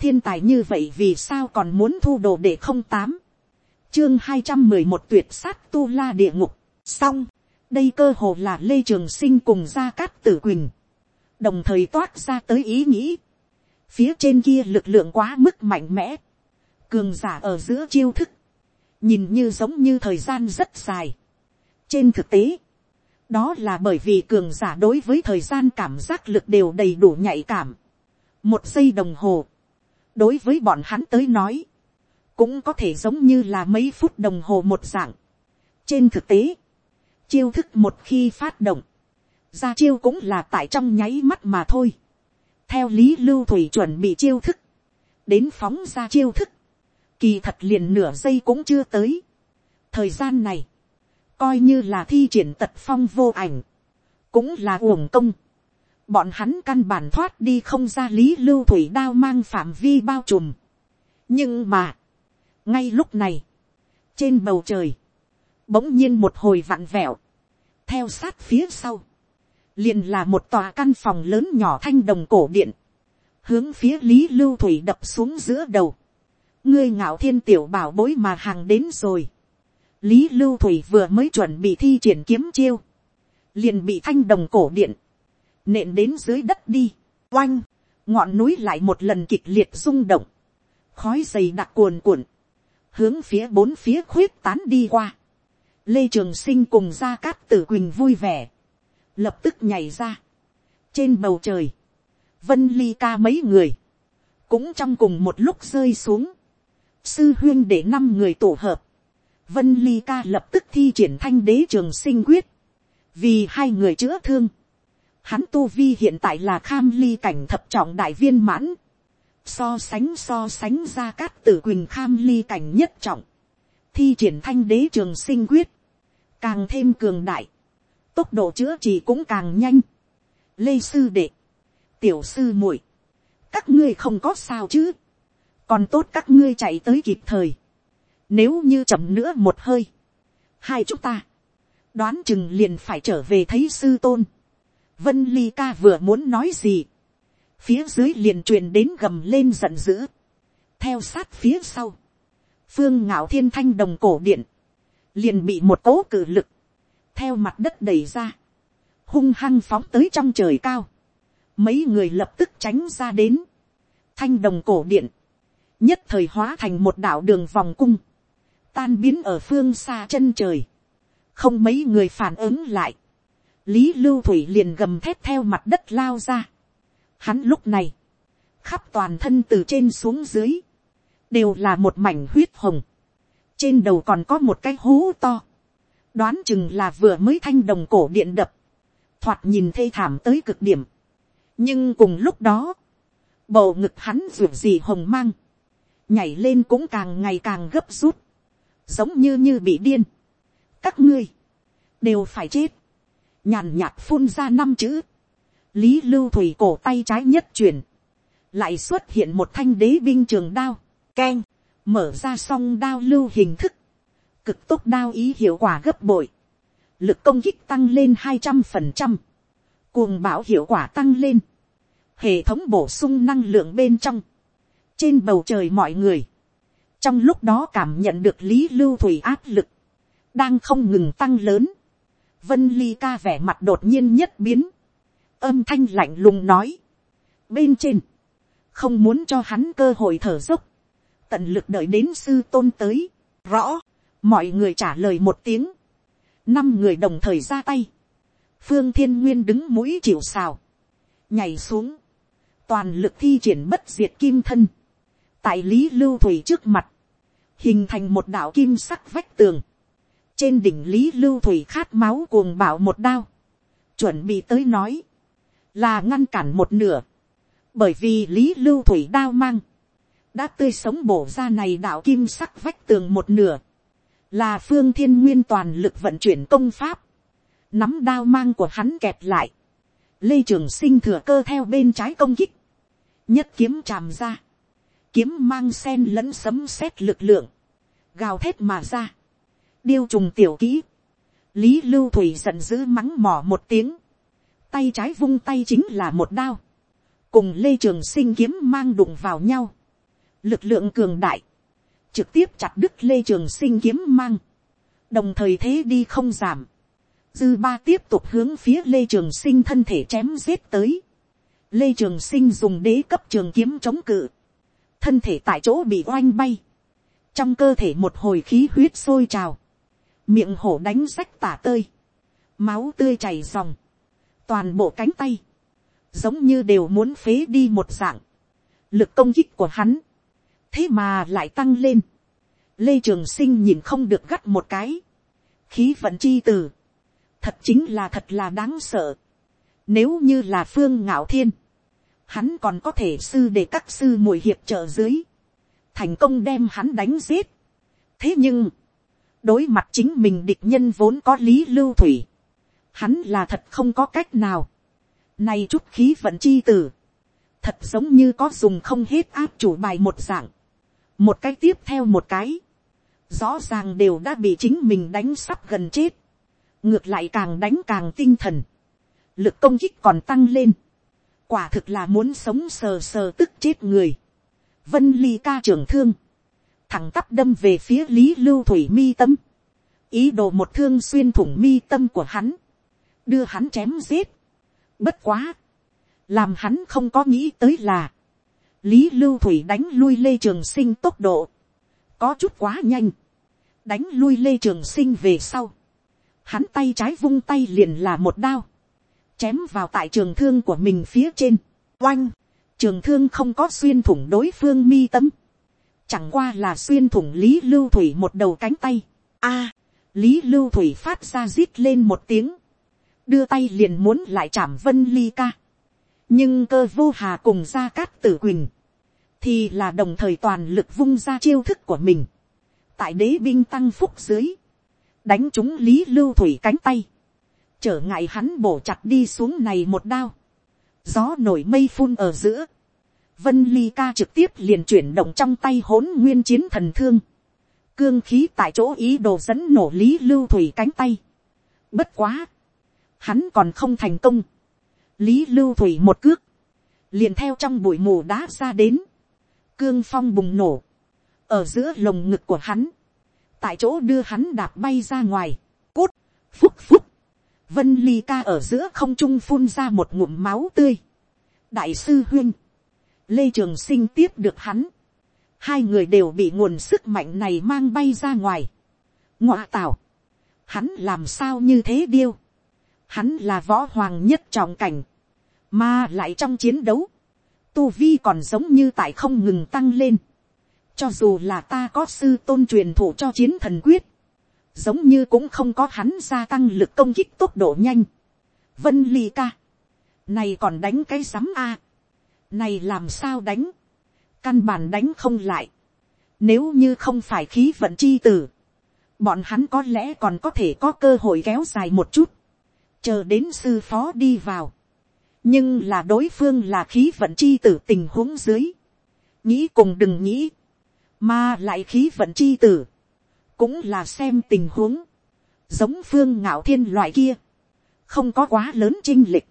thiên tài như vậy vì sao còn muốn thu đồ để không tám? Chương hai trăm mười một tuyệt sát tu la địa ngục. Xong đây cơ hồ là lê trường sinh cùng gia cát tử quỳnh. Đồng thời toát ra tới ý nghĩ. Phía trên kia lực lượng quá mức mạnh mẽ. Cường giả ở giữa chiêu thức. Nhìn như giống như thời gian rất dài. Trên thực tế đó là bởi vì cường giả đối với thời gian cảm giác lực đều đầy đủ nhạy cảm. Một giây đồng hồ, đối với bọn hắn tới nói, cũng có thể giống như là mấy phút đồng hồ một dạng. trên thực tế, chiêu thức một khi phát động, ra chiêu cũng là tại trong nháy mắt mà thôi. theo lý lưu thủy chuẩn bị chiêu thức, đến phóng ra chiêu thức, kỳ thật liền nửa giây cũng chưa tới. thời gian này, coi như là thi triển tật phong vô ảnh, cũng là uổng công bọn hắn căn bản thoát đi không ra lý lưu thủy đao mang phạm vi bao trùm. nhưng mà, ngay lúc này, trên bầu trời, bỗng nhiên một hồi vặn vẹo, theo sát phía sau, liền là một tòa căn phòng lớn nhỏ thanh đồng cổ điện, hướng phía lý lưu thủy đập xuống giữa đầu, ngươi ngạo thiên tiểu bảo bối mà hàng đến rồi, lý lưu thủy vừa mới chuẩn bị thi triển kiếm chiêu, liền bị thanh đồng cổ điện, nện đến dưới đất đi, oanh, ngọn núi lại một lần kịch liệt rung động, khói dày đặc cuồn cuộn, hướng phía bốn phía khuyết tán đi qua, lê trường sinh cùng gia cát tử quỳnh vui vẻ, lập tức nhảy ra, trên bầu trời, vân ly ca mấy người, cũng trong cùng một lúc rơi xuống, sư huyên để năm người tổ hợp, vân ly ca lập tức thi triển thanh đế trường sinh quyết, vì hai người chữa thương, Hắn tu vi hiện tại là kham ly cảnh thập trọng đại viên mãn. So sánh so sánh ra cát tử quỳnh kham ly cảnh nhất trọng. Thi triển thanh đế trường sinh quyết. Càng thêm cường đại. Tốc độ chữa trị cũng càng nhanh. Lê sư đệ. Tiểu sư muội Các ngươi không có sao chứ. Còn tốt các ngươi chạy tới kịp thời. Nếu như chậm nữa một hơi. Hai chúng ta. Đoán chừng liền phải trở về thấy sư tôn Vân Ly ca vừa muốn nói gì. Phía dưới liền truyền đến gầm lên giận dữ. Theo sát phía sau. Phương ngạo thiên thanh đồng cổ điện. Liền bị một cố cử lực. Theo mặt đất đẩy ra. Hung hăng phóng tới trong trời cao. Mấy người lập tức tránh ra đến. Thanh đồng cổ điện. Nhất thời hóa thành một đảo đường vòng cung. Tan biến ở phương xa chân trời. Không mấy người phản ứng lại lý lưu thủy liền gầm thét theo mặt đất lao ra. Hắn lúc này, khắp toàn thân từ trên xuống dưới, đều là một mảnh huyết hồng. trên đầu còn có một cái hố to. đoán chừng là vừa mới thanh đồng cổ điện đập, thoạt nhìn thê thảm tới cực điểm. nhưng cùng lúc đó, bầu ngực hắn ruột gì hồng mang, nhảy lên cũng càng ngày càng gấp rút, giống như như bị điên. các ngươi, đều phải chết nhàn nhạt phun ra năm chữ, lý lưu thủy cổ tay trái nhất chuyển, lại xuất hiện một thanh đế binh trường đao, keng, mở ra song đao lưu hình thức, cực tốt đao ý hiệu quả gấp bội, lực công kích tăng lên hai trăm phần trăm, cuồng bảo hiệu quả tăng lên, hệ thống bổ sung năng lượng bên trong, trên bầu trời mọi người, trong lúc đó cảm nhận được lý lưu thủy áp lực, đang không ngừng tăng lớn, Vân Ly ca vẻ mặt đột nhiên nhất biến. Âm thanh lạnh lùng nói. Bên trên. Không muốn cho hắn cơ hội thở dốc. Tận lực đợi đến sư tôn tới. Rõ. Mọi người trả lời một tiếng. Năm người đồng thời ra tay. Phương Thiên Nguyên đứng mũi chịu xào. Nhảy xuống. Toàn lực thi triển bất diệt kim thân. Tại Lý Lưu Thủy trước mặt. Hình thành một đạo kim sắc vách tường trên đỉnh lý lưu thủy khát máu cuồng bảo một đao, chuẩn bị tới nói, là ngăn cản một nửa, bởi vì lý lưu thủy đao mang, đã tươi sống bổ ra này đạo kim sắc vách tường một nửa, là phương thiên nguyên toàn lực vận chuyển công pháp, nắm đao mang của hắn kẹp lại, lê trường sinh thừa cơ theo bên trái công kích, nhất kiếm tràm ra, kiếm mang sen lẫn sấm sét lực lượng, gào thét mà ra, điêu trùng tiểu kỹ, lý lưu thủy giận dữ mắng mỏ một tiếng, tay trái vung tay chính là một đao, cùng lê trường sinh kiếm mang đụng vào nhau, lực lượng cường đại, trực tiếp chặt đứt lê trường sinh kiếm mang, đồng thời thế đi không giảm, dư ba tiếp tục hướng phía lê trường sinh thân thể chém giết tới, lê trường sinh dùng đế cấp trường kiếm chống cự, thân thể tại chỗ bị oanh bay, trong cơ thể một hồi khí huyết sôi trào, miệng hổ đánh rách tả tơi, máu tươi chảy dòng, toàn bộ cánh tay, giống như đều muốn phế đi một dạng, lực công kích của hắn, thế mà lại tăng lên, lê trường sinh nhìn không được gắt một cái, khí vận chi từ, thật chính là thật là đáng sợ, nếu như là phương ngạo thiên, hắn còn có thể sư để các sư mùi hiệp trợ dưới, thành công đem hắn đánh giết. thế nhưng, đối mặt chính mình địch nhân vốn có lý lưu thủy, hắn là thật không có cách nào. nay chút khí vận chi tử, thật giống như có dùng không hết áp chủ bài một dạng, một cái tiếp theo một cái, rõ ràng đều đã bị chính mình đánh sắp gần chết, ngược lại càng đánh càng tinh thần, lực công kích còn tăng lên, quả thực là muốn sống sờ sờ tức chết người, vân ly ca trưởng thương, thẳng tắp đâm về phía lý lưu thủy mi tâm, ý đồ một thương xuyên thủng mi tâm của hắn, đưa hắn chém giết. Bất quá, làm hắn không có nghĩ tới là, lý lưu thủy đánh lui lê trường sinh tốc độ, có chút quá nhanh, đánh lui lê trường sinh về sau, hắn tay trái vung tay liền là một đao, chém vào tại trường thương của mình phía trên, oanh, trường thương không có xuyên thủng đối phương mi tâm, chẳng qua là xuyên thủng lý lưu thủy một đầu cánh tay. A, lý lưu thủy phát ra rít lên một tiếng, đưa tay liền muốn lại chạm vân ly ca. nhưng cơ vô hà cùng ra cát tử quỳnh, thì là đồng thời toàn lực vung ra chiêu thức của mình. tại đế binh tăng phúc dưới, đánh chúng lý lưu thủy cánh tay, trở ngại hắn bổ chặt đi xuống này một đao, gió nổi mây phun ở giữa, vân ly ca trực tiếp liền chuyển động trong tay hỗn nguyên chiến thần thương, cương khí tại chỗ ý đồ dẫn nổ lý lưu thủy cánh tay. Bất quá, hắn còn không thành công. lý lưu thủy một cước, liền theo trong bụi mù đá ra đến, cương phong bùng nổ, ở giữa lồng ngực của hắn, tại chỗ đưa hắn đạp bay ra ngoài, cút, phúc phúc, vân ly ca ở giữa không trung phun ra một ngụm máu tươi, đại sư huyên, lê trường sinh tiếp được hắn, hai người đều bị nguồn sức mạnh này mang bay ra ngoài. ngoạ tảo, hắn làm sao như thế điêu, hắn là võ hoàng nhất trọng cảnh, mà lại trong chiến đấu, tu vi còn giống như tại không ngừng tăng lên, cho dù là ta có sư tôn truyền thụ cho chiến thần quyết, giống như cũng không có hắn gia tăng lực công kích tốc độ nhanh. Vân ly ca, này còn đánh cái sắm a, này làm sao đánh, căn bản đánh không lại. Nếu như không phải khí vận chi tử, bọn hắn có lẽ còn có thể có cơ hội kéo dài một chút, chờ đến sư phó đi vào. nhưng là đối phương là khí vận chi tử tình huống dưới. nghĩ cùng đừng nghĩ, mà lại khí vận chi tử, cũng là xem tình huống, giống phương ngạo thiên loại kia, không có quá lớn chinh lịch,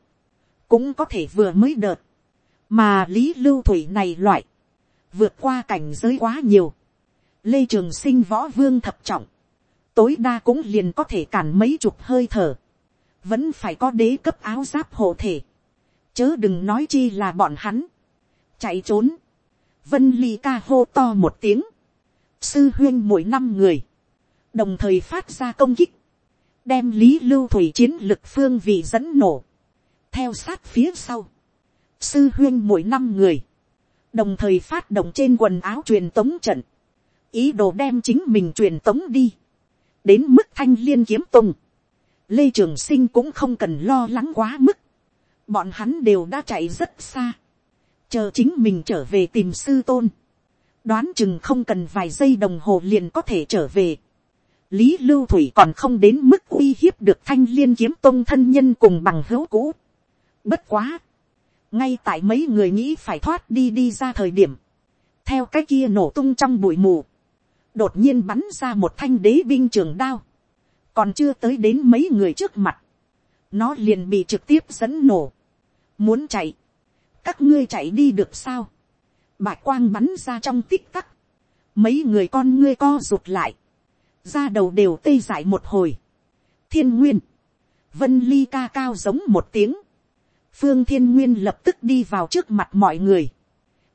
cũng có thể vừa mới đợt, mà lý lưu thủy này loại, vượt qua cảnh giới quá nhiều, lê trường sinh võ vương thập trọng, tối đa cũng liền có thể cản mấy chục hơi thở, vẫn phải có đế cấp áo giáp hộ thể, chớ đừng nói chi là bọn hắn, chạy trốn, vân ly ca hô to một tiếng, sư huyên mỗi năm người, đồng thời phát ra công kích, đem lý lưu thủy chiến lực phương vị dẫn nổ, theo sát phía sau, sư huyên mỗi năm người, đồng thời phát động trên quần áo truyền tống trận, ý đồ đem chính mình truyền tống đi, đến mức thanh liên kiếm tung, lê trường sinh cũng không cần lo lắng quá mức, bọn hắn đều đã chạy rất xa, chờ chính mình trở về tìm sư tôn, đoán chừng không cần vài giây đồng hồ liền có thể trở về, lý lưu thủy còn không đến mức uy hiếp được thanh liên kiếm tông thân nhân cùng bằng hữu cũ, bất quá, ngay tại mấy người nghĩ phải thoát đi đi ra thời điểm, theo cái kia nổ tung trong bụi mù, đột nhiên bắn ra một thanh đế binh trường đao, còn chưa tới đến mấy người trước mặt, nó liền bị trực tiếp dẫn nổ, muốn chạy, các ngươi chạy đi được sao, bạch quang bắn ra trong tích tắc, mấy người con ngươi co rụt lại, ra đầu đều tê dại một hồi, thiên nguyên, vân ly ca cao giống một tiếng, phương thiên nguyên lập tức đi vào trước mặt mọi người,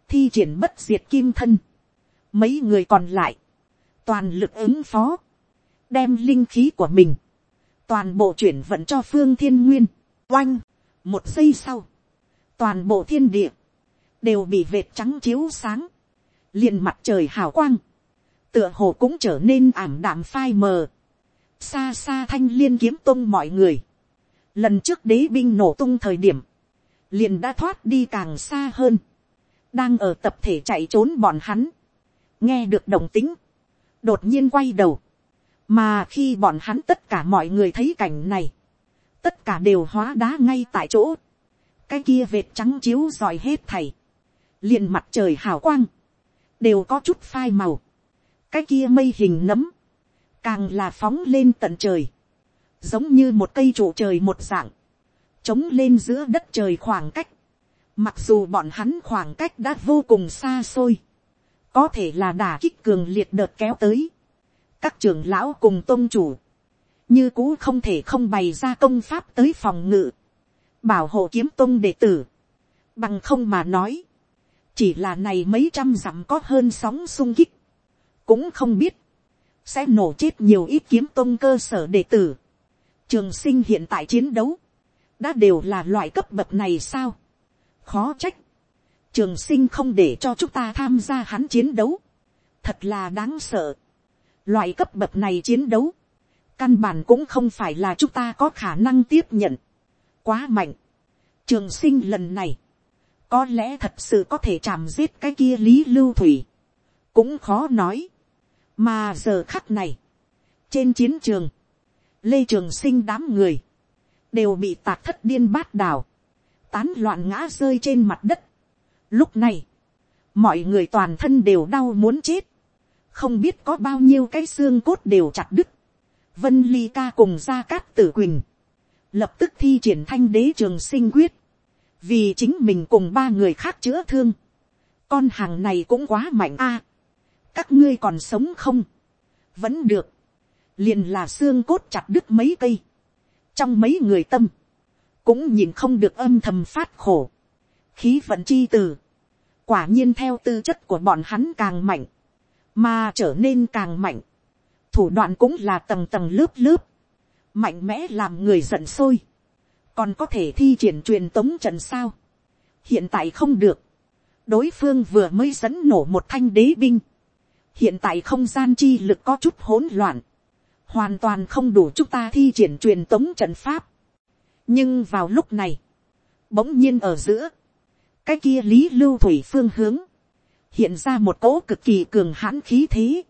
thi triển bất diệt kim thân, mấy người còn lại, toàn lực ứng phó, đem linh khí của mình, toàn bộ chuyển vận cho phương thiên nguyên, oanh, một giây sau, toàn bộ thiên địa, đều bị vệt trắng chiếu sáng, liền mặt trời hào quang, tựa hồ cũng trở nên ảm đạm phai mờ, xa xa thanh liên kiếm tung mọi người, lần trước đế binh nổ tung thời điểm, liền đã thoát đi càng xa hơn, đang ở tập thể chạy trốn bọn hắn, nghe được động tính, đột nhiên quay đầu, mà khi bọn hắn tất cả mọi người thấy cảnh này, tất cả đều hóa đá ngay tại chỗ, cái kia vệt trắng chiếu dòi hết thầy, liền mặt trời hào quang, đều có chút phai màu, cái kia mây hình nấm, càng là phóng lên tận trời, giống như một cây trụ trời một dạng, trống lên giữa đất trời khoảng cách, mặc dù bọn hắn khoảng cách đã vô cùng xa xôi, có thể là đả kích cường liệt đợt kéo tới, các trưởng lão cùng tôn chủ, như cũ không thể không bày ra công pháp tới phòng ngự, bảo hộ kiếm tôn đệ tử, bằng không mà nói, chỉ là này mấy trăm dặm có hơn sóng sung kích, cũng không biết, sẽ nổ chết nhiều ít kiếm tôn cơ sở đệ tử. Trường sinh hiện tại chiến đấu, đã đều là loại cấp bậc này sao, khó trách, trường sinh không để cho chúng ta tham gia hắn chiến đấu, thật là đáng sợ. Loại cấp bậc này chiến đấu, căn bản cũng không phải là chúng ta có khả năng tiếp nhận. Quá mạnh. Trường sinh lần này, có lẽ thật sự có thể chạm giết cái kia lý lưu thủy. Cũng khó nói. Mà giờ khắc này, trên chiến trường, lê trường sinh đám người, đều bị tạc thất điên bát đảo, tán loạn ngã rơi trên mặt đất. Lúc này, mọi người toàn thân đều đau muốn chết, không biết có bao nhiêu cái xương cốt đều chặt đứt. Vân ly ca cùng gia cát tử quỳnh, lập tức thi triển thanh đế trường sinh quyết, vì chính mình cùng ba người khác chữa thương. Con hàng này cũng quá mạnh a. các ngươi còn sống không? vẫn được. liền là xương cốt chặt đứt mấy cây trong mấy người tâm, cũng nhìn không được âm thầm phát khổ. khí vận chi từ, quả nhiên theo tư chất của bọn hắn càng mạnh, mà trở nên càng mạnh, thủ đoạn cũng là tầng tầng lớp lớp, mạnh mẽ làm người giận sôi, còn có thể thi triển truyền tống trận sao, hiện tại không được, đối phương vừa mới dẫn nổ một thanh đế binh, hiện tại không gian chi lực có chút hỗn loạn, hoàn toàn không đủ chúng ta thi triển truyền tống trận pháp, nhưng vào lúc này, bỗng nhiên ở giữa, cái kia lý lưu thủy phương hướng, hiện ra một cỗ cực kỳ cường hãn khí thế,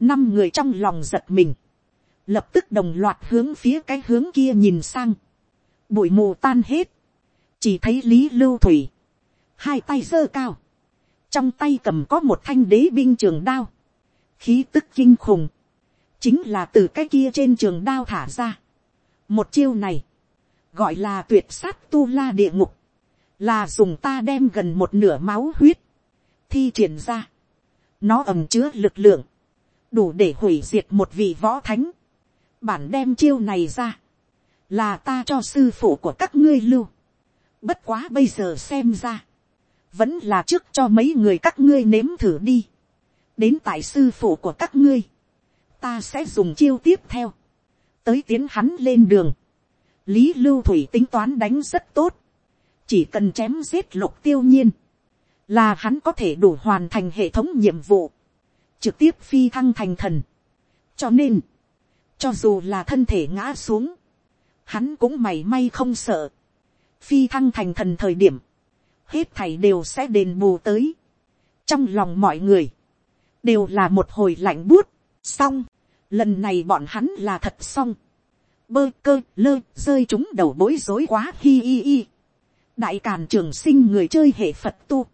năm người trong lòng giật mình, lập tức đồng loạt hướng phía cái hướng kia nhìn sang, bụi mù tan hết, chỉ thấy lý lưu thủy, hai tay giơ cao, trong tay cầm có một thanh đế binh trường đao, khí tức kinh khủng, chính là từ cái kia trên trường đao thả ra. một chiêu này, gọi là tuyệt sát tu la địa ngục, là dùng ta đem gần một nửa máu huyết, thi triển ra. nó ẩm chứa lực lượng, đủ để hủy diệt một vị võ thánh. bản đem chiêu này ra, là ta cho sư phụ của các ngươi lưu. bất quá bây giờ xem ra, vẫn là trước cho mấy người các ngươi nếm thử đi. đến tại sư phụ của các ngươi, ta sẽ dùng chiêu tiếp theo, tới tiến hắn lên đường. lý lưu thủy tính toán đánh rất tốt, chỉ cần chém giết lục tiêu nhiên, là hắn có thể đủ hoàn thành hệ thống nhiệm vụ, trực tiếp phi thăng thành thần. cho nên, cho dù là thân thể ngã xuống, hắn cũng mày may không sợ. phi thăng thành thần thời điểm, hết thảy đều sẽ đền bù tới. trong lòng mọi người, đều là một hồi lạnh buốt, xong, lần này bọn hắn là thật xong. bơ cơ lơ rơi chúng đầu bối rối quá hi hi hi. đại càn trường sinh người chơi hệ phật tu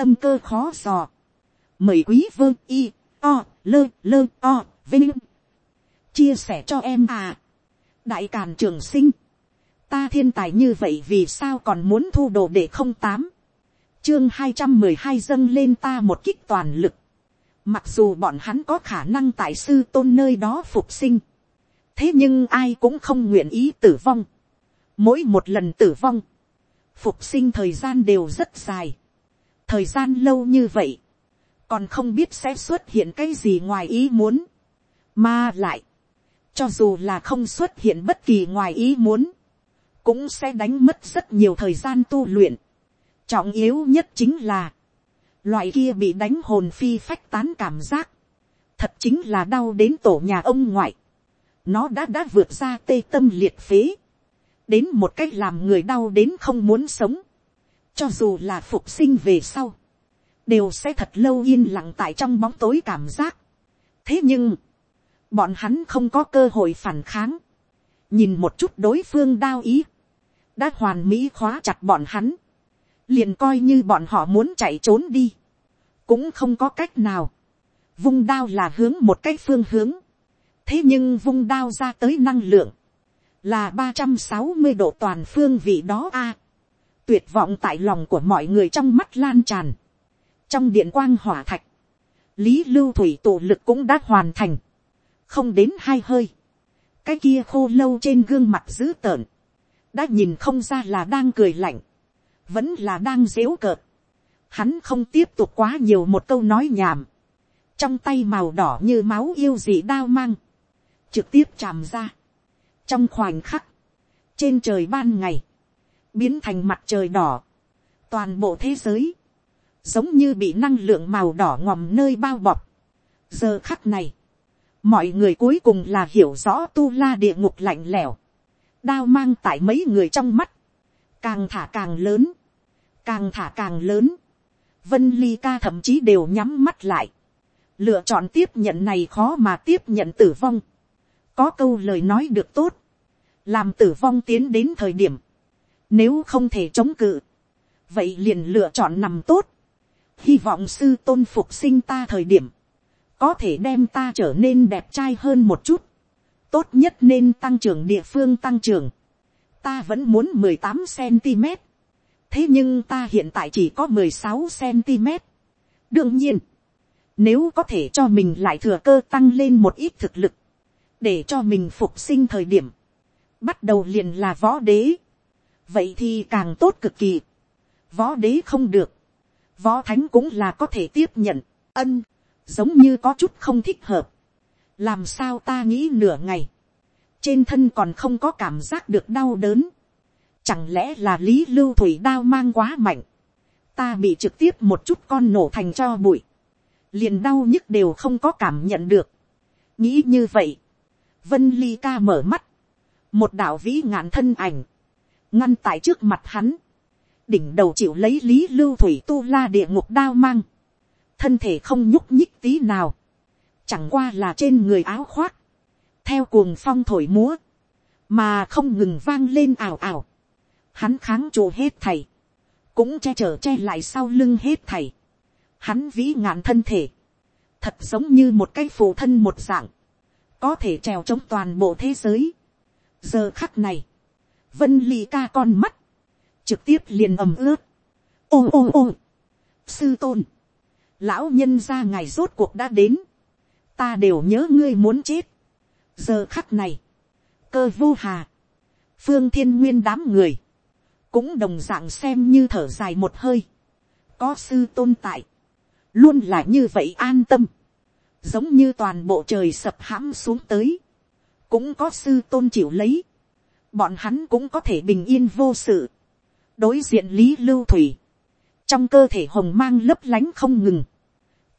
tâm cơ khó dò. Mời quý vơ y, o, lơ, lơ, o, vinh. Chia sẻ cho em à. Đại Càn Trường Sinh. Ta thiên tài như vậy vì sao còn muốn thu đồ để không tám. chương hai trăm mười hai dâng lên ta một kích toàn lực. Mặc dù bọn hắn có khả năng tại sư tôn nơi đó phục sinh. Thế nhưng ai cũng không nguyện ý tử vong. Mỗi một lần tử vong. Phục sinh thời gian đều rất dài. Thời gian lâu như vậy. Còn không biết sẽ xuất hiện cái gì ngoài ý muốn. Mà lại. Cho dù là không xuất hiện bất kỳ ngoài ý muốn. Cũng sẽ đánh mất rất nhiều thời gian tu luyện. Trọng yếu nhất chính là loại kia bị đánh hồn phi phách tán cảm giác, thật chính là đau đến tổ nhà ông ngoại, nó đã đã vượt ra tê tâm liệt phế, đến một cách làm người đau đến không muốn sống, cho dù là phục sinh về sau, đều sẽ thật lâu yên lặng tại trong bóng tối cảm giác. thế nhưng, bọn hắn không có cơ hội phản kháng, nhìn một chút đối phương đau ý, đã hoàn mỹ khóa chặt bọn hắn, liền coi như bọn họ muốn chạy trốn đi, cũng không có cách nào. Vung đao là hướng một cái phương hướng, thế nhưng vung đao ra tới năng lượng, là ba trăm sáu mươi độ toàn phương vị đó a. tuyệt vọng tại lòng của mọi người trong mắt lan tràn, trong điện quang hỏa thạch, lý lưu thủy tổ lực cũng đã hoàn thành, không đến hai hơi, cái kia khô lâu trên gương mặt dữ tợn, đã nhìn không ra là đang cười lạnh, vẫn là đang dếu cợt. Hắn không tiếp tục quá nhiều một câu nói nhảm. Trong tay màu đỏ như máu yêu dị đao mang. Trực tiếp chạm ra. Trong khoảnh khắc. Trên trời ban ngày. Biến thành mặt trời đỏ. Toàn bộ thế giới. Giống như bị năng lượng màu đỏ ngòm nơi bao bọc. Giờ khắc này. Mọi người cuối cùng là hiểu rõ tu la địa ngục lạnh lẽo. Đao mang tại mấy người trong mắt. Càng thả càng lớn càng thả càng lớn, vân ly ca thậm chí đều nhắm mắt lại, lựa chọn tiếp nhận này khó mà tiếp nhận tử vong, có câu lời nói được tốt, làm tử vong tiến đến thời điểm, nếu không thể chống cự, vậy liền lựa chọn nằm tốt, hy vọng sư tôn phục sinh ta thời điểm, có thể đem ta trở nên đẹp trai hơn một chút, tốt nhất nên tăng trưởng địa phương tăng trưởng, ta vẫn muốn mười tám cm, thế nhưng ta hiện tại chỉ có mười sáu cm. đương nhiên, nếu có thể cho mình lại thừa cơ tăng lên một ít thực lực, để cho mình phục sinh thời điểm, bắt đầu liền là võ đế, vậy thì càng tốt cực kỳ. võ đế không được, võ thánh cũng là có thể tiếp nhận, ân, giống như có chút không thích hợp. làm sao ta nghĩ nửa ngày, trên thân còn không có cảm giác được đau đớn, Chẳng lẽ là lý lưu thủy đao mang quá mạnh. Ta bị trực tiếp một chút con nổ thành cho bụi. Liền đau nhức đều không có cảm nhận được. Nghĩ như vậy. Vân ly ca mở mắt. Một đạo vĩ ngạn thân ảnh. Ngăn tại trước mặt hắn. Đỉnh đầu chịu lấy lý lưu thủy tu la địa ngục đao mang. Thân thể không nhúc nhích tí nào. Chẳng qua là trên người áo khoác. Theo cuồng phong thổi múa mà không ngừng vang lên ảo ảo hắn kháng trụ hết thầy, cũng che chở che lại sau lưng hết thầy, hắn vĩ ngạn thân thể, thật giống như một cái phụ thân một dạng, có thể trèo chống toàn bộ thế giới. giờ khắc này, vân ly ca con mắt, trực tiếp liền ầm ướt, ôm ôm ôm, sư tôn, lão nhân ra ngày rốt cuộc đã đến, ta đều nhớ ngươi muốn chết. giờ khắc này, cơ vô hà, phương thiên nguyên đám người, cũng đồng dạng xem như thở dài một hơi, có sư tôn tại, luôn là như vậy an tâm, giống như toàn bộ trời sập hãm xuống tới, cũng có sư tôn chịu lấy, bọn hắn cũng có thể bình yên vô sự, đối diện lý lưu thủy, trong cơ thể hồng mang lấp lánh không ngừng,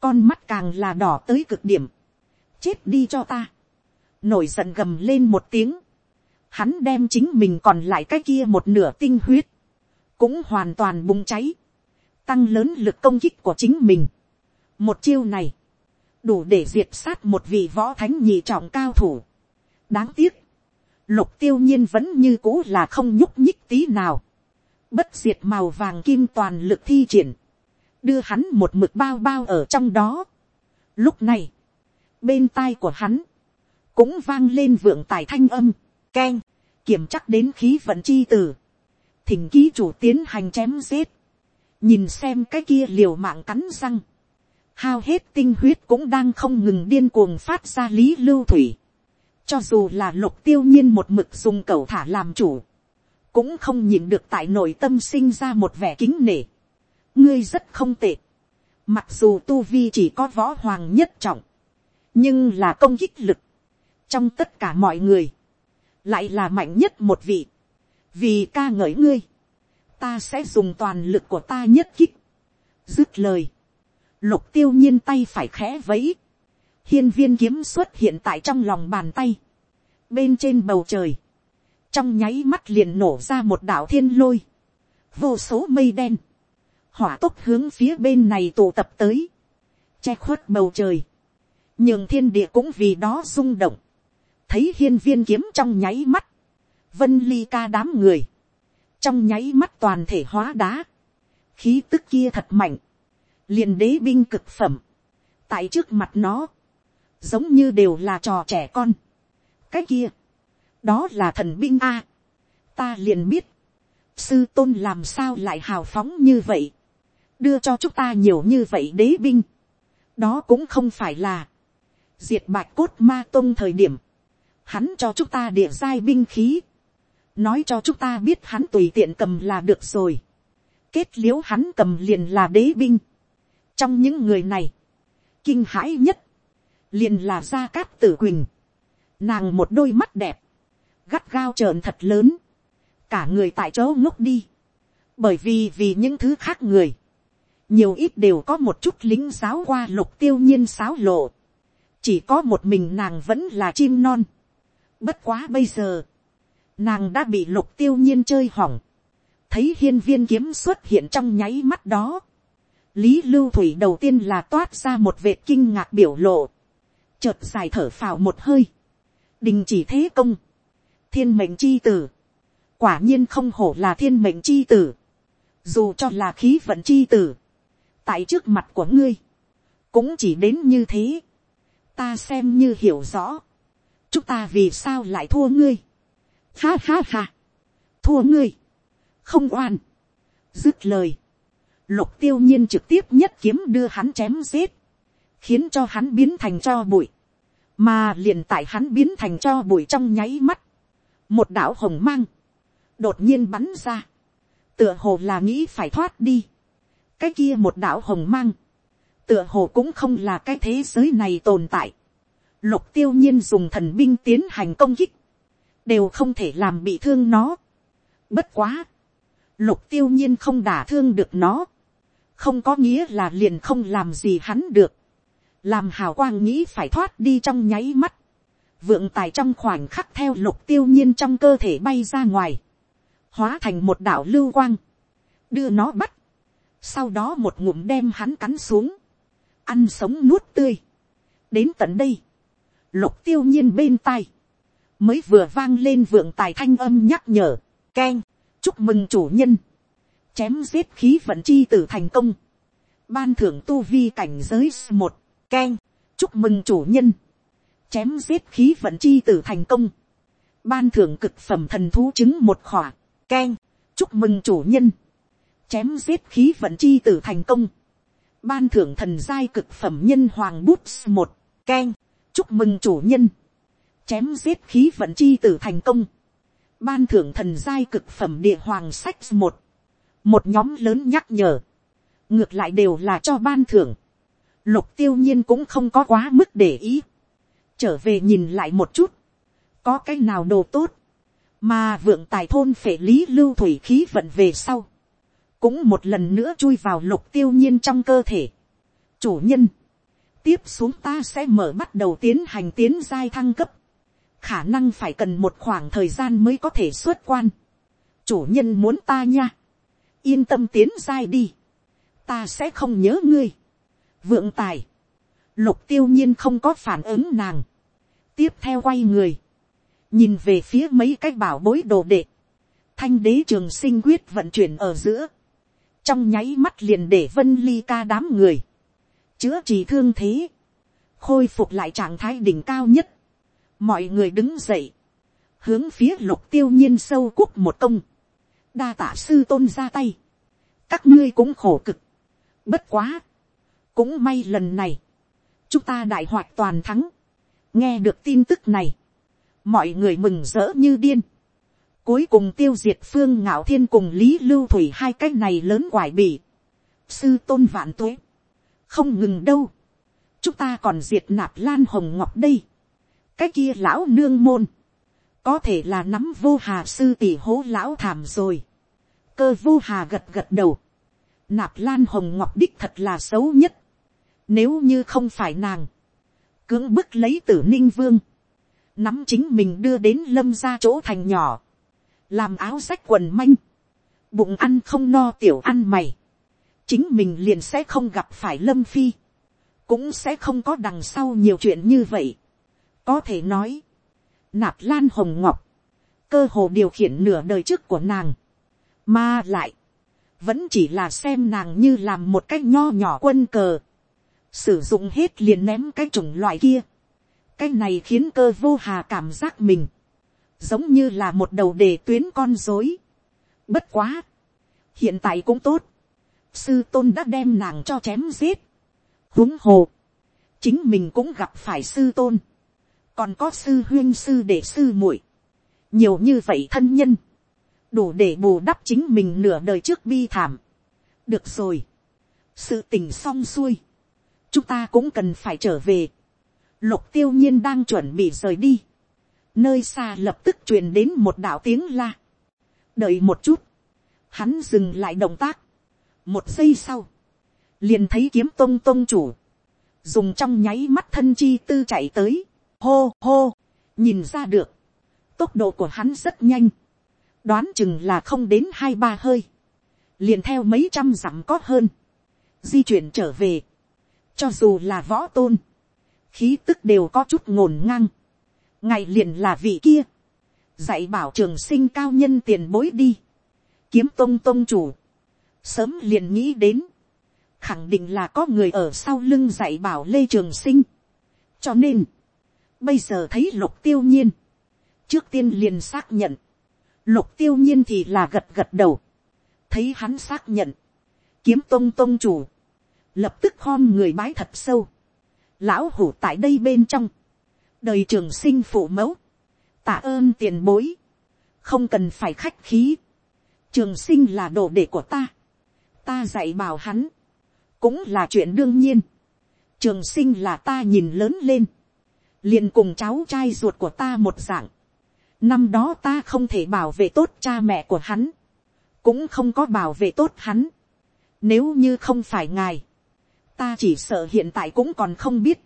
con mắt càng là đỏ tới cực điểm, chết đi cho ta, nổi giận gầm lên một tiếng, hắn đem chính mình còn lại cái kia một nửa tinh huyết, cũng hoàn toàn bùng cháy, tăng lớn lực công kích của chính mình. một chiêu này, đủ để diệt sát một vị võ thánh nhị trọng cao thủ. đáng tiếc, lục tiêu nhiên vẫn như cũ là không nhúc nhích tí nào. bất diệt màu vàng kim toàn lực thi triển, đưa hắn một mực bao bao ở trong đó. lúc này, bên tai của hắn, cũng vang lên vượng tài thanh âm, keng, kiểm chắc đến khí vận chi tử, thỉnh ký chủ tiến hành chém giết, nhìn xem cái kia liều mạng cắn răng, hao hết tinh huyết cũng đang không ngừng điên cuồng phát ra lý lưu thủy, cho dù là lục tiêu nhiên một mực dùng cầu thả làm chủ, cũng không nhìn được tại nội tâm sinh ra một vẻ kính nể. ngươi rất không tệ, mặc dù tu vi chỉ có võ hoàng nhất trọng, nhưng là công kích lực, trong tất cả mọi người, lại là mạnh nhất một vị, vì ca ngợi ngươi, ta sẽ dùng toàn lực của ta nhất kích, dứt lời, lục tiêu nhiên tay phải khẽ vẫy, hiên viên kiếm xuất hiện tại trong lòng bàn tay, bên trên bầu trời, trong nháy mắt liền nổ ra một đảo thiên lôi, vô số mây đen, hỏa tốc hướng phía bên này tụ tập tới, che khuất bầu trời, nhường thiên địa cũng vì đó rung động, thấy hiên viên kiếm trong nháy mắt, vân ly ca đám người, trong nháy mắt toàn thể hóa đá, khí tức kia thật mạnh, liền đế binh cực phẩm, tại trước mặt nó, giống như đều là trò trẻ con. cái kia, đó là thần binh a. ta liền biết, sư tôn làm sao lại hào phóng như vậy, đưa cho chúng ta nhiều như vậy đế binh, đó cũng không phải là, diệt bạch cốt ma tôn thời điểm, hắn cho chúng ta địa giai binh khí, nói cho chúng ta biết hắn tùy tiện cầm là được rồi, kết l i ễ u hắn cầm liền là đế binh, trong những người này, kinh hãi nhất, liền là gia cát tử quỳnh, nàng một đôi mắt đẹp, gắt gao trợn thật lớn, cả người tại chỗ ngốc đi, bởi vì vì những thứ khác người, nhiều ít đều có một chút lính giáo qua lục tiêu nhiên sáo lộ, chỉ có một mình nàng vẫn là chim non, Bất quá bây giờ, nàng đã bị lục tiêu nhiên chơi hỏng. Thấy hiên viên kiếm xuất hiện trong nháy mắt đó. Lý lưu thủy đầu tiên là toát ra một vệt kinh ngạc biểu lộ. Chợt dài thở phào một hơi. Đình chỉ thế công. Thiên mệnh chi tử. Quả nhiên không hổ là thiên mệnh chi tử. Dù cho là khí vận chi tử. Tại trước mặt của ngươi. Cũng chỉ đến như thế. Ta xem như hiểu rõ chúng ta vì sao lại thua ngươi. ha ha ha, thua ngươi, không oan. dứt lời, lục tiêu nhiên trực tiếp nhất kiếm đưa hắn chém giết, khiến cho hắn biến thành cho bụi, mà liền tại hắn biến thành cho bụi trong nháy mắt, một đạo hồng mang, đột nhiên bắn ra, tựa hồ là nghĩ phải thoát đi, cái kia một đạo hồng mang, tựa hồ cũng không là cái thế giới này tồn tại, lục tiêu nhiên dùng thần binh tiến hành công kích, đều không thể làm bị thương nó. Bất quá, lục tiêu nhiên không đả thương được nó, không có nghĩa là liền không làm gì hắn được, làm hào quang nghĩ phải thoát đi trong nháy mắt, vượng tài trong khoảnh khắc theo lục tiêu nhiên trong cơ thể bay ra ngoài, hóa thành một đảo lưu quang, đưa nó bắt, sau đó một ngụm đem hắn cắn xuống, ăn sống nuốt tươi. đến tận đây, lục tiêu nhiên bên tai, mới vừa vang lên vượng tài thanh âm nhắc nhở, keng, chúc mừng chủ nhân, chém giết khí vận chi tử thành công, ban thưởng tu vi cảnh giới một, keng, chúc mừng chủ nhân, chém giết khí vận chi tử thành công, ban thưởng cực phẩm thần thú chứng một khỏa, n chúc mừng chủ nhân, chém giết khí vận chi tử thành công, ban thưởng thần giai cực phẩm nhân hoàng bút một, keng, chúc mừng chủ nhân, chém giết khí vận chi tử thành công, ban thưởng thần giai cực phẩm địa hoàng sách một, một nhóm lớn nhắc nhở, ngược lại đều là cho ban thưởng, lục tiêu nhiên cũng không có quá mức để ý, trở về nhìn lại một chút, có cái nào đồ tốt, mà vượng tài thôn phệ lý lưu thủy khí vận về sau, cũng một lần nữa chui vào lục tiêu nhiên trong cơ thể. chủ nhân, tiếp xuống ta sẽ mở bắt đầu tiến hành tiến giai thăng cấp, khả năng phải cần một khoảng thời gian mới có thể xuất quan. chủ nhân muốn ta nha, yên tâm tiến giai đi, ta sẽ không nhớ ngươi. vượng tài, lục tiêu nhiên không có phản ứng nàng, tiếp theo quay người, nhìn về phía mấy cái bảo bối đồ đệ, thanh đế trường sinh quyết vận chuyển ở giữa, trong nháy mắt liền để vân ly ca đám người, chữa trị thương thế, khôi phục lại trạng thái đỉnh cao nhất, mọi người đứng dậy, hướng phía lục tiêu nhiên sâu cúc một công, đa tả sư tôn ra tay, các ngươi cũng khổ cực, bất quá, cũng may lần này, chúng ta đại hoạt toàn thắng, nghe được tin tức này, mọi người mừng rỡ như điên, cuối cùng tiêu diệt phương ngạo thiên cùng lý lưu thủy hai cái này lớn quải bỉ, sư tôn vạn tuế, không ngừng đâu, chúng ta còn diệt nạp lan hồng ngọc đây, cái kia lão nương môn, có thể là nắm vô hà sư tỷ hố lão thảm rồi, cơ vô hà gật gật đầu, nạp lan hồng ngọc đích thật là xấu nhất, nếu như không phải nàng, cưỡng bức lấy tử ninh vương, nắm chính mình đưa đến lâm ra chỗ thành nhỏ, làm áo rách quần manh, bụng ăn không no tiểu ăn mày, chính mình liền sẽ không gặp phải lâm phi, cũng sẽ không có đằng sau nhiều chuyện như vậy. có thể nói, nạp lan hồng ngọc, cơ hồ điều khiển nửa đời trước của nàng, mà lại, vẫn chỉ là xem nàng như làm một cái nho nhỏ quân cờ, sử dụng hết liền ném cái chủng loại kia, cái này khiến cơ vô hà cảm giác mình, giống như là một đầu đề tuyến con dối. Bất quá, hiện tại cũng tốt, sư tôn đã đem nàng cho chém giết, huống hồ, chính mình cũng gặp phải sư tôn, còn có sư huyên sư để sư muội, nhiều như vậy thân nhân, đủ để bù đắp chính mình nửa đời trước bi thảm. được rồi, sự tình xong xuôi, chúng ta cũng cần phải trở về. lục tiêu nhiên đang chuẩn bị rời đi, nơi xa lập tức truyền đến một đạo tiếng la. đợi một chút, hắn dừng lại động tác, một giây sau, liền thấy kiếm tông tông chủ, dùng trong nháy mắt thân chi tư chạy tới, hô hô, nhìn ra được, tốc độ của hắn rất nhanh, đoán chừng là không đến hai ba hơi, liền theo mấy trăm dặm có hơn, di chuyển trở về, cho dù là võ tôn, khí tức đều có chút ngổn ngang, ngày liền là vị kia, dạy bảo trường sinh cao nhân tiền bối đi, kiếm tông tông chủ, sớm liền nghĩ đến, khẳng định là có người ở sau lưng dạy bảo lê trường sinh. cho nên, bây giờ thấy lục tiêu nhiên, trước tiên liền xác nhận, lục tiêu nhiên thì là gật gật đầu, thấy hắn xác nhận, kiếm tông tông chủ, lập tức khom người bái thật sâu, lão hủ tại đây bên trong, đời trường sinh phụ mẫu, tạ ơn tiền bối, không cần phải khách khí, trường sinh là đồ đệ của ta, ta dạy bảo hắn, cũng là chuyện đương nhiên. trường sinh là ta nhìn lớn lên, liền cùng cháu trai ruột của ta một dạng. năm đó ta không thể bảo vệ tốt cha mẹ của hắn, cũng không có bảo vệ tốt hắn. nếu như không phải ngài, ta chỉ sợ hiện tại cũng còn không biết,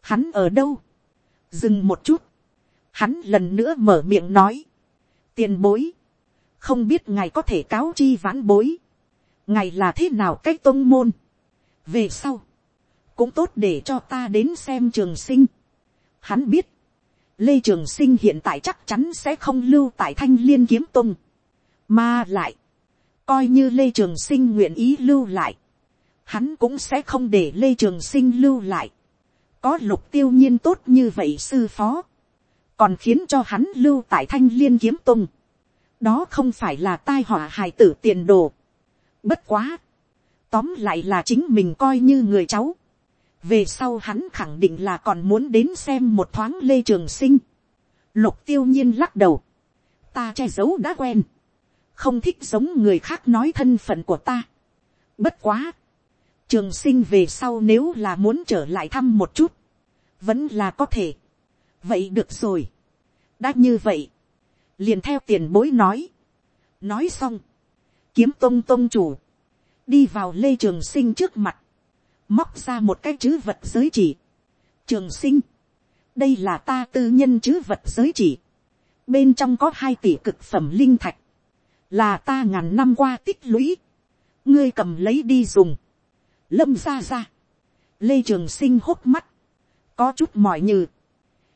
hắn ở đâu. dừng một chút, hắn lần nữa mở miệng nói, tiền bối, không biết ngài có thể cáo chi vãn bối, ngài là thế nào cách tôn môn, về sau, cũng tốt để cho ta đến xem trường sinh. Hắn biết, lê trường sinh hiện tại chắc chắn sẽ không lưu tại thanh liên kiếm tôn. mà lại, coi như lê trường sinh nguyện ý lưu lại, hắn cũng sẽ không để lê trường sinh lưu lại. có lục tiêu nhiên tốt như vậy sư phó, còn khiến cho hắn lưu tại thanh liên kiếm tung. đó không phải là tai họa hài tử tiền đồ bất quá, tóm lại là chính mình coi như người cháu. về sau hắn khẳng định là còn muốn đến xem một thoáng lê trường sinh. lục tiêu nhiên lắc đầu. ta che giấu đã quen. không thích giống người khác nói thân phận của ta. bất quá. trường sinh về sau nếu là muốn trở lại thăm một chút. vẫn là có thể. vậy được rồi. đã như vậy. liền theo tiền bối nói. nói xong kiếm tông tông chủ đi vào lê trường sinh trước mặt, móc ra một cái chữ vật giới chỉ. trường sinh, đây là ta tư nhân chữ vật giới chỉ, bên trong có hai tỷ cực phẩm linh thạch, là ta ngàn năm qua tích lũy, ngươi cầm lấy đi dùng, lâm ra ra, lê trường sinh hốt mắt, có chút mỏi như,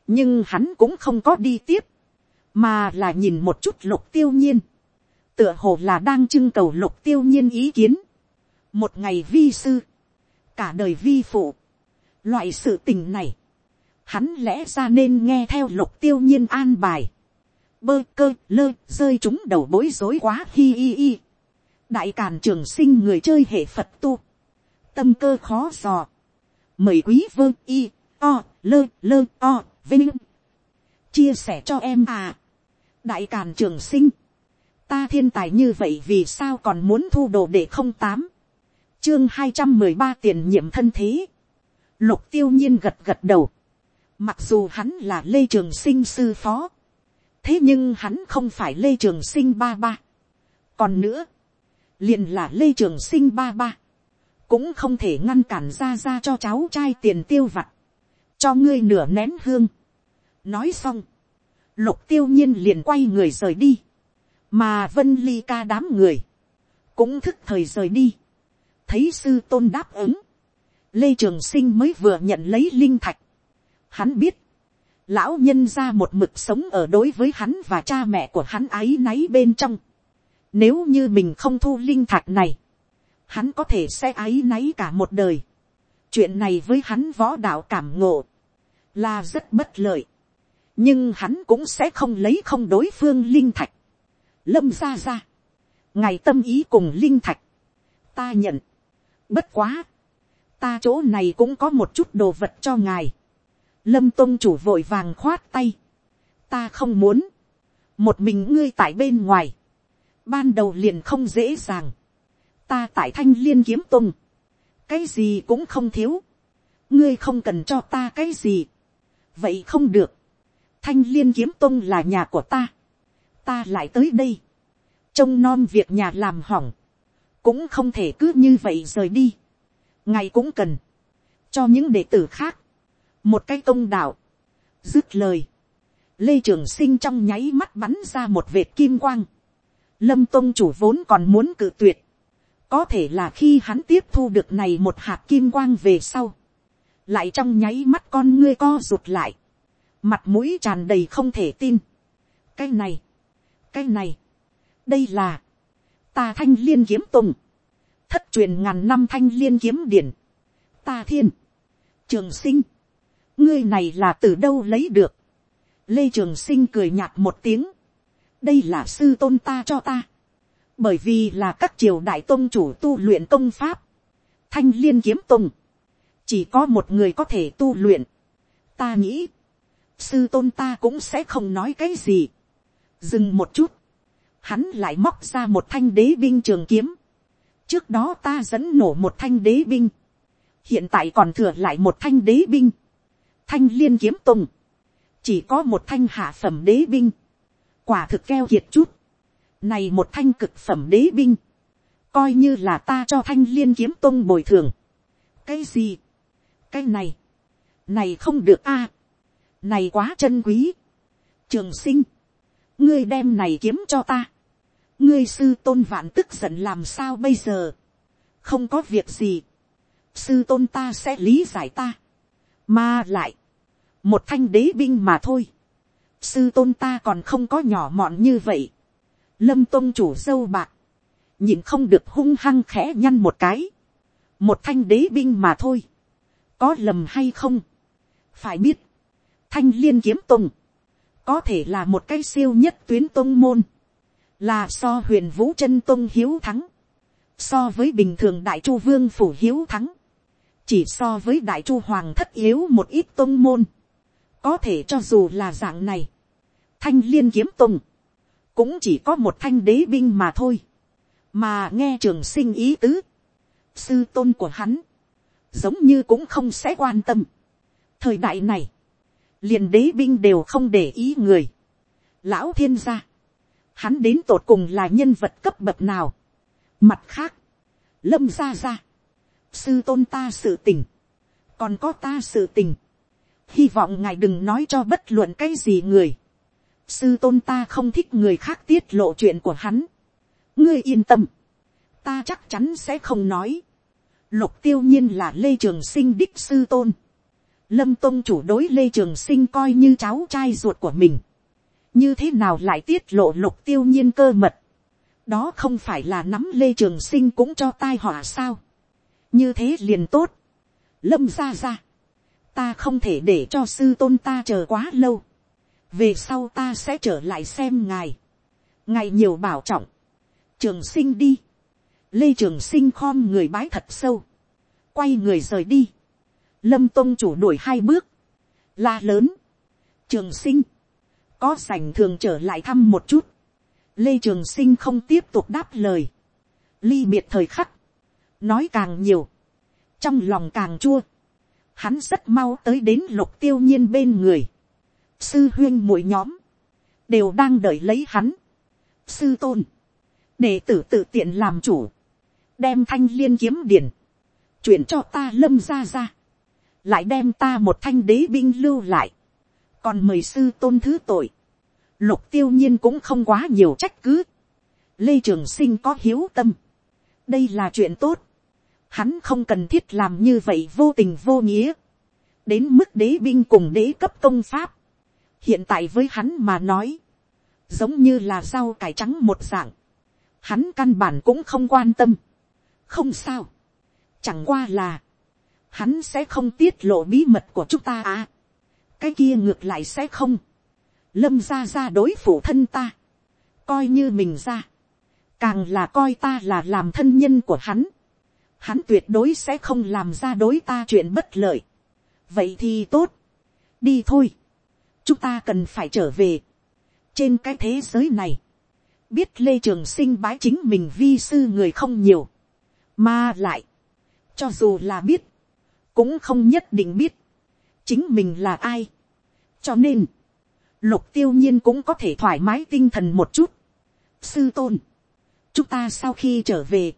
nhưng hắn cũng không có đi tiếp, mà là nhìn một chút lục tiêu nhiên, tựa hồ là đang trưng cầu lục tiêu nhiên ý kiến, một ngày vi sư, cả đời vi phụ, loại sự tình này, hắn lẽ ra nên nghe theo lục tiêu nhiên an bài, bơ cơ lơ rơi chúng đầu bối rối quá hi hi hi, đại càn trường sinh người chơi hệ phật tu, tâm cơ khó dò, mời quý vơ y, o, lơ lơ o, vinh, chia sẻ cho em à, đại càn trường sinh, ta thiên tài như vậy vì sao còn muốn thu đồ để không tám, chương hai trăm mười ba tiền nhiệm thân thế, lục tiêu nhiên gật gật đầu, mặc dù hắn là lê trường sinh sư phó, thế nhưng hắn không phải lê trường sinh ba ba, còn nữa, liền là lê trường sinh ba ba, cũng không thể ngăn cản ra ra cho cháu trai tiền tiêu vặt, cho ngươi nửa nén hương. nói xong, lục tiêu nhiên liền quay người rời đi, mà vân ly ca đám người, cũng thức thời rời đi, thấy sư tôn đáp ứng, lê trường sinh mới vừa nhận lấy linh thạch, hắn biết, lão nhân ra một mực sống ở đối với hắn và cha mẹ của hắn ái náy bên trong, nếu như mình không thu linh thạch này, hắn có thể sẽ ái náy cả một đời. Chuyện này với hắn võ đạo cảm ngộ, là rất bất lợi. Nhưng hắn cũng sẽ không lấy không đối phương linh thạch. Lâm ra ra. Ngày tâm ý cùng linh thạch. Ta nhận. Bất quá. Ta chỗ này cũng có một chút đồ vật cho ngài. Lâm tôn chủ vội vàng khoát tay. Ta không muốn. Một mình ngươi tại bên ngoài ban đầu liền không dễ dàng. ta tại thanh liên kiếm tung, cái gì cũng không thiếu, ngươi không cần cho ta cái gì, vậy không được, thanh liên kiếm tung là nhà của ta, ta lại tới đây, trông non việc nhà làm hỏng, cũng không thể cứ như vậy rời đi, ngày cũng cần, cho những đệ tử khác, một cái công đạo, dứt lời, lê trường sinh trong nháy mắt bắn ra một vệt kim quang, lâm tôn chủ vốn còn muốn cự tuyệt, có thể là khi hắn tiếp thu được này một hạt kim quang về sau, lại trong nháy mắt con ngươi co rụt lại, mặt mũi tràn đầy không thể tin. cái này, cái này, đây là, ta thanh liên kiếm tùng, thất truyền ngàn năm thanh liên kiếm điển, ta thiên, trường sinh, ngươi này là từ đâu lấy được, lê trường sinh cười nhạt một tiếng, đây là sư tôn ta cho ta, bởi vì là các triều đại tôn chủ tu luyện công pháp, thanh liên kiếm tùng, chỉ có một người có thể tu luyện, ta nghĩ, sư tôn ta cũng sẽ không nói cái gì, dừng một chút, hắn lại móc ra một thanh đế binh trường kiếm, trước đó ta dẫn nổ một thanh đế binh, hiện tại còn thừa lại một thanh đế binh, thanh liên kiếm tùng, chỉ có một thanh hạ phẩm đế binh, quả thực keo kiệt chút. Này một thanh cực phẩm đế binh. Coi như là ta cho thanh liên kiếm tông bồi thường. Cái gì? Cái này. Này không được a Này quá chân quý. Trường sinh. Ngươi đem này kiếm cho ta. Ngươi sư tôn vạn tức giận làm sao bây giờ. Không có việc gì. Sư tôn ta sẽ lý giải ta. Mà lại. Một thanh đế binh mà thôi sư tôn ta còn không có nhỏ mọn như vậy. lâm tôn chủ dâu bạc, nhìn không được hung hăng khẽ nhăn một cái. một thanh đế binh mà thôi. có lầm hay không. phải biết, thanh liên kiếm tùng, có thể là một cái siêu nhất tuyến tôn môn, là so huyền vũ chân tôn hiếu thắng, so với bình thường đại chu vương phủ hiếu thắng, chỉ so với đại chu hoàng thất yếu một ít tôn môn, có thể cho dù là dạng này, thanh liên kiếm tùng, cũng chỉ có một thanh đế binh mà thôi, mà nghe trường sinh ý tứ, sư tôn của hắn, giống như cũng không sẽ quan tâm. thời đại này, liền đế binh đều không để ý người. lão thiên gia, hắn đến tột cùng là nhân vật cấp bậc nào. mặt khác, lâm gia gia, sư tôn ta sự tình, còn có ta sự tình, hy vọng ngài đừng nói cho bất luận cái gì người, sư tôn ta không thích người khác tiết lộ chuyện của hắn. ngươi yên tâm, ta chắc chắn sẽ không nói. lục tiêu nhiên là lê trường sinh đích sư tôn lâm tôn chủ đối lê trường sinh coi như cháu trai ruột của mình. như thế nào lại tiết lộ lục tiêu nhiên cơ mật. đó không phải là nắm lê trường sinh cũng cho tai họa sao. như thế liền tốt. lâm ra ra. ta không thể để cho sư tôn ta chờ quá lâu về sau ta sẽ trở lại xem ngài, ngài nhiều bảo trọng, trường sinh đi, lê trường sinh khom người bái thật sâu, quay người rời đi, lâm tôn chủ đuổi hai bước, la lớn, trường sinh, có sảnh thường trở lại thăm một chút, lê trường sinh không tiếp tục đáp lời, ly biệt thời khắc, nói càng nhiều, trong lòng càng chua, hắn rất mau tới đến lục tiêu nhiên bên người, sư huyên mỗi nhóm, đều đang đợi lấy hắn, sư tôn, để tử tự tiện làm chủ, đem thanh liên kiếm điển, chuyển cho ta lâm ra ra, lại đem ta một thanh đế binh lưu lại, còn mời sư tôn thứ tội, lục tiêu nhiên cũng không quá nhiều trách cứ, lê trường sinh có hiếu tâm, đây là chuyện tốt, hắn không cần thiết làm như vậy vô tình vô nghĩa, đến mức đế binh cùng đế cấp công pháp, hiện tại với hắn mà nói, giống như là rau cải trắng một dạng, hắn căn bản cũng không quan tâm, không sao, chẳng qua là, hắn sẽ không tiết lộ bí mật của chúng ta à, cái kia ngược lại sẽ không, lâm ra ra đối phủ thân ta, coi như mình ra, càng là coi ta là làm thân nhân của hắn, hắn tuyệt đối sẽ không làm ra đối ta chuyện bất lợi. vậy thì tốt, đi thôi, chúng ta cần phải trở về. trên cái thế giới này, biết lê trường sinh bái chính mình vi sư người không nhiều, mà lại, cho dù là biết, cũng không nhất định biết, chính mình là ai. cho nên, lục tiêu nhiên cũng có thể thoải mái tinh thần một chút. sư tôn, chúng ta sau khi trở về,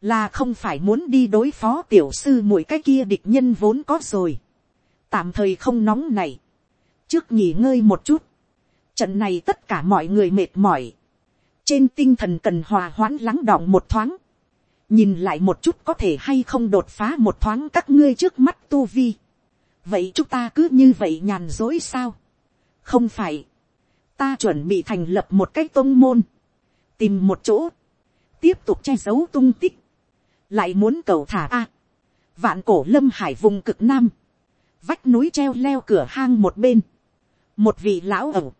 là không phải muốn đi đối phó tiểu sư mỗi cái kia địch nhân vốn có rồi. tạm thời không nóng này, trước nghỉ ngơi một chút, trận này tất cả mọi người mệt mỏi, trên tinh thần cần hòa hoãn lắng đọng một thoáng, nhìn lại một chút có thể hay không đột phá một thoáng các ngươi trước mắt tu vi. vậy chúng ta cứ như vậy nhàn dối sao. không phải, ta chuẩn bị thành lập một cái tôn môn, tìm một chỗ, tiếp tục che giấu tung tích, lại muốn cầu thả a. vạn cổ lâm hải vùng cực nam, vách núi treo leo cửa hang một bên, một vị lão ẩu,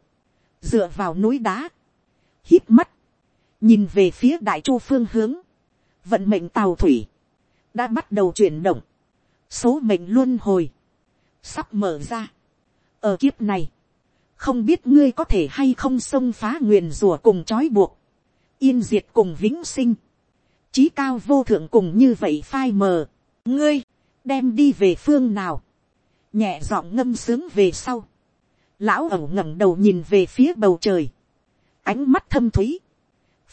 dựa vào núi đá, hít mắt, nhìn về phía đại chu phương hướng, vận mệnh tàu thủy, đã bắt đầu chuyển động, số mệnh luôn hồi, sắp mở ra. ở kiếp này, không biết ngươi có thể hay không xông phá nguyền rùa cùng trói buộc, yên diệt cùng vĩnh sinh, trí cao vô thượng cùng như vậy phai mờ, ngươi, đem đi về phương nào, nhẹ giọng ngâm sướng về sau, lão ẩu ngẩng đầu nhìn về phía bầu trời, ánh mắt thâm thúy,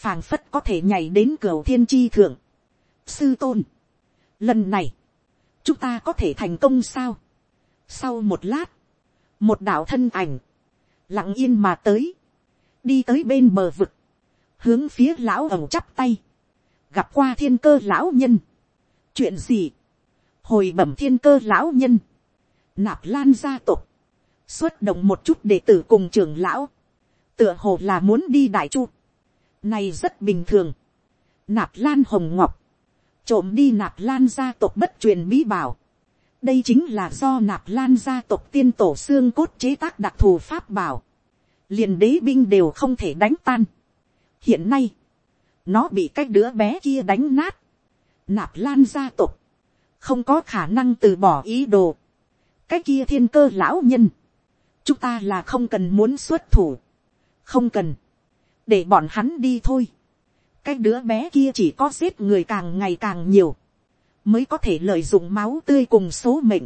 phảng phất có thể nhảy đến cửa thiên chi thượng, sư tôn, lần này, chúng ta có thể thành công sao, sau một lát, một đạo thân ảnh, lặng yên mà tới, đi tới bên bờ vực, hướng phía lão ẩu chắp tay, gặp qua thiên cơ lão nhân. chuyện gì, hồi bẩm thiên cơ lão nhân, nạp lan gia tộc, xuất động một chút đệ tử cùng trưởng lão, tựa hồ là muốn đi đại chu, này rất bình thường, nạp lan hồng ngọc, trộm đi nạp lan gia tộc bất truyền bí bảo, đây chính là do nạp lan gia tộc tiên tổ xương cốt chế tác đặc thù pháp bảo, liền đế binh đều không thể đánh tan. hiện nay, nó bị cái đứa bé kia đánh nát, nạp lan gia tộc, không có khả năng từ bỏ ý đồ, cái kia thiên cơ lão nhân, chúng ta là không cần muốn xuất thủ, không cần, để bọn hắn đi thôi, cái đứa bé kia chỉ có giết người càng ngày càng nhiều, mới có thể lợi dụng máu tươi cùng số mệnh,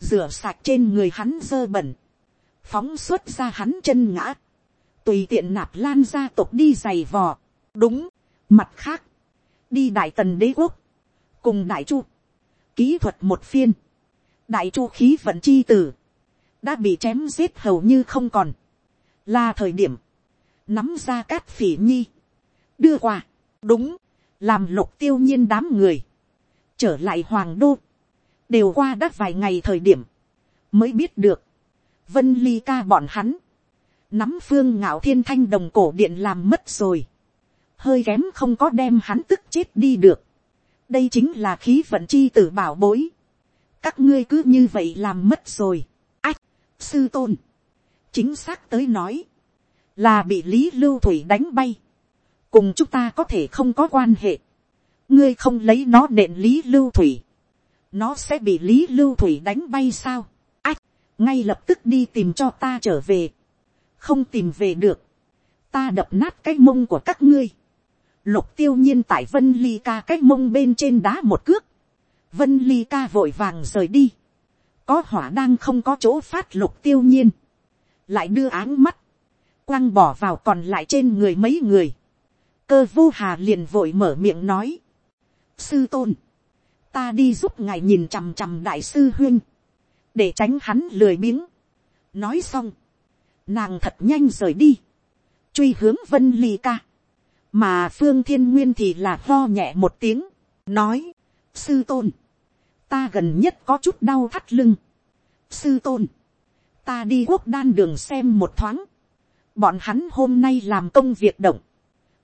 rửa sạch trên người hắn dơ bẩn, phóng xuất ra hắn chân ngã, tùy tiện nạp lan gia tộc đi giày vò, đúng, Mặt khác, đi đại tần đế quốc, cùng đại chu, kỹ thuật một phiên, đại chu khí vận chi tử, đã bị chém giết hầu như không còn, là thời điểm, nắm ra cát phỉ nhi, đưa qua, đúng, làm lục tiêu nhiên đám người, trở lại hoàng đô, đều qua đã vài ngày thời điểm, mới biết được, vân ly ca bọn hắn, nắm phương ngạo thiên thanh đồng cổ điện làm mất rồi, hơi kém không có đem hắn tức chết đi được. đây chính là khí vận chi tử bảo bối. các ngươi cứ như vậy làm mất rồi. ách, sư tôn. chính xác tới nói, là bị lý lưu thủy đánh bay. cùng chúng ta có thể không có quan hệ. ngươi không lấy nó nện lý lưu thủy, nó sẽ bị lý lưu thủy đánh bay sao, ách, ngay lập tức đi tìm cho ta trở về, không tìm về được, ta đập nát cái mông của các ngươi, lục tiêu nhiên tại vân ly ca cái mông bên trên đá một cước, vân ly ca vội vàng rời đi, có hỏa đang không có chỗ phát lục tiêu nhiên, lại đưa áng mắt, quăng bỏ vào còn lại trên người mấy người, cơ vô hà liền vội mở miệng nói, sư tôn, ta đi giúp ngài nhìn chằm chằm đại sư huyên, để tránh hắn lười biếng. nói xong, nàng thật nhanh rời đi, truy hướng vân ly ca, mà phương thiên nguyên thì là lo nhẹ một tiếng, nói, sư tôn, ta gần nhất có chút đau thắt lưng, sư tôn, ta đi quốc đan đường xem một thoáng, bọn hắn hôm nay làm công việc động,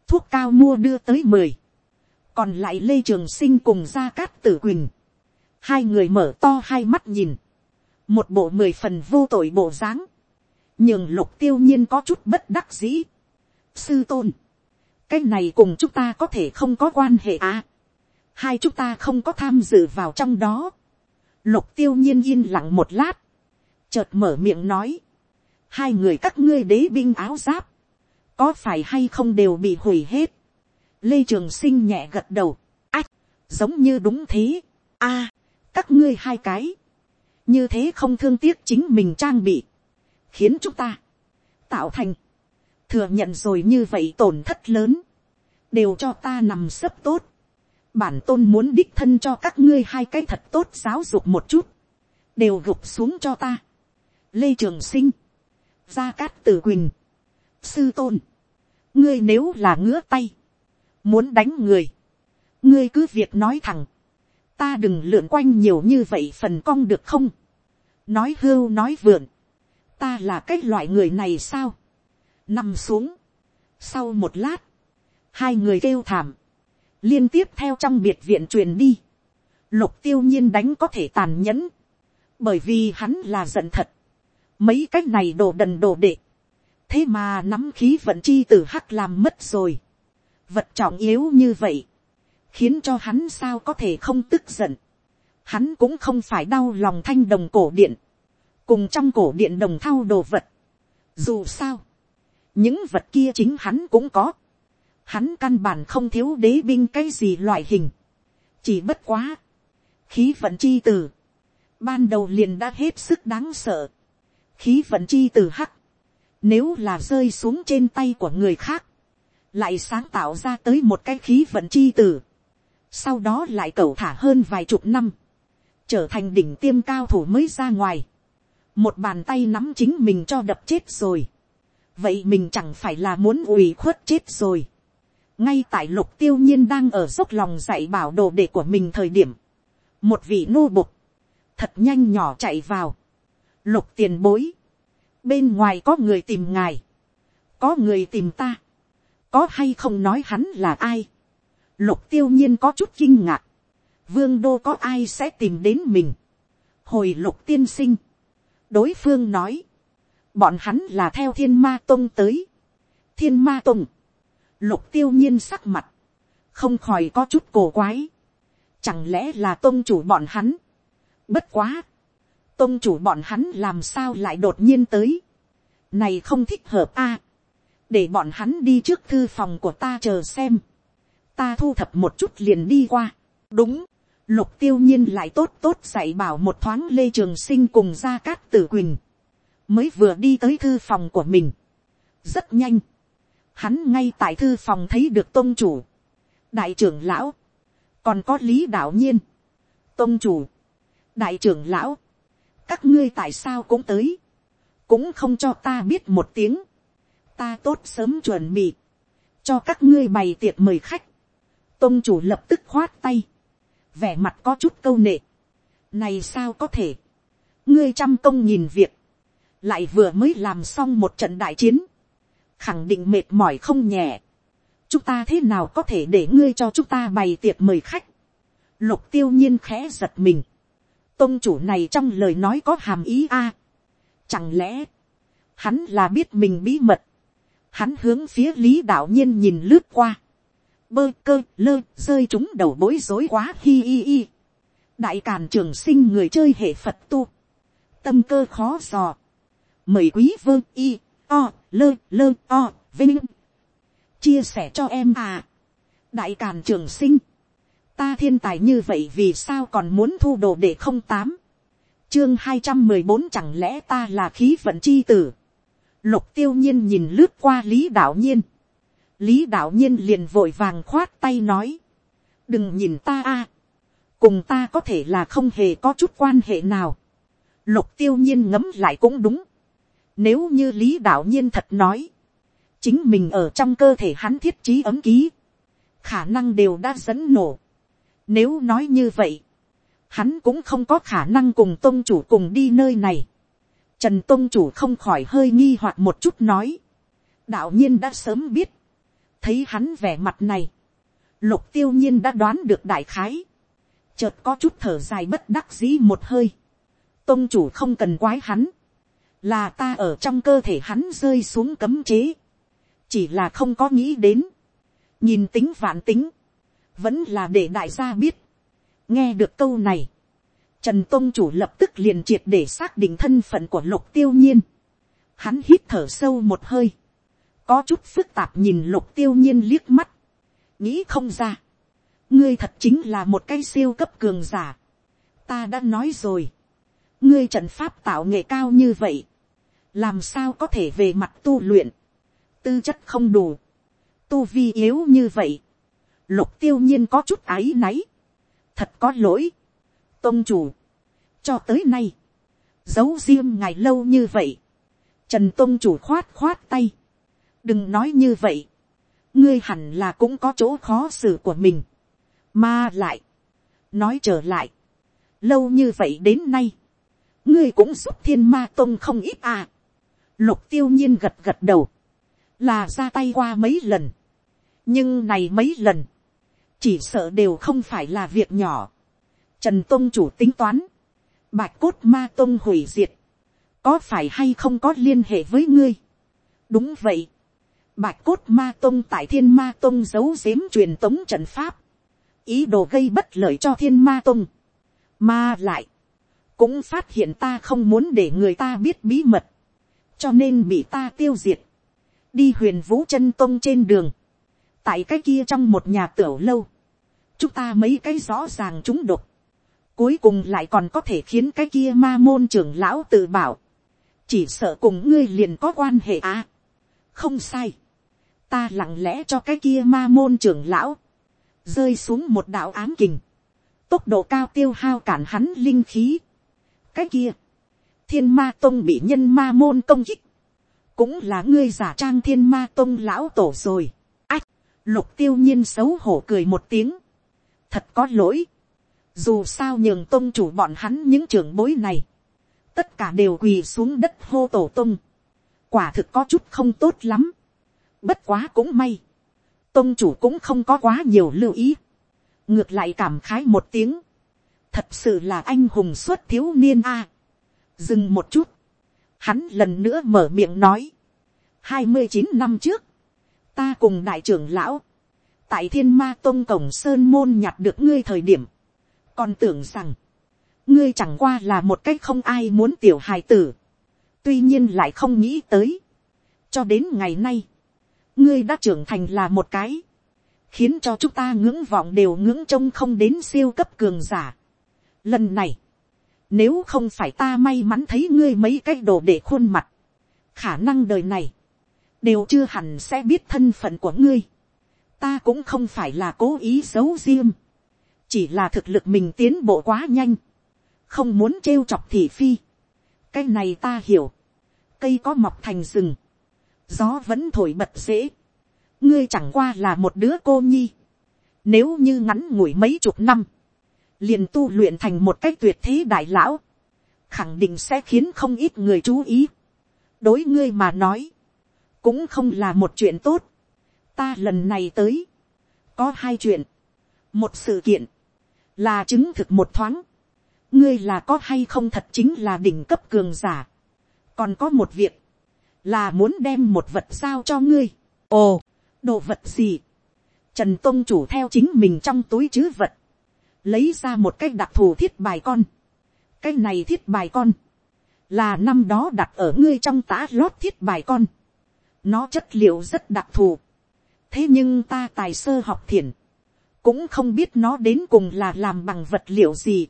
thuốc cao mua đưa tới mười, còn lại lê trường sinh cùng gia cát tử quỳnh, hai người mở to hai mắt nhìn, một bộ mười phần vô tội bộ dáng, nhường lục tiêu nhiên có chút bất đắc dĩ. sư tôn, cái này cùng chúng ta có thể không có quan hệ à. hai chúng ta không có tham dự vào trong đó. lục tiêu nhiên yên lặng một lát, chợt mở miệng nói, hai người các ngươi đế binh áo giáp, có phải hay không đều bị hủy hết. lê trường sinh nhẹ gật đầu, ách, giống như đúng thế. a, à, các ngươi hai cái, như thế không thương tiếc chính mình trang bị, khiến chúng ta tạo thành, thừa nhận rồi như vậy tổn thất lớn, đều cho ta nằm sấp tốt, bản tôn muốn đích thân cho các ngươi hai cái thật tốt giáo dục một chút, đều gục xuống cho ta. Lê Trường Sinh, Gia Cát Tử Quỳnh, Sư Tôn, ngươi nếu là ngứa tay, muốn đánh người, ngươi cứ việc nói thẳng, ta đừng lượn quanh nhiều như vậy phần cong được không, nói hưu nói vượn, ta là cái loại người này sao, nằm xuống, sau một lát, hai người kêu thảm, liên tiếp theo trong biệt viện truyền đi, lục tiêu nhiên đánh có thể tàn nhẫn, bởi vì hắn là giận thật, mấy cái này đồ đần đồ đệ, thế mà nắm khí vận chi t hắc làm mất rồi, vật trọng yếu như vậy, khiến cho hắn sao có thể không tức giận, hắn cũng không phải đau lòng thanh đồng cổ điện, cùng trong cổ điện đồng thao đồ vật. Dù sao, những vật kia chính hắn cũng có. Hắn căn bản không thiếu đế binh cái gì loại hình. Chỉ bất quá. Khí vận chi tử Ban đầu liền đã hết sức đáng sợ. Khí vận chi từ hắc. Nếu là rơi xuống trên tay của người khác. Lại sáng tạo ra tới một cái khí vận chi từ. Sau đó lại cẩu thả hơn vài chục năm. Trở thành đỉnh tiêm cao thủ mới ra ngoài một bàn tay nắm chính mình cho đập chết rồi. vậy mình chẳng phải là muốn ủy khuất chết rồi. ngay tại lục tiêu nhiên đang ở dốc lòng dạy bảo đồ đệ của mình thời điểm, một vị nô bục, thật nhanh nhỏ chạy vào, lục tiền bối, bên ngoài có người tìm ngài, có người tìm ta, có hay không nói hắn là ai, lục tiêu nhiên có chút kinh ngạc, vương đô có ai sẽ tìm đến mình, hồi lục tiên sinh, đối phương nói, bọn hắn là theo thiên ma tông tới, thiên ma tông, lục tiêu nhiên sắc mặt, không khỏi có chút cổ quái, chẳng lẽ là tông chủ bọn hắn, bất quá, tông chủ bọn hắn làm sao lại đột nhiên tới, này không thích hợp a, để bọn hắn đi trước thư phòng của ta chờ xem, ta thu thập một chút liền đi qua, đúng, Lục tiêu nhiên lại tốt tốt dạy bảo một thoáng Lê Trường Sinh cùng Gia Cát Tử Quỳnh. Mới vừa đi tới thư phòng của mình. Rất nhanh. Hắn ngay tại thư phòng thấy được tôn chủ. Đại trưởng lão. Còn có Lý Đạo Nhiên. Tôn chủ. Đại trưởng lão. Các ngươi tại sao cũng tới. Cũng không cho ta biết một tiếng. Ta tốt sớm chuẩn bị. Cho các ngươi bày tiệc mời khách. Tôn chủ lập tức khoát tay vẻ mặt có chút câu nệ. Này sao có thể? Ngươi trăm công nhìn việc. Lại vừa mới làm xong một trận đại chiến. Khẳng định mệt mỏi không nhẹ. Chúng ta thế nào có thể để ngươi cho chúng ta bày tiệc mời khách. Lục tiêu nhiên khẽ giật mình. Tông chủ này trong lời nói có hàm ý a Chẳng lẽ. Hắn là biết mình bí mật. Hắn hướng phía lý đạo nhiên nhìn lướt qua. bơ cơ, lơ, rơi chúng đầu bối rối quá, hi hi hi. đại càn trường sinh người chơi hệ phật tu. tâm cơ khó dò. mời quý vơ, y, o, lơ lơ, o, vinh. chia sẻ cho em à. đại càn trường sinh ta thiên tài như vậy vì sao còn muốn thu đồ để không tám. chương hai trăm mười bốn chẳng lẽ ta là khí vận chi tử. lục tiêu nhiên nhìn lướt qua lý đạo nhiên lý đạo nhiên liền vội vàng khoát tay nói, đừng nhìn ta a, cùng ta có thể là không hề có chút quan hệ nào, lục tiêu nhiên ngấm lại cũng đúng, nếu như lý đạo nhiên thật nói, chính mình ở trong cơ thể hắn thiết trí ấm ký, khả năng đều đã dẫn nổ. Nếu nói như vậy, hắn cũng không có khả năng cùng tôn chủ cùng đi nơi này. Trần tôn chủ không khỏi hơi nghi hoặc một chút nói. đạo nhiên đã sớm biết, thấy hắn vẻ mặt này, lục tiêu nhiên đã đoán được đại khái, chợt có chút thở dài bất đắc dĩ một hơi, tôn chủ không cần quái hắn, là ta ở trong cơ thể hắn rơi xuống cấm chế, chỉ là không có nghĩ đến, nhìn tính vạn tính, vẫn là để đại gia biết, nghe được câu này, trần tôn chủ lập tức liền triệt để xác định thân phận của lục tiêu nhiên, hắn hít thở sâu một hơi, có chút phức tạp nhìn lục tiêu nhiên liếc mắt, nghĩ không ra, ngươi thật chính là một cái siêu cấp cường giả, ta đã nói rồi, ngươi trận pháp tạo nghệ cao như vậy, làm sao có thể về mặt tu luyện, tư chất không đủ, tu vi yếu như vậy, lục tiêu nhiên có chút áy náy, thật có lỗi, tôn chủ, cho tới nay, giấu riêng ngày lâu như vậy, trần tôn chủ khoát khoát tay, đừng nói như vậy, ngươi hẳn là cũng có chỗ khó xử của mình, mà lại, nói trở lại, lâu như vậy đến nay, ngươi cũng giúp thiên ma tông không ít à. lục tiêu nhiên gật gật đầu, là ra tay qua mấy lần, nhưng này mấy lần, chỉ sợ đều không phải là việc nhỏ. Trần Tông chủ tính toán, bạch cốt ma tông hủy diệt, có phải hay không có liên hệ với ngươi? đúng vậy, bạch cốt ma tông tại thiên ma tông giấu giếm truyền tống trận pháp, ý đồ gây bất lợi cho thiên ma tông, mà lại, cũng phát hiện ta không muốn để người ta biết bí mật, cho nên bị ta tiêu diệt, đi huyền vũ chân tông trên đường, tại cái kia trong một nhà tiểu lâu, chúng ta mấy cái rõ ràng chúng đột, cuối cùng lại còn có thể khiến cái kia ma môn trưởng lão tự bảo, chỉ sợ cùng ngươi liền có quan hệ à. không sai, ta lặng lẽ cho cái kia ma môn trưởng lão, rơi xuống một đạo ám kình, tốc độ cao tiêu hao cản hắn linh khí. cái kia, thiên ma tông bị nhân ma môn công kích, cũng là ngươi giả trang thiên ma tông lão tổ rồi lục tiêu nhiên xấu hổ cười một tiếng, thật có lỗi, dù sao nhường tôn chủ bọn hắn những trưởng bối này, tất cả đều quỳ xuống đất hô tổ tông, quả thực có chút không tốt lắm, Bất quá cũng may. tôn chủ cũng không có quá nhiều lưu ý. Ngược lại cảm khái một tiếng. Thật sự là anh hùng xuất thiếu niên a. Dừng một chút. Hắn lần nữa mở miệng nói. hai mươi chín năm trước. Ta cùng đại trưởng lão. Tại thiên ma tôn cổng sơn môn nhặt được ngươi thời điểm. Còn tưởng rằng. Ngươi chẳng qua là một cách không ai muốn tiểu hài tử. Tuy nhiên lại không nghĩ tới. Cho đến ngày nay ngươi đã trưởng thành là một cái, khiến cho chúng ta ngưỡng vọng đều ngưỡng trông không đến siêu cấp cường giả. Lần này, nếu không phải ta may mắn thấy ngươi mấy cái đồ để khuôn mặt, khả năng đời này, đều chưa hẳn sẽ biết thân phận của ngươi. Ta cũng không phải là cố ý giấu riêng, chỉ là thực lực mình tiến bộ quá nhanh, không muốn trêu chọc thị phi. cái này ta hiểu, cây có mọc thành rừng, gió vẫn thổi bật dễ, ngươi chẳng qua là một đứa cô nhi, nếu như ngắn ngủi mấy chục năm, liền tu luyện thành một cách tuyệt thế đại lão, khẳng định sẽ khiến không ít người chú ý. đối ngươi mà nói, cũng không là một chuyện tốt. ta lần này tới, có hai chuyện. một sự kiện, là chứng thực một thoáng, ngươi là có hay không thật chính là đỉnh cấp cường giả. còn có một việc, là muốn đem một vật sao cho ngươi. ồ, đồ vật gì. Trần tôn chủ theo chính mình trong túi chứ vật. Lấy ra một cái đặc thù thiết bài con. Cái này thiết bài con. Là năm đó đặt ở ngươi trong tã lót thiết bài con. Nó chất liệu rất đặc thù. Thế nhưng ta tài sơ học thiền. Cũng không biết nó đến cùng là làm bằng vật liệu gì.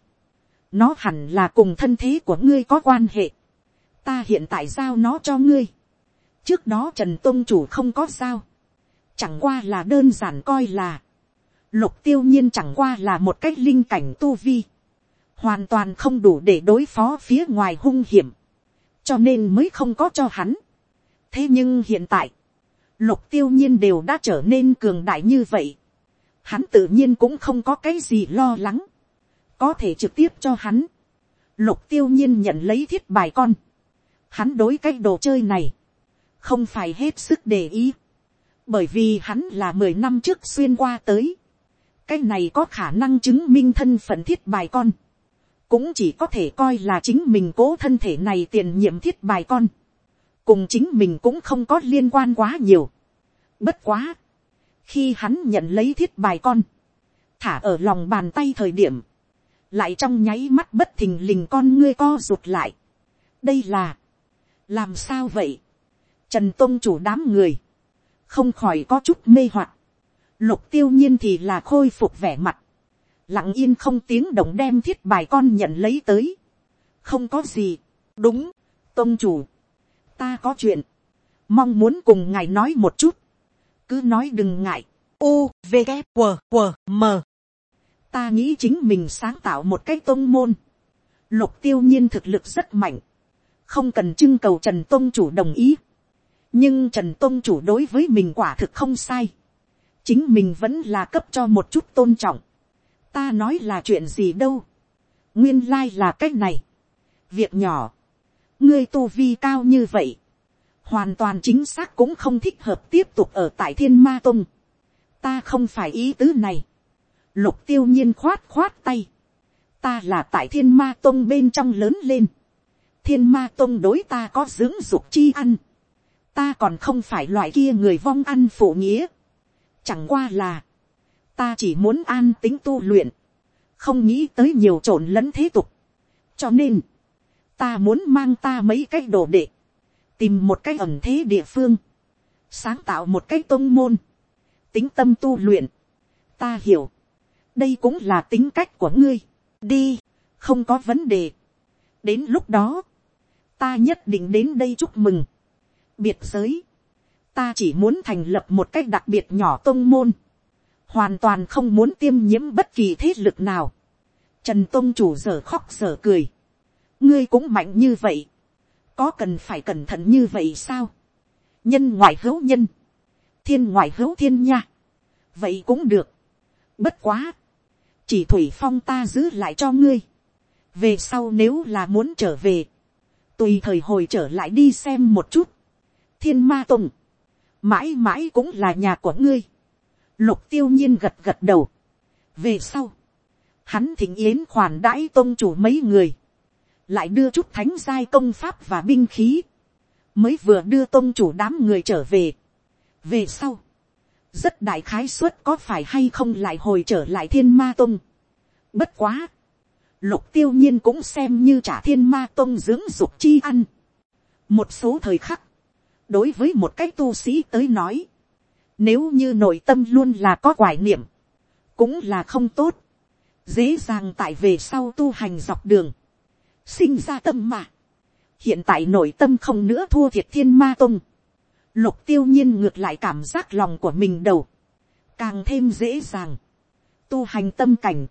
Nó hẳn là cùng thân thế của ngươi có quan hệ. Ta hiện tại giao nó cho ngươi. Trước đó Trần tôn Chủ không có sao. chẳng qua là đơn giản coi là, lục tiêu nhiên chẳng qua là một cách linh cảnh tu vi, hoàn toàn không đủ để đối phó phía ngoài hung hiểm, cho nên mới không có cho hắn thế nhưng hiện tại, lục tiêu nhiên đều đã trở nên cường đại như vậy, hắn tự nhiên cũng không có cái gì lo lắng, có thể trực tiếp cho hắn. lục tiêu nhiên nhận lấy thiết bài con, hắn đối cái đồ chơi này, không phải hết sức để ý, bởi vì hắn là mười năm trước xuyên qua tới. cái này có khả năng chứng minh thân phận thiết bài con. cũng chỉ có thể coi là chính mình cố thân thể này tiền nhiệm thiết bài con cùng chính mình cũng không có liên quan quá nhiều. bất quá. khi hắn nhận lấy thiết bài con, thả ở lòng bàn tay thời điểm, lại trong nháy mắt bất thình lình con ngươi co rụt lại. đây là, làm sao vậy, trần tôn chủ đám người, không khỏi có chút mê hoặc. lục tiêu nhiên thì là khôi phục vẻ mặt, lặng yên không tiếng động đem thiết bài con nhận lấy tới. không có gì, đúng, tôn chủ, ta có chuyện, mong muốn cùng ngài nói một chút, cứ nói đừng ngại, u v g q q m ta nghĩ chính mình sáng tạo một cái tôn môn, lục tiêu nhiên thực lực rất mạnh, không cần trưng cầu trần tôn chủ đồng ý, nhưng trần tôn chủ đối với mình quả thực không sai. chính mình vẫn là cấp cho một chút tôn trọng. ta nói là chuyện gì đâu. nguyên lai là cái này. việc nhỏ ngươi tu vi cao như vậy. hoàn toàn chính xác cũng không thích hợp tiếp tục ở tại thiên ma Tông. ta không phải ý tứ này. lục tiêu nhiên khoát khoát tay. ta là tại thiên ma Tông bên trong lớn lên. thiên ma Tông đối ta có dưỡng dục chi ăn ta còn không phải loại kia người vong ăn phụ nghĩa. Chẳng qua là, ta chỉ muốn an tính tu luyện, không nghĩ tới nhiều trộn lẫn thế tục. cho nên, ta muốn mang ta mấy cái đồ đệ, tìm một cái ẩn thế địa phương, sáng tạo một cái tôn môn, tính tâm tu luyện. ta hiểu, đây cũng là tính cách của ngươi, đi, không có vấn đề. đến lúc đó, ta nhất định đến đây chúc mừng biệt giới. Ta chỉ muốn thành lập một cách đặc biệt nhỏ tôn môn. Hoàn toàn không muốn tiêm nhiễm bất kỳ thế lực nào. Trần tôn chủ giờ khóc giờ cười. Ngươi cũng mạnh như vậy. Có cần phải cẩn thận như vậy sao? Nhân ngoại hữu nhân. Thiên ngoại hữu thiên nha. Vậy cũng được. Bất quá. Chỉ thủy phong ta giữ lại cho ngươi. Về sau nếu là muốn trở về. Tùy thời hồi trở lại đi xem một chút thiên ma tùng, mãi mãi cũng là nhà của ngươi. lục tiêu nhiên gật gật đầu. về sau, hắn thỉnh yến khoản đãi tôn chủ mấy người, lại đưa chút thánh giai công pháp và binh khí, mới vừa đưa tôn chủ đám người trở về. về sau, rất đại khái suất có phải hay không lại hồi trở lại thiên ma tông. bất quá, lục tiêu nhiên cũng xem như trả thiên ma tông dưỡng dục chi ăn. một số thời khắc, đối với một cái tu sĩ tới nói, nếu như nội tâm luôn là có quải niệm, cũng là không tốt, dễ dàng tại về sau tu hành dọc đường, sinh ra tâm mà, hiện tại nội tâm không nữa thua thiệt thiên ma tung, lục tiêu nhiên ngược lại cảm giác lòng của mình đầu, càng thêm dễ dàng, tu hành tâm cảnh,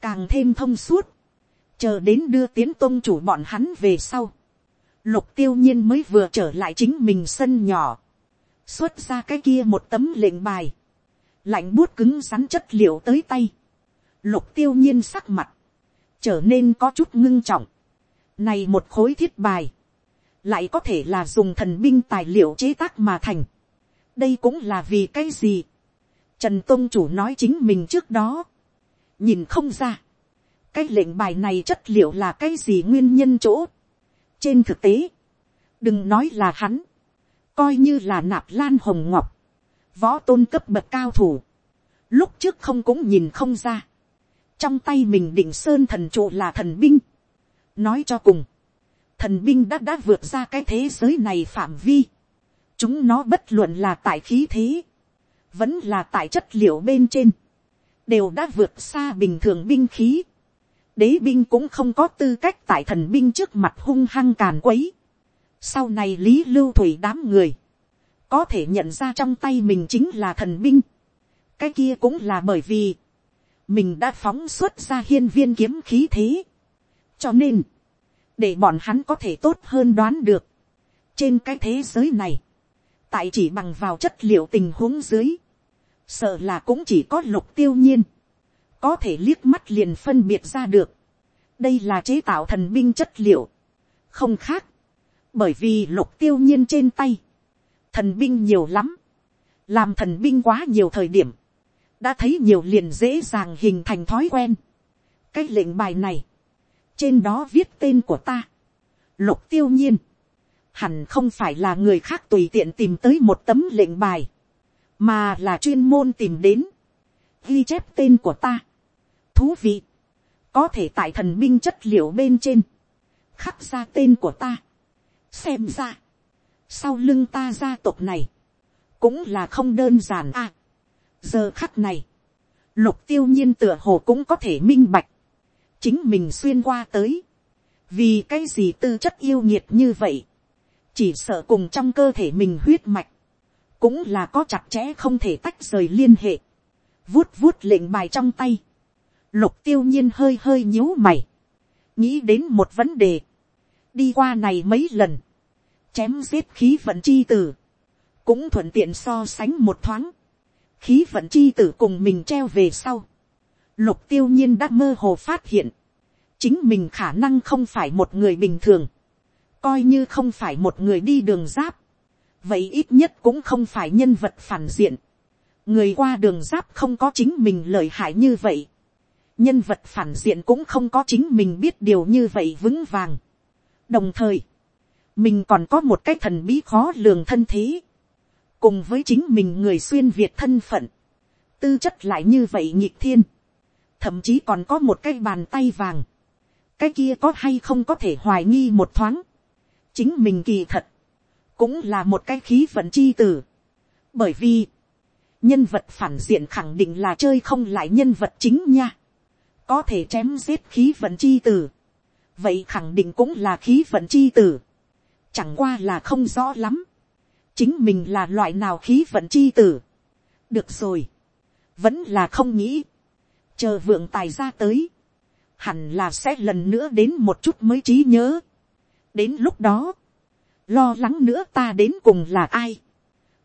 càng thêm thông suốt, chờ đến đưa tiến tôn chủ bọn hắn về sau, lục tiêu nhiên mới vừa trở lại chính mình sân nhỏ, xuất ra cái kia một tấm lệnh bài, lạnh bút cứng rắn chất liệu tới tay, lục tiêu nhiên sắc mặt, trở nên có chút ngưng trọng, này một khối thiết bài, lại có thể là dùng thần binh tài liệu chế tác mà thành, đây cũng là vì cái gì, trần tôn chủ nói chính mình trước đó, nhìn không ra, cái lệnh bài này chất liệu là cái gì nguyên nhân chỗ, trên thực tế, đừng nói là hắn, coi như là nạp lan hồng ngọc, võ tôn cấp bậc cao thủ, lúc trước không cũng nhìn không ra, trong tay mình định sơn thần trụ là thần binh, nói cho cùng, thần binh đã đã vượt ra cái thế giới này phạm vi, chúng nó bất luận là tại khí thế, vẫn là tại chất liệu bên trên, đều đã vượt xa bình thường binh khí. đế binh cũng không có tư cách tại thần binh trước mặt hung hăng càn quấy. sau này lý lưu thủy đám người, có thể nhận ra trong tay mình chính là thần binh. cái kia cũng là bởi vì, mình đã phóng xuất ra hiên viên kiếm khí thế cho nên, để bọn hắn có thể tốt hơn đoán được. trên cái thế giới này, tại chỉ bằng vào chất liệu tình huống dưới, sợ là cũng chỉ có lục tiêu nhiên, có thể liếc mắt liền phân biệt ra được. đây là chế tạo thần binh chất liệu, không khác, bởi vì lục tiêu nhiên trên tay, thần binh nhiều lắm, làm thần binh quá nhiều thời điểm, đã thấy nhiều liền dễ dàng hình thành thói quen. cái lệnh bài này, trên đó viết tên của ta, lục tiêu nhiên, hẳn không phải là người khác tùy tiện tìm tới một tấm lệnh bài, mà là chuyên môn tìm đến, ghi chép tên của ta. Thú vị, có thể tại thần binh chất liệu bên trên, khắc ra tên của ta. xem ra, sau lưng ta gia tộc này, cũng là không đơn giản à. giờ khắc này, lục tiêu nhiên tựa hồ cũng có thể minh bạch, chính mình xuyên qua tới, vì cái gì tư chất yêu nhiệt như vậy, chỉ sợ cùng trong cơ thể mình huyết mạch, cũng là có chặt chẽ không thể tách rời liên hệ, vuốt vuốt lệnh bài trong tay, lục tiêu nhiên hơi hơi nhíu mày, nghĩ đến một vấn đề, đi qua này mấy lần, chém giết khí vận chi tử, cũng thuận tiện so sánh một thoáng, khí vận chi tử cùng mình treo về sau, lục tiêu nhiên đã mơ hồ phát hiện, chính mình khả năng không phải một người bình thường, coi như không phải một người đi đường giáp, vậy ít nhất cũng không phải nhân vật phản diện. người qua đường giáp không có chính mình lợi hại như vậy. nhân vật phản diện cũng không có chính mình biết điều như vậy vững vàng. đồng thời, mình còn có một cái thần bí khó lường thân thế. cùng với chính mình người xuyên việt thân phận. tư chất lại như vậy nhịp thiên thậm chí còn có một cái bàn tay vàng. cái kia có hay không có thể hoài nghi một thoáng. chính mình kỳ thật cũng là một cái khí vận chi tử. Bởi vì, nhân vật phản diện khẳng định là chơi không lại nhân vật chính nha. Có thể chém giết khí vận chi tử. Vậy khẳng định cũng là khí vận chi tử. Chẳng qua là không rõ lắm. Chính mình là loại nào khí vận chi tử. Được rồi. Vẫn là không nghĩ. Chờ vượng tài ra tới. Hẳn là sẽ lần nữa đến một chút mới trí nhớ. Đến lúc đó lo lắng nữa ta đến cùng là ai.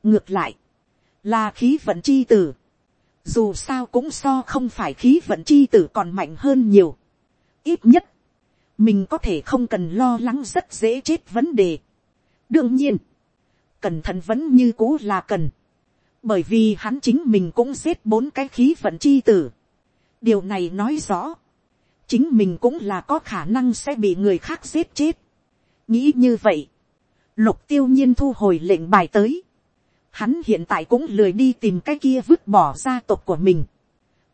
ngược lại, là khí vận chi tử. dù sao cũng so không phải khí vận chi tử còn mạnh hơn nhiều. ít nhất, mình có thể không cần lo lắng rất dễ chết vấn đề. đương nhiên, cẩn thận vẫn như cũ là cần. bởi vì hắn chính mình cũng giết bốn cái khí vận chi tử điều này nói rõ, chính mình cũng là có khả năng sẽ bị người khác giết chết. nghĩ như vậy, Lục tiêu nhiên thu hồi lệnh bài tới. Hắn hiện tại cũng lười đi tìm cái kia vứt bỏ gia tộc của mình.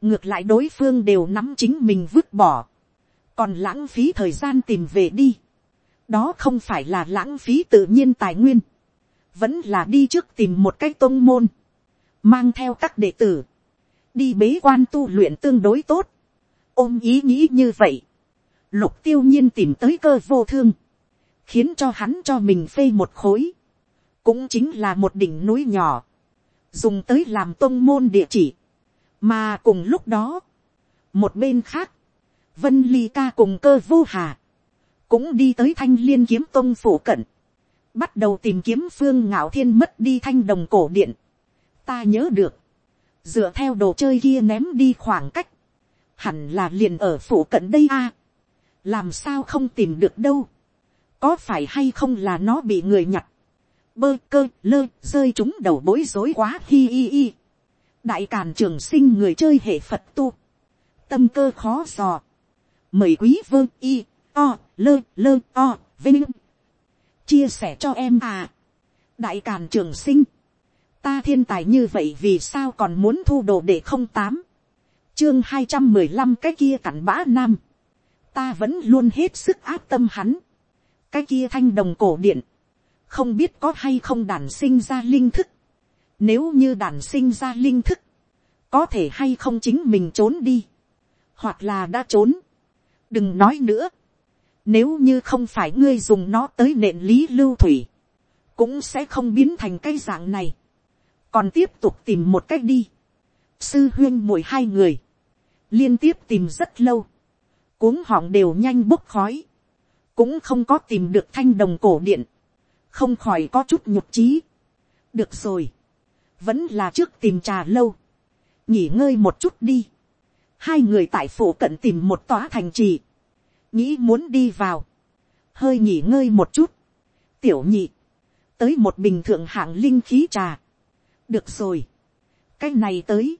Ngược lại đối phương đều nắm chính mình vứt bỏ. Còn lãng phí thời gian tìm về đi. Đó không phải là lãng phí tự nhiên tài nguyên. Vẫn là đi trước tìm một cái tôn môn. Mang theo các đệ tử. Đi bế quan tu luyện tương đối tốt. Ôm ý nghĩ như vậy. Lục tiêu nhiên tìm tới cơ vô thương khiến cho hắn cho mình phê một khối, cũng chính là một đỉnh núi nhỏ, dùng tới làm tôn môn địa chỉ, mà cùng lúc đó, một bên khác, vân ly ca cùng cơ vô hà, cũng đi tới thanh liên kiếm Tông phủ cận, bắt đầu tìm kiếm phương ngạo thiên mất đi thanh đồng cổ điện. ta nhớ được, dựa theo đồ chơi kia ném đi khoảng cách, hẳn là liền ở phủ cận đây a, làm sao không tìm được đâu, có phải hay không là nó bị người nhặt, bơ cơ lơ rơi chúng đầu bối rối quá hi hi hi. đại càn trường sinh người chơi hệ phật tu, tâm cơ khó dò, mời quý vơ y o lơ lơ o vinh. Chia sẻ cho em à. đại càn trường sinh, ta thiên tài như vậy vì sao còn muốn thu đồ để không tám, chương hai trăm mười lăm cái kia cặn bã nam, ta vẫn luôn hết sức áp tâm hắn, cái kia thanh đồng cổ điện, không biết có hay không đản sinh ra linh thức, nếu như đản sinh ra linh thức, có thể hay không chính mình trốn đi, hoặc là đã trốn, đừng nói nữa, nếu như không phải ngươi dùng nó tới nện lý lưu thủy, cũng sẽ không biến thành cái dạng này, còn tiếp tục tìm một cách đi, sư huyên mỗi hai người, liên tiếp tìm rất lâu, cuống họng đều nhanh bốc khói, cũng không có tìm được thanh đồng cổ điện, không khỏi có chút nhục trí. được rồi, vẫn là trước tìm trà lâu, nghỉ ngơi một chút đi. hai người tại phủ cận tìm một tòa thành trì, nghĩ muốn đi vào, hơi nghỉ ngơi một chút, tiểu nhị, tới một bình thượng hạng linh khí trà được rồi, cái này tới,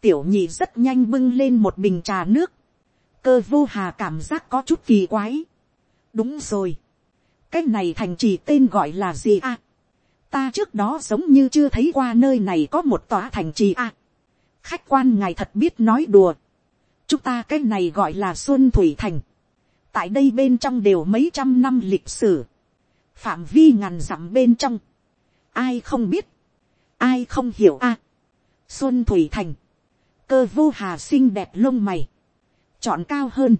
tiểu nhị rất nhanh bưng lên một bình trà nước, cơ vô hà cảm giác có chút kỳ quái. đúng rồi, cái này thành trì tên gọi là gì à? ta trước đó giống như chưa thấy qua nơi này có một tòa thành trì à? khách quan ngài thật biết nói đùa. chúng ta cái này gọi là xuân thủy thành. tại đây bên trong đều mấy trăm năm lịch sử. phạm vi ngàn dặm bên trong. ai không biết ai không hiểu a. xuân thủy thành. cơ vô hà xinh đẹp lông mày. chọn cao hơn.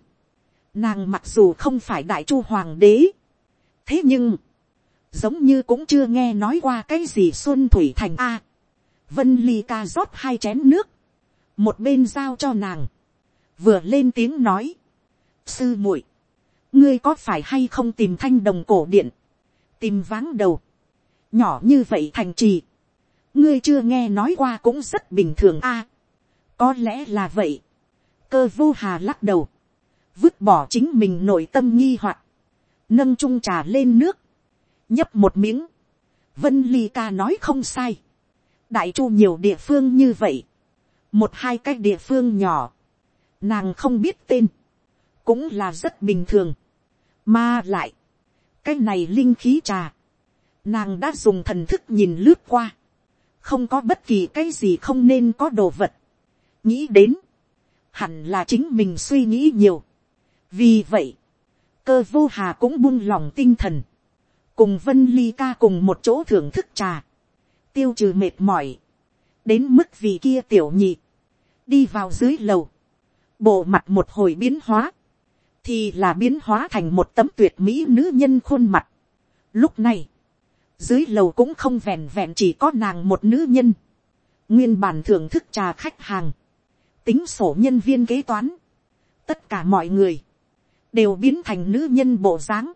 nàng mặc dù không phải đại chu hoàng đế. thế nhưng, giống như cũng chưa nghe nói qua cái gì xuân thủy thành a. Vân ly ca rót hai chén nước. Một bên giao cho nàng. Vừa lên tiếng nói. Sư muội Ngươi có phải hay không tìm thanh đồng cổ điện. Tìm váng đầu. Nhỏ như vậy thành trì. Ngươi chưa nghe nói qua cũng rất bình thường a. Có lẽ là vậy. Cơ vô hà lắc đầu. Vứt bỏ chính mình nội tâm nghi hoặc. Nâng chung trà lên nước. Nhấp một miếng. Vân ly ca nói không sai. Đại chu nhiều địa phương như vậy, một hai cái địa phương nhỏ, nàng không biết tên, cũng là rất bình thường, mà lại, cái này linh khí trà, nàng đã dùng thần thức nhìn lướt qua, không có bất kỳ cái gì không nên có đồ vật, nghĩ đến, hẳn là chính mình suy nghĩ nhiều, vì vậy, cơ vô hà cũng buông lòng tinh thần, cùng vân ly ca cùng một chỗ thưởng thức trà, tiêu trừ mệt mỏi, đến mức vì kia tiểu nhị, đi vào dưới lầu, bộ mặt một hồi biến hóa, thì là biến hóa thành một tấm tuyệt mỹ nữ nhân khuôn mặt. Lúc này, dưới lầu cũng không vẹn vẹn chỉ có nàng một nữ nhân, nguyên bản thưởng thức trà khách hàng, tính sổ nhân viên kế toán, tất cả mọi người, đều biến thành nữ nhân bộ dáng,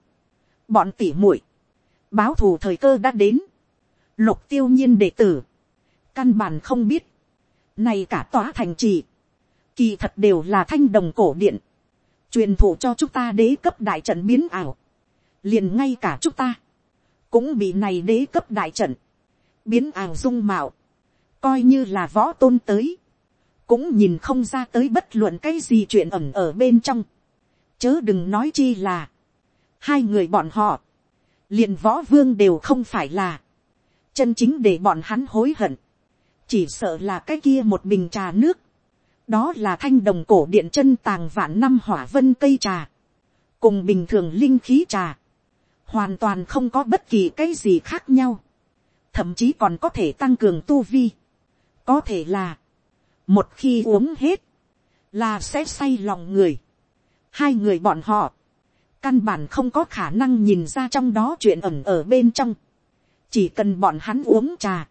bọn tỉ muội, báo thù thời cơ đã đến, lục tiêu nhiên đệ tử, căn bản không biết, này cả tòa thành trì, kỳ thật đều là thanh đồng cổ điện, truyền thụ cho chúng ta đế cấp đại trận biến ảo, liền ngay cả chúng ta, cũng bị này đế cấp đại trận, biến ảo dung mạo, coi như là võ tôn tới, cũng nhìn không ra tới bất luận cái gì chuyện ẩm ở bên trong, chớ đừng nói chi là, hai người bọn họ, liền võ vương đều không phải là, chân chính để bọn hắn hối hận, chỉ sợ là cái kia một bình trà nước, đó là thanh đồng cổ điện chân tàng vạn năm hỏa vân cây trà, cùng bình thường linh khí trà, hoàn toàn không có bất kỳ cái gì khác nhau, thậm chí còn có thể tăng cường tu vi, có thể là, một khi uống hết, là sẽ say lòng người, hai người bọn họ, căn bản không có khả năng nhìn ra trong đó chuyện ẩn ở bên trong, chỉ cần bọn hắn uống trà,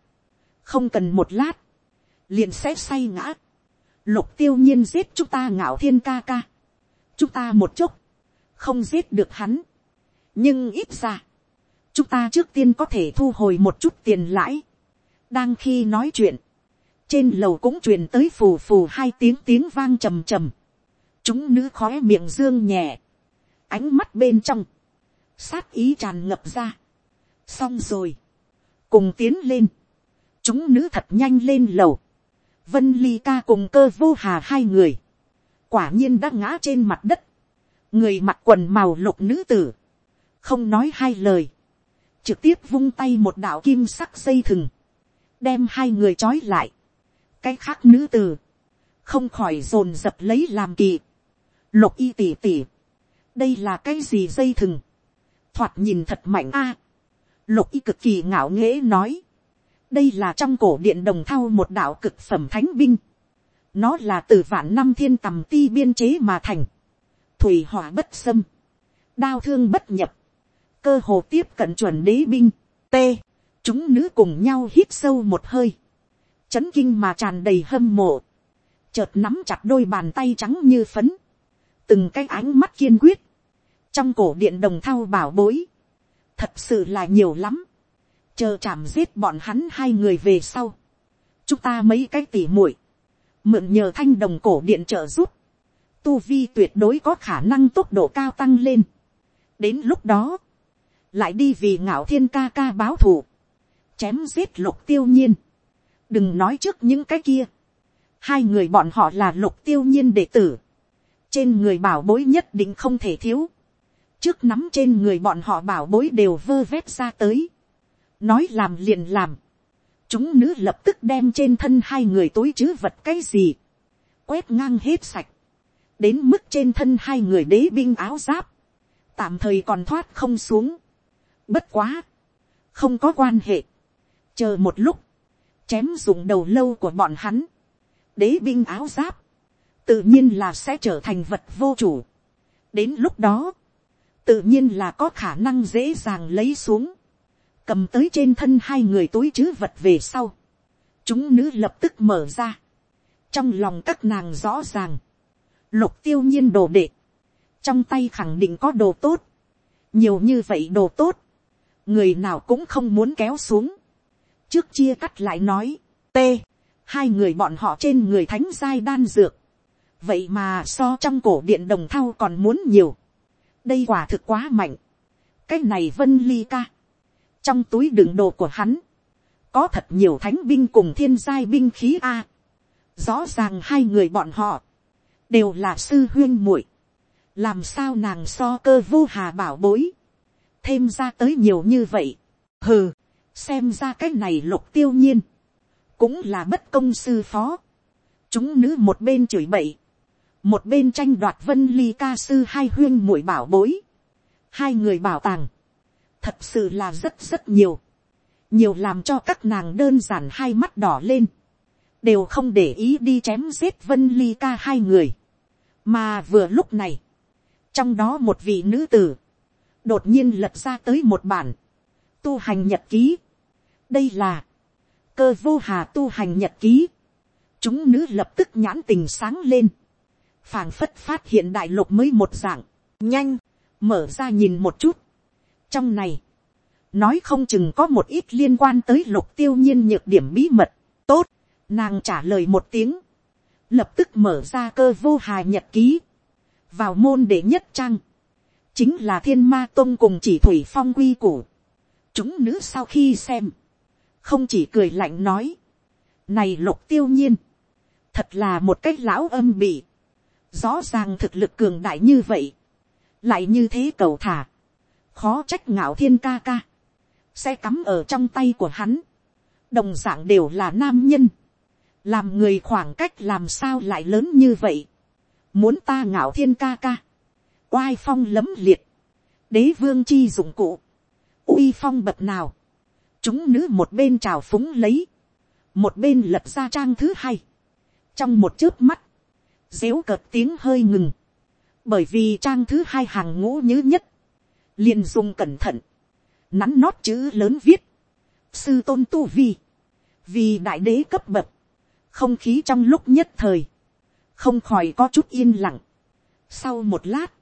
không cần một lát, liền sẽ say ngã. Lục tiêu nhiên giết chúng ta ngạo thiên ca ca. Chúng ta một chút, không giết được hắn. Nhưng ít ra, chúng ta trước tiên có thể thu hồi một chút tiền lãi. Đang khi nói chuyện, trên lầu cũng truyền tới phù phù hai tiếng tiếng vang trầm trầm. Chúng nữ khói miệng dương nhẹ. Ánh mắt bên trong, sát ý tràn ngập ra. Xong rồi, cùng tiến lên chúng nữ thật nhanh lên lầu, vân ly ca cùng cơ vô hà hai người, quả nhiên đã ngã trên mặt đất, người mặc quần màu lục nữ tử, không nói hai lời, trực tiếp vung tay một đạo kim sắc dây thừng, đem hai người trói lại, cái khác nữ từ, không khỏi dồn dập lấy làm kỳ, lục y tỉ tỉ, đây là cái gì dây thừng, thoạt nhìn thật mạnh a, lục y cực kỳ ngạo nghễ nói, đây là trong cổ điện đồng thau một đạo cực phẩm thánh binh, nó là từ vạn năm thiên tầm ti biên chế mà thành, thủy hỏa bất xâm, đao thương bất nhập, cơ hồ tiếp cận chuẩn đế binh, t, chúng nữ cùng nhau hít sâu một hơi, chấn kinh mà tràn đầy hâm mộ, chợt nắm chặt đôi bàn tay trắng như phấn, từng cái ánh mắt kiên quyết, trong cổ điện đồng thau bảo bối, thật sự là nhiều lắm, chờ chạm giết bọn hắn hai người về sau, chúng ta mấy cái tỉ muội, mượn nhờ thanh đồng cổ điện trợ giúp, tu vi tuyệt đối có khả năng tốc độ cao tăng lên. đến lúc đó, lại đi vì ngạo thiên ca ca báo thù, chém giết lục tiêu nhiên, đừng nói trước những cái kia, hai người bọn họ là lục tiêu nhiên đệ tử, trên người bảo bối nhất định không thể thiếu, trước nắm trên người bọn họ bảo bối đều vơ vét ra tới, nói làm liền làm, chúng nữ lập tức đem trên thân hai người tối chứ vật cái gì, quét ngang hết sạch, đến mức trên thân hai người đế binh áo giáp, tạm thời còn thoát không xuống, bất quá, không có quan hệ, chờ một lúc, chém dùng đầu lâu của bọn hắn, đế binh áo giáp, tự nhiên là sẽ trở thành vật vô chủ. đến lúc đó, tự nhiên là có khả năng dễ dàng lấy xuống, cầm tới trên thân hai người túi chứ vật về sau, chúng nữ lập tức mở ra, trong lòng các nàng rõ ràng, lục tiêu nhiên đồ đệ, trong tay khẳng định có đồ tốt, nhiều như vậy đồ tốt, người nào cũng không muốn kéo xuống, trước chia cắt lại nói, t, hai người bọn họ trên người thánh giai đan dược, vậy mà so trong cổ điện đồng thau còn muốn nhiều, đây quả thực quá mạnh, cái này vân ly ca, trong túi đựng đồ của hắn, có thật nhiều thánh binh cùng thiên giai binh khí a. rõ ràng hai người bọn họ, đều là sư huyên muội, làm sao nàng so cơ vô hà bảo bối, thêm ra tới nhiều như vậy, hừ, xem ra cái này lục tiêu nhiên, cũng là bất công sư phó, chúng nữ một bên chửi bậy, một bên tranh đoạt vân ly ca sư hai huyên muội bảo bối, hai người bảo tàng, thật sự là rất rất nhiều, nhiều làm cho các nàng đơn giản hai mắt đỏ lên, đều không để ý đi chém giết vân ly ca hai người, mà vừa lúc này, trong đó một vị nữ tử, đột nhiên lật ra tới một bản, tu hành nhật ký. đây là, cơ vô hà tu hành nhật ký. chúng nữ lập tức nhãn tình sáng lên, phảng phất phát hiện đại lục mới một dạng, nhanh, mở ra nhìn một chút. trong này, nói không chừng có một ít liên quan tới lục tiêu nhiên nhược điểm bí mật, tốt, nàng trả lời một tiếng, lập tức mở ra cơ vô hà nhật ký, vào môn đệ nhất trang, chính là thiên ma tôn cùng chỉ thủy phong quy củ. chúng nữ sau khi xem, không chỉ cười lạnh nói, này lục tiêu nhiên, thật là một cách lão âm bị, rõ ràng thực lực cường đại như vậy, lại như thế cầu thả, khó trách ngạo thiên ca ca, sẽ cắm ở trong tay của hắn, đồng d ạ n g đều là nam nhân, làm người khoảng cách làm sao lại lớn như vậy, muốn ta ngạo thiên ca ca, oai phong lấm liệt, đế vương chi dụng cụ, uy phong bậc nào, chúng nữ một bên trào phúng lấy, một bên lật ra trang thứ hai, trong một chớp mắt, dếu cợt tiếng hơi ngừng, bởi vì trang thứ hai hàng ngũ nhứ nhất, liền dùng cẩn thận, nắn nót chữ lớn viết, sư tôn tu vi, vì đại đế cấp bậc, không khí trong lúc nhất thời, không khỏi có chút yên lặng. Sau một lát,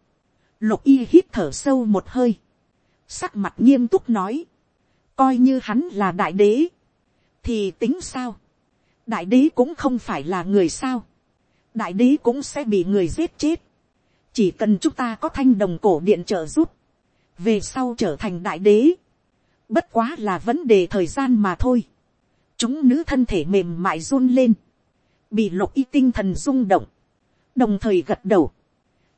lục y hít thở sâu một hơi, sắc mặt nghiêm túc nói, coi như hắn là đại đế, thì tính sao, đại đế cũng không phải là người sao, đại đế cũng sẽ bị người giết chết, chỉ cần chúng ta có thanh đồng cổ điện trợ giúp, về sau trở thành đại đế, bất quá là vấn đề thời gian mà thôi. chúng nữ thân thể mềm mại run lên, bị lục y tinh thần rung động, đồng thời gật đầu,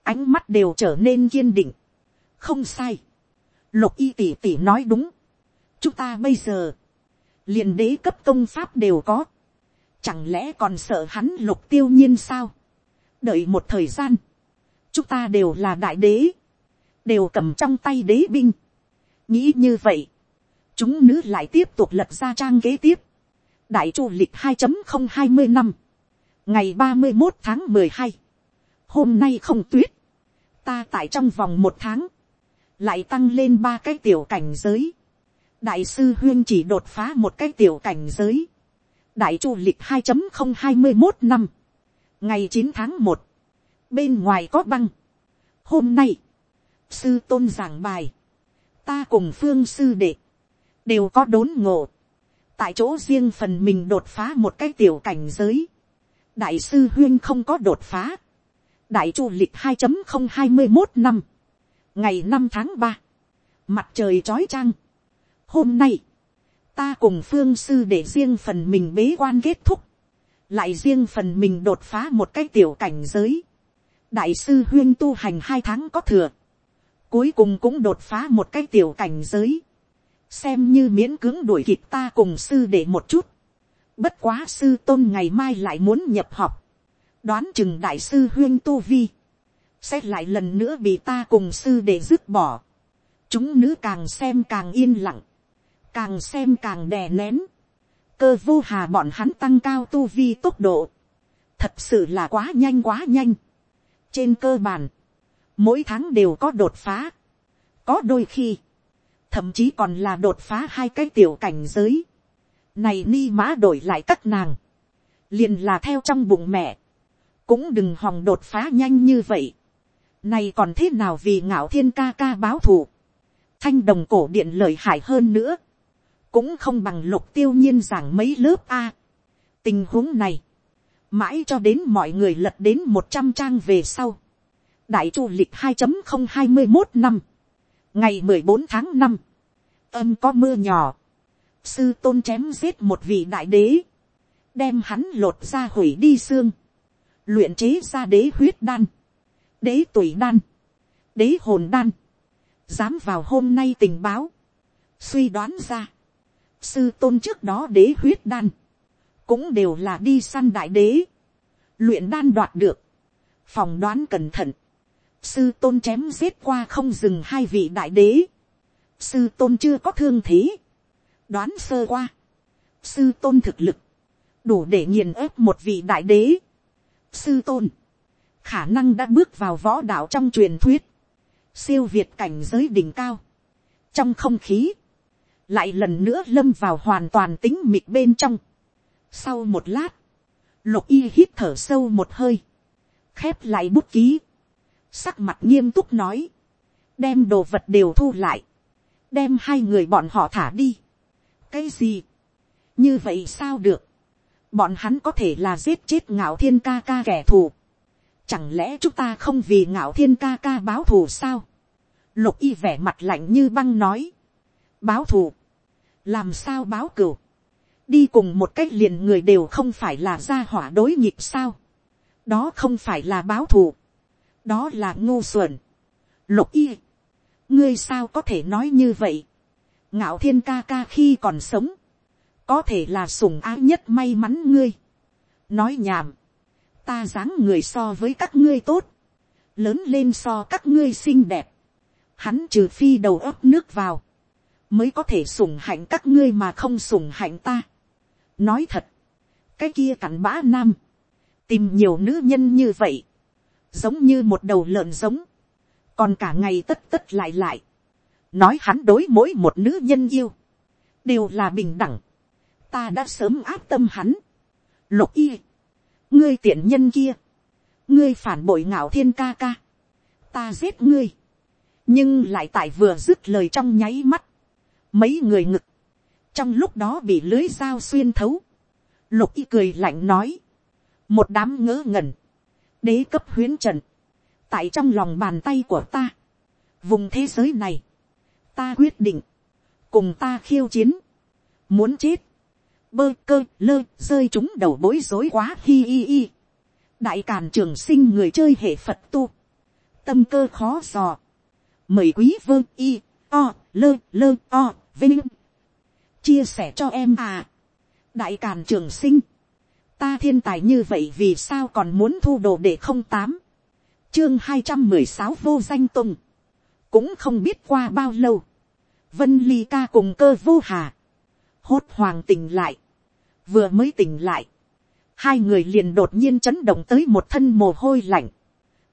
ánh mắt đều trở nên kiên định. không sai, lục y tỉ tỉ nói đúng, chúng ta bây giờ, liền đế cấp công pháp đều có, chẳng lẽ còn sợ hắn lục tiêu nhiên sao, đợi một thời gian, chúng ta đều là đại đế, đều cầm trong tay đế binh, nghĩ như vậy, chúng nữ lại tiếp tục lật ra trang kế tiếp, đại chu lịch hai không hai mươi năm, ngày ba mươi một tháng mười hai, hôm nay không tuyết, ta tại trong vòng một tháng, lại tăng lên ba cái tiểu cảnh giới, đại sư huyên chỉ đột phá một cái tiểu cảnh giới, đại chu lịch hai không hai mươi một năm, ngày chín tháng một, bên ngoài có băng, hôm nay, sư tôn giảng bài, ta cùng phương sư đệ, đều có đốn ngộ, tại chỗ riêng phần mình đột phá một cái tiểu cảnh giới, đại sư huyên không có đột phá, đại chu lịch hai không hai mươi một năm, ngày năm tháng ba, mặt trời trói chang. Hôm nay, ta cùng phương sư để riêng phần mình bế quan kết thúc, lại riêng phần mình đột phá một cái tiểu cảnh giới, đại sư huyên tu hành hai tháng có thừa, cuối cùng cũng đột phá một cái tiểu cảnh giới, xem như miễn cưỡng đuổi kịp ta cùng sư để một chút, bất quá sư tôn ngày mai lại muốn nhập học, đoán chừng đại sư huyên tu vi, sẽ lại lần nữa bị ta cùng sư để dứt bỏ, chúng nữ càng xem càng yên lặng, càng xem càng đè nén, cơ vô hà bọn hắn tăng cao tu vi tốc độ, thật sự là quá nhanh quá nhanh. trên cơ bản, mỗi tháng đều có đột phá, có đôi khi, thậm chí còn là đột phá hai cái tiểu cảnh giới, này ni mã đổi lại các nàng, liền là theo trong bụng mẹ, cũng đừng hòng đột phá nhanh như vậy, này còn thế nào vì ngạo thiên ca ca báo thù, thanh đồng cổ điện lợi hại hơn nữa, cũng không bằng lục tiêu nhiên giảng mấy lớp a. tình huống này, mãi cho đến mọi người lật đến một trăm trang về sau, đại chu lịch hai không hai mươi một năm, ngày mười bốn tháng năm, âm có mưa nhỏ, sư tôn chém giết một vị đại đế, đem hắn lột ra hủy đi xương, luyện chế ra đế huyết đan, đế tuổi đan, đế hồn đan, dám vào hôm nay tình báo, suy đoán ra, sư tôn trước đó đế huyết đan, cũng đều là đi săn đại đế, luyện đan đoạt được, phòng đoán cẩn thận, sư tôn chém giết qua không dừng hai vị đại đế, sư tôn chưa có thương thế, đoán sơ qua, sư tôn thực lực, đủ để nghiền ép một vị đại đế, sư tôn, khả năng đã bước vào võ đạo trong truyền thuyết, siêu việt cảnh giới đỉnh cao, trong không khí, lại lần nữa lâm vào hoàn toàn tính mịt bên trong. Sau một lát, lục y hít thở sâu một hơi, khép lại bút ký, sắc mặt nghiêm túc nói, đem đồ vật đều thu lại, đem hai người bọn họ thả đi. cái gì, như vậy sao được, bọn hắn có thể là giết chết ngạo thiên ca ca kẻ thù, chẳng lẽ chúng ta không vì ngạo thiên ca ca báo thù sao, lục y vẻ mặt lạnh như băng nói, báo thù, làm sao báo cửu, đi cùng một cách liền người đều không phải là gia hỏa đối nhịp sao, đó không phải là báo thù, đó là ngu xuẩn, lục y, ngươi sao có thể nói như vậy, ngạo thiên ca ca khi còn sống, có thể là sùng ái nhất may mắn ngươi, nói nhảm, ta dáng người so với các ngươi tốt, lớn lên so các ngươi xinh đẹp, hắn trừ phi đầu ấp nước vào, mới có thể sủng hạnh các ngươi mà không sủng hạnh ta. nói thật, cái kia cặn bã nam, tìm nhiều nữ nhân như vậy, giống như một đầu lợn giống, còn cả ngày tất tất lại lại, nói hắn đối mỗi một nữ nhân yêu, đều là bình đẳng, ta đã sớm áp tâm hắn, lục y, ngươi tiện nhân kia, ngươi phản bội ngạo thiên ca ca, ta giết ngươi, nhưng lại tại vừa dứt lời trong nháy mắt, mấy người ngực, trong lúc đó bị lưới dao xuyên thấu, lục y cười lạnh nói, một đám ngớ ngẩn, đế cấp huyến trần, tại trong lòng bàn tay của ta, vùng thế giới này, ta quyết định, cùng ta khiêu chiến, muốn chết, bơ cơ lơ rơi chúng đầu bối rối quá hi hi hi, đại càn trường sinh người chơi hệ phật tu, tâm cơ khó dò, mời quý vơ y o lơ lơ o vinh. Chia sẻ cho em à. đại càn trường sinh, ta thiên tài như vậy vì sao còn muốn thu đồ để không tám, chương hai trăm mười sáu vô danh tùng. Cũng không biết qua bao lâu, vân ly ca cùng cơ vô hà, hốt hoàng tỉnh lại, vừa mới tỉnh lại, hai người liền đột nhiên chấn động tới một thân mồ hôi lạnh,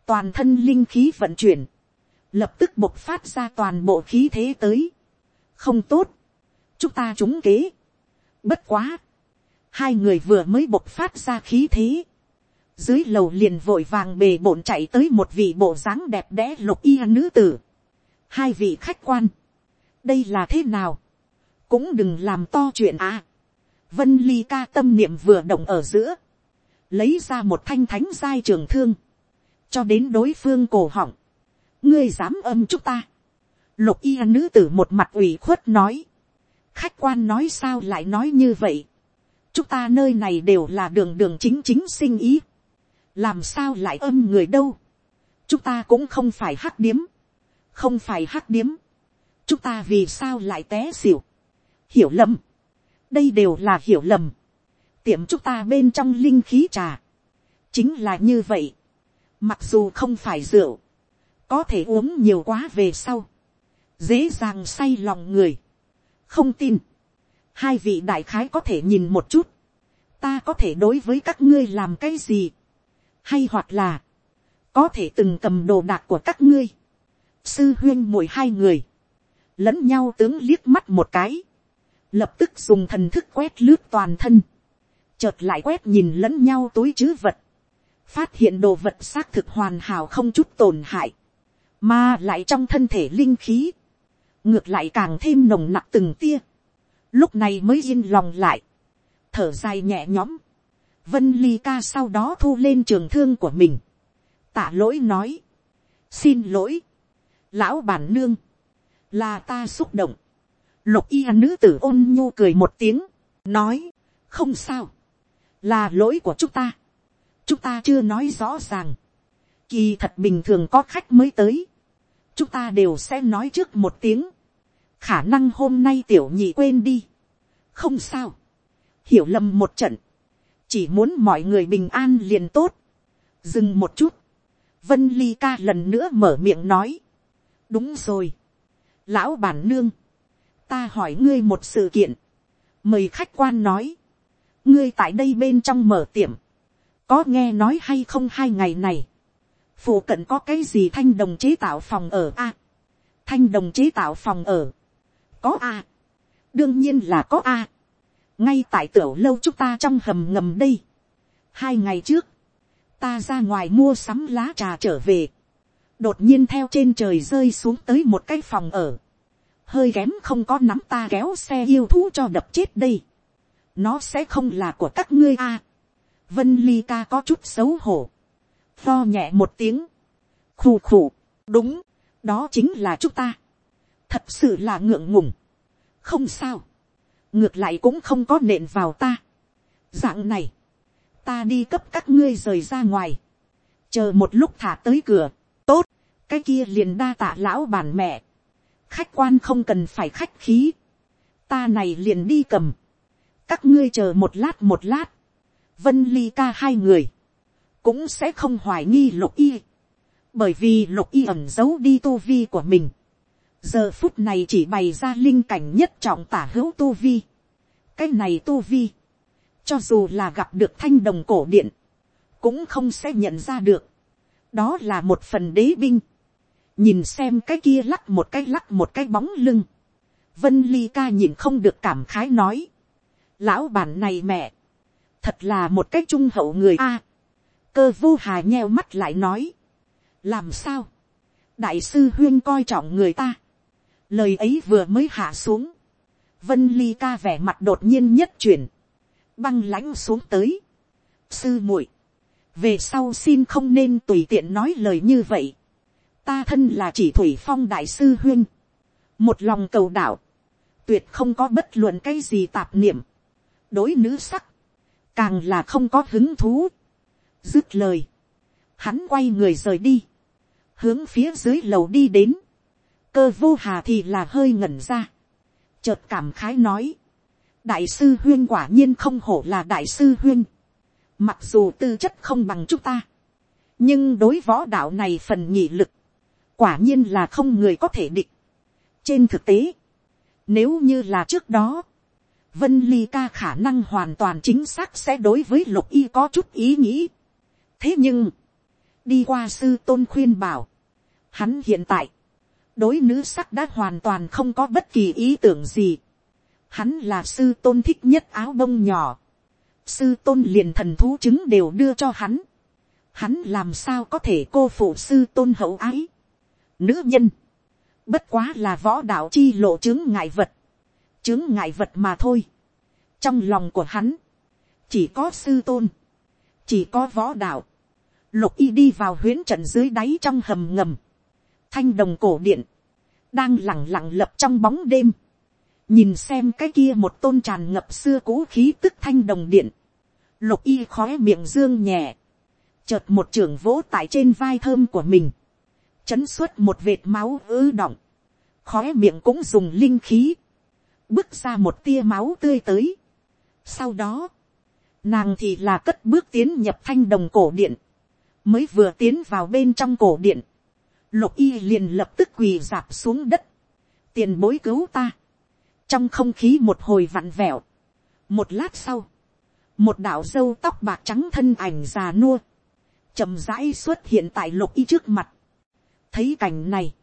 toàn thân linh khí vận chuyển, lập tức bộc phát ra toàn bộ khí thế tới, không tốt, chúng ta trúng kế, bất quá, hai người vừa mới bộc phát ra khí thế, dưới lầu liền vội vàng bề bộn chạy tới một vị bộ dáng đẹp đẽ lục y nữ tử, hai vị khách quan, đây là thế nào, cũng đừng làm to chuyện à vân ly ca tâm niệm vừa động ở giữa, lấy ra một thanh thánh giai trường thương, cho đến đối phương cổ họng, ngươi dám âm chúng ta, lục y nữ tử một mặt ủy khuất nói, khách quan nói sao lại nói như vậy, chúng ta nơi này đều là đường đường chính chính sinh ý, làm sao lại âm người đâu, chúng ta cũng không phải hắc điếm, không phải hắc điếm, chúng ta vì sao lại té xỉu, hiểu lầm, đây đều là hiểu lầm, tiệm chúng ta bên trong linh khí trà, chính là như vậy, mặc dù không phải rượu, có thể uống nhiều quá về sau, dễ dàng say lòng người, không tin, hai vị đại khái có thể nhìn một chút, ta có thể đối với các ngươi làm cái gì, hay hoặc là, có thể từng cầm đồ đạc của các ngươi, sư huyên mỗi hai người, lẫn nhau tướng liếc mắt một cái, lập tức dùng thần thức quét lướt toàn thân, chợt lại quét nhìn lẫn nhau túi chứ vật, phát hiện đồ vật xác thực hoàn hảo không chút tổn hại, mà lại trong thân thể linh khí, ngược lại càng thêm nồng nặc từng tia, lúc này mới yên lòng lại, thở dài nhẹ nhõm, vân ly ca sau đó thu lên trường thương của mình, tạ lỗi nói, xin lỗi, lão bản nương, là ta xúc động, lục y nữ tử ôn nhu cười một tiếng, nói, không sao, là lỗi của chúng ta, chúng ta chưa nói rõ ràng, kỳ thật bình thường có khách mới tới, chúng ta đều sẽ nói trước một tiếng, khả năng hôm nay tiểu nhị quên đi, không sao, hiểu lầm một trận, chỉ muốn mọi người bình an liền tốt, dừng một chút, vân ly ca lần nữa mở miệng nói, đúng rồi, lão bản nương, ta hỏi ngươi một sự kiện, mời khách quan nói, ngươi tại đây bên trong mở tiệm, có nghe nói hay không hai ngày này, phụ cận có cái gì thanh đồng chế tạo phòng ở a, thanh đồng chế tạo phòng ở, có a, đương nhiên là có a, ngay tại tiểu lâu chúng ta trong hầm ngầm đây, hai ngày trước, ta ra ngoài mua sắm lá trà trở về, đột nhiên theo trên trời rơi xuống tới một cái phòng ở, hơi kém không có nắm ta kéo xe yêu thú cho đập chết đây, nó sẽ không là của các ngươi a, vân ly ca có chút xấu hổ, lo nhẹ một tiếng, khù khù, đúng, đó chính là chúng ta, thật sự là ngượng ngùng, không sao, ngược lại cũng không có nện vào ta, dạng này, ta đi cấp các ngươi rời ra ngoài, chờ một lúc thả tới cửa, tốt, cái kia liền đa tạ lão bản mẹ, khách quan không cần phải khách khí, ta này liền đi cầm, các ngươi chờ một lát một lát, vân ly ca hai người, cũng sẽ không hoài nghi lục y, bởi vì lục y ẩm giấu đi tu vi của mình, giờ phút này chỉ bày ra linh cảnh nhất trọng tả hữu tu vi, cái này tu vi, cho dù là gặp được thanh đồng cổ điện, cũng không sẽ nhận ra được, đó là một phần đế binh, nhìn xem cái kia lắc một cái lắc một cái bóng lưng, vân ly ca nhìn không được cảm khái nói, lão bản này mẹ, thật là một cái trung hậu người a, cơ vô hà nheo mắt lại nói, làm sao, đại sư huyên coi trọng người ta, lời ấy vừa mới hạ xuống, vân ly ca vẻ mặt đột nhiên nhất chuyển, băng lãnh xuống tới, sư muội, về sau xin không nên tùy tiện nói lời như vậy, ta thân là chỉ thủy phong đại sư huyên, một lòng cầu đạo, tuyệt không có bất luận cái gì tạp niệm, đối nữ sắc, càng là không có hứng thú. dứt lời, hắn quay người rời đi, hướng phía dưới lầu đi đến, cơ vô hà thì là hơi ngẩn ra, chợt cảm khái nói, đại sư huyên quả nhiên không hổ là đại sư huyên. mặc dù tư chất không bằng chúng ta, nhưng đối võ đạo này phần nhị lực, quả nhiên là không người có thể địch. trên thực tế, nếu như là trước đó, vân ly ca khả năng hoàn toàn chính xác sẽ đối với lục y có chút ý nghĩ. thế nhưng, đi qua sư tôn khuyên bảo, hắn hiện tại, đối nữ sắc đã hoàn toàn không có bất kỳ ý tưởng gì. Hắn là sư tôn thích nhất áo bông nhỏ. Sư tôn liền thần thú chứng đều đưa cho hắn. Hắn làm sao có thể cô phụ sư tôn hậu ái. Nữ nhân. Bất quá là võ đạo chi lộ chứng ngại vật. Chứng ngại vật mà thôi. Trong lòng của hắn. Chỉ có sư tôn. Chỉ có võ đạo. Lục y đi vào huyến trận dưới đáy trong hầm ngầm thanh đồng cổ điện, đang lẳng lặng lập trong bóng đêm, nhìn xem cái kia một tôn tràn ngập xưa cũ khí tức thanh đồng điện, lục y khói miệng dương nhẹ, chợt một trưởng vỗ tại trên vai thơm của mình, chấn suốt một vệt máu ư động, khói miệng cũng dùng linh khí, bước ra một tia máu tươi tới. Sau đó, nàng thì là cất bước tiến nhập thanh đồng cổ điện, mới vừa tiến vào bên trong cổ điện, lục y liền lập tức quỳ dạp xuống đất, tiền bối cứu ta, trong không khí một hồi vặn vẹo, một lát sau, một đạo dâu tóc bạc trắng thân ảnh già nua, chậm rãi xuất hiện tại lục y trước mặt, thấy cảnh này,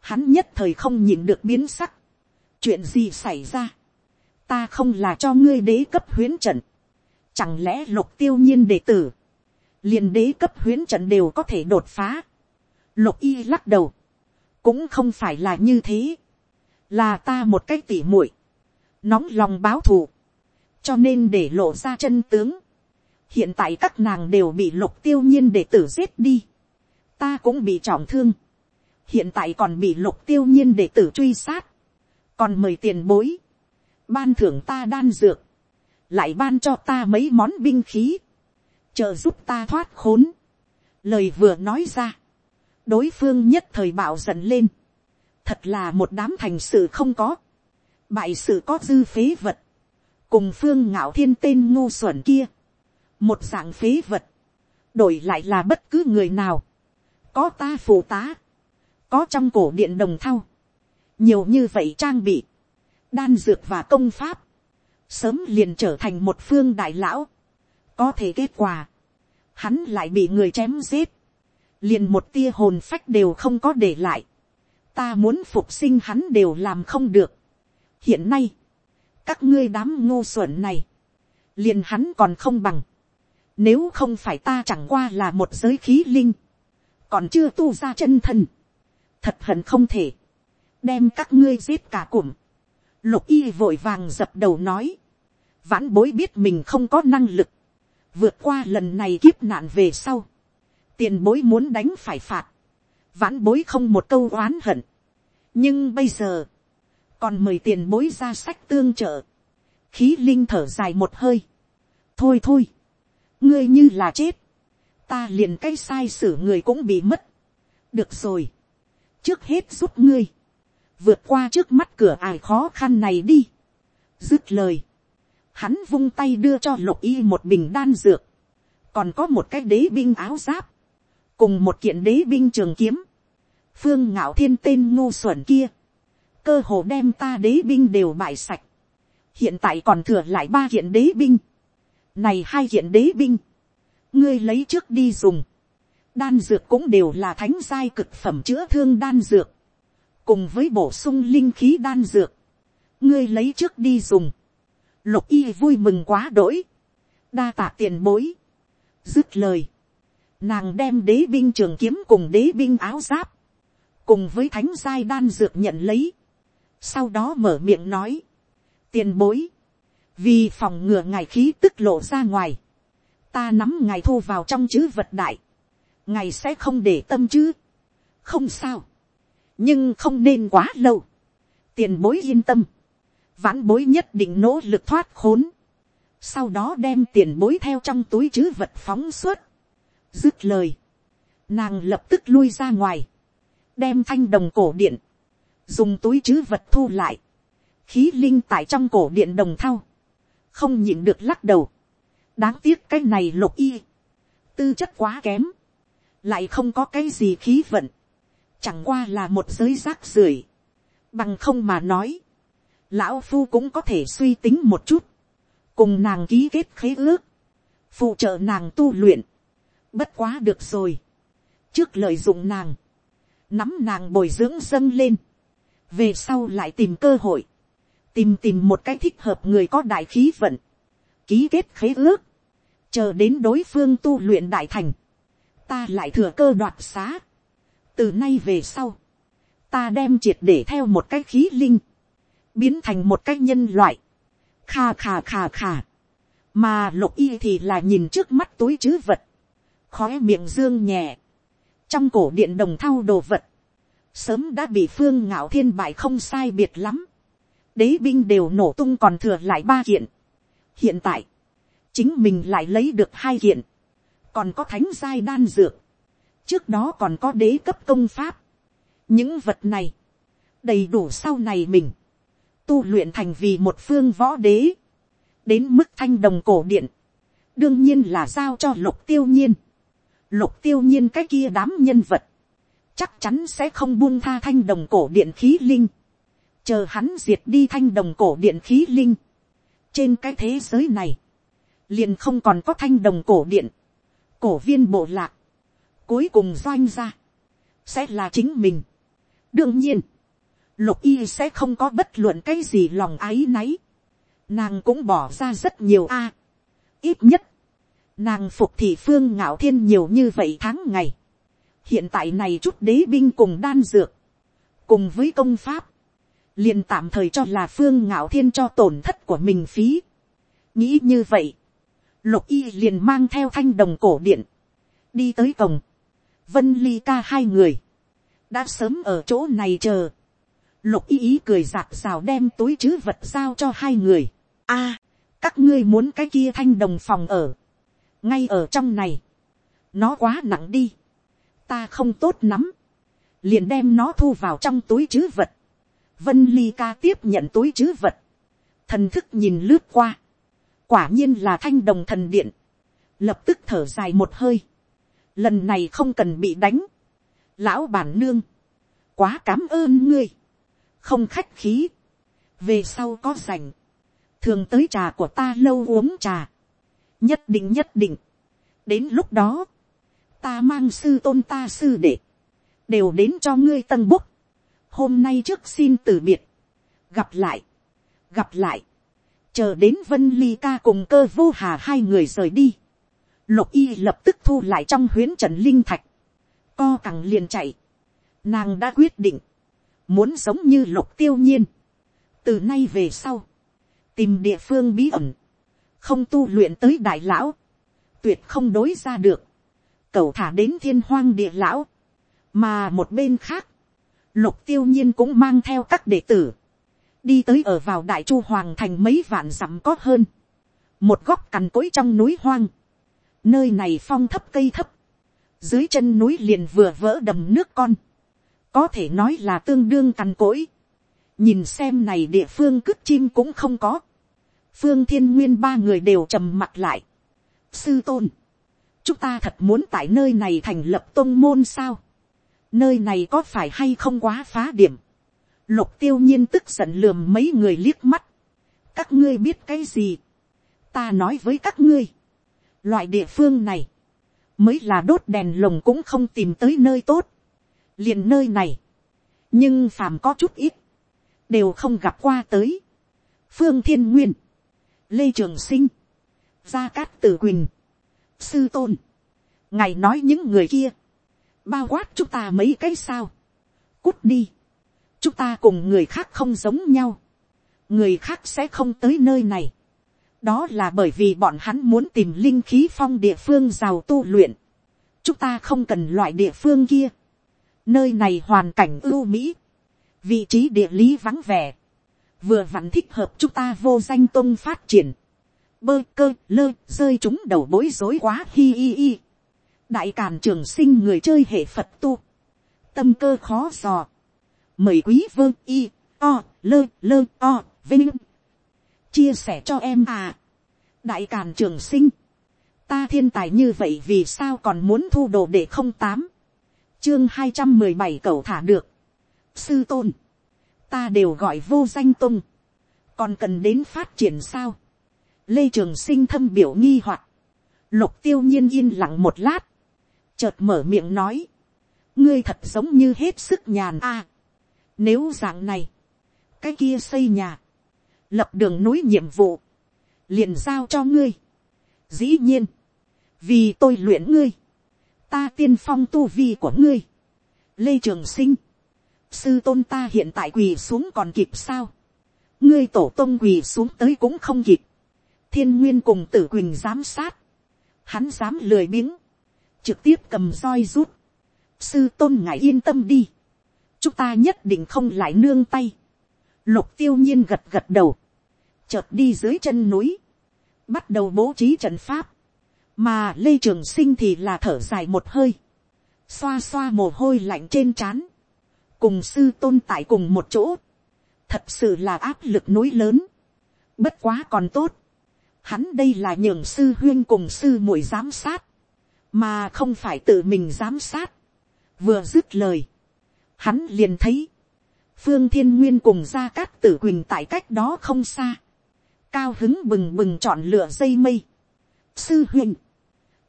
hắn nhất thời không nhìn được biến sắc, chuyện gì xảy ra, ta không là cho ngươi đế cấp huyến trận, chẳng lẽ lục tiêu nhiên đệ tử, liền đế cấp huyến trận đều có thể đột phá, Lục y lắc đầu. Cũng không phải là như thế. Là ta một cách tỉ muội Nóng lòng báo thù. Cho nên để lộ ra chân tướng. Hiện tại các nàng đều bị lục tiêu nhiên đệ tử giết đi. Ta cũng bị trọng thương. Hiện tại còn bị lục tiêu nhiên để tử truy sát. Còn mời tiền bối. Ban thưởng ta đan dược. Lại ban cho ta mấy món binh khí. Trợ giúp ta thoát khốn. Lời vừa nói ra đối phương nhất thời bạo giận lên. Thật là một đám thành sự không có. Bại sự có dư phế vật. Cùng phương ngạo thiên tên ngu xuẩn kia. Một dạng phế vật. Đổi lại là bất cứ người nào. Có ta phụ tá. Có trong cổ điện đồng thau. Nhiều như vậy trang bị. Đan dược và công pháp. Sớm liền trở thành một phương đại lão. Có thể kết quả. Hắn lại bị người chém giết liền một tia hồn phách đều không có để lại, ta muốn phục sinh hắn đều làm không được. hiện nay, các ngươi đám ngô xuẩn này, liền hắn còn không bằng, nếu không phải ta chẳng qua là một giới khí linh, còn chưa tu ra chân thân, thật hận không thể, đem các ngươi giết cả cụm. Lục y vội vàng dập đầu nói, vãn bối biết mình không có năng lực, vượt qua lần này kiếp nạn về sau, tiền bối muốn đánh phải phạt, vãn bối không một câu oán hận. nhưng bây giờ, còn mời tiền bối ra sách tương trợ, khí linh thở dài một hơi. thôi thôi, ngươi như là chết, ta liền cái sai xử người cũng bị mất. được rồi, trước hết giúp ngươi, vượt qua trước mắt cửa ải khó khăn này đi. dứt lời, hắn vung tay đưa cho lục y một bình đan dược, còn có một cái đế binh áo giáp, cùng một kiện đế binh trường kiếm, phương ngạo thiên tên ngu xuẩn kia, cơ hồ đem ta đế binh đều bại sạch, hiện tại còn thừa lại ba kiện đế binh, này hai kiện đế binh, ngươi lấy trước đi dùng, đan dược cũng đều là thánh giai cực phẩm chữa thương đan dược, cùng với bổ sung linh khí đan dược, ngươi lấy trước đi dùng, lục y vui mừng quá đỗi, đa tạ tiền bối, dứt lời, Nàng đem đế binh trường kiếm cùng đế binh áo giáp. Cùng với thánh giai đan dược nhận lấy. Sau đó mở miệng nói. Tiền bối. Vì phòng ngừa ngài khí tức lộ ra ngoài. Ta nắm ngài thu vào trong chữ vật đại. Ngài sẽ không để tâm chứ. Không sao. Nhưng không nên quá lâu. Tiền bối yên tâm. Vãn bối nhất định nỗ lực thoát khốn sau đó đem tiền bối theo trong túi chữ vật phóng suốt, Dứt lời. Nàng lập tức lui ra ngoài. Đem thanh đồng cổ điện. Dùng túi chữ vật thu lại. Khí linh tại trong cổ điện đồng thau. không nhịn được lắc đầu, đáng tiếc cái này lục y, tư chất quá kém, lại không có cái gì khí vận, chẳng qua là một giới rác rưởi, bằng không mà nói, lão phu cũng có thể suy tính một chút, cùng nàng ký kết khế ước, phụ trợ nàng tu luyện, bất quá được rồi, trước lợi dụng nàng, nắm nàng bồi dưỡng dâng lên, về sau lại tìm cơ hội, tìm tìm một cái thích hợp người có đại khí vận, ký kết khế ước, chờ đến đối phương tu luyện đại thành, ta lại thừa cơ đoạt xá. từ nay về sau, ta đem triệt để theo một cái khí linh, biến thành một cái nhân loại, kha kha kha kha, mà lục y thì là nhìn trước mắt túi chứ vật, khó miệng dương nhẹ, trong cổ điện đồng thau đồ vật, sớm đã bị phương ngạo thiên bại không sai biệt lắm, đế binh đều nổ tung còn thừa lại ba kiện. hiện tại, chính mình lại lấy được hai kiện, còn có thánh giai đan dược, trước đó còn có đế cấp công pháp. những vật này, đầy đủ sau này mình, tu luyện thành vì một phương võ đế, đến mức thanh đồng cổ điện, đương nhiên là giao cho lục tiêu nhiên. lục tiêu nhiên cái kia đám nhân vật, chắc chắn sẽ không buông tha thanh đồng cổ điện khí linh, chờ hắn diệt đi thanh đồng cổ điện khí linh, trên cái thế giới này, liền không còn có thanh đồng cổ điện, cổ viên bộ lạc, cuối cùng doanh ra, sẽ là chính mình. đương nhiên, lục y sẽ không có bất luận cái gì lòng áy náy, nàng cũng bỏ ra rất nhiều a. ít nhất, nàng phục thị phương ngạo thiên nhiều như vậy tháng ngày, hiện tại này chút đế binh cùng đan dược, cùng với công pháp, liền tạm thời cho là phương ngạo thiên cho tổn thất của mình phí. nghĩ như vậy, lục y liền mang theo thanh đồng cổ điện, đi tới cổng, vân ly ca hai người, đã sớm ở chỗ này chờ, lục y ý cười giạt rào đem túi chứ vật giao cho hai người. a, các ngươi muốn cái kia thanh đồng phòng ở, ngay ở trong này, nó quá nặng đi, ta không tốt lắm, liền đem nó thu vào trong túi chứ vật, vân ly ca tiếp nhận túi chứ vật, thần thức nhìn lướt qua, quả nhiên là thanh đồng thần điện, lập tức thở dài một hơi, lần này không cần bị đánh, lão bản nương, quá cám ơn ngươi, không khách khí, về sau có rảnh, thường tới trà của ta lâu uống trà, nhất định nhất định, đến lúc đó, ta mang sư tôn ta sư đệ, đều đến cho ngươi tân búc, hôm nay trước xin từ biệt, gặp lại, gặp lại, chờ đến vân ly ca cùng cơ vô hà hai người rời đi, lục y lập tức thu lại trong huyến trần linh thạch, co cẳng liền chạy, nàng đã quyết định, muốn sống như lục tiêu nhiên, từ nay về sau, tìm địa phương bí ẩn, không tu luyện tới đại lão, tuyệt không đối ra được, cầu thả đến thiên hoang địa lão, mà một bên khác, lục tiêu nhiên cũng mang theo các đệ tử, đi tới ở vào đại chu hoàng thành mấy vạn dặm có hơn, một góc cằn cỗi trong núi hoang, nơi này phong thấp cây thấp, dưới chân núi liền vừa vỡ đầm nước con, có thể nói là tương đương cằn cỗi, nhìn xem này địa phương cướp chim cũng không có, phương thiên nguyên ba người đều trầm mặt lại, sư tôn, chúng ta thật muốn tại nơi này thành lập tôn môn sao, nơi này có phải hay không quá phá điểm, lục tiêu nhiên tức giận lườm mấy người liếc mắt, các ngươi biết cái gì, ta nói với các ngươi, loại địa phương này, mới là đốt đèn lồng cũng không tìm tới nơi tốt, liền nơi này, nhưng phàm có chút ít, đều không gặp qua tới, phương thiên nguyên, lê trường sinh, gia cát tử quỳnh, sư tôn, ngài nói những người kia, bao quát chúng ta mấy cái sao, cút đi, chúng ta cùng người khác không giống nhau, người khác sẽ không tới nơi này, đó là bởi vì bọn hắn muốn tìm linh khí phong địa phương giàu tu luyện, chúng ta không cần loại địa phương kia, nơi này hoàn cảnh ưu mỹ, vị trí địa lý vắng vẻ, vừa vặn thích hợp chúng ta vô danh tôn phát triển, bơ cơ lơ rơi chúng đầu bối rối quá hi hi hi. Đại càn trường sinh người chơi hệ phật tu, tâm cơ khó dò, mời quý vơ y o lơ lơ o vinh. Chia sẻ cho em à. Đại càn trường sinh, ta thiên tài như vậy vì sao còn muốn thu đồ để không tám, chương hai trăm mười bảy cậu thả được, sư tôn, ta đều gọi vô danh tung, còn cần đến phát triển sao, lê trường sinh thâm biểu nghi hoặc, lục tiêu nhiên yên lặng một lát, chợt mở miệng nói, ngươi thật giống như hết sức nhàn a, nếu dạng này, cái kia xây nhà, lập đường núi nhiệm vụ, liền giao cho ngươi. Dĩ nhiên, vì tôi luyện ngươi, ta tiên phong tu vi của ngươi, lê trường sinh, sư tôn ta hiện tại quỳ xuống còn kịp sao, ngươi tổ tôn quỳ xuống tới cũng không kịp, thiên nguyên cùng tử quỳnh giám sát, hắn dám lười biếng, trực tiếp cầm roi rút, sư tôn ngài yên tâm đi, chúng ta nhất định không lại nương tay, lục tiêu nhiên gật gật đầu, chợt đi dưới chân núi, bắt đầu bố trí trận pháp, mà lê trường sinh thì là thở dài một hơi, xoa xoa mồ hôi lạnh trên trán, cùng sư tôn tại cùng một chỗ, thật sự là áp lực núi lớn, bất quá còn tốt, hắn đây là nhường sư huyên cùng sư muội giám sát, mà không phải tự mình giám sát, vừa dứt lời, hắn liền thấy, phương thiên nguyên cùng gia cát tử quỳnh tại cách đó không xa, cao hứng bừng bừng chọn lựa dây mây. sư huynh,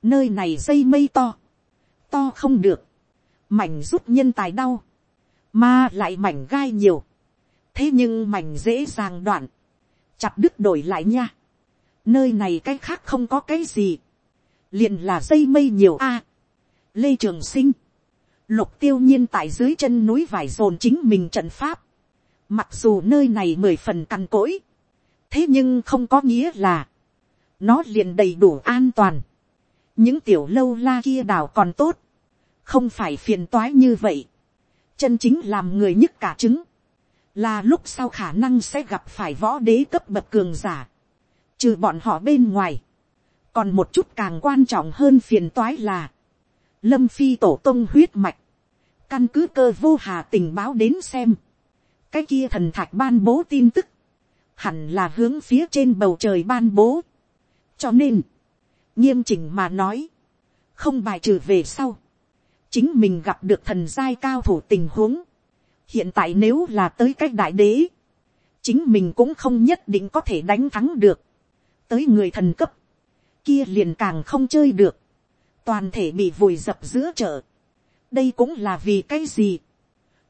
nơi này dây mây to, to không được, mảnh giúp nhân tài đau, mà lại mảnh gai nhiều, thế nhưng mảnh dễ dàng đoạn, chặt đứt đổi lại nha, nơi này cái khác không có cái gì, liền là dây mây nhiều a, lê trường sinh, lục tiêu nhiên tại dưới chân núi vải dồn chính mình trận pháp, mặc dù nơi này mười phần cằn cỗi, thế nhưng không có nghĩa là, nó liền đầy đủ an toàn. những tiểu lâu la kia đào còn tốt, không phải phiền toái như vậy. chân chính làm người nhất cả trứng, là lúc sau khả năng sẽ gặp phải võ đế cấp bậc cường giả, trừ bọn họ bên ngoài. còn một chút càng quan trọng hơn phiền toái là, lâm phi tổ tông huyết mạch, căn cứ cơ vô hà tình báo đến xem, cái kia thần thạch ban bố tin tức, hẳn là hướng phía trên bầu trời ban bố. cho nên, nghiêm chỉnh mà nói, không bài trừ về sau, chính mình gặp được thần giai cao thủ tình huống. hiện tại nếu là tới cách đại đế, chính mình cũng không nhất định có thể đánh thắng được. tới người thần cấp, kia liền càng không chơi được, toàn thể bị vùi dập giữa chợ. đây cũng là vì cái gì.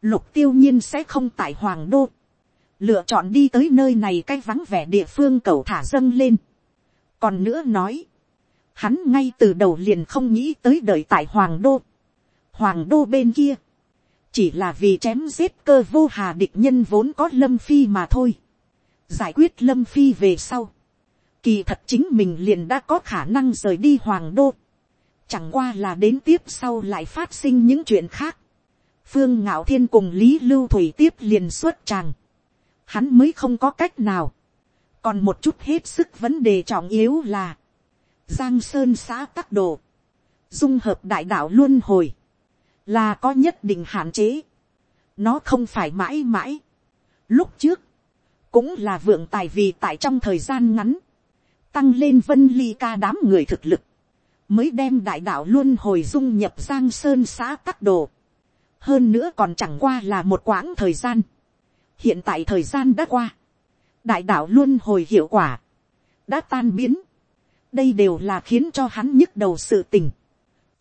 lục tiêu nhiên sẽ không tại hoàng đô lựa chọn đi tới nơi này cái vắng vẻ địa phương cầu thả dâng lên. còn nữa nói, hắn ngay từ đầu liền không nghĩ tới đời tại hoàng đô. hoàng đô bên kia, chỉ là vì chém giết cơ vô hà địch nhân vốn có lâm phi mà thôi. giải quyết lâm phi về sau. kỳ thật chính mình liền đã có khả năng rời đi hoàng đô chẳng qua là đến tiếp sau lại phát sinh những chuyện khác. phương ngạo thiên cùng lý lưu thủy tiếp liền xuất tràng hắn mới không có cách nào. còn một chút hết sức vấn đề trọng yếu là, giang sơn xã tắc đồ, dung hợp đại đạo luôn hồi, là có nhất định hạn chế. nó không phải mãi mãi. lúc trước, cũng là vượng tài vì tại trong thời gian ngắn, tăng lên vân ly ca đám người thực lực, mới đem đại đạo luôn hồi dung nhập giang sơn xã tắc đồ. hơn nữa còn chẳng qua là một quãng thời gian. Hiện tại thời gian đã qua, đại đạo luôn hồi hiệu quả, đã tan biến, đây đều là khiến cho hắn nhức đầu sự tình,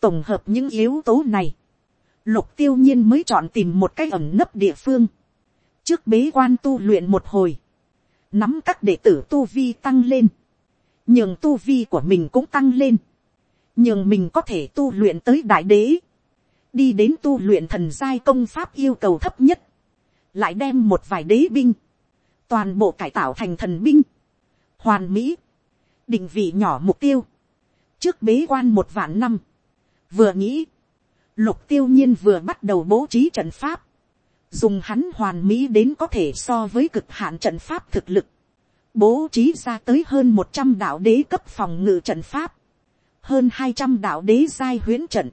tổng hợp những yếu tố này, lục tiêu nhiên mới chọn tìm một cái ẩn nấp địa phương, trước bế quan tu luyện một hồi, nắm các đệ tử tu vi tăng lên, nhường tu vi của mình cũng tăng lên, nhường mình có thể tu luyện tới đại đế, đi đến tu luyện thần giai công pháp yêu cầu thấp nhất, lại đem một vài đế binh, toàn bộ cải tạo thành thần binh, hoàn mỹ, định vị nhỏ mục tiêu, trước bế quan một vạn năm, vừa nghĩ, lục tiêu nhiên vừa bắt đầu bố trí trận pháp, dùng hắn hoàn mỹ đến có thể so với cực hạn trận pháp thực lực, bố trí ra tới hơn một trăm đạo đế cấp phòng ngự trận pháp, hơn hai trăm đạo đế giai huyến trận,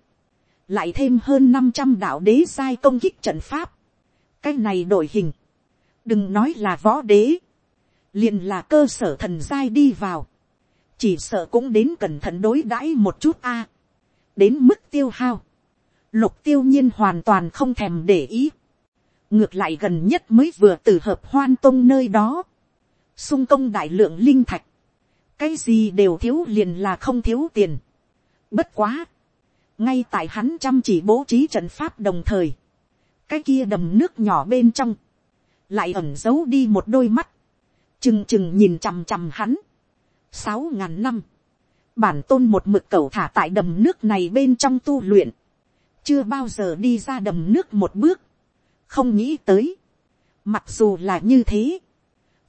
lại thêm hơn năm trăm đạo đế giai công kích trận pháp, cái này đổi hình, đừng nói là võ đế, liền là cơ sở thần giai đi vào, chỉ sợ cũng đến cẩn thận đối đãi một chút a. đến mức tiêu hao, lục tiêu nhiên hoàn toàn không thèm để ý. ngược lại gần nhất mới vừa từ hợp hoan tông nơi đó, sung công đại lượng linh thạch, cái gì đều thiếu liền là không thiếu tiền bất quá, ngay tại hắn chăm chỉ bố trí trận pháp đồng thời, cái kia đầm nước nhỏ bên trong, lại ẩn giấu đi một đôi mắt, chừng chừng nhìn chằm chằm hắn, sáu ngàn năm, bản tôn một mực cầu thả tại đầm nước này bên trong tu luyện, chưa bao giờ đi ra đầm nước một bước, không nghĩ tới, mặc dù là như thế,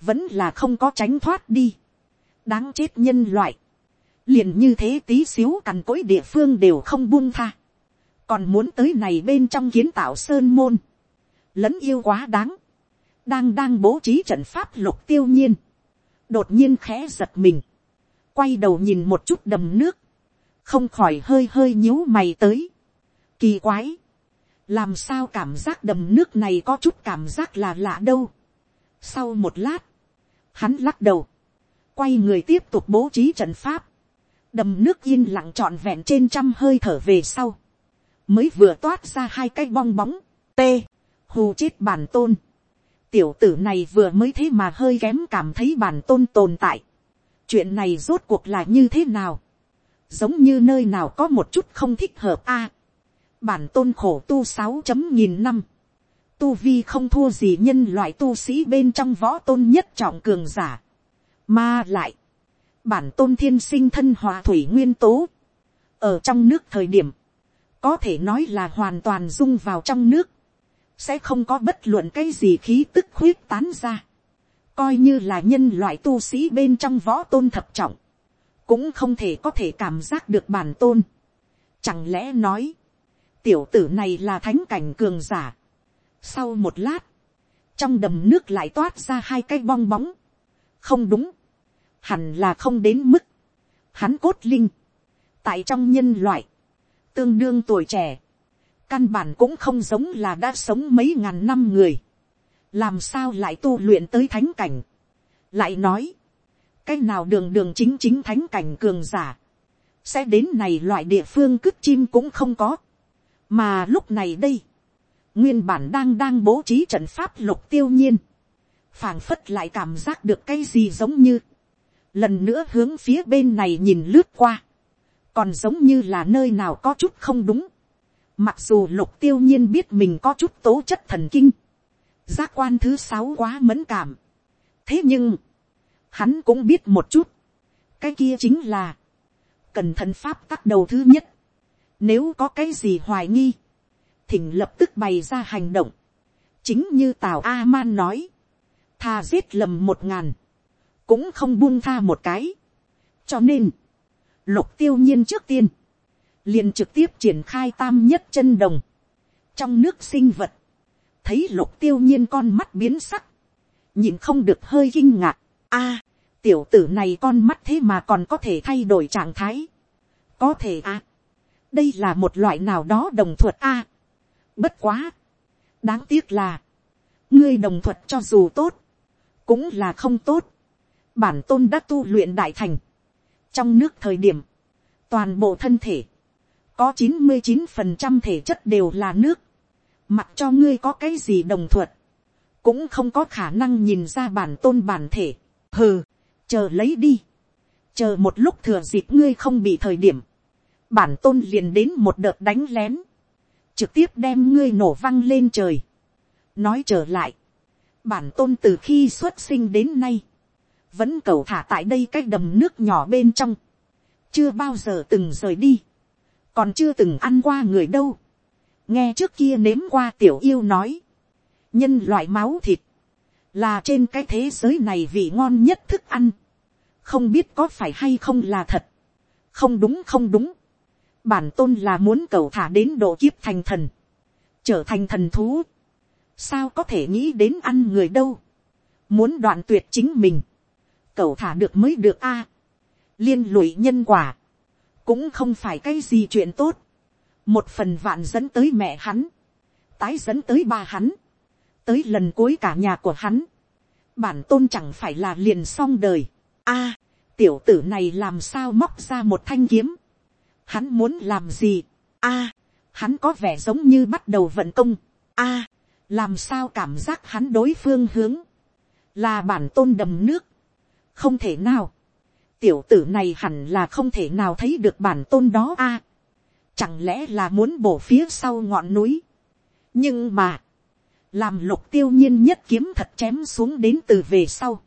vẫn là không có tránh thoát đi, đáng chết nhân loại, liền như thế tí xíu cằn cỗi địa phương đều không buông tha, còn muốn tới này bên trong kiến tạo sơn môn, lẫn yêu quá đáng, đang đang bố trí trận pháp lục tiêu nhiên, đột nhiên khẽ giật mình, quay đầu nhìn một chút đầm nước, không khỏi hơi hơi nhíu mày tới. Kỳ quái, làm sao cảm giác đầm nước này có chút cảm giác là lạ đâu. Sau một lát, hắn lắc đầu, quay người tiếp tục bố trí trận pháp, đầm nước yên lặng trọn vẹn trên trăm hơi thở về sau, mới vừa toát ra hai cái bong bóng, t, hù chết bản tôn. Tiểu tử này vừa mới thế mà hơi kém cảm thấy bản tôn tồn tại. Chuyện này rốt cuộc là như thế nào, giống như nơi nào có một chút không thích hợp a. bản tôn khổ tu sáu chấm nghìn năm, tu vi không thua gì nhân loại tu sĩ bên trong võ tôn nhất trọng cường giả, mà lại, bản tôn thiên sinh thân hòa thủy nguyên tố, ở trong nước thời điểm, có thể nói là hoàn toàn dung vào trong nước, sẽ không có bất luận cái gì khí tức khuyết tán ra coi như là nhân loại tu sĩ bên trong võ tôn thập trọng, cũng không thể có thể cảm giác được bản tôn. Chẳng lẽ nói, tiểu tử này là thánh cảnh cường giả. Sau một lát, trong đầm nước lại toát ra hai cái bong bóng. Không đúng, hẳn là không đến mức. Hắn cốt linh, tại trong nhân loại, tương đương tuổi trẻ, căn bản cũng không giống là đã sống mấy ngàn năm người. Làm sao lại tu luyện tới thánh cảnh, lại nói, cái nào đường đường chính chính thánh cảnh cường giả, sẽ đến này loại địa phương cứt chim cũng không có, mà lúc này đây, nguyên bản đang đang bố trí trận pháp lục tiêu nhiên, phảng phất lại cảm giác được cái gì giống như, lần nữa hướng phía bên này nhìn lướt qua, còn giống như là nơi nào có chút không đúng, mặc dù lục tiêu nhiên biết mình có chút tố chất thần kinh, giác quan thứ sáu quá mẫn cảm. thế nhưng, hắn cũng biết một chút, cái kia chính là, cần thần pháp tắc đầu thứ nhất, nếu có cái gì hoài nghi, thỉnh lập tức bày ra hành động, chính như tào a man nói, tha giết lầm một ngàn, cũng không buông tha một cái, cho nên, lục tiêu nhiên trước tiên, liền trực tiếp triển khai tam nhất chân đồng, trong nước sinh vật, thấy lục tiêu nhiên con mắt biến sắc, nhìn không được hơi kinh ngạc, a, tiểu tử này con mắt thế mà còn có thể thay đổi trạng thái, có thể a, đây là một loại nào đó đồng thuật a, bất quá, đáng tiếc là, ngươi đồng thuật cho dù tốt, cũng là không tốt, bản tôn đã tu luyện đại thành, trong nước thời điểm, toàn bộ thân thể, có chín mươi chín phần trăm thể chất đều là nước, Mặc cho ngươi có cái gì đồng thuật. Cũng không có khả năng nhìn ra bản tôn bản thể. Hừ, chờ lấy đi. Chờ một lúc thừa dịp ngươi không bị thời điểm. Bản tôn liền đến một đợt đánh lén. Trực tiếp đem ngươi nổ văng lên trời. Nói trở lại. Bản tôn từ khi xuất sinh đến nay. Vẫn cầu thả tại đây cái đầm nước nhỏ bên trong. Chưa bao giờ từng rời đi. Còn chưa từng ăn qua người đâu. Nghe trước kia nếm qua tiểu yêu nói, nhân loại máu thịt, là trên cái thế giới này vị ngon nhất thức ăn, không biết có phải hay không là thật, không đúng không đúng, bản tôn là muốn cầu thả đến độ kiếp thành thần, trở thành thần thú, sao có thể nghĩ đến ăn người đâu, muốn đoạn tuyệt chính mình, cầu thả được mới được a, liên lụy nhân quả, cũng không phải cái gì chuyện tốt, một phần vạn dẫn tới mẹ hắn, tái dẫn tới ba hắn, tới lần cuối cả nhà của hắn, bản tôn chẳng phải là liền xong đời. a, tiểu tử này làm sao móc ra một thanh kiếm, hắn muốn làm gì, a, hắn có vẻ giống như bắt đầu vận công, a, làm sao cảm giác hắn đối phương hướng, là bản tôn đầm nước, không thể nào, tiểu tử này hẳn là không thể nào thấy được bản tôn đó a, chẳng lẽ là muốn bổ phía sau ngọn núi, nhưng mà, làm lục tiêu nhiên nhất kiếm thật chém xuống đến từ về sau,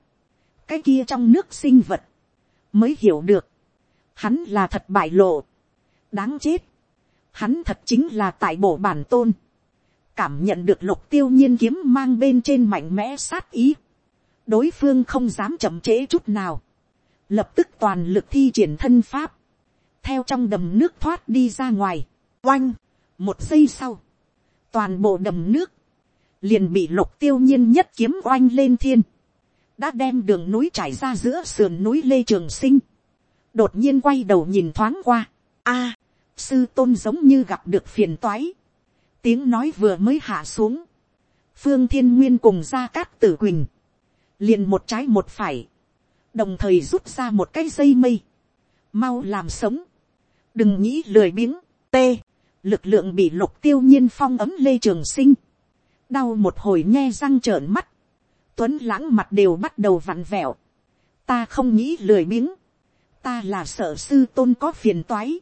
cái kia trong nước sinh vật, mới hiểu được, hắn là thật bại lộ, đáng chết, hắn thật chính là tại bộ bản tôn, cảm nhận được lục tiêu nhiên kiếm mang bên trên mạnh mẽ sát ý, đối phương không dám chậm trễ chút nào, lập tức toàn lực thi triển thân pháp, theo trong đầm nước thoát đi ra ngoài, oanh, một giây sau, toàn bộ đầm nước, liền bị lục tiêu nhiên nhất kiếm oanh lên thiên, đã đem đường núi trải ra giữa sườn núi lê trường sinh, đột nhiên quay đầu nhìn thoáng qua, a, sư tôn giống như gặp được phiền toái, tiếng nói vừa mới hạ xuống, phương thiên nguyên cùng ra cát tử quỳnh, liền một trái một phải, đồng thời rút ra một cái dây mây, mau làm sống, đừng nghĩ lười biếng, t, lực lượng bị lục tiêu nhiên phong ấm lê trường sinh, đau một hồi nghe răng trợn mắt, tuấn lãng mặt đều bắt đầu vặn vẹo, ta không nghĩ lười biếng, ta là sợ sư tôn có phiền toái,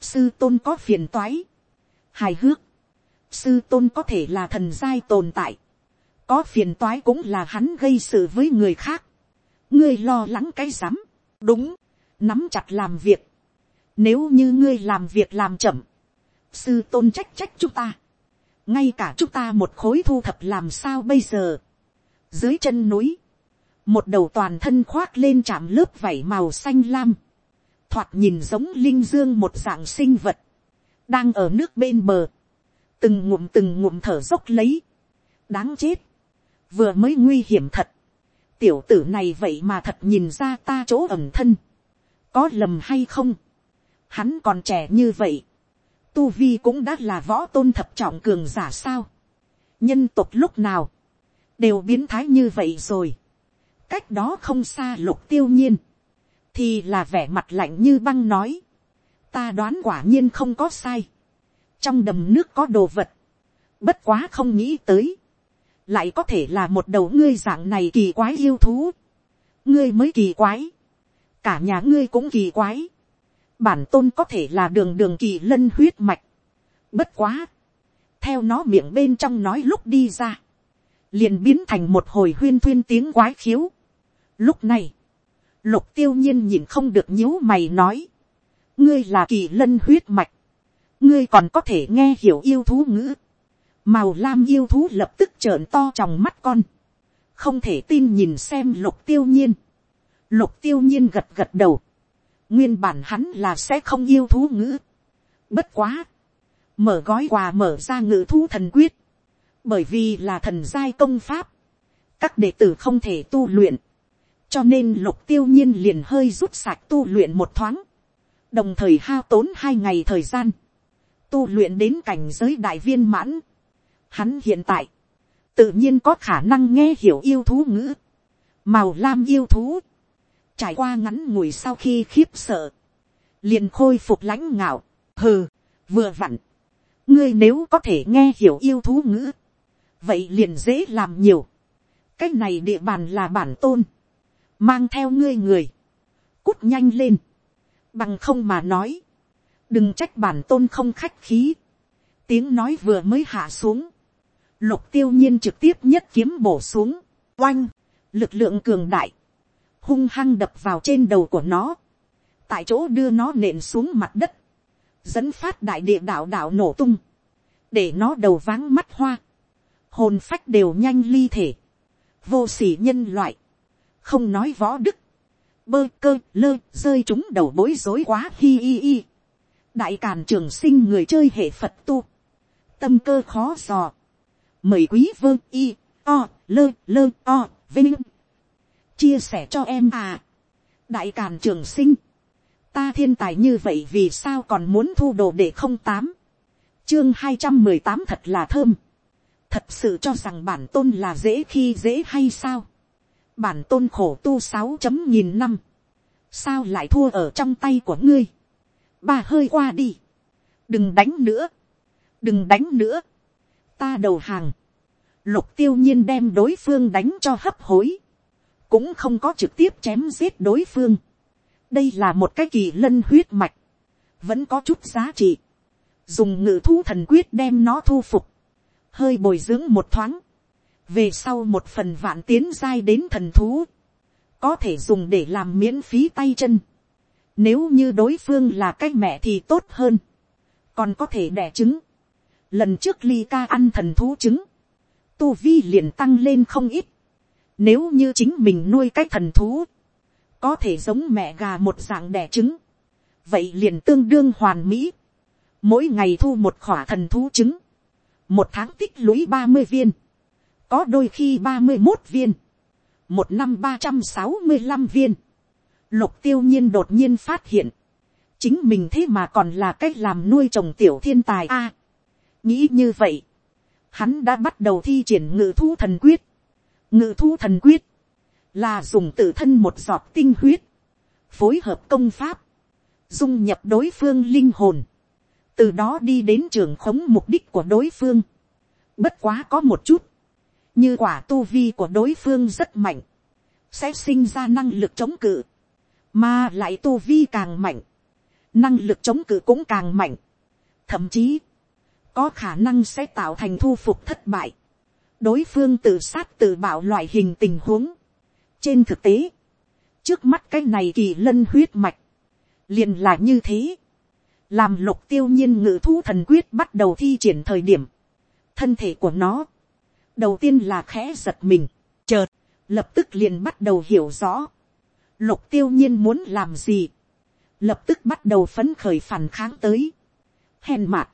sư tôn có phiền toái, hài hước, sư tôn có thể là thần giai tồn tại, có phiền toái cũng là hắn gây sự với người khác, ngươi lo lắng cái rắm, đúng, nắm chặt làm việc, nếu như ngươi làm việc làm chậm, sư tôn trách trách chúng ta, ngay cả chúng ta một khối thu thập làm sao bây giờ, dưới chân núi, một đầu toàn thân khoác lên chạm lớp vảy màu xanh lam, thoạt nhìn giống linh dương một dạng sinh vật, đang ở nước bên bờ, từng ngụm từng ngụm thở dốc lấy, đáng chết, vừa mới nguy hiểm thật, tiểu tử này vậy mà thật nhìn ra ta chỗ ẩm thân, có lầm hay không, hắn còn trẻ như vậy, tu vi cũng đã là võ tôn thập trọng cường giả sao, nhân tục lúc nào, đều biến thái như vậy rồi, cách đó không xa lục tiêu nhiên, thì là vẻ mặt lạnh như băng nói, ta đoán quả nhiên không có sai, trong đầm nước có đồ vật, bất quá không nghĩ tới, lại có thể là một đầu ngươi dạng này kỳ quái yêu thú, ngươi mới kỳ quái, cả nhà ngươi cũng kỳ quái, bản tôn có thể là đường đường kỳ lân huyết mạch, bất quá, theo nó miệng bên trong nói lúc đi ra, liền biến thành một hồi huyên thuyên tiếng quái khiếu. Lúc này, lục tiêu nhiên nhìn không được nhíu mày nói, ngươi là kỳ lân huyết mạch, ngươi còn có thể nghe hiểu yêu thú ngữ, màu lam yêu thú lập tức trợn to trong mắt con, không thể tin nhìn xem lục tiêu nhiên, lục tiêu nhiên gật gật đầu, nguyên bản hắn là sẽ không yêu thú ngữ, bất quá, mở gói quà mở ra ngữ thú thần quyết, bởi vì là thần giai công pháp, các đệ tử không thể tu luyện, cho nên lục tiêu nhiên liền hơi rút sạch tu luyện một thoáng, đồng thời hao tốn hai ngày thời gian, tu luyện đến cảnh giới đại viên mãn. Hắn hiện tại, tự nhiên có khả năng nghe hiểu yêu thú ngữ, màu lam yêu thú, trải qua ngắn ngủi sau khi khiếp sợ, liền khôi phục lãnh ngạo, hừ, vừa vặn, ngươi nếu có thể nghe hiểu yêu thú ngữ, vậy liền dễ làm nhiều, cái này địa bàn là bản tôn, mang theo ngươi người, cút nhanh lên, bằng không mà nói, đừng trách bản tôn không khách khí, tiếng nói vừa mới hạ xuống, lục tiêu nhiên trực tiếp nhất kiếm bổ xuống, oanh, lực lượng cường đại, hung hăng đập vào trên đầu của nó, tại chỗ đưa nó nện xuống mặt đất, dẫn phát đại địa đạo đạo nổ tung, để nó đầu váng mắt hoa, hồn phách đều nhanh ly thể, vô s ỉ nhân loại, không nói võ đức, bơ cơ lơ rơi chúng đầu bối rối quá hi hi hi. đại càn trường sinh người chơi hệ phật tu, tâm cơ khó dò, mời quý vương y o lơ lơ o vinh. Chia sẻ cho em à. đại càn trường sinh, ta thiên tài như vậy vì sao còn muốn thu đồ để không tám, chương hai trăm mười tám thật là thơm, thật sự cho rằng bản tôn là dễ khi dễ hay sao, bản tôn khổ tu sáu chấm nghìn năm, sao lại thua ở trong tay của ngươi, ba hơi qua đi, đừng đánh nữa, đừng đánh nữa, ta đầu hàng, lục tiêu nhiên đem đối phương đánh cho hấp hối, cũng không có trực tiếp chém giết đối phương, đây là một cái kỳ lân huyết mạch, vẫn có chút giá trị, dùng ngự thú thần quyết đem nó thu phục, hơi bồi dưỡng một thoáng, về sau một phần vạn tiến dai đến thần thú, có thể dùng để làm miễn phí tay chân. Nếu như đối phương là cái mẹ thì tốt hơn, còn có thể đẻ trứng. Lần trước ly ca ăn thần thú trứng, tu vi liền tăng lên không ít. Nếu như chính mình nuôi cái thần thú, có thể giống mẹ gà một dạng đẻ trứng, vậy liền tương đương hoàn mỹ. Mỗi ngày thu một khỏa thần thú trứng, một tháng tích lũy ba mươi viên, có đôi khi ba mươi một viên, một năm ba trăm sáu mươi năm viên, lục tiêu nhiên đột nhiên phát hiện, chính mình thế mà còn là cách làm nuôi trồng tiểu thiên tài a nghĩ như vậy, hắn đã bắt đầu thi triển ngự thu thần quyết. ngự thu thần quyết, là dùng tự thân một giọt tinh huyết, phối hợp công pháp, dung nhập đối phương linh hồn, từ đó đi đến trường khống mục đích của đối phương. Bất quá có một chút, như quả tu vi của đối phương rất mạnh, sẽ sinh ra năng lực chống cự, mà lại tu vi càng mạnh, năng lực chống cự cũng càng mạnh, thậm chí, có khả năng sẽ tạo thành thu phục thất bại, đối phương tự sát tự bảo loại hình tình huống. trên thực tế, trước mắt cái này kỳ lân huyết mạch, liền là như thế, làm lục tiêu nhiên ngự thú thần quyết bắt đầu thi triển thời điểm, thân thể của nó, đầu tiên là khẽ giật mình, chợt, lập tức liền bắt đầu hiểu rõ, lục tiêu nhiên muốn làm gì, lập tức bắt đầu phấn khởi phản kháng tới, hèn mạc,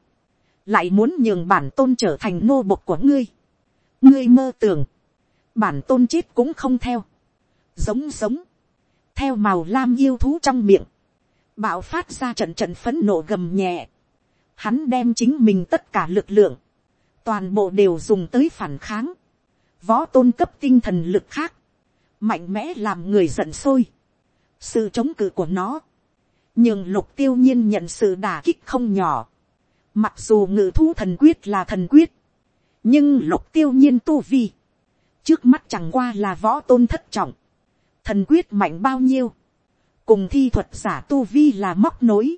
lại muốn nhường bản tôn trở thành nô bộc của ngươi, ngươi mơ tưởng, bản tôn chết cũng không theo, giống giống, theo màu lam yêu thú trong miệng, bạo phát ra trận trận phấn nộ gầm nhẹ, hắn đem chính mình tất cả lực lượng, toàn bộ đều dùng tới phản kháng, võ tôn cấp tinh thần lực khác, mạnh mẽ làm người giận sôi, sự chống cự của nó, nhưng lục tiêu nhiên nhận sự đả kích không nhỏ, mặc dù ngự thu thần quyết là thần quyết, nhưng lục tiêu nhiên tu vi, trước mắt chẳng qua là võ tôn thất trọng, thần quyết mạnh bao nhiêu, cùng thi thuật giả tu vi là móc nối,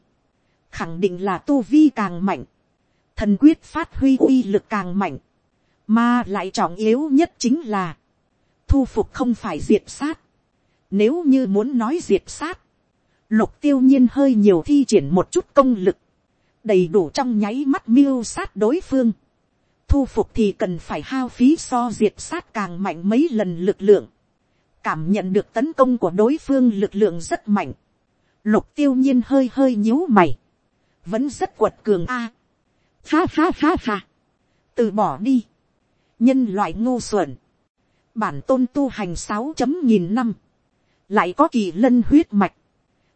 khẳng định là tu vi càng mạnh, thần quyết phát huy uy lực càng mạnh, mà lại trọng yếu nhất chính là, thu phục không phải diệt sát. Nếu như muốn nói diệt sát, lục tiêu nhiên hơi nhiều thi triển một chút công lực, đầy đủ trong nháy mắt miêu sát đối phương. Thu phục thì cần phải hao phí so diệt sát càng mạnh mấy lần lực lượng. Cảm nhận được tấn công của đối phương lực lượng rất mạnh. Lục tiêu nhiên hơi hơi nhíu mày. Vẫn rất quật cường a. À, ha ha ha ha. Từ bỏ đi. Nhân loại ngu xuẩn bản tôn tu hành sáu chấm nghìn năm, lại có kỳ lân huyết mạch,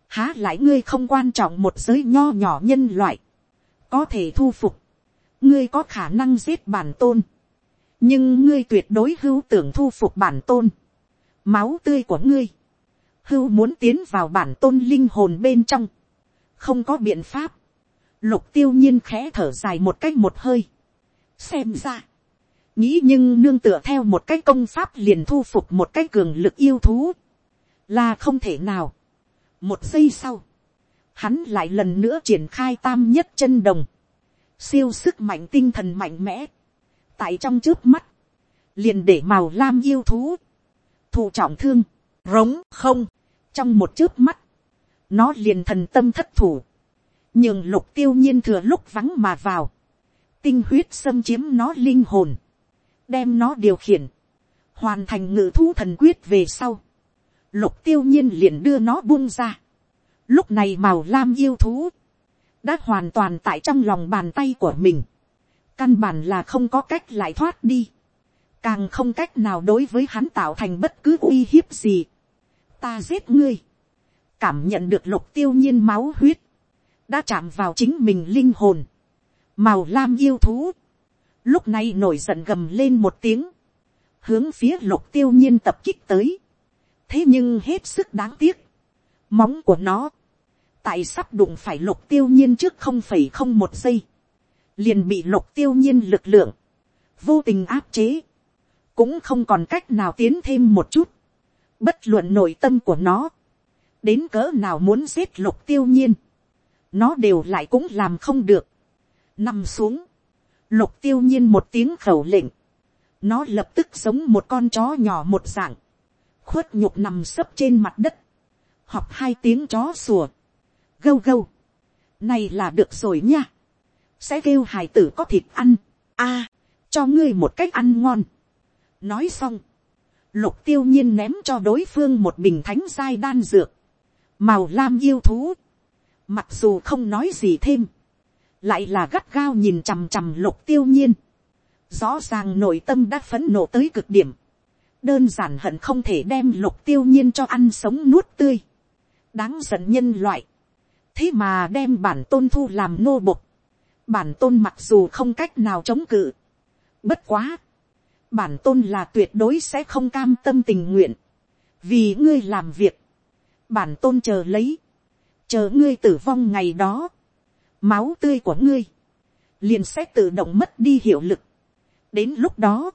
há lại ngươi không quan trọng một giới nho nhỏ nhân loại, có thể thu phục, ngươi có khả năng giết bản tôn, nhưng ngươi tuyệt đối hưu tưởng thu phục bản tôn, máu tươi của ngươi, hưu muốn tiến vào bản tôn linh hồn bên trong, không có biện pháp, lục tiêu nhiên khẽ thở dài một cách một hơi, xem ra, nghĩ nhưng nương tựa theo một cái công pháp liền thu phục một cái cường lực yêu thú, là không thể nào. một giây sau, hắn lại lần nữa triển khai tam nhất chân đồng, siêu sức mạnh tinh thần mạnh mẽ, tại trong trước mắt, liền để màu lam yêu thú, thụ trọng thương, rống không, trong một trước mắt, nó liền thần tâm thất thủ, nhường lục tiêu nhiên thừa lúc vắng mà vào, tinh huyết xâm chiếm nó linh hồn, đem nó điều khiển, hoàn thành ngự thú thần quyết về sau, lục tiêu nhiên liền đưa nó buông ra. Lúc này màu lam yêu thú, đã hoàn toàn tại trong lòng bàn tay của mình, căn bản là không có cách lại thoát đi, càng không cách nào đối với hắn tạo thành bất cứ uy hiếp gì. ta giết ngươi, cảm nhận được lục tiêu nhiên máu huyết, đã chạm vào chính mình linh hồn, màu lam yêu thú, lúc này nổi giận gầm lên một tiếng, hướng phía lục tiêu nhiên tập kích tới. thế nhưng hết sức đáng tiếc, móng của nó, tại sắp đụng phải lục tiêu nhiên trước không phẩy không một giây, liền bị lục tiêu nhiên lực lượng, vô tình áp chế, cũng không còn cách nào tiến thêm một chút, bất luận nội tâm của nó, đến cỡ nào muốn giết lục tiêu nhiên, nó đều lại cũng làm không được, nằm xuống, lục tiêu nhiên một tiếng khẩu lệnh, nó lập tức giống một con chó nhỏ một dạng, khuất nhục nằm sấp trên mặt đất, học hai tiếng chó sủa, gâu gâu, này là được rồi nha, sẽ kêu hài tử có thịt ăn, a, cho ngươi một cách ăn ngon. nói xong, lục tiêu nhiên ném cho đối phương một bình thánh giai đan dược, màu lam yêu thú, mặc dù không nói gì thêm, lại là gắt gao nhìn chằm chằm lục tiêu nhiên, rõ ràng nội tâm đã phấn nộ tới cực điểm, đơn giản hận không thể đem lục tiêu nhiên cho ăn sống nuốt tươi, đáng giận nhân loại, thế mà đem bản tôn thu làm nô bộc, bản tôn mặc dù không cách nào chống cự, bất quá, bản tôn là tuyệt đối sẽ không cam tâm tình nguyện, vì ngươi làm việc, bản tôn chờ lấy, chờ ngươi tử vong ngày đó, máu tươi của ngươi, liền sẽ tự động mất đi hiệu lực. đến lúc đó,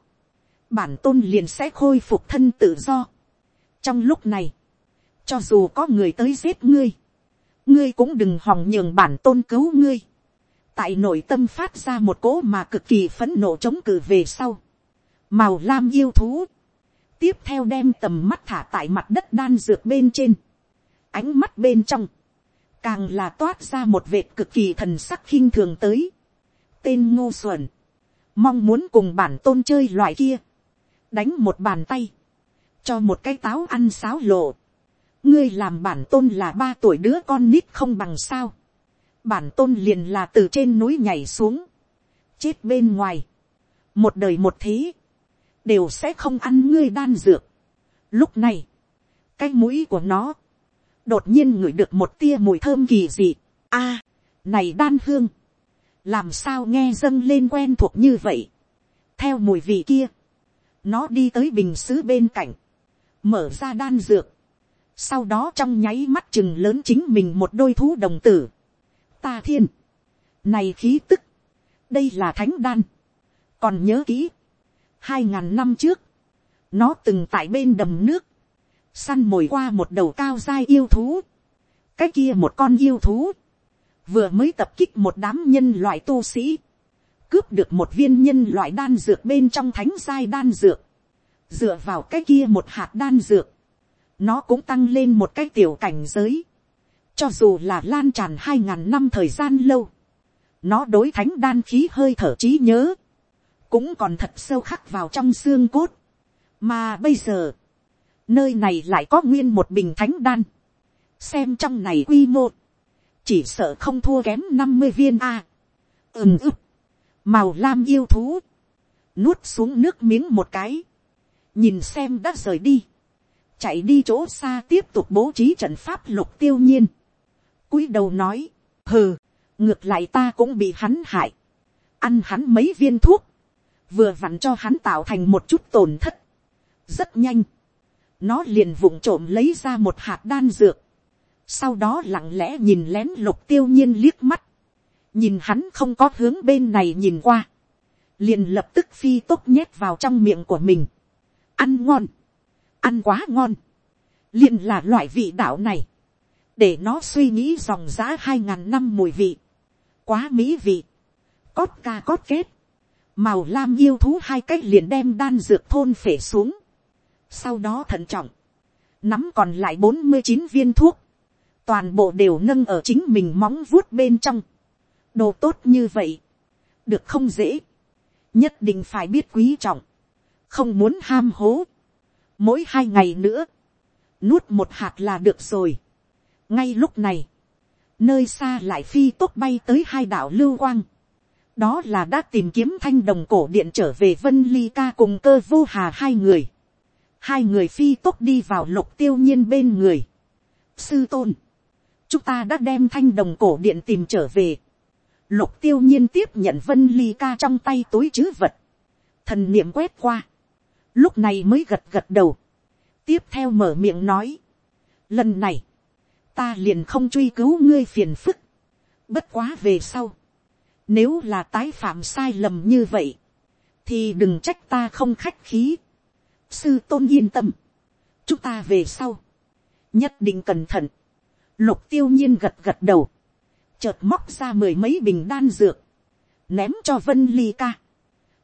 bản tôn liền sẽ khôi phục thân tự do. trong lúc này, cho dù có người tới giết ngươi, ngươi cũng đừng hòng nhường bản tôn cứu ngươi. tại nội tâm phát ra một cỗ mà cực kỳ phấn nộ chống cự về sau. màu lam yêu thú, tiếp theo đem tầm mắt thả tại mặt đất đan dược bên trên, ánh mắt bên trong, càng là toát ra một vệt cực kỳ thần sắc khinh thường tới. tên ngô xuẩn, mong muốn cùng bản tôn chơi loại kia, đánh một bàn tay, cho một cái táo ăn sáo lộ, ngươi làm bản tôn là ba tuổi đứa con nít không bằng sao, bản tôn liền là từ trên núi nhảy xuống, chết bên ngoài, một đời một thế, đều sẽ không ăn ngươi đan dược. Lúc này, cái mũi của nó, đột nhiên ngửi được một tia mùi thơm kỳ dị. a, này đan hương, làm sao nghe dâng lên quen thuộc như vậy. theo mùi vị kia, nó đi tới bình xứ bên cạnh, mở ra đan dược, sau đó trong nháy mắt chừng lớn chính mình một đôi thú đồng tử. ta thiên, này khí tức, đây là thánh đan, còn nhớ kỹ, hai ngàn năm trước, nó từng tại bên đầm nước, săn mồi qua một đầu cao dai yêu thú, cái kia một con yêu thú, vừa mới tập kích một đám nhân loại tu sĩ, cướp được một viên nhân loại đan dược bên trong thánh giai đan dược, dựa vào cái kia một hạt đan dược, nó cũng tăng lên một cái tiểu cảnh giới, cho dù là lan tràn hai ngàn năm thời gian lâu, nó đối thánh đan khí hơi thở trí nhớ, cũng còn thật sâu khắc vào trong xương cốt, mà bây giờ, nơi này lại có nguyên một bình thánh đan, xem trong này quy mô, chỉ sợ không thua kém năm mươi viên a. ừm ức, màu lam yêu thú, nuốt xuống nước miếng một cái, nhìn xem đã rời đi, chạy đi chỗ xa tiếp tục bố trí trận pháp lục tiêu nhiên, cúi đầu nói, hừ, ngược lại ta cũng bị hắn hại, ăn hắn mấy viên thuốc, vừa vặn cho hắn tạo thành một chút tổn thất, rất nhanh, nó liền vụng trộm lấy ra một hạt đan dược, sau đó lặng lẽ nhìn lén lục tiêu nhiên liếc mắt, nhìn hắn không có hướng bên này nhìn qua, liền lập tức phi tốt nhét vào trong miệng của mình, ăn ngon, ăn quá ngon, liền là loại vị đạo này, để nó suy nghĩ dòng giã hai ngàn năm mùi vị, quá mỹ vị, cót ca cót kết, màu lam yêu thú hai cách liền đem đan dược thôn phể xuống, sau đó thận trọng, nắm còn lại bốn mươi chín viên thuốc, toàn bộ đều nâng ở chính mình móng vuốt bên trong, đồ tốt như vậy, được không dễ, nhất định phải biết quý trọng, không muốn ham hố, mỗi hai ngày nữa, nuốt một hạt là được rồi. ngay lúc này, nơi xa lại phi tốt bay tới hai đảo lưu quang, đó là đã tìm kiếm thanh đồng cổ điện trở về vân ly ca cùng cơ vô hà hai người, hai người phi tốt đi vào lục tiêu nhiên bên người. sư tôn, chúng ta đã đem thanh đồng cổ điện tìm trở về. lục tiêu nhiên tiếp nhận vân ly ca trong tay túi chứ vật, thần niệm quét qua, lúc này mới gật gật đầu, tiếp theo mở miệng nói, lần này, ta liền không truy cứu ngươi phiền phức. bất quá về sau, nếu là tái phạm sai lầm như vậy, thì đừng trách ta không khách khí. sư tôn yên tâm, chúng ta về sau, nhất định cẩn thận. lục tiêu nhiên gật gật đầu, chợt móc ra mười mấy bình đan dược, ném cho vân ly ca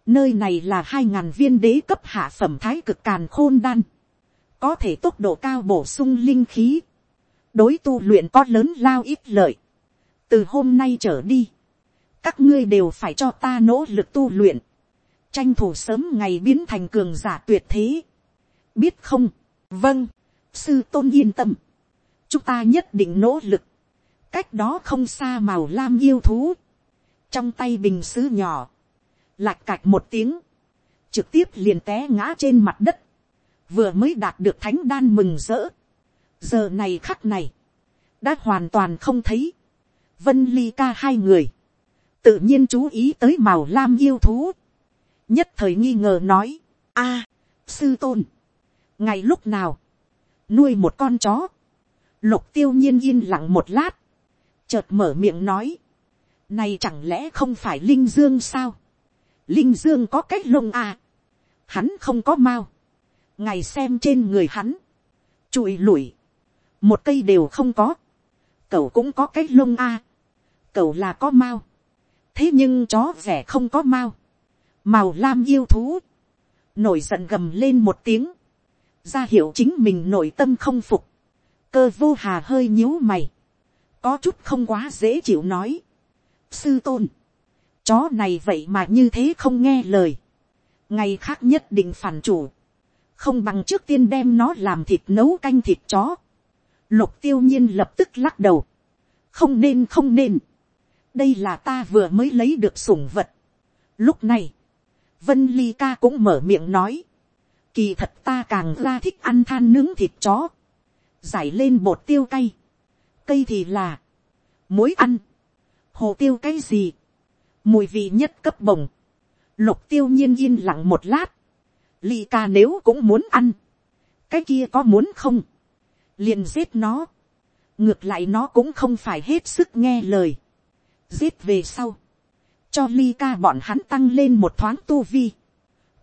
nơi này là hai ngàn viên đế cấp hạ phẩm thái cực càn khôn đan, có thể tốc độ cao bổ sung linh khí, đối tu luyện có lớn lao ít lợi. từ hôm nay trở đi, các ngươi đều phải cho ta nỗ lực tu luyện, tranh thủ sớm ngày biến thành cường giả tuyệt thế. biết không, vâng, sư tôn yên tâm, chúng ta nhất định nỗ lực, cách đó không xa màu lam yêu thú, trong tay bình sứ nhỏ, lạch cạch một tiếng, trực tiếp liền té ngã trên mặt đất, vừa mới đạt được thánh đan mừng rỡ, giờ này khắc này, đã hoàn toàn không thấy, vân ly ca hai người, tự nhiên chú ý tới màu lam yêu thú, nhất thời nghi ngờ nói, a, sư tôn, ngày lúc nào, nuôi một con chó, lục tiêu nhiên yên lặng một lát, chợt mở miệng nói, này chẳng lẽ không phải linh dương sao, linh dương có cái lông à, hắn không có mau, ngày xem trên người hắn, trụi lủi, một cây đều không có, cậu cũng có cái lông a, cậu là có mau, thế nhưng chó rẻ không có mau, màu lam yêu thú, nổi giận gầm lên một tiếng, ra hiệu chính mình nội tâm không phục, cơ vô hà hơi nhíu mày, có chút không quá dễ chịu nói, sư tôn, chó này vậy mà như thế không nghe lời, ngày khác nhất định phản chủ, không bằng trước tiên đem nó làm thịt nấu canh thịt chó, lục tiêu nhiên lập tức lắc đầu, không nên không nên, đây là ta vừa mới lấy được sủng vật. Lúc này, vân ly ca cũng mở miệng nói, kỳ thật ta càng ra thích ăn than nướng thịt chó, giải lên bột tiêu cay, cây thì là, muối ăn, hồ tiêu cái gì, mùi vị nhất cấp bồng, lục tiêu nhiên yên lặng một lát, ly ca nếu cũng muốn ăn, cái kia có muốn không, liền giết nó, ngược lại nó cũng không phải hết sức nghe lời, giết về sau, cho ly ca bọn hắn tăng lên một thoáng tu vi,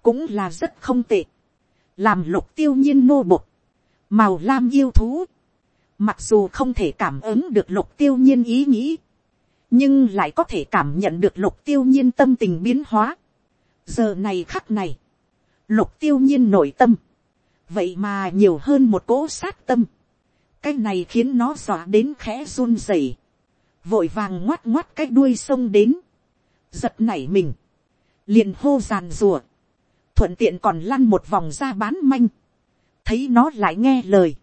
cũng là rất không tệ, làm lục tiêu nhiên nô bột, màu lam yêu thú, mặc dù không thể cảm ứng được lục tiêu nhiên ý nghĩ, nhưng lại có thể cảm nhận được lục tiêu nhiên tâm tình biến hóa. giờ này khắc này, lục tiêu nhiên nội tâm, vậy mà nhiều hơn một cỗ sát tâm, cái này khiến nó dọa đến khẽ run rẩy, vội vàng ngoắt ngoắt cái đuôi sông đến, giật nảy mình, liền hô giàn rùa, thuận tiện còn lăn một vòng ra bán manh, thấy nó lại nghe lời,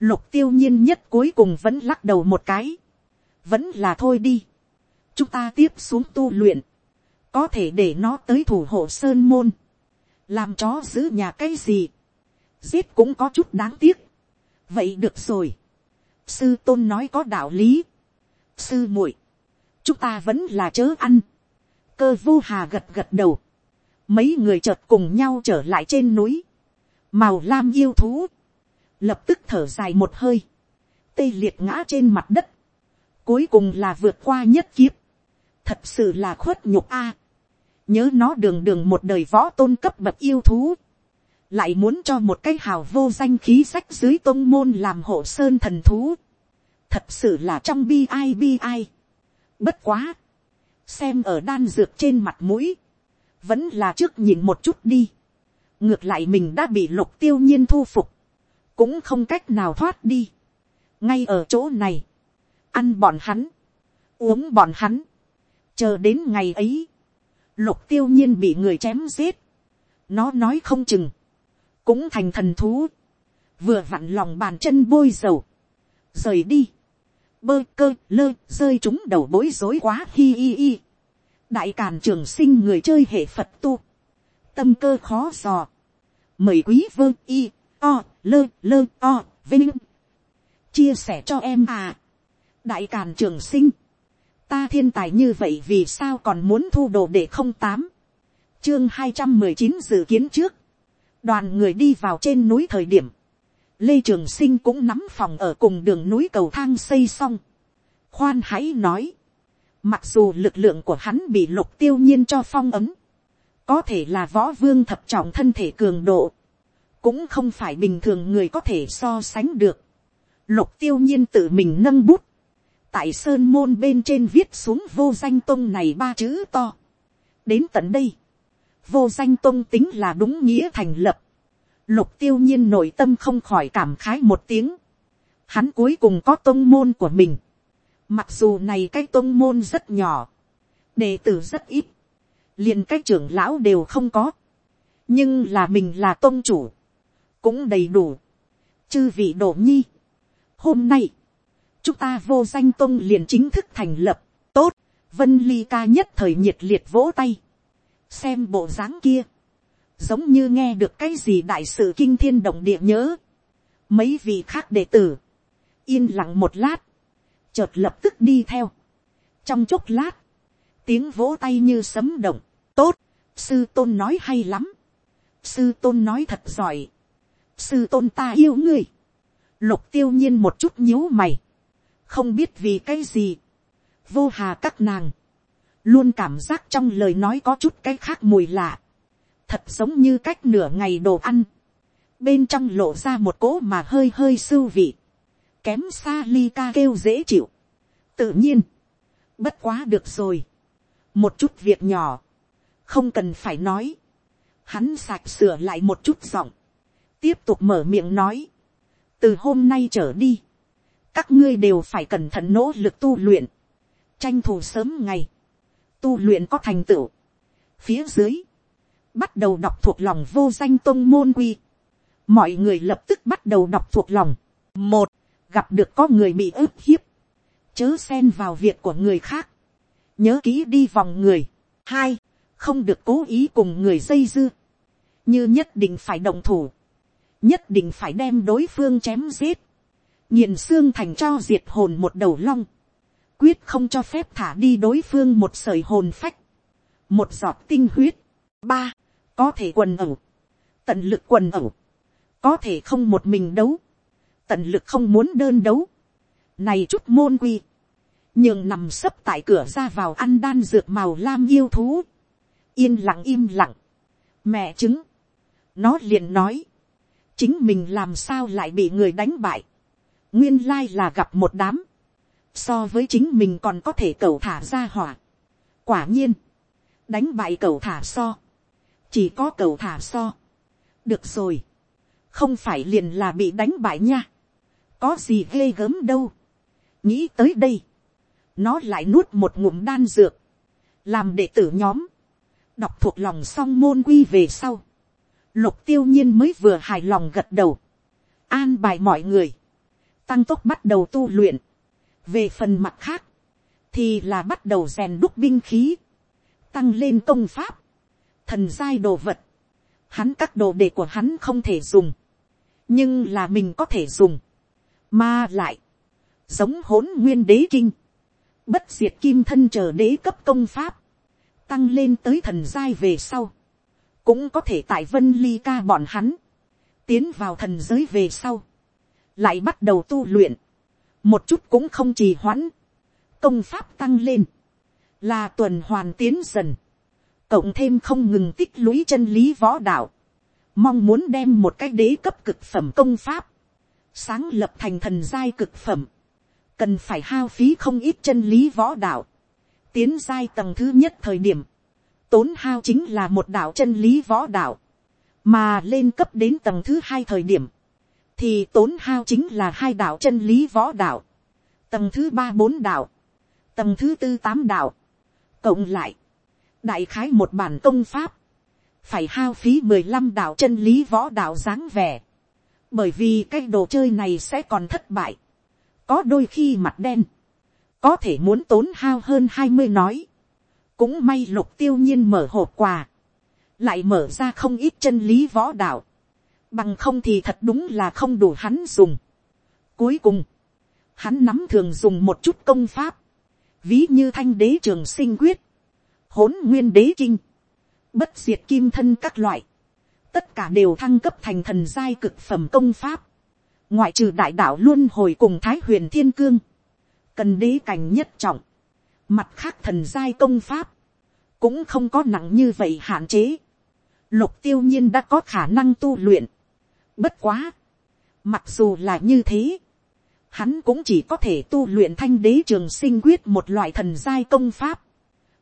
lục tiêu nhiên nhất cuối cùng vẫn lắc đầu một cái, vẫn là thôi đi, chúng ta tiếp xuống tu luyện, có thể để nó tới thủ hộ sơn môn, làm chó giữ nhà cái gì, giết cũng có chút đáng tiếc, vậy được rồi, sư tôn nói có đạo lý, sư muội, chúng ta vẫn là chớ ăn, cơ vô hà gật gật đầu, mấy người chợt cùng nhau trở lại trên núi, màu lam yêu thú, lập tức thở dài một hơi, tê liệt ngã trên mặt đất, cuối cùng là vượt qua nhất kiếp, thật sự là khuất nhục a, nhớ nó đường đường một đời võ tôn cấp bậc yêu thú, lại muốn cho một cái hào vô danh khí sách dưới tôn môn làm hộ sơn thần thú, thật sự là trong bi ai bi ai. Bất quá, xem ở đan dược trên mặt mũi, vẫn là trước nhìn một chút đi. ngược lại mình đã bị lục tiêu nhiên thu phục, cũng không cách nào thoát đi. ngay ở chỗ này, ăn bọn hắn, uống bọn hắn, chờ đến ngày ấy, lục tiêu nhiên bị người chém giết, nó nói không chừng, cũng thành thần thú, vừa vặn lòng bàn chân bôi dầu, rời đi, bơ cơ lơ rơi chúng đầu bối rối quá hi hi hi. đại càn trường sinh người chơi hệ phật tu, tâm cơ khó dò, mời quý vơ y o lơ lơ o vinh. Chia sẻ cho em à. đại càn trường sinh, ta thiên tài như vậy vì sao còn muốn thu đồ để không tám, chương hai trăm mười chín dự kiến trước, đoàn người đi vào trên núi thời điểm, lê trường sinh cũng nắm phòng ở cùng đường núi cầu thang xây xong, khoan hãy nói, mặc dù lực lượng của hắn bị lục tiêu nhiên cho phong ấm, có thể là võ vương thập trọng thân thể cường độ, cũng không phải bình thường người có thể so sánh được. Lục tiêu nhiên tự mình nâng bút, tại sơn môn bên trên viết xuống vô danh tông này ba chữ to. đến tận đây, vô danh tông tính là đúng nghĩa thành lập. Lục tiêu nhiên nội tâm không khỏi cảm khái một tiếng. Hắn cuối cùng có tông môn của mình. Mặc dù này cái tông môn rất nhỏ, đệ tử rất ít, liền cái trưởng lão đều không có. nhưng là mình là tôn chủ, cũng đầy đủ. chư vị đổ nhi, hôm nay, chúng ta vô danh tôn liền chính thức thành lập, tốt, vân ly ca nhất thời nhiệt liệt vỗ tay, xem bộ dáng kia, giống như nghe được cái gì đại sự kinh thiên động địa nhớ, mấy vị khác đệ tử, yên lặng một lát, chợt lập tức đi theo, trong chốc lát, tiếng vỗ tay như sấm động, tốt, sư tôn nói hay lắm, sư tôn nói thật giỏi, sư tôn ta yêu ngươi, lục tiêu nhiên một chút nhíu mày, không biết vì cái gì, vô hà các nàng, luôn cảm giác trong lời nói có chút cái khác mùi lạ, thật giống như cách nửa ngày đồ ăn, bên trong lộ ra một cỗ mà hơi hơi sưu vị, kém xa ly ca kêu dễ chịu, tự nhiên, bất quá được rồi, một chút việc nhỏ, không cần phải nói, hắn sạch sửa lại một chút giọng, tiếp tục mở miệng nói, từ hôm nay trở đi, các ngươi đều phải cẩn thận nỗ lực tu luyện, tranh thủ sớm ngày, tu luyện có thành tựu. Phía dưới, bắt đầu đọc thuộc lòng vô danh tôn môn quy. Mọi người lập tức bắt đầu đọc thuộc lòng. Một, gặp được có người bị ức hiếp. Chớ xen vào việc của người khác. Nhớ kỹ đi vòng người. Hai, không được cố ý cùng người dây dưa. Như nhất định phải động thủ. Nhất định phải đem đối phương chém giết. Nhìn xương thành cho diệt hồn một đầu long. Quyết không cho phép thả đi đối phương một sợi hồn phách, một giọt tinh huyết, ba, có thể quần ẩu, tận lực quần ẩu, có thể không một mình đấu, tận lực không muốn đơn đấu, này chút môn quy, nhường nằm sấp tại cửa ra vào ăn đan dược màu lam yêu thú, yên lặng im lặng, mẹ chứng, nó liền nói, chính mình làm sao lại bị người đánh bại, nguyên lai là gặp một đám, so với chính mình còn có thể cầu thả ra hỏa. quả nhiên, đánh bại cầu thả so, chỉ có cầu thả so. được rồi, không phải liền là bị đánh bại nha, có gì ghê gớm đâu. nghĩ tới đây, nó lại nuốt một ngụm đan dược, làm đệ tử nhóm, đọc thuộc lòng song môn quy về sau, lục tiêu nhiên mới vừa hài lòng gật đầu, an bài mọi người, tăng tốc bắt đầu tu luyện, về phần mặt khác, thì là bắt đầu rèn đúc binh khí, tăng lên công pháp, thần giai đồ vật, hắn các đồ đề của hắn không thể dùng, nhưng là mình có thể dùng, mà lại, giống hỗn nguyên đế kinh, bất diệt kim thân chờ đế cấp công pháp, tăng lên tới thần giai về sau, cũng có thể tại vân ly ca bọn hắn, tiến vào thần giới về sau, lại bắt đầu tu luyện, một chút cũng không trì hoãn, công pháp tăng lên, là tuần hoàn tiến dần, cộng thêm không ngừng tích lũy chân lý võ đạo, mong muốn đem một cái đế cấp cực phẩm công pháp, sáng lập thành thần giai cực phẩm, cần phải hao phí không ít chân lý võ đạo, tiến giai tầng thứ nhất thời điểm, tốn hao chính là một đạo chân lý võ đạo, mà lên cấp đến tầng thứ hai thời điểm, thì tốn hao chính là hai đạo chân lý võ đạo, tầng thứ ba bốn đạo, tầng thứ tư tám đạo, cộng lại, đại khái một bản công pháp, phải hao phí mười lăm đạo chân lý võ đạo dáng vẻ, bởi vì cái đồ chơi này sẽ còn thất bại, có đôi khi mặt đen, có thể muốn tốn hao hơn hai mươi nói, cũng may lục tiêu nhiên mở hộp quà, lại mở ra không ít chân lý võ đạo, Bằng không thì thật đúng là không đủ hắn dùng. Cuối cùng, hắn nắm thường dùng một chút công pháp. Ví như thanh đế trường sinh quyết, hỗn nguyên đế kinh, bất diệt kim thân các loại. Tất cả đều thăng cấp thành thần giai cực phẩm công pháp. ngoại trừ đại đạo luôn hồi cùng thái huyền thiên cương, cần đế cảnh nhất trọng, mặt khác thần giai công pháp, cũng không có nặng như vậy hạn chế, lục tiêu nhiên đã có khả năng tu luyện, bất quá, mặc dù là như thế, hắn cũng chỉ có thể tu luyện thanh đế trường sinh quyết một loại thần giai công pháp,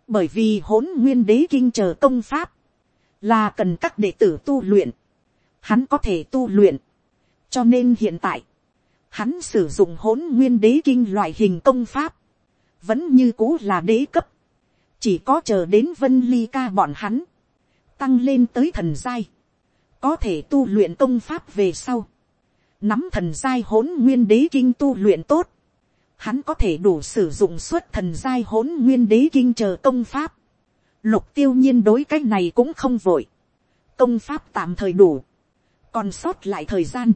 bởi vì hỗn nguyên đế kinh chờ công pháp, là cần các đệ tử tu luyện, hắn có thể tu luyện, cho nên hiện tại, hắn sử dụng hỗn nguyên đế kinh loại hình công pháp, vẫn như cũ là đế cấp, chỉ có chờ đến vân ly ca bọn hắn, tăng lên tới thần giai, có thể tu luyện công pháp về sau, nắm thần giai hỗn nguyên đế kinh tu luyện tốt, hắn có thể đủ sử dụng suốt thần giai hỗn nguyên đế kinh chờ công pháp. Lục tiêu nhiên đối cách này cũng không vội. Công pháp tạm thời đủ. Còn sót lại thời gian.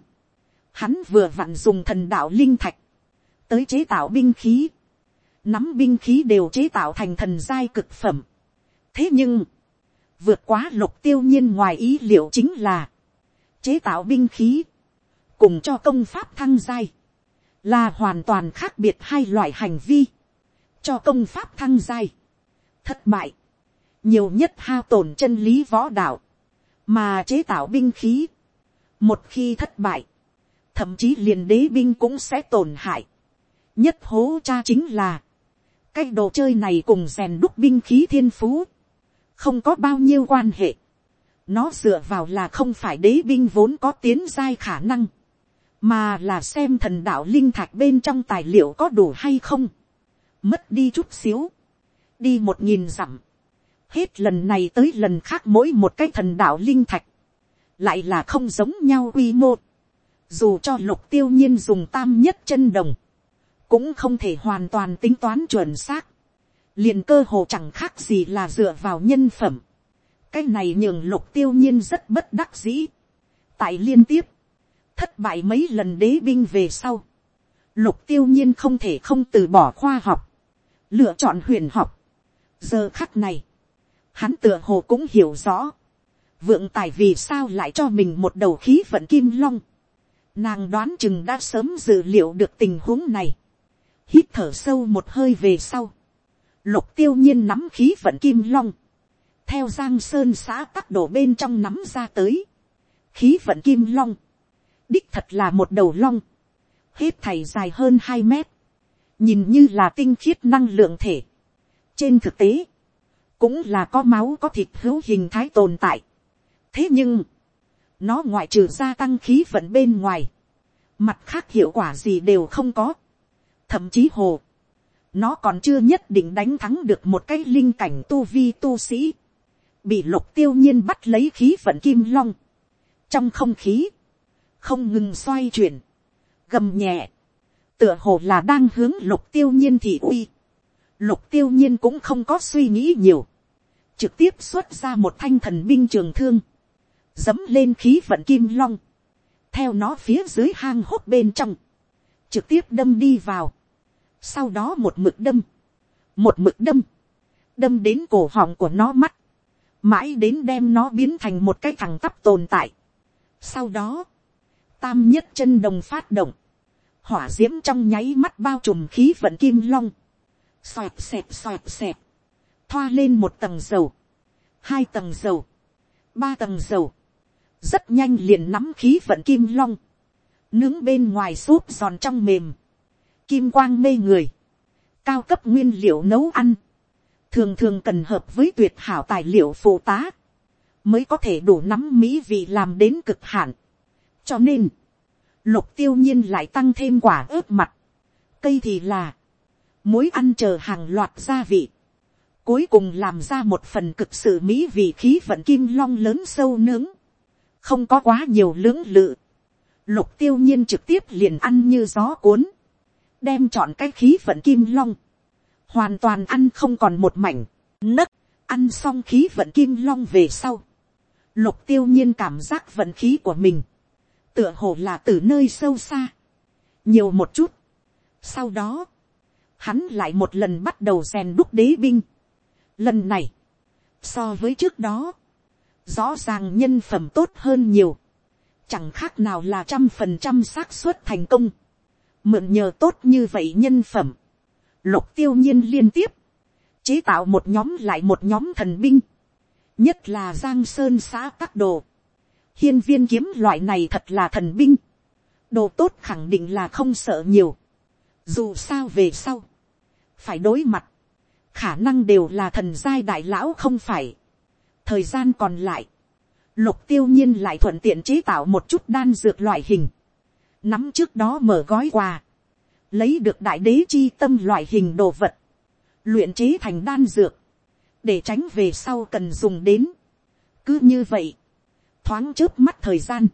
Hắn vừa vặn dùng thần đạo linh thạch. Tới chế tạo binh khí. Nắm binh khí đều chế tạo thành thần giai cực phẩm. Thế nhưng. Vượt quá lục tiêu nhiên ngoài ý liệu chính là. Chế tạo binh khí. Cùng cho công pháp thăng giai là hoàn toàn khác biệt hai loại hành vi, cho công pháp thăng giai, thất bại, nhiều nhất hao tổn chân lý võ đạo, mà chế tạo binh khí, một khi thất bại, thậm chí liền đế binh cũng sẽ tổn hại, nhất hố cha chính là, cái đồ chơi này cùng rèn đúc binh khí thiên phú, không có bao nhiêu quan hệ, nó dựa vào là không phải đế binh vốn có tiến giai khả năng, mà là xem thần đạo linh thạch bên trong tài liệu có đủ hay không, mất đi chút xíu, đi một nghìn dặm, hết lần này tới lần khác mỗi một cái thần đạo linh thạch, lại là không giống nhau quy mô, dù cho lục tiêu nhiên dùng tam nhất chân đồng, cũng không thể hoàn toàn tính toán chuẩn xác, liền cơ hồ chẳng khác gì là dựa vào nhân phẩm, cái này nhường lục tiêu nhiên rất bất đắc dĩ, tại liên tiếp, thất bại mấy lần đế binh về sau, lục tiêu nhiên không thể không từ bỏ khoa học, lựa chọn huyền học. giờ khắc này, hắn tựa hồ cũng hiểu rõ, vượng tài vì sao lại cho mình một đầu khí vận kim long. Nàng đoán chừng đã sớm dự liệu được tình huống này. Hít thở sâu một hơi về sau. Lục tiêu nhiên nắm khí vận kim long. Theo giang sơn xã tắc đổ bên trong nắm ra tới. Khí vận kim long đích thật là một đầu long, hết thảy dài hơn hai mét, nhìn như là tinh khiết năng lượng thể. trên thực tế, cũng là có máu có thịt hữu hình thái tồn tại. thế nhưng, nó ngoại trừ gia tăng khí vận bên ngoài, mặt khác hiệu quả gì đều không có. thậm chí hồ, nó còn chưa nhất định đánh thắng được một cái linh cảnh tu vi tu sĩ, bị lục tiêu nhiên bắt lấy khí vận kim long. trong không khí, không ngừng xoay chuyển, gầm nhẹ, tựa hồ là đang hướng lục tiêu nhiên thị uy. Lục tiêu nhiên cũng không có suy nghĩ nhiều, trực tiếp xuất ra một thanh thần binh trường thương, dấm lên khí vận kim long, theo nó phía dưới hang hốt bên trong, trực tiếp đâm đi vào, sau đó một mực đâm, một mực đâm, đâm đến cổ họng của nó mắt, mãi đến đem nó biến thành một cái thằng tắp tồn tại. Sau đó, tam nhất chân đồng phát động, hỏa d i ễ m trong nháy mắt bao trùm khí vận kim long, xoẹt xẹp xoẹt xẹp, thoa lên một tầng dầu, hai tầng dầu, ba tầng dầu, rất nhanh liền nắm khí vận kim long, nướng bên ngoài súp giòn trong mềm, kim quang mê người, cao cấp nguyên liệu nấu ăn, thường thường cần hợp với tuyệt hảo tài liệu phụ tá, mới có thể đủ nắm mỹ vị làm đến cực hạn. cho nên, lục tiêu nhiên lại tăng thêm quả ướp mặt, cây thì là, muối ăn chờ hàng loạt gia vị, cuối cùng làm ra một phần cực sự mỹ vị khí vận kim long lớn sâu nướng, không có quá nhiều lưỡng lự, lục tiêu nhiên trực tiếp liền ăn như gió cuốn, đem chọn cái khí vận kim long, hoàn toàn ăn không còn một mảnh, nấc, ăn xong khí vận kim long về sau, lục tiêu nhiên cảm giác vận khí của mình, tựa hồ là từ nơi sâu xa, nhiều một chút. Sau đó, hắn lại một lần bắt đầu rèn đúc đế binh. Lần này, so với trước đó, rõ ràng nhân phẩm tốt hơn nhiều. chẳng khác nào là trăm phần trăm xác suất thành công, mượn nhờ tốt như vậy nhân phẩm, lục tiêu nhiên liên tiếp, chế tạo một nhóm lại một nhóm thần binh, nhất là giang sơn xã các đồ, hiên viên kiếm loại này thật là thần binh, đồ tốt khẳng định là không sợ nhiều, dù sao về sau, phải đối mặt, khả năng đều là thần giai đại lão không phải, thời gian còn lại, lục tiêu nhiên lại thuận tiện chế tạo một chút đan dược loại hình, nắm trước đó mở gói quà, lấy được đại đế chi tâm loại hình đồ vật, luyện chế thành đan dược, để tránh về sau cần dùng đến. cứ như vậy, thoáng trước mắt thời gian,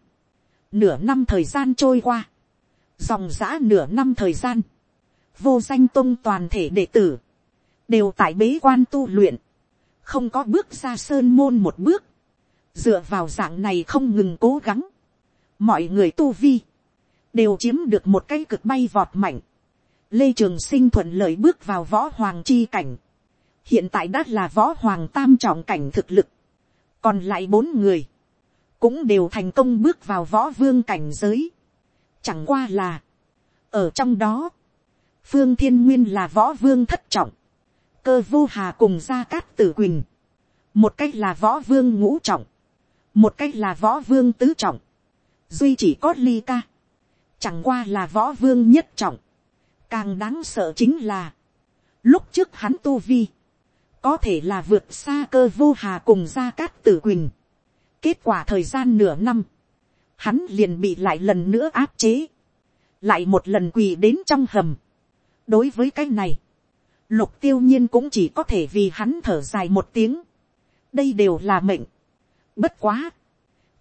nửa năm thời gian trôi qua, dòng giã nửa năm thời gian, vô danh tung toàn thể đệ tử, đều tại bế quan tu luyện, không có bước ra sơn môn một bước, dựa vào dạng này không ngừng cố gắng, mọi người tu vi, đều chiếm được một cái cực bay vọt mạnh, lê trường sinh thuận lợi bước vào võ hoàng chi cảnh, hiện tại đã là võ hoàng tam trọng cảnh thực lực, còn lại bốn người, cũng đều thành công bước vào võ vương cảnh giới, chẳng qua là, ở trong đó, phương thiên nguyên là võ vương thất trọng, cơ vô hà cùng gia cát tử quỳnh, một cách là võ vương ngũ trọng, một cách là võ vương tứ trọng, duy chỉ có ly ca, chẳng qua là võ vương nhất trọng, càng đáng sợ chính là, lúc trước hắn tu vi, có thể là vượt xa cơ vô hà cùng gia cát tử quỳnh, kết quả thời gian nửa năm, hắn liền bị lại lần nữa áp chế, lại một lần quỳ đến trong hầm. đối với cái này, lục tiêu nhiên cũng chỉ có thể vì hắn thở dài một tiếng. đây đều là mệnh. bất quá.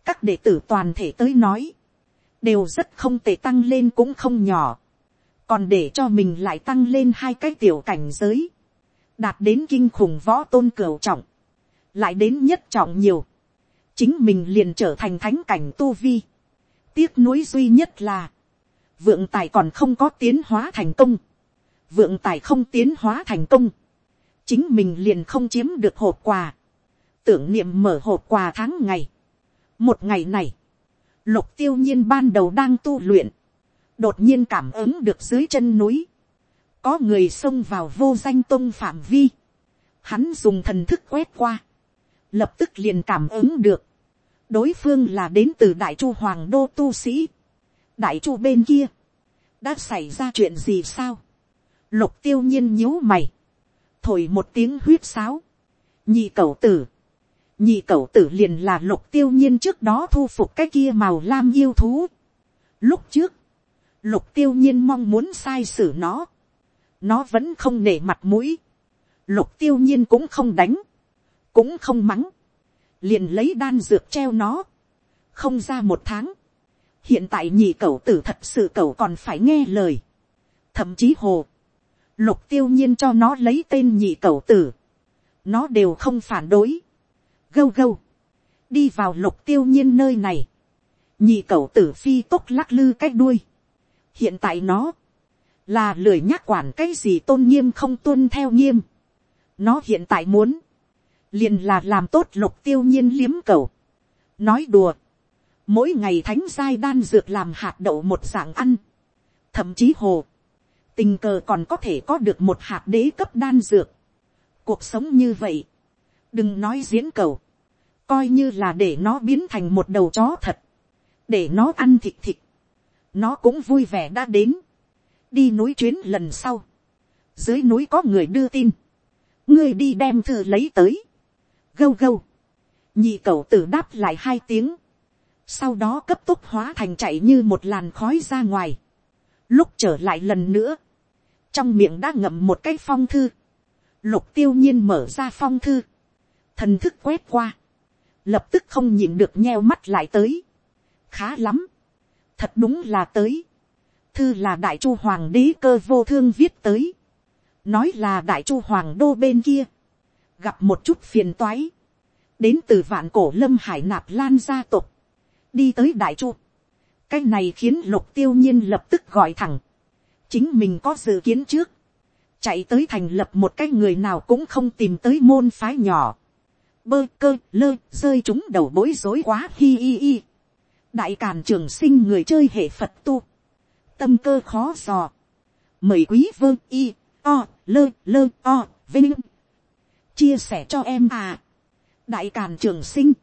các đệ tử toàn thể tới nói, đều rất không tệ tăng lên cũng không nhỏ. còn để cho mình lại tăng lên hai cái tiểu cảnh giới. đạt đến kinh khủng võ tôn cửu trọng. lại đến nhất trọng nhiều. chính mình liền trở thành thánh cảnh tu vi. tiếc nuối duy nhất là, vượng tài còn không có tiến hóa thành công vượng tài không tiến hóa thành công, chính mình liền không chiếm được hộp quà, tưởng niệm mở hộp quà tháng ngày. một ngày này, lục tiêu nhiên ban đầu đang tu luyện, đột nhiên cảm ứng được dưới chân núi, có người xông vào vô danh tông phạm vi, hắn dùng thần thức quét qua, lập tức liền cảm ứng được, đối phương là đến từ đại chu hoàng đô tu sĩ, đại chu bên kia, đã xảy ra chuyện gì sao, Lục tiêu nhiên nhíu mày. Thổi một tiếng huyết sáo. Nhị cẩu tử. Nhị cẩu tử liền là lục tiêu nhiên trước đó thu phục cái kia màu lam yêu thú. Lúc trước. Lục tiêu nhiên mong muốn sai xử nó. Nó vẫn không nể mặt mũi. Lục tiêu nhiên cũng không đánh. Cũng không mắng. Liền lấy đan dược treo nó. Không ra một tháng. Hiện tại nhị cẩu tử thật sự cẩu còn phải nghe lời. Thậm chí hồ lục tiêu nhiên cho nó lấy tên nhị cẩu tử, nó đều không phản đối, gâu gâu, đi vào lục tiêu nhiên nơi này, nhị cậu tử phi tốt lắc lư cái đuôi, hiện tại nó, là lười nhắc quản cái gì tôn nghiêm không tuân theo nghiêm, nó hiện tại muốn, liền là làm tốt lục tiêu nhiên liếm cầu, nói đùa, mỗi ngày thánh giai đan dược làm hạt đậu một dạng ăn, thậm chí hồ, tình cờ còn có thể có được một hạt đế cấp đan dược. cuộc sống như vậy, đừng nói diễn cầu, coi như là để nó biến thành một đầu chó thật, để nó ăn thịt thịt, nó cũng vui vẻ đã đến, đi núi chuyến lần sau, dưới núi có người đưa tin, ngươi đi đem thư lấy tới, gâu gâu, nhị cậu tử đáp lại hai tiếng, sau đó cấp tốc hóa thành chạy như một làn khói ra ngoài, lúc trở lại lần nữa, trong miệng đã ngậm một cái phong thư, lục tiêu nhiên mở ra phong thư, thần thức quét qua, lập tức không nhìn được nheo mắt lại tới, khá lắm, thật đúng là tới, thư là đại chu hoàng đế cơ vô thương viết tới, nói là đại chu hoàng đô bên kia, gặp một chút phiền toái, đến từ vạn cổ lâm hải nạp lan gia tộc, đi tới đại chu, cái này khiến lục tiêu nhiên lập tức gọi thẳng, chính mình có dự kiến trước, chạy tới thành lập một cái người nào cũng không tìm tới môn phái nhỏ, bơ cơ lơ rơi chúng đầu bối rối quá hi hi hi. đại càn trường sinh người chơi hệ phật tu, tâm cơ khó dò, mời quý vơ y, o, lơ lơ o, vinh, chia sẻ cho em à, đại càn trường sinh,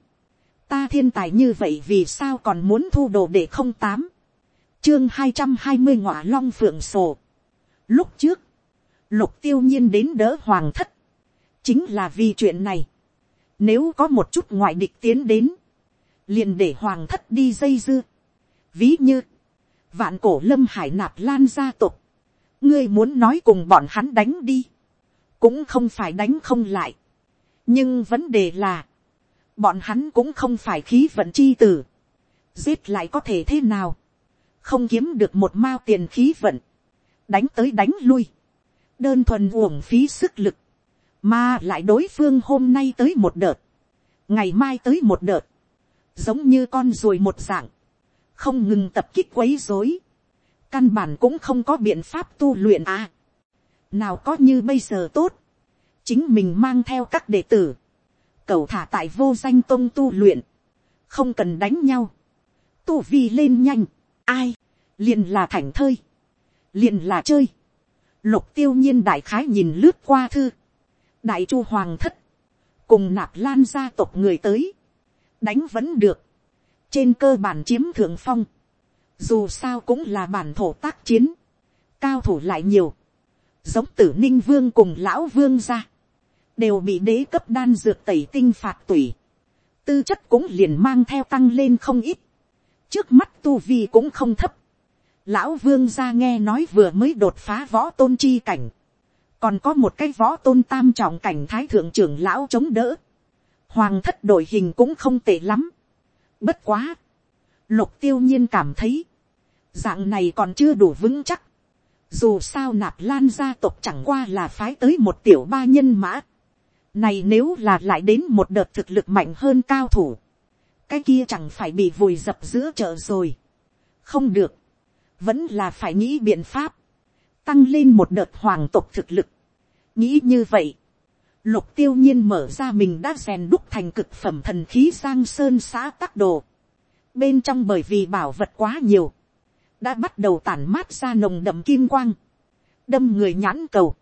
ta thiên tài như vậy vì sao còn muốn thu đồ để không tám, chương hai trăm hai mươi ngọa long phượng sổ, lúc trước, lục tiêu nhiên đến đỡ hoàng thất, chính là vì chuyện này, nếu có một chút ngoại địch tiến đến, liền để hoàng thất đi dây dưa. Ví như, vạn cổ lâm hải nạp lan gia tộc, ngươi muốn nói cùng bọn hắn đánh đi, cũng không phải đánh không lại. nhưng vấn đề là, bọn hắn cũng không phải khí vận chi tử, giết lại có thể thế nào, không kiếm được một mao tiền khí vận, đánh tới đánh lui, đơn thuần uổng phí sức lực, mà lại đối phương hôm nay tới một đợt, ngày mai tới một đợt, giống như con ruồi một dạng, không ngừng tập kích quấy rối, căn bản cũng không có biện pháp tu luyện à. nào có như bây giờ tốt, chính mình mang theo các đệ tử, cầu thả tại vô danh tông tu luyện, không cần đánh nhau, tu vi lên nhanh, ai, liền là thảnh thơi, liền là chơi, lục tiêu nhiên đại khái nhìn lướt qua thư, đại chu hoàng thất, cùng nạp lan gia tộc người tới, đánh vẫn được, trên cơ bản chiếm thượng phong, dù sao cũng là bản thổ tác chiến, cao thủ lại nhiều, giống tử ninh vương cùng lão vương ra, đều bị đế cấp đan dược tẩy tinh phạt tủy, tư chất cũng liền mang theo tăng lên không ít, trước mắt tu vi cũng không thấp, lão vương ra nghe nói vừa mới đột phá võ tôn chi cảnh, còn có một cái võ tôn tam trọng cảnh thái thượng trưởng lão chống đỡ, hoàng thất đội hình cũng không tệ lắm. Bất quá, lục tiêu nhiên cảm thấy, dạng này còn chưa đủ vững chắc. Dù sao nạp lan gia tộc chẳng qua là phái tới một tiểu ba nhân mã. Này nếu là lại đến một đợt thực lực mạnh hơn cao thủ. Cái kia chẳng phải bị vùi dập giữa chợ rồi. Không được. Vẫn là phải nghĩ biện pháp. Tăng lên một đợt hoàng tộc thực lực. Nghĩ như vậy Lục tiêu nhiên mở ra mình đã rèn đúc thành cực phẩm thần khí giang sơn xã tắc đồ. Bên trong bởi vì bảo vật quá nhiều. Đã bắt đầu tản mát ra nồng đậm kim quang. Đâm người nhãn cầu.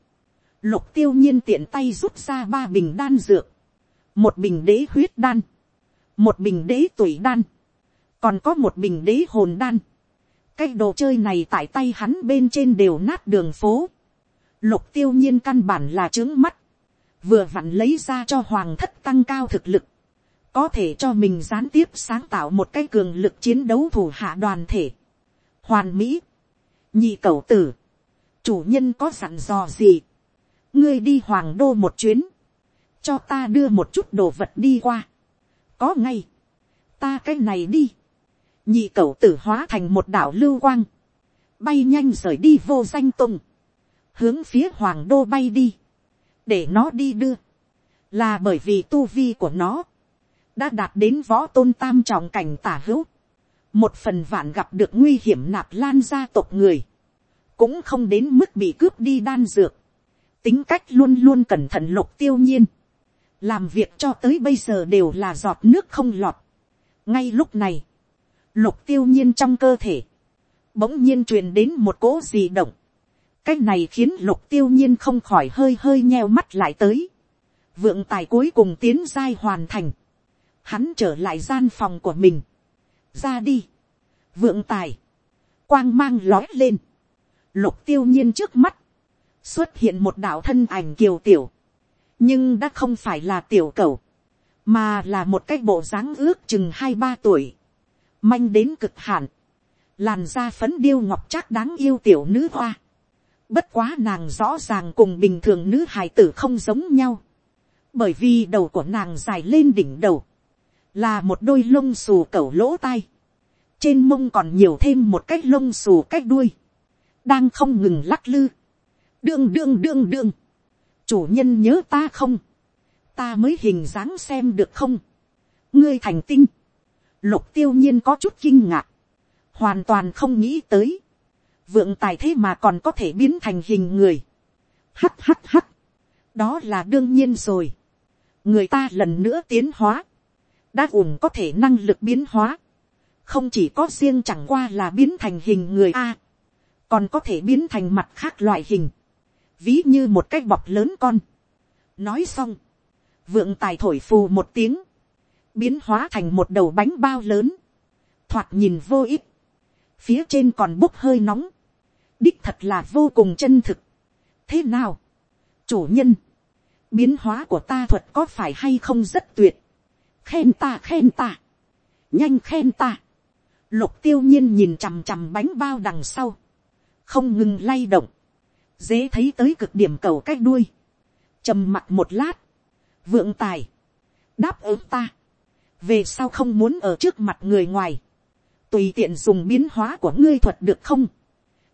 Lục tiêu nhiên tiện tay rút ra ba bình đan dược. Một bình đế huyết đan. Một bình đế tuổi đan. Còn có một bình đế hồn đan. Cái đồ chơi này tại tay hắn bên trên đều nát đường phố. Lục tiêu nhiên căn bản là trướng mắt. Vừa vặn lấy ra cho hoàng thất tăng cao thực lực, có thể cho mình gián tiếp sáng tạo một cái cường lực chiến đấu thủ hạ đoàn thể. Hoàn mỹ, nhị cầu tử, chủ nhân có sẵn dò gì, ngươi đi hoàng đô một chuyến, cho ta đưa một chút đồ vật đi qua, có ngay, ta cái này đi, nhị cầu tử hóa thành một đảo lưu quang, bay nhanh rời đi vô danh tùng, hướng phía hoàng đô bay đi, để nó đi đưa, là bởi vì tu vi của nó. Đã đạt đến võ tôn tam trọng cảnh tả hữu, một phần vạn gặp được nguy hiểm nạp lan gia tộc người, cũng không đến mức bị cướp đi đan dược, tính cách luôn luôn cẩn thận lục tiêu nhiên, làm việc cho tới bây giờ đều là giọt nước không lọt. ngay lúc này, lục tiêu nhiên trong cơ thể, bỗng nhiên truyền đến một cỗ gì động, cái này khiến lục tiêu nhiên không khỏi hơi hơi nheo mắt lại tới. vượng tài cuối cùng tiến giai hoàn thành. hắn trở lại gian phòng của mình. ra đi. vượng tài. quang mang lói lên. lục tiêu nhiên trước mắt. xuất hiện một đạo thân ảnh kiều tiểu. nhưng đã không phải là tiểu cầu. mà là một cái bộ dáng ước chừng hai ba tuổi. manh đến cực hạn. làn da phấn điêu ngọc trác đáng yêu tiểu nữ hoa Bất quá nàng rõ ràng cùng bình thường nữ hài tử không giống nhau. Bởi vì đầu của nàng dài lên đỉnh đầu. Là một đôi lông xù cẩu lỗ tai. Trên mông còn nhiều thêm một cái lông xù cách đuôi. Đang không ngừng lắc lư. Đương đương đương đương. Chủ nhân nhớ ta không? Ta mới hình dáng xem được không? Ngươi thành tinh. Lục tiêu nhiên có chút kinh ngạc. Hoàn toàn không nghĩ tới vượng tài thế mà còn có thể biến thành hình người. hắt hắt hắt, đó là đương nhiên rồi. người ta lần nữa tiến hóa, đã ủng có thể năng lực biến hóa, không chỉ có riêng chẳng qua là biến thành hình người a, còn có thể biến thành mặt khác loại hình, ví như một cái bọc lớn con. nói xong, vượng tài thổi phù một tiếng, biến hóa thành một đầu bánh bao lớn, thoạt nhìn vô ích, phía trên còn bốc hơi nóng, đích thật là vô cùng chân thực. thế nào, chủ nhân, biến hóa của ta thuật có phải hay không rất tuyệt, khen ta khen ta, nhanh khen ta, lục tiêu nhiên nhìn chằm chằm bánh bao đằng sau, không ngừng lay động, dễ thấy tới cực điểm cầu cách đuôi, trầm mặt một lát, vượng tài, đáp ứng ta, về sau không muốn ở trước mặt người ngoài, tùy tiện dùng biến hóa của ngươi thuật được không,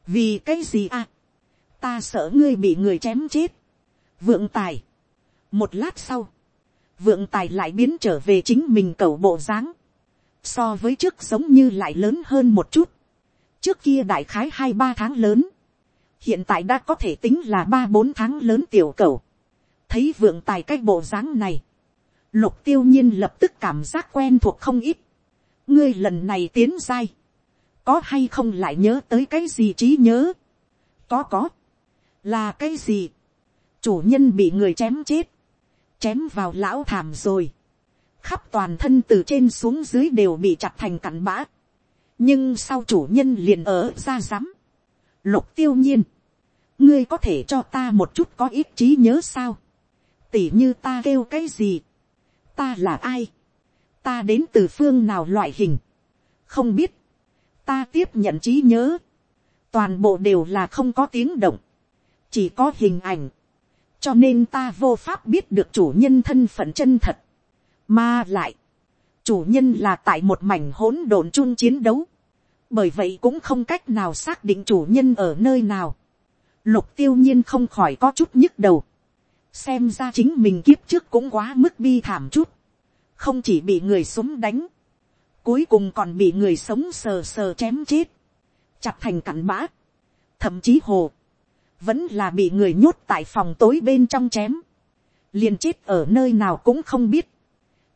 vì cái gì à, ta sợ ngươi bị người chém chết, vượng tài, một lát sau, vượng tài lại biến trở về chính mình cầu bộ dáng, so với trước giống như lại lớn hơn một chút, trước kia đại khái hai ba tháng lớn, hiện tại đã có thể tính là ba bốn tháng lớn tiểu cầu, thấy vượng tài cái bộ dáng này, lục tiêu nhiên lập tức cảm giác quen thuộc không ít, ngươi lần này tiến dai, có hay không lại nhớ tới cái gì trí nhớ, có có, là cái gì, chủ nhân bị người chém chết, chém vào lão thảm rồi, khắp toàn thân từ trên xuống dưới đều bị chặt thành cặn bã, nhưng sau chủ nhân liền ở ra rắm, lục tiêu nhiên, ngươi có thể cho ta một chút có ít trí nhớ sao, tỉ như ta kêu cái gì, ta là ai, ta đến từ phương nào loại hình, không biết, ta tiếp nhận trí nhớ, toàn bộ đều là không có tiếng động, chỉ có hình ảnh, cho nên ta vô pháp biết được chủ nhân thân phận chân thật, mà lại, chủ nhân là tại một mảnh hỗn độn chung chiến đấu, bởi vậy cũng không cách nào xác định chủ nhân ở nơi nào, lục tiêu nhiên không khỏi có chút nhức đầu, xem ra chính mình kiếp trước cũng quá mức bi thảm chút, không chỉ bị người súng đánh, cuối cùng còn bị người sống sờ sờ chém chết, chặt thành cặn bã, thậm chí hồ, vẫn là bị người nhốt tại phòng tối bên trong chém, liền chết ở nơi nào cũng không biết,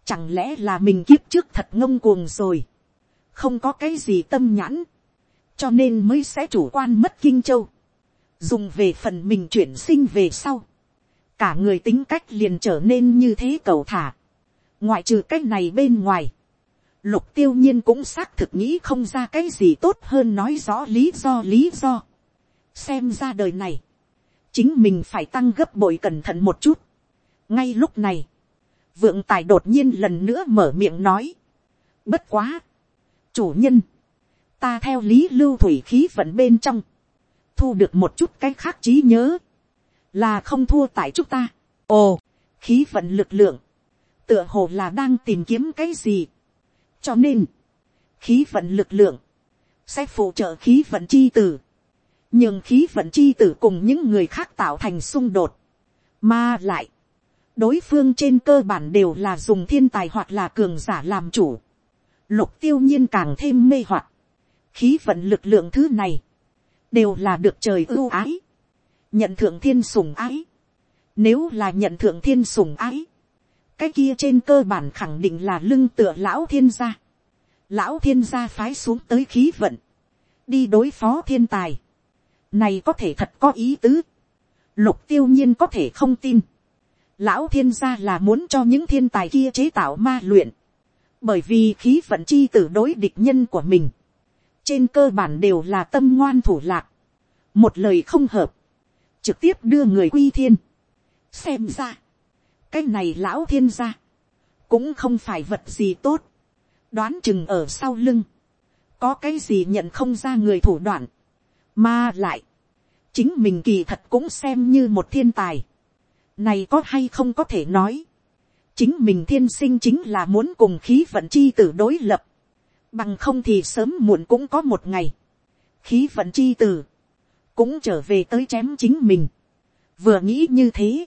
chẳng lẽ là mình kiếp trước thật ngông cuồng rồi, không có cái gì tâm nhãn, cho nên mới sẽ chủ quan mất kinh châu, dùng về phần mình chuyển sinh về sau, cả người tính cách liền trở nên như thế cầu thả, ngoại trừ cái này bên ngoài, lục tiêu nhiên cũng xác thực nghĩ không ra cái gì tốt hơn nói rõ lý do lý do. xem ra đời này, chính mình phải tăng gấp bội cẩn thận một chút. ngay lúc này, vượng tài đột nhiên lần nữa mở miệng nói. bất quá, chủ nhân, ta theo lý lưu thủy khí vận bên trong, thu được một chút cái khác trí nhớ, là không thua tại chúng ta. ồ, khí vận lực lượng, tựa hồ là đang tìm kiếm cái gì cho nên, khí vận lực lượng, sẽ phụ trợ khí vận chi tử, nhưng khí vận chi tử cùng những người khác tạo thành xung đột, mà lại, đối phương trên cơ bản đều là dùng thiên tài hoặc là cường giả làm chủ, lục tiêu nhiên càng thêm mê hoặc, khí vận lực lượng thứ này, đều là được trời ưu ái, nhận thượng thiên sủng ái, nếu là nhận thượng thiên sủng ái, cái kia trên cơ bản khẳng định là lưng tựa lão thiên gia, lão thiên gia phái xuống tới khí vận, đi đối phó thiên tài, này có thể thật có ý tứ, lục tiêu nhiên có thể không tin, lão thiên gia là muốn cho những thiên tài kia chế tạo ma luyện, bởi vì khí vận chi tử đối địch nhân của mình, trên cơ bản đều là tâm ngoan thủ lạc, một lời không hợp, trực tiếp đưa người quy thiên, xem ra, cái này lão thiên gia, cũng không phải vật gì tốt, đoán chừng ở sau lưng, có cái gì nhận không ra người thủ đoạn, mà lại, chính mình kỳ thật cũng xem như một thiên tài, này có hay không có thể nói, chính mình thiên sinh chính là muốn cùng khí vận chi tử đối lập, bằng không thì sớm muộn cũng có một ngày, khí vận chi tử, cũng trở về tới chém chính mình, vừa nghĩ như thế,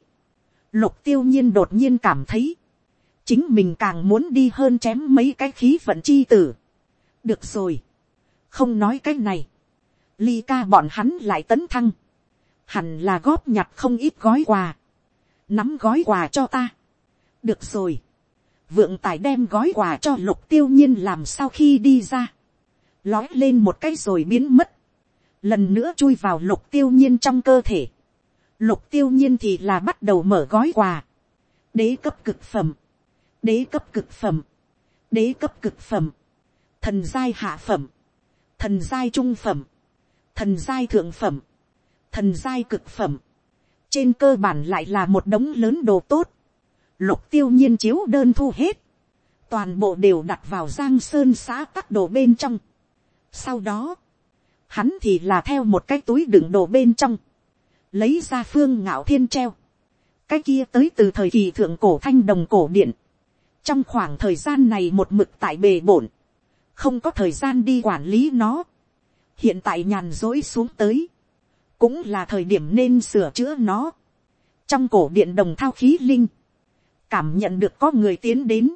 lục tiêu nhiên đột nhiên cảm thấy, chính mình càng muốn đi hơn chém mấy cái khí vận chi tử. được rồi, không nói cái này, ly ca bọn hắn lại tấn thăng, hẳn là góp nhặt không ít gói quà, nắm gói quà cho ta. được rồi, vượng tài đem gói quà cho lục tiêu nhiên làm sau khi đi ra, lói lên một cái rồi biến mất, lần nữa chui vào lục tiêu nhiên trong cơ thể, lục tiêu nhiên thì là bắt đầu mở gói quà, đế cấp cực phẩm, đế cấp cực phẩm, đế cấp cực phẩm, thần giai hạ phẩm, thần giai trung phẩm, thần giai thượng phẩm, thần giai cực phẩm, trên cơ bản lại là một đống lớn đồ tốt, lục tiêu nhiên chiếu đơn thu hết, toàn bộ đều đặt vào giang sơn xã các đồ bên trong. sau đó, hắn thì là theo một cái túi đựng đồ bên trong, lấy ra phương ngạo thiên treo, cái kia tới từ thời kỳ thượng cổ thanh đồng cổ điện, trong khoảng thời gian này một mực tại bề bổn, không có thời gian đi quản lý nó, hiện tại nhàn dối xuống tới, cũng là thời điểm nên sửa chữa nó. trong cổ điện đồng thao khí linh, cảm nhận được có người tiến đến,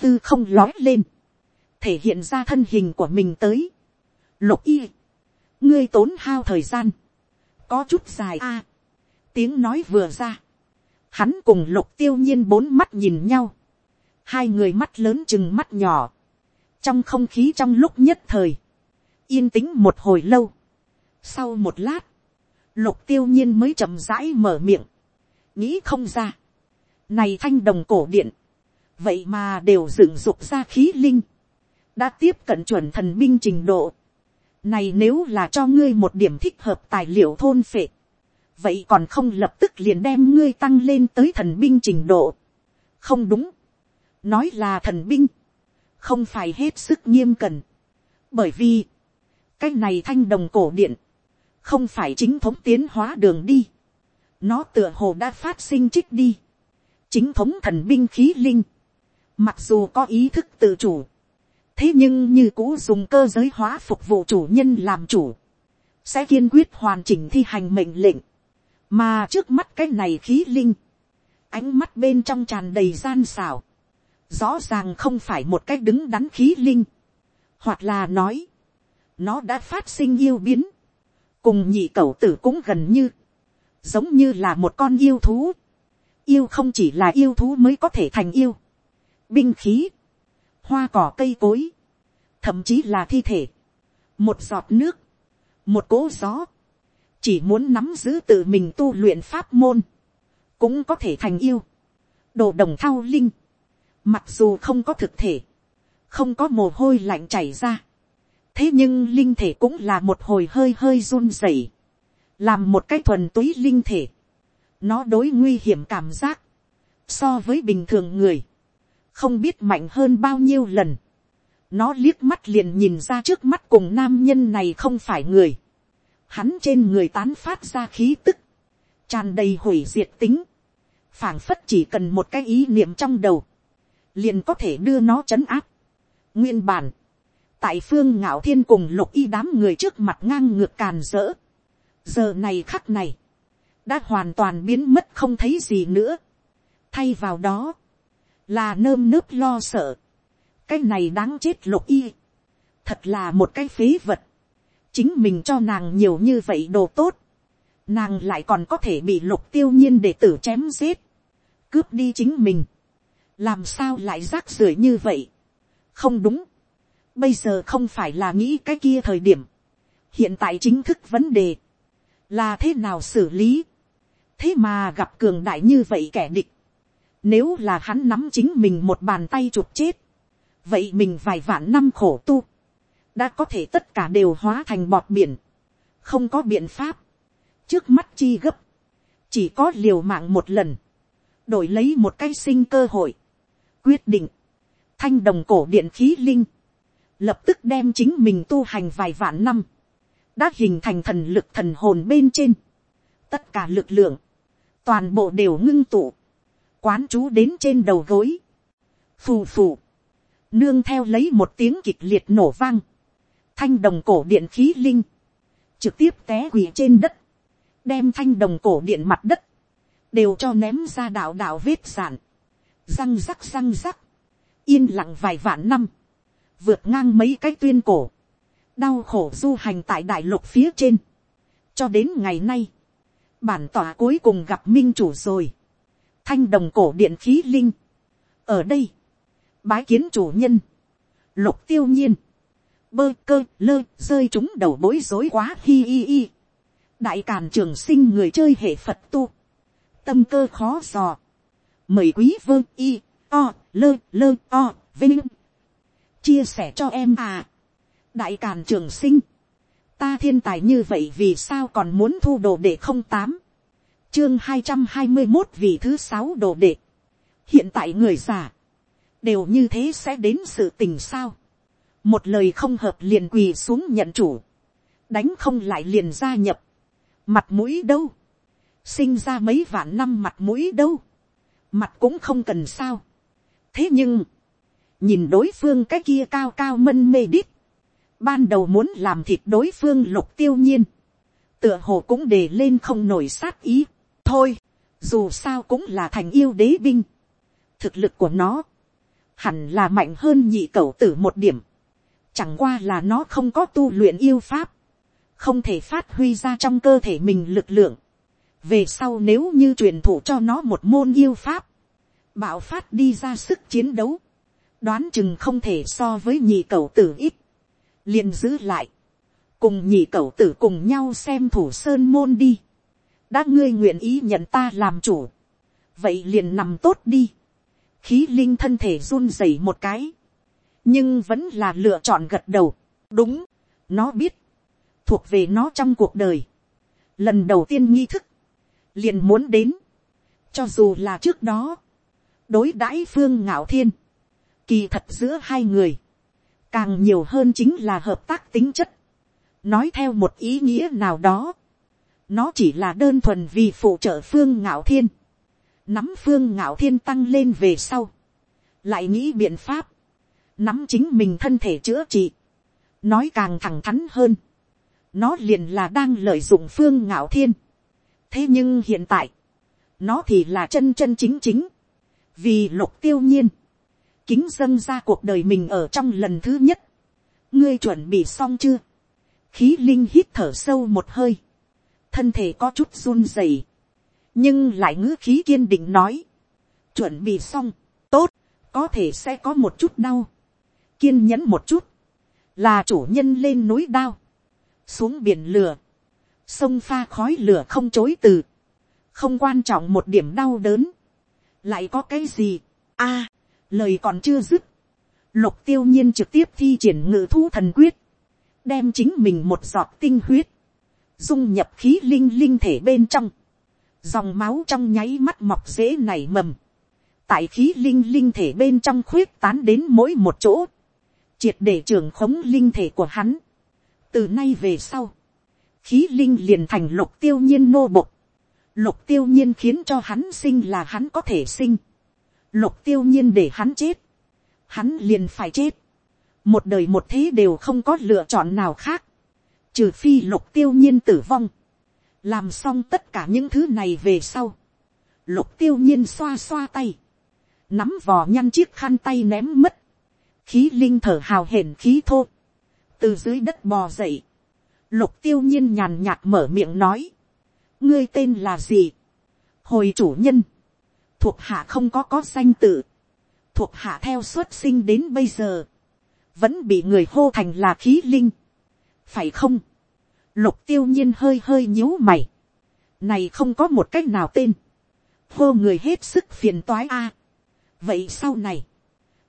tư không lói lên, thể hiện ra thân hình của mình tới. lục y, ngươi tốn hao thời gian, có chút dài a, tiếng nói vừa ra, hắn cùng lục tiêu nhiên bốn mắt nhìn nhau, hai người mắt lớn chừng mắt nhỏ, trong không khí trong lúc nhất thời, yên tĩnh một hồi lâu. Sau một lát, lục tiêu nhiên mới chậm rãi mở miệng, nghĩ không ra. Này thanh đồng cổ điện, vậy mà đều dựng dục ra khí linh, đã tiếp cận chuẩn thần binh trình độ. Này nếu là cho ngươi một điểm thích hợp tài liệu thôn phệ, vậy còn không lập tức liền đem ngươi tăng lên tới thần binh trình độ. Không đúng, nói là thần binh, không phải hết sức nghiêm cần, bởi vì, cái này thanh đồng cổ điện, không phải chính thống tiến hóa đường đi, nó tựa hồ đã phát sinh trích đi, chính thống thần binh khí linh, mặc dù có ý thức tự chủ, thế nhưng như cũ dùng cơ giới hóa phục vụ chủ nhân làm chủ, sẽ kiên quyết hoàn chỉnh thi hành mệnh lệnh, mà trước mắt cái này khí linh, ánh mắt bên trong tràn đầy gian xảo, rõ ràng không phải một cách đứng đắn khí linh, hoặc là nói, nó đã phát sinh yêu biến, cùng nhị cẩu tử cũng gần như, giống như là một con yêu thú, yêu không chỉ là yêu thú mới có thể thành yêu, binh khí, hoa cỏ cây cối, thậm chí là thi thể, một giọt nước, một cỗ gió, chỉ muốn nắm giữ tự mình tu luyện pháp môn, cũng có thể thành yêu, đồ đồng thao linh, mặc dù không có thực thể, không có mồ hôi lạnh chảy ra, thế nhưng linh thể cũng là một hồi hơi hơi run rẩy, làm một cái thuần túy linh thể, nó đối nguy hiểm cảm giác, so với bình thường người, không biết mạnh hơn bao nhiêu lần, nó liếc mắt liền nhìn ra trước mắt cùng nam nhân này không phải người, hắn trên người tán phát ra khí tức, tràn đầy hủy diệt tính, phảng phất chỉ cần một cái ý niệm trong đầu, liền có thể đưa nó chấn áp. nguyên bản, tại phương ngạo thiên cùng lục y đám người trước mặt ngang ngược càn rỡ. giờ này khắc này, đã hoàn toàn biến mất không thấy gì nữa. thay vào đó, là nơm nớp lo sợ. cái này đáng chết lục y. thật là một cái phế vật. chính mình cho nàng nhiều như vậy đồ tốt. nàng lại còn có thể bị lục tiêu nhiên để tử chém giết. cướp đi chính mình. làm sao lại rác rưởi như vậy. không đúng bây giờ không phải là nghĩ cái kia thời điểm, hiện tại chính thức vấn đề, là thế nào xử lý, thế mà gặp cường đại như vậy kẻ địch, nếu là hắn nắm chính mình một bàn tay chụp chết, vậy mình vài vạn năm khổ tu, đã có thể tất cả đều hóa thành bọt biển, không có biện pháp, trước mắt chi gấp, chỉ có liều mạng một lần, đổi lấy một cái sinh cơ hội, quyết định, thanh đồng cổ điện khí linh, lập tức đem chính mình tu hành vài vạn năm, đã hình thành thần lực thần hồn bên trên, tất cả lực lượng, toàn bộ đều ngưng tụ, quán chú đến trên đầu gối, phù phù, nương theo lấy một tiếng kịch liệt nổ vang, thanh đồng cổ điện khí linh, trực tiếp té quỳ trên đất, đem thanh đồng cổ điện mặt đất, đều cho ném ra đảo đảo vết sản, răng rắc răng rắc, yên lặng vài vạn năm, vượt ngang mấy cái tuyên cổ, đau khổ du hành tại đại lục phía trên, cho đến ngày nay, bản tỏa cuối cùng gặp minh chủ rồi, thanh đồng cổ điện khí linh, ở đây, bái kiến chủ nhân, lục tiêu nhiên, bơ cơ lơ rơi chúng đầu bối rối quá hi hi hi. đại càn trường sinh người chơi hệ phật tu. tâm cơ khó dò. mời quý vơ y o lơ lơ o vinh. chia sẻ cho em à. đại càn trường sinh. ta thiên tài như vậy vì sao còn muốn thu đồ để không tám chương hai trăm hai mươi một vị thứ sáu đồ đệ. hiện tại người già. Đều như thế sẽ đến sự tình sao? Một lời không hợp liền quỳ xuống nhận chủ, đánh không lại liền gia nhập, mặt mũi đâu, sinh ra mấy vạn năm mặt mũi đâu, mặt cũng không cần sao. thế nhưng, nhìn đối phương cái kia cao cao mân mê đít, ban đầu muốn làm thịt đối phương lục tiêu nhiên, tựa hồ cũng để lên không nổi sát ý, thôi, dù sao cũng là thành yêu đế binh, thực lực của nó, hẳn là mạnh hơn nhị cẩu tử một điểm, Chẳng qua là nó không có tu luyện yêu pháp. Không thể phát huy ra trong cơ thể mình lực lượng. Về sau nếu như truyền thụ cho nó một môn yêu pháp. Bạo phát đi ra sức chiến đấu. Đoán chừng không thể so với nhị cầu tử ít. liền giữ lại. Cùng nhị cầu tử cùng nhau xem thủ sơn môn đi. Đã ngươi nguyện ý nhận ta làm chủ. Vậy liền nằm tốt đi. Khí linh thân thể run rẩy một cái, nhưng vẫn là lựa chọn gật đầu. đúng, nó biết, thuộc về nó trong cuộc đời. lần đầu tiên nghi thức, liền muốn đến, cho dù là trước đó, đối đãi phương ngạo thiên, kỳ thật giữa hai người, càng nhiều hơn chính là hợp tác tính chất, nói theo một ý nghĩa nào đó, nó chỉ là đơn thuần vì phụ trợ phương ngạo thiên, nắm phương ngạo thiên tăng lên về sau, lại nghĩ biện pháp, nắm chính mình thân thể chữa trị, nói càng thẳng thắn hơn, nó liền là đang lợi dụng phương ngạo thiên. thế nhưng hiện tại, nó thì là chân chân chính chính, vì lục tiêu nhiên, kính dâng ra cuộc đời mình ở trong lần thứ nhất, ngươi chuẩn bị xong chưa, khí linh hít thở sâu một hơi, thân thể có chút run rẩy, nhưng lại ngữ khí kiên định nói, chuẩn bị xong, tốt, có thể sẽ có một chút đau, kiên nhẫn một chút, là chủ nhân lên núi đao, xuống biển lửa, sông pha khói lửa không chối từ, không quan trọng một điểm đau đớn, lại có cái gì, a, lời còn chưa dứt, lục tiêu nhiên trực tiếp thi triển ngự thu thần quyết, đem chính mình một giọt tinh huyết, dung nhập khí linh linh thể bên trong, dòng máu trong nháy mắt mọc dễ nảy mầm, tại khí linh linh thể bên trong khuyết tán đến mỗi một chỗ, triệt để trưởng khống linh thể của hắn. từ nay về sau, khí linh liền thành lục tiêu nhiên nô bộc. lục tiêu nhiên khiến cho hắn sinh là hắn có thể sinh. lục tiêu nhiên để hắn chết. hắn liền phải chết. một đời một thế đều không có lựa chọn nào khác trừ phi lục tiêu nhiên tử vong. làm xong tất cả những thứ này về sau. lục tiêu nhiên xoa xoa tay. nắm vò nhăn chiếc khăn tay ném mất. Khí linh thở hào hển khí thô, từ dưới đất bò dậy, lục tiêu nhiên nhàn nhạt mở miệng nói, ngươi tên là gì, hồi chủ nhân, thuộc hạ không có có danh tự, thuộc hạ theo xuất sinh đến bây giờ, vẫn bị người hô thành là khí linh, phải không, lục tiêu nhiên hơi hơi nhíu mày, này không có một cách nào tên, hô người hết sức phiền toái a, vậy sau này,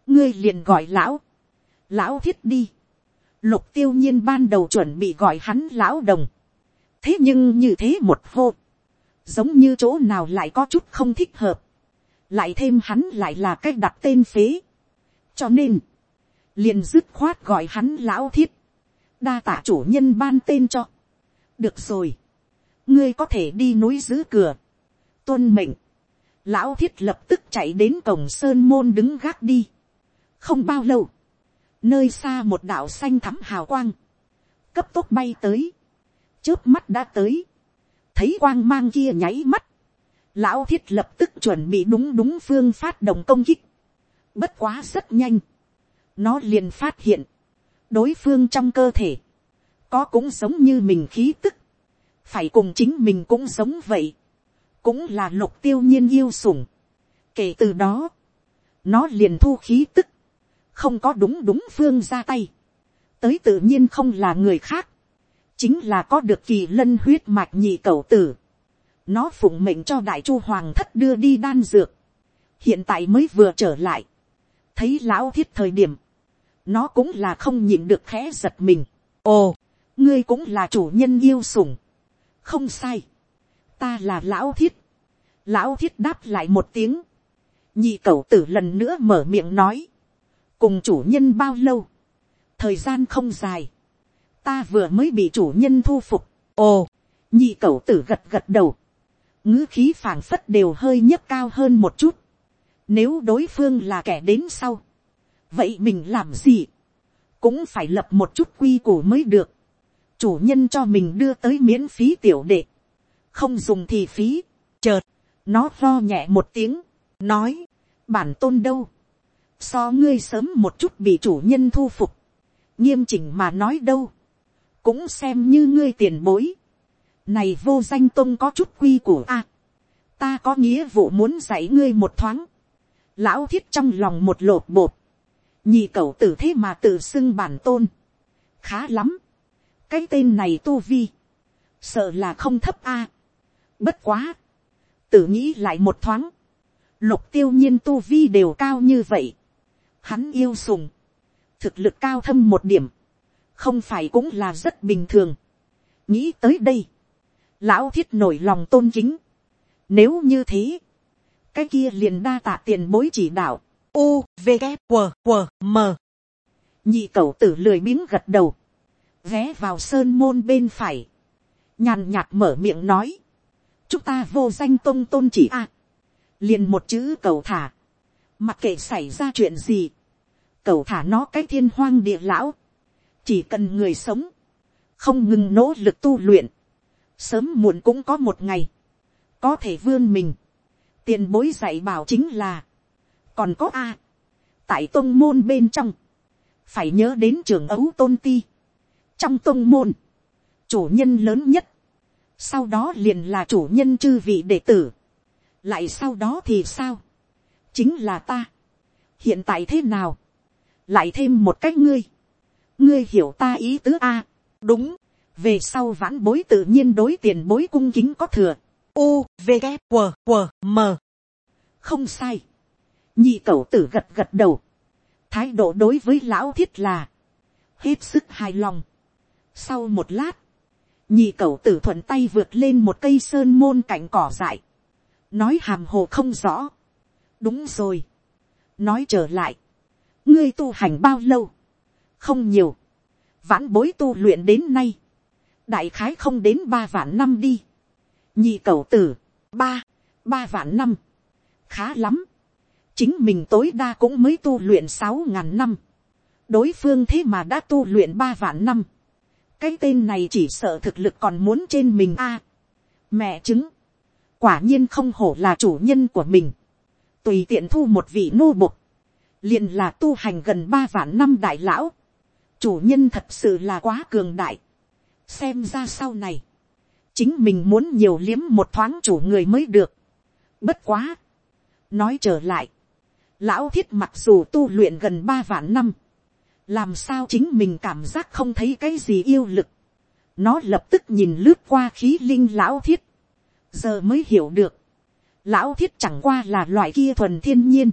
ngươi liền gọi lão, lão thiết đi. Lục tiêu nhiên ban đầu chuẩn bị gọi hắn lão đồng. thế nhưng như thế một hô, giống như chỗ nào lại có chút không thích hợp, lại thêm hắn lại là cách đặt tên phế. cho nên, liền dứt khoát gọi hắn lão thiết, đa tả chủ nhân ban tên cho. được rồi, ngươi có thể đi núi giữ cửa, tuân mệnh, lão thiết lập tức chạy đến cổng sơn môn đứng gác đi. Không bao lâu, nơi xa một đạo xanh thắm hào quang, cấp tốc bay tới, trước mắt đã tới, thấy quang mang kia nháy mắt, lão thiết lập tức chuẩn bị đúng đúng phương phát động công kích, bất quá rất nhanh, nó liền phát hiện, đối phương trong cơ thể, có cũng giống như mình khí tức, phải cùng chính mình cũng giống vậy, cũng là lục tiêu nhiên yêu sủng. kể từ đó, nó liền thu khí tức, không có đúng đúng phương ra tay, tới tự nhiên không là người khác, chính là có được kỳ lân huyết mạch nhị cầu tử, nó phụng mệnh cho đại chu hoàng thất đưa đi đan dược, hiện tại mới vừa trở lại, thấy lão thiết thời điểm, nó cũng là không nhịn được khẽ giật mình. ồ, ngươi cũng là chủ nhân yêu sủng. không sai, ta là lão thiết. lão thiết đáp lại một tiếng. nhị cậu tử lần nữa mở miệng nói. cùng chủ nhân bao lâu. thời gian không dài. ta vừa mới bị chủ nhân thu phục. ồ, nhị cậu tử gật gật đầu. ngữ khí phảng phất đều hơi nhấc cao hơn một chút. nếu đối phương là kẻ đến sau vậy mình làm gì, cũng phải lập một chút quy củ mới được, chủ nhân cho mình đưa tới miễn phí tiểu đệ, không dùng thì phí, chợt, nó lo nhẹ một tiếng, nói, bản tôn đâu, so ngươi sớm một chút bị chủ nhân thu phục, nghiêm chỉnh mà nói đâu, cũng xem như ngươi tiền bối, này vô danh tôn có chút quy củ a, ta có nghĩa vụ muốn dạy ngươi một thoáng, lão thiết trong lòng một lột bột, nhị cậu tử thế mà tự xưng bản tôn, khá lắm, cái tên này tu vi, sợ là không thấp a, bất quá, tự nghĩ lại một thoáng, lục tiêu nhiên tu vi đều cao như vậy, hắn yêu sùng, thực lực cao thâm một điểm, không phải cũng là rất bình thường, nghĩ tới đây, lão thiết nổi lòng tôn kính, nếu như thế, cái kia liền đa tạ tiền bối chỉ đạo, u v g q q m. Nhị cậu tử lười biếng gật đầu. Ghé vào sơn môn bên phải. Nhàn nhạt mở miệng nói. Chúng ta vô danh tôn tôn chỉ a. Liền một chữ cầu thả. Mặc kệ xảy ra chuyện gì. Cầu thả nó cái thiên hoang địa lão. Chỉ cần người sống. Không ngừng nỗ lực tu luyện. Sớm muộn cũng có một ngày. Có thể vươn mình. Tiền bối dạy bảo chính là còn có a, tại tôn môn bên trong, phải nhớ đến trường ấu tôn ti, trong tôn môn, chủ nhân lớn nhất, sau đó liền là chủ nhân chư vị đệ tử, lại sau đó thì sao, chính là ta, hiện tại thế nào, lại thêm một cách ngươi, ngươi hiểu ta ý tứ a, đúng, về sau vãn bối tự nhiên đối tiền bối cung kính có thừa, u v g q q m. Không sai, nhị cậu tử gật gật đầu, thái độ đối với lão thiết là, hết sức hài lòng. sau một lát, nhị cậu tử thuận tay vượt lên một cây sơn môn cạnh cỏ dại, nói hàm hồ không rõ. đúng rồi, nói trở lại, ngươi tu hành bao lâu, không nhiều, vãn bối tu luyện đến nay, đại khái không đến ba vạn năm đi, nhị cầu tử, ba, ba vạn năm, khá lắm, chính mình tối đa cũng mới tu luyện sáu ngàn năm, đối phương thế mà đã tu luyện ba vạn năm, cái tên này chỉ sợ thực lực còn muốn trên mình a. mẹ chứng, quả nhiên không hổ là chủ nhân của mình, tùy tiện thu một vị nô bục, liền là tu hành gần ba vạn năm đại lão, chủ nhân thật sự là quá cường đại, xem ra sau này, chính mình muốn nhiều liếm một thoáng chủ người mới được, bất quá, nói trở lại, Lão thiết mặc dù tu luyện gần ba vạn năm. Làm sao chính mình cảm giác không thấy cái gì yêu lực. Nó lập tức nhìn lướt qua khí linh lão thiết. Giờ mới hiểu được. Lão thiết chẳng qua là loại kia thuần thiên nhiên.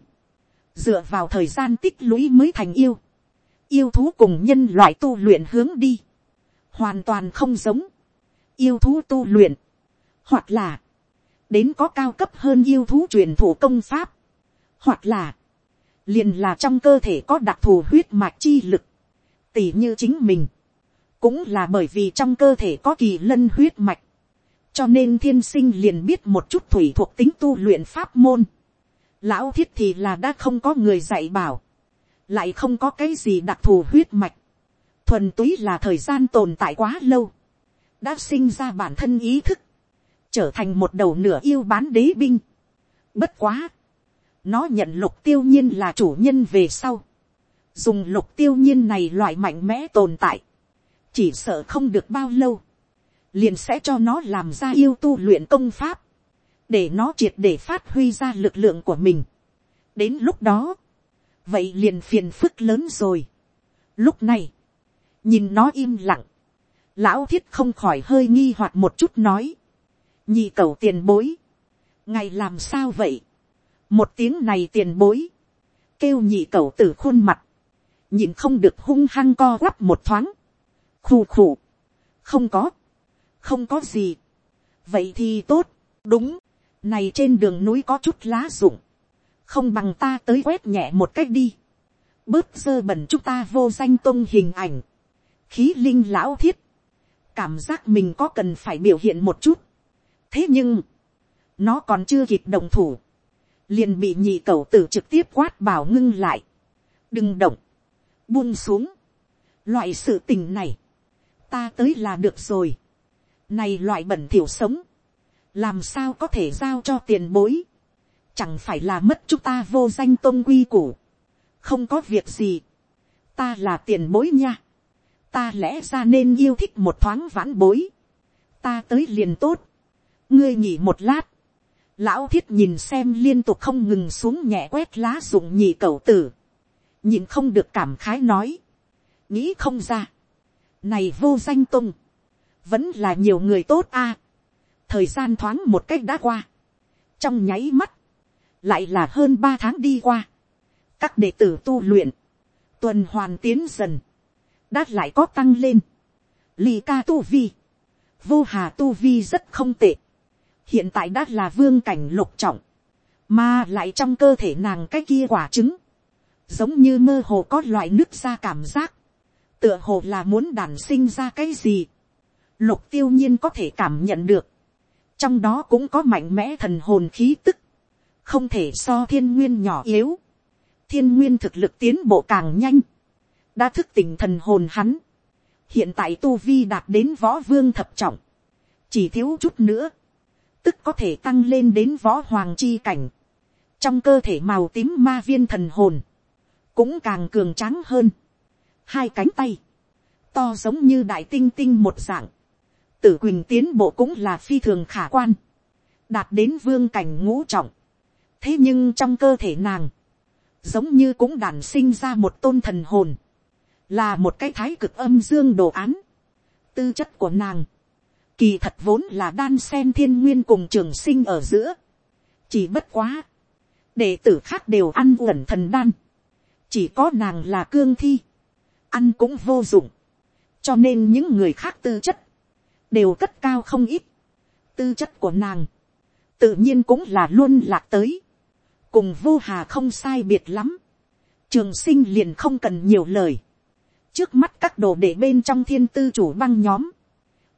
Dựa vào thời gian tích lũy mới thành yêu. Yêu thú cùng nhân loại tu luyện hướng đi. Hoàn toàn không giống. Yêu thú tu luyện. Hoặc là. Đến có cao cấp hơn yêu thú truyền thủ công pháp hoặc là, liền là trong cơ thể có đặc thù huyết mạch chi lực, tỉ như chính mình, cũng là bởi vì trong cơ thể có kỳ lân huyết mạch, cho nên thiên sinh liền biết một chút thủy thuộc tính tu luyện pháp môn. Lão thiết thì là đã không có người dạy bảo, lại không có cái gì đặc thù huyết mạch, thuần túy là thời gian tồn tại quá lâu, đã sinh ra bản thân ý thức, trở thành một đầu nửa yêu bán đế binh. Bất quá, nó nhận lục tiêu nhiên là chủ nhân về sau. Dùng lục tiêu nhiên này loại mạnh mẽ tồn tại. Chỉ sợ không được bao lâu. Liền sẽ cho nó làm ra yêu tu luyện công pháp. Để nó triệt để phát huy ra lực lượng của mình. Đến lúc đó. Vậy liền phiền phức lớn rồi. Lúc này. nhìn nó im lặng, lão thiết không khỏi hơi nghi hoặc một chút nói, nhị cầu tiền bối, ngày làm sao vậy, một tiếng này tiền bối, kêu nhị cầu từ khuôn mặt, nhìn không được hung hăng co quắp một thoáng, khù khù, không có, không có gì, vậy thì tốt, đúng, này trên đường núi có chút lá rụng, không bằng ta tới quét nhẹ một cách đi, bớt dơ bẩn chúng ta vô danh tôn hình ảnh, khí linh lão thiết, cảm giác mình có cần phải biểu hiện một chút. thế nhưng, nó còn chưa kịp đồng thủ, liền bị nhị cầu tử trực tiếp quát bảo ngưng lại, đừng động, buông xuống, loại sự tình này, ta tới là được rồi, này loại bẩn thiểu sống, làm sao có thể giao cho tiền bối, chẳng phải là mất chúng ta vô danh tôn quy củ, không có việc gì, ta là tiền bối nha, ta lẽ ra nên yêu thích một thoáng vãn bối, ta tới liền tốt, ngươi nhỉ một lát, lão thiết nhìn xem liên tục không ngừng xuống nhẹ quét lá dụng nhị cầu tử, nhìn không được cảm khái nói, nghĩ không ra, này vô danh tung, vẫn là nhiều người tốt a, thời gian thoáng một cách đã qua, trong nháy mắt, lại là hơn ba tháng đi qua, các đệ tử tu luyện, tuần hoàn tiến dần, đã lại có tăng lên, lì ca tu vi, vô hà tu vi rất không tệ, hiện tại đã là vương cảnh lục trọng, mà lại trong cơ thể nàng cái kia quả trứng, giống như mơ hồ có loại nước ra cảm giác, tựa hồ là muốn đản sinh ra cái gì, lục tiêu nhiên có thể cảm nhận được, trong đó cũng có mạnh mẽ thần hồn khí tức, không thể so thiên nguyên nhỏ yếu, thiên nguyên thực lực tiến bộ càng nhanh, đã thức tỉnh thần hồn hắn, hiện tại tu vi đạt đến võ vương thập trọng, chỉ thiếu chút nữa, tức có thể tăng lên đến võ hoàng chi cảnh, trong cơ thể màu tím ma viên thần hồn, cũng càng cường tráng hơn, hai cánh tay, to giống như đại tinh tinh một dạng, tử quỳnh tiến bộ cũng là phi thường khả quan, đạt đến vương cảnh ngũ trọng, thế nhưng trong cơ thể nàng, giống như cũng đản sinh ra một tôn thần hồn, là một cái thái cực âm dương đồ án, tư chất của nàng, kỳ thật vốn là đan sen thiên nguyên cùng trường sinh ở giữa, chỉ bất quá, đệ tử khác đều ăn uẩn thần đan, chỉ có nàng là cương thi, ăn cũng vô dụng, cho nên những người khác tư chất, đều cất cao không ít, tư chất của nàng, tự nhiên cũng là luôn lạc tới, cùng vô hà không sai biệt lắm, trường sinh liền không cần nhiều lời, trước mắt các đồ để bên trong thiên tư chủ băng nhóm,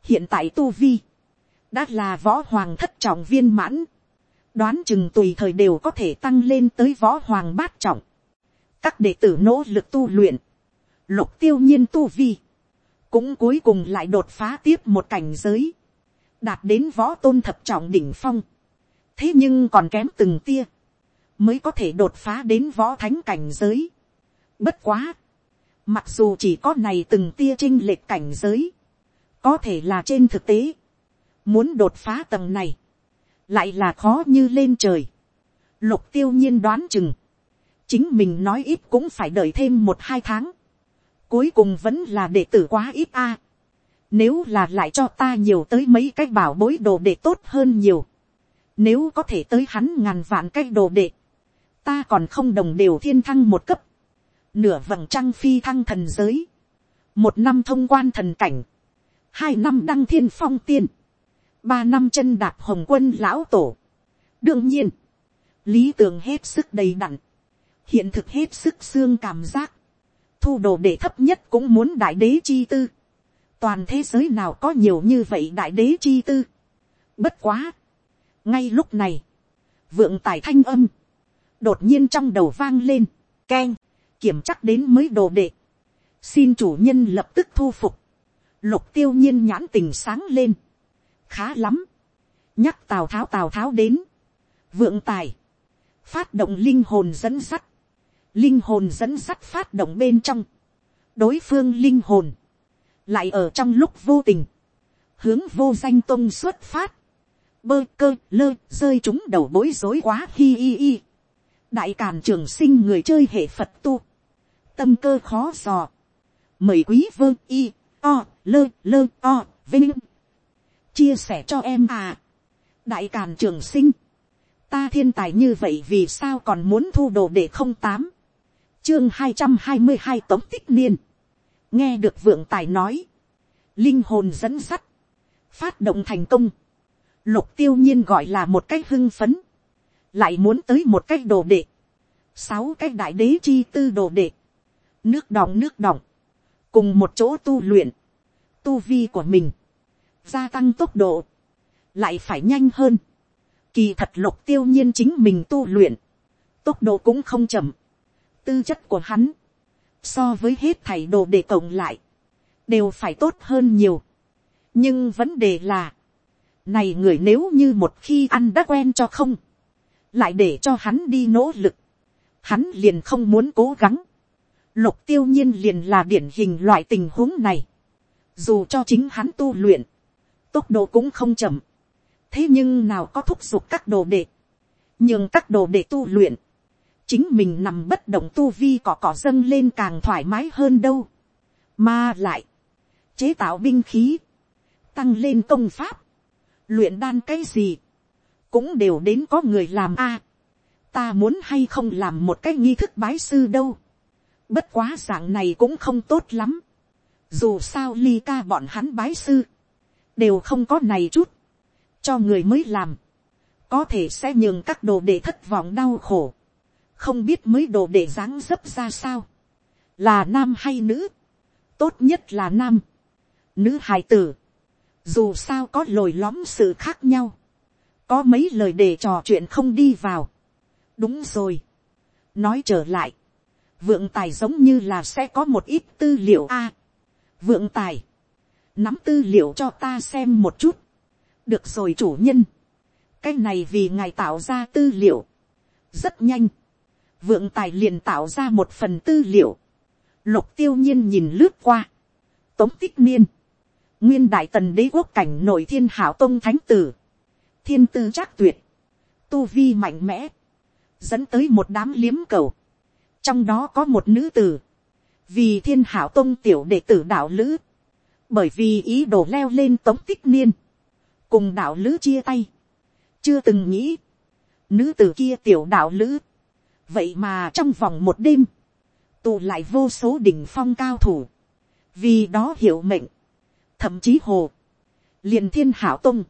hiện tại tu vi, đã là võ hoàng thất trọng viên mãn, đoán chừng tùy thời đều có thể tăng lên tới võ hoàng bát trọng, các đệ tử nỗ lực tu luyện, lục tiêu nhiên tu vi, cũng cuối cùng lại đột phá tiếp một cảnh giới, đạt đến võ tôn thập trọng đỉnh phong, thế nhưng còn kém từng tia, mới có thể đột phá đến võ thánh cảnh giới. Bất quá, mặc dù chỉ có này từng tia trinh lệch cảnh giới, có thể là trên thực tế, muốn đột phá tầng này, lại là khó như lên trời. Lục tiêu nhiên đoán chừng, chính mình nói ít cũng phải đợi thêm một hai tháng, cuối cùng vẫn là đệ tử quá ít a. Nếu là lại cho ta nhiều tới mấy cái bảo bối đồ đệ tốt hơn nhiều. Nếu có thể tới hắn ngàn vạn cái đồ đệ. Ta còn không đồng đều thiên thăng một cấp. Nửa vầng trăng phi thăng thần giới. Một năm thông quan thần cảnh. Hai năm đăng thiên phong tiên. Ba năm chân đạp hồng quân lão tổ. Đương nhiên. Lý tưởng hết sức đầy đặn. Hiện thực hết sức xương cảm giác thu đồ để thấp nhất cũng muốn đại đế chi tư. Toàn thế giới nào có nhiều như vậy đại đế chi tư. Bất quá. Ngay lúc này. Vượng tài thanh âm. Đột nhiên trong đầu vang lên. Keng. Kiểm chắc đến mới đồ đệ. Xin chủ nhân lập tức thu phục. Lục tiêu nhiên nhãn tình sáng lên. Khá lắm. Nhắc tào tháo tào tháo đến. Vượng tài. Phát động linh hồn dẫn sắt linh hồn dẫn sắt phát động bên trong, đối phương linh hồn, lại ở trong lúc vô tình, hướng vô danh tôn xuất phát, bơ cơ lơ rơi chúng đầu bối rối quá hi hi hi. đại càn trường sinh người chơi hệ phật tu, tâm cơ khó dò, mời quý vơ y o, lơ lơ, o, vinh. Chia sẻ cho em à. Đại càn trường sinh. Ta thiên tài như vậy vì sao còn muốn thu đồ để không tám? Chương hai trăm hai mươi hai tống tích niên. Nghe được vượng tài nói. Linh hồn dẫn sắt. Phát động thành công. Lục tiêu nhiên gọi là một cách hưng phấn. Lại muốn tới một cách đồ đệ. Sáu cách đại đế chi tư đồ đệ. Nước đọng nước đọng cùng một chỗ tu luyện, tu vi của mình, gia tăng tốc độ, lại phải nhanh hơn. Kỳ thật lục tiêu nhiên chính mình tu luyện, tốc độ cũng không chậm. Tư chất của hắn, so với hết thảy đồ để cộng lại, đều phải tốt hơn nhiều. Nhưng vấn đề là, này người nếu như một khi ăn đã quen cho không, lại để cho hắn đi nỗ lực, hắn liền không muốn cố gắng lục tiêu nhiên liền là điển hình loại tình huống này. Dù cho chính hắn tu luyện, tốc độ cũng không chậm. Thế nhưng nào có thúc giục các đồ đệ? Nhưng các đồ đệ tu luyện, chính mình nằm bất động tu vi cỏ cỏ dâng lên càng thoải mái hơn đâu. Mà lại, chế tạo binh khí, tăng lên công pháp, luyện đan cái gì, cũng đều đến có người làm a. Ta muốn hay không làm một cái nghi thức bái sư đâu? Bất quá dạng này cũng không tốt lắm. Dù sao ly ca bọn hắn bái sư. Đều không có này chút. Cho người mới làm, có thể sẽ nhường các đồ để thất vọng đau khổ, không biết mới đồ để dáng dấp ra sao, là nam hay nữ, tốt nhất là nam, nữ hài tử, dù sao có lồi lõm sự khác nhau, có mấy lời để trò chuyện không đi vào, đúng rồi, nói trở lại, vượng tài giống như là sẽ có một ít tư liệu a, vượng tài, nắm tư liệu cho ta xem một chút, được rồi chủ nhân, cái này vì ngài tạo ra tư liệu, rất nhanh, vượng tài liền tạo ra một phần tư liệu, lục tiêu nhiên nhìn lướt qua, tống tích niên, nguyên đại tần đế quốc cảnh nội thiên hảo tông thánh tử, thiên tư chắc tuyệt, tu vi mạnh mẽ, dẫn tới một đám liếm cầu, trong đó có một nữ tử, vì thiên hảo tông tiểu đệ tử đạo lữ, bởi vì ý đồ leo lên tống tích niên, cùng đạo lữ chia tay, chưa từng nghĩ, nữ tử kia tiểu đạo lữ, vậy mà trong vòng một đêm, tụ lại vô số đỉnh phong cao thủ, vì đó hiểu mệnh, thậm chí hồ, liền thiên hảo tung,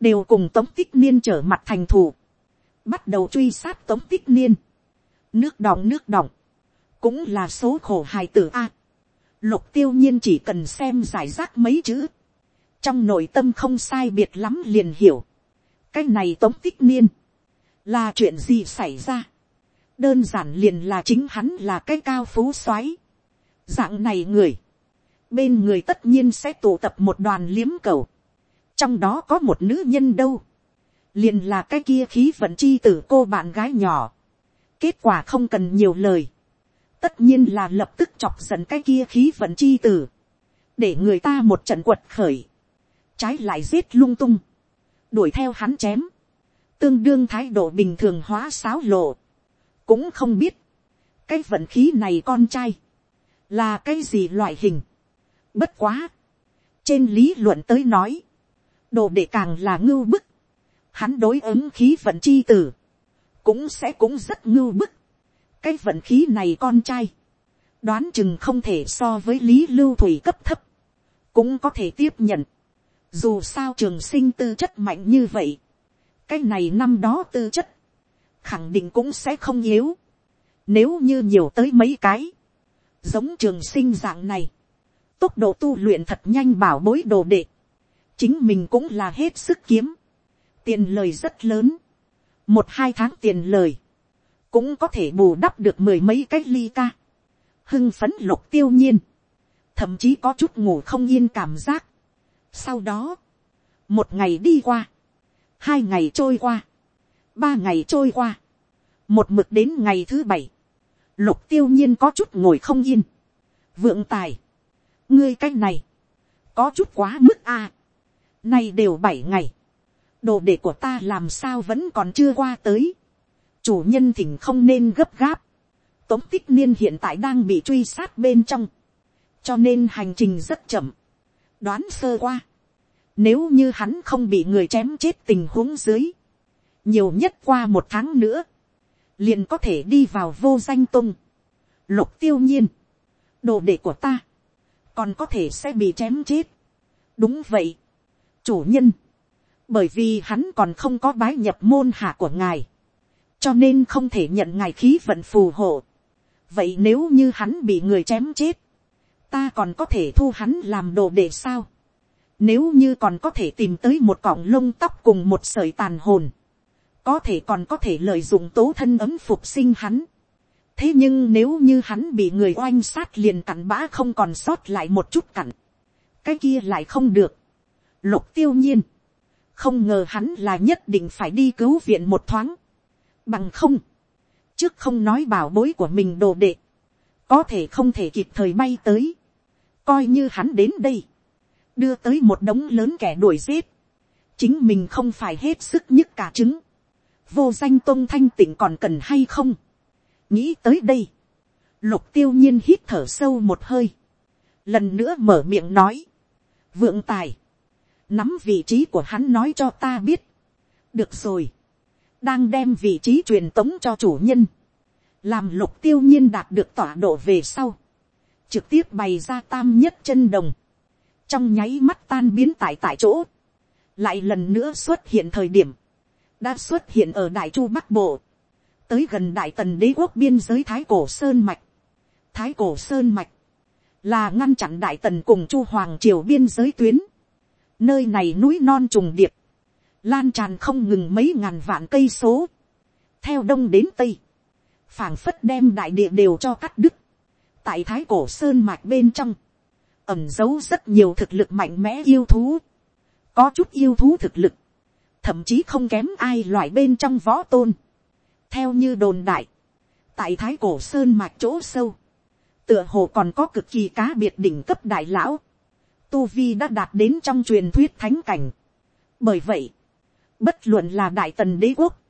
đều cùng tống tích niên trở mặt thành thù, bắt đầu truy sát tống tích niên, nước đọng nước đọng, cũng là số khổ hài tử a. lục tiêu nhiên chỉ cần xem giải rác mấy chữ, trong nội tâm không sai biệt lắm liền hiểu, cái này tống tích niên, là chuyện gì xảy ra, đơn giản liền là chính hắn là cái cao phú soái, dạng này người, bên người tất nhiên sẽ tụ tập một đoàn liếm cầu, trong đó có một nữ nhân đâu, liền là cái kia khí vận chi t cô bạn gái nhỏ, kết quả không cần nhiều lời, tất nhiên là lập tức chọc giận cái kia khí vận chi tử, để người ta một trận quật khởi, trái lại giết lung tung, đuổi theo hắn chém, tương đương thái độ bình thường hóa sáo lộ, cũng không biết, cái vận khí này con trai, là cái gì loại hình, bất quá, trên lý luận tới nói, đồ đệ càng là ngưu bức, hắn đối ứng khí vận chi tử, cũng sẽ cũng rất ngưu bức, cái vận khí này con trai, đoán chừng không thể so với lý lưu thủy cấp thấp, cũng có thể tiếp nhận, dù sao trường sinh tư chất mạnh như vậy, cái này năm đó tư chất, khẳng định cũng sẽ không yếu, nếu như nhiều tới mấy cái, giống trường sinh dạng này, tốc độ tu luyện thật nhanh bảo bối đồ đệ, chính mình cũng là hết sức kiếm, tiền lời rất lớn, một hai tháng tiền lời, cũng có thể bù đắp được mười mấy cái ly ca, hưng phấn lục tiêu nhiên, thậm chí có chút ngủ không yên cảm giác, sau đó, một ngày đi qua, hai ngày trôi qua, ba ngày trôi qua, một mực đến ngày thứ bảy, lục tiêu nhiên có chút ngồi không yên. vượng tài, ngươi cái này, có chút quá mức a. À. nay đều bảy ngày, đồ đệ của ta làm sao vẫn còn chưa qua tới. chủ nhân thỉnh không nên gấp gáp. tống tích niên hiện tại đang bị truy sát bên trong. cho nên hành trình rất chậm, đoán sơ qua, nếu như hắn không bị người chém chết tình huống dưới, nhiều nhất qua một tháng nữa, liền có thể đi vào vô danh tung, lục tiêu nhiên, đồ đệ của ta, còn có thể sẽ bị chém chết. đúng vậy, chủ nhân, bởi vì hắn còn không có bái nhập môn hạ của ngài, cho nên không thể nhận ngài khí vận phù hộ. vậy nếu như hắn bị người chém chết, ta còn có thể thu hắn làm đồ để sao. nếu như còn có thể tìm tới một cọng lông tóc cùng một sợi tàn hồn, có thể còn có thể lợi dụng tố thân ấm phục sinh hắn. thế nhưng nếu như hắn bị người oanh sát liền cặn bã không còn sót lại một chút cặn, cái kia lại không được. lục tiêu nhiên, không ngờ hắn là nhất định phải đi cứu viện một thoáng, bằng không, trước không nói bảo bối của mình đồ đệ, có thể không thể kịp thời bay tới, coi như hắn đến đây, đưa tới một đống lớn kẻ đuổi giết, chính mình không phải hết sức nhất cả trứng, vô danh tôn thanh tỉnh còn cần hay không, nghĩ tới đây, lục tiêu nhiên hít thở sâu một hơi, lần nữa mở miệng nói, vượng tài, nắm vị trí của hắn nói cho ta biết, được rồi, đang đem vị trí truyền tống cho chủ nhân, làm lục tiêu nhiên đạt được tọa độ về sau, trực tiếp bày ra tam nhất chân đồng, trong nháy mắt tan biến tại tại chỗ, lại lần nữa xuất hiện thời điểm, đã xuất hiện ở đại chu bắc bộ, tới gần đại tần đế quốc biên giới thái cổ sơn mạch. thái cổ sơn mạch, là ngăn chặn đại tần cùng chu hoàng triều biên giới tuyến nơi này núi non trùng điệp, lan tràn không ngừng mấy ngàn vạn cây số, theo đông đến tây, phảng phất đem đại địa đều cho cắt đứt, tại thái cổ sơn mạch bên trong, ẩm giấu rất nhiều thực lực mạnh mẽ yêu thú, có chút yêu thú thực lực, thậm chí không kém ai loại bên trong võ tôn. theo như đồn đại, tại thái cổ sơn mạch chỗ sâu, tựa hồ còn có cực kỳ cá biệt đỉnh cấp đại lão, tu vi đã đạt đến trong truyền thuyết thánh cảnh. bởi vậy, bất luận là đại tần đế quốc,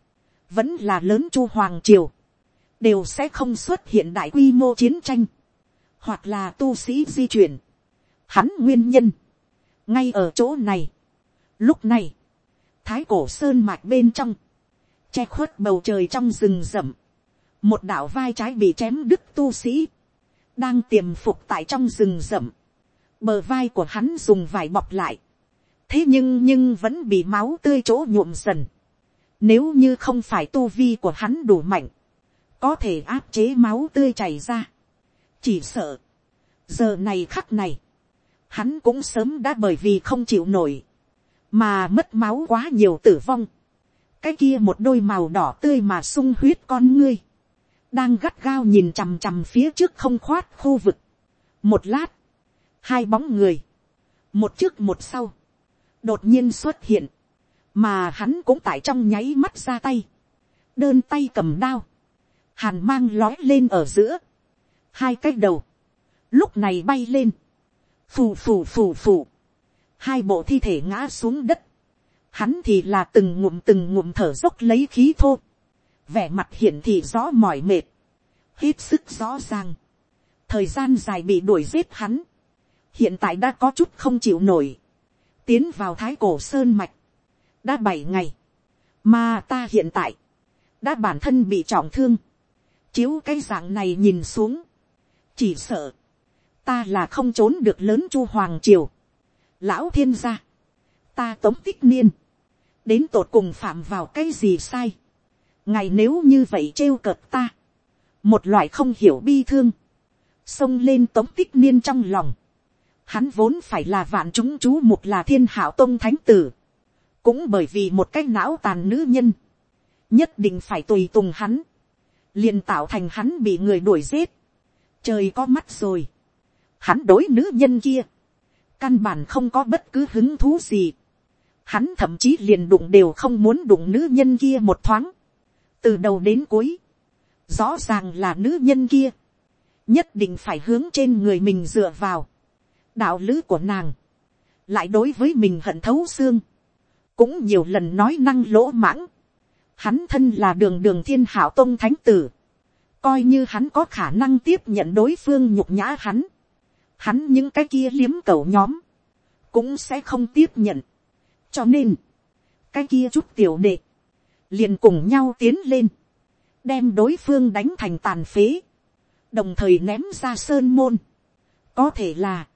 vẫn là lớn chu hoàng triều, đều sẽ không xuất hiện đại quy mô chiến tranh, hoặc là tu sĩ di chuyển. Hắn nguyên nhân, ngay ở chỗ này, lúc này, thái cổ sơn mạch bên trong, che khuất bầu trời trong rừng rậm, một đạo vai trái bị chém đứt tu sĩ, đang tiềm phục tại trong rừng rậm, bờ vai của hắn dùng vải bọc lại, thế nhưng nhưng vẫn bị máu tươi chỗ nhuộm dần, nếu như không phải tu vi của hắn đủ mạnh, có thể áp chế máu tươi chảy ra, chỉ sợ, giờ này khắc này, hắn cũng sớm đã bởi vì không chịu nổi, mà mất máu quá nhiều tử vong, cái kia một đôi màu đỏ tươi mà sung huyết con ngươi, đang gắt gao nhìn chằm chằm phía trước không khoát khu vực. một lát, hai bóng người, một trước một sau, đột nhiên xuất hiện, mà hắn cũng tại trong nháy mắt ra tay, đơn tay cầm đao, hàn mang lói lên ở giữa, hai cái đầu, lúc này bay lên, phù phù phù phù, hai bộ thi thể ngã xuống đất, hắn thì là từng ngụm từng ngụm thở dốc lấy khí thô, vẻ mặt hiện thị rõ mỏi mệt, hết sức rõ ràng, thời gian dài bị đuổi giết hắn, hiện tại đã có chút không chịu nổi, tiến vào thái cổ sơn mạch, đã bảy ngày, mà ta hiện tại, đã bản thân bị trọng thương, chiếu cái dạng này nhìn xuống, chỉ sợ, ta là không trốn được lớn chu hoàng triều, lão thiên gia, ta tống tích niên, đến tột cùng phạm vào cái gì sai, ngày nếu như vậy trêu cợt ta, một loại không hiểu bi thương, xông lên tống tích niên trong lòng, hắn vốn phải là vạn chúng chú mục là thiên hảo tôn thánh tử, cũng bởi vì một cái não tàn nữ nhân, nhất định phải tùy tùng hắn, liền tạo thành hắn bị người đuổi giết, trời có mắt rồi, hắn đối nữ nhân kia, căn bản không có bất cứ hứng thú gì. Hắn thậm chí liền đụng đều không muốn đụng nữ nhân kia một thoáng. Từ đầu đến cuối. Rõ ràng là nữ nhân kia. Nhất định phải hướng trên người mình dựa vào. Đạo lữ của nàng. Lại đối với mình hận thấu xương. Cũng nhiều lần nói năng lỗ mãng. Hắn thân là đường đường thiên hảo tôn thánh tử. Coi như hắn có khả năng tiếp nhận đối phương nhục nhã hắn hắn những cái kia liếm cầu nhóm, cũng sẽ không tiếp nhận. cho nên, cái kia chút tiểu đệ, liền cùng nhau tiến lên, đem đối phương đánh thành tàn phế, đồng thời ném ra sơn môn. có thể là,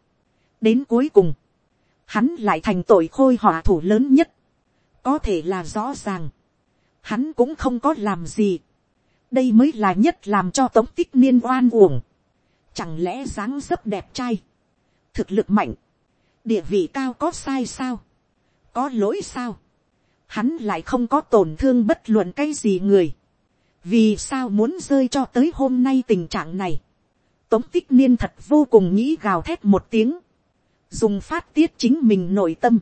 đến cuối cùng, hắn lại thành tội khôi họa thủ lớn nhất, có thể là rõ ràng, hắn cũng không có làm gì, đây mới là nhất làm cho tống tích niên oan uổng, chẳng lẽ dáng dấp đẹp trai, thực lực mạnh, địa vị cao có sai sao, có lỗi sao, hắn lại không có tổn thương bất luận cái gì người, vì sao muốn rơi cho tới hôm nay tình trạng này, tống tích niên thật vô cùng nghĩ gào thét một tiếng, dùng phát tiết chính mình nội tâm,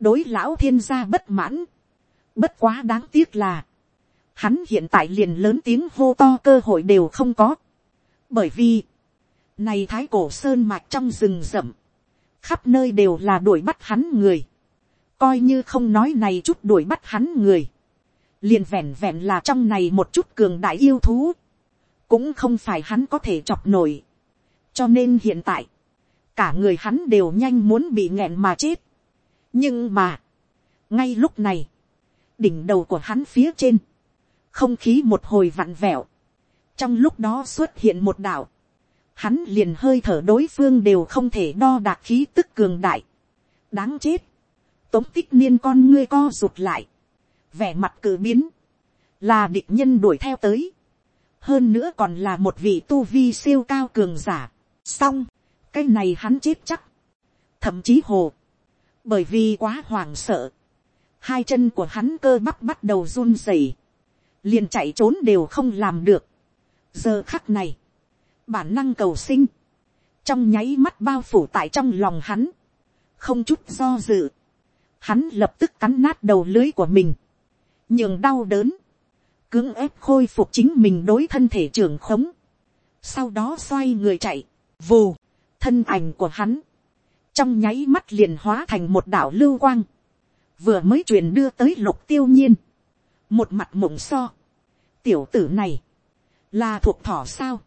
đối lão thiên gia bất mãn, bất quá đáng tiếc là, hắn hiện tại liền lớn tiếng hô to cơ hội đều không có, bởi vì, này thái cổ sơn mạch trong rừng rậm, khắp nơi đều là đuổi bắt hắn người, coi như không nói này chút đuổi bắt hắn người, liền vẹn vẹn là trong này một chút cường đại yêu thú, cũng không phải hắn có thể chọc nổi. cho nên hiện tại, cả người hắn đều nhanh muốn bị nghẹn mà chết. nhưng mà, ngay lúc này, đỉnh đầu của hắn phía trên, không khí một hồi vặn vẹo, trong lúc đó xuất hiện một đạo, hắn liền hơi thở đối phương đều không thể đo đạc khí tức cường đại. đáng chết, tống tích niên con ngươi co rụt lại, vẻ mặt cử biến, là địch nhân đuổi theo tới, hơn nữa còn là một vị tu vi siêu cao cường giả, xong, cái này hắn chết chắc, thậm chí hồ, bởi vì quá hoảng sợ, hai chân của hắn cơ bắp bắt đầu run rẩy, liền chạy trốn đều không làm được. giờ khắc này, bản năng cầu sinh, trong nháy mắt bao phủ tại trong lòng hắn, không chút do dự, hắn lập tức cắn nát đầu lưới của mình, nhường đau đớn, cưỡng ép khôi phục chính mình đối thân thể trưởng khống, sau đó xoay người chạy, vù, thân ảnh của hắn, trong nháy mắt liền hóa thành một đảo lưu quang, vừa mới truyền đưa tới lục tiêu nhiên, một mặt mộng so, tiểu tử này, là thuộc thỏ sao,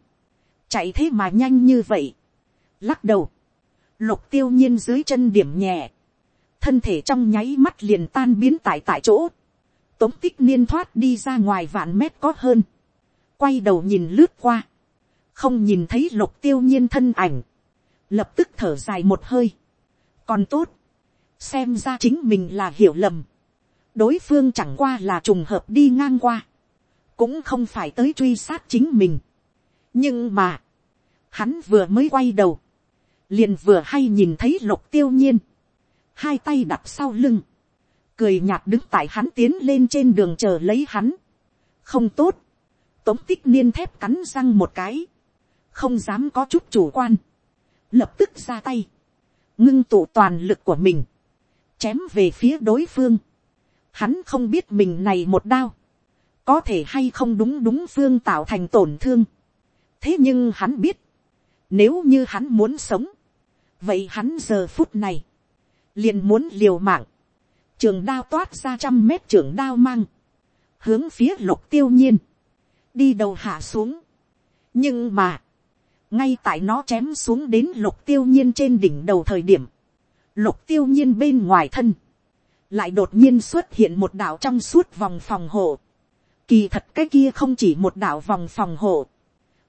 chạy thế mà nhanh như vậy, lắc đầu, lục tiêu nhiên dưới chân điểm nhẹ, thân thể trong nháy mắt liền tan biến tại tại chỗ, tống tích niên thoát đi ra ngoài vạn mét có hơn, quay đầu nhìn lướt qua, không nhìn thấy lục tiêu nhiên thân ảnh, lập tức thở dài một hơi, còn tốt, xem ra chính mình là hiểu lầm, đối phương chẳng qua là trùng hợp đi ngang qua, cũng không phải tới truy sát chính mình. nhưng mà, hắn vừa mới quay đầu, liền vừa hay nhìn thấy lục tiêu nhiên, hai tay đặt sau lưng, cười nhạt đứng tại hắn tiến lên trên đường chờ lấy hắn. không tốt, tống tích niên thép cắn răng một cái, không dám có chút chủ quan, lập tức ra tay, ngưng tụ toàn lực của mình, chém về phía đối phương. Hắn không biết mình này một đao, có thể hay không đúng đúng phương tạo thành tổn thương. thế nhưng hắn biết, nếu như hắn muốn sống, vậy hắn giờ phút này, liền muốn liều mạng, trường đao toát ra trăm mét trường đao mang, hướng phía lục tiêu nhiên, đi đầu hạ xuống. nhưng mà, ngay tại nó chém xuống đến lục tiêu nhiên trên đỉnh đầu thời điểm, lục tiêu nhiên bên ngoài thân, lại đột nhiên xuất hiện một đạo trong suốt vòng phòng hộ. Kỳ thật cái kia không chỉ một đạo vòng phòng hộ,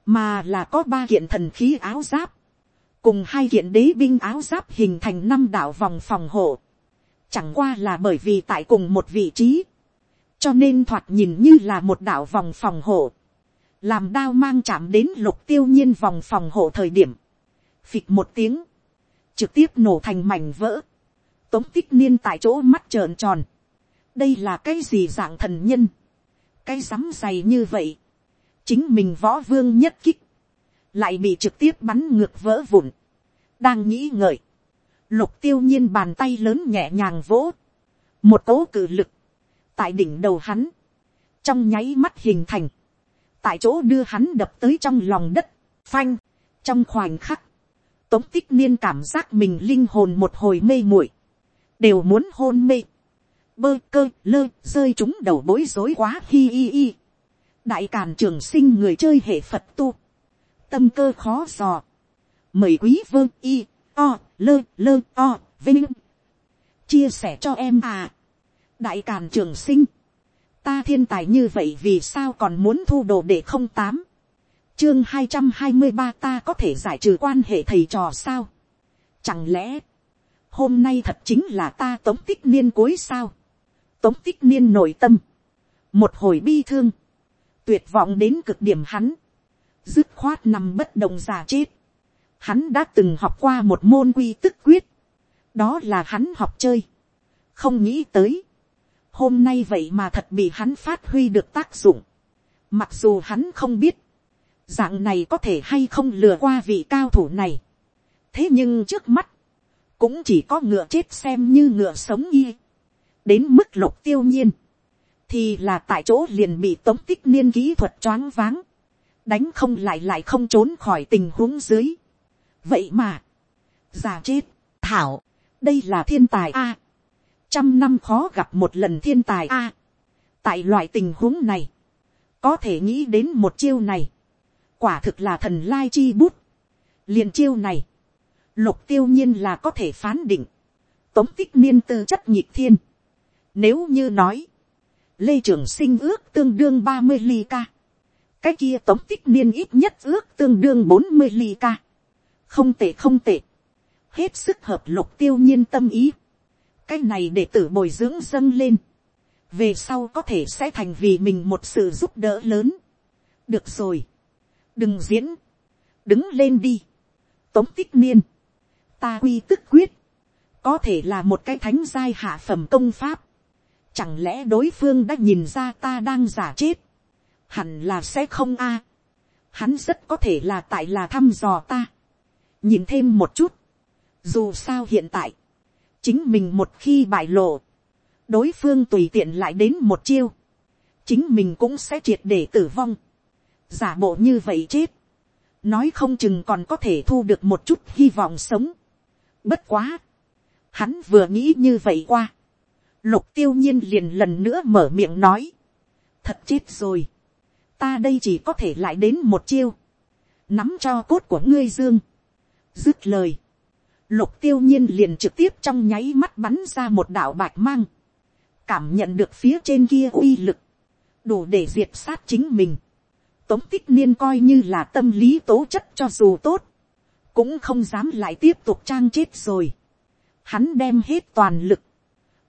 mà là có ba kiện thần khí áo giáp, cùng hai kiện đế binh áo giáp hình thành năm đạo vòng phòng hộ. Chẳng qua là bởi vì tại cùng một vị trí, cho nên thoạt nhìn như là một đạo vòng phòng hộ, làm đao mang chạm đến lục tiêu nhiên vòng phòng hộ thời điểm, phịch một tiếng, trực tiếp nổ thành mảnh vỡ, tống tích niên tại chỗ mắt trợn tròn, đây là cái gì dạng thần nhân, cái rắm dày như vậy, chính mình võ vương nhất kích, lại bị trực tiếp bắn ngược vỡ vụn, đang nghĩ ngợi, lục tiêu nhiên bàn tay lớn nhẹ nhàng vỗ, một cố cử lực, tại đỉnh đầu hắn, trong nháy mắt hình thành, tại chỗ đưa hắn đập tới trong lòng đất, phanh, trong khoảnh khắc, tống tích niên cảm giác mình linh hồn một hồi mê muội, đều muốn hôn mê, bơ cơ lơ rơi chúng đầu bối rối quá hi hi hi. đại càn trường sinh người chơi hệ phật tu, tâm cơ khó dò, mời quý vương y o lơ lơ o vinh chia sẻ cho em à đại càn trường sinh ta thiên tài như vậy vì sao còn muốn thu đồ để không tám? Chương hai trăm hai mươi ba ta có thể giải trừ quan hệ thầy trò sao? Chẳng lẽ, hôm nay thật chính là ta tống tích niên cuối sao? Tống tích niên nội tâm, một hồi bi thương, tuyệt vọng đến cực điểm hắn. Dứt khoát nằm bất động già chết. Hắn đã từng học qua một môn quy tức quyết. Đó là hắn học chơi. Không nghĩ tới hôm nay vậy mà thật bị hắn phát huy được tác dụng. Mặc dù hắn không biết dạng này có thể hay không lừa qua vị cao thủ này. Thế nhưng trước mắt cũng chỉ có ngựa chết xem như ngựa sống y. Đến mức lục tiêu nhiên thì là tại chỗ liền bị tống tích niên kỹ thuật choáng váng, đánh không lại lại không trốn khỏi tình huống dưới. vậy mà, già chết, thảo, đây là thiên tài a, trăm năm khó gặp một lần thiên tài a, tại loại tình huống này, có thể nghĩ đến một chiêu này, quả thực là thần lai chi bút, liền chiêu này, lục tiêu nhiên là có thể phán định, tống tích niên tư chất nhịp thiên, nếu như nói, lê trường sinh ước tương đương ba mươi ly ca. cái kia tống tích niên ít nhất ước tương đương bốn mươi ly ca. không tệ không tệ. hết sức hợp lục tiêu nhiên tâm ý cái này để tử bồi dưỡng dâng lên. về sau có thể sẽ thành vì mình một sự giúp đỡ lớn. được rồi. đừng diễn. đứng lên đi. tống tích niên. ta quy tức quyết. có thể là một cái thánh giai hạ phẩm công pháp Chẳng lẽ đối phương đã nhìn ra ta đang giả chết? Hẳn là sẽ không a. Hắn rất có thể là tại là thăm dò ta. Nhìn thêm một chút. Dù sao hiện tại. Chính mình một khi bại lộ. Đối phương tùy tiện lại đến một chiêu. Chính mình cũng sẽ triệt để tử vong. Giả bộ như vậy chết. Nói không chừng còn có thể thu được một chút hy vọng sống. Bất quá. Hắn vừa nghĩ như vậy qua, Lục tiêu nhiên liền lần nữa mở miệng nói. Thật chết rồi. Ta đây chỉ có thể lại đến một chiêu. Nắm cho cốt của ngươi dương. Dứt lời. Lục tiêu nhiên liền trực tiếp trong nháy mắt bắn ra một đạo bạch mang. Cảm nhận được phía trên kia uy lực. Đủ để diệt sát chính mình. Tống tích niên coi như là tâm lý tố chất cho dù tốt. Cũng không dám lại tiếp tục trang chết rồi. Hắn đem hết toàn lực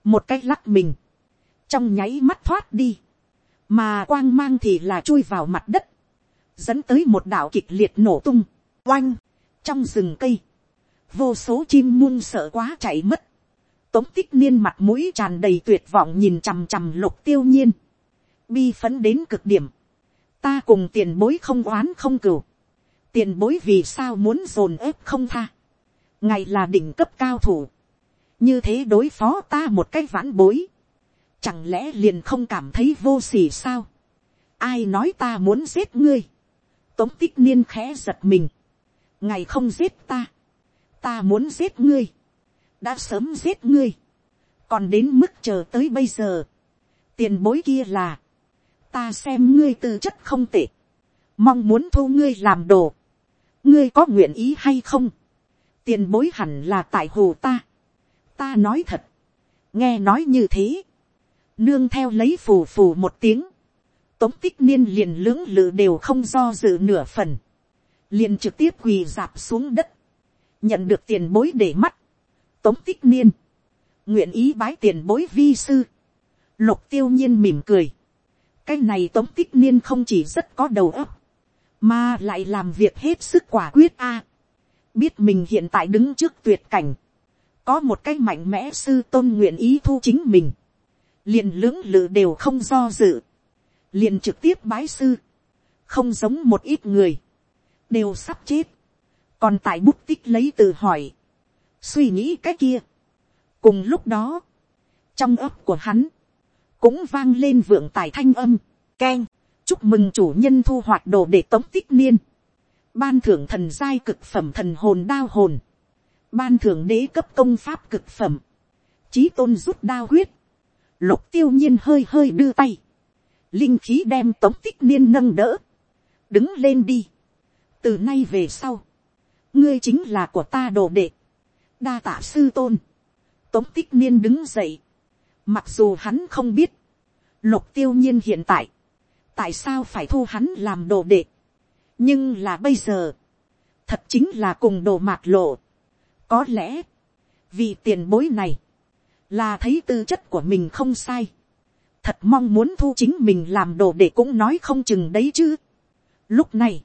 một cách lắc mình, trong nháy mắt thoát đi, mà quang mang thì là chui vào mặt đất, dẫn tới một đảo kịch liệt nổ tung, oanh, trong rừng cây, vô số chim muôn sợ quá chạy mất, tống tích niên mặt mũi tràn đầy tuyệt vọng nhìn chằm chằm lục tiêu nhiên, bi phấn đến cực điểm, ta cùng tiền bối không oán không cừu, tiền bối vì sao muốn dồn ép không tha, ngày là đỉnh cấp cao thủ, như thế đối phó ta một cách vãn bối, chẳng lẽ liền không cảm thấy vô sỉ sao, ai nói ta muốn giết ngươi, tống tích niên khẽ giật mình, ngày không giết ta, ta muốn giết ngươi, đã sớm giết ngươi, còn đến mức chờ tới bây giờ, tiền bối kia là, ta xem ngươi tư chất không tệ, mong muốn thu ngươi làm đồ, ngươi có nguyện ý hay không, tiền bối hẳn là tại hồ ta, ta nói thật, nghe nói như thế, nương theo lấy phù phù một tiếng, tống tích niên liền lưỡng lự đều không do dự nửa phần, liền trực tiếp quỳ dạp xuống đất, nhận được tiền bối để mắt, tống tích niên, nguyện ý bái tiền bối vi sư, lục tiêu nhiên mỉm cười, cái này tống tích niên không chỉ rất có đầu óc, mà lại làm việc hết sức quả quyết a, biết mình hiện tại đứng trước tuyệt cảnh, có một cái mạnh mẽ sư tôn nguyện ý thu chính mình, liền lưỡng lự đều không do dự, liền trực tiếp bái sư, không giống một ít người, đều sắp chết, còn tại bút tích lấy từ hỏi, suy nghĩ cái kia. cùng lúc đó, trong ấp của hắn, cũng vang lên vượng tài thanh âm, keng, chúc mừng chủ nhân thu hoạch đồ để tống tích niên, ban thưởng thần giai cực phẩm thần hồn đao hồn, ban thưởng đế cấp công pháp cực phẩm, trí tôn rút đao huyết, lục tiêu nhiên hơi hơi đưa tay, linh khí đem tống tích niên nâng đỡ, đứng lên đi, từ nay về sau, ngươi chính là của ta đồ đệ, đa tạ sư tôn, tống tích niên đứng dậy, mặc dù hắn không biết, lục tiêu nhiên hiện tại, tại sao phải thu hắn làm đồ đệ, nhưng là bây giờ, thật chính là cùng đồ mạc lộ, có lẽ, vì tiền bối này, là thấy tư chất của mình không sai, thật mong muốn thu chính mình làm đồ để cũng nói không chừng đấy chứ. Lúc này,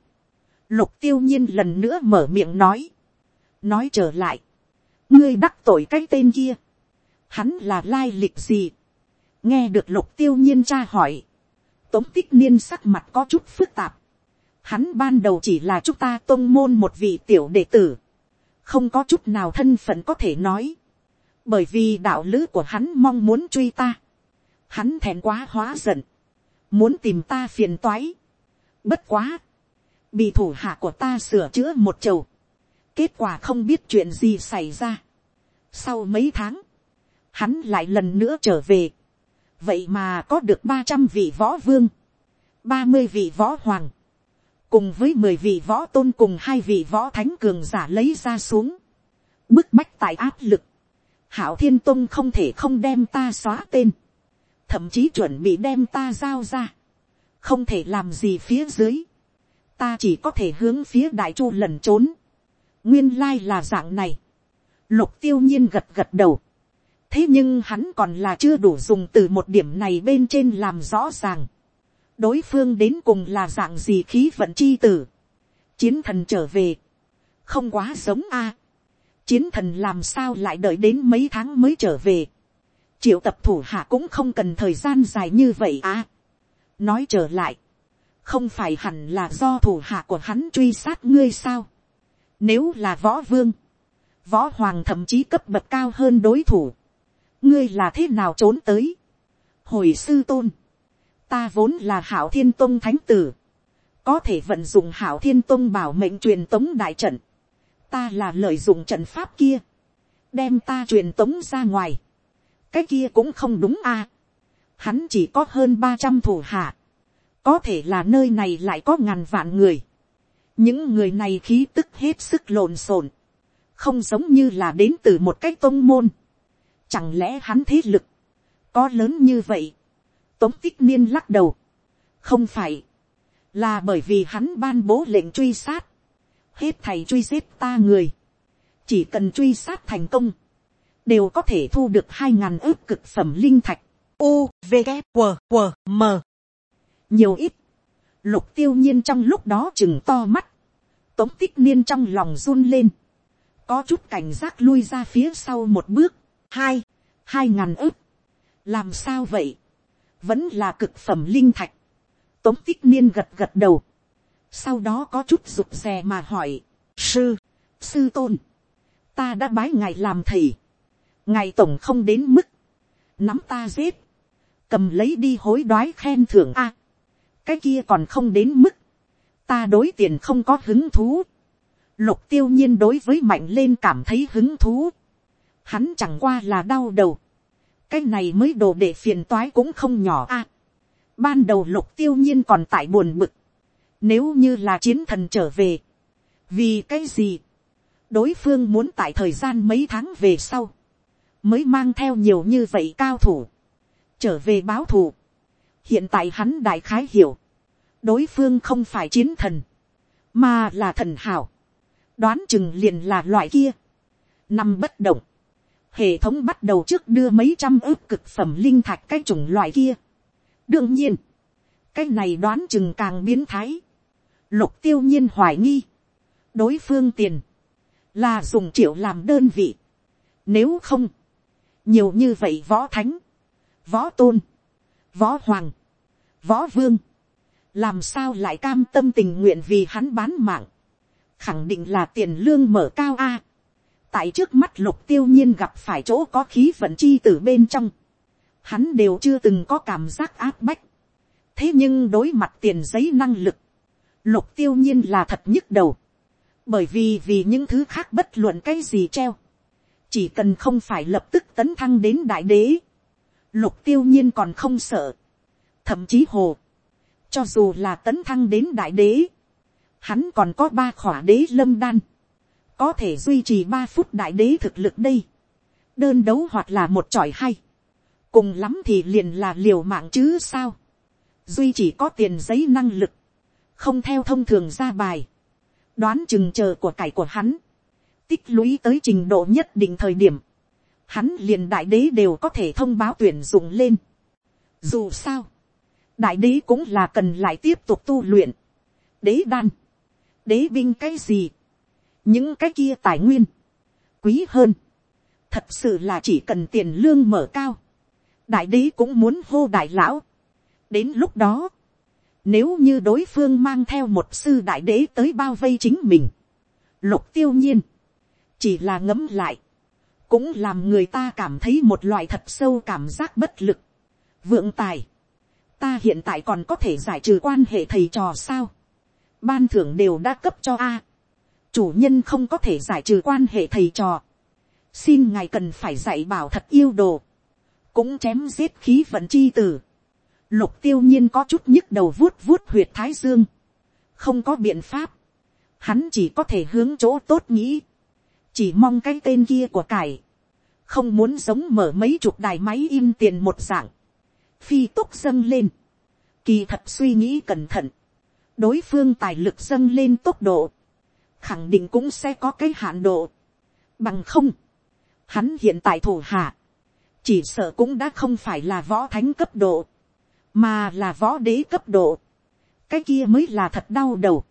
lục tiêu nhiên lần nữa mở miệng nói, nói trở lại, ngươi đắc tội cái tên kia, hắn là lai lịch gì, nghe được lục tiêu nhiên tra hỏi, tống tích niên sắc mặt có chút phức tạp, hắn ban đầu chỉ là chúng ta tôn môn một vị tiểu đệ tử, không có chút nào thân phận có thể nói, bởi vì đạo lữ của hắn mong muốn truy ta, hắn thèn quá hóa giận, muốn tìm ta phiền toái, bất quá, bị thủ hạ của ta sửa chữa một chầu, kết quả không biết chuyện gì xảy ra. Sau mấy tháng, hắn lại lần nữa trở về, vậy mà có được ba trăm vị võ vương, ba mươi vị võ hoàng, cùng với mười vị võ tôn cùng hai vị võ thánh cường giả lấy ra xuống, bức bách tại áp lực, hảo thiên tông không thể không đem ta xóa tên, thậm chí chuẩn bị đem ta giao ra, không thể làm gì phía dưới, ta chỉ có thể hướng phía đại chu lẩn trốn, nguyên lai là dạng này, lục tiêu nhiên gật gật đầu, thế nhưng hắn còn là chưa đủ dùng từ một điểm này bên trên làm rõ ràng, đối phương đến cùng là dạng gì khí vận chi tử, chiến thần trở về, không quá giống a, chiến thần làm sao lại đợi đến mấy tháng mới trở về, triệu tập thủ hạ cũng không cần thời gian dài như vậy à. nói trở lại, không phải hẳn là do thủ hạ của hắn truy sát ngươi sao. nếu là võ vương, võ hoàng thậm chí cấp bậc cao hơn đối thủ, ngươi là thế nào trốn tới. hồi sư tôn, ta vốn là hảo thiên tôn thánh tử, có thể vận dụng hảo thiên tôn bảo mệnh truyền tống đại trận, ta là lợi dụng trận pháp kia, đem ta truyền tống ra ngoài, cái kia cũng không đúng a. hắn chỉ có hơn ba trăm thủ hạ, có thể là nơi này lại có ngàn vạn người, những người này khí tức hết sức lộn xộn, không giống như là đến từ một cái tôn môn, chẳng lẽ hắn thế lực, có lớn như vậy, tống tích niên lắc đầu, không phải, là bởi vì hắn ban bố lệnh truy sát, hết thầy truy giết ta người, chỉ cần truy sát thành công, đều có thể thu được hai ngàn ước cực phẩm linh thạch. U, V, g W, W, M. Nhiều ít. Lục tiêu nhiên trong lúc đó chừng to mắt. Tống tích niên trong lòng run lên. Có chút cảnh giác lui ra phía sau một bước. Hai, hai ngàn ức Làm sao vậy? Vẫn là cực phẩm linh thạch. Tống tích niên gật gật đầu. Sau đó có chút rụt rè mà hỏi. Sư, sư tôn. Ta đã bái ngài làm thầy ngài tổng không đến mức, nắm ta giết, cầm lấy đi hối đoái khen thưởng a, cái kia còn không đến mức, ta đối tiền không có hứng thú, lục tiêu nhiên đối với mạnh lên cảm thấy hứng thú, hắn chẳng qua là đau đầu, cái này mới đồ để phiền toái cũng không nhỏ a, ban đầu lục tiêu nhiên còn tại buồn bực, nếu như là chiến thần trở về, vì cái gì, đối phương muốn tại thời gian mấy tháng về sau, mới mang theo nhiều như vậy cao thủ, trở về báo thù hiện tại hắn đại khái hiểu, đối phương không phải chiến thần, mà là thần hảo, đoán chừng liền là loại kia, nằm bất động, hệ thống bắt đầu trước đưa mấy trăm ước cực phẩm linh thạch cái chủng loại kia. đương nhiên, cái này đoán chừng càng biến thái, lục tiêu nhiên hoài nghi, đối phương tiền, là dùng triệu làm đơn vị, nếu không, nhiều như vậy võ thánh, võ tôn, võ hoàng, võ vương, làm sao lại cam tâm tình nguyện vì hắn bán mạng, khẳng định là tiền lương mở cao a. tại trước mắt lục tiêu nhiên gặp phải chỗ có khí vận chi từ bên trong, hắn đều chưa từng có cảm giác áp bách. thế nhưng đối mặt tiền giấy năng lực, lục tiêu nhiên là thật nhức đầu, bởi vì vì những thứ khác bất luận cái gì treo, chỉ cần không phải lập tức tấn thăng đến đại đế, lục tiêu nhiên còn không sợ, thậm chí hồ, cho dù là tấn thăng đến đại đế, hắn còn có ba khỏa đế lâm đan, có thể duy trì ba phút đại đế thực lực đây, đơn đấu hoặc là một tròi hay, cùng lắm thì liền là liều mạng chứ sao, duy chỉ có tiền giấy năng lực, không theo thông thường ra bài, đoán chừng chờ của cải của hắn, tích lũy tới trình độ nhất định thời điểm, hắn liền đại đế đều có thể thông báo tuyển dụng lên. Dù sao, đại đế cũng là cần lại tiếp tục tu luyện. Đế đan, đế binh cái gì, những cái kia tài nguyên, quý hơn. Thật sự là chỉ cần tiền lương mở cao. Đại đế cũng muốn hô đại lão. Đến lúc đó, nếu như đối phương mang theo một sư đại đế tới bao vây chính mình. Lục tiêu nhiên. Chỉ là ngấm lại. Cũng làm người ta cảm thấy một loại thật sâu cảm giác bất lực. Vượng tài. Ta hiện tại còn có thể giải trừ quan hệ thầy trò sao. Ban thưởng đều đã cấp cho A. Chủ nhân không có thể giải trừ quan hệ thầy trò. Xin ngài cần phải dạy bảo thật yêu đồ. Cũng chém giết khí vận chi tử Lục tiêu nhiên có chút nhức đầu vuốt vuốt huyệt thái dương. Không có biện pháp. Hắn chỉ có thể hướng chỗ tốt nghĩ. Chỉ mong cái tên kia của cải. Không muốn giống mở mấy chục đài máy in tiền một dạng. Phi tốc dâng lên. Kỳ thật suy nghĩ cẩn thận. Đối phương tài lực dâng lên tốc độ. Khẳng định cũng sẽ có cái hạn độ. Bằng không. Hắn hiện tại thủ hạ. Chỉ sợ cũng đã không phải là võ thánh cấp độ mà là võ đế cấp độ, cái kia mới là thật đau đầu,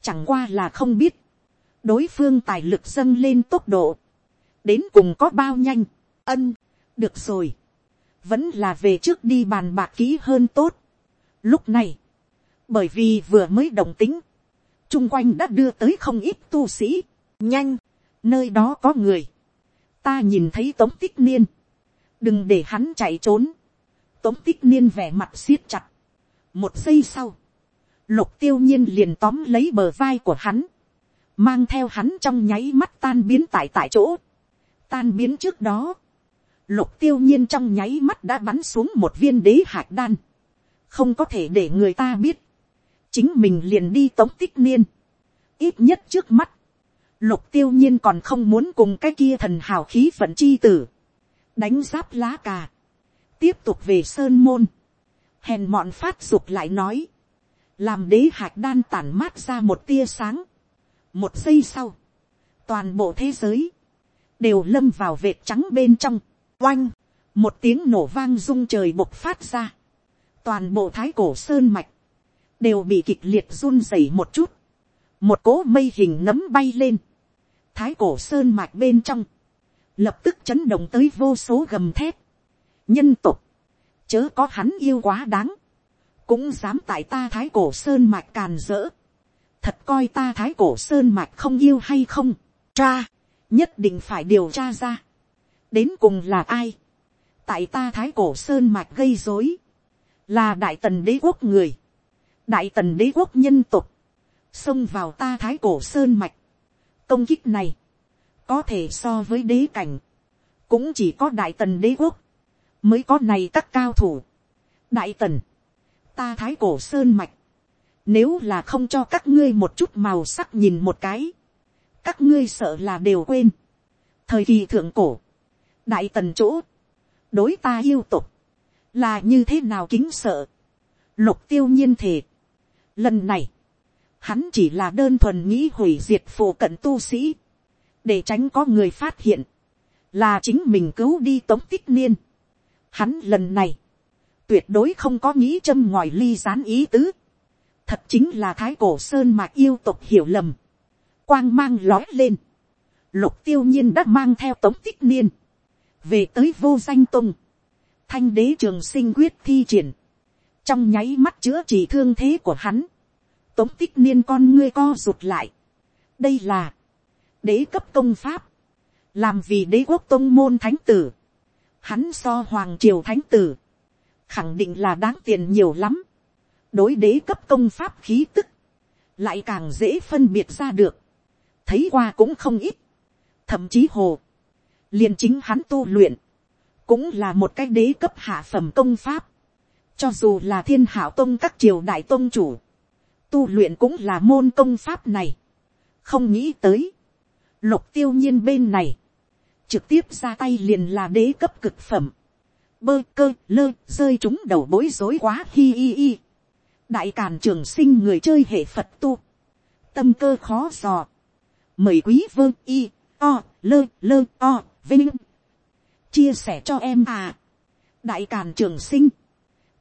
chẳng qua là không biết, đối phương tài lực dâng lên tốc độ, đến cùng có bao nhanh, ân, được rồi, vẫn là về trước đi bàn bạc kỹ hơn tốt. Lúc này, bởi vì vừa mới đồng tính, chung quanh đã đưa tới không ít tu sĩ, nhanh, nơi đó có người, ta nhìn thấy tống tích niên, đừng để hắn chạy trốn, tống tích niên vẻ mặt siết chặt. một giây sau, lục tiêu nhiên liền tóm lấy bờ vai của hắn, mang theo hắn trong nháy mắt tan biến tại tại chỗ. tan biến trước đó, lục tiêu nhiên trong nháy mắt đã bắn xuống một viên đế hạt đan, không có thể để người ta biết, chính mình liền đi tống tích niên, ít nhất trước mắt, lục tiêu nhiên còn không muốn cùng cái kia thần hào khí phận chi tử, đánh giáp lá cà, tiếp tục về sơn môn, hèn mọn phát dục lại nói, làm đế hạc đan tản mát ra một tia sáng. một giây sau, toàn bộ thế giới, đều lâm vào vệt trắng bên trong, oanh, một tiếng nổ vang rung trời bộc phát ra, toàn bộ thái cổ sơn mạch, đều bị kịch liệt run rẩy một chút, một cỗ mây hình nấm bay lên, thái cổ sơn mạch bên trong, lập tức chấn động tới vô số gầm thép, nhân tục, chớ có hắn yêu quá đáng, cũng dám tại ta thái cổ sơn mạch càn rỡ, thật coi ta thái cổ sơn mạch không yêu hay không, tra, nhất định phải điều tra ra, đến cùng là ai, tại ta thái cổ sơn mạch gây dối, là đại tần đế quốc người, đại tần đế quốc nhân tục, xông vào ta thái cổ sơn mạch, công kích này, có thể so với đế cảnh, cũng chỉ có đại tần đế quốc, mới có này các cao thủ. đại tần, ta thái cổ sơn mạch, nếu là không cho các ngươi một chút màu sắc nhìn một cái, các ngươi sợ là đều quên. thời kỳ thượng cổ, đại tần chỗ, đối ta yêu tục, là như thế nào kính sợ. lục tiêu nhiên thể. lần này, hắn chỉ là đơn thuần nghĩ hủy diệt phổ cận tu sĩ, để tránh có người phát hiện, là chính mình cứu đi tống tích niên. Hắn lần này, tuyệt đối không có nghĩ châm ngòi ly gián ý tứ. Thật chính là thái cổ sơn mạc yêu tục hiểu lầm. Quang mang lói lên. Lục tiêu nhiên đã mang theo tống tích niên. Về tới vô danh tung. Thanh đế trường sinh quyết thi triển. Trong nháy mắt chữa trị thương thế của hắn. Tống tích niên con ngươi co rụt lại. Đây là đế cấp công pháp. Làm vì đế quốc tông môn thánh tử hắn so hoàng triều thánh tử, khẳng định là đáng tiền nhiều lắm, đối đế cấp công pháp khí tức, lại càng dễ phân biệt ra được, thấy qua cũng không ít, thậm chí hồ, liền chính hắn tu luyện, cũng là một cái đế cấp hạ phẩm công pháp, cho dù là thiên hảo tông các triều đại tông chủ, tu luyện cũng là môn công pháp này, không nghĩ tới, lục tiêu nhiên bên này, trực tiếp ra tay liền là đế cấp cực phẩm, bơ cơ lơ rơi chúng đầu bối rối quá hi hi hi. đại càn trường sinh người chơi hệ phật tu, tâm cơ khó dò, mời quý vơ y o lơ lơ o vinh. Chia sẻ cho em à. đại càn trường sinh,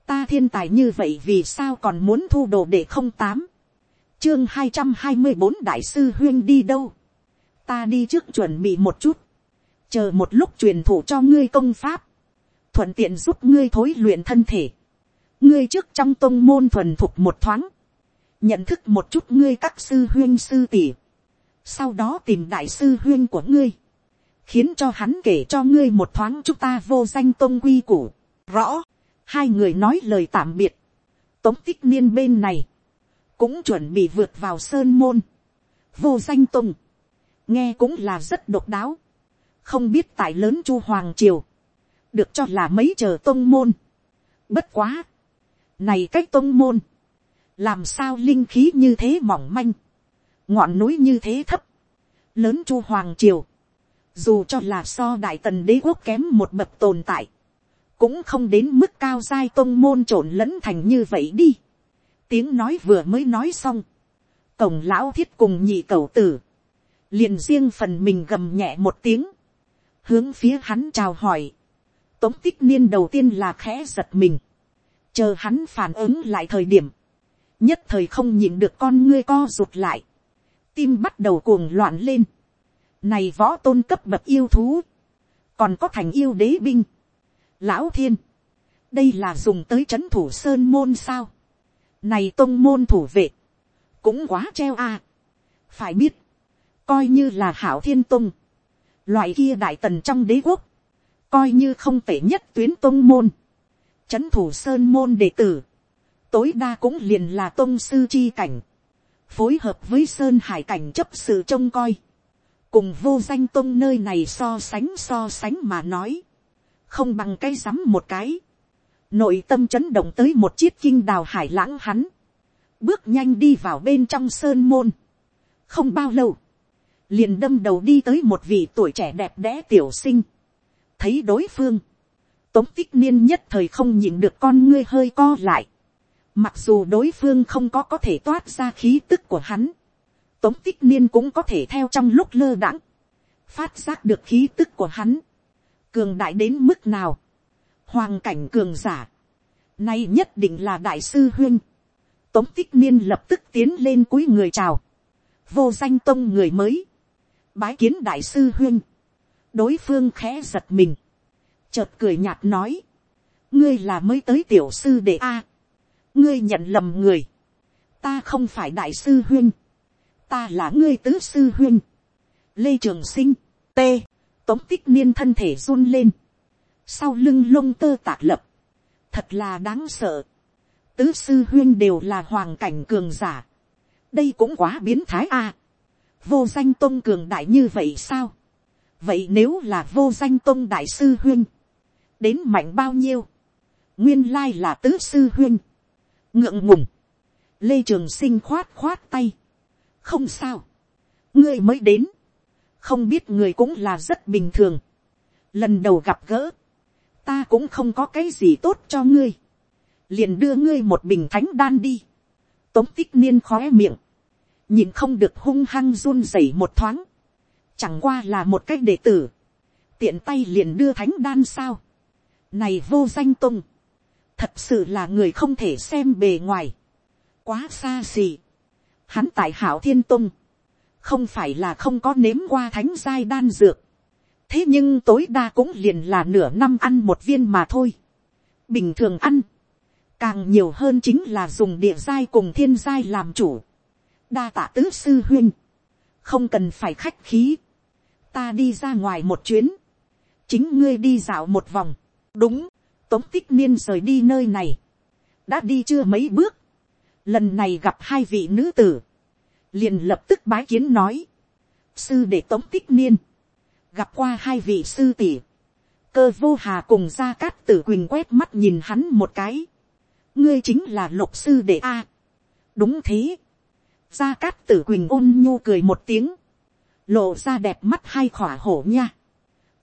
ta thiên tài như vậy vì sao còn muốn thu đồ để không tám, chương hai trăm hai mươi bốn đại sư huyên đi đâu, ta đi trước chuẩn bị một chút, chờ một lúc truyền thủ cho ngươi công pháp, thuận tiện giúp ngươi thối luyện thân thể, ngươi trước trong tôn môn thuần thục một thoáng, nhận thức một chút ngươi các sư huyên sư tỷ, sau đó tìm đại sư huyên của ngươi, khiến cho hắn kể cho ngươi một thoáng chúng ta vô danh tôn quy củ, rõ, hai người nói lời tạm biệt, tống tích niên bên này, cũng chuẩn bị vượt vào sơn môn, vô danh tôn, nghe cũng là rất độc đáo, không biết tại lớn chu hoàng triều, được cho là mấy chờ tôn môn. Bất quá, này cách tôn môn, làm sao linh khí như thế mỏng manh, ngọn núi như thế thấp, lớn chu hoàng triều, dù cho là so đại tần đế quốc kém một bậc tồn tại, cũng không đến mức cao giai tôn môn trộn lẫn thành như vậy đi. tiếng nói vừa mới nói xong, cổng lão thiết cùng nhị cầu tử, liền riêng phần mình gầm nhẹ một tiếng, hướng phía hắn chào hỏi, tống tích niên đầu tiên là khẽ giật mình, chờ hắn phản ứng lại thời điểm, nhất thời không nhìn được con ngươi co rụt lại, tim bắt đầu cuồng loạn lên, này võ tôn cấp bậc yêu thú, còn có thành yêu đế binh, lão thiên, đây là dùng tới c h ấ n thủ sơn môn sao, này tôn môn thủ vệ, cũng quá treo a, phải biết, coi như là hảo thiên tông, loại kia đại tần trong đế quốc, coi như không tệ nhất tuyến tôn môn, c h ấ n thủ sơn môn đệ tử, tối đa cũng liền là tôn sư chi cảnh, phối hợp với sơn hải cảnh chấp sự trông coi, cùng vô danh tôn nơi này so sánh so sánh mà nói, không bằng cái rắm một cái, nội tâm chấn động tới một chiếc kinh đào hải lãng hắn, bước nhanh đi vào bên trong sơn môn, không bao lâu, liền đâm đầu đi tới một vị tuổi trẻ đẹp đẽ tiểu sinh, thấy đối phương, tống tích niên nhất thời không nhìn được con ngươi hơi co lại. Mặc dù đối phương không có có thể toát ra khí tức của hắn, tống tích niên cũng có thể theo trong lúc lơ đãng, phát giác được khí tức của hắn, cường đại đến mức nào, hoàng cảnh cường giả, nay nhất định là đại sư huyên, tống tích niên lập tức tiến lên cuối người chào, vô danh tông người mới, bái kiến đại sư huyên, đối phương khẽ giật mình, chợt cười nhạt nói, ngươi là mới tới tiểu sư đệ a, ngươi nhận lầm người, ta không phải đại sư huyên, ta là ngươi tứ sư huyên, lê trường sinh, t, tống tích niên thân thể run lên, sau lưng lông tơ tạc lập, thật là đáng sợ, tứ sư huyên đều là hoàng cảnh cường giả, đây cũng quá biến thái a, vô danh tôn cường đại như vậy sao, vậy nếu là vô danh tôn đại sư huyên, đến mạnh bao nhiêu, nguyên lai là tứ sư huyên, ngượng ngùng, lê trường sinh khoát khoát tay, không sao, ngươi mới đến, không biết người cũng là rất bình thường, lần đầu gặp gỡ, ta cũng không có cái gì tốt cho ngươi, liền đưa ngươi một bình thánh đan đi, tống tích niên khó miệng, nhìn không được hung hăng run rẩy một thoáng, chẳng qua là một cách đệ tử, tiện tay liền đưa thánh đan sao, này vô danh tung, thật sự là người không thể xem bề ngoài, quá xa xỉ, hắn tại hảo thiên tung, không phải là không có nếm qua thánh giai đan dược, thế nhưng tối đa cũng liền là nửa năm ăn một viên mà thôi, bình thường ăn, càng nhiều hơn chính là dùng địa giai cùng thiên giai làm chủ, đa tạ tứ sư huyên, không cần phải khách khí, ta đi ra ngoài một chuyến, chính ngươi đi dạo một vòng, đúng, tống tích niên rời đi nơi này, đã đi chưa mấy bước, lần này gặp hai vị nữ tử, liền lập tức bái kiến nói, sư để tống tích niên, gặp qua hai vị sư tỷ, cơ vô hà cùng gia cát tử quỳnh quét mắt nhìn hắn một cái, ngươi chính là lục sư đệ a, đúng thế, gia cát tử quỳnh ôn nhu cười một tiếng, lộ ra đẹp mắt hai khỏa hổ nha,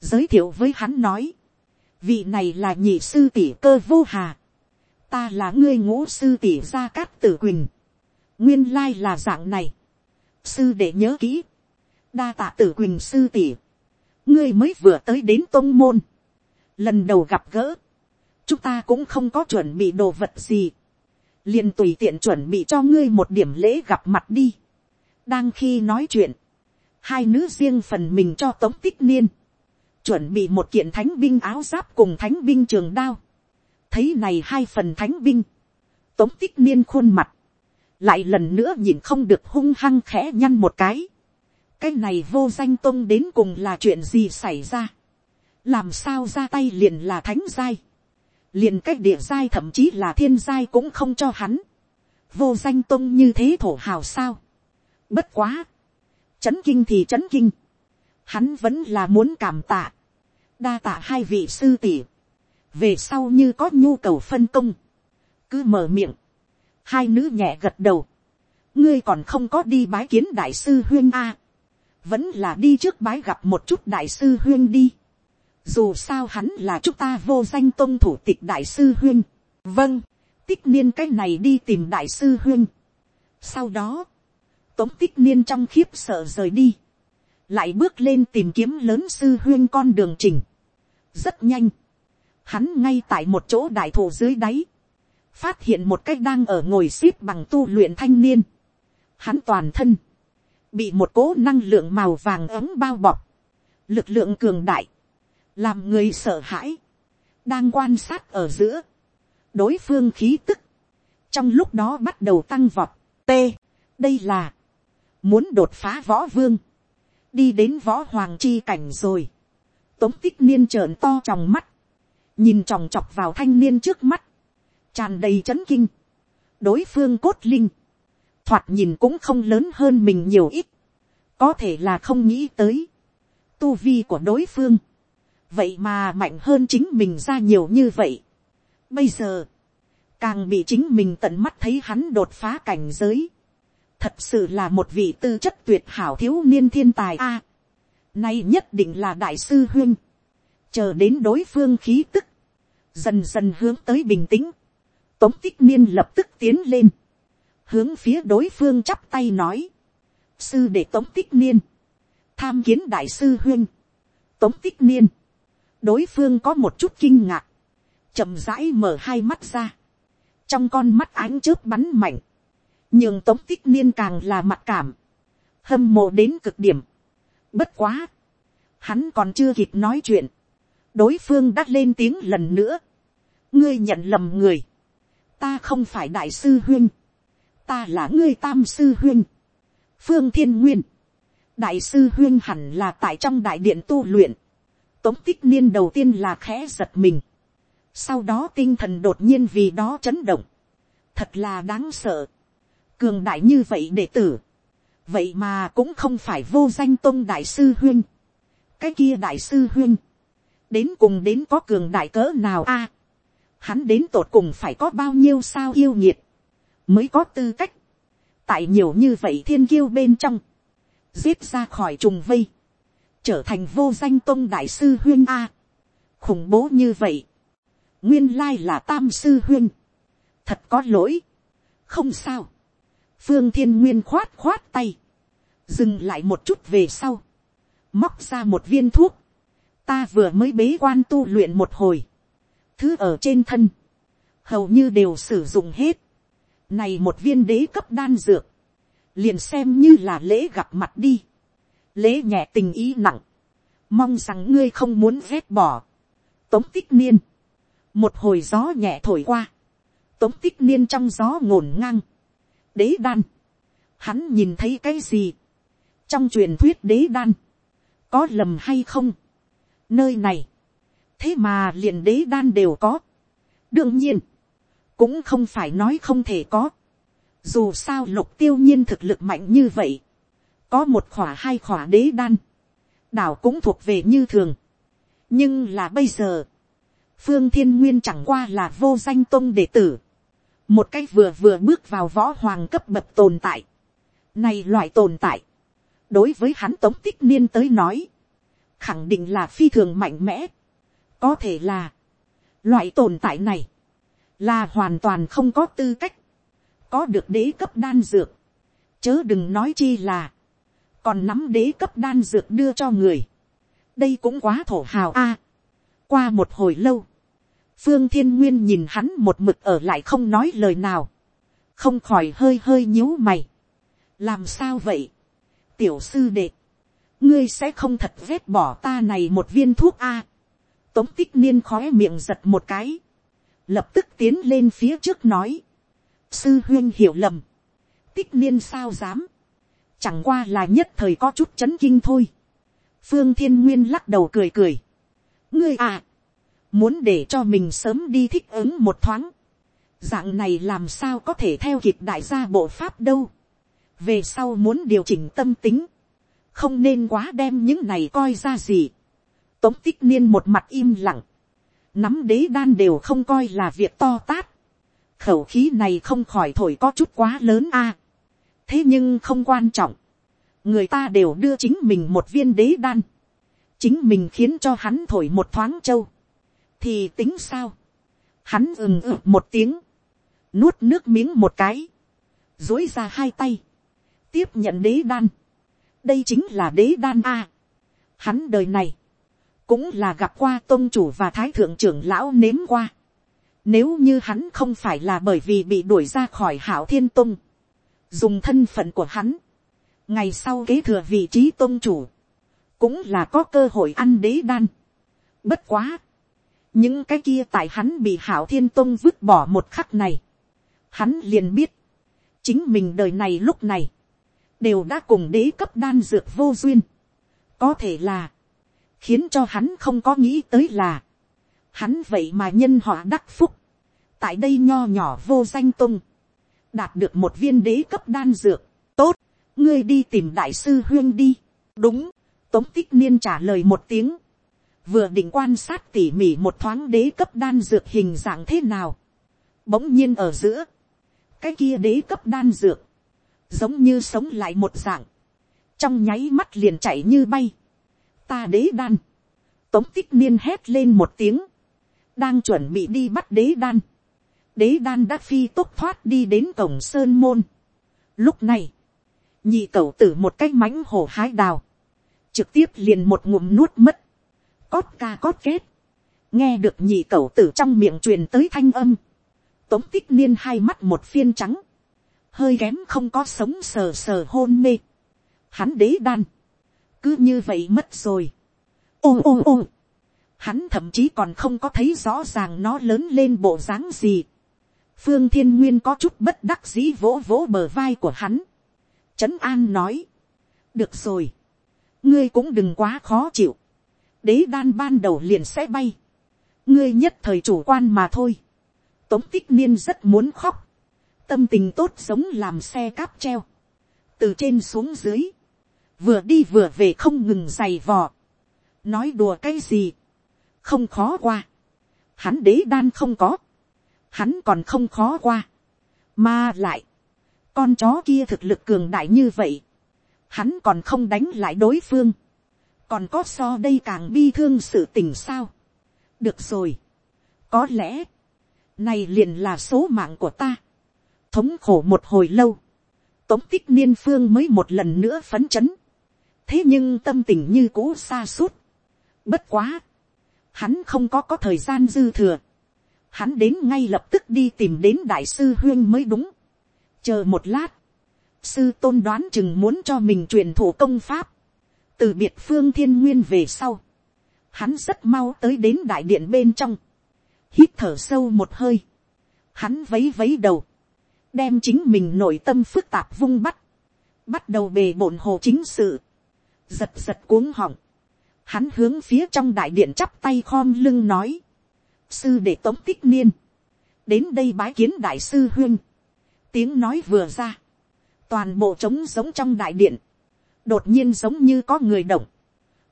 giới thiệu với hắn nói, vị này là nhị sư tỷ cơ vô hà, ta là ngươi ngũ sư tỷ gia cát tử quỳnh, nguyên lai là dạng này, sư để nhớ kỹ, đa tạ tử quỳnh sư tỷ, ngươi mới vừa tới đến tôn môn, lần đầu gặp gỡ, chúng ta cũng không có chuẩn bị đồ vật gì, liền tùy tiện chuẩn bị cho ngươi một điểm lễ gặp mặt đi. đang khi nói chuyện, hai nữ riêng phần mình cho tống tích niên, chuẩn bị một kiện thánh binh áo giáp cùng thánh binh trường đao thấy này hai phần thánh binh, tống tích niên khuôn mặt, lại lần nữa nhìn không được hung hăng khẽ nhăn một cái. cái này vô danh tôn đến cùng là chuyện gì xảy ra. làm sao ra tay liền là thánh giai. liền cách địa giai thậm chí là thiên giai cũng không cho hắn. vô danh tôn như thế thổ hào sao. bất quá. chấn kinh thì chấn kinh. hắn vẫn là muốn cảm tạ. đa tạ hai vị sư tỷ về sau như có nhu cầu phân công. cứ mở miệng. Hai nữ nhẹ gật đầu, ngươi còn không có đi bái kiến đại sư huyên a, vẫn là đi trước bái gặp một chút đại sư huyên đi, dù sao hắn là chúng ta vô danh tôn thủ tịch đại sư huyên, vâng, tích niên cái này đi tìm đại sư huyên. sau đó, tống tích niên trong khiếp sợ rời đi, lại bước lên tìm kiếm lớn sư huyên con đường trình, rất nhanh, hắn ngay tại một chỗ đại thổ dưới đáy, phát hiện một cách đang ở ngồi xếp bằng tu luyện thanh niên. Hắn toàn thân, bị một cố năng lượng màu vàng ấm bao bọc, lực lượng cường đại, làm người sợ hãi, đang quan sát ở giữa, đối phương khí tức, trong lúc đó bắt đầu tăng vọt, t, đây là, muốn đột phá võ vương, đi đến võ hoàng chi cảnh rồi, tống tích niên trợn to tròng mắt, nhìn tròng chọc vào thanh niên trước mắt, tràn đầy chấn kinh, đối phương cốt linh, thoạt nhìn cũng không lớn hơn mình nhiều ít, có thể là không nghĩ tới, tu vi của đối phương, vậy mà mạnh hơn chính mình ra nhiều như vậy. Bây giờ, càng bị chính mình tận mắt thấy hắn đột phá cảnh giới, thật sự là một vị tư chất tuyệt hảo thiếu niên thiên tài a. nay nhất định là đại sư huyên, chờ đến đối phương khí tức, dần dần hướng tới bình tĩnh, Tống tích niên lập tức tiến lên. Hướng phía đối phương chắp tay nói. Sư để tống tích niên. Tham kiến đại sư huyên. Tống tích niên. Đối phương có một chút kinh ngạc. chậm rãi mở hai mắt ra. Trong con mắt ánh chớp bắn mạnh. Nhưng tống tích niên càng là mặt cảm. Hâm mộ đến cực điểm. Bất quá. Hắn còn chưa kịp nói chuyện. Đối phương đã lên tiếng lần nữa. Ngươi nhận lầm người. Ta không phải đại sư huyên, ta là ngươi tam sư huyên, phương thiên nguyên, đại sư huyên hẳn là tại trong đại điện tu luyện, tống tích niên đầu tiên là khẽ giật mình, sau đó tinh thần đột nhiên vì đó chấn động, thật là đáng sợ, cường đại như vậy đệ tử, vậy mà cũng không phải vô danh tôn đại sư huyên, cái kia đại sư huyên, đến cùng đến có cường đại cỡ nào a, à, hắn đến tột cùng phải có bao nhiêu sao yêu nhiệt, mới có tư cách, tại nhiều như vậy thiên kiêu bên trong, giết ra khỏi trùng vây, trở thành vô danh tôn đại sư huyên a, khủng bố như vậy, nguyên lai là tam sư huyên, thật có lỗi, không sao, phương thiên nguyên khoát khoát tay, dừng lại một chút về sau, móc ra một viên thuốc, ta vừa mới bế quan tu luyện một hồi, thứ ở trên thân, hầu như đều sử dụng hết. Này một viên đế cấp đan dược, liền xem như là lễ gặp mặt đi. Lễ nhẹ tình ý nặng, mong rằng ngươi không muốn vét bỏ. Tống tích niên, một hồi gió nhẹ thổi qua, tống tích niên trong gió ngổn ngang. Đế đan, hắn nhìn thấy cái gì? Trong truyền thuyết đế đan, có lầm hay không? Nơi này, thế mà liền đế đan đều có. đương nhiên, cũng không phải nói không thể có. dù sao lục tiêu nhiên thực lực mạnh như vậy, có một khỏa hai khỏa đế đan, đảo cũng thuộc về như thường. nhưng là bây giờ, phương thiên nguyên chẳng qua là vô danh tôn đệ tử, một cách vừa vừa bước vào võ hoàng cấp bậc tồn tại. Này loại tồn tại, đối với hắn tống tích niên tới nói, khẳng định là phi thường mạnh mẽ, có thể là, loại tồn tại này, là hoàn toàn không có tư cách, có được đế cấp đan dược, chớ đừng nói chi là, còn nắm đế cấp đan dược đưa cho người, đây cũng quá thổ hào a. qua một hồi lâu, phương thiên nguyên nhìn hắn một mực ở lại không nói lời nào, không khỏi hơi hơi nhíu mày. làm sao vậy, tiểu sư đệ, ngươi sẽ không thật vét bỏ ta này một viên thuốc a. tống tích niên khói miệng giật một cái, lập tức tiến lên phía trước nói, sư huyên hiểu lầm, tích niên sao dám, chẳng qua là nhất thời có chút chấn kinh thôi. phương thiên nguyên lắc đầu cười cười, ngươi à, muốn để cho mình sớm đi thích ứng một thoáng, dạng này làm sao có thể theo kịp đại gia bộ pháp đâu, về sau muốn điều chỉnh tâm tính, không nên quá đem những này coi ra gì. tống tích niên một mặt im lặng, nắm đế đan đều không coi là việc to tát, khẩu khí này không khỏi thổi có chút quá lớn a. thế nhưng không quan trọng, người ta đều đưa chính mình một viên đế đan, chính mình khiến cho hắn thổi một thoáng châu, thì tính sao, hắn ừng ự một tiếng, nuốt nước miếng một cái, dối ra hai tay, tiếp nhận đế đan, đây chính là đế đan a. hắn đời này, cũng là gặp qua tôn chủ và thái thượng trưởng lão nếm qua. Nếu như hắn không phải là bởi vì bị đuổi ra khỏi hảo thiên tông, dùng thân phận của hắn, ngày sau kế thừa vị trí tôn chủ, cũng là có cơ hội ăn đế đan. Bất quá, những cái kia tại hắn bị hảo thiên tông vứt bỏ một khắc này, hắn liền biết, chính mình đời này lúc này, đều đã cùng đế cấp đan dược vô duyên. Có thể là, khiến cho hắn không có nghĩ tới là, hắn vậy mà nhân họ đắc phúc, tại đây nho nhỏ vô danh tung, đạt được một viên đế cấp đan dược, tốt, ngươi đi tìm đại sư huyên đi, đúng, tống tích niên trả lời một tiếng, vừa định quan sát tỉ mỉ một thoáng đế cấp đan dược hình dạng thế nào, bỗng nhiên ở giữa, cái kia đế cấp đan dược, giống như sống lại một dạng, trong nháy mắt liền chạy như bay, ta đế đan, tống tích niên hét lên một tiếng, đang chuẩn bị đi bắt đế đan, đế đan đã phi tốc thoát đi đến cổng sơn môn. Lúc này, nhị cậu tử một cái mánh hổ hái đào, trực tiếp liền một ngụm nuốt mất, cót ca cót kết, nghe được nhị cậu tử trong miệng truyền tới thanh âm, tống tích niên hai mắt một phiên trắng, hơi kém không có sống sờ sờ hôn mê, hắn đế đan, cứ như vậy mất rồi, ôm ôm ôm, hắn thậm chí còn không có thấy rõ ràng nó lớn lên bộ dáng gì, phương thiên nguyên có chút bất đắc dĩ vỗ vỗ bờ vai của hắn, trấn an nói, được rồi, ngươi cũng đừng quá khó chịu, đế đan ban đầu liền sẽ bay, ngươi nhất thời chủ quan mà thôi, tống tích niên rất muốn khóc, tâm tình tốt giống làm xe cáp treo, từ trên xuống dưới, vừa đi vừa về không ngừng giày vò, nói đùa cái gì, không khó qua, hắn đế đan không có, hắn còn không khó qua, mà lại, con chó kia thực lực cường đại như vậy, hắn còn không đánh lại đối phương, còn có so đây càng bi thương sự tình sao. được rồi, có lẽ, này liền là số mạng của ta, thống khổ một hồi lâu, tống tích niên phương mới một lần nữa phấn chấn, thế nhưng tâm tình như cũ xa suốt, bất quá, hắn không có có thời gian dư thừa, hắn đến ngay lập tức đi tìm đến đại sư huyên mới đúng, chờ một lát, sư tôn đoán chừng muốn cho mình truyền thủ công pháp, từ biệt phương thiên nguyên về sau, hắn rất mau tới đến đại điện bên trong, hít thở sâu một hơi, hắn vấy vấy đầu, đem chính mình nội tâm phức tạp vung bắt, bắt đầu bề bổn hồ chính sự, giật giật cuống họng, hắn hướng phía trong đại điện chắp tay khom lưng nói, sư để tống tích niên, đến đây bái kiến đại sư huyên, tiếng nói vừa ra, toàn bộ trống giống trong đại điện, đột nhiên giống như có người động,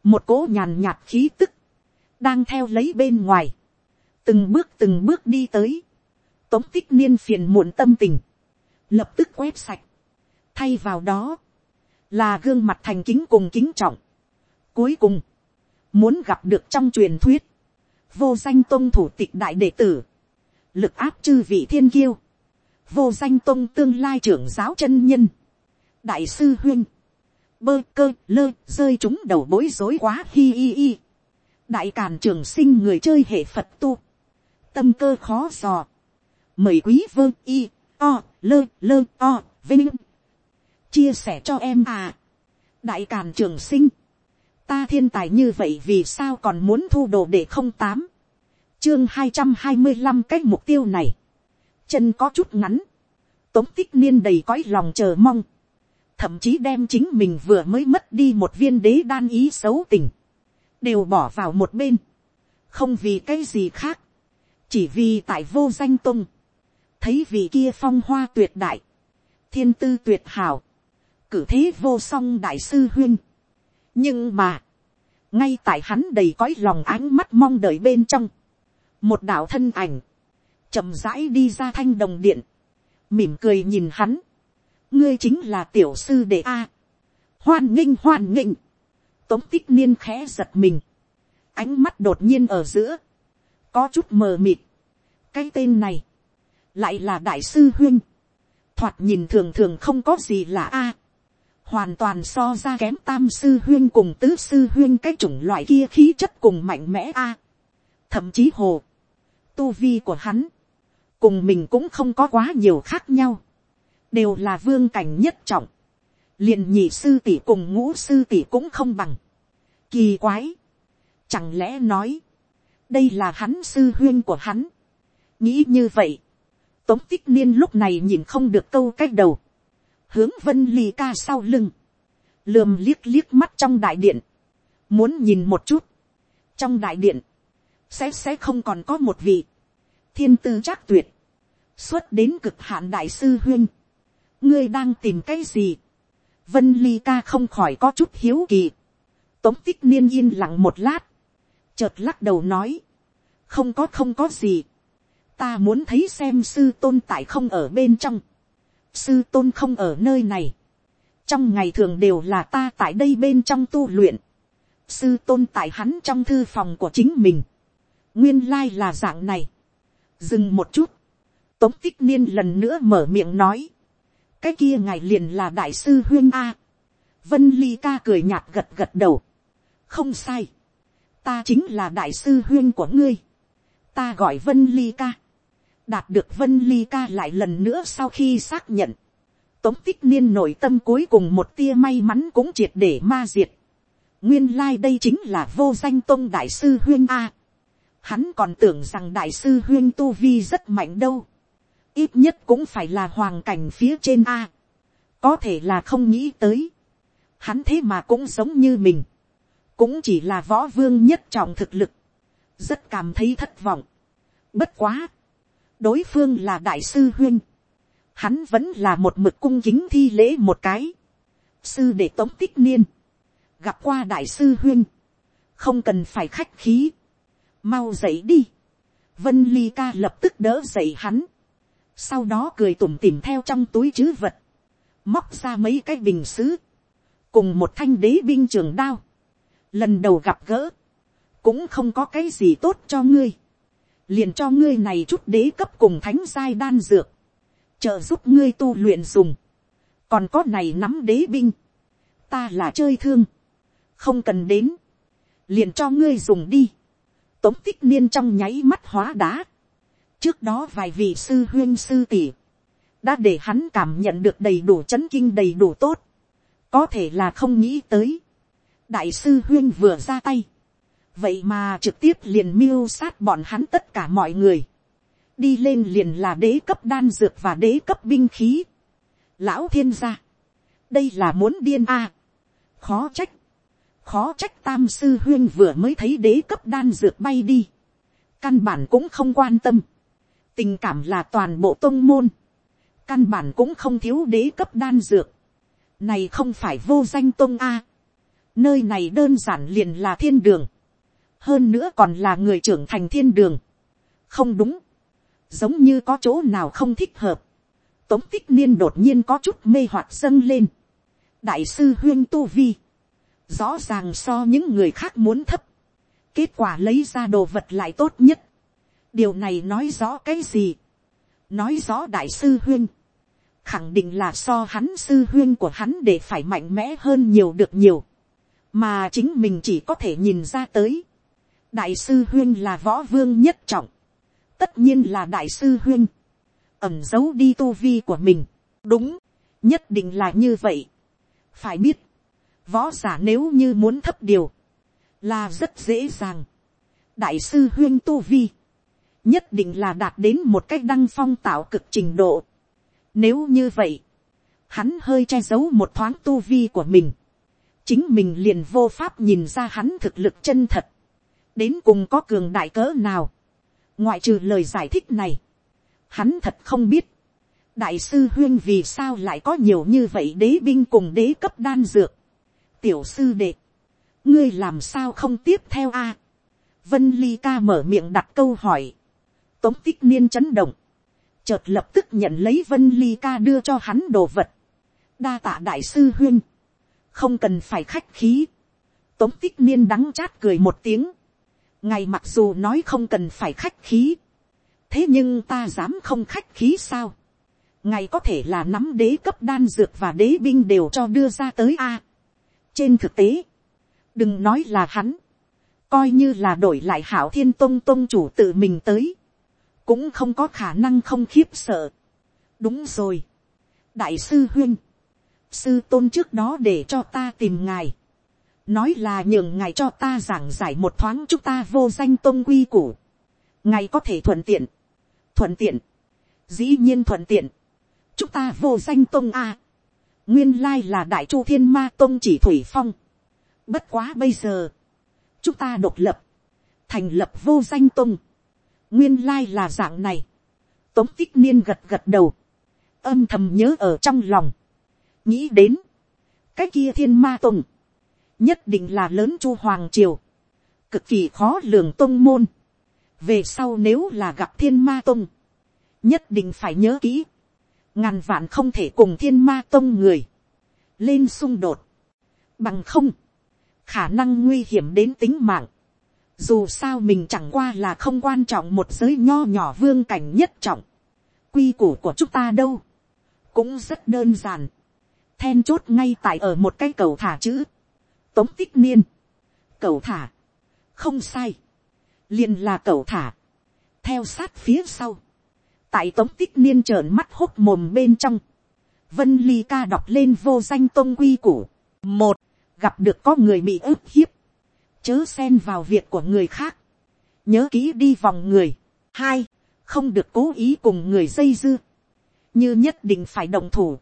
một cỗ nhàn nhạt khí tức, đang theo lấy bên ngoài, từng bước từng bước đi tới, tống tích niên phiền muộn tâm tình, lập tức quét sạch, thay vào đó, là gương mặt thành kính cùng kính trọng. Cuối cùng, muốn gặp được trong truyền thuyết, vô danh tôn thủ tịch đại đệ tử, lực áp chư vị thiên kiêu, vô danh tôn tương lai trưởng giáo chân nhân, đại sư huyên, bơ cơ lơ rơi chúng đầu bối rối quá hi hi hi. đại càn trường sinh người chơi hệ phật tu, tâm cơ khó dò, mời quý vơ y o lơ lơ o vinh. Chia sẻ cho em à. đại càn trường sinh, ta thiên tài như vậy vì sao còn muốn thu đồ để không tám, chương hai trăm hai mươi năm cái mục tiêu này, chân có chút ngắn, tống tích niên đầy cõi lòng chờ mong, thậm chí đem chính mình vừa mới mất đi một viên đế đan ý xấu tình, đều bỏ vào một bên, không vì cái gì khác, chỉ vì tại vô danh tung, thấy vị kia phong hoa tuyệt đại, thiên tư tuyệt hảo, cử thế vô song đại sư huyên. nhưng mà, ngay tại hắn đầy cõi lòng ánh mắt mong đợi bên trong, một đạo thân ảnh, chậm rãi đi ra thanh đồng điện, mỉm cười nhìn hắn, ngươi chính là tiểu sư đệ a, hoan nghênh hoan nghênh, tống tích niên khẽ giật mình, ánh mắt đột nhiên ở giữa, có chút mờ mịt, cái tên này, lại là đại sư huyên, thoạt nhìn thường thường không có gì là a, hoàn toàn so ra kém tam sư huyên cùng tứ sư huyên cái chủng loại kia khí chất cùng mạnh mẽ a. thậm chí hồ, tu vi của hắn, cùng mình cũng không có quá nhiều khác nhau, đều là vương cảnh nhất trọng, liền nhị sư tỷ cùng ngũ sư tỷ cũng không bằng, kỳ quái, chẳng lẽ nói, đây là hắn sư huyên của hắn, nghĩ như vậy, tống tích niên lúc này nhìn không được câu cách đầu, hướng vân ly ca sau lưng, lườm liếc liếc mắt trong đại điện, muốn nhìn một chút, trong đại điện, sẽ sẽ không còn có một vị, thiên tư chắc tuyệt, xuất đến cực hạn đại sư huyên, ngươi đang tìm cái gì, vân ly ca không khỏi có chút hiếu kỳ, tống tích niên yên lặng một lát, chợt lắc đầu nói, không có không có gì, ta muốn thấy xem sư tôn tại không ở bên trong, sư tôn không ở nơi này, trong ngày thường đều là ta tại đây bên trong tu luyện, sư tôn tại hắn trong thư phòng của chính mình, nguyên lai là dạng này, dừng một chút, tống tích niên lần nữa mở miệng nói, cái kia ngài liền là đại sư huyên a, vân ly ca cười nhạt gật gật đầu, không sai, ta chính là đại sư huyên của ngươi, ta gọi vân ly ca, đạt được vân ly ca lại lần nữa sau khi xác nhận, tống tích niên nội tâm cuối cùng một tia may mắn cũng triệt để ma diệt. nguyên lai、like、đây chính là vô danh tôn đại sư huyên a. hắn còn tưởng rằng đại sư huyên tu vi rất mạnh đâu. ít nhất cũng phải là hoàng cảnh phía trên a. có thể là không nghĩ tới. hắn thế mà cũng giống như mình. cũng chỉ là võ vương nhất trọng thực lực. rất cảm thấy thất vọng. bất quá đối phương là đại sư huyên, hắn vẫn là một mực cung kính thi lễ một cái, sư để tống tích niên, gặp qua đại sư huyên, không cần phải khách khí, mau dậy đi, vân ly ca lập tức đỡ dậy hắn, sau đó cười tủm tỉm theo trong túi chứ vật, móc ra mấy cái bình xứ, cùng một thanh đế binh trường đao, lần đầu gặp gỡ, cũng không có cái gì tốt cho ngươi, liền cho ngươi này chút đế cấp cùng thánh giai đan dược, trợ giúp ngươi tu luyện dùng, còn có này nắm đế binh, ta là chơi thương, không cần đến, liền cho ngươi dùng đi, tống tích niên trong nháy mắt hóa đá, trước đó vài vị sư huyên sư tỷ, đã để hắn cảm nhận được đầy đủ c h ấ n kinh đầy đủ tốt, có thể là không nghĩ tới, đại sư huyên vừa ra tay, vậy mà trực tiếp liền miêu sát bọn hắn tất cả mọi người, đi lên liền là đế cấp đan dược và đế cấp binh khí. Lão thiên gia, đây là muốn điên a, khó trách, khó trách tam sư huyên vừa mới thấy đế cấp đan dược bay đi, căn bản cũng không quan tâm, tình cảm là toàn bộ tôn môn, căn bản cũng không thiếu đế cấp đan dược, này không phải vô danh tôn a, à. nơi này đơn giản liền là thiên đường, hơn nữa còn là người trưởng thành thiên đường. không đúng, giống như có chỗ nào không thích hợp. tống tích niên đột nhiên có chút mê hoặc dâng lên. đại sư huyên tu vi, rõ ràng so những người khác muốn thấp, kết quả lấy ra đồ vật lại tốt nhất, điều này nói rõ cái gì, nói rõ đại sư huyên, khẳng định là so hắn sư huyên của hắn để phải mạnh mẽ hơn nhiều được nhiều, mà chính mình chỉ có thể nhìn ra tới đại sư huyên là võ vương nhất trọng, tất nhiên là đại sư huyên, ẩm giấu đi tu vi của mình, đúng, nhất định là như vậy. phải biết, võ giả nếu như muốn thấp điều, là rất dễ dàng. đại sư huyên tu vi, nhất định là đạt đến một cách đăng phong tạo cực trình độ. Nếu như vậy, hắn hơi che giấu một thoáng tu vi của mình, chính mình liền vô pháp nhìn ra hắn thực lực chân thật, đến cùng có cường đại cỡ nào, ngoại trừ lời giải thích này, hắn thật không biết, đại sư huyên vì sao lại có nhiều như vậy đế binh cùng đế cấp đan dược, tiểu sư đệ, ngươi làm sao không tiếp theo a, vân ly ca mở miệng đặt câu hỏi, tống tích niên chấn động, chợt lập tức nhận lấy vân ly ca đưa cho hắn đồ vật, đa tạ đại sư huyên, không cần phải khách khí, tống tích niên đắng chát cười một tiếng, ngài mặc dù nói không cần phải khách khí, thế nhưng ta dám không khách khí sao, ngài có thể là nắm đế cấp đan dược và đế binh đều cho đưa ra tới a. trên thực tế, đừng nói là hắn, coi như là đổi lại hảo thiên tông tông chủ tự mình tới, cũng không có khả năng không khiếp sợ. đúng rồi, đại sư huyên, sư tôn trước đó để cho ta tìm ngài, nói là nhường ngài cho ta giảng giải một thoáng chúng ta vô danh tôn quy củ, ngài có thể thuận tiện, thuận tiện, dĩ nhiên thuận tiện, chúng ta vô danh tôn a, nguyên lai là đại chu thiên ma tôn chỉ thủy phong, bất quá bây giờ, chúng ta độc lập, thành lập vô danh tôn, nguyên lai là dạng này, tống tích niên gật gật đầu, âm thầm nhớ ở trong lòng, nghĩ đến, cái kia thiên ma tôn, nhất định là lớn chu hoàng triều, cực kỳ khó lường tông môn, về sau nếu là gặp thiên ma tông, nhất định phải nhớ kỹ, ngàn vạn không thể cùng thiên ma tông người, lên xung đột, bằng không, khả năng nguy hiểm đến tính mạng, dù sao mình chẳng qua là không quan trọng một giới nho nhỏ vương cảnh nhất trọng, quy củ của chúng ta đâu, cũng rất đơn giản, then chốt ngay tại ở một cái cầu thả chữ, tống tích niên, cầu thả, không sai, liền là cầu thả, theo sát phía sau, tại tống tích niên trợn mắt hốt mồm bên trong, vân ly ca đọc lên vô danh tôn quy củ, một, gặp được có người bị ức hiếp, chớ xen vào việc của người khác, nhớ kỹ đi vòng người, hai, không được cố ý cùng người dây dưa, như nhất định phải đồng thủ,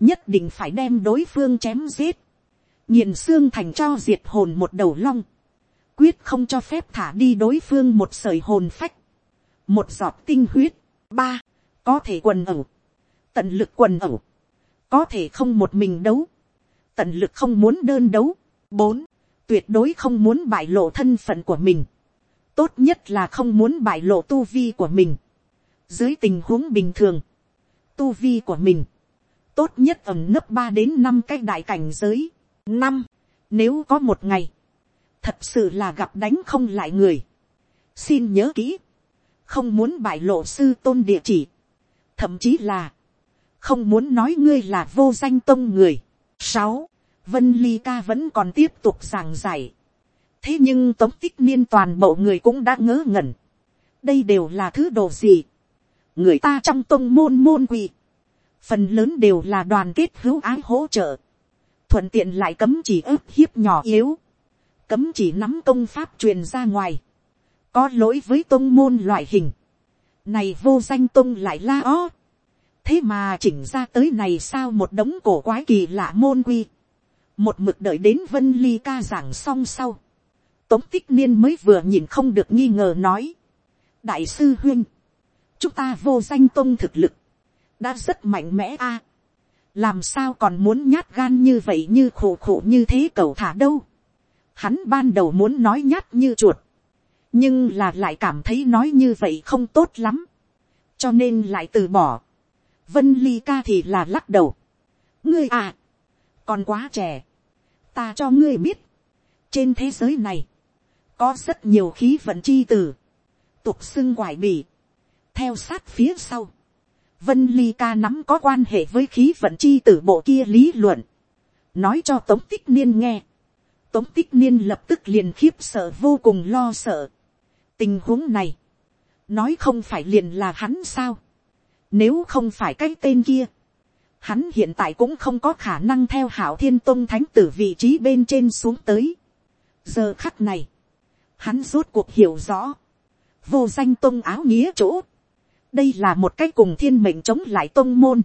nhất định phải đem đối phương chém giết, nhìn xương thành cho diệt hồn một đầu long, quyết không cho phép thả đi đối phương một sởi hồn phách, một giọt tinh huyết, ba, có thể quần ẩu, tận lực quần ẩu, có thể không một mình đấu, tận lực không muốn đơn đấu, bốn, tuyệt đối không muốn bại lộ thân phận của mình, tốt nhất là không muốn bại lộ tu vi của mình, dưới tình huống bình thường, tu vi của mình, tốt nhất ẩm nấp ba đến năm cái đại cảnh giới, năm, nếu có một ngày, thật sự là gặp đánh không lại người, xin nhớ kỹ, không muốn bại lộ sư tôn địa chỉ, thậm chí là, không muốn nói ngươi là vô danh tông người. sáu, vân ly ca vẫn còn tiếp tục giảng giải. thế nhưng tống tích niên toàn bộ người cũng đã ngớ ngẩn. đây đều là thứ đồ gì. người ta trong tông môn môn quỳ. phần lớn đều là đoàn kết hữu ái hỗ trợ thuận tiện lại cấm chỉ ức hiếp nhỏ yếu. cấm chỉ nắm công pháp truyền ra ngoài. có lỗi với tôn môn loại hình. này vô danh tôn lại la ó. thế mà chỉnh ra tới này sao một đống cổ quái kỳ lạ môn quy một mực đợi đến vân ly ca giảng xong sau, tống tích niên mới vừa nhìn không được nghi ngờ nói, đại sư huyên, chúng ta vô danh tôn thực lực, đã rất mạnh mẽ a, làm sao còn muốn nhát gan như vậy như khổ khổ như thế cậu thả đâu, hắn ban đầu muốn nói nhát như chuột, nhưng là lại cảm thấy nói như vậy không tốt lắm, cho nên lại từ bỏ, vân ly ca thì là lắc đầu, ngươi à, còn quá trẻ, ta cho ngươi biết, trên thế giới này, có rất nhiều khí vận chi từ, tục xưng quải bì, theo sát phía sau, vân ly ca nắm có quan hệ với khí vận chi tử bộ kia lý luận, nói cho tống tích niên nghe, tống tích niên lập tức liền khiếp sợ vô cùng lo sợ, tình huống này, nói không phải liền là hắn sao, nếu không phải cái tên kia, hắn hiện tại cũng không có khả năng theo hảo thiên tông thánh tử vị trí bên trên xuống tới. giờ khắc này, hắn rốt cuộc hiểu rõ, vô danh tông áo nghĩa chỗ, đây là một cái cùng thiên mệnh chống lại tôn môn,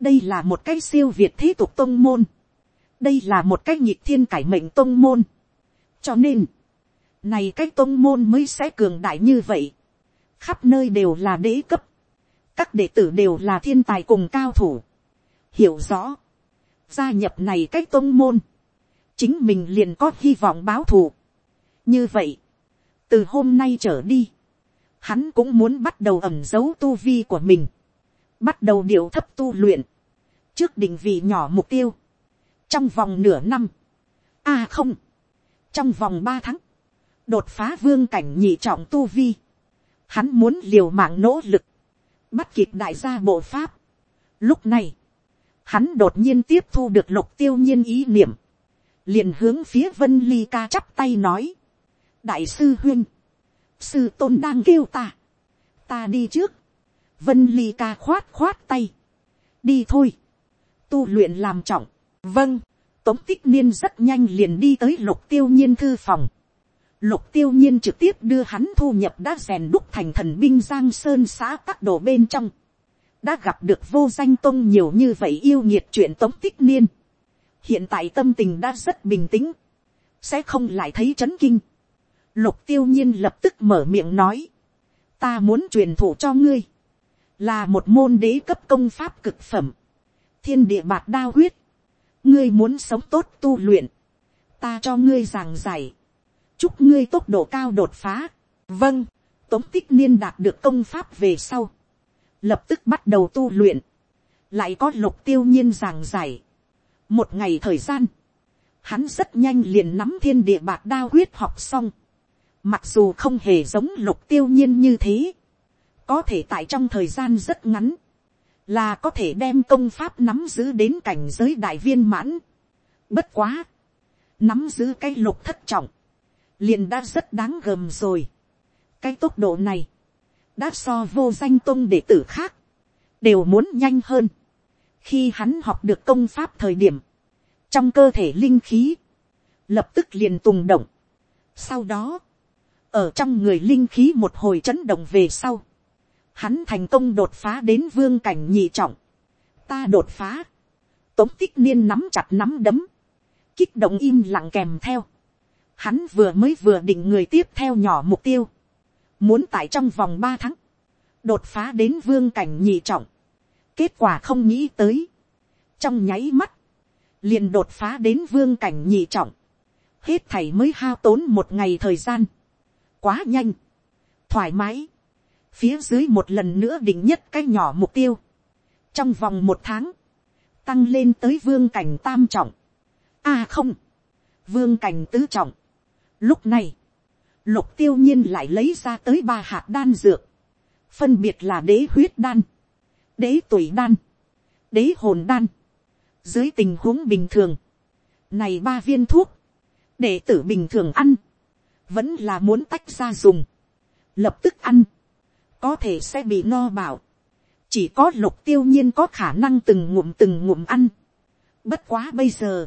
đây là một cái siêu việt thế tục tôn môn, đây là một cái nhịp thiên cải mệnh tôn môn, cho nên, này cái tôn môn mới sẽ cường đại như vậy, khắp nơi đều là đế cấp, các đệ tử đều là thiên tài cùng cao thủ, hiểu rõ, gia nhập này cách tôn môn, chính mình liền có hy vọng báo thù. như vậy, từ hôm nay trở đi, hắn cũng muốn bắt đầu ẩm giấu tu vi của mình, bắt đầu điệu thấp tu luyện, trước định vị nhỏ mục tiêu, trong vòng nửa năm, a à không, trong vòng ba tháng, đột phá vương cảnh nhị trọng tu vi, hắn muốn liều mạng nỗ lực, bắt kịp đại gia bộ pháp. Lúc này, hắn đột nhiên tiếp thu được lục tiêu nhiên ý niệm, liền hướng phía vân ly ca chắp tay nói, đại sư huyên, sư tôn đang kêu ta, ta đi trước, vân ly ca khoát khoát tay, đi thôi, tu luyện làm trọng, vâng, tống tích niên rất nhanh liền đi tới lục tiêu nhiên thư phòng, lục tiêu nhiên trực tiếp đưa hắn thu nhập đã rèn đúc thành thần binh giang sơn xã các đồ bên trong, đã gặp được vô danh tôn nhiều như vậy yêu nhiệt chuyện tống tích niên. hiện tại tâm tình đã rất bình tĩnh, sẽ không lại thấy chấn kinh lục tiêu nhiên lập tức mở miệng nói, ta muốn truyền thụ cho ngươi, là một môn đế cấp công pháp cực phẩm, thiên địa bạc đao huyết, ngươi muốn sống tốt tu luyện, ta cho ngươi giảng giải, chúc ngươi tốc độ cao đột phá, vâng, tống tích niên đạt được công pháp về sau, lập tức bắt đầu tu luyện, lại có lục tiêu nhiên giảng giải. một ngày thời gian, hắn rất nhanh liền nắm thiên địa bạc đao huyết học xong, mặc dù không hề giống lục tiêu nhiên như thế, có thể tại trong thời gian rất ngắn, là có thể đem công pháp nắm giữ đến cảnh giới đại viên mãn. Bất quá, nắm giữ cái lục thất trọng, liền đã rất đáng gờm rồi. cái tốc độ này, đã so vô danh tôn đệ tử khác, đều muốn nhanh hơn. khi hắn học được công pháp thời điểm, trong cơ thể linh khí, lập tức liền tùng động. sau đó, ở trong người linh khí một hồi chấn động về sau, hắn thành công đột phá đến vương cảnh nhị trọng. ta đột phá, tống tích niên nắm chặt nắm đấm, kích động im lặng kèm theo. Hắn vừa mới vừa định người tiếp theo nhỏ mục tiêu, muốn tại trong vòng ba tháng, đột phá đến vương cảnh nhị trọng, kết quả không nghĩ tới, trong nháy mắt, liền đột phá đến vương cảnh nhị trọng, hết thảy mới hao tốn một ngày thời gian, quá nhanh, thoải mái, phía dưới một lần nữa định nhất cái nhỏ mục tiêu, trong vòng một tháng, tăng lên tới vương cảnh tam trọng, a à không, vương cảnh tứ trọng, lúc này, lục tiêu nhiên lại lấy ra tới ba hạt đan dược, phân biệt là đế huyết đan, đế tuổi đan, đế hồn đan. Dưới tình huống bình thường, này ba viên thuốc, đệ tử bình thường ăn, vẫn là muốn tách ra dùng, lập tức ăn, có thể sẽ bị no bảo, chỉ có lục tiêu nhiên có khả năng từng ngụm từng ngụm ăn. Bất quá bây giờ,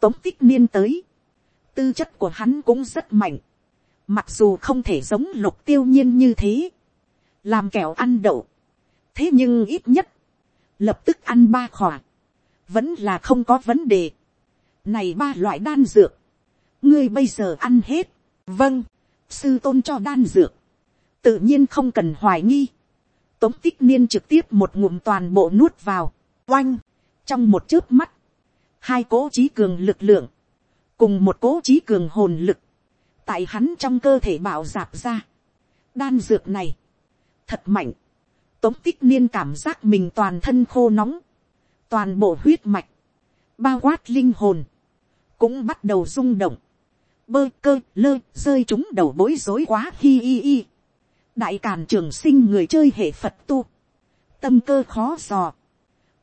tống tích niên tới, tư chất của hắn cũng rất mạnh, mặc dù không thể giống lục tiêu nhiên như thế, làm kẹo ăn đậu, thế nhưng ít nhất, lập tức ăn ba khỏa, vẫn là không có vấn đề. Này ba loại đan dược, ngươi bây giờ ăn hết, vâng, sư tôn cho đan dược, tự nhiên không cần hoài nghi. Tống tích niên trực tiếp một ngụm toàn bộ nuốt vào, oanh, trong một chớp mắt, hai cố trí cường lực lượng, cùng một cố trí cường hồn lực, tại hắn trong cơ thể bảo dạp ra. Đan dược này, thật mạnh, tống tích niên cảm giác mình toàn thân khô nóng, toàn bộ huyết mạch, bao quát linh hồn, cũng bắt đầu rung động, bơ cơ lơ rơi chúng đầu bối rối quá hi hi hi. đại càn trường sinh người chơi hệ phật tu, tâm cơ khó dò,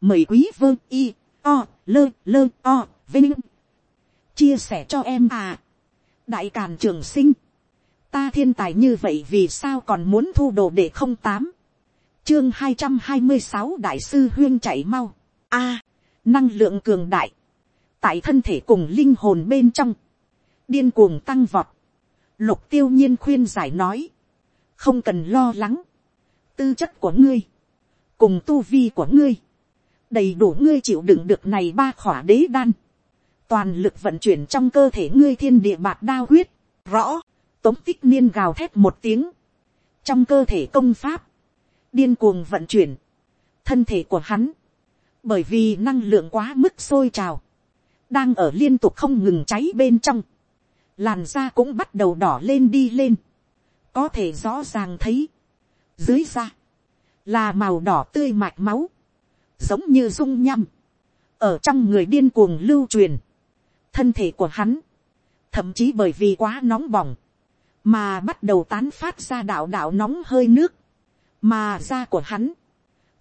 mời quý vơ y o lơ lơ o vinh. Chia sẻ cho em à. đại càn trường sinh, ta thiên tài như vậy vì sao còn muốn thu đồ để không tám, chương hai trăm hai mươi sáu đại sư huyên chạy mau, a, năng lượng cường đại, tại thân thể cùng linh hồn bên trong, điên cuồng tăng vọt, lục tiêu nhiên khuyên giải nói, không cần lo lắng, tư chất của ngươi, cùng tu vi của ngươi, đầy đủ ngươi chịu đựng được này ba khỏa đế đan, toàn lực vận chuyển trong cơ thể ngươi thiên địa bạc đao huyết, rõ, tống tích niên gào thét một tiếng, trong cơ thể công pháp, điên cuồng vận chuyển, thân thể của hắn, bởi vì năng lượng quá mức sôi trào, đang ở liên tục không ngừng cháy bên trong, làn da cũng bắt đầu đỏ lên đi lên, có thể rõ ràng thấy, dưới da, là màu đỏ tươi mạch máu, giống như dung nhăm, ở trong người điên cuồng lưu truyền, thân thể của hắn, thậm chí bởi vì quá nóng bỏng, mà bắt đầu tán phát ra đạo đạo nóng hơi nước, mà da của hắn,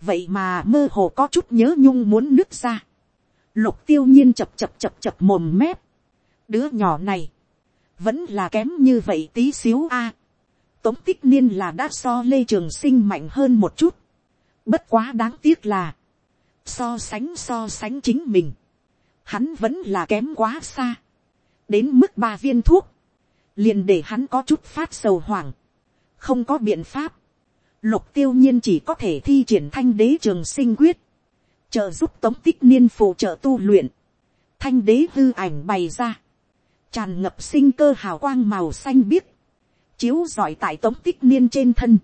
vậy mà mơ hồ có chút nhớ nhung muốn nước ra, lục tiêu nhiên chập chập chập chập mồm mép, đứa nhỏ này, vẫn là kém như vậy tí xíu a. À, tống tích niên là đã so lê trường sinh mạnh hơn một chút, bất quá đáng tiếc là, so sánh so sánh chính mình, hắn vẫn là kém quá xa, đến mức ba viên thuốc, liền để hắn có chút phát sầu hoảng, không có biện pháp, lục tiêu nhiên chỉ có thể thi triển thanh đế trường sinh quyết, trợ giúp tống tích niên phụ trợ tu luyện, thanh đế hư ảnh bày ra, tràn ngập sinh cơ hào quang màu xanh biếc, chiếu giỏi tại tống tích niên trên thân,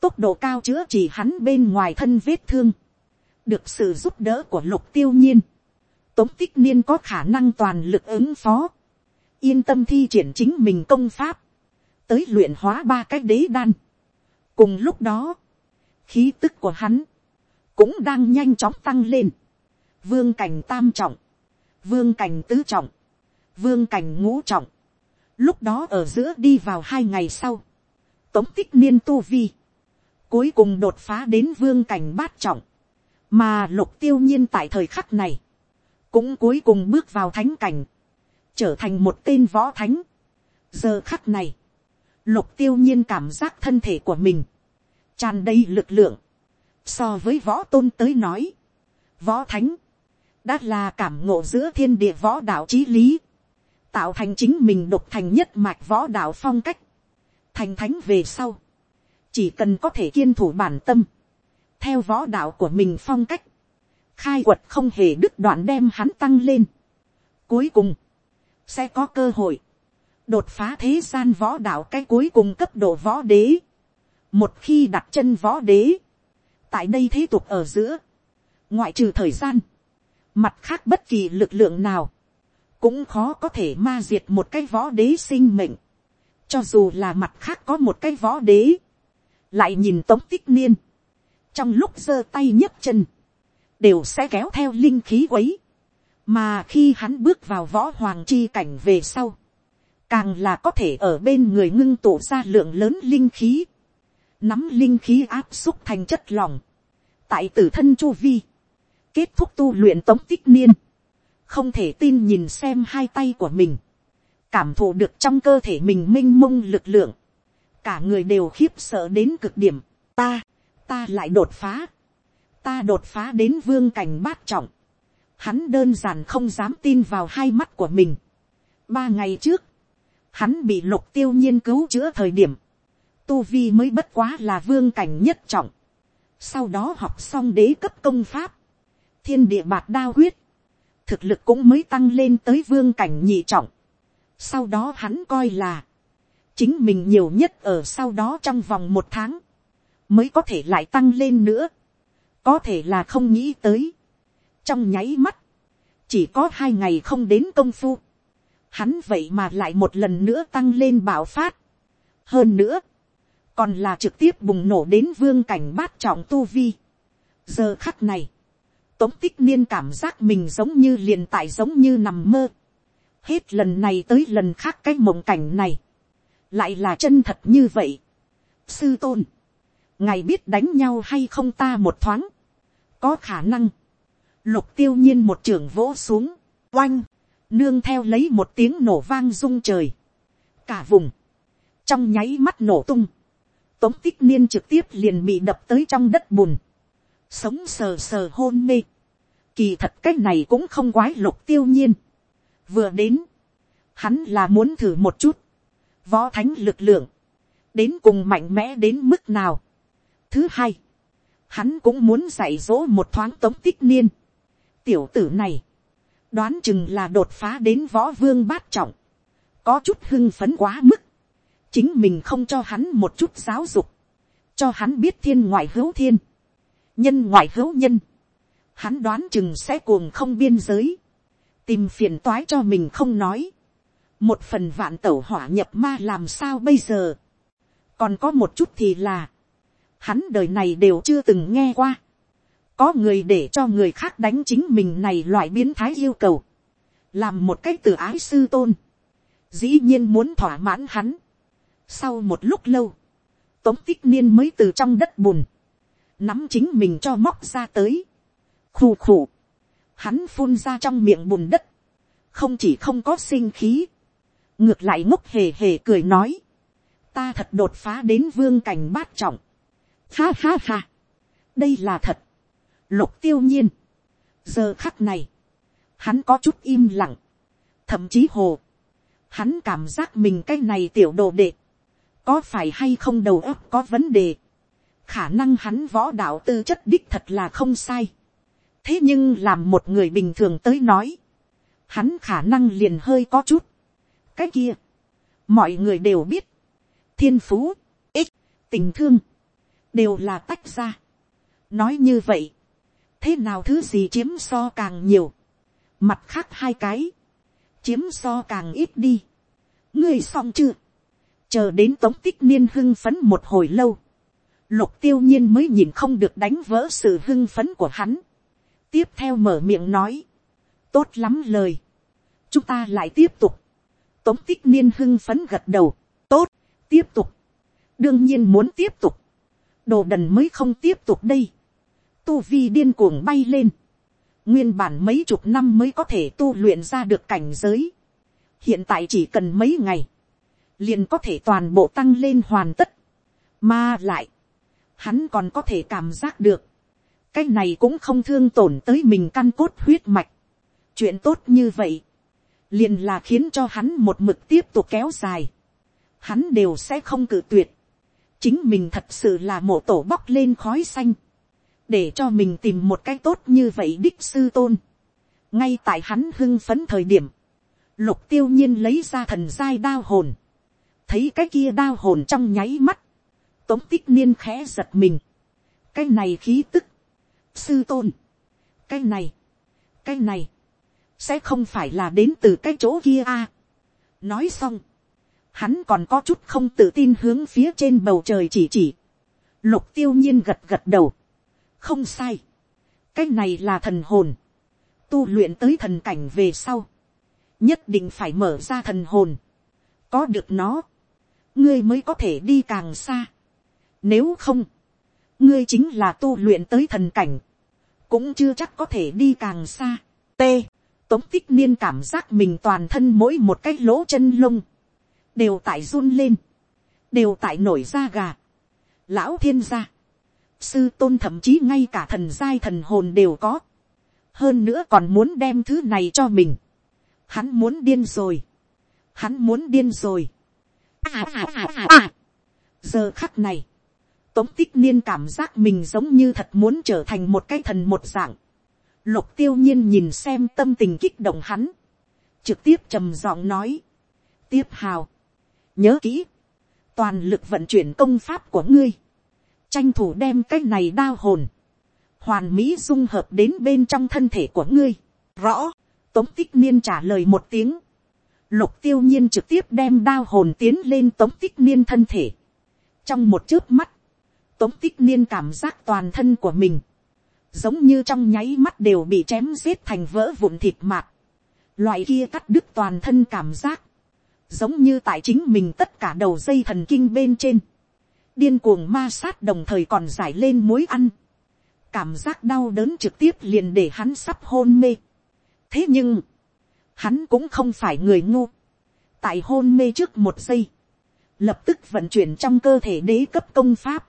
tốc độ cao chữa chỉ hắn bên ngoài thân vết thương, được sự giúp đỡ của lục tiêu nhiên, tống tích niên có khả năng toàn lực ứng phó, yên tâm thi triển chính mình công pháp, tới luyện hóa ba cái đế đan. cùng lúc đó, khí tức của hắn, cũng đang nhanh chóng tăng lên, vương cảnh tam trọng, vương cảnh tứ trọng, vương cảnh ngũ trọng, lúc đó ở giữa đi vào hai ngày sau, tống tích niên tu vi, cuối cùng đột phá đến vương cảnh bát trọng, mà lục tiêu nhiên tại thời khắc này, cũng cuối cùng bước vào thánh cảnh, trở thành một tên võ thánh. giờ khắc này, lục tiêu nhiên cảm giác thân thể của mình, tràn đầy lực lượng, so với võ tôn tới nói, võ thánh, đã là cảm ngộ giữa thiên địa võ đạo trí lý, tạo thành chính mình độc thành nhất mạch võ đạo phong cách, thành thánh về sau, chỉ cần có thể kiên thủ bản tâm, theo võ đạo của mình phong cách, khai quật không hề đứt đoạn đem hắn tăng lên. Cuối cùng, sẽ có cơ hội, đột phá thế gian võ đạo cái cuối cùng cấp độ võ đế. Một khi đặt chân võ đế, tại đây thế tục ở giữa, ngoại trừ thời gian, mặt khác bất kỳ lực lượng nào, cũng khó có thể ma diệt một cái võ đế sinh mệnh, cho dù là mặt khác có một cái võ đế, lại nhìn tống tích niên, trong lúc giơ tay nhấc chân, đều sẽ kéo theo linh khí quấy, mà khi hắn bước vào võ hoàng chi cảnh về sau, càng là có thể ở bên người ngưng tụ ra lượng lớn linh khí, nắm linh khí áp xúc thành chất lòng, tại tử thân chu vi, kết thúc tu luyện tống tích niên, không thể tin nhìn xem hai tay của mình, cảm thụ được trong cơ thể mình m i n h mông lực lượng, cả người đều khiếp sợ đến cực điểm, ta, ta lại đột phá, ta đột phá đến vương cảnh bát trọng, hắn đơn giản không dám tin vào hai mắt của mình. ba ngày trước, hắn bị lục tiêu nhiên cứu chữa thời điểm, tu vi mới bất quá là vương cảnh nhất trọng, sau đó học xong đế cấp công pháp, thiên địa bạt đa huyết, thực lực cũng mới tăng lên tới vương cảnh nhị trọng. Sau đó hắn coi là, chính mình nhiều nhất ở sau đó trong vòng một tháng, mới có thể lại tăng lên nữa. Có thể là không nghĩ tới. Trong nháy mắt, chỉ có hai ngày không đến công phu. Hắn vậy mà lại một lần nữa tăng lên bảo phát. Hơn nữa, còn là trực tiếp bùng nổ đến vương cảnh bát trọng tu vi. Giờ khắc này, tống tích niên cảm giác mình giống như liền tại giống như nằm mơ. hết lần này tới lần khác cái mộng cảnh này, lại là chân thật như vậy. sư tôn, ngài biết đánh nhau hay không ta một thoáng, có khả năng, lục tiêu nhiên một trưởng vỗ xuống, oanh, nương theo lấy một tiếng nổ vang rung trời, cả vùng, trong nháy mắt nổ tung, tống tích niên trực tiếp liền bị đập tới trong đất bùn, sống sờ sờ hôn mê, kỳ thật cái này cũng không quái lục tiêu nhiên, vừa đến, hắn là muốn thử một chút, võ thánh lực lượng, đến cùng mạnh mẽ đến mức nào. Thứ hai, hắn cũng muốn dạy dỗ một thoáng tống tích niên. Tiểu tử này, đoán chừng là đột phá đến võ vương bát trọng, có chút hưng phấn quá mức, chính mình không cho hắn một chút giáo dục, cho hắn biết thiên ngoại hữu thiên, nhân ngoại hữu nhân, hắn đoán chừng sẽ cuồng không biên giới, tìm phiền toái cho mình không nói, một phần vạn tẩu hỏa nhập ma làm sao bây giờ, còn có một chút thì là, hắn đời này đều chưa từng nghe qua, có người để cho người khác đánh chính mình này loại biến thái yêu cầu, làm một cách từ ái sư tôn, dĩ nhiên muốn thỏa mãn hắn. Sau một lúc lâu, tống tích niên mới từ trong đất bùn, nắm chính mình cho móc ra tới, khù khù, hắn phun ra trong miệng bùn đất, không chỉ không có sinh khí, ngược lại ngốc hề hề cười nói, ta thật đột phá đến vương cảnh bát trọng, ha ha ha, đây là thật, lục tiêu nhiên, giờ khắc này, hắn có chút im lặng, thậm chí hồ, hắn cảm giác mình cái này tiểu đồ đệ, có phải hay không đầu óc có vấn đề, khả năng hắn võ đạo tư chất đích thật là không sai, thế nhưng làm một người bình thường tới nói, hắn khả năng liền hơi có chút, cái kia, mọi người đều biết, thiên phú, ích, tình thương, đều là tách ra. nói như vậy, thế nào thứ gì chiếm so càng nhiều, mặt khác hai cái, chiếm so càng ít đi. ngươi xong chưa, chờ đến tống tích niên hưng phấn một hồi lâu, lục tiêu nhiên mới nhìn không được đánh vỡ sự hưng phấn của hắn. tiếp theo mở miệng nói, tốt lắm lời, chúng ta lại tiếp tục, tống tích niên hưng phấn gật đầu, tốt, tiếp tục, đương nhiên muốn tiếp tục, đồ đần mới không tiếp tục đây, tu vi điên cuồng bay lên, nguyên bản mấy chục năm mới có thể tu luyện ra được cảnh giới, hiện tại chỉ cần mấy ngày, liền có thể toàn bộ tăng lên hoàn tất, mà lại, hắn còn có thể cảm giác được, cái này cũng không thương tổn tới mình căn cốt huyết mạch, chuyện tốt như vậy, liền là khiến cho hắn một mực tiếp tục kéo dài, hắn đều sẽ không cự tuyệt, chính mình thật sự là mổ tổ bóc lên khói xanh, để cho mình tìm một cái tốt như vậy đích sư tôn, ngay tại hắn hưng phấn thời điểm, lục tiêu nhiên lấy ra thần giai đao hồn, thấy cái kia đao hồn trong nháy mắt, tống tích niên khẽ giật mình, cái này khí tức, sư tôn, cái này, cái này, sẽ không phải là đến từ cái chỗ kia a. nói xong, hắn còn có chút không tự tin hướng phía trên bầu trời chỉ chỉ. lục tiêu nhiên gật gật đầu. không sai. cái này là thần hồn. tu luyện tới thần cảnh về sau. nhất định phải mở ra thần hồn. có được nó, ngươi mới có thể đi càng xa nếu không, ngươi chính là tu luyện tới thần cảnh. cũng chưa chắc có thể đi càng xa. t Tống tích niên cảm giác mình toàn thân mỗi một cái lỗ chân lông. Đều tại run lên. Đều tại nổi da gà. Lão thiên gia. Sư tôn thậm chí ngay cả thần giai thần hồn đều có. Hơn nữa còn muốn đem thứ này cho mình. Hắn muốn điên rồi. Hắn muốn điên rồi. À, à, à, à. à. Giờ khắc này. Tống tích niên cảm giác mình giống như thật muốn trở thành một cái thần một dạng Lục tiêu nhiên nhìn xem tâm tình kích động hắn. Trực tiếp trầm giọng nói. Tiếp hào. Nhớ kỹ. Toàn lực vận chuyển công pháp của ngươi. Tranh thủ đem cái này đao hồn. Hoàn mỹ dung hợp đến bên trong thân thể của ngươi. Rõ. Tống tích niên trả lời một tiếng. Lục tiêu nhiên trực tiếp đem đao hồn tiến lên tống tích niên thân thể. Trong một chớp mắt. Tống tích niên cảm giác toàn thân của mình giống như trong nháy mắt đều bị chém giết thành vỡ vụn thịt mạc, loại kia cắt đứt toàn thân cảm giác, giống như tại chính mình tất cả đầu dây thần kinh bên trên, điên cuồng ma sát đồng thời còn giải lên mối ăn, cảm giác đau đớn trực tiếp liền để hắn sắp hôn mê. thế nhưng, hắn cũng không phải người ngu, tại hôn mê trước một giây, lập tức vận chuyển trong cơ thể đế cấp công pháp,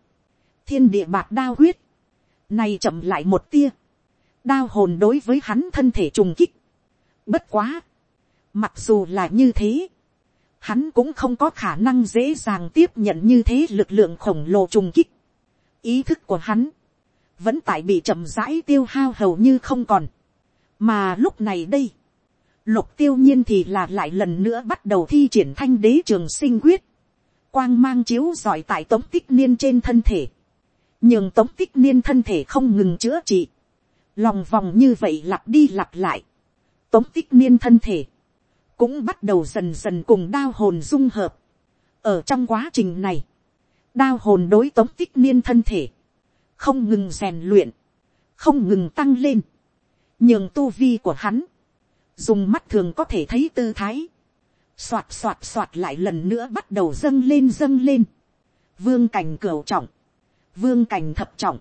thiên địa bạc đao huyết, này chậm lại một tia, đao hồn đối với hắn thân thể trùng kích, bất quá, mặc dù là như thế, hắn cũng không có khả năng dễ dàng tiếp nhận như thế lực lượng khổng lồ trùng kích. ý thức của hắn, vẫn tại bị chậm rãi tiêu hao hầu như không còn. mà lúc này đây, lục tiêu nhiên thì là lại lần nữa bắt đầu thi triển thanh đế trường sinh quyết, quang mang chiếu giỏi tại tống tích niên trên thân thể, nhưng tống tích niên thân thể không ngừng chữa trị, lòng vòng như vậy lặp đi lặp lại, tống tích niên thân thể, cũng bắt đầu dần dần cùng đao hồn dung hợp. ở trong quá trình này, đao hồn đối tống tích niên thân thể, không ngừng rèn luyện, không ngừng tăng lên, nhường tu vi của hắn, dùng mắt thường có thể thấy tư thái, soạt soạt soạt lại lần nữa bắt đầu dâng lên dâng lên, vương cảnh cửu trọng, vương cảnh thập trọng,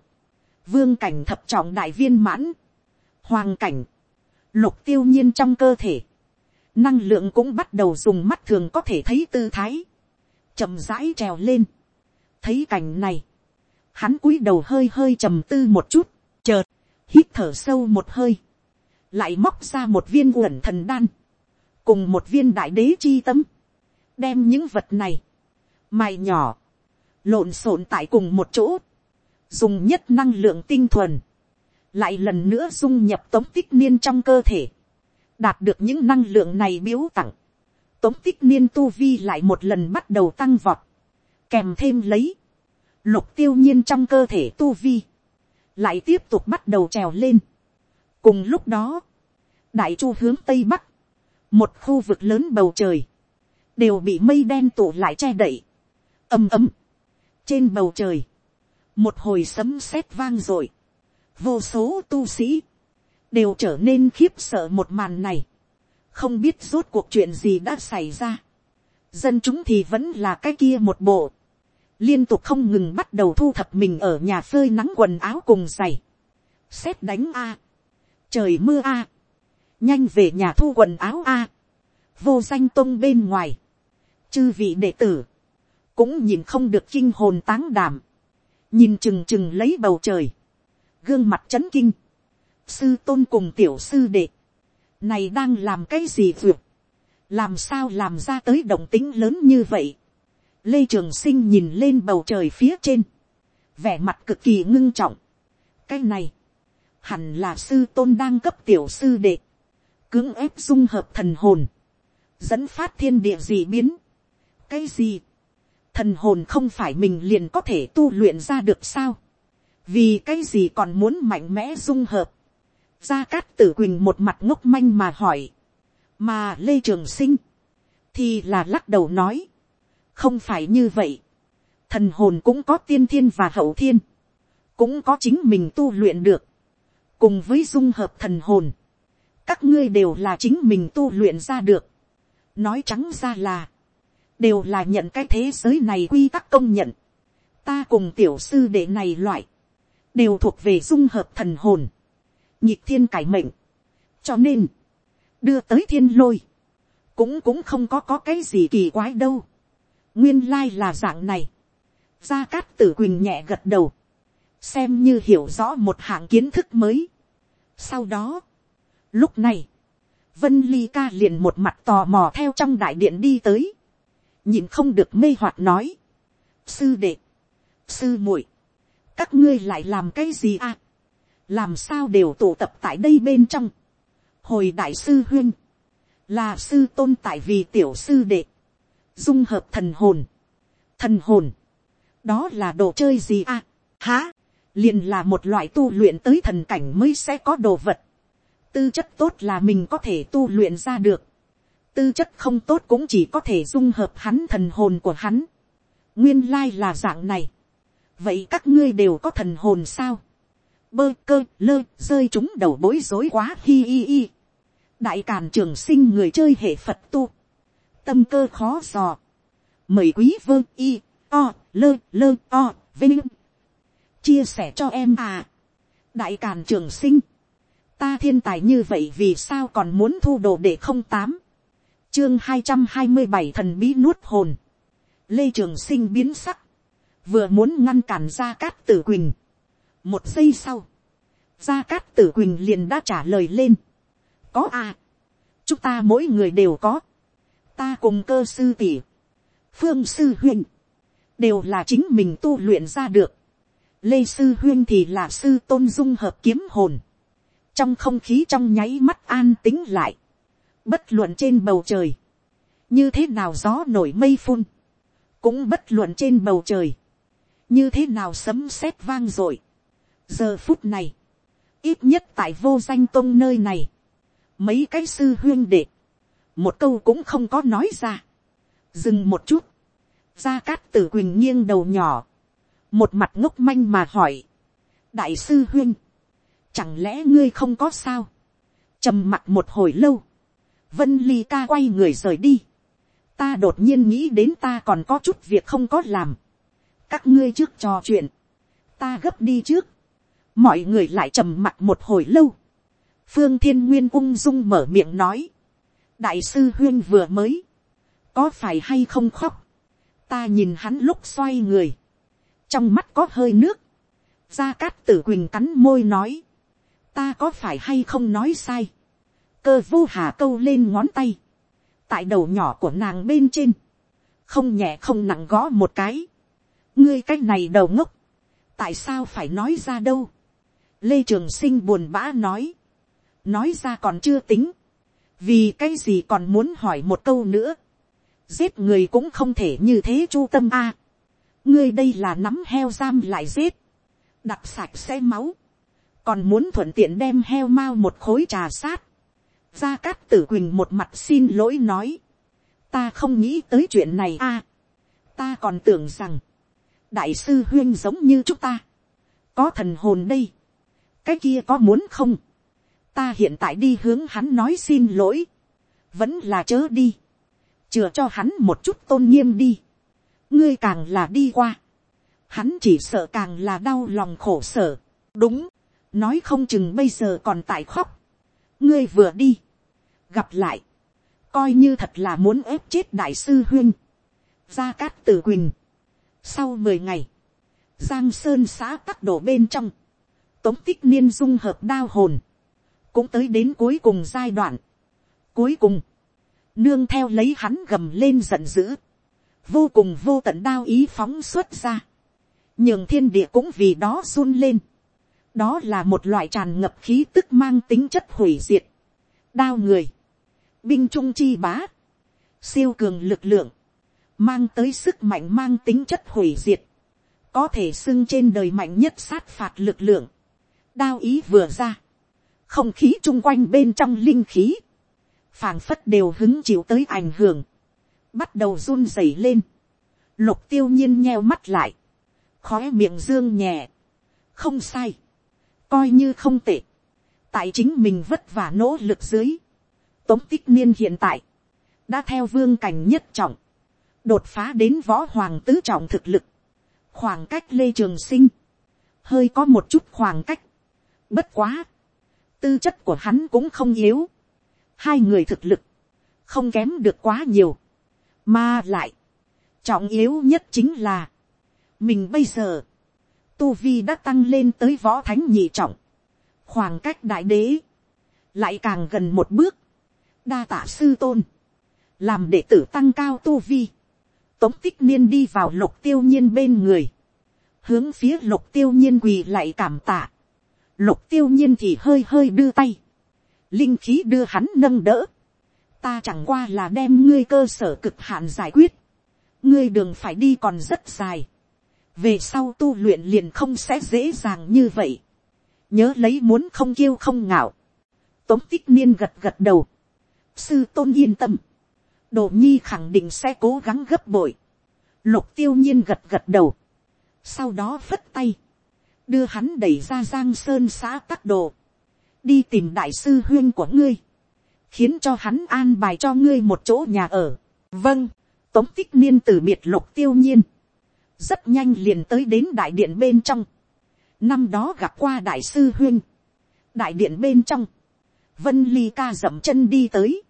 vương cảnh thập trọng đại viên mãn, hoàng cảnh, lục tiêu nhiên trong cơ thể, năng lượng cũng bắt đầu dùng mắt thường có thể thấy tư thái, chậm rãi trèo lên. thấy cảnh này, hắn cúi đầu hơi hơi trầm tư một chút, chợt, hít thở sâu một hơi, lại móc ra một viên uẩn thần đan, cùng một viên đại đế chi tâm, đem những vật này, mài nhỏ, lộn xộn tại cùng một chỗ, dùng nhất năng lượng tinh thuần, lại lần nữa dung nhập tống tích niên trong cơ thể, đạt được những năng lượng này biếu tặng, tống tích niên tu vi lại một lần bắt đầu tăng vọt, kèm thêm lấy, lục tiêu nhiên trong cơ thể tu vi, lại tiếp tục bắt đầu trèo lên. cùng lúc đó, đại chu hướng tây bắc, một khu vực lớn bầu trời, đều bị mây đen tụ lại che đậy, ầm ầm, trên bầu trời, một hồi sấm sét vang r ộ i vô số tu sĩ, đều trở nên khiếp sợ một màn này, không biết rốt cuộc chuyện gì đã xảy ra. dân chúng thì vẫn là cái kia một bộ, liên tục không ngừng bắt đầu thu thập mình ở nhà phơi nắng quần áo cùng giày, xét đánh a, trời mưa a, nhanh về nhà thu quần áo a, vô danh tông bên ngoài, chư vị đệ tử, cũng nhìn không được kinh hồn táng đảm, nhìn chừng chừng lấy bầu trời, gương mặt c h ấ n kinh, sư tôn cùng tiểu sư đệ, này đang làm cái gì vượt, làm sao làm ra tới động tính lớn như vậy. lê trường sinh nhìn lên bầu trời phía trên, vẻ mặt cực kỳ ngưng trọng. cái này, hẳn là sư tôn đang cấp tiểu sư đệ, cưỡng ép dung hợp thần hồn, dẫn phát thiên địa gì biến. cái gì, thần hồn không phải mình liền có thể tu luyện ra được sao, vì cái gì còn muốn mạnh mẽ dung hợp, Gia Cát Tử Quỳnh một mặt ngốc manh mà hỏi. Mà Lê Trường Sinh. Thì là lắc đầu nói. Không phải như vậy. Thần hồn cũng có tiên thiên và hậu thiên. Cũng có chính mình tu luyện được. Cùng với dung hợp thần hồn. Các ngươi đều là chính mình tu luyện ra được. Nói trắng ra là. Đều là nhận cái thế giới này quy tắc công nhận. Ta cùng tiểu sư đệ này loại. Đều thuộc về dung hợp thần hồn nhịp thiên cải mệnh. cho nên, đưa tới thiên lôi, cũng cũng không có có cái gì kỳ quái đâu. nguyên lai là dạng này. gia cát tử quỳnh nhẹ gật đầu, xem như hiểu rõ một hạng kiến thức mới. sau đó, lúc này, vân ly ca liền một mặt tò mò theo trong đại điện đi tới, nhìn không được mê hoặc nói, sư đệ, sư muội, các ngươi lại làm cái gì à, làm sao đều tụ tập tại đây bên trong. hồi đại sư huyên, là sư tôn tại vì tiểu sư đệ, dung hợp thần hồn, thần hồn, đó là đồ chơi gì à, há, liền là một loại tu luyện tới thần cảnh mới sẽ có đồ vật, tư chất tốt là mình có thể tu luyện ra được, tư chất không tốt cũng chỉ có thể dung hợp hắn thần hồn của hắn, nguyên lai là dạng này, vậy các ngươi đều có thần hồn sao, bơ cơ lơ rơi chúng đầu bối rối quá hi hi hi. đại càn trường sinh người chơi hệ phật tu. tâm cơ khó dò. mời quý vơ y o lơ lơ o vinh. chia sẻ cho em à. đại càn trường sinh. ta thiên tài như vậy vì sao còn muốn thu đồ để không tám chương hai trăm hai mươi bảy thần bí nuốt hồn. lê trường sinh biến sắc. vừa muốn ngăn cản gia cát tử quỳnh một giây sau, gia cát tử quỳnh liền đã trả lời lên. có à, chúng ta mỗi người đều có. ta cùng cơ sư tỷ, phương sư huynh, đều là chính mình tu luyện ra được. lê sư huynh thì là sư tôn dung hợp kiếm hồn. trong không khí trong nháy mắt an tính lại bất luận trên bầu trời, như thế nào gió nổi mây phun, cũng bất luận trên bầu trời, như thế nào sấm sét vang r ộ i giờ phút này, ít nhất tại vô danh tôn nơi này, mấy cái sư huyên đệ, một câu cũng không có nói ra. dừng một chút, gia cát tử quỳnh nghiêng đầu nhỏ, một mặt ngốc manh mà hỏi, đại sư huyên, chẳng lẽ ngươi không có sao, trầm mặt một hồi lâu, vân ly ca quay người rời đi, ta đột nhiên nghĩ đến ta còn có chút việc không có làm, các ngươi trước trò chuyện, ta gấp đi trước, mọi người lại trầm mặt một hồi lâu. phương thiên nguyên ung dung mở miệng nói. đại sư huyên vừa mới, có phải hay không khóc. ta nhìn hắn lúc xoay người, trong mắt có hơi nước. gia cát tử quỳnh cắn môi nói. ta có phải hay không nói sai cơ vô hà câu lên ngón tay. tại đầu nhỏ của nàng bên trên. không nhẹ không nặng gõ một cái. ngươi cái này đầu ngốc. tại sao phải nói ra đâu Lê Trường Sinh buồn bã nói. Nói ra còn chưa tính. Vì cái gì còn muốn hỏi một câu nữa. Giết người cũng không thể như thế chu tâm a. ngươi đây là nắm heo giam lại giết. Đặt sạch xe máu. Còn muốn thuận tiện đem heo mao một khối trà sát. Gia Cát Tử Quỳnh một mặt xin lỗi nói. Ta không nghĩ tới chuyện này a. ta còn tưởng rằng. Đại sư huyên giống như chúng ta. Có thần hồn đây. Cái kia có muốn không, ta hiện tại đi hướng hắn nói xin lỗi, vẫn là chớ đi, chừa cho hắn một chút tôn nghiêm đi, ngươi càng là đi qua, hắn chỉ sợ càng là đau lòng khổ sở, đúng, nói không chừng bây giờ còn tại khóc, ngươi vừa đi, gặp lại, coi như thật là muốn ép chết đại sư huyên, gia cát tử quỳnh, sau mười ngày, giang sơn xã tắc đổ bên trong, tống tích niên dung hợp đao hồn, cũng tới đến cuối cùng giai đoạn. Cuối cùng, nương theo lấy hắn gầm lên giận dữ, vô cùng vô tận đao ý phóng xuất ra, nhường thiên địa cũng vì đó run lên. đó là một loại tràn ngập khí tức mang tính chất hủy diệt, đao người, binh trung chi bá, siêu cường lực lượng, mang tới sức mạnh mang tính chất hủy diệt, có thể xưng trên đời mạnh nhất sát phạt lực lượng, đao ý vừa ra, không khí chung quanh bên trong linh khí, phảng phất đều hứng chịu tới ảnh hưởng, bắt đầu run rẩy lên, lục tiêu nhiên nheo mắt lại, khói miệng dương nhẹ, không sai, coi như không tệ, tại chính mình vất vả nỗ lực dưới, tống tích niên hiện tại, đã theo vương cảnh nhất trọng, đột phá đến võ hoàng tứ trọng thực lực, khoảng cách lê trường sinh, hơi có một chút khoảng cách, Bất quá. Tư chất của hắn cũng không yếu. Hai người thực lực. Không kém được quá nhiều. Mà lại. Trọng yếu nhất chính là. Mình bây giờ. Tu Vi đã tăng lên tới võ thánh nhị trọng. Khoảng cách đại đế. Lại càng gần một bước. Đa tạ sư tôn. Làm đệ tử tăng cao Tu Vi. Tống tích niên đi vào lục tiêu nhiên bên người, hướng phía lục tiêu nhiên quỳ lại cảm tạ. Lục tiêu nhiên thì hơi hơi đưa tay. Linh khí đưa hắn nâng đỡ. Ta chẳng qua là đem ngươi cơ sở cực hạn giải quyết. Ngươi đường phải đi còn rất dài. Về sau tu luyện liền không sẽ dễ dàng như vậy. Nhớ lấy muốn không kiêu không ngạo. Tống tích niên gật gật đầu. Sư tôn yên tâm. Đồ nhi khẳng định sẽ cố gắng gấp bội. Lục tiêu nhiên gật gật đầu. Sau đó phất tay. Đưa hắn đẩy ra giang sơn xã tắc đồ, đi tìm đại sư huyên của ngươi, khiến cho hắn an bài cho ngươi một chỗ nhà ở. vâng, tống tích niên từ biệt lục tiêu nhiên, rất nhanh liền tới đến đại điện bên trong, năm đó gặp qua đại sư huyên, đại điện bên trong, vân ly ca dậm chân đi tới,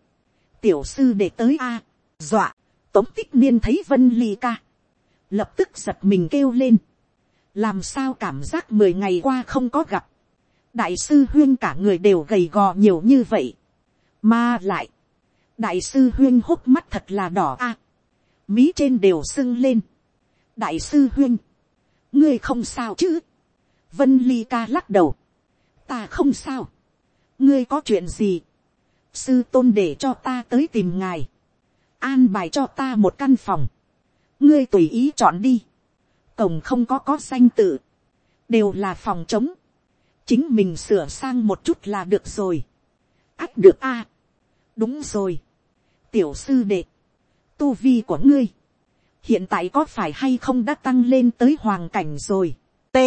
tiểu sư để tới a, dọa, tống tích niên thấy vân ly ca, lập tức giật mình kêu lên, làm sao cảm giác mười ngày qua không có gặp, đại sư huyên cả người đều gầy gò nhiều như vậy, mà lại, đại sư huyên hốc mắt thật là đỏ a, mí trên đều sưng lên, đại sư huyên, ngươi không sao chứ, vân ly ca lắc đầu, ta không sao, ngươi có chuyện gì, sư tôn để cho ta tới tìm ngài, an bài cho ta một căn phòng, ngươi tùy ý chọn đi, cổng không có có danh tự, đều là phòng trống, chính mình sửa sang một chút là được rồi, ắt được a, đúng rồi, tiểu sư đệ, tu vi của ngươi, hiện tại có phải hay không đã tăng lên tới hoàng cảnh rồi, t,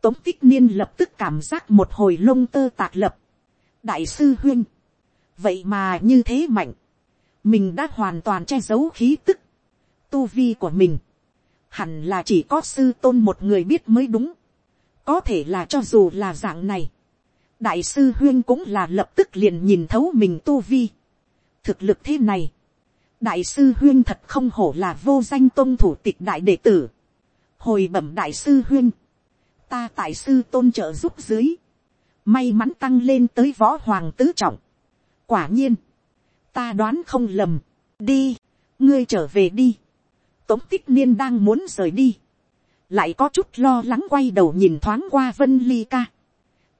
tống tích niên lập tức cảm giác một hồi lông tơ tạc lập, đại sư huyên, vậy mà như thế mạnh, mình đã hoàn toàn che giấu khí tức, tu vi của mình, hẳn là chỉ có sư tôn một người biết mới đúng, có thể là cho dù là dạng này, đại sư huyên cũng là lập tức liền nhìn thấu mình tu vi, thực lực thế này, đại sư huyên thật không hổ là vô danh tôn thủ tịch đại đệ tử, hồi bẩm đại sư huyên, ta tại sư tôn trợ giúp dưới, may mắn tăng lên tới võ hoàng tứ trọng quả nhiên, ta đoán không lầm, đi, ngươi trở về đi. tống tích niên đang muốn rời đi, lại có chút lo lắng quay đầu nhìn thoáng qua vân ly ca.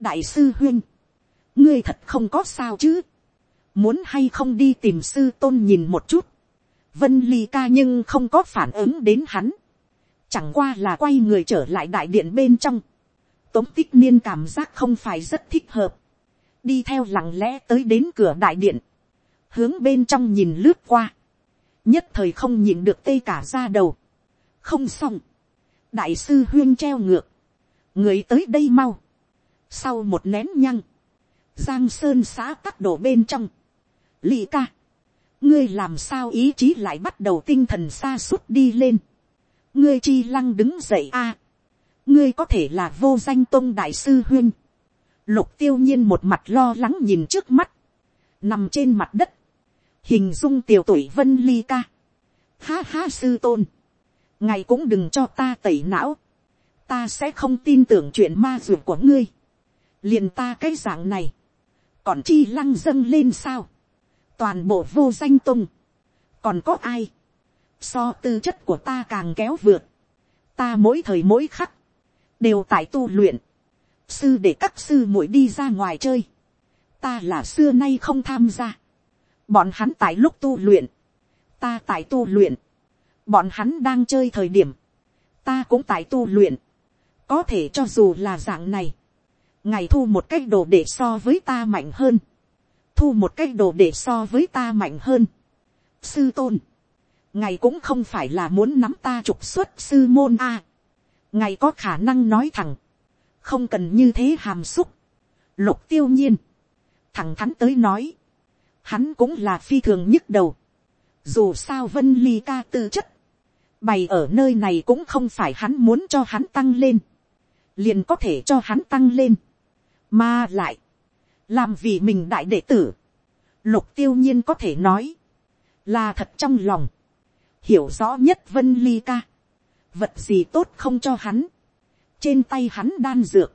đại sư huyên, ngươi thật không có sao chứ, muốn hay không đi tìm sư tôn nhìn một chút. vân ly ca nhưng không có phản ứng đến hắn, chẳng qua là quay người trở lại đại điện bên trong tống tích niên cảm giác không phải rất thích hợp, đi theo lặng lẽ tới đến cửa đại điện, hướng bên trong nhìn lướt qua, nhất thời không nhìn được tê cả ra đầu, không xong, đại sư huyên treo ngược, người tới đây mau, sau một nén nhăng, giang sơn xã tắc đổ bên trong, lì ca, ngươi làm sao ý chí lại bắt đầu tinh thần xa suốt đi lên, ngươi chi lăng đứng dậy a, ngươi có thể là vô danh tôn đại sư huyên. Lục tiêu nhiên một mặt lo lắng nhìn trước mắt. Nằm trên mặt đất. Hình dung tiểu tuổi vân ly ca. Ha ha sư tôn. Ngày cũng đừng cho ta tẩy não. Ta sẽ không tin tưởng chuyện ma dược của ngươi. Liền ta cái dạng này. Còn chi lăng dâng lên sao. Toàn bộ vô danh tung. Còn có ai. So tư chất của ta càng kéo vượt. Ta mỗi thời mỗi khắc đều tại tu luyện, sư để các sư muội đi ra ngoài chơi, ta là xưa nay không tham gia, bọn hắn tại lúc tu luyện, ta tại tu luyện, bọn hắn đang chơi thời điểm, ta cũng tại tu luyện, có thể cho dù là dạng này, ngày thu một cách đồ để so với ta mạnh hơn, thu một cách đồ để so với ta mạnh hơn. sư tôn, ngày cũng không phải là muốn nắm ta trục xuất sư môn a. Ngài có khả năng nói thẳng, không cần như thế hàm xúc, lục tiêu nhiên, thẳng thắn tới nói, hắn cũng là phi thường nhức đầu, dù sao vân ly ca tư chất, bày ở nơi này cũng không phải hắn muốn cho hắn tăng lên, liền có thể cho hắn tăng lên, mà lại, làm vì mình đại đệ tử, lục tiêu nhiên có thể nói, là thật trong lòng, hiểu rõ nhất vân ly ca, vật gì tốt không cho hắn, trên tay hắn đan dược,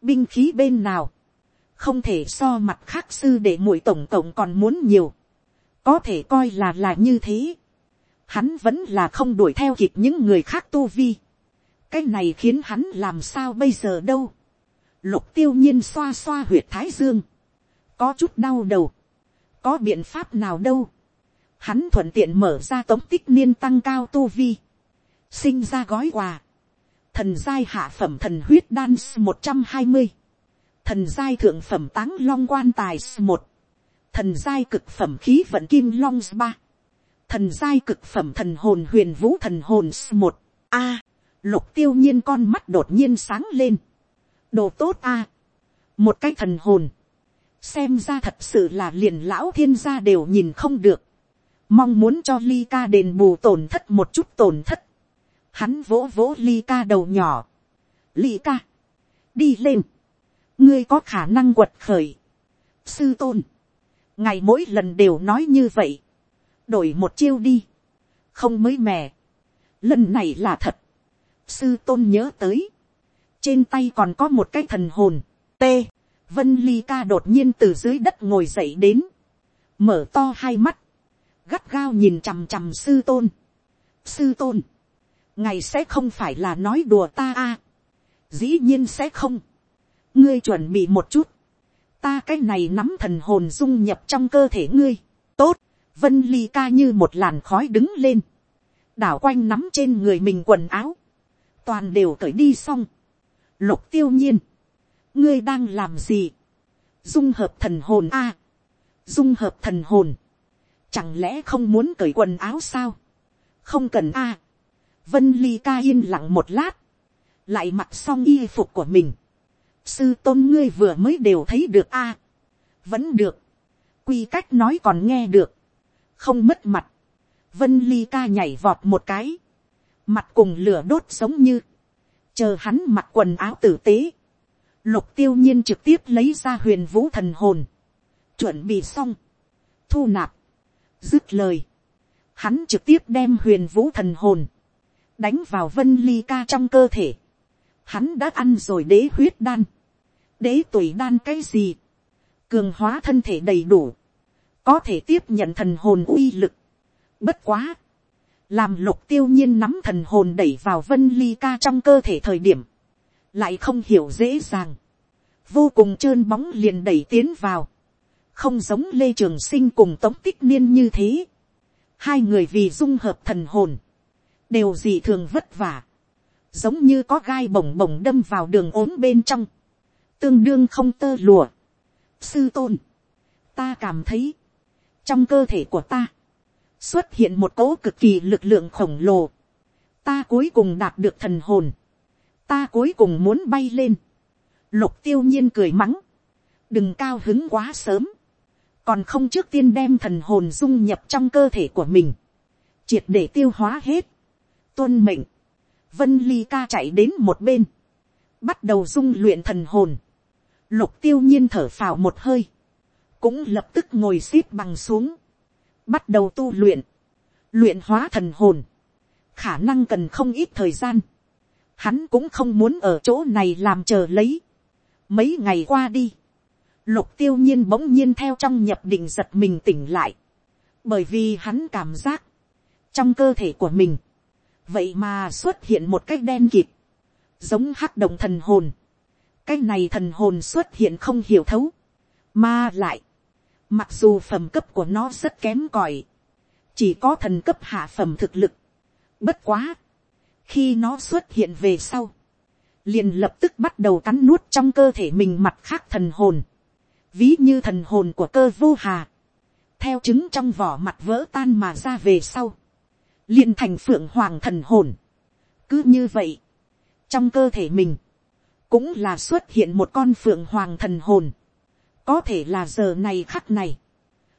binh khí bên nào, không thể so mặt khác sư để mũi tổng tổng còn muốn nhiều, có thể coi là là như thế, hắn vẫn là không đuổi theo kịp những người khác tu vi, cái này khiến hắn làm sao bây giờ đâu, lục tiêu nhiên xoa xoa huyệt thái dương, có chút đau đầu, có biện pháp nào đâu, hắn thuận tiện mở ra tống tích niên tăng cao tu vi, sinh ra gói quà, thần giai hạ phẩm thần huyết đan một trăm hai mươi, thần giai thượng phẩm táng long quan tài một, thần giai cực phẩm khí vận kim long ba, thần giai cực phẩm thần hồn huyền vũ thần hồn một, a, lục tiêu nhiên con mắt đột nhiên sáng lên, đồ tốt a, một cái thần hồn, xem ra thật sự là liền lão thiên gia đều nhìn không được, mong muốn cho ly ca đền bù tổn thất một chút tổn thất, hắn vỗ vỗ ly ca đầu nhỏ, ly ca, đi lên, ngươi có khả năng quật khởi, sư tôn, ngày mỗi lần đều nói như vậy, đổi một chiêu đi, không mới mẻ, lần này là thật, sư tôn nhớ tới, trên tay còn có một cái thần hồn, t, vân ly ca đột nhiên từ dưới đất ngồi dậy đến, mở to hai mắt, gắt gao nhìn chằm chằm sư tôn, sư tôn, ngày sẽ không phải là nói đùa ta a, dĩ nhiên sẽ không, ngươi chuẩn bị một chút, ta cái này nắm thần hồn dung nhập trong cơ thể ngươi, tốt, vân ly ca như một làn khói đứng lên, đảo quanh nắm trên người mình quần áo, toàn đều cởi đi xong, lục tiêu nhiên, ngươi đang làm gì, dung hợp thần hồn a, dung hợp thần hồn, chẳng lẽ không muốn cởi quần áo sao, không cần a, vân ly ca yên lặng một lát, lại mặc xong y phục của mình, sư tôn ngươi vừa mới đều thấy được a, vẫn được, quy cách nói còn nghe được, không mất mặt, vân ly ca nhảy vọt một cái, mặt cùng lửa đốt giống như, chờ hắn mặc quần áo tử tế, lục tiêu nhiên trực tiếp lấy ra huyền vũ thần hồn, chuẩn bị xong, thu nạp, dứt lời, hắn trực tiếp đem huyền vũ thần hồn, đánh vào vân ly ca trong cơ thể, hắn đã ăn rồi đế huyết đan, đế tuổi đan cái gì, cường hóa thân thể đầy đủ, có thể tiếp nhận thần hồn uy lực. Bất quá, làm lục tiêu nhiên nắm thần hồn đẩy vào vân ly ca trong cơ thể thời điểm, lại không hiểu dễ dàng, vô cùng trơn bóng liền đẩy tiến vào, không giống lê trường sinh cùng tống tích niên như thế, hai người vì dung hợp thần hồn, đều dị thường vất vả, giống như có gai bổng bổng đâm vào đường ốm bên trong, tương đương không tơ lùa. Sư tôn, ta cảm thấy, trong cơ thể của ta, xuất hiện một cỗ cực kỳ lực lượng khổng lồ, ta cuối cùng đạt được thần hồn, ta cuối cùng muốn bay lên, lục tiêu nhiên cười mắng, đừng cao hứng quá sớm, còn không trước tiên đem thần hồn dung nhập trong cơ thể của mình, triệt để tiêu hóa hết, tuân mệnh, vân ly ca chạy đến một bên, bắt đầu dung luyện thần hồn, lục tiêu nhiên thở phào một hơi, cũng lập tức ngồi x ế p bằng xuống, bắt đầu tu luyện, luyện hóa thần hồn, khả năng cần không ít thời gian, hắn cũng không muốn ở chỗ này làm chờ lấy, mấy ngày qua đi, lục tiêu nhiên bỗng nhiên theo trong nhập định giật mình tỉnh lại, bởi vì hắn cảm giác, trong cơ thể của mình, vậy mà xuất hiện một cái đen kịp giống hắc động thần hồn, cái này thần hồn xuất hiện không hiểu thấu, mà lại, mặc dù phẩm cấp của nó rất kém cỏi, chỉ có thần cấp hạ phẩm thực lực, bất quá, khi nó xuất hiện về sau, liền lập tức bắt đầu cắn nuốt trong cơ thể mình mặt khác thần hồn, ví như thần hồn của cơ vô hà, theo chứng trong vỏ mặt vỡ tan mà ra về sau, liền thành phượng hoàng thần hồn. cứ như vậy, trong cơ thể mình, cũng là xuất hiện một con phượng hoàng thần hồn, có thể là giờ này khắc này,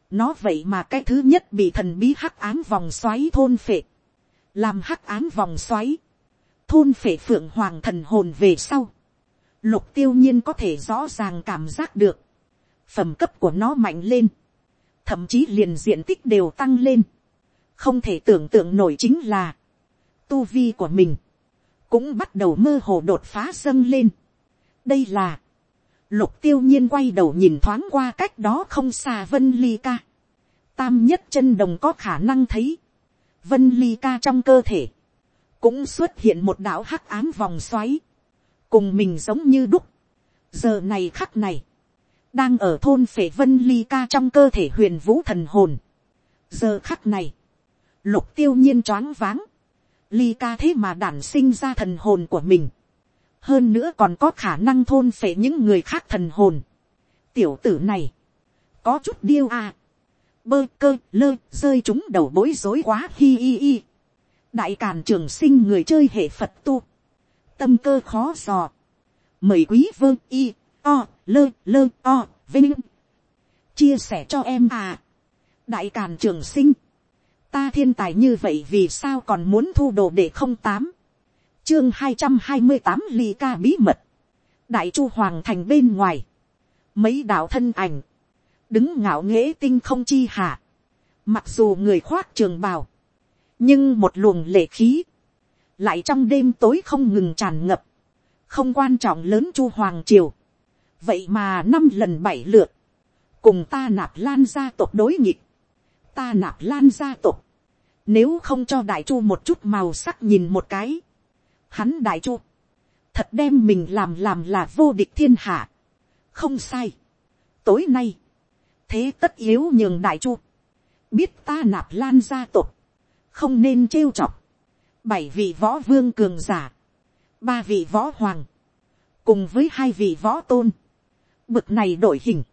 nó vậy mà cái thứ nhất bị thần bí hắc ám vòng xoáy thôn phệ, làm hắc ám vòng xoáy, thôn phệ phượng hoàng thần hồn về sau, lục tiêu nhiên có thể rõ ràng cảm giác được, phẩm cấp của nó mạnh lên, thậm chí liền diện tích đều tăng lên, không thể tưởng tượng nổi chính là, tu vi của mình, cũng bắt đầu mơ hồ đột phá dâng lên. đây là, lục tiêu nhiên quay đầu nhìn thoáng qua cách đó không xa vân ly ca. tam nhất chân đồng có khả năng thấy, vân ly ca trong cơ thể, cũng xuất hiện một đạo hắc ám vòng xoáy, cùng mình giống như đúc. giờ này khắc này, đang ở thôn phể vân ly ca trong cơ thể huyền vũ thần hồn. giờ khắc này, lục tiêu nhiên choáng váng, ly ca thế mà đản sinh ra thần hồn của mình, hơn nữa còn có khả năng thôn phệ những người khác thần hồn. tiểu tử này, có chút điêu à, bơ cơ lơ rơi chúng đầu bối rối quá hi hi hi. đại càn trường sinh người chơi hệ phật tu, tâm cơ khó dò, mời quý vương y o lơ lơ o vinh. Chia sẻ cho em à. Đại càn trường sinh ta thiên tài như vậy vì sao còn muốn thu đồ để không tám? Chương hai trăm hai mươi tám ly ca bí mật. Đại chu hoàng thành bên ngoài. Mấy đạo thân ảnh. Đứng ngạo nghễ tinh không chi hạ. Mặc dù người khoác trường bào. Nhưng một luồng lệ khí. Lại trong đêm tối không ngừng tràn ngập. Không quan trọng lớn chu hoàng triều. Vậy mà năm lần bảy lượt. Cùng ta nạp lan gia tộc đối nghịch. Ta nạp lan gia tộc nếu không cho đại chu một chút màu sắc nhìn một cái. Hắn đại chu. Thật đem mình làm làm là vô địch thiên hạ. Không sai. Tối nay. Thế tất yếu nhường đại chu. Biết ta nạp lan gia tộc. Không nên trêu chọc. Bảy vị võ vương cường giả. Ba vị võ hoàng. Cùng với hai vị võ tôn. Bực này đổi hình.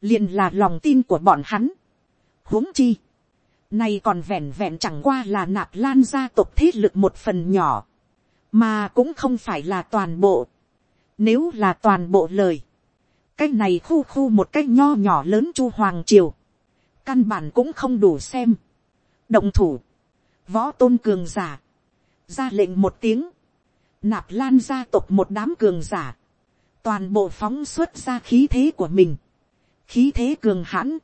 Liền là lòng tin của bọn hắn. Huống chi này còn vẹn vẹn chẳng qua là nạp lan gia tộc thế lực một phần nhỏ. Mà cũng không phải là toàn bộ. Nếu là toàn bộ lời. Cái này khu khu một cái nho nhỏ lớn chu hoàng triều. Căn bản cũng không đủ xem. Động thủ. Võ tôn cường giả. Ra lệnh một tiếng. Nạp lan gia tộc một đám cường giả. Toàn bộ phóng xuất ra khí thế của mình. Khí thế cường hãn.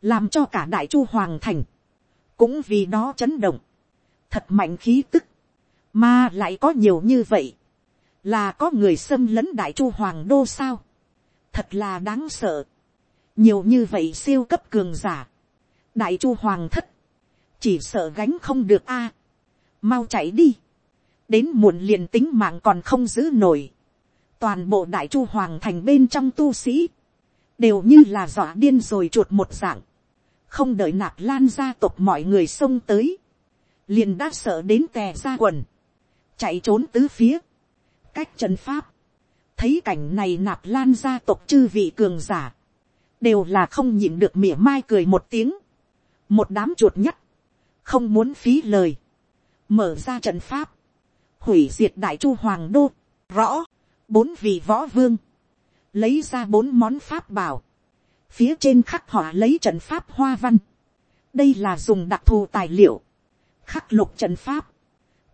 Làm cho cả đại chu hoàng thành cũng vì đó chấn động, thật mạnh khí tức, mà lại có nhiều như vậy, là có người xâm lấn đại chu hoàng đô sao, thật là đáng sợ, nhiều như vậy siêu cấp cường giả, đại chu hoàng thất, chỉ sợ gánh không được a, mau chạy đi, đến muộn liền tính mạng còn không giữ nổi, toàn bộ đại chu hoàng thành bên trong tu sĩ, đều như là dọa điên rồi chuột một dạng, không đợi nạp lan gia tộc mọi người xông tới, liền đã sợ đến tè ra quần, chạy trốn tứ phía, cách trần pháp, thấy cảnh này nạp lan gia tộc chư vị cường giả, đều là không nhịn được mỉa mai cười một tiếng, một đám chuột nhắt, không muốn phí lời, mở ra trận pháp, hủy diệt đại chu hoàng đô, rõ, bốn vị võ vương, lấy ra bốn món pháp bảo, phía trên khắc họa lấy trận pháp hoa văn, đây là dùng đặc thù tài liệu, khắc lục trận pháp,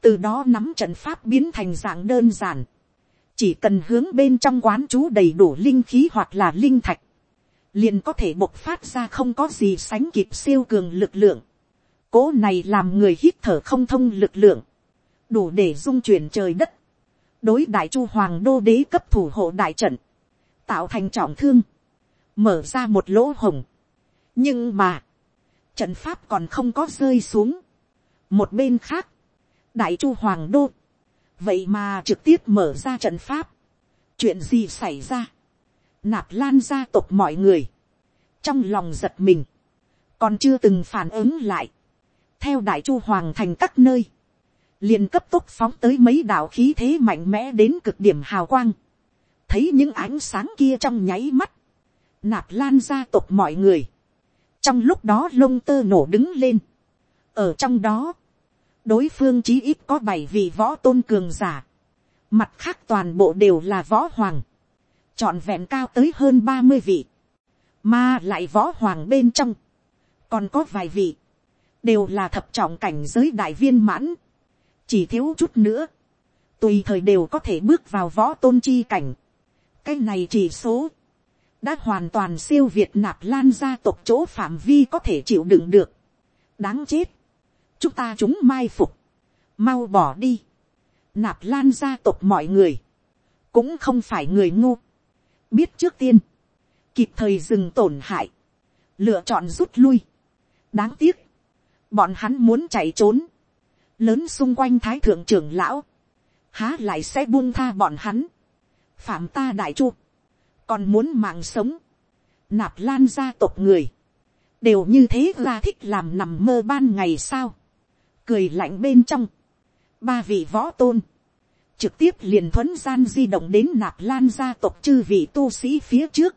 từ đó nắm trận pháp biến thành dạng đơn giản, chỉ cần hướng bên trong quán chú đầy đủ linh khí hoặc là linh thạch, liền có thể bộc phát ra không có gì sánh kịp siêu cường lực lượng, cố này làm người hít thở không thông lực lượng, đủ để dung chuyển trời đất, đối đại chu hoàng đô đế cấp thủ hộ đại trận, tạo thành trọng thương, mở ra một lỗ hồng. nhưng mà, trận pháp còn không có rơi xuống. một bên khác, đại chu hoàng đô, vậy mà trực tiếp mở ra trận pháp. chuyện gì xảy ra, nạp lan gia tộc mọi người, trong lòng giật mình, còn chưa từng phản ứng lại, theo đại chu hoàng thành các nơi, liền cấp tốc phóng tới mấy đạo khí thế mạnh mẽ đến cực điểm hào quang, thấy những ánh sáng kia trong nháy mắt, nạp lan gia tộc mọi người, trong lúc đó lông tơ nổ đứng lên, ở trong đó, đối phương chí ít có bảy vị võ tôn cường giả, mặt khác toàn bộ đều là võ hoàng, trọn vẹn cao tới hơn ba mươi vị, mà lại võ hoàng bên trong, còn có vài vị, đều là thập trọng cảnh giới đại viên mãn, chỉ thiếu chút nữa, tùy thời đều có thể bước vào võ tôn chi cảnh, cái này chỉ số, đã hoàn toàn siêu việt nạp lan gia tộc chỗ phạm vi có thể chịu đựng được. đáng chết. chúng ta chúng mai phục. mau bỏ đi. nạp lan gia tộc mọi người. cũng không phải người ngu. biết trước tiên. kịp thời dừng tổn hại. lựa chọn rút lui. đáng tiếc. bọn hắn muốn chạy trốn. lớn xung quanh thái thượng trưởng lão. há lại sẽ buông tha bọn hắn. phạm ta đại chu còn muốn mạng sống, nạp lan gia tộc người, đều như thế ra thích làm nằm mơ ban ngày sao, cười lạnh bên trong, ba vị võ tôn, trực tiếp liền thuấn gian di động đến nạp lan gia tộc chư vị tu sĩ phía trước,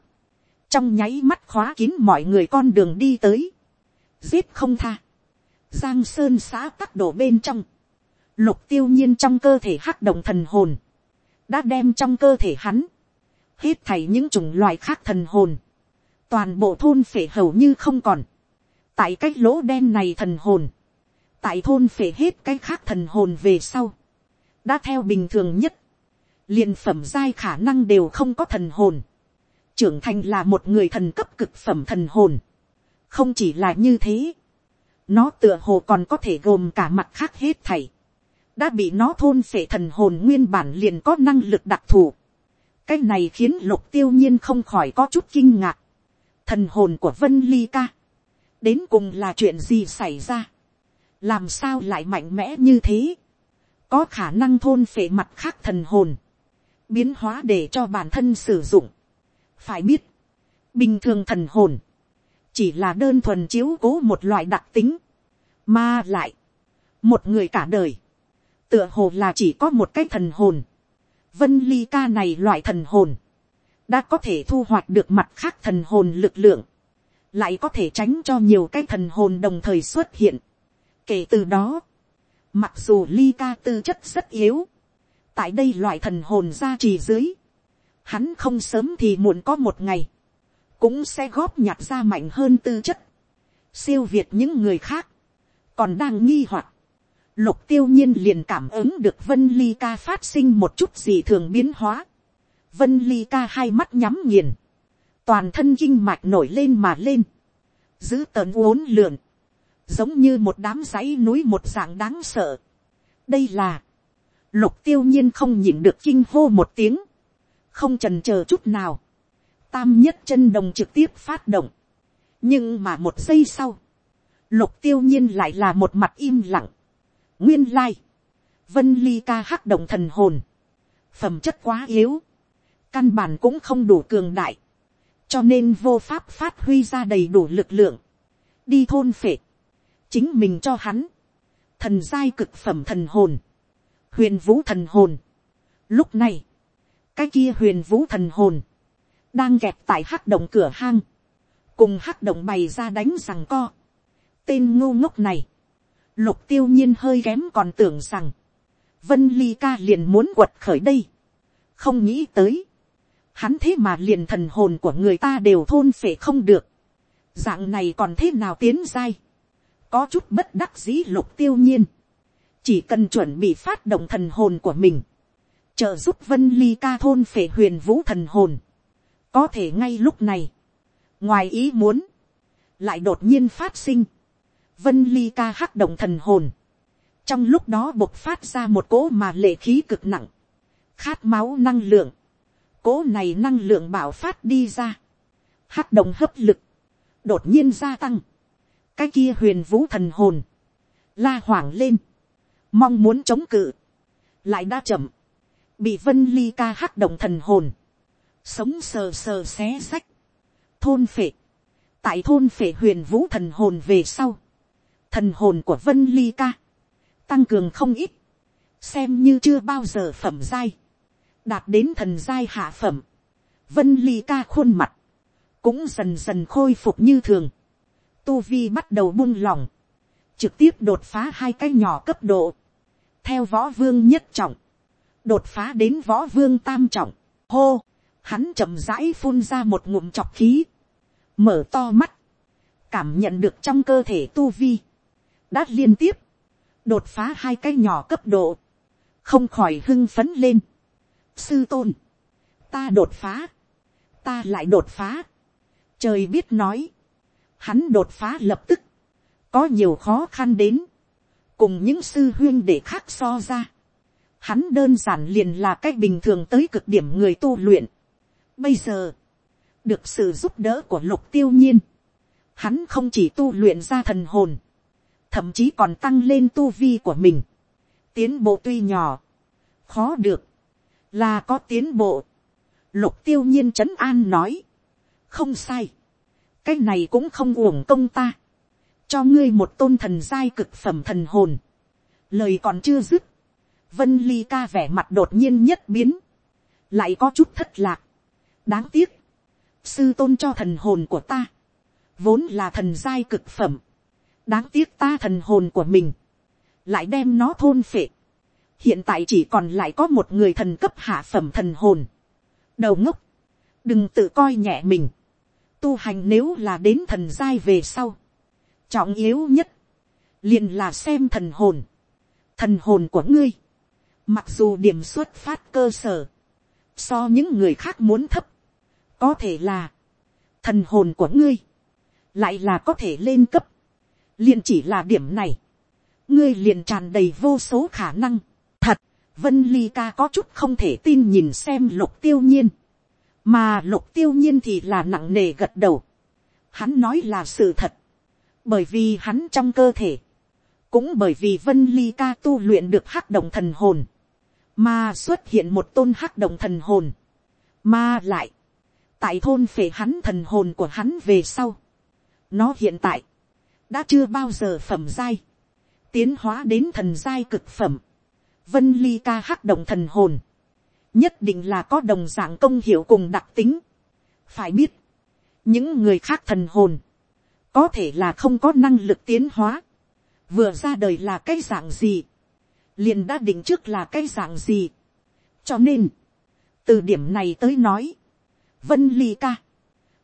trong nháy mắt khóa kín mọi người con đường đi tới, giết không tha, giang sơn xã tắc đổ bên trong, lục tiêu nhiên trong cơ thể hắc động thần hồn, đã đem trong cơ thể hắn, hết thảy những chủng loại khác thần hồn, toàn bộ thôn phệ hầu như không còn, tại cái lỗ đen này thần hồn, tại thôn phệ hết cái khác thần hồn về sau, đã theo bình thường nhất, liền phẩm giai khả năng đều không có thần hồn, trưởng thành là một người thần cấp cực phẩm thần hồn, không chỉ là như thế, nó tựa hồ còn có thể gồm cả mặt khác hết thảy, đã bị nó thôn phệ thần hồn nguyên bản liền có năng lực đặc thù, cái này khiến lục tiêu nhiên không khỏi có chút kinh ngạc, thần hồn của vân ly ca, đến cùng là chuyện gì xảy ra, làm sao lại mạnh mẽ như thế, có khả năng thôn phệ mặt khác thần hồn, biến hóa để cho bản thân sử dụng. phải biết, bình thường thần hồn, chỉ là đơn thuần chiếu cố một loại đặc tính, mà lại, một người cả đời, tựa hồ là chỉ có một cái thần hồn, vân ly ca này loại thần hồn, đã có thể thu hoạch được mặt khác thần hồn lực lượng, lại có thể tránh cho nhiều cái thần hồn đồng thời xuất hiện. kể từ đó, mặc dù ly ca tư chất rất yếu, tại đây loại thần hồn ra trì dưới, hắn không sớm thì muộn có một ngày, cũng sẽ góp nhặt ra mạnh hơn tư chất, siêu việt những người khác, còn đang nghi hoặc, lục tiêu nhiên liền cảm ứng được vân ly ca phát sinh một chút gì thường biến hóa, vân ly ca hai mắt nhắm nghiền, toàn thân kinh mạch nổi lên mà lên, giữ tợn uốn lượn, giống như một đám dãy núi một dạng đáng sợ. đây là, lục tiêu nhiên không nhịn được kinh hô một tiếng, không trần chờ chút nào, tam nhất chân đồng trực tiếp phát động, nhưng mà một giây sau, lục tiêu nhiên lại là một mặt im lặng, nguyên lai, vân ly ca hắc động thần hồn, phẩm chất quá yếu, căn bản cũng không đủ cường đại, cho nên vô pháp phát huy ra đầy đủ lực lượng, đi thôn phệ, chính mình cho hắn, thần giai cực phẩm thần hồn, huyền vũ thần hồn. Lúc này, cái kia huyền vũ thần hồn, đang kẹp tại hắc động cửa hang, cùng hắc động bày ra đánh rằng co. Tên ngô ngốc này, lục tiêu nhiên hơi kém còn tưởng rằng, vân ly ca liền muốn quật khởi đây. không nghĩ tới, hắn thế mà liền thần hồn của người ta đều thôn phệ không được. dạng này còn thế nào tiến dai. có chút bất đắc dĩ lục tiêu nhiên. chỉ cần chuẩn bị phát động thần hồn của mình. trợ giúp vân ly ca thôn phệ huyền vũ thần hồn. có thể ngay lúc này, ngoài ý muốn, lại đột nhiên phát sinh vân ly ca hắc động thần hồn. trong lúc đó bộc phát ra một cỗ mà lệ khí cực nặng. khát máu năng lượng. Cỗ này năng lượng bảo phát đi ra, Hắc động hấp lực, đột nhiên gia tăng, cái kia huyền vũ thần hồn, la hoảng lên, mong muốn chống cự, lại đa chậm, bị vân ly ca hắc động thần hồn, sống sờ sờ xé sách, thôn phệ, tại thôn phệ huyền vũ thần hồn về sau, thần hồn của vân ly ca, tăng cường không ít, xem như chưa bao giờ phẩm giai, đạt đến thần giai hạ phẩm, vân ly ca khuôn mặt, cũng dần dần khôi phục như thường, tu vi bắt đầu buông lỏng, trực tiếp đột phá hai cái nhỏ cấp độ, theo võ vương nhất trọng, đột phá đến võ vương tam trọng, hô, hắn chậm rãi phun ra một ngụm chọc khí, mở to mắt, cảm nhận được trong cơ thể tu vi, đã liên tiếp, đột phá hai cái nhỏ cấp độ, không khỏi hưng phấn lên, sư tôn, ta đột phá, ta lại đột phá, trời biết nói, hắn đột phá lập tức, có nhiều khó khăn đến, cùng những sư huyên để khác so ra, hắn đơn giản liền là cách bình thường tới cực điểm người tu luyện. Bây giờ, được sự giúp đỡ của lục tiêu nhiên, hắn không chỉ tu luyện ra thần hồn, thậm chí còn tăng lên tu vi của mình. Tiến bộ tuy nhỏ, khó được, là có tiến bộ. Lục tiêu nhiên trấn an nói, không sai, cái này cũng không uổng công ta, cho ngươi một tôn thần giai cực phẩm thần hồn. Lời còn chưa dứt, vân ly ca vẻ mặt đột nhiên nhất biến, lại có chút thất lạc. đáng tiếc, sư tôn cho thần hồn của ta, vốn là thần giai cực phẩm, đáng tiếc ta thần hồn của mình, lại đem nó thôn phệ, hiện tại chỉ còn lại có một người thần cấp hạ phẩm thần hồn. đầu ngốc, đừng tự coi nhẹ mình. tu hành nếu là đến thần giai về sau. trọng yếu nhất, liền là xem thần hồn. thần hồn của ngươi, mặc dù điểm xuất phát cơ sở, so những người khác muốn thấp, có thể là, thần hồn của ngươi, lại là có thể lên cấp, liền chỉ là điểm này, ngươi liền tràn đầy vô số khả năng, thật, vân ly ca có chút không thể tin nhìn xem lục tiêu nhiên, mà lục tiêu nhiên thì là nặng nề gật đầu, hắn nói là sự thật, bởi vì hắn trong cơ thể, cũng bởi vì vân ly ca tu luyện được hắc động thần hồn, mà xuất hiện một tôn hắc động thần hồn, mà lại, tại thôn phể hắn thần hồn của hắn về sau, nó hiện tại, đã chưa bao giờ phẩm giai, tiến hóa đến thần giai cực phẩm, vân ly ca hắc động thần hồn, nhất định là có đồng dạng công hiệu cùng đặc tính. phải biết, những người khác thần hồn, có thể là không có năng lực tiến hóa, vừa ra đời là cái dạng gì, liền đã định trước là cái dạng gì. cho nên, từ điểm này tới nói, vân ly ca,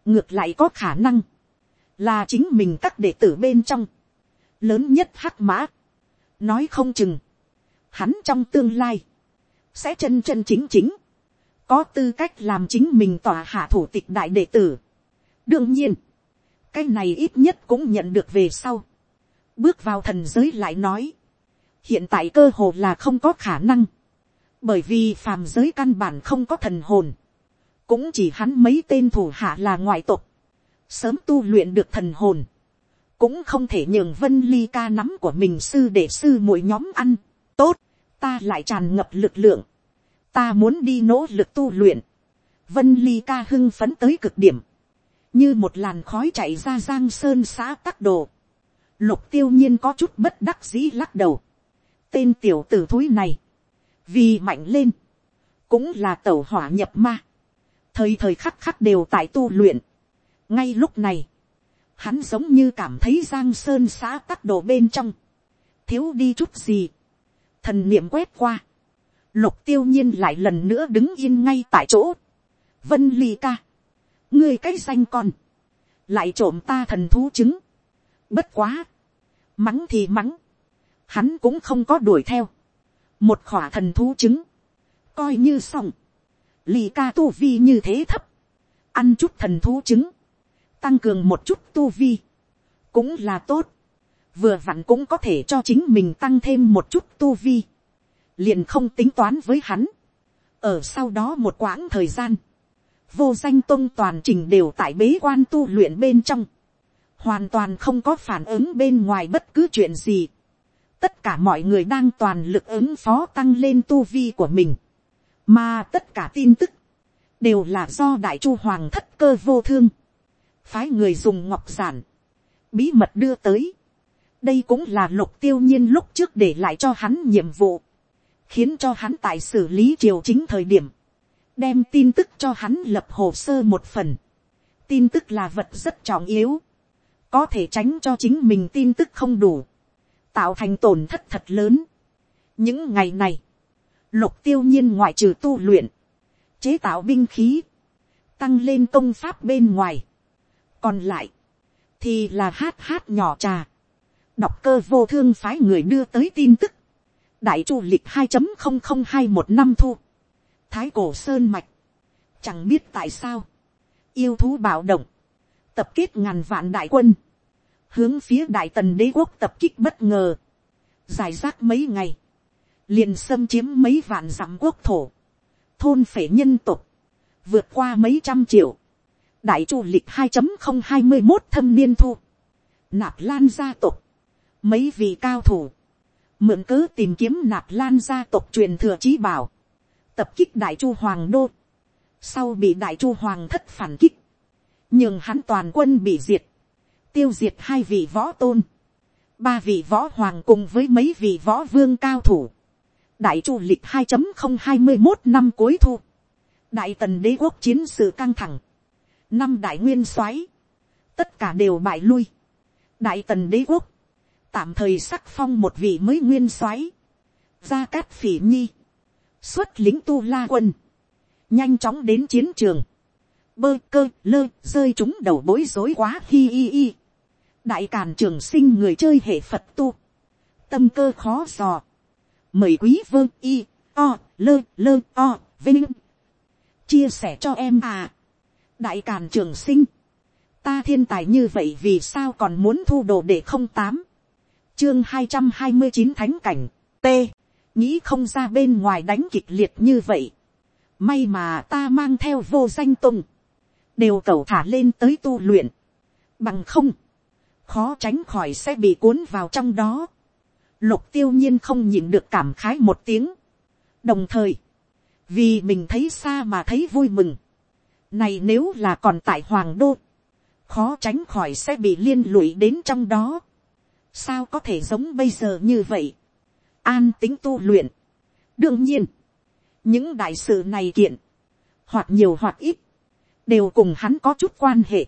ngược lại có khả năng, là chính mình các đệ tử bên trong, lớn nhất hắc mã, nói không chừng, hắn trong tương lai, sẽ chân chân chính chính, có tư cách làm chính mình tòa hạ thủ tịch đại đệ tử. đương nhiên, cái này ít nhất cũng nhận được về sau, bước vào thần giới lại nói, hiện tại cơ hồ là không có khả năng, bởi vì phàm giới căn bản không có thần hồn, cũng chỉ hắn mấy tên thủ hạ là ngoại tộc, sớm tu luyện được thần hồn, cũng không thể nhường vân ly ca nắm của mình sư để sư mỗi nhóm ăn, tốt, ta lại tràn ngập lực lượng, ta muốn đi nỗ lực tu luyện, vân ly ca hưng phấn tới cực điểm, như một làn khói chạy ra giang sơn xã tắc đồ, lục tiêu nhiên có chút bất đắc dĩ lắc đầu, tên tiểu tử thúi này, vì mạnh lên, cũng là tẩu hỏa nhập ma, thời thời khắc khắc đều tại tu luyện ngay lúc này, hắn giống như cảm thấy giang sơn xã tắc đồ bên trong, thiếu đi chút gì, thần niệm quét qua, lục tiêu nhiên lại lần nữa đứng yên ngay tại chỗ, vân ly ca, ngươi cái danh con, lại trộm ta thần thú chứng, bất quá, mắng thì mắng, hắn cũng không có đuổi theo, một khỏa thần thú chứng, coi như xong, lì ca tu vi như thế thấp, ăn chút thần thú chứng tăng cường một chút tu vi, cũng là tốt, vừa vặn cũng có thể cho chính mình tăng thêm một chút tu vi, liền không tính toán với hắn, ở sau đó một quãng thời gian, vô danh tôn toàn trình đều tại bế quan tu luyện bên trong, hoàn toàn không có phản ứng bên ngoài bất cứ chuyện gì, tất cả mọi người đang toàn lực ứng phó tăng lên tu vi của mình, mà tất cả tin tức, đều là do đại chu hoàng thất cơ vô thương, phái người dùng ngọc giản, bí mật đưa tới. đây cũng là lục tiêu nhiên lúc trước để lại cho hắn nhiệm vụ, khiến cho hắn tại xử lý triều chính thời điểm, đem tin tức cho hắn lập hồ sơ một phần. tin tức là vật rất trọng yếu, có thể tránh cho chính mình tin tức không đủ, tạo thành tổn thất thật lớn. những ngày này, lục tiêu nhiên ngoại trừ tu luyện, chế tạo binh khí, tăng lên công pháp bên ngoài còn lại, thì là hát hát nhỏ trà, đọc cơ vô thương phái người đưa tới tin tức, đại chu lịch hai không không hai một năm thu, thái cổ sơn mạch, chẳng biết tại sao, yêu thú bạo động, tập kết ngàn vạn đại quân, hướng phía đại tần đế quốc tập kích bất ngờ, giải rác mấy ngày, liền xâm chiếm mấy vạn dặm quốc thổ, thôn phể nhân tục, vượt qua mấy trăm triệu, đại chu lịch hai không hai mươi một thâm niên thu, nạp lan gia tộc, mấy vị cao thủ, mượn cớ tìm kiếm nạp lan gia tộc truyền thừa trí bảo, tập kích đại chu hoàng đô, sau bị đại chu hoàng thất phản kích, nhưng hắn toàn quân bị diệt, tiêu diệt hai vị võ tôn, ba vị võ hoàng cùng với mấy vị võ vương cao thủ, đại chu lịch hai không hai mươi một năm cuối thu, đại tần đế quốc chiến sự căng thẳng, năm đại nguyên soái, tất cả đều bại lui, đại tần đế quốc, tạm thời sắc phong một vị mới nguyên soái, gia cát phỉ nhi, xuất lính tu la quân, nhanh chóng đến chiến trường, bơ cơ lơ rơi chúng đầu bối rối quá hi hi hi. đại càn trường sinh người chơi hệ phật tu, tâm cơ khó dò, mời quý vơ y o lơ lơ o vinh chia sẻ cho em à đại càn trường sinh. Ta thiên tài như vậy vì sao còn muốn thu đồ để không tám? Chương hai trăm hai mươi chín thánh cảnh, t. Nghĩ không ra bên ngoài đánh kịch liệt như vậy. May mà ta mang theo vô danh tùng. Đều cầu thả lên tới tu luyện. Bằng không, khó tránh khỏi sẽ bị cuốn vào trong đó. Lục tiêu nhiên không nhìn được cảm khái một tiếng. Đồng thời, vì mình thấy xa mà thấy vui mừng này nếu là còn tại hoàng đô khó tránh khỏi sẽ bị liên lụy đến trong đó. sao có thể giống bây giờ như vậy. an tính tu luyện. đương nhiên, những đại sự này kiện, hoặc nhiều hoặc ít, đều cùng hắn có chút quan hệ.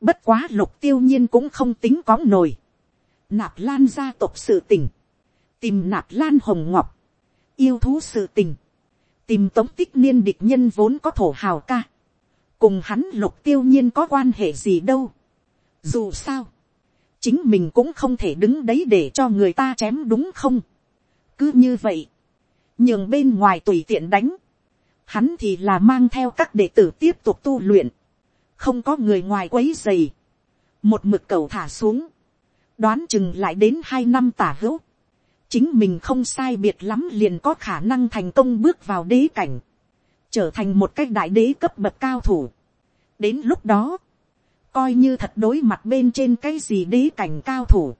bất quá lục tiêu nhiên cũng không tính có nổi. nạp lan gia tộc sự tình, tìm nạp lan hồng ngọc, yêu thú sự tình, tìm tống tích niên địch nhân vốn có thổ hào ca cùng hắn lục tiêu nhiên có quan hệ gì đâu. Dù sao, chính mình cũng không thể đứng đấy để cho người ta chém đúng không. cứ như vậy, nhường bên ngoài tùy tiện đánh, hắn thì là mang theo các đệ tử tiếp tục tu luyện, không có người ngoài quấy dày, một mực cầu thả xuống, đoán chừng lại đến hai năm tả hữu, chính mình không sai biệt lắm liền có khả năng thành công bước vào đế cảnh trở thành một cái đại đế cấp bậc cao thủ. đến lúc đó, coi như thật đối mặt bên trên cái gì đế cảnh cao thủ,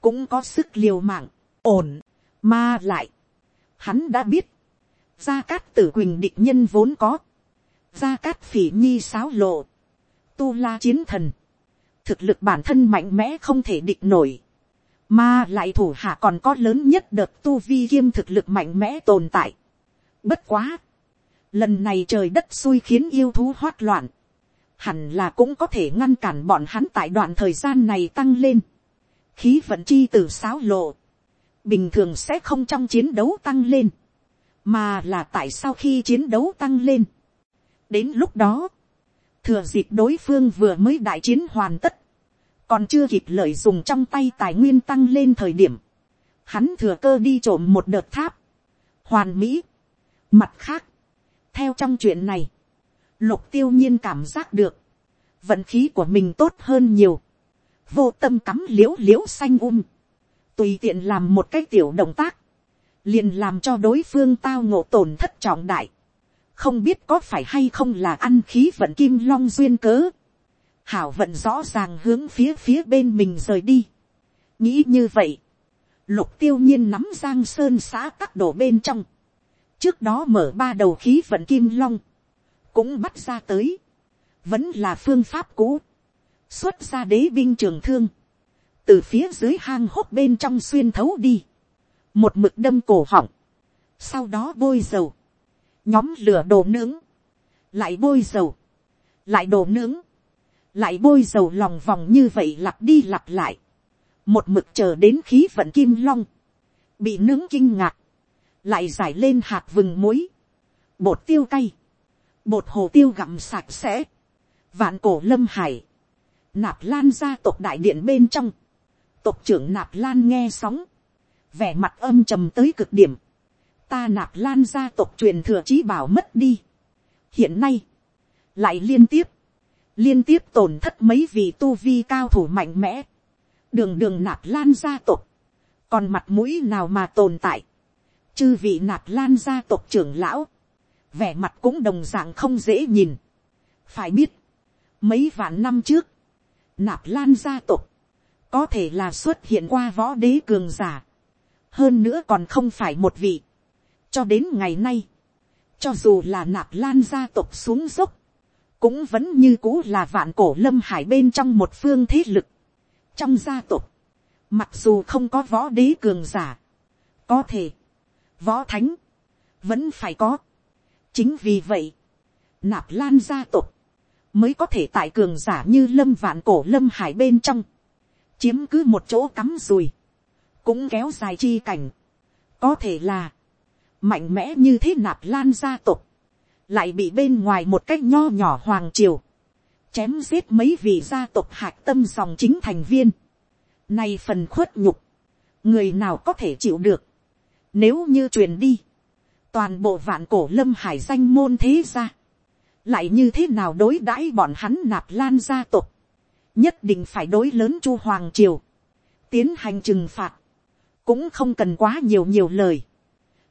cũng có sức liều mạng, ổn, mà lại, hắn đã biết, gia cát tử quỳnh địch nhân vốn có, gia cát phỉ nhi sáo lộ, tu la chiến thần, thực lực bản thân mạnh mẽ không thể địch nổi, mà lại thủ hạ còn có lớn nhất đợt tu vi kiêm thực lực mạnh mẽ tồn tại. Bất quá, lần này trời đất xui khiến yêu thú hoát loạn, hẳn là cũng có thể ngăn cản bọn hắn tại đoạn thời gian này tăng lên, khí vận chi từ sáo lộ, bình thường sẽ không trong chiến đấu tăng lên, mà là tại sao khi chiến đấu tăng lên. đến lúc đó, thừa dịp đối phương vừa mới đại chiến hoàn tất, còn chưa kịp lợi dùng trong tay tài nguyên tăng lên thời điểm, hắn thừa cơ đi trộm một đợt tháp, hoàn mỹ. Mặt khác, theo trong chuyện này, lục tiêu nhiên cảm giác được, vận khí của mình tốt hơn nhiều, vô tâm cắm l i ễ u l i ễ u xanh um, tùy tiện làm một cái tiểu động tác, liền làm cho đối phương tao ngộ tổn thất trọng đại, không biết có phải hay không là ăn khí vận kim long duyên cớ, hảo vận rõ ràng hướng phía phía bên mình rời đi, nghĩ như vậy, lục tiêu nhiên nắm giang sơn xã các đổ bên trong, trước đó mở ba đầu khí vận kim long, cũng bắt ra tới, vẫn là phương pháp cũ, xuất ra đế binh trường thương, từ phía dưới hang hốc bên trong xuyên thấu đi, một mực đâm cổ họng, sau đó bôi dầu, nhóm lửa đồ nướng, lại bôi dầu, lại đồ nướng, lại bôi dầu lòng vòng như vậy lặp đi lặp lại, một mực chờ đến khí vận kim long, bị nướng kinh ngạc, lại giải lên hạt vừng muối, bột tiêu cay, bột hồ tiêu gặm sạch sẽ, vạn cổ lâm hải, nạp lan gia tộc đại điện bên trong, tộc trưởng nạp lan nghe sóng, vẻ mặt âm trầm tới cực điểm, ta nạp lan gia tộc truyền thừa trí bảo mất đi. hiện nay, lại liên tiếp, liên tiếp tổn thất mấy vị tu vi cao thủ mạnh mẽ, đường đường nạp lan gia tộc, còn mặt mũi nào mà tồn tại, chư vị nạp lan gia tộc trưởng lão, vẻ mặt cũng đồng dạng không dễ nhìn. phải biết, mấy vạn năm trước, nạp lan gia tộc, có thể là xuất hiện qua võ đế cường giả, hơn nữa còn không phải một vị, cho đến ngày nay, cho dù là nạp lan gia tộc xuống dốc, cũng vẫn như cũ là vạn cổ lâm hải bên trong một phương thế lực. trong gia tộc, mặc dù không có võ đế cường giả, có thể, võ thánh, vẫn phải có. chính vì vậy, nạp lan gia tộc, mới có thể tại cường giả như lâm vạn cổ lâm hải bên trong, chiếm cứ một chỗ cắm rùi, cũng kéo dài chi cảnh, có thể là, mạnh mẽ như thế nạp lan gia tộc, lại bị bên ngoài một cách nho nhỏ hoàng triều, chém giết mấy vị gia tộc hạc tâm dòng chính thành viên, nay phần khuất nhục, người nào có thể chịu được, nếu như truyền đi, toàn bộ vạn cổ lâm hải danh môn thế ra lại như thế nào đối đãi bọn hắn nạp lan gia tộc, nhất định phải đối lớn chu hoàng triều, tiến hành trừng phạt, cũng không cần quá nhiều nhiều lời.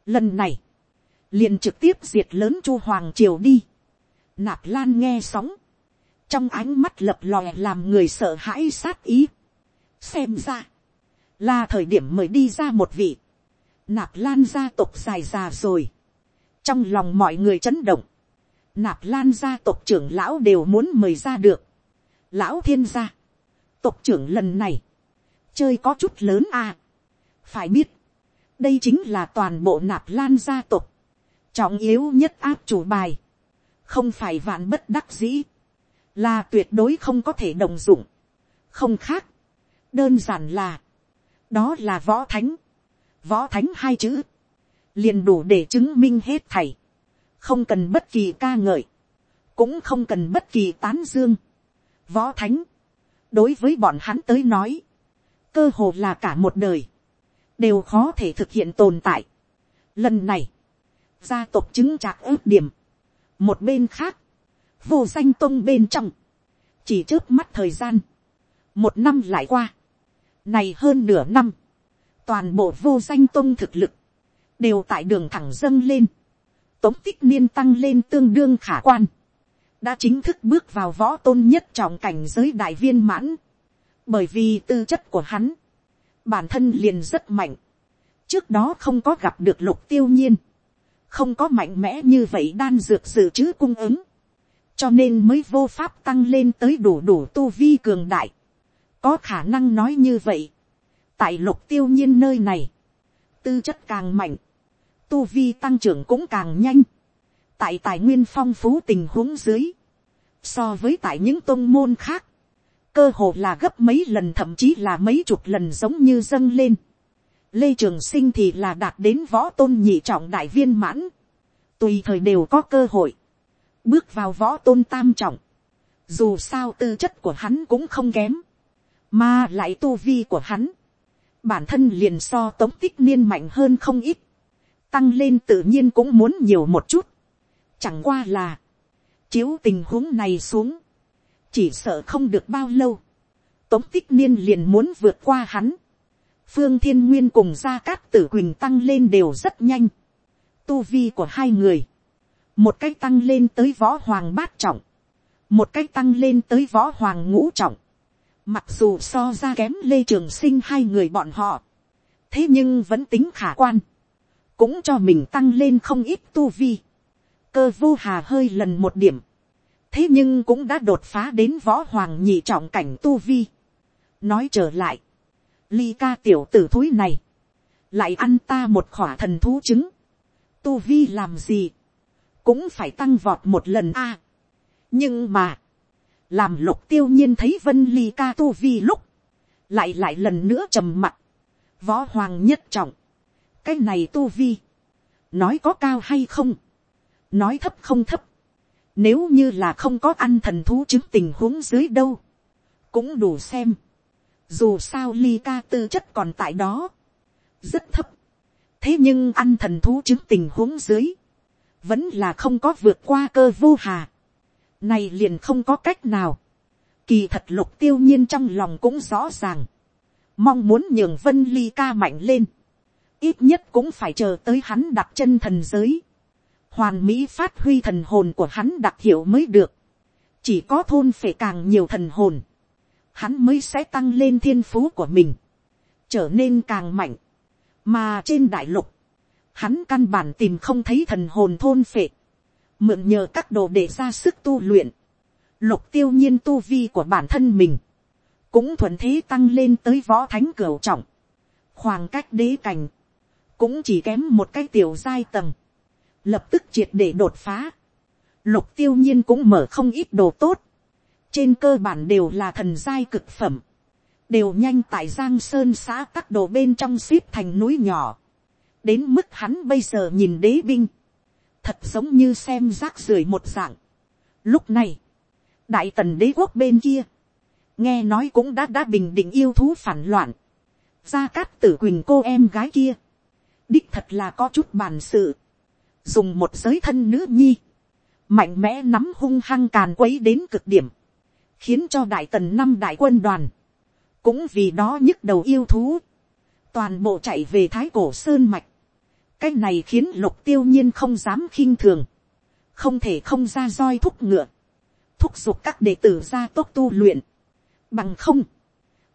Lần này, liền trực tiếp diệt lớn chu hoàng triều đi. Nạp lan nghe sóng, trong ánh mắt lập lòe làm người sợ hãi sát ý. xem ra, là thời điểm mời đi ra một vị, nạp lan gia tộc dài già rồi. trong lòng mọi người chấn động, nạp lan gia tộc trưởng lão đều muốn mời ra được. lão thiên gia, tộc trưởng lần này, chơi có chút lớn à. phải biết, đây chính là toàn bộ nạp lan gia tộc, trọng yếu nhất áp chủ bài, không phải vạn bất đắc dĩ, là tuyệt đối không có thể đồng dụng, không khác, đơn giản là, đó là võ thánh, võ thánh hai chữ, liền đủ để chứng minh hết thầy, không cần bất kỳ ca ngợi, cũng không cần bất kỳ tán dương, võ thánh, đối với bọn hắn tới nói, cơ hồ là cả một đời, đều khó thể thực hiện tồn tại. Lần này, gia tộc chứng trạc ước điểm, một bên khác, vô danh tông bên trong, chỉ trước mắt thời gian, một năm lại qua, này hơn nửa năm, toàn bộ vô danh tôn thực lực, đều tại đường thẳng dâng lên, tống tích niên tăng lên tương đương khả quan, đã chính thức bước vào võ tôn nhất trọng cảnh giới đại viên mãn, bởi vì tư chất của hắn, bản thân liền rất mạnh, trước đó không có gặp được lục tiêu nhiên, không có mạnh mẽ như vậy đan dược dự trữ cung ứng, cho nên mới vô pháp tăng lên tới đủ đủ tu vi cường đại, có khả năng nói như vậy, tại lục tiêu nhiên nơi này, tư chất càng mạnh, tu vi tăng trưởng cũng càng nhanh, tại tài nguyên phong phú tình huống dưới, so với tại những tôn môn khác, cơ hồ là gấp mấy lần thậm chí là mấy chục lần giống như dâng lên. Lê Trường Sinh thì là đạt đến võ tôn nhị trọng đại viên mãn. Tùy thời đều có cơ hội. Bước vào võ tôn tam trọng. Dù sao tư chất của hắn cũng không kém. Mà lại tu vi của hắn. Bản thân liền so tống tích niên mạnh hơn không ít. Tăng lên tự nhiên cũng muốn nhiều một chút. Chẳng qua là. Chiếu tình huống này xuống chỉ sợ không được bao lâu, tống tích niên liền muốn vượt qua hắn, phương thiên nguyên cùng gia cát tử quỳnh tăng lên đều rất nhanh, tu vi của hai người, một cách tăng lên tới võ hoàng bát trọng, một cách tăng lên tới võ hoàng ngũ trọng, mặc dù so ra kém lê trường sinh hai người bọn họ, thế nhưng vẫn tính khả quan, cũng cho mình tăng lên không ít tu vi, cơ vô hà hơi lần một điểm, thế nhưng cũng đã đột phá đến võ hoàng nhị trọng cảnh tu vi. nói trở lại, ly ca tiểu tử thúi này, lại ăn ta một khỏa thần thú trứng, tu vi làm gì, cũng phải tăng vọt một lần a. nhưng mà, làm lục tiêu nhiên thấy vân ly ca tu vi lúc, lại lại lần nữa trầm mặt, võ hoàng nhất trọng, cái này tu vi, nói có cao hay không, nói thấp không thấp, nếu như là không có ăn thần thú chứng tình huống dưới đâu. Cũng đủ xem. Dù sao ly ca tư chất còn tại đó. Rất thấp. Thế nhưng ăn thần thú chứng tình huống dưới. Vẫn là không có vượt qua cơ vô hà. Này liền không có cách nào. Kỳ thật lục tiêu nhiên trong lòng cũng rõ ràng. Mong muốn nhường vân ly ca mạnh lên. Ít nhất cũng phải chờ tới hắn đặt chân thần giới hoàn mỹ phát huy thần hồn của hắn đặc hiệu mới được. chỉ có thôn phải càng nhiều thần hồn, hắn mới sẽ tăng lên thiên phú của mình, trở nên càng mạnh. mà trên đại lục, hắn căn bản tìm không thấy thần hồn thôn phệ, mượn nhờ các đồ để ra sức tu luyện, lục tiêu nhiên tu vi của bản thân mình, cũng thuận thế tăng lên tới võ thánh cửa trọng, khoảng cách đế cảnh, cũng chỉ kém một cái tiểu giai tầng, lập tức triệt để đột phá. Lục tiêu nhiên cũng mở không ít đồ tốt. Trên cơ bản đều là thần giai cực phẩm. Đều nhanh tại Giang Sơn xã các đồ bên trong xếp thành núi nhỏ. đến mức hắn bây giờ nhìn đế binh, thật giống như xem rác rưởi một dạng. Lúc này, đại tần đế quốc bên kia, nghe nói cũng đã đã bình định yêu thú phản loạn, gia cát tử quỳnh cô em gái kia, đích thật là có chút bàn sự, dùng một giới thân nữ nhi, mạnh mẽ nắm hung hăng càn quấy đến cực điểm, khiến cho đại tần năm đại quân đoàn, cũng vì đó nhức đầu yêu thú, toàn bộ chạy về thái cổ sơn mạch, cái này khiến lục tiêu nhiên không dám khinh thường, không thể không ra roi thúc ngựa, thúc giục các đệ tử ra tốt tu luyện, bằng không,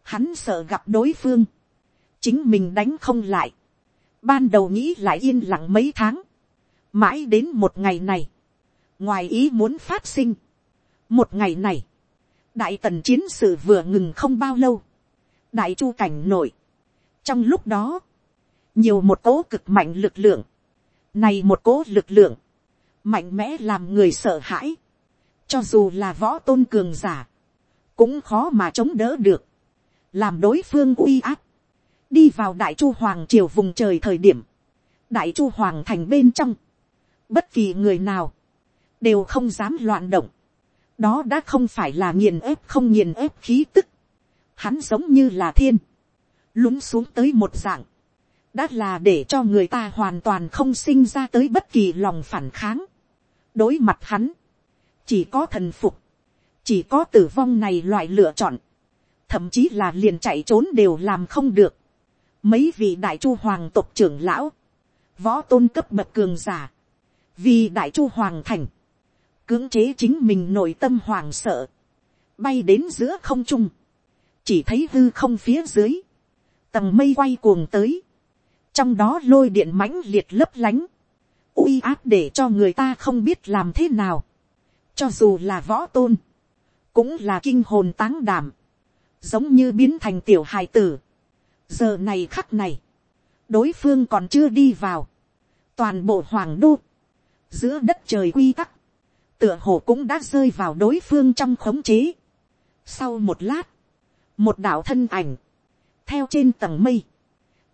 hắn sợ gặp đối phương, chính mình đánh không lại, ban đầu nghĩ lại yên lặng mấy tháng, mãi đến một ngày này, ngoài ý muốn phát sinh, một ngày này, đại tần chiến sự vừa ngừng không bao lâu, đại chu cảnh nổi, trong lúc đó, nhiều một cố cực mạnh lực lượng, này một cố lực lượng, mạnh mẽ làm người sợ hãi, cho dù là võ tôn cường giả, cũng khó mà chống đỡ được, làm đối phương uy áp, đi vào đại chu hoàng triều vùng trời thời điểm, đại chu hoàng thành bên trong, bất kỳ người nào, đều không dám loạn động, đó đã không phải là nghiền ép không nghiền ép khí tức, hắn giống như là thiên, lún xuống tới một dạng, đã là để cho người ta hoàn toàn không sinh ra tới bất kỳ lòng phản kháng. đối mặt hắn, chỉ có thần phục, chỉ có tử vong này loại lựa chọn, thậm chí là liền chạy trốn đều làm không được. mấy vị đại chu hoàng tộc trưởng lão, võ tôn cấp bậc cường giả, vì đại chu hoàng thành, cưỡng chế chính mình nội tâm hoàng sợ, bay đến giữa không trung, chỉ thấy hư không phía dưới, tầng mây quay cuồng tới, trong đó lôi điện mãnh liệt lấp lánh, uy áp để cho người ta không biết làm thế nào, cho dù là võ tôn, cũng là kinh hồn táng đảm, giống như biến thành tiểu hài tử. giờ này khắc này, đối phương còn chưa đi vào, toàn bộ hoàng đô, giữa đất trời quy tắc, tựa hồ cũng đã rơi vào đối phương trong khống chế. sau một lát, một đạo thân ảnh, theo trên tầng mây,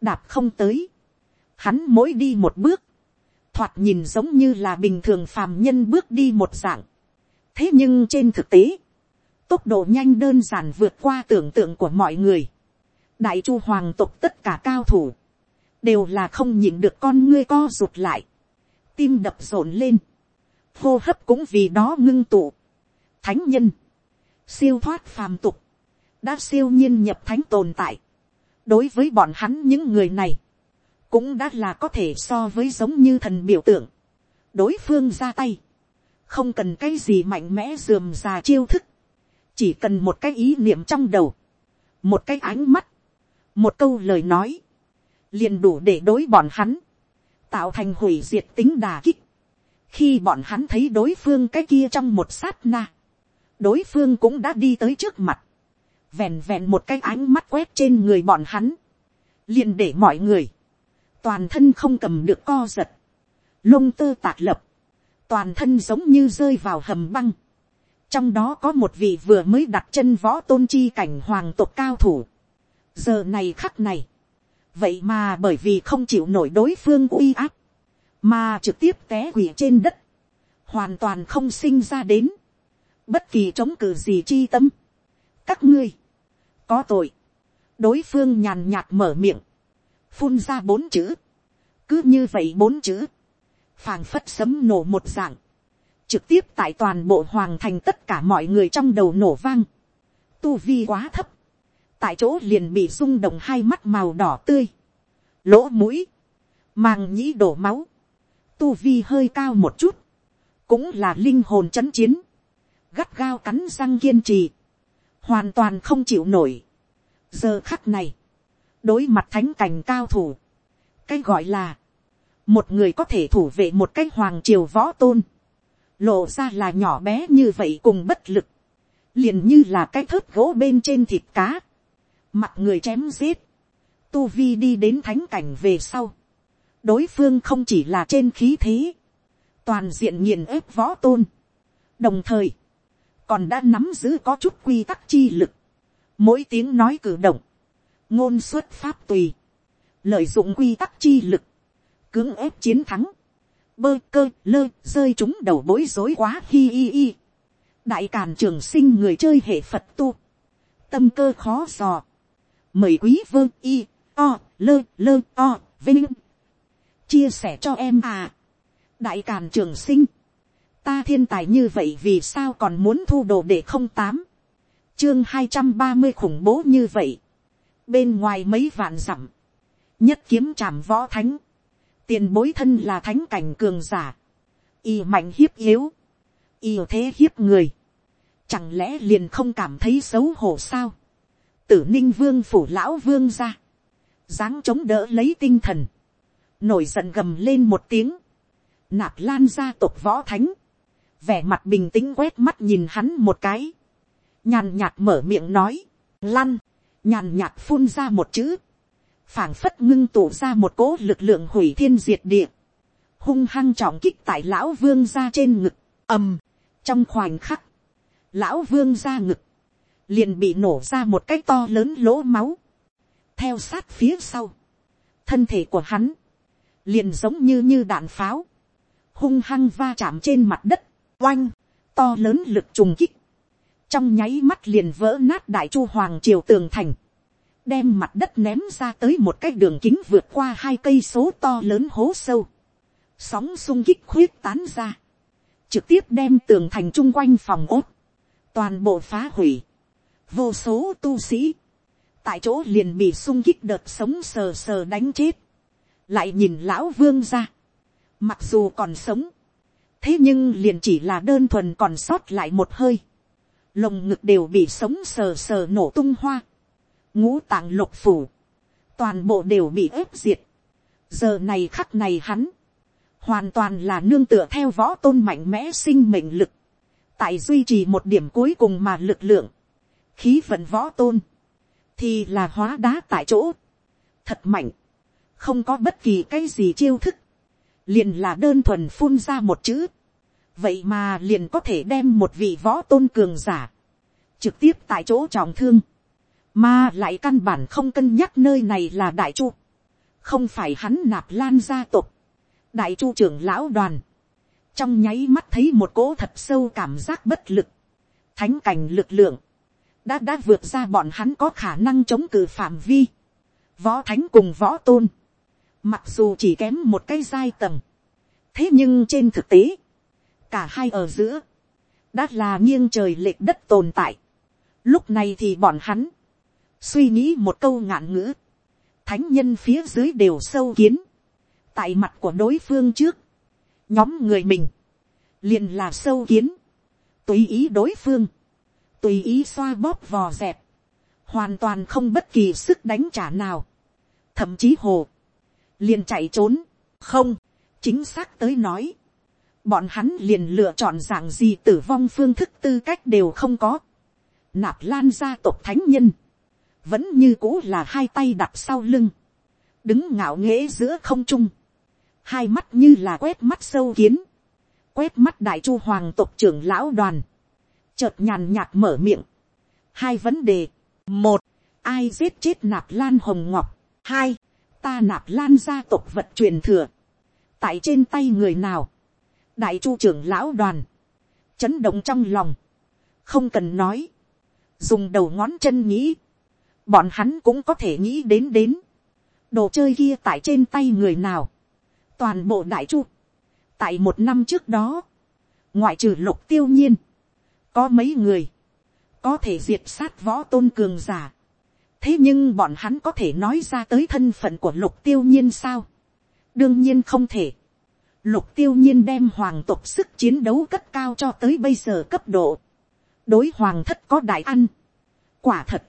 đạp không tới, hắn mỗi đi một bước, thoạt nhìn giống như là bình thường phàm nhân bước đi một dạng. thế nhưng trên thực tế, tốc độ nhanh đơn giản vượt qua tưởng tượng của mọi người. đại chu hoàng tộc tất cả cao thủ, đều là không nhìn được con ngươi co rụt lại, tim đập rộn lên, hô hấp cũng vì đó ngưng tụ. thánh nhân, siêu thoát phàm tục, đã siêu nhiên nhập thánh tồn tại đối với bọn hắn những người này, cũng đã là có thể so với giống như thần biểu tượng. đối phương ra tay, không cần cái gì mạnh mẽ dườm già chiêu thức, chỉ cần một cái ý niệm trong đầu, một cái ánh mắt, một câu lời nói, liền đủ để đối bọn hắn, tạo thành hủy diệt tính đà kích. khi bọn hắn thấy đối phương cái kia trong một sát na, đối phương cũng đã đi tới trước mặt, vẹn vẹn một cái ánh mắt quét trên người bọn hắn, liền để mọi người, toàn thân không cầm được co giật, lông tơ tạt lập, toàn thân giống như rơi vào hầm băng, trong đó có một vị vừa mới đặt chân võ tôn chi cảnh hoàng tộc cao thủ. giờ này khắc này, vậy mà bởi vì không chịu nổi đối phương uy áp, mà trực tiếp té quỷ trên đất, hoàn toàn không sinh ra đến, bất kỳ chống cự gì chi tâm. các ngươi, có tội, đối phương nhàn nhạt mở miệng, phun ra bốn chữ, cứ như vậy bốn chữ, phàng phất sấm nổ một dạng, trực tiếp tại toàn bộ hoàng thành tất cả mọi người trong đầu nổ vang, tu vi quá thấp, tại chỗ liền bị rung động hai mắt màu đỏ tươi, lỗ mũi, màng nhĩ đổ máu, tu vi hơi cao một chút, cũng là linh hồn c h ấ n chiến, gắt gao cắn răng kiên trì, hoàn toàn không chịu nổi. giờ khắc này, đối mặt thánh cảnh cao thủ, cái gọi là, một người có thể thủ vệ một cái hoàng triều võ tôn, lộ ra là nhỏ bé như vậy cùng bất lực, liền như là cái thớt gỗ bên trên thịt cá, mặt người chém giết, tu vi đi đến thánh cảnh về sau, đối phương không chỉ là trên khí thế, toàn diện nghiền ép võ tôn, đồng thời, còn đã nắm giữ có chút quy tắc chi lực, mỗi tiếng nói cử động, ngôn xuất pháp tùy, lợi dụng quy tắc chi lực, cưỡng ép chiến thắng, bơ cơ lơ rơi chúng đầu bối rối quá hi hi hi. đại càn trường sinh người chơi hệ phật tu, tâm cơ khó dò, mời quý vơ y o lơ lơ o vinh. Chia sẻ cho em à. đại càn trường sinh, ta thiên tài như vậy vì sao còn muốn thu đồ để không tám, chương hai trăm ba mươi khủng bố như vậy, bên ngoài mấy vạn dặm, nhất kiếm trảm võ thánh, tiền bối thân là thánh cảnh cường giả, y mạnh hiếp yếu, y thế hiếp người, chẳng lẽ liền không cảm thấy xấu hổ sao, tử ninh vương phủ lão vương ra, dáng chống đỡ lấy tinh thần, nổi giận gầm lên một tiếng, nạp lan gia tộc võ thánh, vẻ mặt bình tĩnh quét mắt nhìn hắn một cái, nhàn nhạt mở miệng nói, lăn, nhàn nhạt phun ra một chữ, phảng phất ngưng tụ ra một cỗ lực lượng hủy thiên diệt địa, hung hăng trọng kích tại lão vương ra trên ngực, ầm, trong khoảnh khắc, lão vương ra ngực, liền bị nổ ra một cái to lớn lỗ máu, theo sát phía sau, thân thể của hắn, liền giống như như đạn pháo, hung hăng va chạm trên mặt đất, oanh, to lớn lực trùng kích, trong nháy mắt liền vỡ nát đại chu hoàng triều tường thành, đem mặt đất ném ra tới một cái đường kính vượt qua hai cây số to lớn hố sâu, sóng sung kích khuyết tán ra, trực tiếp đem tường thành chung quanh phòng ốt, toàn bộ phá hủy, vô số tu sĩ, tại chỗ liền bị sung kích đợt sống sờ sờ đánh chết, lại nhìn lão vương ra, mặc dù còn sống, thế nhưng liền chỉ là đơn thuần còn sót lại một hơi, lồng ngực đều bị sống sờ sờ nổ tung hoa, ngũ tạng lục phủ, toàn bộ đều bị ép diệt. giờ này khắc này hắn, hoàn toàn là nương tựa theo võ tôn mạnh mẽ sinh mệnh lực, tại duy trì một điểm cuối cùng mà lực lượng, khí vận võ tôn, thì là hóa đá tại chỗ, thật mạnh, không có bất kỳ cái gì chiêu thức, liền là đơn thuần phun ra một chữ, vậy mà liền có thể đem một vị võ tôn cường giả, trực tiếp tại chỗ trọng thương, mà lại căn bản không cân nhắc nơi này là đại chu, không phải hắn nạp lan gia tộc, đại chu trưởng lão đoàn, trong nháy mắt thấy một cỗ thật sâu cảm giác bất lực, thánh cảnh lực lượng, đã đã vượt ra bọn hắn có khả năng chống cự phạm vi, võ thánh cùng võ tôn, mặc dù chỉ kém một cái giai tầng, thế nhưng trên thực tế, cả hai ở giữa, đã là nghiêng trời lệch đất tồn tại. Lúc này thì bọn hắn, suy nghĩ một câu ngạn ngữ, thánh nhân phía dưới đều sâu kiến, tại mặt của đối phương trước, nhóm người mình, liền là sâu kiến, tùy ý đối phương, tùy ý xoa bóp vò dẹp, hoàn toàn không bất kỳ sức đánh trả nào, thậm chí hồ, liền chạy trốn, không, chính xác tới nói, bọn hắn liền lựa chọn dạng gì tử vong phương thức tư cách đều không có. Nạp lan gia tộc thánh nhân, vẫn như cũ là hai tay đặt sau lưng, đứng ngạo nghễ giữa không trung, hai mắt như là quét mắt sâu kiến, quét mắt đại chu hoàng tộc trưởng lão đoàn, chợt nhàn nhạt mở miệng, hai vấn đề, một, ai giết chết nạp lan hồng ngọc, hai, ta nạp lan gia tộc vật truyền thừa, tại trên tay người nào, đại chu trưởng lão đoàn, chấn động trong lòng, không cần nói, dùng đầu ngón chân nghĩ, bọn hắn cũng có thể nghĩ đến đến, đồ chơi kia tại trên tay người nào, toàn bộ đại chu, tại một năm trước đó, ngoại trừ lục tiêu nhiên, có mấy người, có thể diệt sát võ tôn cường giả, thế nhưng bọn hắn có thể nói ra tới thân phận của lục tiêu nhiên sao, đương nhiên không thể, lục tiêu nhiên đem hoàng tộc sức chiến đấu cất cao cho tới bây giờ cấp độ. đối hoàng thất có đại ăn. quả thật,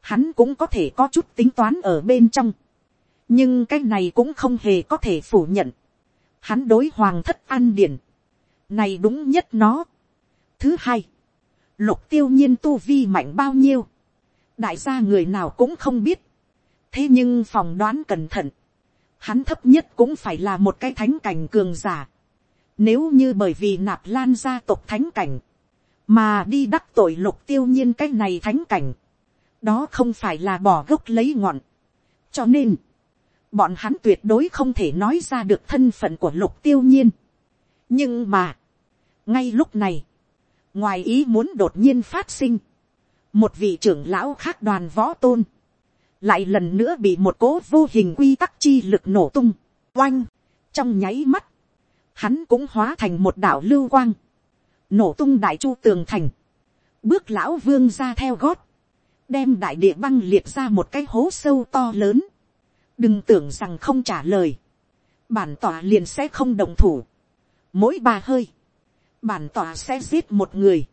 hắn cũng có thể có chút tính toán ở bên trong. nhưng cái này cũng không hề có thể phủ nhận. hắn đối hoàng thất ăn điển. này đúng nhất nó. thứ hai, lục tiêu nhiên tu vi mạnh bao nhiêu. đại gia người nào cũng không biết. thế nhưng phòng đoán cẩn thận hắn thấp nhất cũng phải là một cái thánh cảnh cường giả. Nếu như bởi vì nạp lan gia tộc thánh cảnh, mà đi đắc tội lục tiêu nhiên cái này thánh cảnh, đó không phải là bỏ gốc lấy ngọn. cho nên, bọn hắn tuyệt đối không thể nói ra được thân phận của lục tiêu nhiên. nhưng mà, ngay lúc này, ngoài ý muốn đột nhiên phát sinh, một vị trưởng lão khác đoàn võ tôn, lại lần nữa bị một cố vô hình quy tắc chi lực nổ tung, oanh, trong nháy mắt, hắn cũng hóa thành một đảo lưu quang, nổ tung đại chu tường thành, bước lão vương ra theo gót, đem đại địa băng liệt ra một cái hố sâu to lớn, đừng tưởng rằng không trả lời, bản tỏa liền sẽ không đồng thủ, mỗi ba hơi, bản tỏa sẽ giết một người,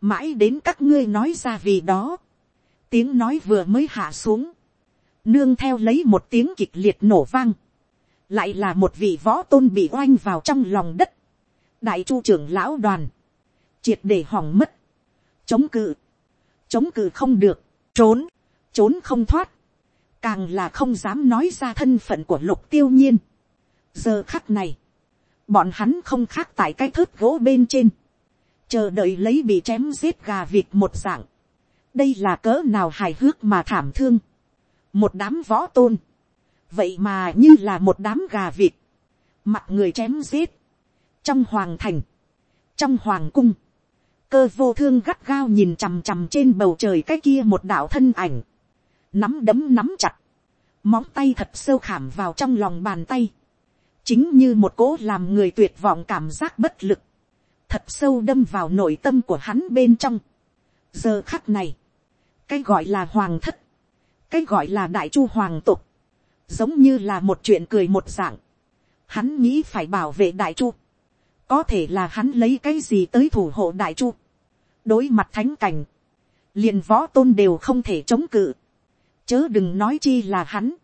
mãi đến các ngươi nói ra vì đó, tiếng nói vừa mới hạ xuống, nương theo lấy một tiếng kịch liệt nổ vang, lại là một vị võ tôn bị oanh vào trong lòng đất, đại chu trưởng lão đoàn, triệt để hỏng mất, chống cự, chống cự không được, trốn, trốn không thoát, càng là không dám nói ra thân phận của lục tiêu nhiên. giờ khắc này, bọn hắn không khác tại cái thớt gỗ bên trên, chờ đợi lấy bị chém giết gà vịt một dạng. đây là cỡ nào hài hước mà thảm thương một đám võ tôn, vậy mà như là một đám gà vịt, mặt người chém giết, trong hoàng thành, trong hoàng cung, cơ vô thương gắt gao nhìn chằm chằm trên bầu trời cái kia một đạo thân ảnh, nắm đấm nắm chặt, móng tay thật sâu khảm vào trong lòng bàn tay, chính như một cố làm người tuyệt vọng cảm giác bất lực, thật sâu đâm vào nội tâm của hắn bên trong. giờ khắc này, cái gọi là hoàng thất, cái gọi là đại chu hoàng tục, giống như là một chuyện cười một dạng, hắn nghĩ phải bảo vệ đại chu, có thể là hắn lấy cái gì tới thủ hộ đại chu, đối mặt thánh cảnh, liền võ tôn đều không thể chống cự, chớ đừng nói chi là hắn.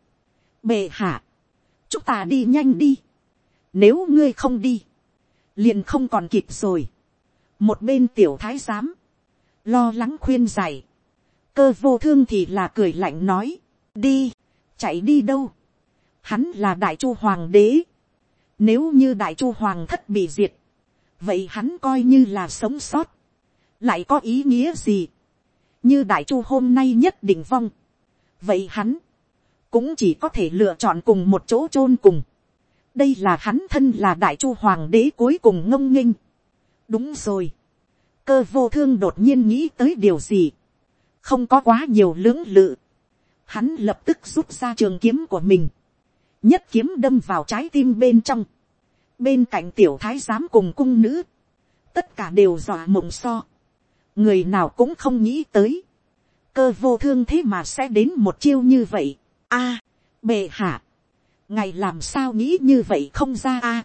bệ hạ, chúng ta đi nhanh đi, nếu ngươi không đi, liền không còn kịp rồi. một bên tiểu thái giám, lo lắng khuyên giải, cơ vô thương thì là cười lạnh nói, đi, chạy đi đâu, hắn là đại chu hoàng đế, nếu như đại chu hoàng thất bị diệt, vậy hắn coi như là sống sót, lại có ý nghĩa gì, như đại chu hôm nay nhất định vong, vậy hắn cũng chỉ có thể lựa chọn cùng một chỗ chôn cùng. đây là hắn thân là đại chu hoàng đế cuối cùng ngông nghênh. đúng rồi. cơ vô thương đột nhiên nghĩ tới điều gì không có quá nhiều lưỡng lự. hắn lập tức rút ra trường kiếm của mình. nhất kiếm đâm vào trái tim bên trong. bên cạnh tiểu thái giám cùng cung nữ. tất cả đều dọa mộng so. người nào cũng không nghĩ tới cơ vô thương thế mà sẽ đến một chiêu như vậy. a, bệ hạ, ngày làm sao nghĩ như vậy không ra a.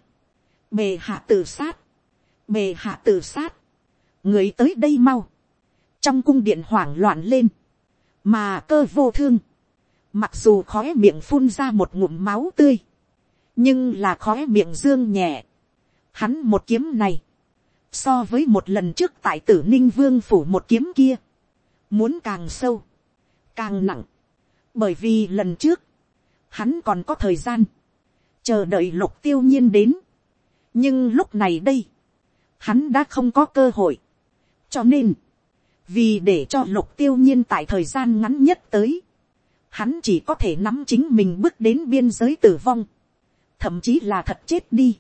bệ hạ tự sát, bệ hạ tự sát, người tới đây mau, trong cung điện hoảng loạn lên, mà cơ vô thương, mặc dù khó miệng phun ra một ngụm máu tươi, nhưng là khó miệng dương nhẹ, hắn một kiếm này, so với một lần trước tại tử ninh vương phủ một kiếm kia, muốn càng sâu, càng nặng, bởi vì lần trước, hắn còn có thời gian, chờ đợi lục tiêu nhiên đến, nhưng lúc này đây, hắn đã không có cơ hội, cho nên, vì để cho lục tiêu nhiên tại thời gian ngắn nhất tới, hắn chỉ có thể nắm chính mình bước đến biên giới tử vong, thậm chí là thật chết đi,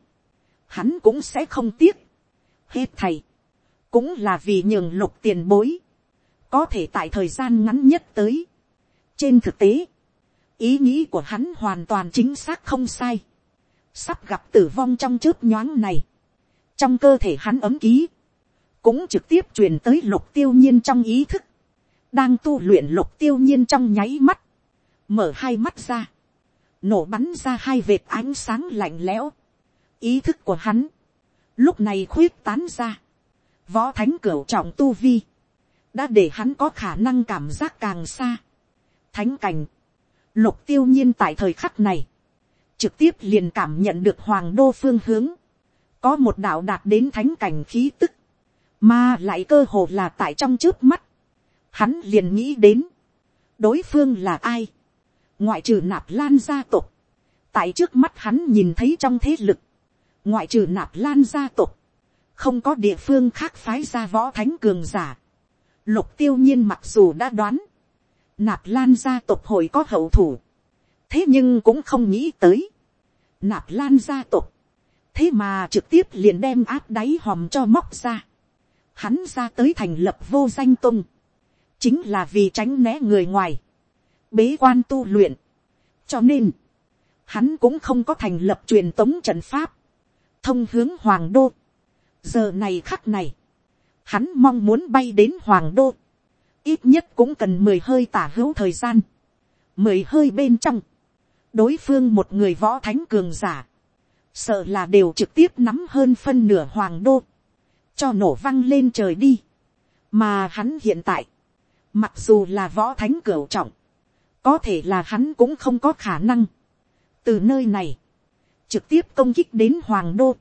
hắn cũng sẽ không tiếc, hết thầy, cũng là vì nhường lục tiền bối, có thể tại thời gian ngắn nhất tới. trên thực tế, ý nghĩ của hắn hoàn toàn chính xác không sai. sắp gặp tử vong trong chớp nhoáng này. trong cơ thể hắn ấm ký, cũng trực tiếp truyền tới lục tiêu nhiên trong ý thức. đang tu luyện lục tiêu nhiên trong nháy mắt, mở hai mắt ra, nổ bắn ra hai vệt ánh sáng lạnh lẽo. ý thức của hắn, lúc này khuyết tán ra, võ thánh cửu trọng tu vi, đã để hắn có khả năng cảm giác càng xa. Thánh cảnh, lục tiêu nhiên tại thời khắc này, trực tiếp liền cảm nhận được hoàng đô phương hướng, có một đạo đạt đến thánh cảnh khí tức, mà lại cơ hồ là tại trong trước mắt, hắn liền nghĩ đến, đối phương là ai, ngoại trừ nạp lan gia tộc, tại trước mắt hắn nhìn thấy trong thế lực, ngoại trừ nạp lan gia tộc, không có địa phương khác phái ra võ thánh cường giả, Lục tiêu nhiên mặc dù đã đoán. Nạp lan gia tộc hội có hậu thủ. thế nhưng cũng không nghĩ tới, nạp lan gia tộc, thế mà trực tiếp liền đem áp đáy hòm cho móc ra, hắn ra tới thành lập vô danh tung, chính là vì tránh né người ngoài, bế quan tu luyện, cho nên, hắn cũng không có thành lập truyền tống trận pháp, thông hướng hoàng đô. giờ này khắc này, hắn mong muốn bay đến hoàng đô, ít nhất cũng cần mười hơi tả hữu thời gian, mười hơi bên trong, đối phương một người võ thánh cường giả, sợ là đều trực tiếp nắm hơn phân nửa hoàng đô, cho nổ văng lên trời đi, mà hắn hiện tại, mặc dù là võ thánh cửu trọng, có thể là hắn cũng không có khả năng, từ nơi này, trực tiếp công kích đến hoàng đô.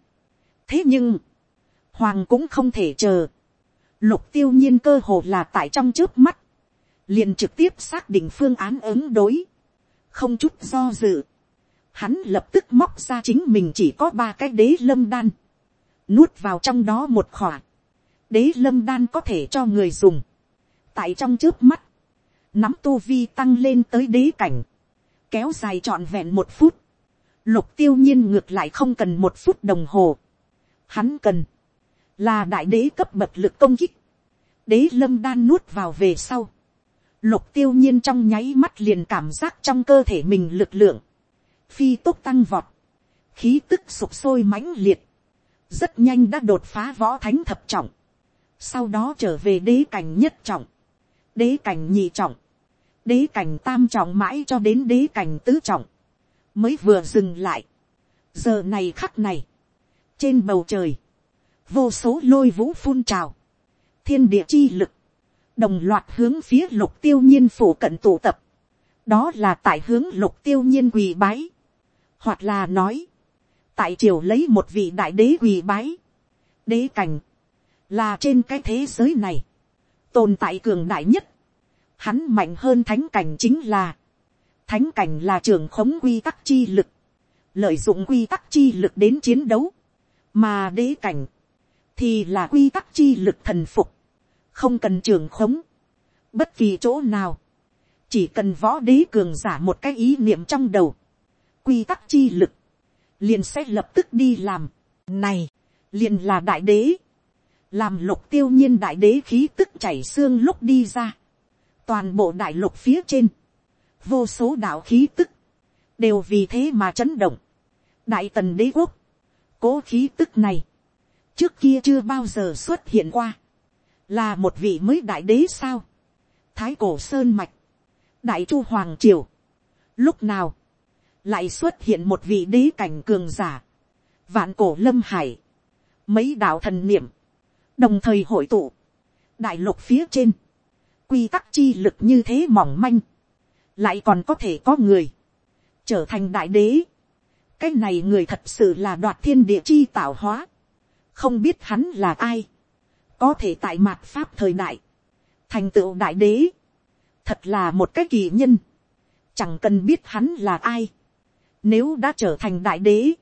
thế nhưng, hoàng cũng không thể chờ, lục tiêu nhiên cơ hồ là tại trong trước mắt, liền trực tiếp xác định phương án ứng đối, không chút do dự, hắn lập tức móc ra chính mình chỉ có ba cái đế lâm đan, nuốt vào trong đó một khỏa, đế lâm đan có thể cho người dùng, tại trong trước mắt, nắm tu vi tăng lên tới đế cảnh, kéo dài trọn vẹn một phút, lục tiêu nhiên ngược lại không cần một phút đồng hồ, hắn cần, là đại đế cấp bậc lực công kích, đế lâm đan nuốt vào về sau, lục tiêu nhiên trong nháy mắt liền cảm giác trong cơ thể mình lực lượng, phi tốc tăng vọt, khí tức sụp sôi mãnh liệt, rất nhanh đã đột phá võ thánh thập trọng, sau đó trở về đế cảnh nhất trọng, đế cảnh nhị trọng, đế cảnh tam trọng mãi cho đến đế cảnh tứ trọng, mới vừa dừng lại. giờ này khắc này, trên bầu trời, vô số lôi vũ phun trào, thiên địa chi lực, đồng loạt hướng phía lục tiêu nhiên phủ cận tụ tập, đó là tại hướng lục tiêu nhiên quỳ bái, hoặc là nói, tại triều lấy một vị đại đế quỳ bái, đế cảnh, là trên cái thế giới này, tồn tại cường đại nhất, hắn mạnh hơn thánh cảnh chính là, thánh cảnh là trường khống quy tắc chi lực, lợi dụng quy tắc chi lực đến chiến đấu, mà đế cảnh, thì là quy tắc chi lực thần phục, không cần trường khống, bất kỳ chỗ nào, chỉ cần võ đế cường giả một cái ý niệm trong đầu, quy tắc chi lực, liền sẽ lập tức đi làm, này, liền là đại đế, làm lục tiêu nhiên đại đế khí tức chảy xương lúc đi ra, toàn bộ đại lục phía trên, vô số đạo khí tức, đều vì thế mà chấn động. đại tần đế quốc, cố khí tức này, trước kia chưa bao giờ xuất hiện qua, là một vị mới đại đế sao, thái cổ sơn mạch, đại chu hoàng triều, lúc nào, lại xuất hiện một vị đế cảnh cường giả, vạn cổ lâm hải, mấy đạo thần niệm, đồng thời hội tụ, đại lục phía trên, quy tắc chi lực như thế mỏng manh, lại còn có thể có người, trở thành đại đế. cái này người thật sự là đoạt thiên địa chi tạo hóa, không biết hắn là ai, có thể tại mạt pháp thời đại, thành tựu đại đế, thật là một cái kỳ nhân, chẳng cần biết hắn là ai, nếu đã trở thành đại đế,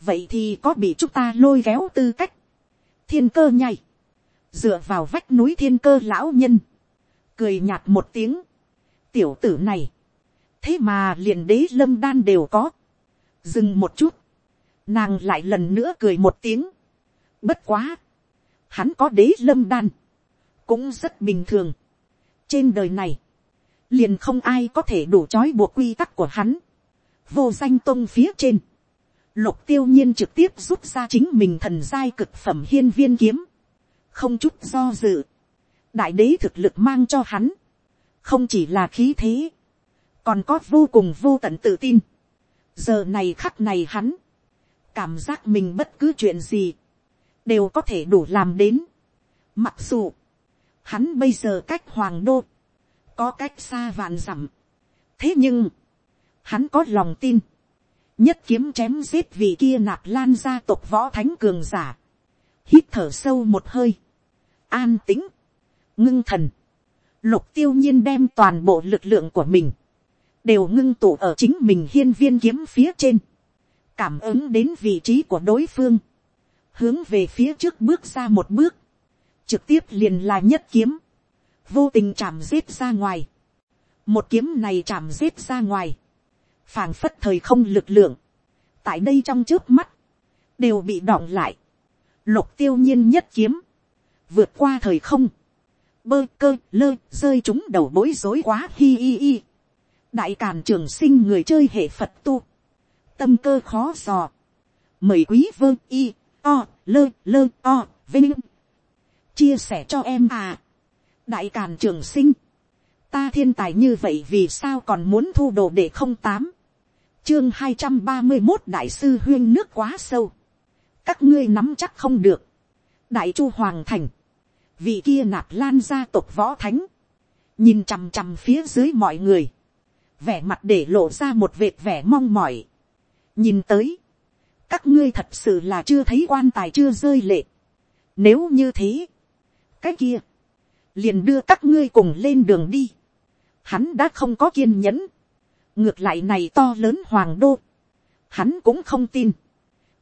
vậy thì có bị chúng ta lôi kéo tư cách, thiên cơ nhảy, dựa vào vách núi thiên cơ lão nhân, cười nhạt một tiếng, tiểu tử này, thế mà liền đế lâm đan đều có, dừng một chút, nàng lại lần nữa cười một tiếng, bất quá, hắn có đế lâm đan, cũng rất bình thường, trên đời này, liền không ai có thể đủ trói buộc quy tắc của hắn, vô danh tôn phía trên, lục tiêu nhiên trực tiếp rút ra chính mình thần giai cực phẩm hiên viên kiếm, không chút do dự, đại đế thực lực mang cho hắn, không chỉ là khí thế, còn có vô cùng vô tận tự tin. giờ này khắc này hắn, cảm giác mình bất cứ chuyện gì, đều có thể đủ làm đến. mặc dù, hắn bây giờ cách hoàng đô, có cách xa vạn dặm. thế nhưng, hắn có lòng tin, nhất kiếm chém giết vị kia nạp lan gia tộc võ thánh cường giả, hít thở sâu một hơi, an tĩnh, ngưng thần, lục tiêu nhiên đem toàn bộ lực lượng của mình, đều ngưng tụ ở chính mình hiên viên kiếm phía trên, cảm ứng đến vị trí của đối phương, hướng về phía trước bước ra một bước, trực tiếp liền là nhất kiếm, vô tình chạm giết ra ngoài, một kiếm này chạm giết ra ngoài, phảng phất thời không lực lượng, tại đây trong trước mắt, đều bị đọng lại, lục tiêu nhiên nhất kiếm, vượt qua thời không, bơ cơ lơ rơi chúng đầu bối rối quá hi hi hi. đại càn trường sinh người chơi hệ phật tu, tâm cơ khó dò, mời quý vơ y o lơ lơ o vinh. Chia sẻ cho em à. đại càn trường sinh, ta thiên tài như vậy vì sao còn muốn thu đồ để không tám, chương hai trăm ba mươi một đại sư huyên nước quá sâu, các ngươi nắm chắc không được, đại chu hoàng thành, vị kia nạp lan gia tộc võ thánh, nhìn chằm chằm phía dưới mọi người, vẻ mặt để lộ ra một vệt vẻ mong mỏi, nhìn tới, các ngươi thật sự là chưa thấy quan tài chưa rơi lệ, nếu như thế, cái kia, liền đưa các ngươi cùng lên đường đi, hắn đã không có kiên nhẫn, ngược lại này to lớn hoàng đô, hắn cũng không tin,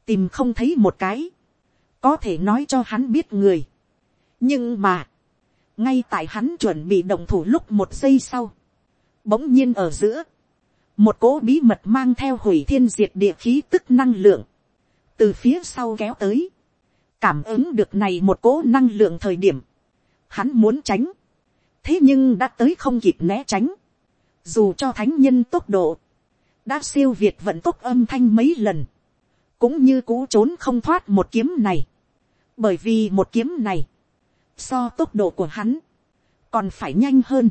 tìm không thấy một cái, có thể nói cho hắn biết người, nhưng mà, ngay tại hắn chuẩn bị động thủ lúc một giây sau, bỗng nhiên ở giữa, một cỗ bí mật mang theo hủy thiên diệt địa khí tức năng lượng, từ phía sau kéo tới, cảm ứng được này một cỗ năng lượng thời điểm, hắn muốn tránh, thế nhưng đã tới không kịp né tránh, dù cho thánh nhân tốc độ, đã siêu việt vận tốc âm thanh mấy lần, cũng như cú trốn không thoát một kiếm này, bởi vì một kiếm này, so tốc độ của hắn, còn phải nhanh hơn.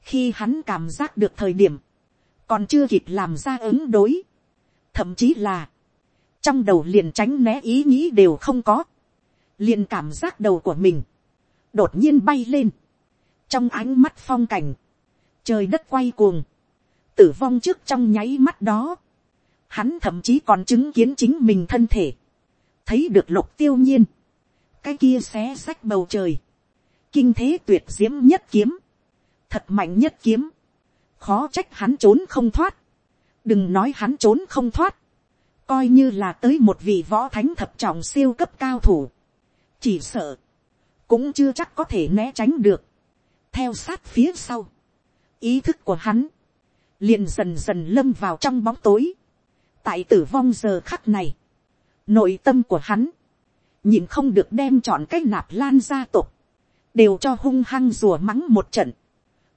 khi hắn cảm giác được thời điểm, còn chưa kịp làm ra ứng đối, thậm chí là, trong đầu liền tránh né ý nghĩ đều không có, liền cảm giác đầu của mình, đột nhiên bay lên, trong ánh mắt phong cảnh, trời đất quay cuồng, tử vong trước trong nháy mắt đó, hắn thậm chí còn chứng kiến chính mình thân thể, thấy được lục tiêu nhiên, cái kia xé sách bầu trời, kinh thế tuyệt diễm nhất kiếm, thật mạnh nhất kiếm, khó trách hắn trốn không thoát, đừng nói hắn trốn không thoát, coi như là tới một vị võ thánh thập trọng siêu cấp cao thủ, chỉ sợ, cũng chưa chắc có thể né tránh được, theo sát phía sau, ý thức của hắn, liền dần dần lâm vào trong bóng tối, tại tử vong giờ khắc này, nội tâm của hắn, nhìn không được đem chọn cái nạp lan gia tộc, đều cho hung hăng rùa mắng một trận,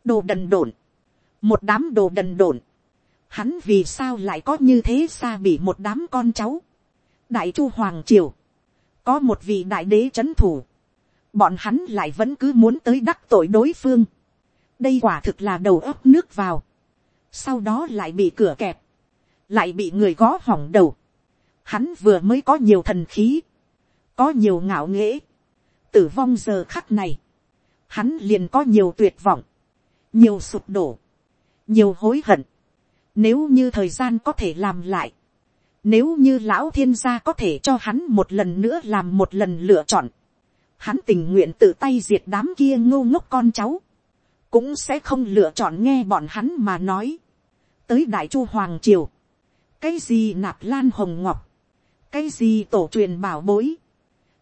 đồ đần độn, một đám đồ đần độn, hắn vì sao lại có như thế xa bị một đám con cháu, đại chu hoàng triều, có một vị đại đế c h ấ n thủ, bọn hắn lại vẫn cứ muốn tới đắc tội đối phương, đây quả thực là đầu ấp nước vào, sau đó lại bị cửa kẹp, lại bị người gó hỏng đầu, hắn vừa mới có nhiều thần khí, có nhiều ngạo nghễ, tử vong giờ khắc này, hắn liền có nhiều tuyệt vọng, nhiều sụp đổ, nhiều hối hận. Nếu như thời gian có thể làm lại, nếu như lão thiên gia có thể cho hắn một lần nữa làm một lần lựa chọn, hắn tình nguyện tự tay diệt đám kia ngô ngốc con cháu, cũng sẽ không lựa chọn nghe bọn hắn mà nói. tới đại chu hoàng triều, cái gì nạp lan hồng ngọc, cái gì tổ truyền bảo bối,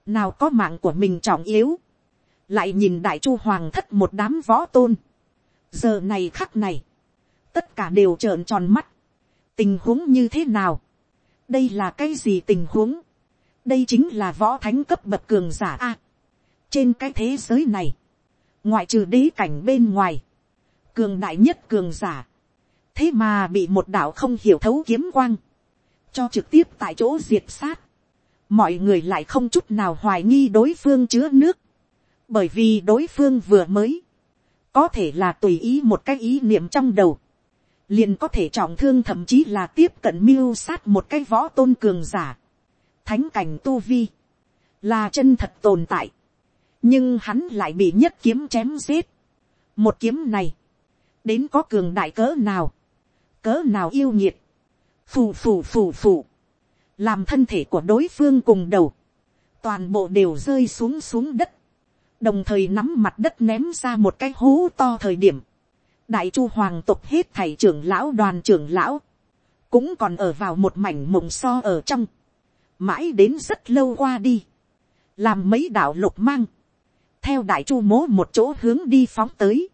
nào có mạng của mình trọng yếu, lại nhìn đại chu hoàng thất một đám võ tôn, giờ này khắc này, tất cả đều trợn tròn mắt, tình huống như thế nào, đây là cái gì tình huống, đây chính là võ thánh cấp bậc cường giả a, trên cái thế giới này, ngoại trừ đế cảnh bên ngoài, cường đại nhất cường giả, thế mà bị một đạo không hiểu thấu kiếm quang, cho trực tiếp tại chỗ diệt sát, mọi người lại không chút nào hoài nghi đối phương chứa nước, bởi vì đối phương vừa mới, có thể là tùy ý một cái ý niệm trong đầu, liền có thể trọng thương thậm chí là tiếp cận mưu sát một cái võ tôn cường giả, thánh cảnh tu vi, là chân thật tồn tại, nhưng hắn lại bị nhất kiếm chém giết, một kiếm này, đến có cường đại cỡ nào, cỡ nào yêu nhiệt, phù phù phù phù, làm thân thể của đối phương cùng đầu, toàn bộ đều rơi xuống xuống đất, đồng thời nắm mặt đất ném ra một cái hố to thời điểm, đại chu hoàng tục hết thầy trưởng lão đoàn trưởng lão, cũng còn ở vào một mảnh mộng so ở trong, mãi đến rất lâu qua đi, làm mấy đạo lục mang, theo đại chu mố một chỗ hướng đi phóng tới,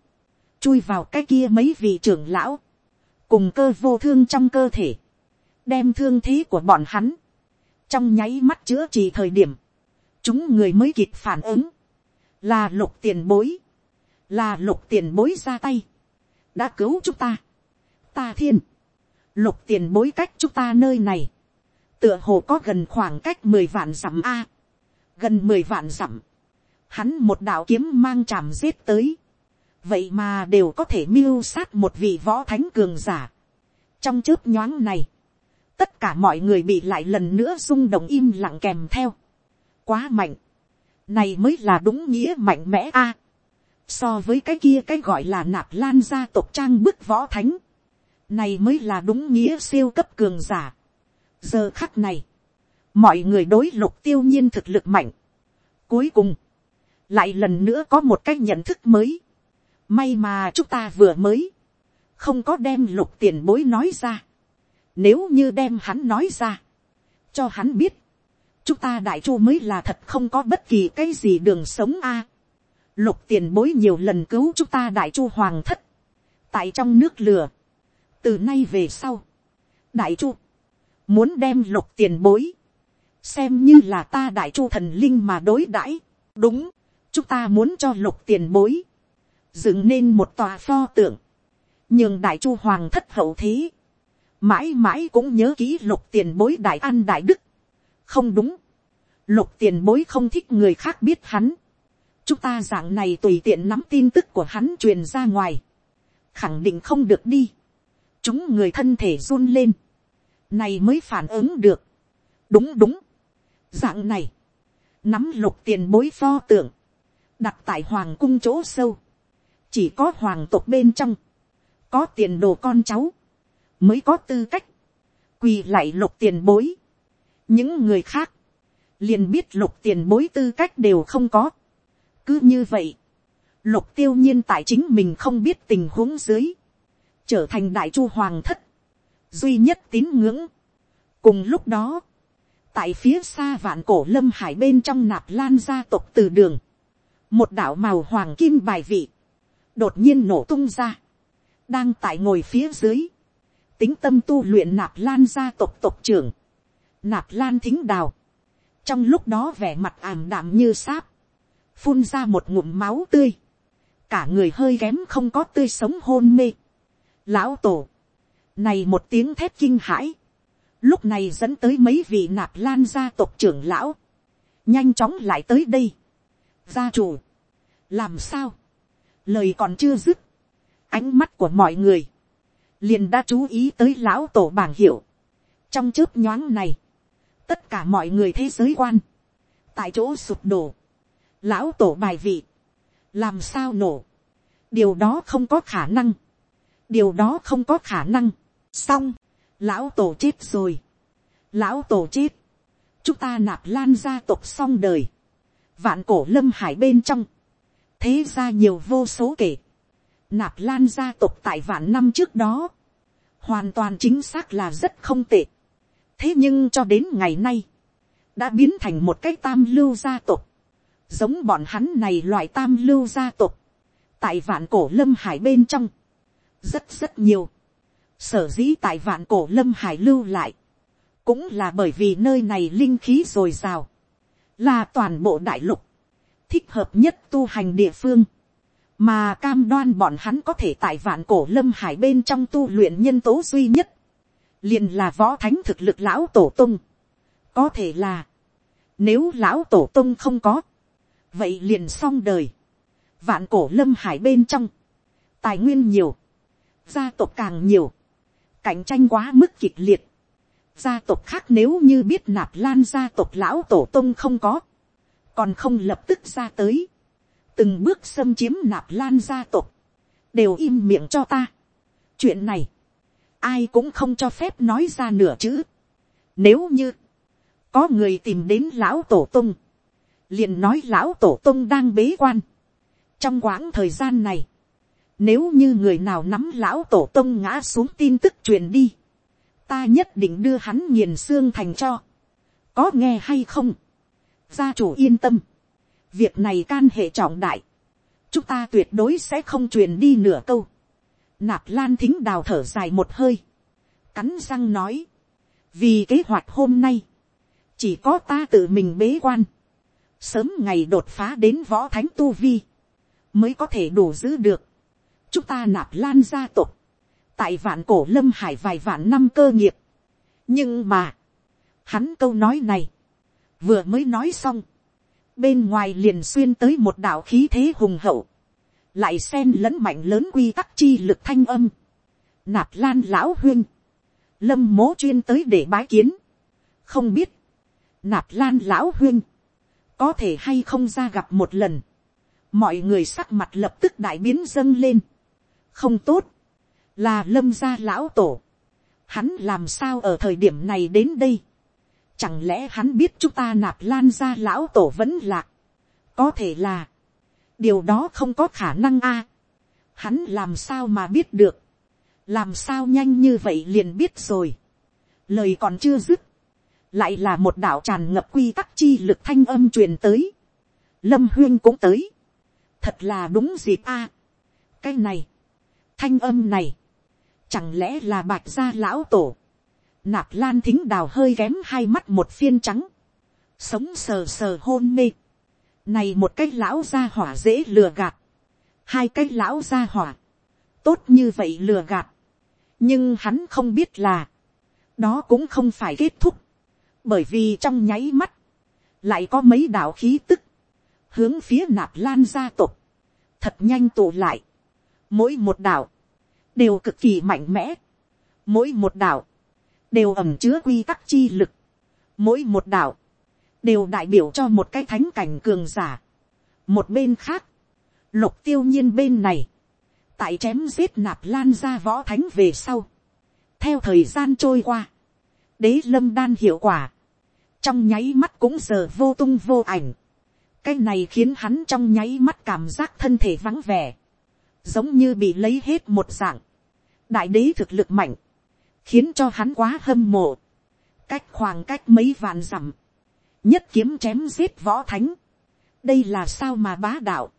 chui vào cái kia mấy vị trưởng lão, cùng cơ vô thương trong cơ thể, đem thương thế của bọn hắn, trong nháy mắt chữa trị thời điểm, chúng người mới kịp phản ứng, là lục tiền bối, là lục tiền bối ra tay, đã cứu chúng ta, ta thiên, lục tiền bối cách chúng ta nơi này, tựa hồ có gần khoảng cách mười vạn dặm a, gần mười vạn dặm, hắn một đạo kiếm mang chạm giết tới, vậy mà đều có thể mưu sát một vị võ thánh cường giả. trong chớp nhoáng này, tất cả mọi người bị lại lần nữa rung động im lặng kèm theo. quá mạnh, này mới là đúng nghĩa mạnh mẽ a. so với cái kia cái gọi là nạp lan gia tộc trang bức võ thánh, này mới là đúng nghĩa siêu cấp cường giả. giờ khắc này, mọi người đối lục tiêu nhiên thực lực mạnh. cuối cùng, lại lần nữa có một cái nhận thức mới. may mà chúng ta vừa mới, không có đem lục tiền bối nói ra. nếu như đem hắn nói ra, cho hắn biết, chúng ta đại chu mới là thật không có bất kỳ cái gì đường sống a. lục tiền bối nhiều lần cứu chúng ta đại chu hoàng thất, tại trong nước lửa, từ nay về sau, đại chu, muốn đem lục tiền bối, xem như là ta đại chu thần linh mà đối đãi, đúng, chúng ta muốn cho lục tiền bối, dựng nên một tòa pho tượng, nhưng đại chu hoàng thất hậu thế, mãi mãi cũng nhớ kỹ lục tiền bối đại an đại đức, không đúng, lục tiền bối không thích người khác biết hắn, chúng ta dạng này tùy tiện nắm tin tức của hắn truyền ra ngoài, khẳng định không được đi, chúng người thân thể run lên, này mới phản ứng được, đúng đúng, dạng này, nắm lục tiền bối pho tượng, đặt tại hoàng cung chỗ sâu, chỉ có hoàng tộc bên trong, có tiền đồ con cháu, mới có tư cách, quỳ lại lục tiền bối. những người khác, liền biết lục tiền bối tư cách đều không có. cứ như vậy, lục tiêu nhiên tại chính mình không biết tình huống dưới, trở thành đại chu hoàng thất, duy nhất tín ngưỡng. cùng lúc đó, tại phía xa vạn cổ lâm hải bên trong nạp lan gia tộc từ đường, một đạo màu hoàng kim bài vị, đột nhiên nổ tung ra, đang tại ngồi phía dưới, tính tâm tu luyện nạp lan gia tộc tộc trưởng, nạp lan thính đào, trong lúc đó vẻ mặt ảm đạm như sáp, phun ra một ngụm máu tươi, cả người hơi kém không có tươi sống hôn mê. Lão tổ, này một tiếng thét kinh hãi, lúc này dẫn tới mấy vị nạp lan gia tộc trưởng lão, nhanh chóng lại tới đây, gia chủ, làm sao, lời còn chưa dứt, ánh mắt của mọi người, liền đã chú ý tới lão tổ bảng hiệu, trong chớp nhoáng này, tất cả mọi người thế giới quan, tại chỗ sụp đổ, lão tổ bài vị, làm sao nổ, điều đó không có khả năng, điều đó không có khả năng, xong, lão tổ chết rồi, lão tổ chết, chúng ta nạp lan gia tộc xong đời, vạn cổ lâm hải bên trong, thế ra nhiều vô số kể, nạp lan gia tộc tại vạn năm trước đó, hoàn toàn chính xác là rất không tệ. thế nhưng cho đến ngày nay, đã biến thành một cái tam lưu gia tộc, giống bọn hắn này loại tam lưu gia tộc, tại vạn cổ lâm hải bên trong, rất rất nhiều, sở dĩ tại vạn cổ lâm hải lưu lại, cũng là bởi vì nơi này linh khí dồi dào, là toàn bộ đại lục, thích hợp nhất tu hành địa phương, mà cam đoan bọn hắn có thể tại vạn cổ lâm hải bên trong tu luyện nhân tố duy nhất, liền là võ thánh thực lực lão tổ tung, có thể là, nếu lão tổ tung không có, vậy liền xong đời, vạn cổ lâm hải bên trong, tài nguyên nhiều, gia tộc càng nhiều, cạnh tranh quá mức kịch liệt, gia tộc khác nếu như biết nạp lan gia tộc lão tổ tông không có, còn không lập tức ra tới, từng bước xâm chiếm nạp lan gia tộc, đều im miệng cho ta. chuyện này, ai cũng không cho phép nói ra nửa chữ. nếu như, có người tìm đến lão tổ tông liền nói lão tổ tông đang bế quan. trong quãng thời gian này, nếu như người nào nắm lão tổ tông ngã xuống tin tức truyền đi, ta nhất định đưa hắn nghiền xương thành cho. có nghe hay không, gia chủ yên tâm, việc này can hệ trọng đại, chúng ta tuyệt đối sẽ không truyền đi nửa câu. Nạp lan thính đào thở dài một hơi. Cắn răng nói. Vì kế hoạch hôm nay. Chỉ có ta tự mình bế quan. Sớm ngày đột phá đến võ thánh tu vi. Mới có thể đủ giữ được. Chúng ta nạp lan gia tộc. Tại vạn cổ lâm hải vài vạn năm cơ nghiệp. Nhưng mà. Hắn câu nói này. Vừa mới nói xong. Bên ngoài liền xuyên tới một đạo khí thế hùng hậu lại xen lẫn mạnh lớn quy tắc chi lực thanh âm. Nạp lan lão huyên, lâm mố chuyên tới để bái kiến. không biết, nạp lan lão huyên, có thể hay không ra gặp một lần. mọi người sắc mặt lập tức đại biến dâng lên. không tốt, là lâm gia lão tổ. hắn làm sao ở thời điểm này đến đây. chẳng lẽ hắn biết chúng ta nạp lan gia lão tổ vẫn lạc. có thể là, điều đó không có khả năng a. hắn làm sao mà biết được, làm sao nhanh như vậy liền biết rồi. lời còn chưa dứt, lại là một đạo tràn ngập quy tắc chi lực thanh âm truyền tới. lâm huyên cũng tới, thật là đúng dịp a. cái này, thanh âm này, chẳng lẽ là bạch gia lão tổ, nạp lan thính đào hơi kém hai mắt một phiên trắng, sống sờ sờ hôn mê, này một cái lão gia hỏa dễ lừa gạt. Hai cái lão gia hỏa. Tốt như vậy lừa gạt. Nhưng hắn không biết là. Đó cũng không phải kết thúc. Bởi vì trong nháy mắt. Lại có mấy đạo khí tức. Hướng phía nạp lan gia tộc. Thật nhanh tụ lại. Mỗi một đạo. Đều cực kỳ mạnh mẽ. Mỗi một đạo. Đều ẩm chứa quy tắc chi lực. Mỗi một đạo đều đại biểu cho một cái thánh cảnh cường giả. một bên khác, lục tiêu nhiên bên này, tại chém giết nạp lan ra võ thánh về sau. theo thời gian trôi qua, đế lâm đan hiệu quả, trong nháy mắt cũng giờ vô tung vô ảnh. cái này khiến hắn trong nháy mắt cảm giác thân thể vắng vẻ, giống như bị lấy hết một dạng đại đế thực lực mạnh, khiến cho hắn quá hâm mộ, cách khoảng cách mấy vạn dặm, nhất kiếm chém giết võ thánh, đây là sao mà bá đạo.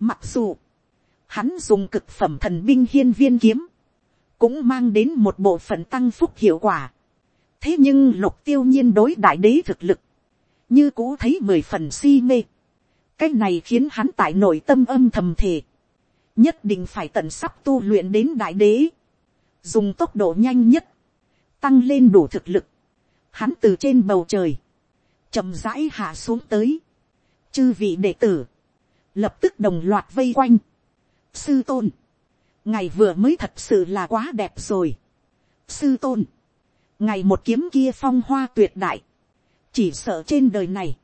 Mặc dù, hắn dùng cực phẩm thần binh hiên viên kiếm, cũng mang đến một bộ phận tăng phúc hiệu quả. thế nhưng lục tiêu nhiên đối đại đế thực lực, như cũ thấy mười phần si mê. cái này khiến hắn tại nội tâm âm thầm thể, nhất định phải tận sắp tu luyện đến đại đế, dùng tốc độ nhanh nhất, tăng lên đủ thực lực. Hắn từ trên bầu trời, chậm rãi hạ xuống tới, chư vị đệ tử, lập tức đồng loạt vây quanh, sư tôn, ngày vừa mới thật sự là quá đẹp rồi, sư tôn, ngày một kiếm kia phong hoa tuyệt đại, chỉ sợ trên đời này,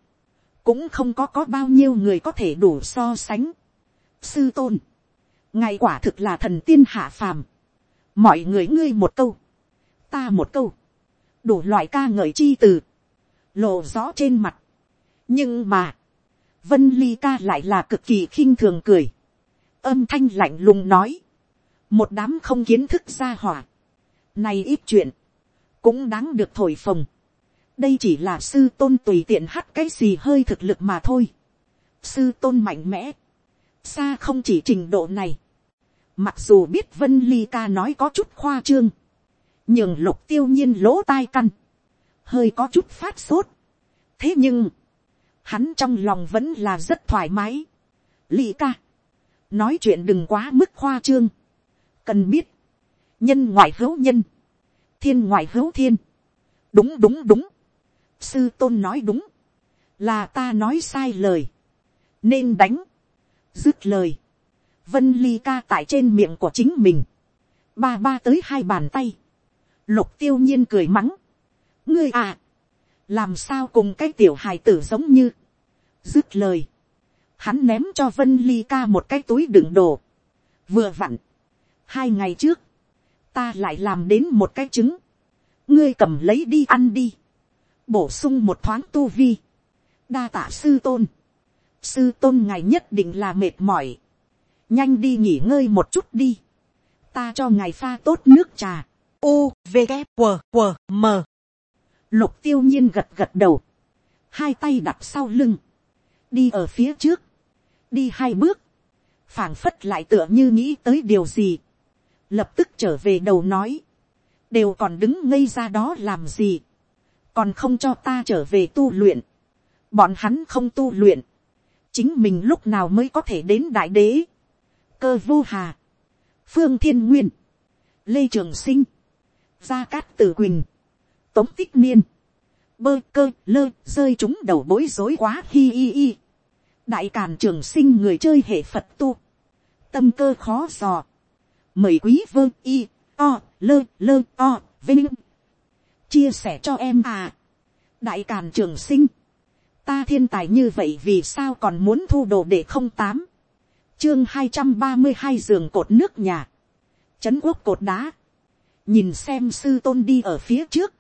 cũng không có có bao nhiêu người có thể đủ so sánh. Sư tôn, ngày quả thực là thần tiên hạ phàm, mọi người ngươi một câu, ta một câu, đủ loại ca ngợi chi từ, lộ rõ trên mặt. nhưng mà, vân ly ca lại là cực kỳ khinh thường cười. âm thanh lạnh lùng nói, một đám không kiến thức ra hỏa, này ít chuyện, cũng đáng được thổi phồng. đây chỉ là sư tôn tùy tiện hắt cái gì hơi thực lực mà thôi. sư tôn mạnh mẽ, xa không chỉ trình độ này mặc dù biết vân ly ca nói có chút khoa trương, nhưng lục tiêu nhiên lỗ tai căn, hơi có chút phát sốt. thế nhưng, hắn trong lòng vẫn là rất thoải mái. Ly ca, nói chuyện đừng quá mức khoa trương. cần biết, nhân ngoại hữu nhân, thiên ngoại hữu thiên. đúng đúng đúng. sư tôn nói đúng, là ta nói sai lời, nên đánh, dứt lời vân ly ca tại trên miệng của chính mình, ba ba tới hai bàn tay, lục tiêu nhiên cười mắng, ngươi à, làm sao cùng cái tiểu hài tử giống như, dứt lời, hắn ném cho vân ly ca một cái túi đựng đồ, vừa vặn, hai ngày trước, ta lại làm đến một cái trứng, ngươi cầm lấy đi ăn đi, bổ sung một thoáng tu vi, đa tạ sư tôn, sư tôn ngài nhất định là mệt mỏi, nhanh đi nghỉ ngơi một chút đi, ta cho ngài pha tốt nước trà, u v g q q m Lục tiêu nhiên gật gật đầu. Hai tay đặt sau lưng. Đi ở phía trước. Đi hai bước. phảng phất lại tựa như nghĩ tới điều gì. lập tức trở về đầu nói, đều còn đứng ngây ra đó làm gì, còn không cho ta trở về tu luyện, bọn hắn không tu luyện, chính mình lúc nào mới có thể đến đại đế, cơ vô hà, phương thiên nguyên, lê trường sinh, gia cát tử quỳnh, tống tích niên, bơ cơ lơ rơi chúng đầu bối rối quá hi hi hi. đại càn trường sinh người chơi hệ phật tu, tâm cơ khó dò, mời quý vơ y o lơ lơ o vinh. Chia sẻ cho em à. Đại càn trường sinh ta thiên tài như vậy vì sao còn muốn thu đồ để không tám? Chương hai trăm ba mươi hai giường cột nước nhà trấn quốc cột đá, nhìn xem sư tôn đi ở phía trước,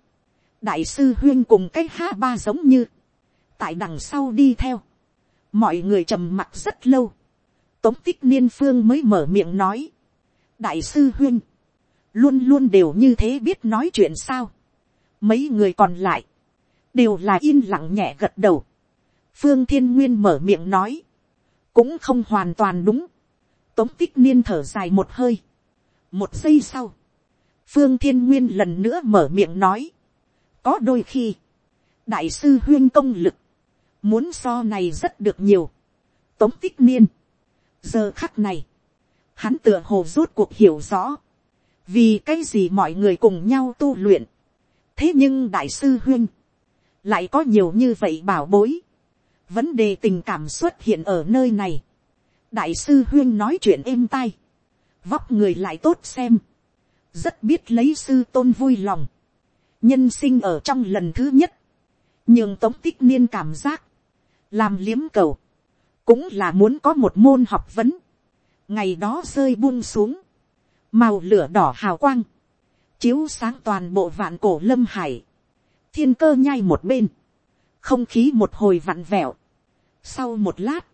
đại sư huyên cùng cái ha ba giống như, tại đằng sau đi theo, mọi người trầm mặt rất lâu, tống tích niên phương mới mở miệng nói, đại sư huyên, luôn luôn đều như thế biết nói chuyện sao, mấy người còn lại, đều là yên lặng nhẹ gật đầu, phương thiên nguyên mở miệng nói cũng không hoàn toàn đúng tống tích niên thở dài một hơi một giây sau phương thiên nguyên lần nữa mở miệng nói có đôi khi, đại sư huyên công lực, muốn so này rất được nhiều. tống tích niên, giờ khắc này, hắn tựa hồ rốt cuộc hiểu rõ, vì cái gì mọi người cùng nhau tu luyện. thế nhưng đại sư huyên, lại có nhiều như vậy bảo bối vấn đề tình cảm xuất hiện ở nơi này. đại sư huyên nói chuyện êm tai, vóc người lại tốt xem, rất biết lấy sư tôn vui lòng. Nhân sinh ở trong lần thứ nhất, nhưng tống tích niên cảm giác, làm liếm cầu, cũng là muốn có một môn học vấn, ngày đó rơi buông xuống, màu lửa đỏ hào quang, chiếu sáng toàn bộ vạn cổ lâm hải, thiên cơ nhai một bên, không khí một hồi vặn vẹo, sau một lát,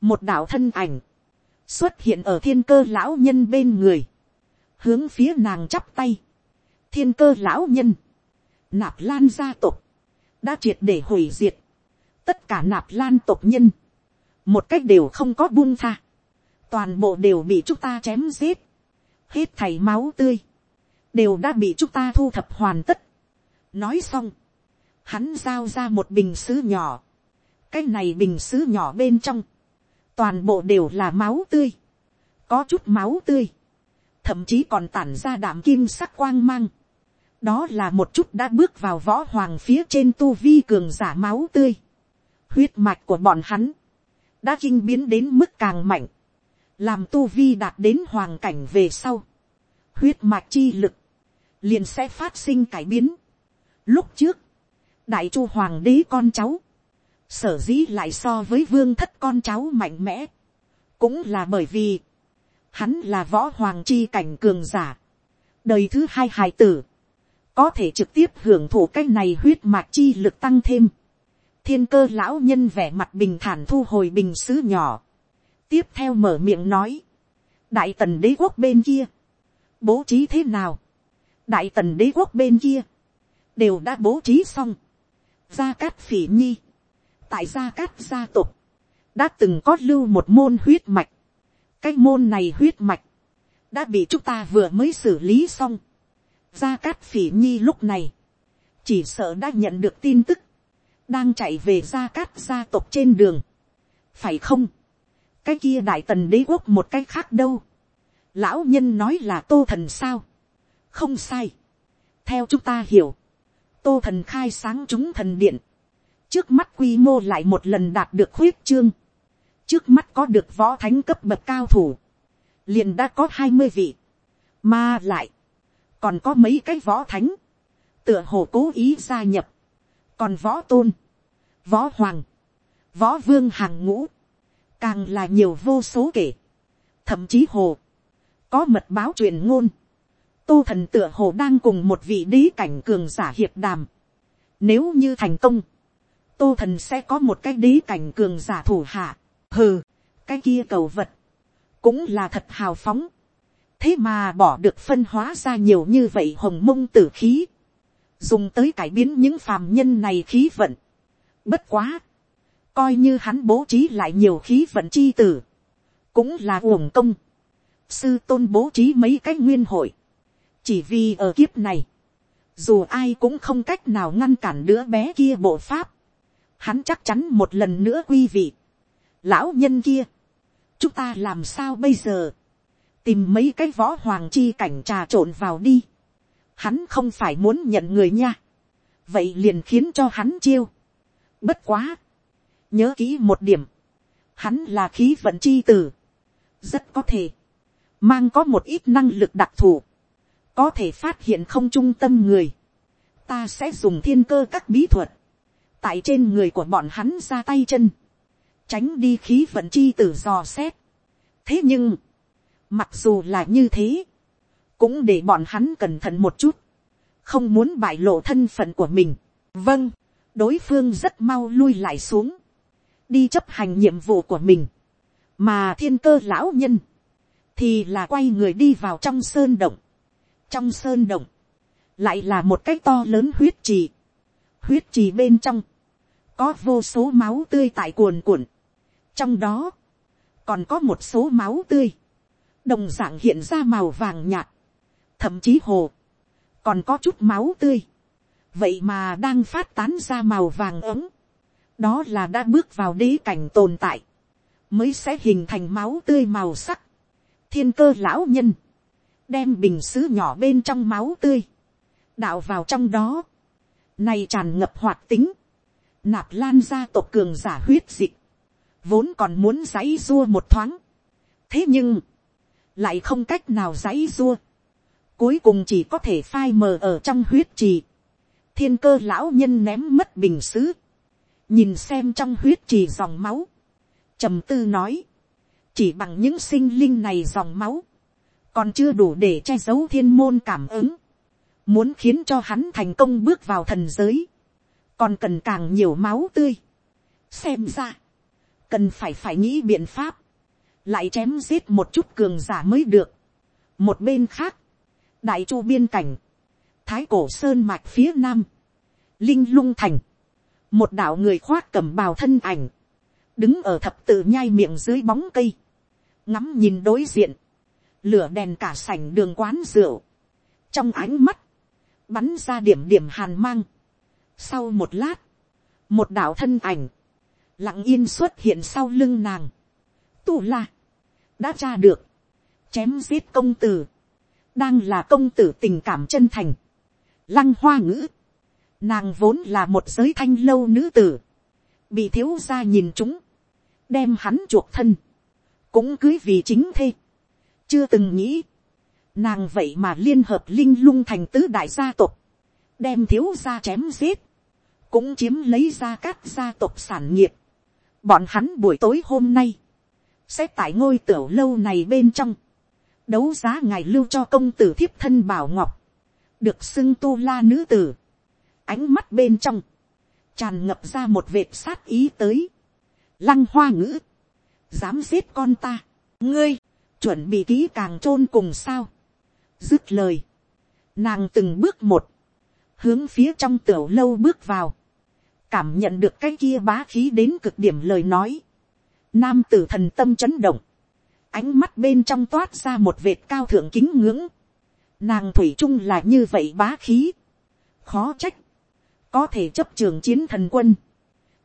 một đạo thân ảnh, xuất hiện ở thiên cơ lão nhân bên người, hướng phía nàng chắp tay, thiên cơ lão nhân, nạp lan gia tộc, đã triệt để hủy diệt, tất cả nạp lan tộc nhân, một cách đều không có buông tha, toàn bộ đều bị chúng ta chém giết, hết thảy máu tươi, đều đã bị chúng ta thu thập hoàn tất. nói xong, hắn giao ra một bình xứ nhỏ, cái này bình xứ nhỏ bên trong, toàn bộ đều là máu tươi, có chút máu tươi, thậm chí còn tản ra đạm kim sắc quang mang, đó là một chút đã bước vào võ hoàng phía trên tu vi cường giả máu tươi. huyết mạch của bọn hắn, đã kinh biến đến mức càng mạnh, làm tu vi đạt đến hoàng cảnh về sau. huyết mạch chi lực, liền sẽ phát sinh cải biến. lúc trước, đại chu hoàng đế con cháu, sở dĩ lại so với vương thất con cháu mạnh mẽ, cũng là bởi vì, hắn là võ hoàng chi cảnh cường giả. đời thứ hai hài tử, có thể trực tiếp hưởng thụ cái này huyết mạch chi lực tăng thêm. thiên cơ lão nhân vẻ mặt bình thản thu hồi bình xứ nhỏ. tiếp theo mở miệng nói. đại tần đế quốc bên kia. bố trí thế nào. đại tần đế quốc bên kia. đều đã bố trí xong gia cát phỉ nhi. tại gia cát gia tộc. đã từng có lưu một môn huyết mạch. cái môn này huyết mạch. đã bị chúng ta vừa mới xử lý xong Gia Cát Phỉ Nhi lúc này, chỉ sợ đã nhận được tin tức, đang chạy về Gia Cát gia tộc trên đường. Phải không? Cái kia đại tần đế quốc một cái khác đâu? Lão nhân nói là tô thần sao? Không sai. Theo chúng ta hiểu, tô thần khai sáng chúng thần điện. Trước mắt quy mô lại một lần đạt được khuyết trương. Trước mắt có được võ thánh cấp bậc cao thủ. Liền đã có hai mươi vị. Mà lại còn có mấy cái võ thánh, tựa hồ cố ý gia nhập, còn võ tôn, võ hoàng, võ vương hàng ngũ, càng là nhiều vô số kể, thậm chí hồ, có mật báo truyền ngôn, tô thần tựa hồ đang cùng một vị đế cảnh cường giả hiệp đàm, nếu như thành công, tô thần sẽ có một cái đế cảnh cường giả thủ hạ, hừ, cái kia cầu vật, cũng là thật hào phóng, thế mà bỏ được phân hóa ra nhiều như vậy hồng mông tử khí, dùng tới cải biến những phàm nhân này khí vận. Bất quá, coi như hắn bố trí lại nhiều khí vận chi tử, cũng là uổng công. sư tôn bố trí mấy cái nguyên hội, chỉ vì ở kiếp này, dù ai cũng không cách nào ngăn cản đứa bé kia bộ pháp, hắn chắc chắn một lần nữa quy vị. lão nhân kia, chúng ta làm sao bây giờ, tìm mấy cái võ hoàng chi cảnh trà trộn vào đi, hắn không phải muốn nhận người nha, vậy liền khiến cho hắn chiêu. bất quá, nhớ kỹ một điểm, hắn là khí vận chi tử, rất có thể, mang có một ít năng lực đặc thù, có thể phát hiện không trung tâm người, ta sẽ dùng thiên cơ các bí thuật, tại trên người của bọn hắn ra tay chân, tránh đi khí vận chi tử dò xét. thế nhưng, mặc dù là như thế, cũng để bọn hắn cẩn thận một chút, không muốn bại lộ thân phận của mình. vâng, đối phương rất mau lui lại xuống, đi chấp hành nhiệm vụ của mình, mà thiên cơ lão nhân, thì là quay người đi vào trong sơn động trong sơn động, lại là một cái to lớn huyết trì. huyết trì bên trong, có vô số máu tươi tại cuồn cuộn. trong đó, còn có một số máu tươi, đồng d ạ n g hiện ra màu vàng nhạt, thậm chí hồ, còn có chút máu tươi, vậy mà đang phát tán ra màu vàng ấm, đó là đã bước vào đế cảnh tồn tại, mới sẽ hình thành máu tươi màu sắc, thiên cơ lão nhân, đem bình xứ nhỏ bên trong máu tươi, đạo vào trong đó, này tràn ngập hoạt tính, nạp lan ra tộc cường giả huyết dịch, vốn còn muốn giãy dua một thoáng. thế nhưng, lại không cách nào giãy dua, cuối cùng chỉ có thể phai mờ ở trong huyết trì. thiên cơ lão nhân ném mất bình xứ, nhìn xem trong huyết trì dòng máu, trầm tư nói, chỉ bằng những sinh linh này dòng máu, còn chưa đủ để che giấu thiên môn cảm ứng, muốn khiến cho hắn thành công bước vào thần giới, còn cần càng nhiều máu tươi. xem ra, cần phải phải nghĩ biện pháp, lại chém giết một chút cường giả mới được. một bên khác, đại chu biên cảnh, thái cổ sơn mạch phía nam, linh lung thành, một đạo người khoác cầm bào thân ảnh, đứng ở thập tự nhai miệng dưới bóng cây, ngắm nhìn đối diện, lửa đèn cả sảnh đường quán rượu, trong ánh mắt, bắn ra điểm điểm hàn mang, sau một lát, một đạo thân ảnh, lặng yên xuất hiện sau lưng nàng. Tu la, đã tra được, chém giết công tử, đang là công tử tình cảm chân thành. Lăng hoa ngữ, nàng vốn là một giới thanh lâu nữ tử, bị thiếu gia nhìn chúng, đem hắn chuộc thân, cũng cưới vì chính thê chưa từng nghĩ, nàng vậy mà liên hợp linh lung thành tứ đại gia tộc, đem thiếu gia chém giết, cũng chiếm lấy ra các gia tộc sản nghiệp. Bọn hắn buổi tối hôm nay, sẽ tại ngôi tiểu lâu này bên trong, đấu giá ngài lưu cho công tử thiếp thân bảo ngọc, được xưng tu la nữ tử, ánh mắt bên trong, tràn ngập ra một vệt sát ý tới, lăng hoa ngữ, dám giết con ta, ngươi, chuẩn bị kỹ càng chôn cùng sao, dứt lời, nàng từng bước một, hướng phía trong tiểu lâu bước vào, cảm nhận được cái kia bá khí đến cực điểm lời nói, nam tử thần tâm chấn động, ánh mắt bên trong toát ra một vệt cao thượng kính ngưỡng, nàng thủy chung là như vậy bá khí, khó trách, có thể chấp trường chiến thần quân,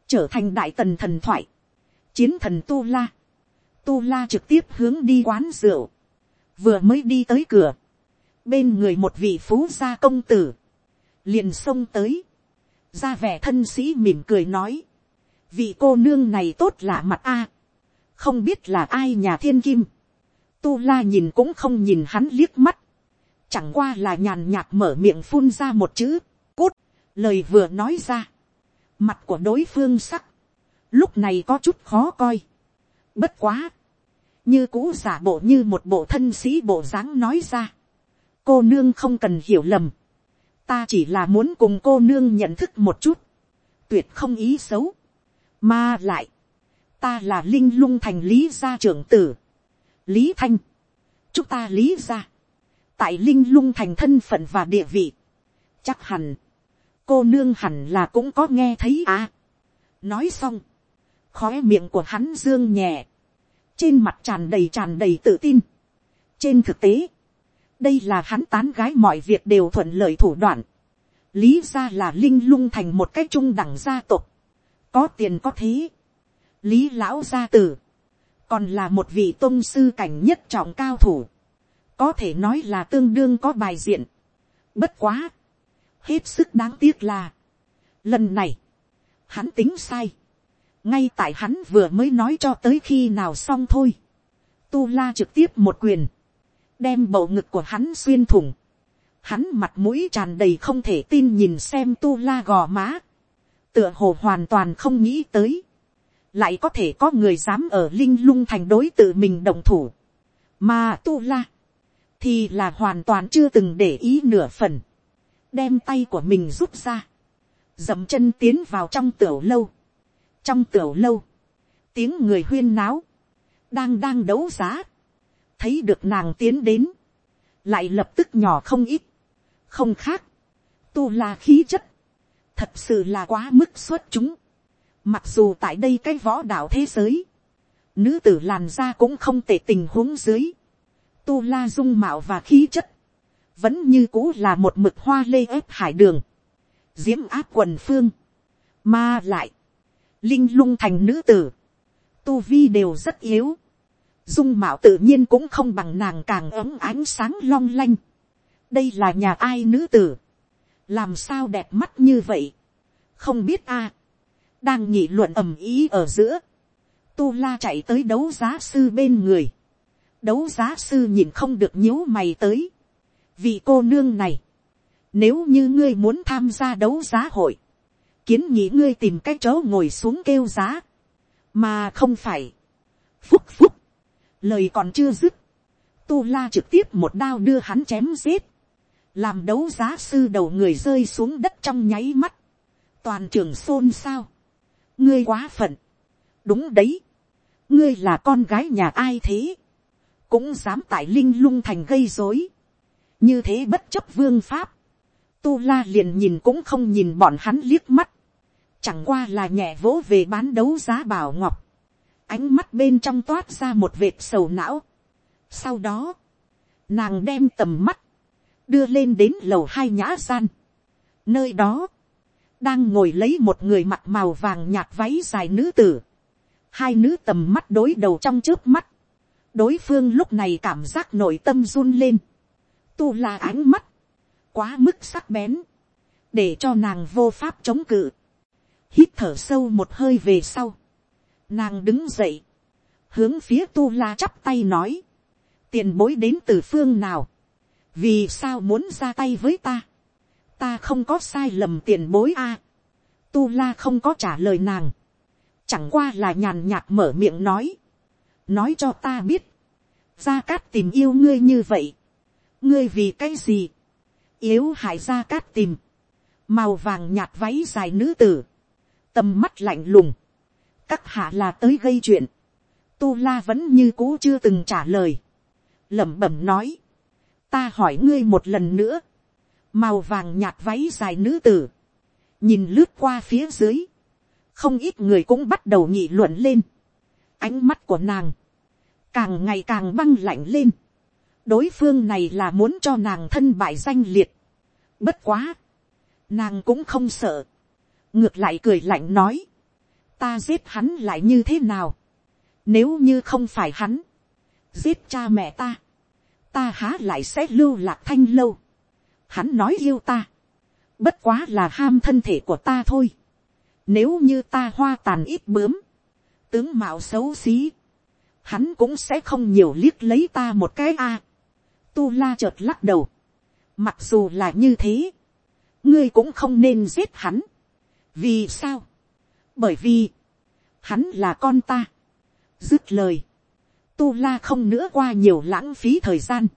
trở thành đại tần thần thoại, chiến thần tu la, tu la trực tiếp hướng đi quán rượu, vừa mới đi tới cửa, bên người một vị phú gia công tử, liền xông tới, ra vẻ thân sĩ mỉm cười nói, vị cô nương này tốt lạ mặt a, không biết là ai nhà thiên kim, tu la nhìn cũng không nhìn hắn liếc mắt, chẳng qua là nhàn nhạt mở miệng phun ra một chữ, cút, lời vừa nói ra, mặt của đối phương sắc, lúc này có chút khó coi, bất quá, như cũ giả bộ như một bộ thân sĩ bộ dáng nói ra, cô nương không cần hiểu lầm, ta chỉ là muốn cùng cô nương nhận thức một chút, tuyệt không ý xấu, mà lại, ta là linh lung thành lý gia trưởng tử, lý thanh, chúng ta lý gia, tại linh lung thành thân phận và địa vị, chắc hẳn, cô nương hẳn là cũng có nghe thấy à. nói xong, khói miệng của hắn dương nhẹ, trên mặt tràn đầy tràn đầy tự tin, trên thực tế, đây là hắn tán gái mọi việc đều thuận lợi thủ đoạn, lý ra là linh lung thành một cái trung đẳng gia tộc, có tiền có thế, lý lão gia tử, còn là một vị tôn sư cảnh nhất trọng cao thủ, có thể nói là tương đương có bài diện. Bất quá, hết sức đáng tiếc là, lần này, hắn tính sai, ngay tại hắn vừa mới nói cho tới khi nào xong thôi, tu la trực tiếp một quyền, đem bầu ngực của hắn xuyên thủng, hắn mặt mũi tràn đầy không thể tin nhìn xem tu la gò má, tựa hồ hoàn toàn không nghĩ tới, lại có thể có người dám ở linh lung thành đối tự mình đồng thủ, mà tu la, thì là hoàn toàn chưa từng để ý nửa phần, đem tay của mình rút ra, dậm chân tiến vào trong tiểu lâu, trong tiểu lâu, tiếng người huyên náo, đang đang đấu giá, thấy được nàng tiến đến, lại lập tức nhỏ không ít, không khác, tu là khí chất, thật sự là quá mức xuất chúng, mặc dù tại đây cái võ đạo thế giới, nữ tử làn da cũng không tệ tình huống dưới, tu la dung mạo và khí chất, vẫn như cũ là một mực hoa lê ép hải đường, diễm áp quần phương, mà lại, linh lung thành nữ tử, tu vi đều rất yếu, dung mạo tự nhiên cũng không bằng nàng càng ấm ánh sáng long lanh, đây là nhà ai nữ tử, làm sao đẹp mắt như vậy, không biết a, đang nhị luận ầm ý ở giữa, tu la chạy tới đấu giá sư bên người, đấu giá sư nhìn không được nhíu mày tới. vì cô nương này, nếu như ngươi muốn tham gia đấu giá hội, kiến nghĩ ngươi tìm cái chỗ ngồi xuống kêu giá, mà không phải. Phúc phúc, lời còn chưa dứt, tu la trực tiếp một đao đưa hắn chém giết, làm đấu giá sư đầu người rơi xuống đất trong nháy mắt, toàn trường xôn xao, ngươi quá phận, đúng đấy, ngươi là con gái nhà ai thế, cũng dám tại linh lung thành gây dối, như thế bất chấp vương pháp, tu la liền nhìn cũng không nhìn bọn hắn liếc mắt, chẳng qua là nhẹ vỗ về bán đấu giá bảo ngọc, ánh mắt bên trong toát ra một vệt sầu não. Sau đó, nàng đem tầm mắt, đưa lên đến lầu hai nhã gian. Nơi đó, đang ngồi lấy một người mặt màu vàng nhạt váy dài nữ tử. Hai nữ tầm mắt đối đầu trong trước mắt đối phương lúc này cảm giác nội tâm run lên, tu là ánh mắt, quá mức sắc bén, để cho nàng vô pháp chống cự, hít thở sâu một hơi về sau, nàng đứng dậy, hướng phía tu la chắp tay nói, tiền bối đến từ phương nào, vì sao muốn ra tay với ta, ta không có sai lầm tiền bối a, tu la không có trả lời nàng, chẳng qua là nhàn nhạt mở miệng nói, nói cho ta biết, gia cát tìm yêu ngươi như vậy, ngươi vì cái gì, yếu hại gia cát tìm, màu vàng nhạt váy dài nữ tử, tầm mắt lạnh lùng, các hạ là tới gây chuyện, tu la vẫn như cũ chưa từng trả lời, lẩm bẩm nói, ta hỏi ngươi một lần nữa, màu vàng nhạt váy dài nữ tử, nhìn lướt qua phía dưới, không ít người cũng bắt đầu nghị luận lên, ánh mắt của nàng, càng ngày càng băng lạnh lên. đối phương này là muốn cho nàng thân bại danh liệt. bất quá, nàng cũng không sợ ngược lại cười lạnh nói, ta giết hắn lại như thế nào. nếu như không phải hắn, giết cha mẹ ta, ta há lại sẽ lưu lạc thanh lâu. hắn nói yêu ta, bất quá là ham thân thể của ta thôi. nếu như ta hoa tàn ít bướm, tướng mạo xấu xí, hắn cũng sẽ không nhiều liếc lấy ta một cái a. tu la chợt lắc đầu. mặc dù là như thế, ngươi cũng không nên giết hắn vì sao, bởi vì, hắn là con ta. dứt lời, tu la không nữa qua nhiều lãng phí thời gian,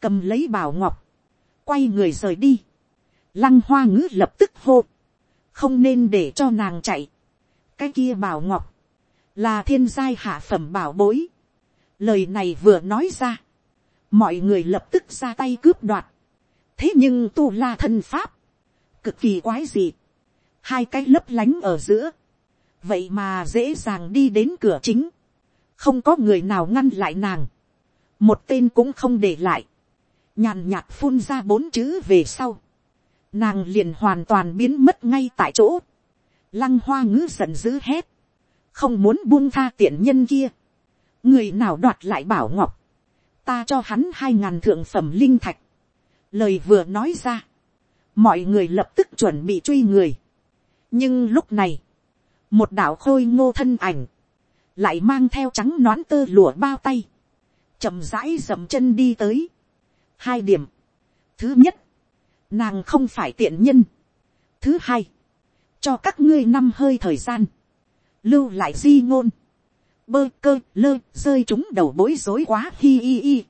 cầm lấy bảo ngọc, quay người rời đi, lăng hoa ngữ lập tức hô, không nên để cho nàng chạy, cái kia bảo ngọc, là thiên giai hạ phẩm bảo bối. Lời này vừa nói ra, mọi người lập tức ra tay cướp đoạt. thế nhưng tu la thân pháp, cực kỳ quái dị, hai cái lấp lánh ở giữa, vậy mà dễ dàng đi đến cửa chính, không có người nào ngăn lại nàng. một tên cũng không để lại, nhàn nhạt phun ra bốn chữ về sau, nàng liền hoàn toàn biến mất ngay tại chỗ, lăng hoa ngữ giận dữ hét, không muốn buông tha tiện nhân kia, người nào đoạt lại bảo ngọc, ta cho hắn hai ngàn thượng phẩm linh thạch, lời vừa nói ra, mọi người lập tức chuẩn bị truy người, nhưng lúc này, một đạo khôi ngô thân ảnh, lại mang theo trắng nón tơ lụa bao tay, chậm rãi dậm chân đi tới. hai điểm, thứ nhất, nàng không phải tiện nhân. thứ hai, cho các ngươi năm hơi thời gian, lưu lại di ngôn, bơ cơ lơ rơi chúng đầu bối rối quá hi hi hi.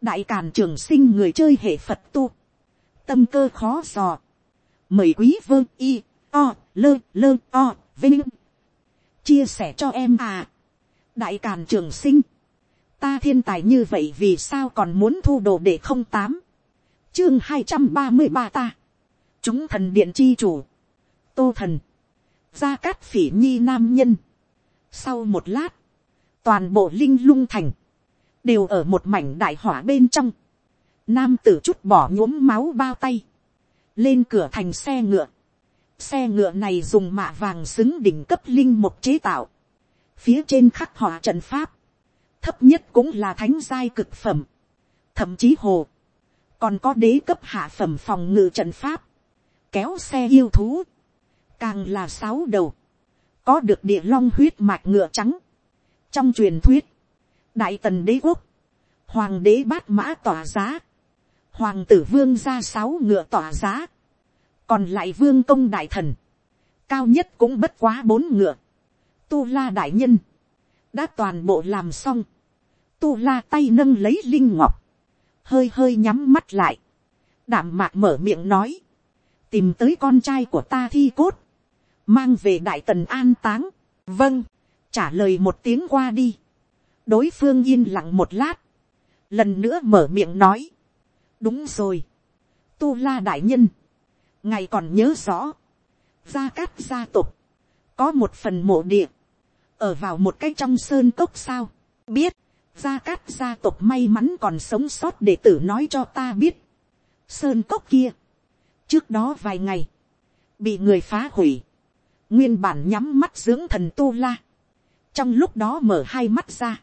đại càn trường sinh người chơi hệ phật tu, tâm cơ khó dò, mời quý vơ y o, lơ lơ, o, vinh. Chia sẻ cho em à. Đại càn trường sinh. Ta thiên tài như vậy vì sao còn muốn thu đồ để không tám? Chương hai trăm ba mươi ba ta. Chúng thần điện chi chủ. Tô thần. Gia cát phỉ nhi nam nhân. Sau một lát, toàn bộ linh lung thành đều ở một mảnh đại hỏa bên trong. Nam tử chút bỏ nhuốm máu bao tay. Lên cửa thành xe ngựa xe ngựa này dùng mạ vàng xứng đỉnh cấp linh một chế tạo. Phía trên khắc họa trận pháp. Thấp nhất cũng là thánh giai cực phẩm, thậm chí hồ, còn có đế cấp hạ phẩm phòng ngự trận pháp, kéo xe yêu thú, càng là sáu đầu, có được địa long huyết mạch ngựa trắng. trong truyền thuyết, đại tần đế quốc, hoàng đế bát mã tỏa giá, hoàng tử vương ra sáu ngựa tỏa giá, còn lại vương công đại thần, cao nhất cũng bất quá bốn ngựa, tu la đại nhân, đã toàn bộ làm xong, tu la tay nâng lấy linh ngọc, hơi hơi nhắm mắt lại, đảm mạc mở miệng nói, tìm tới con trai của ta thi cốt, mang về đại tần an táng, vâng, trả lời một tiếng qua đi, đối phương yên lặng một lát, lần nữa mở miệng nói, đúng rồi, tu la đại nhân, ngày còn nhớ rõ, gia cát gia tục, có một phần mộ địa, ở vào một cái trong sơn cốc sao, biết, gia cát gia tộc may mắn còn sống sót để tử nói cho ta biết. sơn cốc kia, trước đó vài ngày, bị người phá hủy, nguyên bản nhắm mắt dưỡng thần tu la, trong lúc đó mở hai mắt ra,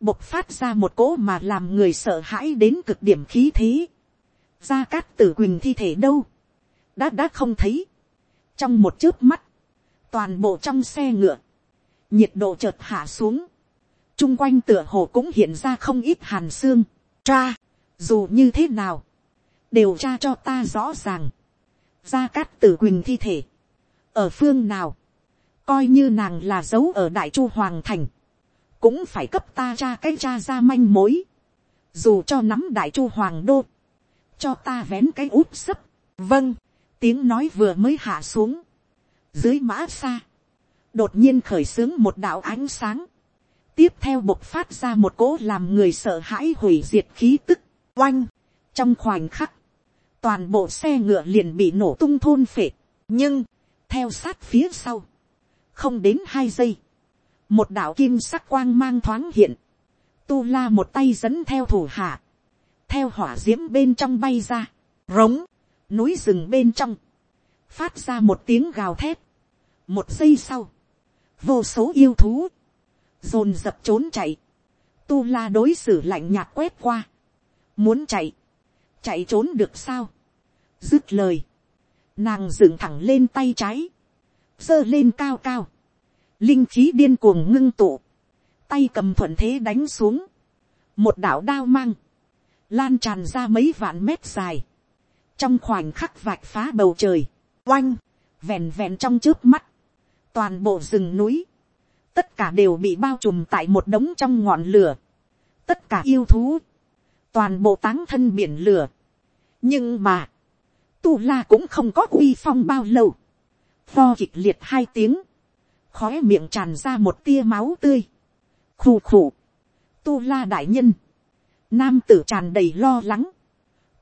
bộc phát ra một cỗ mà làm người sợ hãi đến cực điểm khí thế. gia cát tử quỳnh thi thể đâu, đã đã không thấy, trong một chớp mắt, toàn bộ trong xe ngựa, nhiệt độ chợt hạ xuống, chung quanh tựa hồ cũng hiện ra không ít hàn xương. Tra, dù như thế nào, đều tra cho ta rõ ràng. Gia cát tử quỳnh thi thể, ở phương nào, coi như nàng là giấu ở đại chu hoàng thành, cũng phải cấp ta tra cái tra ra manh mối, dù cho nắm đại chu hoàng đô, cho ta vén cái úp sấp, vâng, tiếng nói vừa mới hạ xuống, dưới mã xa, đột nhiên khởi xướng một đạo ánh sáng, tiếp theo bộc phát ra một cỗ làm người sợ hãi hủy diệt khí tức, oanh, trong khoảnh khắc, toàn bộ xe ngựa liền bị nổ tung thôn phệ, nhưng, theo sát phía sau, không đến hai giây, một đạo kim sắc quang mang thoáng hiện, tu la một tay dẫn theo thủ hạ, theo hỏa d i ễ m bên trong bay ra, rống, núi rừng bên trong, phát ra một tiếng gào thét, một giây sau, vô số yêu thú, dồn dập trốn chạy, tu la đối xử lạnh nhạt quét qua, muốn chạy, chạy trốn được sao, dứt lời, nàng dựng thẳng lên tay trái, giơ lên cao cao, linh khí điên cuồng ngưng tụ, tay cầm thuận thế đánh xuống, một đạo đao mang, lan tràn ra mấy vạn mét dài, trong khoảnh khắc vạch phá bầu trời, oanh, vẹn vẹn trong trước mắt, toàn bộ rừng núi, tất cả đều bị bao trùm tại một đống trong ngọn lửa, tất cả yêu thú, toàn bộ táng thân biển lửa. nhưng mà, tu la cũng không có uy phong bao lâu, pho kịch liệt hai tiếng, khó miệng tràn ra một tia máu tươi, khù khù, tu la đại nhân, nam tử tràn đầy lo lắng,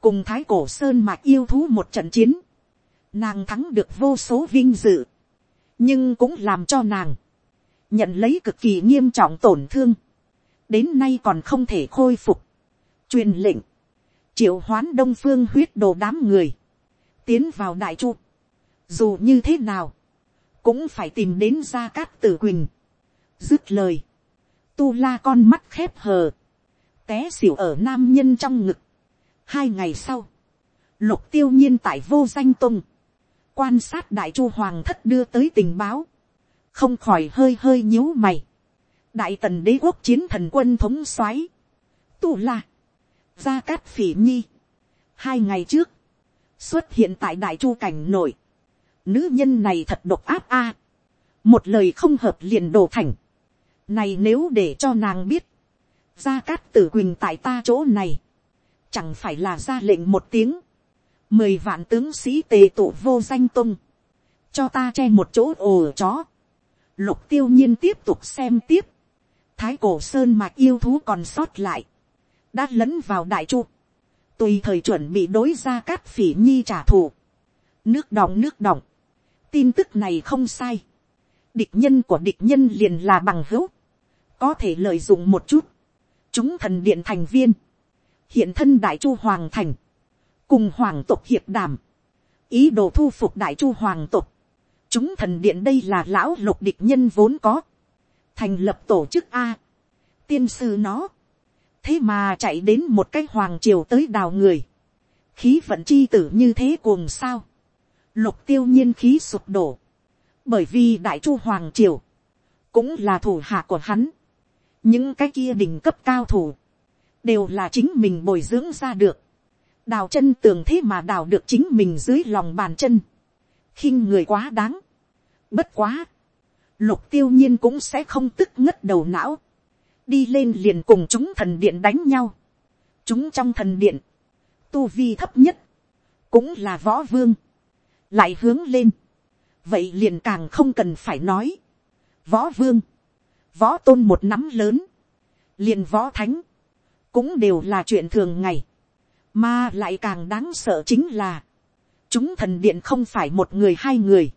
cùng thái cổ sơn mạch yêu thú một trận chiến, nàng thắng được vô số vinh dự, nhưng cũng làm cho nàng nhận lấy cực kỳ nghiêm trọng tổn thương, đến nay còn không thể khôi phục. truyền lệnh, triệu hoán đông phương huyết đồ đám người, tiến vào đại chu, dù như thế nào, cũng phải tìm đến gia cát tử quỳnh, dứt lời, tu la con mắt khép hờ, té xỉu ở nam nhân trong ngực hai ngày sau, lục tiêu nhiên tại vô danh tung, quan sát đại chu hoàng thất đưa tới tình báo, không khỏi hơi hơi nhíu mày. đại tần đế quốc chiến thần quân thống soái, tu la, gia cát phỉ nhi, hai ngày trước, xuất hiện tại đại chu cảnh nội, nữ nhân này thật độc áp a, một lời không hợp liền đổ thành, này nếu để cho nàng biết, gia cát tử quỳnh tại ta chỗ này, chẳng phải là ra lệnh một tiếng, mười vạn tướng sĩ tề tụ vô danh tung, cho ta che một chỗ ồ chó, lục tiêu nhiên tiếp tục xem tiếp, thái cổ sơn mạch yêu thú còn sót lại, đã lấn vào đại chu, tùy thời chuẩn bị đối ra cát phỉ nhi trả thù, nước đọng nước đọng, tin tức này không sai, địch nhân của địch nhân liền là bằng hữu, có thể lợi dụng một chút, chúng thần điện thành viên, hiện thân đại chu hoàng thành, cùng hoàng tộc hiệp đàm, ý đồ thu phục đại chu hoàng tộc, chúng thần điện đây là lão lục địch nhân vốn có, thành lập tổ chức a, tiên sư nó, thế mà chạy đến một cái hoàng triều tới đào người, khí vận chi tử như thế cuồng sao, lục tiêu nhiên khí sụp đổ, bởi vì đại chu hoàng triều, cũng là thủ hạ của hắn, những cái kia đỉnh cấp cao thủ, đều là chính mình bồi dưỡng ra được, đào chân tường thế mà đào được chính mình dưới lòng bàn chân, khinh người quá đáng, bất quá, lục tiêu nhiên cũng sẽ không tức ngất đầu não, đi lên liền cùng chúng thần điện đánh nhau, chúng trong thần điện, tu vi thấp nhất, cũng là võ vương, lại hướng lên, vậy liền càng không cần phải nói, võ vương, võ tôn một nắm lớn, liền võ thánh, cũng đều là chuyện thường ngày, mà lại càng đáng sợ chính là, chúng thần điện không phải một người hai người,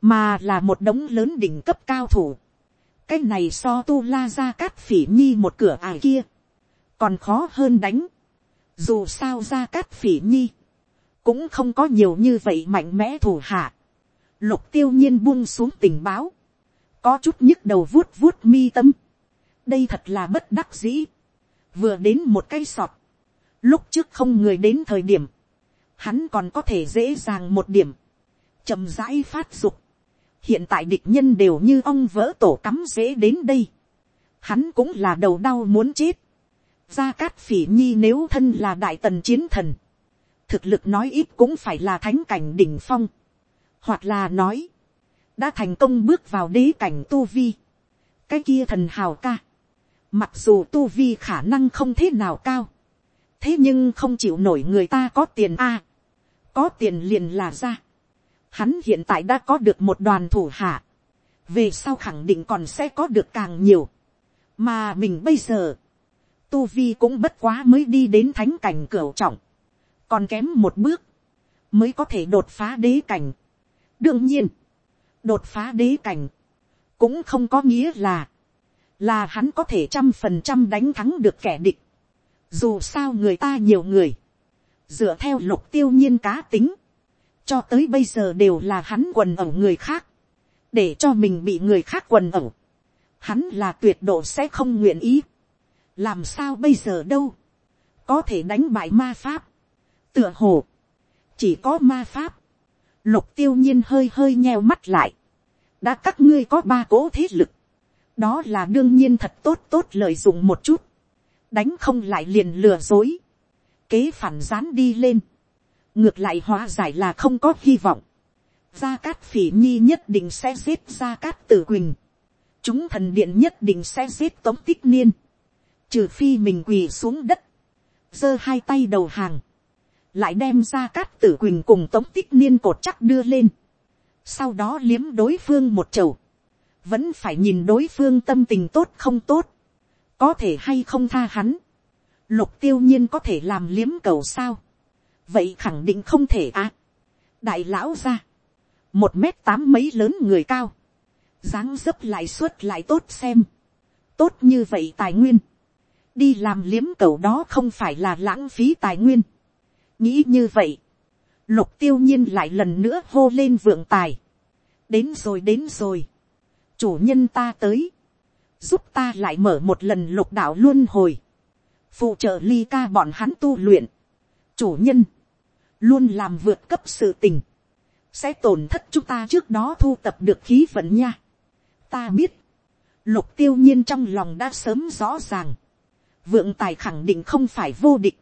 mà là một đống lớn đỉnh cấp cao thủ. cái này so tu la ra cát phỉ nhi một cửa ải kia, còn khó hơn đánh. dù sao ra cát phỉ nhi, cũng không có nhiều như vậy mạnh mẽ thủ hạ. lục tiêu nhiên buông xuống tình báo, có chút nhức đầu vuốt vuốt mi tâm. đây thật là bất đắc dĩ vừa đến một cái sọt. lúc trước không người đến thời điểm, hắn còn có thể dễ dàng một điểm, chậm rãi phát dục. hiện tại địch nhân đều như ong vỡ tổ cắm dễ đến đây. hắn cũng là đầu đau muốn chết. gia cát phỉ nhi nếu thân là đại tần chiến thần, thực lực nói ít cũng phải là thánh cảnh đỉnh phong, hoặc là nói, đã thành công bước vào đế cảnh tu vi, cái kia thần hào ca, mặc dù tu vi khả năng không thế nào cao, thế nhưng không chịu nổi người ta có tiền a, có tiền liền là ra, hắn hiện tại đã có được một đoàn thủ hạ, về sau khẳng định còn sẽ có được càng nhiều, mà mình bây giờ, tu vi cũng bất quá mới đi đến thánh cảnh cửa trọng, còn kém một bước, mới có thể đột phá đế cảnh. đương nhiên, đột phá đế cảnh, cũng không có nghĩa là, là hắn có thể trăm phần trăm đánh thắng được kẻ địch. Dù sao người ta nhiều người, dựa theo lục tiêu nhiên cá tính, cho tới bây giờ đều là hắn quần ẩu người khác, để cho mình bị người khác quần ẩu. Hắn là tuyệt độ sẽ không nguyện ý. làm sao bây giờ đâu, có thể đánh bại ma pháp, tựa hồ, chỉ có ma pháp, lục tiêu nhiên hơi hơi nheo mắt lại, đã các ngươi có ba cố thế lực, đó là đương nhiên thật tốt tốt lợi dụng một chút, đánh không lại liền lừa dối, kế phản gián đi lên, ngược lại hóa giải là không có hy vọng, gia cát phỉ nhi nhất định sẽ giết gia cát tử quỳnh, chúng thần điện nhất định sẽ giết tống tích niên, trừ phi mình quỳ xuống đất, giơ hai tay đầu hàng, lại đem ra cát tử quỳnh cùng tống tích niên cột chắc đưa lên, sau đó liếm đối phương một chầu, vẫn phải nhìn đối phương tâm tình tốt không tốt, có thể hay không tha hắn, lục tiêu nhiên có thể làm liếm cầu sao, vậy khẳng định không thể à. đại lão ra, một mét tám mấy lớn người cao, dáng dấp lại suốt lại tốt xem, tốt như vậy tài nguyên, đi làm liếm cầu đó không phải là lãng phí tài nguyên. nghĩ như vậy, lục tiêu nhiên lại lần nữa hô lên vượng tài. đến rồi đến rồi, chủ nhân ta tới, giúp ta lại mở một lần lục đạo luôn hồi, phụ trợ ly ca bọn hắn tu luyện, chủ nhân, luôn làm vượt cấp sự tình, sẽ tổn thất chúng ta trước đó thu tập được khí vận nha. ta biết, lục tiêu nhiên trong lòng đã sớm rõ ràng, vượng tài khẳng định không phải vô địch,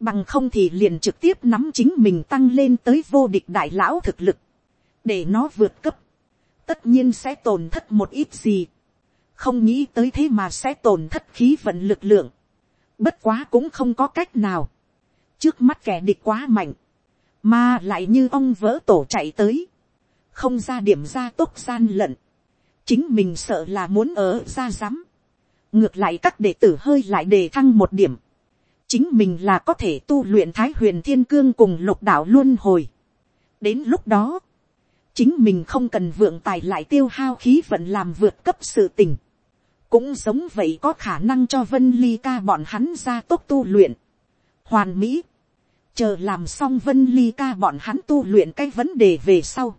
bằng không thì liền trực tiếp nắm chính mình tăng lên tới vô địch đại lão thực lực, để nó vượt cấp, tất nhiên sẽ tổn thất một ít gì, không nghĩ tới thế mà sẽ tổn thất khí vận lực lượng, bất quá cũng không có cách nào, trước mắt kẻ địch quá mạnh, mà lại như ông vỡ tổ chạy tới, không ra điểm ra tốt gian lận, chính mình sợ là muốn ở ra rắm, ngược lại các đệ tử hơi lại đề thăng một điểm, chính mình là có thể tu luyện thái huyền thiên cương cùng lục đạo luôn hồi. đến lúc đó, chính mình không cần vượng tài lại tiêu hao khí vận làm vượt cấp sự tình, cũng giống vậy có khả năng cho vân ly ca bọn hắn ra tốt tu luyện, hoàn mỹ, chờ làm xong vân ly ca bọn hắn tu luyện cái vấn đề về sau,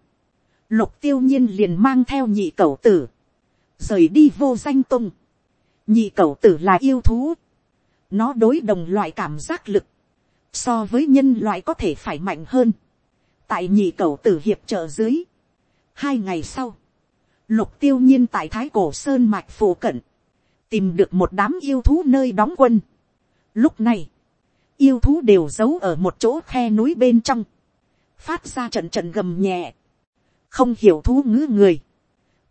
lục tiêu nhiên liền mang theo nhị cậu tử, rời đi vô danh tung, nhị cậu tử là yêu thú, nó đối đồng loại cảm giác lực, so với nhân loại có thể phải mạnh hơn, tại nhị cầu tử hiệp trợ dưới, hai ngày sau, lục tiêu nhiên tại thái cổ sơn mạch phổ cận, tìm được một đám yêu thú nơi đóng quân. Lúc này, yêu thú đều giấu ở một chỗ khe núi bên trong, phát ra trận trận gầm nhẹ, không hiểu thú ngữ người,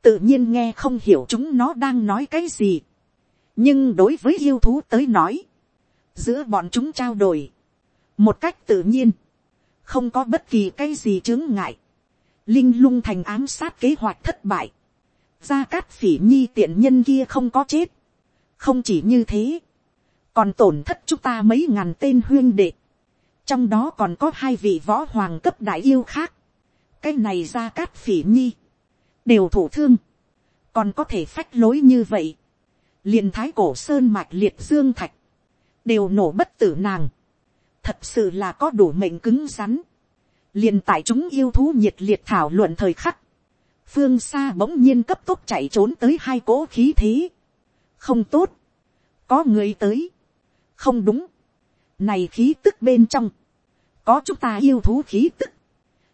tự nhiên nghe không hiểu chúng nó đang nói cái gì. nhưng đối với yêu thú tới nói, giữa bọn chúng trao đổi, một cách tự nhiên, không có bất kỳ cái gì chướng ngại, linh lung thành ám sát kế hoạch thất bại, gia cát phỉ nhi tiện nhân kia không có chết, không chỉ như thế, còn tổn thất chúng ta mấy ngàn tên huyên đệ, trong đó còn có hai vị võ hoàng cấp đại yêu khác, cái này ra cát phỉ nhi, đều thủ thương, còn có thể phách lối như vậy, liền thái cổ sơn mạch liệt dương thạch, đều nổ bất tử nàng, thật sự là có đủ mệnh cứng rắn, liền tại chúng yêu thú nhiệt liệt thảo luận thời khắc, phương xa bỗng nhiên cấp tốc chạy trốn tới hai cỗ khí thế, không tốt, có người tới, không đúng, này khí tức bên trong, có chúng ta yêu thú khí tức,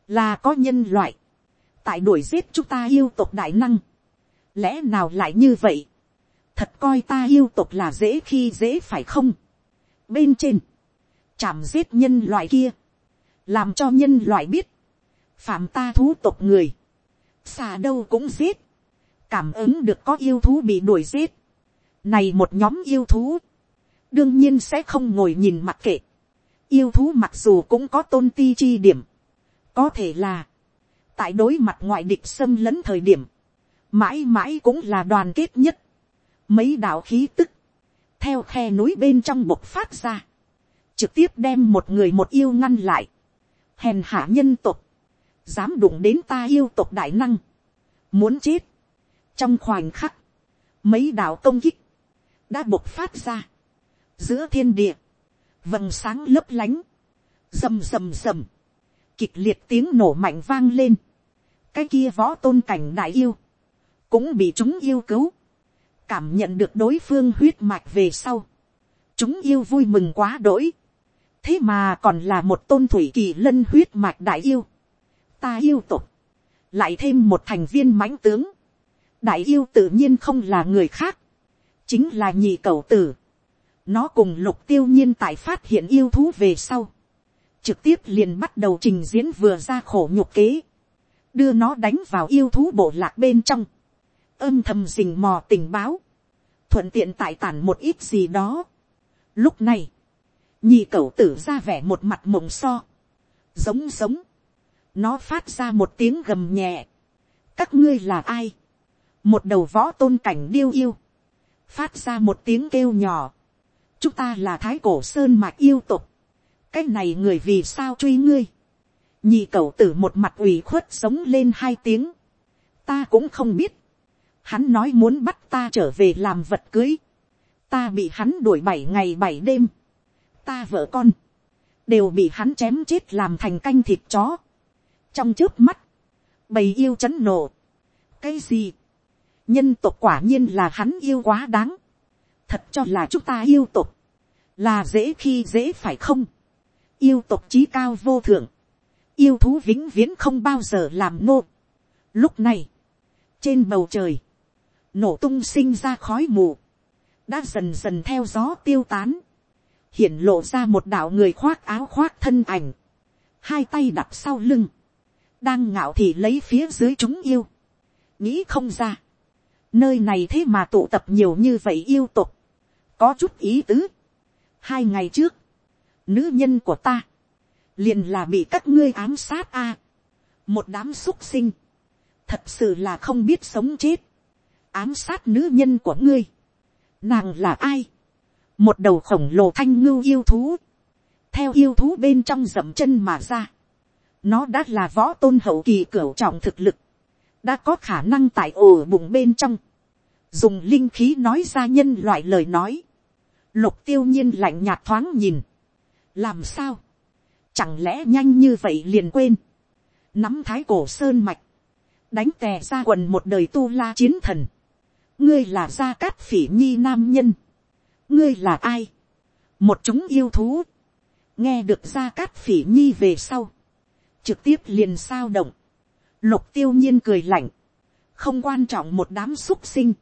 là có nhân loại, tại đuổi giết chúng ta yêu tộc đại năng, lẽ nào lại như vậy, thật coi ta yêu tộc là dễ khi dễ phải không, bên trên, chạm giết nhân loại kia, làm cho nhân loại biết, phạm ta thú tộc người, xa đâu cũng giết, cảm ứng được có yêu thú bị đuổi giết, này một nhóm yêu thú, đương nhiên sẽ không ngồi nhìn mặc kệ. Yêu thú mặc dù cũng có tôn ti chi điểm, có thể là, tại đối mặt ngoại địch xâm lấn thời điểm, mãi mãi cũng là đoàn kết nhất. Mấy đạo khí tức, theo khe núi bên trong bộc phát ra, trực tiếp đem một người một yêu ngăn lại. Hèn hạ nhân tục, dám đụng đến ta yêu tục đại năng, muốn chết. Trong khoảnh khắc, mấy đạo công kích, đã bộc phát ra. Giữa thiên địa, vầng sáng lấp lánh, rầm rầm rầm, kịch liệt tiếng nổ mạnh vang lên, cái kia võ tôn cảnh đại yêu, cũng bị chúng yêu cứu, cảm nhận được đối phương huyết mạch về sau, chúng yêu vui mừng quá đỗi, thế mà còn là một tôn thủy kỳ lân huyết mạch đại yêu, ta yêu tục, lại thêm một thành viên mãnh tướng, đại yêu tự nhiên không là người khác, chính là nhị cầu tử, nó cùng lục tiêu nhiên tại phát hiện yêu thú về sau. Trực tiếp liền bắt đầu trình diễn vừa ra khổ nhục kế. Đưa nó đánh vào yêu thú bộ lạc bên trong. Âm thầm rình mò tình báo. Thuận tiện tại tản một ít gì đó. Lúc này. Nhị cậu tử ra vẻ một mặt mộng so. Giống giống. Nó phát ra một tiếng gầm nhẹ. Các ngươi là ai? Một đầu võ tôn cảnh điêu yêu. Phát ra một tiếng kêu nhỏ chúng ta là thái cổ sơn mạch yêu tục, cái này người vì sao truy ngươi, nhị cậu tử một mặt ủy khuất sống lên hai tiếng, ta cũng không biết, hắn nói muốn bắt ta trở về làm vật cưới, ta bị hắn đuổi bảy ngày bảy đêm, ta vợ con, đều bị hắn chém chết làm thành canh thịt chó, trong trước mắt, bầy yêu chấn nổ, cái gì, nhân tộc quả nhiên là hắn yêu quá đáng, thật cho là chúng ta yêu tộc, là dễ khi dễ phải không, yêu tộc trí cao vô thượng, yêu thú vĩnh viễn không bao giờ làm nô. Lúc này, trên bầu trời, nổ tung sinh ra khói mù, đã dần dần theo gió tiêu tán, hiển lộ ra một đạo người khoác áo khoác thân ảnh, hai tay đặt sau lưng, đang ngạo thì lấy phía dưới chúng yêu, nghĩ không ra, nơi này thế mà tụ tập nhiều như vậy yêu tục, có chút ý tứ. hai ngày trước, nữ nhân của ta, liền là bị các ngươi ám sát a, một đám xúc sinh, thật sự là không biết sống chết, ám sát nữ nhân của ngươi, nàng là ai, một đầu khổng lồ thanh ngưu yêu thú, theo yêu thú bên trong dậm chân mà ra, nó đã là võ tôn hậu kỳ cửu trọng thực lực, đã có khả năng tại ổ bụng bên trong, dùng linh khí nói ra nhân loại lời nói, lục tiêu nhiên lạnh nhạt thoáng nhìn, làm sao, chẳng lẽ nhanh như vậy liền quên, nắm thái cổ sơn mạch, đánh tè ra quần một đời tu la chiến thần, ngươi là gia cát phỉ nhi nam nhân, ngươi là ai, một chúng yêu thú, nghe được ra cát phỉ nhi về sau, trực tiếp liền sao động, lục tiêu nhiên cười lạnh, không quan trọng một đám xúc sinh,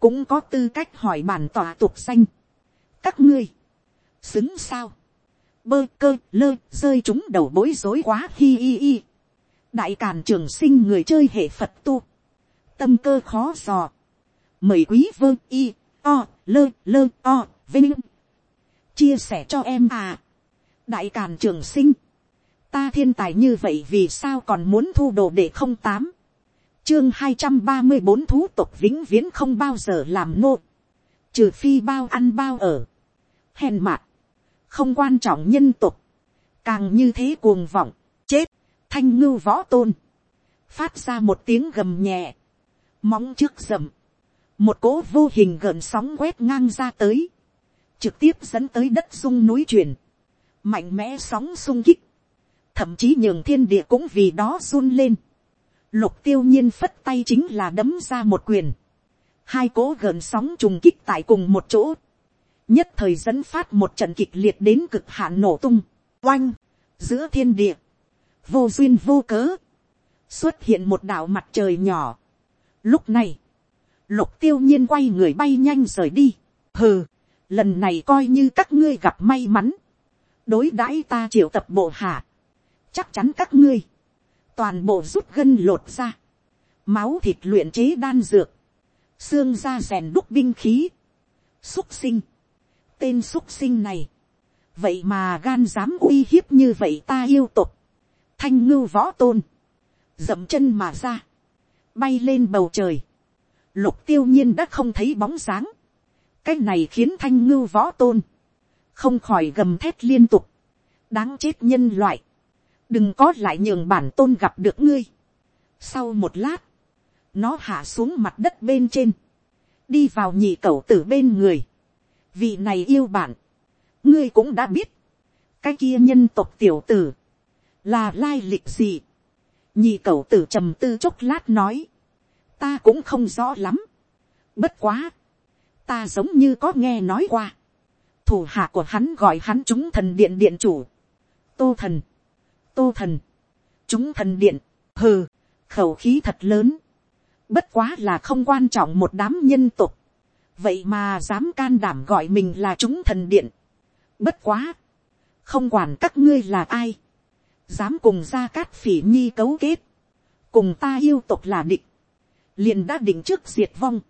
cũng có tư cách hỏi bản tòa tục xanh, các ngươi, xứng sao, bơ cơ lơ rơi chúng đầu bối rối quá hi hi hi. đại càn trường sinh người chơi hệ phật tu, tâm cơ khó dò, mời quý vơ y o, lơ lơ, o, vinh. Chia sẻ cho em à. Đại càn trường sinh. Ta thiên tài như vậy vì sao còn muốn thu đồ để không tám? Chương hai trăm ba mươi bốn thú tục vĩnh viễn không bao giờ làm nô. Trừ phi bao ăn bao ở. Hèn mạt. Không quan trọng nhân tục càng như thế cuồng vọng. Chết. Thanh ngưu võ tôn. Phát ra một tiếng gầm nhẹ. Móng trước rầm một cỗ vô hình gợn sóng quét ngang ra tới trực tiếp dẫn tới đất sung núi chuyển, mạnh mẽ sóng sung kích thậm chí nhường thiên địa cũng vì đó run lên. Lục tiêu nhiên phất tay chính là đấm ra một quyền. Hai cỗ gần sóng trùng kích tại cùng một chỗ. Nhất thời dẫn phát một trận kịch liệt đến cực hạn nổ tung. Oanh! Giữa thiên địa. Vô duyên vô cớ. Xuất hiện một đảo mặt trời nhỏ. Lúc này. Lục tiêu nhiên quay người bay nhanh rời đi. Hừ! Lần này coi như các ngươi gặp may mắn. Đối đãi ta triệu tập bộ hạ. Chắc chắn các ngươi, toàn bộ rút gân lột ra, máu thịt luyện chế đan dược, xương da rèn đúc binh khí, xúc sinh, tên xúc sinh này, vậy mà gan dám uy hiếp như vậy ta yêu tục, thanh ngưu võ tôn, dậm chân mà ra, bay lên bầu trời, lục tiêu nhiên đã không thấy bóng dáng, cái này khiến thanh ngưu võ tôn, không khỏi gầm thét liên tục, đáng chết nhân loại, đừng có lại nhường bản tôn gặp được ngươi. sau một lát, nó hạ xuống mặt đất bên trên, đi vào nhị cậu tử bên người. vị này yêu bạn, ngươi cũng đã biết, cái kia nhân tộc tiểu tử, là lai lịch gì. nhị cậu tử trầm tư chốc lát nói, ta cũng không rõ lắm. bất quá, ta giống như có nghe nói qua. thủ hạ của hắn gọi hắn chúng thần điện điện chủ. tô thần, tô thần, chúng thần điện, hừ, khẩu khí thật lớn, bất quá là không quan trọng một đám nhân tục, vậy mà dám can đảm gọi mình là chúng thần điện, bất quá, không quản các ngươi là ai, dám cùng ra cát phỉ nhi cấu kết, cùng ta yêu tục là địch, liền đã định trước diệt vong,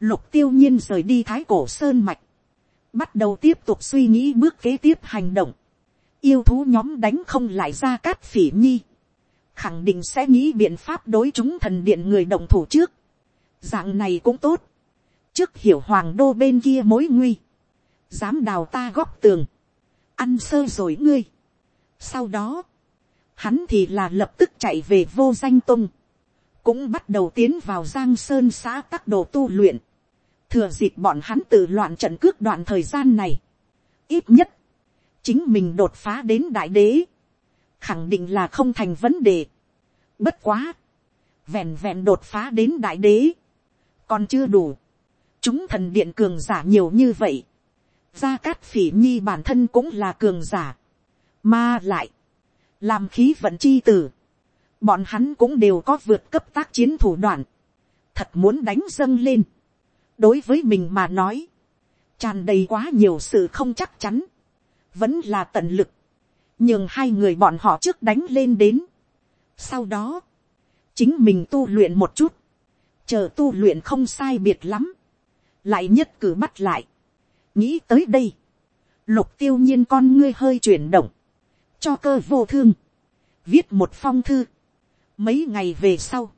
lục tiêu nhiên rời đi thái cổ sơn mạch, bắt đầu tiếp tục suy nghĩ bước kế tiếp hành động, yêu thú nhóm đánh không lại ra cát phỉ nhi, khẳng định sẽ nghĩ biện pháp đối chúng thần điện người đồng thủ trước. dạng này cũng tốt, trước hiểu hoàng đô bên kia mối nguy, dám đào ta góc tường, ăn sơ rồi ngươi. sau đó, hắn thì là lập tức chạy về vô danh tung, cũng bắt đầu tiến vào giang sơn xã tắc đồ tu luyện, thừa dịp bọn hắn tự loạn trận cước đoạn thời gian này, ít nhất, chính mình đột phá đến đại đế, khẳng định là không thành vấn đề. Bất quá, vẹn vẹn đột phá đến đại đế, còn chưa đủ. chúng thần điện cường giả nhiều như vậy. gia cát phỉ nhi bản thân cũng là cường giả. mà lại, làm khí vận chi tử, bọn hắn cũng đều có vượt cấp tác chiến thủ đoạn, thật muốn đánh dâng lên. đối với mình mà nói, tràn đầy quá nhiều sự không chắc chắn, vẫn là tận lực, nhưng hai người bọn họ trước đánh lên đến. sau đó, chính mình tu luyện một chút, chờ tu luyện không sai biệt lắm, lại nhất cử bắt lại, nghĩ tới đây, lục tiêu nhiên con ngươi hơi chuyển động, cho cơ vô thương, viết một phong thư, mấy ngày về sau,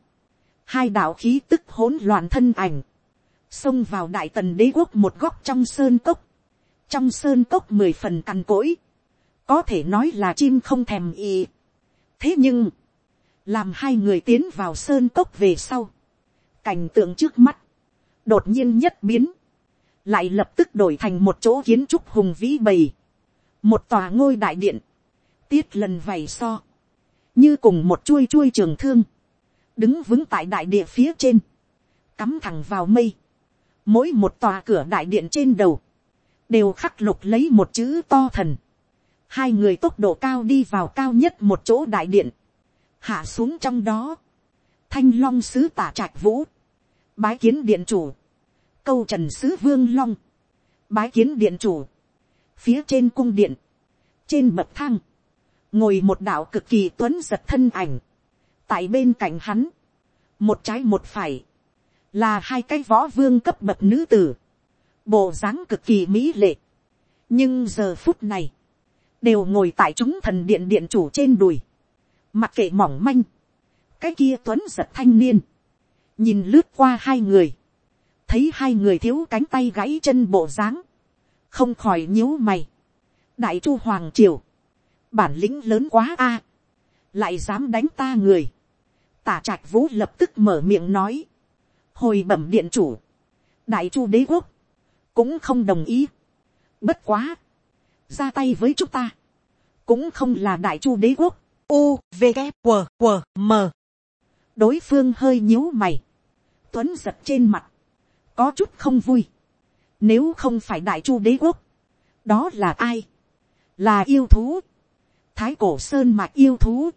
hai đạo khí tức hỗn loạn thân ảnh, xông vào đại tần đế quốc một góc trong sơn cốc, trong sơn cốc mười phần cằn cỗi, có thể nói là chim không thèm y. thế nhưng, làm hai người tiến vào sơn cốc về sau, cảnh tượng trước mắt, đột nhiên nhất biến, lại lập tức đổi thành một chỗ kiến trúc hùng vĩ bầy, một tòa ngôi đại điện, tiết lần vầy so, như cùng một chuôi chuôi trường thương, đứng vững tại đại địa phía trên, cắm thẳng vào mây, mỗi một tòa cửa đại điện trên đầu, đều khắc lục lấy một chữ to thần, hai người tốc độ cao đi vào cao nhất một chỗ đại điện, hạ xuống trong đó, thanh long sứ tả trạch vũ, bái kiến điện chủ, câu trần sứ vương long, bái kiến điện chủ, phía trên cung điện, trên bậc thang, ngồi một đạo cực kỳ tuấn giật thân ảnh, tại bên cạnh hắn, một trái một phải, là hai cái võ vương cấp bậc nữ tử, bộ dáng cực kỳ mỹ lệ, nhưng giờ phút này, đều ngồi tại chúng thần điện điện chủ trên đùi, mặc kệ mỏng manh, cái kia tuấn giật thanh niên, nhìn lướt qua hai người, thấy hai người thiếu cánh tay gãy chân bộ dáng, không khỏi nhíu mày. đại chu hoàng triều, bản lĩnh lớn quá a, lại dám đánh ta người. tả trạch vũ lập tức mở miệng nói, hồi bẩm điện chủ, đại chu đế quốc, cũng không đồng ý. bất quá, ra tay với chúng ta, cũng không là đại chu đế quốc, u v g q q m. Đối phương hơi nhíu mày, tuấn giật trên mặt, có chút không vui, nếu không phải đại chu đế quốc, đó là ai, là yêu thú, thái cổ sơn mạch yêu thú,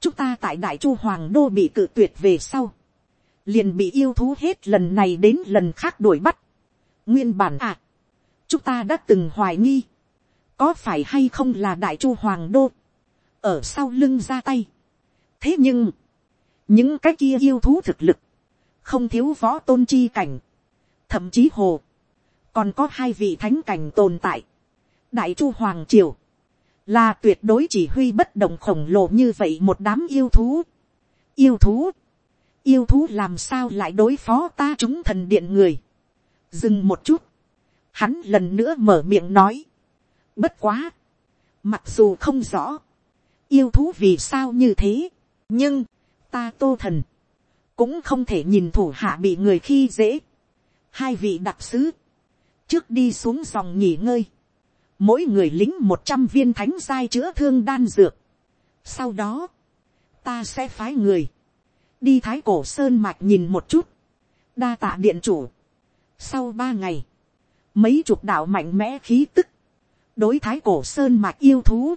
chúng ta tại đại chu hoàng đô bị cự tuyệt về sau, liền bị yêu thú hết lần này đến lần khác đuổi bắt. nguyên bản à, chúng ta đã từng hoài nghi, có phải hay không là đại chu hoàng đô, ở sau lưng ra tay. thế nhưng, những cái kia yêu thú thực lực, không thiếu võ tôn chi cảnh, thậm chí hồ, còn có hai vị thánh cảnh tồn tại. đại chu hoàng triều, là tuyệt đối chỉ huy bất động khổng lồ như vậy một đám yêu thú. yêu thú, yêu thú làm sao lại đối phó ta chúng thần điện người. dừng một chút, hắn lần nữa mở miệng nói. bất quá, mặc dù không rõ, yêu thú vì sao như thế, nhưng, ta tô thần, cũng không thể nhìn thủ hạ bị người khi dễ. hai vị đặc sứ, trước đi xuống dòng nghỉ ngơi, mỗi người lính một trăm viên thánh giai chữa thương đan dược. sau đó, ta sẽ phái người, đi thái cổ sơn mạch nhìn một chút, đa tạ điện chủ. sau ba ngày, mấy chục đạo mạnh mẽ khí tức, đối thái cổ sơn mạch yêu thú,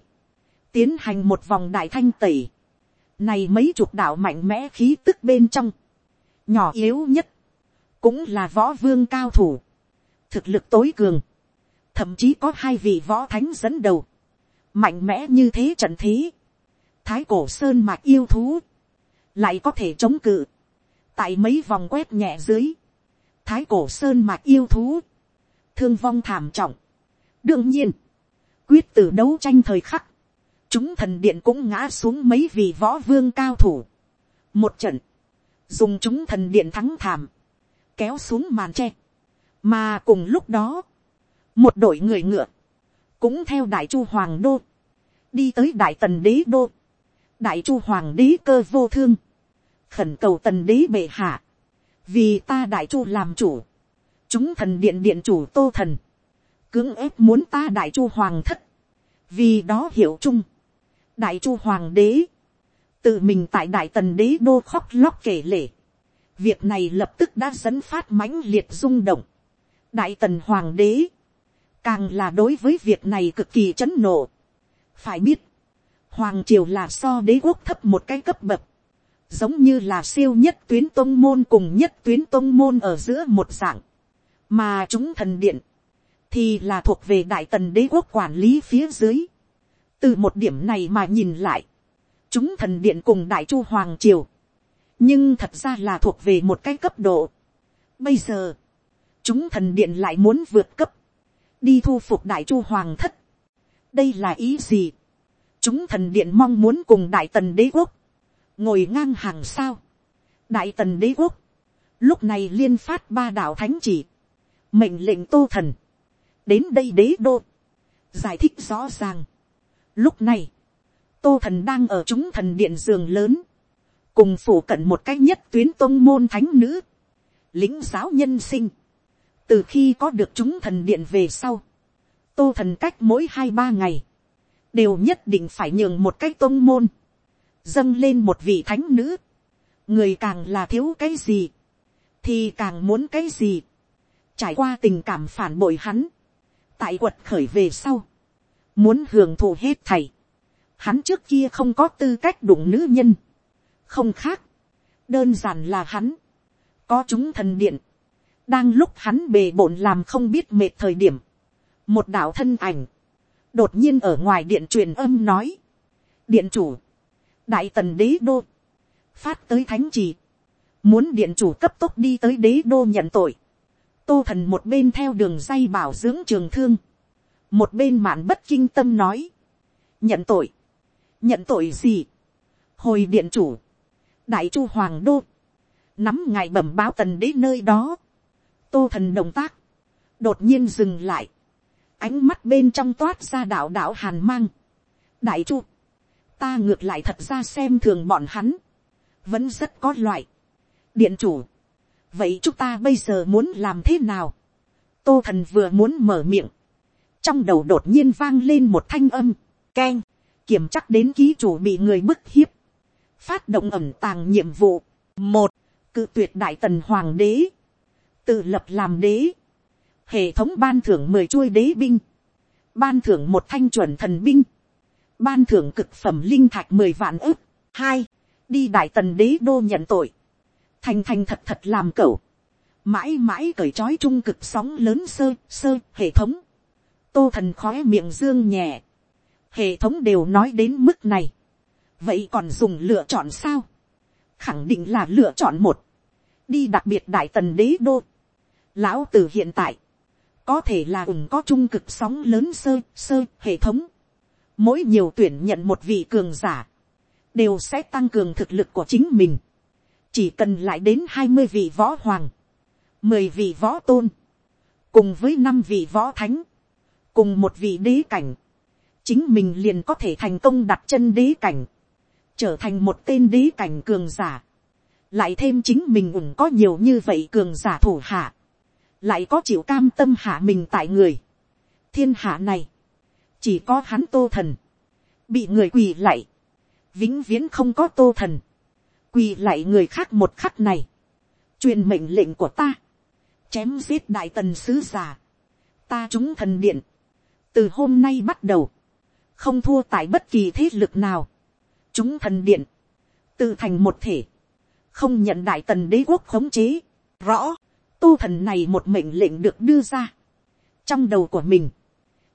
tiến hành một vòng đại thanh tẩy, này mấy chục đạo mạnh mẽ khí tức bên trong. Nhỏ yếu nhất. Cũng là võ vương cao thủ. Thực lực tối cường. Thậm chí có hai vị võ thánh dẫn đầu. Mạnh mẽ như thế trận thế. Thái cổ sơn mạch yêu thú. Lại có thể chống cự. Tại mấy vòng quét nhẹ dưới. Thái cổ sơn mạch yêu thú. Thương vong thảm trọng. Đương nhiên. Quyết tử đấu tranh thời khắc chúng thần điện cũng ngã xuống mấy vị võ vương cao thủ. một trận, dùng chúng thần điện thắng thảm, kéo xuống màn tre. mà cùng lúc đó, một đội người ngựa, cũng theo đại chu hoàng đô, đi tới đại tần đế đô, đại chu hoàng đế cơ vô thương, khẩn cầu tần đế bệ hạ, vì ta đại chu làm chủ, chúng thần điện điện chủ tô thần, cưỡng ép muốn ta đại chu hoàng thất, vì đó hiểu chung, đại chu hoàng đế, tự mình tại đại tần đế đô khóc lóc kể lể, việc này lập tức đã dẫn phát mãnh liệt rung động, đại tần hoàng đế, càng là đối với việc này cực kỳ chấn nộ. phải biết, hoàng triều là so đế quốc thấp một cái cấp bậc, giống như là siêu nhất tuyến tôn môn cùng nhất tuyến tôn môn ở giữa một dạng, mà chúng thần điện, thì là thuộc về đại tần đế quốc quản lý phía dưới. từ một điểm này mà nhìn lại, chúng thần điện cùng đại chu hoàng triều, nhưng thật ra là thuộc về một cái cấp độ. bây giờ, chúng thần điện lại muốn vượt cấp, đi thu phục đại chu hoàng thất. đây là ý gì. chúng thần điện mong muốn cùng đại tần đế quốc, ngồi ngang hàng sao. đại tần đế quốc, lúc này liên phát ba đạo thánh chỉ, mệnh lệnh tô thần, đến đây đế đô, giải thích rõ ràng. lúc này, tô thần đang ở chúng thần điện giường lớn, cùng phủ cận một cách nhất tuyến tôn môn thánh nữ, lính giáo nhân sinh, từ khi có được chúng thần điện về sau, tô thần cách mỗi hai ba ngày, đều nhất định phải nhường một cái tôn môn, dâng lên một vị thánh nữ, người càng là thiếu cái gì, thì càng muốn cái gì, trải qua tình cảm phản bội hắn, tại quật khởi về sau, muốn hưởng thụ hết thầy, hắn trước kia không có tư cách đụng nữ nhân, không khác, đơn giản là hắn, có chúng thần điện, đang lúc hắn bề bộn làm không biết mệt thời điểm, một đạo thân ảnh, đột nhiên ở ngoài điện truyền âm nói, điện chủ, đại tần đế đô, phát tới thánh trì, muốn điện chủ cấp tốc đi tới đế đô nhận tội, tô thần một bên theo đường dây bảo dưỡng trường thương, một bên mạn bất kinh tâm nói, nhận tội, nhận tội gì, hồi điện chủ, đại chu hoàng đô, nắm ngài bẩm báo tần đế nơi đó, tô thần động tác, đột nhiên dừng lại, ánh mắt bên trong toát ra đạo đạo hàn mang, đại chu, ta ngược lại thật ra xem thường bọn hắn, vẫn rất có loại, điện chủ, vậy chúng ta bây giờ muốn làm thế nào, tô thần vừa muốn mở miệng, trong đầu đột nhiên vang lên một thanh âm, k e n kiểm chắc đến ký chủ bị người bức hiếp, phát động ẩm tàng nhiệm vụ, một, cự tuyệt đại tần hoàng đế, tự lập làm đế, hệ thống ban thưởng mười chuôi đế binh, ban thưởng một thanh chuẩn thần binh, ban thưởng cực phẩm linh thạch mười vạn ức, hai, đi đại tần đế đô nhận tội, thành thành thật thật làm cẩu, mãi mãi cởi trói trung cực sóng lớn sơ sơ hệ thống, tô thần khói miệng dương nhẹ, hệ thống đều nói đến mức này, vậy còn dùng lựa chọn sao, khẳng định là lựa chọn một, đi đặc biệt đại tần đế đô, lão t hiện tại, có thể là ủng có trung cực sóng lớn sơ sơ hệ thống, mỗi nhiều tuyển nhận một vị cường giả, đều sẽ tăng cường thực lực của chính mình. Chỉ cần lại đến hai mươi vị võ hoàng, mười vị võ tôn, cùng với năm vị võ thánh, cùng một vị đế cảnh, chính mình liền có thể thành công đặt chân đế cảnh, trở thành một tên đế cảnh cường giả, lại thêm chính mình ủng có nhiều như vậy cường giả thủ hạ, lại có chịu cam tâm hạ mình tại người, thiên hạ này, chỉ có hắn tô thần, bị người quỳ lạy, vĩnh viễn không có tô thần, quỳ lại người khác một khắc này, truyền mệnh lệnh của ta, chém giết đại tần sứ giả, ta chúng thần điện, từ hôm nay bắt đầu, không thua tại bất kỳ thế lực nào, chúng thần điện, tự thành một thể, không nhận đại tần đế quốc khống chế, rõ, tu thần này một mệnh lệnh được đưa ra, trong đầu của mình,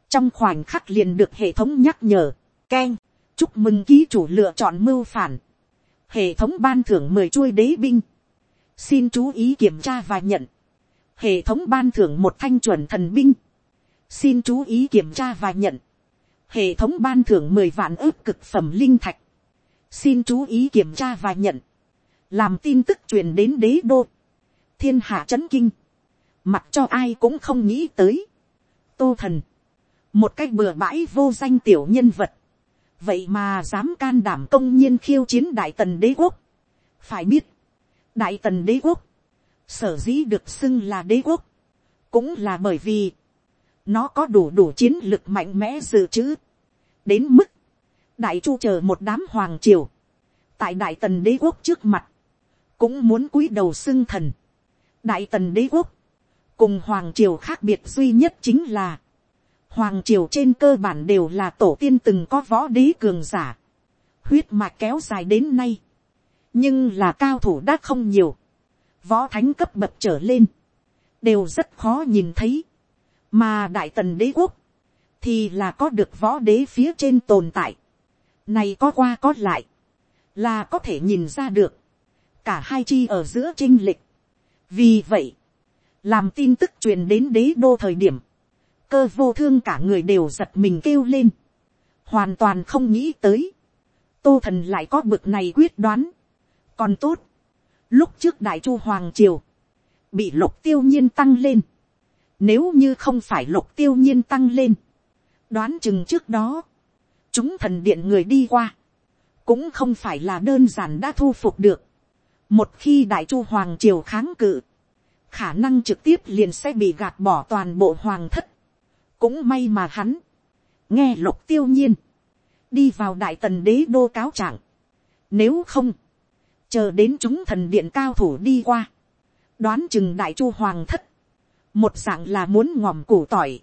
trong khoảnh khắc liền được hệ thống nhắc nhở, k e n chúc mừng ký chủ lựa chọn mưu phản, hệ thống ban thưởng mười chuôi đế binh, xin chú ý kiểm tra và nhận, hệ thống ban thưởng một thanh chuẩn thần binh, xin chú ý kiểm tra và nhận, hệ thống ban thưởng mười vạn ước cực phẩm linh thạch, xin chú ý kiểm tra và nhận, làm tin tức truyền đến đế đô, thiên hạ c h ấ n kinh, mặt cho ai cũng không nghĩ tới, tô thần, một cách bừa bãi vô danh tiểu nhân vật, vậy mà dám can đảm công nhiên khiêu chiến đại tần đế quốc. phải biết, đại tần đế quốc, sở dĩ được xưng là đế quốc, cũng là bởi vì, nó có đủ đủ chiến lực mạnh mẽ dự trữ, đến mức, đại chu chờ một đám hoàng triều, tại đại tần đế quốc trước mặt, cũng muốn cúi đầu xưng thần đại tần đế quốc, cùng hoàng triều khác biệt duy nhất chính là, hoàng triều trên cơ bản đều là tổ tiên từng có võ đế cường giả, huyết mạch kéo dài đến nay, nhưng là cao thủ đã không nhiều, võ thánh cấp bậc trở lên, đều rất khó nhìn thấy, mà đại tần đế quốc, thì là có được võ đế phía trên tồn tại, này có qua có lại, là có thể nhìn ra được, cả hai chi ở giữa chinh lịch vì vậy, làm tin tức truyền đến đế đô thời điểm, cơ vô thương cả người đều giật mình kêu lên, hoàn toàn không nghĩ tới, tô thần lại có bực này quyết đoán, còn tốt, lúc trước đại chu hoàng triều, bị lục tiêu nhiên tăng lên, nếu như không phải lục tiêu nhiên tăng lên, đoán chừng trước đó, chúng thần điện người đi qua, cũng không phải là đơn giản đã thu phục được một khi đại chu hoàng triều kháng cự, khả năng trực tiếp liền sẽ bị gạt bỏ toàn bộ hoàng thất. cũng may mà hắn, nghe lục tiêu nhiên, đi vào đại tần đế đô cáo trạng. nếu không, chờ đến chúng thần điện cao thủ đi qua, đoán chừng đại chu hoàng thất, một dạng là muốn ngòm củ tỏi.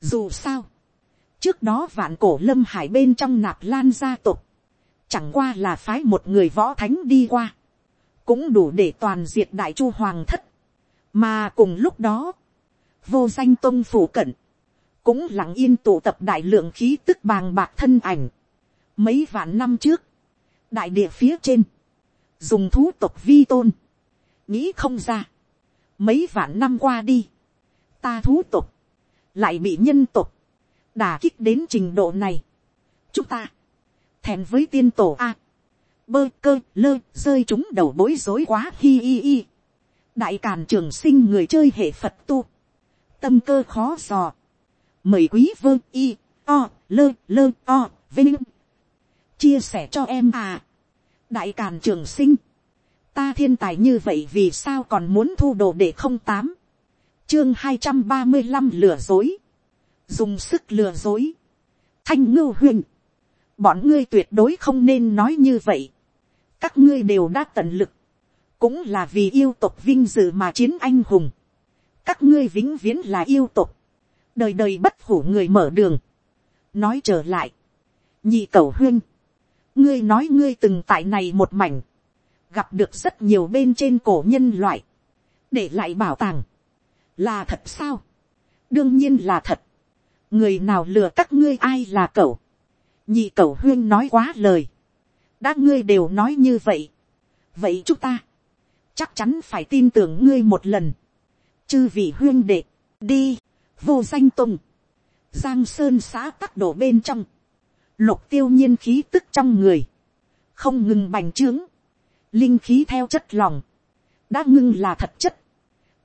dù sao, trước đó vạn cổ lâm hải bên trong nạp lan gia tộc, chẳng qua là phái một người võ thánh đi qua, cũng đủ để toàn diệt đại chu hoàng thất, mà cùng lúc đó, vô danh tôn phủ cận, cũng lặng yên tụ tập đại lượng khí tức bàng bạc thân ảnh. Mấy vạn năm trước, đại địa phía trên, dùng thú tộc vi tôn, nghĩ không ra, mấy vạn năm qua đi, ta thú tộc, lại bị nhân tộc, đà kích đến trình độ này. chúng ta, thèn với tiên tổ a, bơ cơ lơ rơi chúng đầu bối rối quá hi hi hi. đại càn trường sinh người chơi hệ phật tu, tâm cơ khó dò, mời quý vơ y o lơ lơ o vinh. Chia sẻ cho em à. đại càn trường sinh, ta thiên tài như vậy vì sao còn muốn thu đồ để không tám, chương hai trăm ba mươi năm lừa dối, dùng sức lừa dối, thanh ngưu huyền, bọn ngươi tuyệt đối không nên nói như vậy các ngươi đều đã tận lực, cũng là vì yêu tộc vinh dự mà chiến anh hùng. các ngươi vĩnh viễn là yêu tộc, đời đời bất hủ người mở đường. nói trở lại, nhị cầu huyên, ngươi nói ngươi từng tại này một mảnh, gặp được rất nhiều bên trên cổ nhân loại, để lại bảo tàng, là thật sao, đương nhiên là thật, người nào lừa các ngươi ai là cậu, nhị cậu huyên nói quá lời, đã ngươi đều nói như vậy, vậy chúng ta, chắc chắn phải tin tưởng ngươi một lần, chư vị huyên đệ, đi, vô danh tùng, giang sơn xã tắc đổ bên trong, lục tiêu nhiên khí tức trong người, không ngừng bành trướng, linh khí theo chất lòng, đã ngưng là thật chất,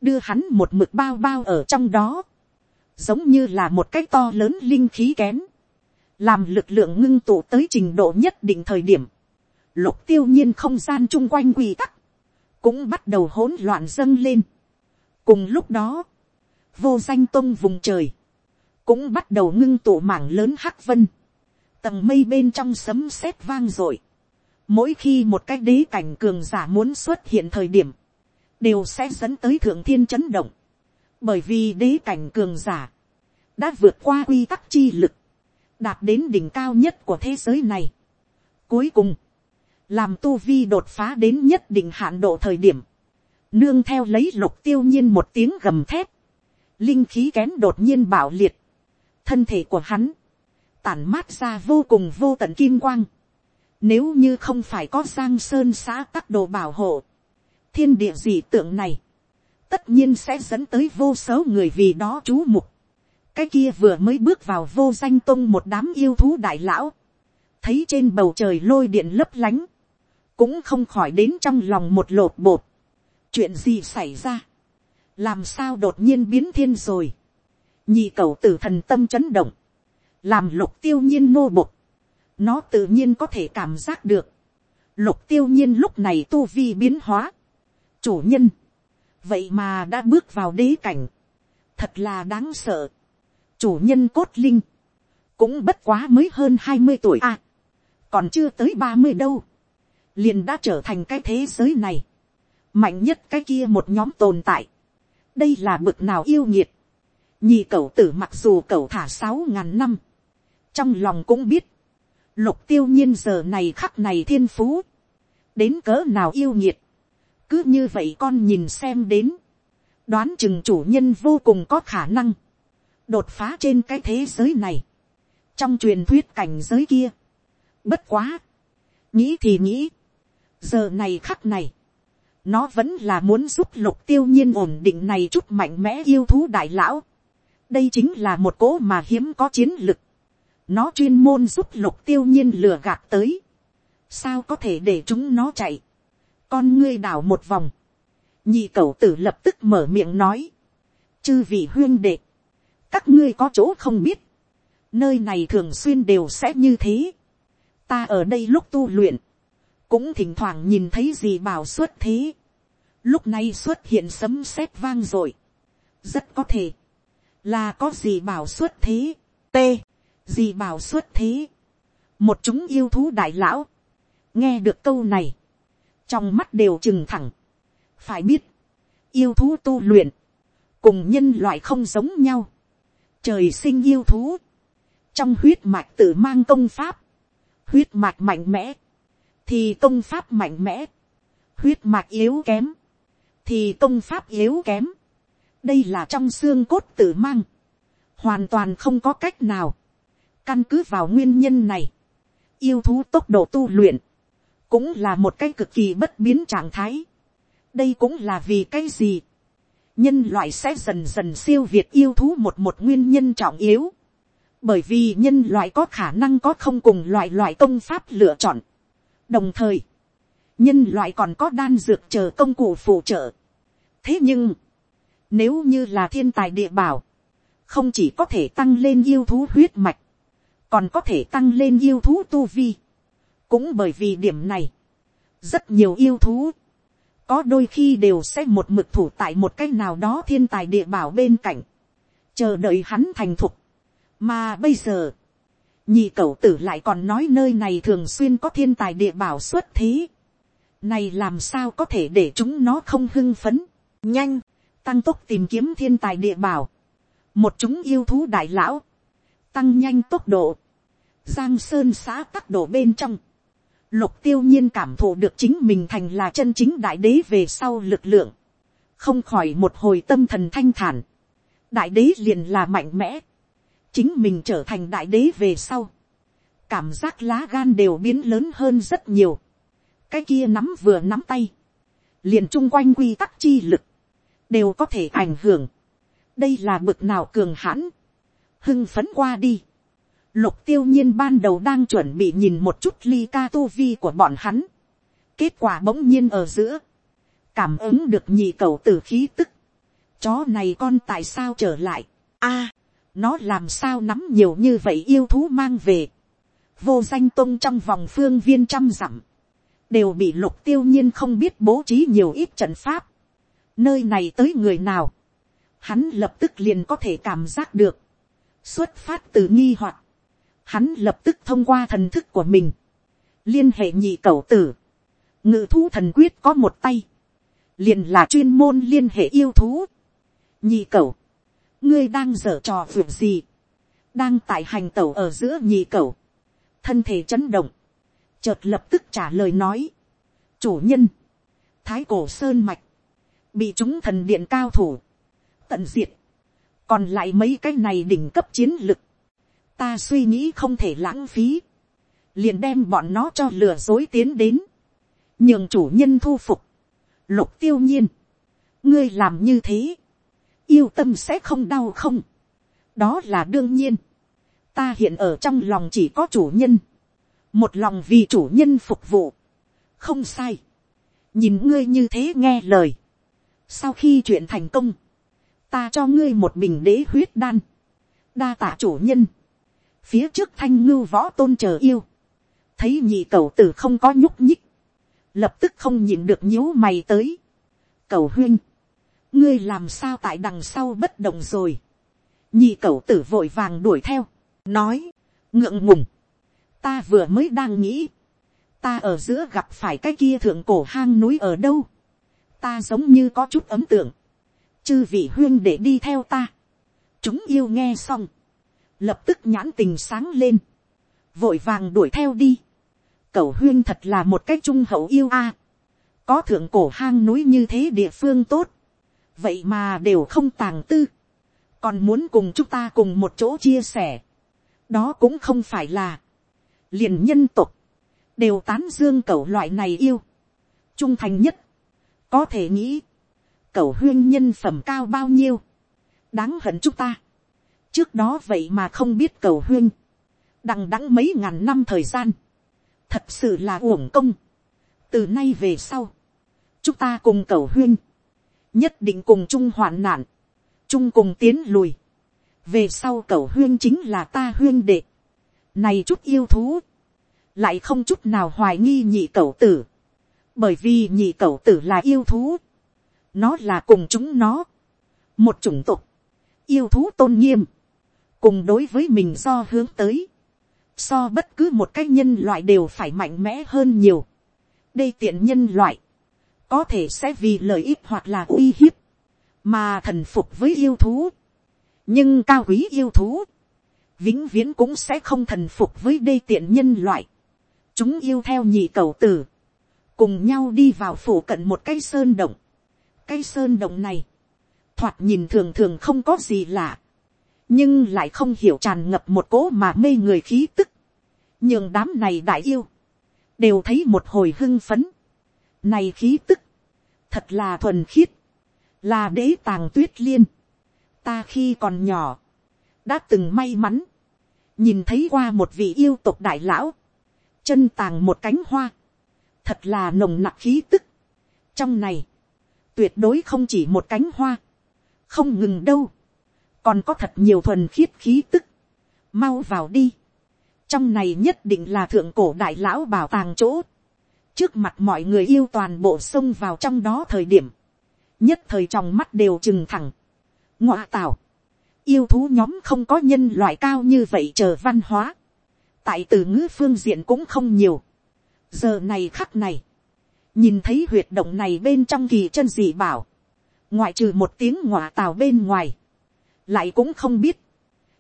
đưa hắn một mực bao bao ở trong đó, giống như là một cái to lớn linh khí kén, làm lực lượng ngưng tụ tới trình độ nhất định thời điểm, lục tiêu nhiên không gian chung quanh quy tắc, cũng bắt đầu hỗn loạn dâng lên. cùng lúc đó, vô danh tôn vùng trời, cũng bắt đầu ngưng tụ mảng lớn hắc vân, tầng mây bên trong sấm sét vang r ộ i mỗi khi một cái đế cảnh cường giả muốn xuất hiện thời điểm, đều sẽ dẫn tới thượng thiên chấn động, bởi vì đế cảnh cường giả đã vượt qua quy tắc chi lực, đạt đến đỉnh cao nhất của thế giới này. Cuối cùng, làm tu vi đột phá đến nhất định hạn độ thời điểm, nương theo lấy lục tiêu nhiên một tiếng gầm thép, linh khí kén đột nhiên bạo liệt, thân thể của hắn, tản mát ra vô cùng vô tận kim quang, nếu như không phải có giang sơn xã các đồ bảo hộ, thiên địa dị tượng này, tất nhiên sẽ dẫn tới vô số người vì đó chú mục. Cái kia vừa mới bước vào vô danh tông một đám yêu thú đại lão, thấy trên bầu trời lôi điện lấp lánh, cũng không khỏi đến trong lòng một lột bột. chuyện gì xảy ra, làm sao đột nhiên biến thiên rồi, nhị cầu tử thần tâm chấn động, làm lục tiêu nhiên nô bột, nó tự nhiên có thể cảm giác được, lục tiêu nhiên lúc này tu vi biến hóa, chủ nhân, vậy mà đã bước vào đế cảnh, thật là đáng sợ, chủ nhân cốt linh, cũng bất quá mới hơn hai mươi tuổi à, còn chưa tới ba mươi đâu, liền đã trở thành cái thế giới này, mạnh nhất cái kia một nhóm tồn tại, đây là bực nào yêu nhiệt, nhị cậu tử mặc dù cậu thả sáu ngàn năm, trong lòng cũng biết, lục tiêu nhiên giờ này khắc này thiên phú, đến cỡ nào yêu nhiệt, cứ như vậy con nhìn xem đến, đoán chừng chủ nhân vô cùng có khả năng, đột phá trên cái thế giới này, trong truyền thuyết cảnh giới kia, bất quá, nghĩ thì nghĩ, giờ này khắc này, nó vẫn là muốn giúp lục tiêu nhiên ổn định này chút mạnh mẽ yêu thú đại lão, đây chính là một cỗ mà hiếm có chiến lực, nó chuyên môn giúp lục tiêu nhiên lừa gạt tới, sao có thể để chúng nó chạy, con ngươi đảo một vòng, nhị cẩu tử lập tức mở miệng nói, chư vị huyên đệ, các ngươi có chỗ không biết, nơi này thường xuyên đều sẽ như thế, ta ở đây lúc tu luyện, cũng thỉnh thoảng nhìn thấy gì bảo xuất thế, lúc này xuất hiện sấm sét vang rồi. Rất có thể, là có gì bảo xuất thế, t, gì bảo xuất thế, một chúng yêu thú đại lão, nghe được câu này, trong mắt đều trừng thẳng, phải biết, yêu thú tu luyện, cùng nhân loại không giống nhau, trời sinh yêu thú, trong huyết mạch tự mang công pháp, huyết mạch mạnh mẽ, thì công pháp mạnh mẽ, huyết mạch yếu kém, thì công pháp yếu kém, đây là trong xương cốt tự mang, hoàn toàn không có cách nào, căn cứ vào nguyên nhân này, yêu thú tốc độ tu luyện, cũng là một cái cực kỳ bất biến trạng thái. đây cũng là vì cái gì. nhân loại sẽ dần dần siêu việt yêu thú một một nguyên nhân trọng yếu. bởi vì nhân loại có khả năng có không cùng loại loại công pháp lựa chọn đồng thời, nhân loại còn có đan dược chờ công cụ phụ trợ. thế nhưng, nếu như là thiên tài địa bảo, không chỉ có thể tăng lên yêu thú huyết mạch, còn có thể tăng lên yêu thú tu vi cũng bởi vì điểm này, rất nhiều yêu thú, có đôi khi đều sẽ một mực thủ tại một cái nào đó thiên tài địa bảo bên cạnh, chờ đợi hắn thành thục. mà bây giờ, nhị cậu tử lại còn nói nơi này thường xuyên có thiên tài địa bảo xuất thế. này làm sao có thể để chúng nó không hưng phấn, nhanh, tăng tốc tìm kiếm thiên tài địa bảo, một chúng yêu thú đại lão, tăng nhanh tốc độ, giang sơn xã tắc độ bên trong, Lục tiêu nhiên cảm thụ được chính mình thành là chân chính đại đế về sau lực lượng. Không khỏi một hồi tâm thần thanh thản. Đại đế liền là mạnh mẽ. Chính mình trở thành đại đế về sau. Cảm giác lá gan đều biến lớn hơn rất nhiều. Cái kia nắm vừa nắm tay. Liền chung quanh quy tắc chi lực. Đều có thể ảnh hưởng. Đây là bực nào cường hãn. Hưng phấn qua đi Lục tiêu nhiên ban đầu đang chuẩn bị nhìn một chút ly ca tu vi của bọn hắn. Kết quả bỗng nhiên ở giữa. Cảm ứng được nhị cầu tử khí tức. Chó này con tại sao trở lại. a nó làm sao nắm nhiều như vậy yêu thú mang về. Vô danh tông trong vòng phương viên trăm dặm. Đều bị lục tiêu nhiên không biết bố trí nhiều ít trận pháp. Nơi này tới người nào. Hắn lập tức liền có thể cảm giác được. Xuất phát từ nghi hoặc hắn lập tức thông qua thần thức của mình, liên hệ nhị cầu tử, ngự thú thần quyết có một tay, liền là chuyên môn liên hệ yêu thú. nhị cầu, ngươi đang dở trò việc gì, đang tại hành tẩu ở giữa nhị cầu, thân thể chấn động, chợt lập tức trả lời nói, chủ nhân, thái cổ sơn mạch, bị chúng thần điện cao thủ, tận diệt, còn lại mấy cái này đỉnh cấp chiến lực, ta suy nghĩ không thể lãng phí, liền đem bọn nó cho lừa dối tiến đến, nhường chủ nhân thu phục, lục tiêu nhiên, ngươi làm như thế, yêu tâm sẽ không đau không, đó là đương nhiên, ta hiện ở trong lòng chỉ có chủ nhân, một lòng vì chủ nhân phục vụ, không sai, nhìn ngươi như thế nghe lời, sau khi chuyện thành công, ta cho ngươi một bình đế huyết đan, đa tạ chủ nhân, phía trước thanh ngưu võ tôn chờ yêu, thấy nhị cầu tử không có nhúc nhích, lập tức không nhìn được nhíu mày tới. cầu huyên, ngươi làm sao tại đằng sau bất động rồi, nhị cậu tử vội vàng đuổi theo, nói, ngượng ngùng, ta vừa mới đang nghĩ, ta ở giữa gặp phải cái kia thượng cổ hang núi ở đâu, ta giống như có chút ấm tượng, chư vị huyên để đi theo ta, chúng yêu nghe xong, lập tức nhãn tình sáng lên, vội vàng đuổi theo đi, cậu huyên thật là một cách trung hậu yêu a, có thượng cổ hang núi như thế địa phương tốt, vậy mà đều không tàng tư, còn muốn cùng chúng ta cùng một chỗ chia sẻ, đó cũng không phải là, liền nhân tục, đều tán dương cẩu loại này yêu, trung thành nhất, có thể nghĩ, cẩu huyên nhân phẩm cao bao nhiêu, đáng hận chúng ta, trước đó vậy mà không biết cẩu huyên, đằng đẵng mấy ngàn năm thời gian, thật sự là uổng công. từ nay về sau, chúng ta cùng cẩu huyên, nhất định cùng chung hoạn nạn, chung cùng tiến lùi, về sau cậu huyên chính là ta huyên đệ, này chút yêu thú, lại không chút nào hoài nghi nhị cậu tử, bởi vì nhị cậu tử là yêu thú, nó là cùng chúng nó, một chủng tộc, yêu thú tôn nghiêm, cùng đối với mình do hướng tới, so bất cứ một cái nhân loại đều phải mạnh mẽ hơn nhiều. đây tiện nhân loại, có thể sẽ vì lợi ích hoặc là uy hiếp, mà thần phục với yêu thú. nhưng cao quý yêu thú, vĩnh viễn cũng sẽ không thần phục với đây tiện nhân loại. chúng yêu theo nhị cầu tử, cùng nhau đi vào phủ cận một cái sơn động. cái sơn động này, thoạt nhìn thường thường không có gì lạ nhưng lại không hiểu tràn ngập một cỗ mà mê người khí tức, nhường đám này đại yêu, đều thấy một hồi hưng phấn, này khí tức, thật là thuần khiết, là đế tàng tuyết liên, ta khi còn nhỏ, đã từng may mắn, nhìn thấy qua một vị yêu tộc đại lão, chân tàng một cánh hoa, thật là nồng nặc khí tức, trong này, tuyệt đối không chỉ một cánh hoa, không ngừng đâu, còn có thật nhiều thuần khiết khí tức, mau vào đi, trong này nhất định là thượng cổ đại lão bảo tàng chỗ, trước mặt mọi người yêu toàn bộ xông vào trong đó thời điểm, nhất thời trong mắt đều trừng thẳng, ngoạ tào, yêu thú nhóm không có nhân loại cao như vậy chờ văn hóa, tại từ ngữ phương diện cũng không nhiều, giờ này khắc này, nhìn thấy huyệt động này bên trong kỳ chân dị bảo, ngoại trừ một tiếng ngoạ tào bên ngoài, lại cũng không biết,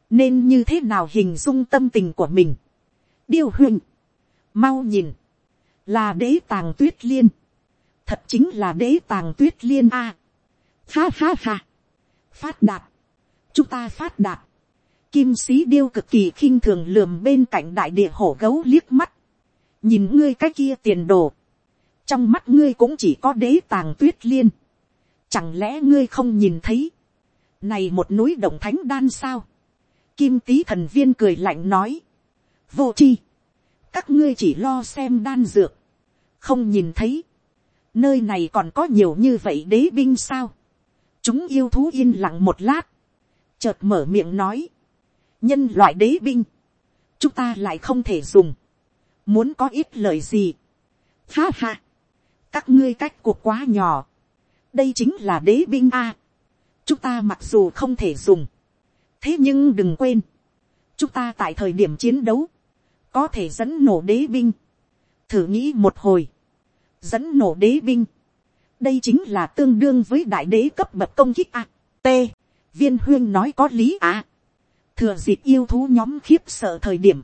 nên như thế nào hình dung tâm tình của mình. điêu huynh, mau nhìn, là đế tàng tuyết liên, thật chính là đế tàng tuyết liên a. À, ha ha ha, phát đạt, chúng ta phát đạt, kim sĩ điêu cực kỳ khinh thường lườm bên cạnh đại địa hổ gấu liếc mắt, nhìn ngươi cái kia tiền đồ, trong mắt ngươi cũng chỉ có đế tàng tuyết liên, chẳng lẽ ngươi không nhìn thấy, này một núi động thánh đan sao. kim tý thần viên cười lạnh nói. vô chi các ngươi chỉ lo xem đan dược. không nhìn thấy. nơi này còn có nhiều như vậy đế binh sao. chúng yêu thú yên lặng một lát. chợt mở miệng nói. nhân loại đế binh. chúng ta lại không thể dùng. muốn có ít lời gì. ha ha. các ngươi cách cuộc quá nhỏ. đây chính là đế binh a chúng ta mặc dù không thể dùng, thế nhưng đừng quên, chúng ta tại thời điểm chiến đấu, có thể dẫn nổ đế binh, thử nghĩ một hồi, dẫn nổ đế binh, đây chính là tương đương với đại đế cấp bậc công kích a, t, viên huyên nói có lý a, thừa dịp yêu thú nhóm khiếp sợ thời điểm,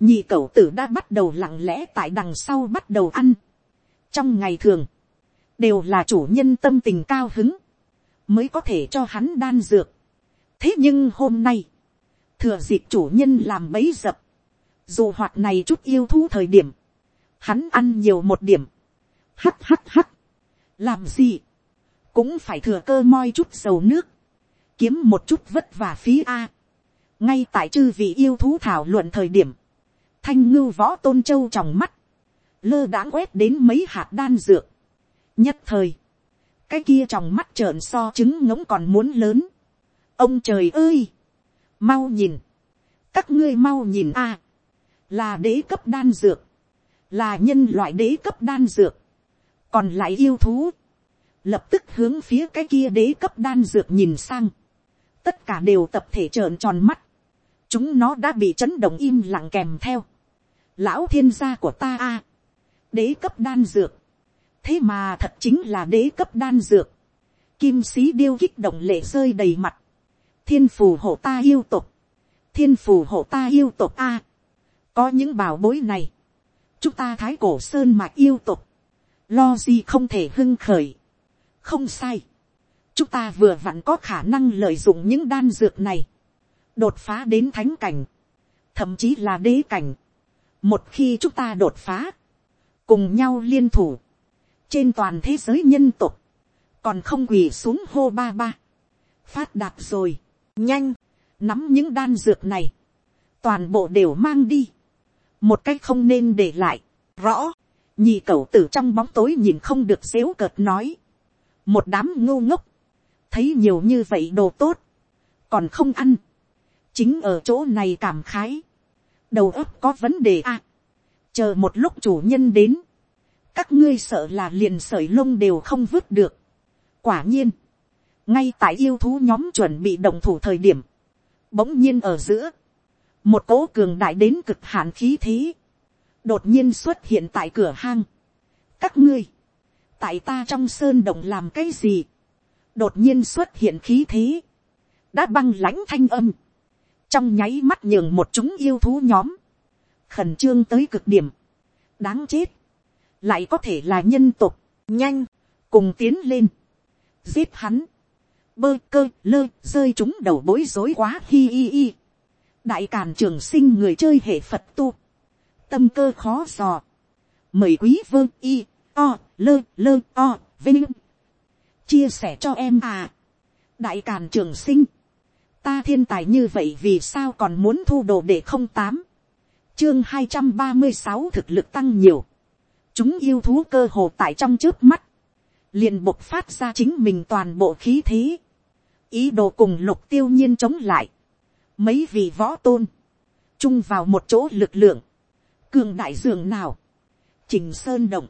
nhị cậu tử đã bắt đầu lặng lẽ tại đằng sau bắt đầu ăn, trong ngày thường, đều là chủ nhân tâm tình cao hứng, mới có thể cho hắn đan dược. thế nhưng hôm nay, thừa dịp chủ nhân làm bấy dập, dù hoạt này chút yêu thú thời điểm, hắn ăn nhiều một điểm, hắt hắt hắt, làm gì, cũng phải thừa cơ moi chút dầu nước, kiếm một chút vất vả phí a. ngay tại chư vị yêu thú thảo luận thời điểm, thanh ngưu võ tôn châu trong mắt, lơ đãng quét đến mấy hạt đan dược. nhất thời, cái kia trong mắt trợn so trứng ngỗng còn muốn lớn. ông trời ơi, mau nhìn, các ngươi mau nhìn a, là đế cấp đan dược, là nhân loại đế cấp đan dược, còn lại yêu thú, lập tức hướng phía cái kia đế cấp đan dược nhìn sang, tất cả đều tập thể trợn tròn mắt, chúng nó đã bị chấn động im lặng kèm theo, lão thiên gia của ta a, đế cấp đan dược, thế mà thật chính là đế cấp đan dược, kim sĩ điêu kích động lệ rơi đầy mặt, thiên phù hộ ta yêu tục, thiên phù hộ ta yêu tục a, có những bảo bối này, chúng ta thái cổ sơn mạch yêu tục, lo gì không thể hưng khởi, không sai, chúng ta vừa vặn có khả năng lợi dụng những đan dược này, đột phá đến thánh cảnh, thậm chí là đế cảnh, một khi chúng ta đột phá, cùng nhau liên thủ, trên toàn thế giới nhân tục, còn không quỳ xuống hô ba ba, phát đạt rồi, nhanh, nắm những đan dược này, toàn bộ đều mang đi, một cách không nên để lại, rõ, nhị cậu tử trong bóng tối nhìn không được xếu cợt nói, một đám ngô ngốc, thấy nhiều như vậy đồ tốt, còn không ăn, chính ở chỗ này cảm khái, đầu óc có vấn đề à, chờ một lúc chủ nhân đến, các ngươi sợ là liền sởi lông đều không vứt được. quả nhiên, ngay tại yêu thú nhóm chuẩn bị đồng thủ thời điểm, bỗng nhiên ở giữa, một cỗ cường đại đến cực hạn khí thế, đột nhiên xuất hiện tại cửa hang. các ngươi, tại ta trong sơn động làm cái gì, đột nhiên xuất hiện khí thế, đã băng lãnh thanh âm, trong nháy mắt nhường một chúng yêu thú nhóm, khẩn trương tới cực điểm, đáng chết, lại có thể là nhân tục, nhanh, cùng tiến lên, giết hắn, bơ cơ lơ rơi chúng đầu bối rối quá hi hi hi đại càn trường sinh người chơi hệ phật tu, tâm cơ khó dò, mời quý vương y, o, lơ lơ o, vinh, chia sẻ cho em à, đại càn trường sinh, ta thiên tài như vậy vì sao còn muốn thu đồ để không tám, chương hai trăm ba mươi sáu thực lực tăng nhiều, chúng yêu thú cơ hồ tại trong trước mắt, liền bộc phát ra chính mình toàn bộ khí thế, ý đồ cùng lục tiêu nhiên chống lại, mấy vị võ tôn, chung vào một chỗ lực lượng, cường đại dường nào, trình sơn động,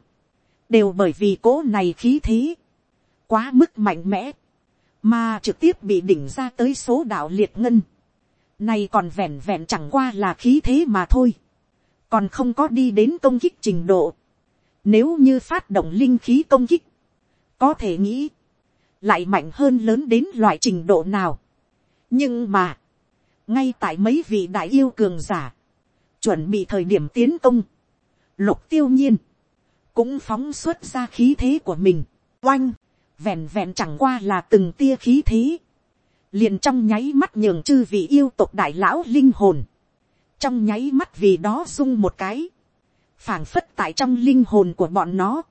đều bởi vì cố này khí thế, quá mức mạnh mẽ, mà trực tiếp bị đỉnh ra tới số đạo liệt ngân, này còn vẹn vẹn chẳng qua là khí thế mà thôi, còn không có đi đến công kích trình độ, nếu như phát động linh khí công kích, có thể nghĩ, lại mạnh hơn lớn đến loại trình độ nào. nhưng mà, ngay tại mấy vị đại yêu cường giả, chuẩn bị thời điểm tiến công, lục tiêu nhiên, cũng phóng xuất ra khí thế của mình, oanh, vẹn vẹn chẳng qua là từng tia khí thế, liền trong nháy mắt nhường chư vị yêu tộc đại lão linh hồn, trong nháy mắt vì đó rung một cái, phảng phất tại trong linh hồn của bọn nó,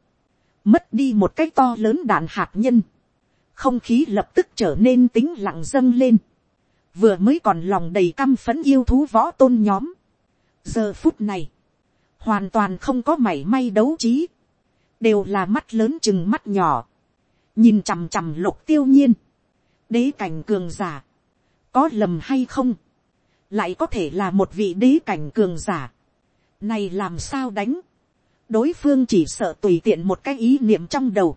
mất đi một cái to lớn đạn hạt nhân, không khí lập tức trở nên tính lặng dâng lên, vừa mới còn lòng đầy căm phấn yêu thú võ tôn nhóm, giờ phút này, hoàn toàn không có mảy may đấu trí, đều là mắt lớn chừng mắt nhỏ, nhìn chằm chằm lục tiêu nhiên, đế cảnh cường giả, có lầm hay không, lại có thể là một vị đế cảnh cường giả, này làm sao đánh, đối phương chỉ sợ tùy tiện một cái ý niệm trong đầu,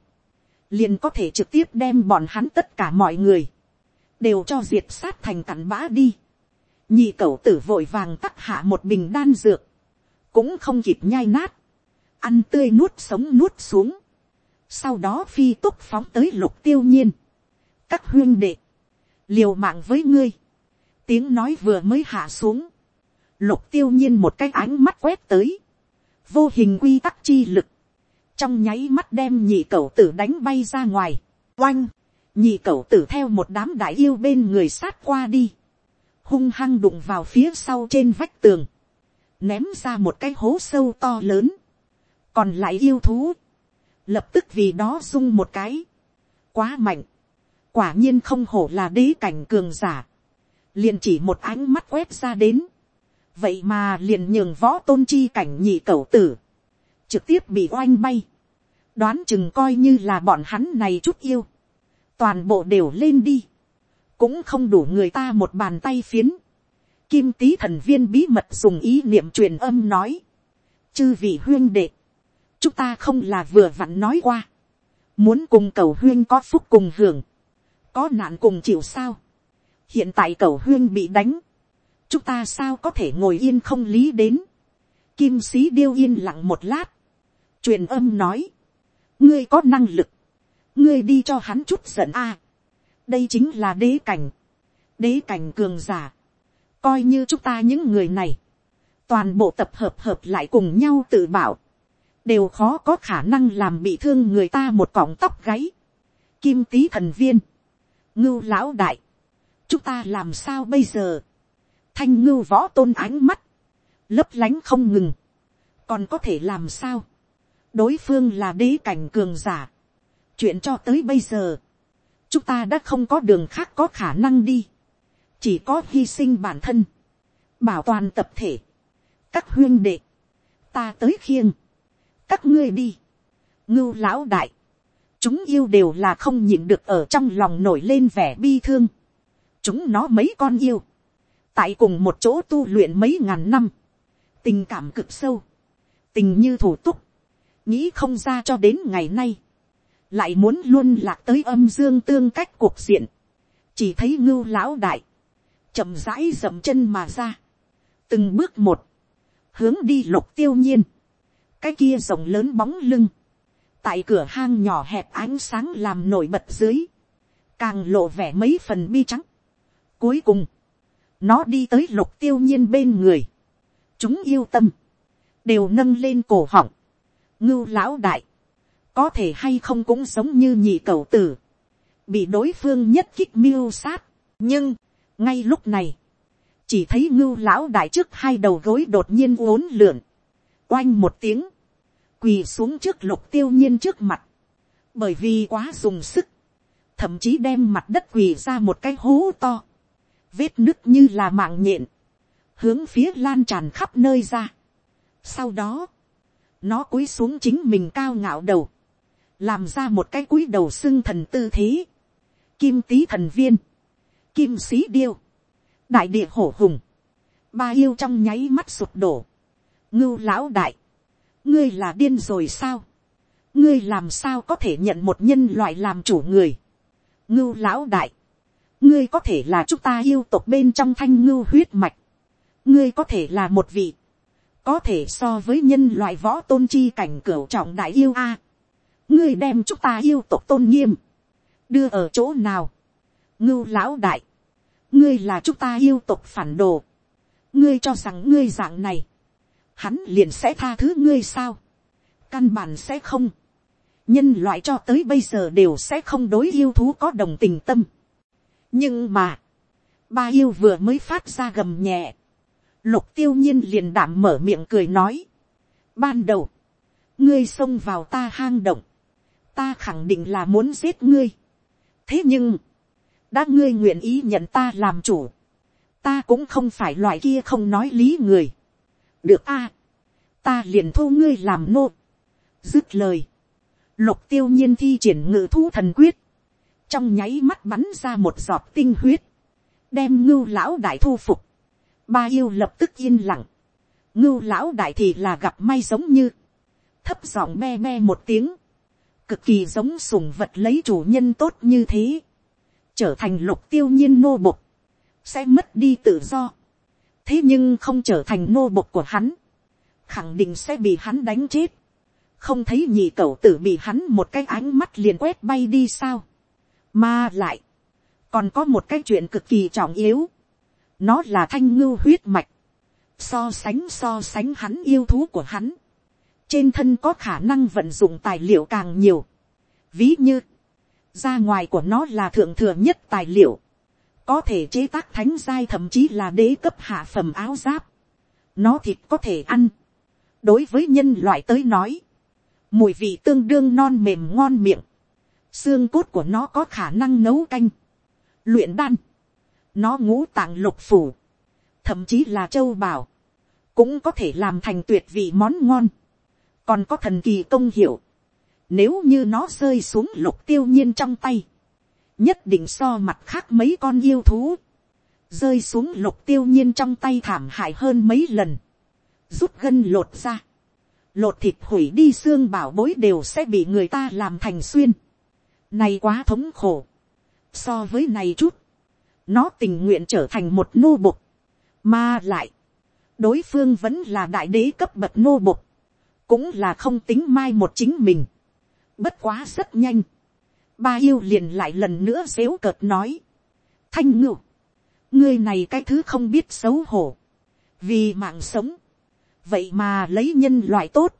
liền có thể trực tiếp đem bọn hắn tất cả mọi người, đều cho diệt sát thành cặn bã đi. nhị cậu tử vội vàng tắt hạ một bình đan dược, cũng không kịp nhai nát, ăn tươi nuốt sống nuốt xuống, sau đó phi túc phóng tới lục tiêu nhiên, các huyên đệ, liều mạng với ngươi, tiếng nói vừa mới hạ xuống, lục tiêu nhiên một cái ánh mắt quét tới, vô hình quy tắc chi lực, trong nháy mắt đem nhị cậu tử đánh bay ra ngoài, oanh, nhị cậu tử theo một đám đại yêu bên người sát qua đi, hung hăng đụng vào phía sau trên vách tường, ném ra một cái hố sâu to lớn, còn lại yêu thú, lập tức vì đó rung một cái, quá mạnh, quả nhiên không hổ là đế cảnh cường giả, liền chỉ một ánh mắt quét ra đến, vậy mà liền nhường võ tôn chi cảnh nhị cẩu tử, trực tiếp bị oanh bay, đoán chừng coi như là bọn hắn này chút yêu, toàn bộ đều lên đi, cũng không đủ người ta một bàn tay phiến, kim tý thần viên bí mật dùng ý niệm truyền âm nói, chư vị huyên đệ, chúng ta không là vừa vặn nói qua, muốn cùng cầu huyên có phúc cùng hưởng, có nạn cùng chịu sao, hiện tại cầu huyên bị đánh, chúng ta sao có thể ngồi yên không lý đến, kim sĩ điêu yên lặng một lát, truyền âm nói, ngươi có năng lực, ngươi đi cho hắn chút giận a, đây chính là đế cảnh, đế cảnh cường giả, coi như chúng ta những người này, toàn bộ tập hợp hợp lại cùng nhau tự bảo, đều khó có khả năng làm bị thương người ta một cọng tóc gáy. Kim tý thần viên, ngưu lão đại, chúng ta làm sao bây giờ, thanh ngưu võ tôn ánh mắt, lấp lánh không ngừng, còn có thể làm sao, đối phương là đế cảnh cường giả, chuyện cho tới bây giờ, chúng ta đã không có đường khác có khả năng đi, chỉ có hy sinh bản thân, bảo toàn tập thể, các huyên đệ, ta tới khiêng, các ngươi đi, ngưu lão đại, chúng yêu đều là không nhịn được ở trong lòng nổi lên vẻ bi thương, chúng nó mấy con yêu, tại cùng một chỗ tu luyện mấy ngàn năm, tình cảm cực sâu, tình như thủ túc, nghĩ không ra cho đến ngày nay, lại muốn luôn lạc tới âm dương tương cách cuộc diện, chỉ thấy ngưu lão đại, chậm rãi dậm chân mà ra, từng bước một, hướng đi lục tiêu nhiên, cái kia rộng lớn bóng lưng, tại cửa hang nhỏ hẹp ánh sáng làm nổi bật dưới, càng lộ vẻ mấy phần bi trắng. Cuối cùng, nó đi tới lục tiêu nhiên bên người, chúng yêu tâm, đều nâng lên cổ họng, ngưu lão đại, có thể hay không cũng giống như nhị cầu tử, bị đối phương nhất kích mưu sát, nhưng, ngay lúc này, chỉ thấy ngưu lão đại trước hai đầu gối đột nhiên uốn lượn, oanh một tiếng, quỳ xuống trước lục tiêu nhiên trước mặt, bởi vì quá dùng sức, thậm chí đem mặt đất quỳ ra một cái hố to, vết nứt như là mạng nhện, hướng phía lan tràn khắp nơi ra. Sau đó, nó cúi xuống chính mình cao ngạo đầu, làm ra một cái cúi đầu xưng thần tư thế, kim tý thần viên, kim sĩ điêu, đại địa hổ hùng, ba yêu trong nháy mắt sụp đổ, ngưu lão đại, ngươi là điên rồi sao, ngươi làm sao có thể nhận một nhân loại làm chủ người, ngưu lão đại, ngươi có thể là chúng ta yêu tộc bên trong thanh ngưu huyết mạch, ngươi có thể là một vị, có thể so với nhân loại võ tôn chi cảnh cửu trọng đại yêu a, ngươi đem chúng ta yêu tộc tôn nghiêm, đưa ở chỗ nào, ngưu lão đại, ngươi là chúng ta yêu tộc phản đồ, ngươi cho rằng ngươi dạng này, hắn liền sẽ tha thứ ngươi sao, căn bản sẽ không, nhân loại cho tới bây giờ đều sẽ không đối yêu thú có đồng tình tâm. nhưng mà, ba yêu vừa mới phát ra gầm nhẹ, lục tiêu nhiên liền đảm mở miệng cười nói, ban đầu, ngươi xông vào ta hang động, ta khẳng định là muốn giết ngươi. thế nhưng, đã ngươi nguyện ý nhận ta làm chủ, ta cũng không phải loại kia không nói lý người. được a, ta liền thu ngươi làm nô. dứt lời, lục tiêu nhiên thi triển ngự thu thần quyết, trong nháy mắt bắn ra một giọt tinh huyết, đem ngưu lão đại thu phục, ba yêu lập tức yên lặng, ngưu lão đại thì là gặp may giống như, thấp giọng me me một tiếng, cực kỳ giống sùng vật lấy chủ nhân tốt như thế, trở thành lục tiêu nhiên nô bộc, sẽ mất đi tự do. thế nhưng không trở thành nô bộc của hắn, khẳng định sẽ bị hắn đánh chết. không thấy nhị cậu tử bị hắn một cái ánh mắt liền quét bay đi sao. mà lại, còn có một cái chuyện cực kỳ trọng yếu. nó là thanh ngưu huyết mạch. so sánh so sánh hắn yêu thú của hắn trên thân có khả năng vận dụng tài liệu càng nhiều. ví như, ra ngoài của nó là thượng thừa nhất tài liệu. Có thể chế tác thánh giai thậm chí là đế cấp hạ phẩm áo giáp, nó thịt có thể ăn, đối với nhân loại tới nói, mùi vị tương đương non mềm ngon miệng, xương cốt của nó có khả năng nấu canh, luyện đan, nó ngũ tạng lục phủ, thậm chí là châu bảo, cũng có thể làm thành tuyệt vị món ngon, còn có thần kỳ công hiệu, nếu như nó rơi xuống lục tiêu nhiên trong tay, nhất định so mặt khác mấy con yêu thú, rơi xuống lục tiêu nhiên trong tay thảm hại hơn mấy lần, rút gân lột ra, lột thịt hủy đi xương bảo bối đều sẽ bị người ta làm thành xuyên, này quá thống khổ, so với này chút, nó tình nguyện trở thành một nô bục, mà lại, đối phương vẫn là đại đế cấp bậc nô bục, cũng là không tính mai một chính mình, bất quá rất nhanh, ba yêu liền lại lần nữa xếu cợt nói, thanh ngưu, ngươi này cái thứ không biết xấu hổ, vì mạng sống, vậy mà lấy nhân loại tốt,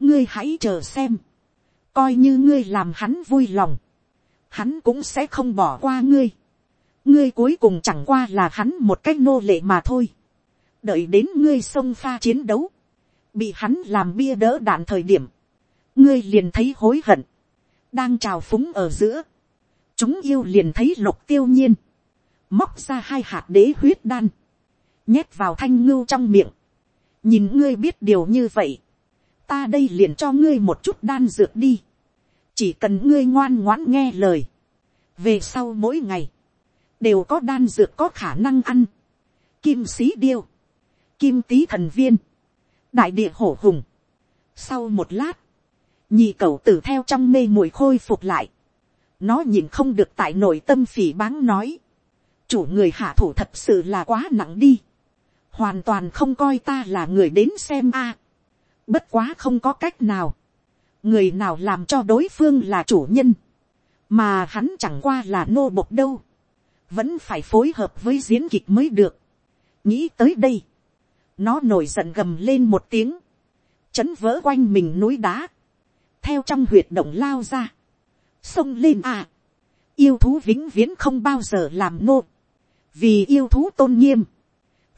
ngươi hãy chờ xem, coi như ngươi làm hắn vui lòng, hắn cũng sẽ không bỏ qua ngươi, ngươi cuối cùng chẳng qua là hắn một cách nô lệ mà thôi, đợi đến ngươi sông pha chiến đấu, bị hắn làm bia đỡ đạn thời điểm, ngươi liền thấy hối hận, đang trào phúng ở giữa, chúng yêu liền thấy lục tiêu nhiên, móc ra hai hạt đế huyết đan, nhét vào thanh ngưu trong miệng, nhìn ngươi biết điều như vậy, ta đây liền cho ngươi một chút đan dược đi, chỉ cần ngươi ngoan ngoãn nghe lời, về sau mỗi ngày, đều có đan dược có khả năng ăn, kim sĩ điêu, kim tý thần viên, đại địa hổ hùng. Sau một lát, nhị cậu tử theo trong mê muội khôi phục lại, nó nhìn không được tại nội tâm phỉ báng nói, chủ người hạ thủ thật sự là quá nặng đi, hoàn toàn không coi ta là người đến xem a, bất quá không có cách nào, người nào làm cho đối phương là chủ nhân, mà hắn chẳng qua là nô bộc đâu, vẫn phải phối hợp với diễn kịch mới được. nghĩ tới đây, nó nổi giận gầm lên một tiếng, chấn vỡ quanh mình núi đá, theo trong huyệt động lao ra, xông lên à, yêu thú vĩnh viễn không bao giờ làm nô, vì yêu thú tôn nghiêm,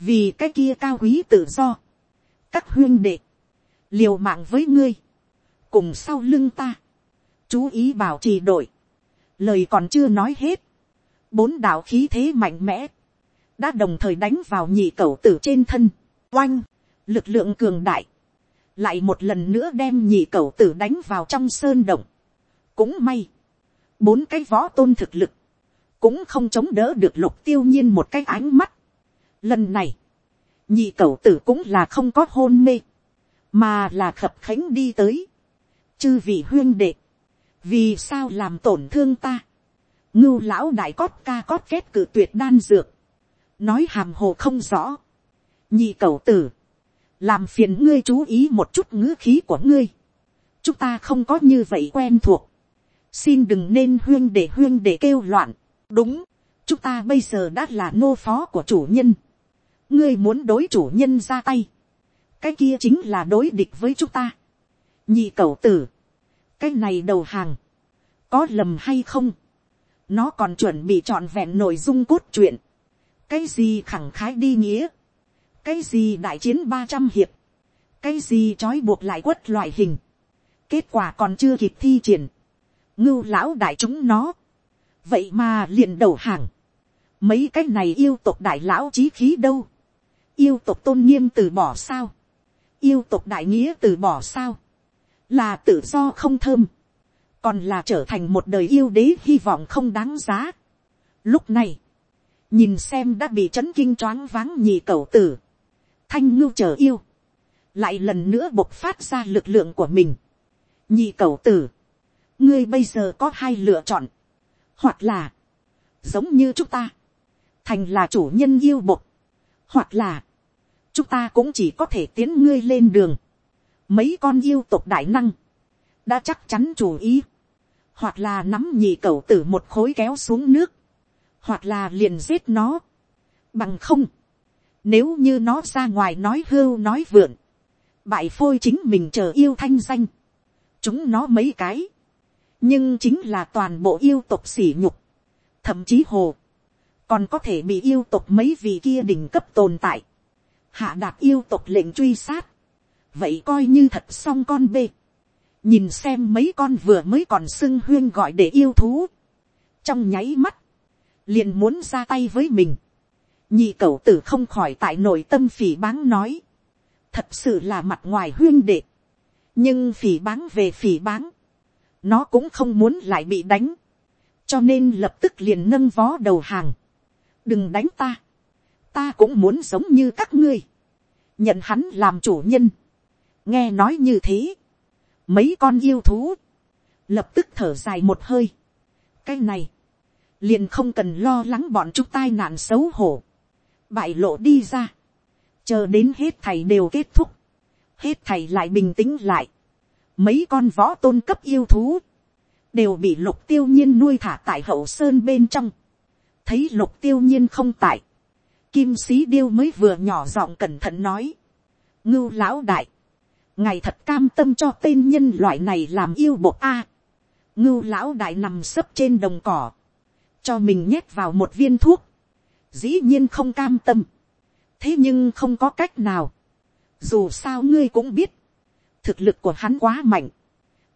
vì cái kia cao quý tự do, các huyên đệ, liều mạng với ngươi, cùng sau lưng ta, chú ý bảo trì đội, lời còn chưa nói hết, bốn đạo khí thế mạnh mẽ, đã đồng thời đánh vào nhị cầu tử trên thân, oanh, lực lượng cường đại, lại một lần nữa đem nhị cầu tử đánh vào trong sơn động. cũng may, bốn cái võ tôn thực lực, cũng không chống đỡ được lục tiêu nhiên một cái ánh mắt. lần này, nhị cầu tử cũng là không có hôn mê, mà là khập khánh đi tới. chư vị huyên đệ, vì sao làm tổn thương ta, ngưu lão đại cót ca cót kết cử tuyệt đan dược, nói hàm hồ không rõ, nhị cầu tử, làm phiền ngươi chú ý một chút ngữ khí của ngươi, chúng ta không có như vậy quen thuộc, xin đừng nên huyên để huyên để kêu loạn, đúng, chúng ta bây giờ đã là nô phó của chủ nhân, ngươi muốn đối chủ nhân ra tay, cái kia chính là đối địch với chúng ta, nhị cầu tử, cái này đầu hàng, có lầm hay không, nó còn chuẩn bị trọn vẹn nội dung cốt truyện, cái gì khẳng khái đi nghĩa, cái gì đại chiến ba trăm hiệp, cái gì trói buộc lại quất loại hình, kết quả còn chưa kịp thi triển, ngưu lão đại chúng nó, vậy mà liền đầu hàng, mấy cái này yêu tộc đại lão trí khí đâu, yêu tộc tôn nghiêm từ bỏ sao, yêu tộc đại nghĩa từ bỏ sao, là tự do không thơm, còn là trở thành một đời yêu đế hy vọng không đáng giá. Lúc này, nhìn xem đã bị chấn kinh choáng váng nhì cầu tử, thanh ngưu chờ yêu, lại lần nữa bộc phát ra lực lượng của mình. nhị cầu tử, ngươi bây giờ có hai lựa chọn, hoặc là, giống như chúng ta, thành là chủ nhân yêu bộc, hoặc là, chúng ta cũng chỉ có thể tiến ngươi lên đường. mấy con yêu tộc đại năng, đã chắc chắn chủ ý, hoặc là nắm nhị cầu tử một khối kéo xuống nước, hoặc là liền giết nó, bằng không, nếu như nó ra ngoài nói hưu nói vượn. Bại phôi chính mình chờ yêu thanh danh. Chúng nó mấy cái. Nhưng chính là toàn bộ yêu tộc sỉ nhục. Thậm chí hồ. Còn có thể bị yêu tộc mấy vị kia đỉnh cấp tồn tại. Hạ đạt yêu tộc lệnh truy sát. Vậy coi như thật xong con bê. Nhìn xem mấy con vừa mới còn xưng huyên gọi để yêu thú. Trong nháy mắt. Liền muốn ra tay với mình nhị cậu tử không khỏi tại nội tâm phỉ báng nói, thật sự là mặt ngoài huyên đệ, nhưng phỉ báng về phỉ báng, nó cũng không muốn lại bị đánh, cho nên lập tức liền nâng vó đầu hàng, đừng đánh ta, ta cũng muốn giống như các ngươi, nhận hắn làm chủ nhân, nghe nói như thế, mấy con yêu thú, lập tức thở dài một hơi, cái này, liền không cần lo lắng bọn chúng tai nạn xấu hổ, bại lộ đi ra, chờ đến hết thầy đều kết thúc, hết thầy lại bình tĩnh lại, mấy con võ tôn cấp yêu thú, đều bị lục tiêu nhiên nuôi thả tại hậu sơn bên trong, thấy lục tiêu nhiên không tại, kim sĩ điêu mới vừa nhỏ giọng cẩn thận nói, ngưu lão đại, ngài thật cam tâm cho tên nhân loại này làm yêu bộ a, ngưu lão đại nằm sấp trên đồng cỏ, cho mình nhét vào một viên thuốc, dĩ nhiên không cam tâm, thế nhưng không có cách nào, dù sao ngươi cũng biết, thực lực của hắn quá mạnh,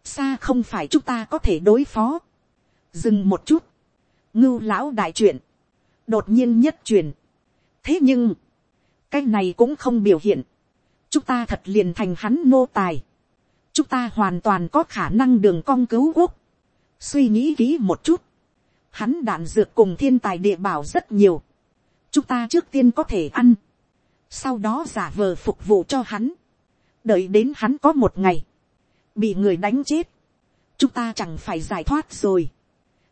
xa không phải chúng ta có thể đối phó. dừng một chút, ngưu lão đại chuyện, đột nhiên nhất truyền. thế nhưng, cái này cũng không biểu hiện, chúng ta thật liền thành hắn nô tài, chúng ta hoàn toàn có khả năng đường cong cứu quốc, suy nghĩ kỹ một chút, hắn đạn dược cùng thiên tài địa bảo rất nhiều, chúng ta trước tiên có thể ăn, sau đó giả vờ phục vụ cho hắn, đợi đến hắn có một ngày, bị người đánh chết, chúng ta chẳng phải giải thoát rồi.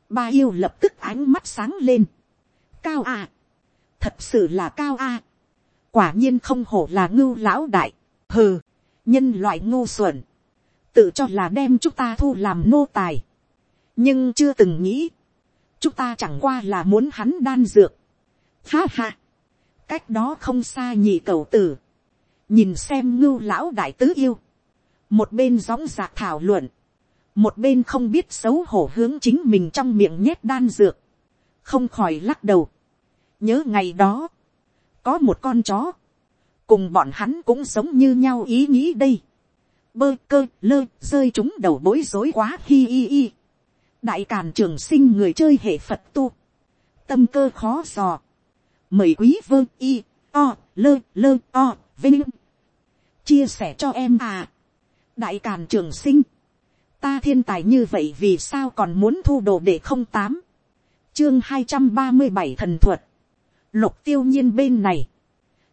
Ba yêu lập tức ánh mắt sáng lên. Cao à, thật sự là cao à, quả nhiên không hổ là ngưu lão đại, hừ, nhân loại ngu xuẩn, tự cho là đem chúng ta thu làm nô tài, nhưng chưa từng nghĩ, chúng ta chẳng qua là muốn hắn đan dược. Ha ha, cách đó không xa nhị cầu tử, nhìn xem ngưu lão đại tứ yêu, một bên gióng giạc thảo luận, một bên không biết xấu hổ hướng chính mình trong miệng nhét đan dược, không khỏi lắc đầu. nhớ ngày đó, có một con chó, cùng bọn hắn cũng sống như nhau ý nghĩ đây. bơ cơ lơ rơi chúng đầu bối rối quá hi hi hi. đại càn trường sinh người chơi hệ phật tu, tâm cơ khó dò, mời quý vơ y o lơ lơ o vinh. Chia sẻ cho em à. Đại càn trường sinh, ta thiên tài như vậy vì sao còn muốn thu đồ để không tám, chương hai trăm ba mươi bảy thần thuật, lục tiêu nhiên bên này,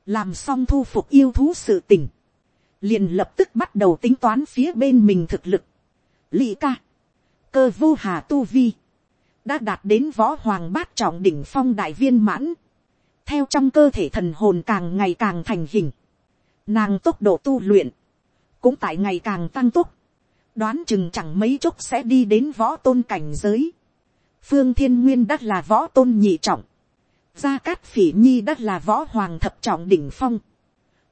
làm xong thu phục yêu thú sự tình, liền lập tức bắt đầu tính toán phía bên mình thực lực, lị ca, cơ vô hà tu vi, đã đạt đến võ hoàng bát trọng đỉnh phong đại viên mãn, theo trong cơ thể thần hồn càng ngày càng thành hình, nàng tốc độ tu luyện, cũng tại ngày càng tăng tốc, đoán chừng chẳng mấy chốc sẽ đi đến võ tôn cảnh giới. phương thiên nguyên đất là võ tôn nhị trọng, gia cát phỉ nhi đất là võ hoàng thập trọng đỉnh phong,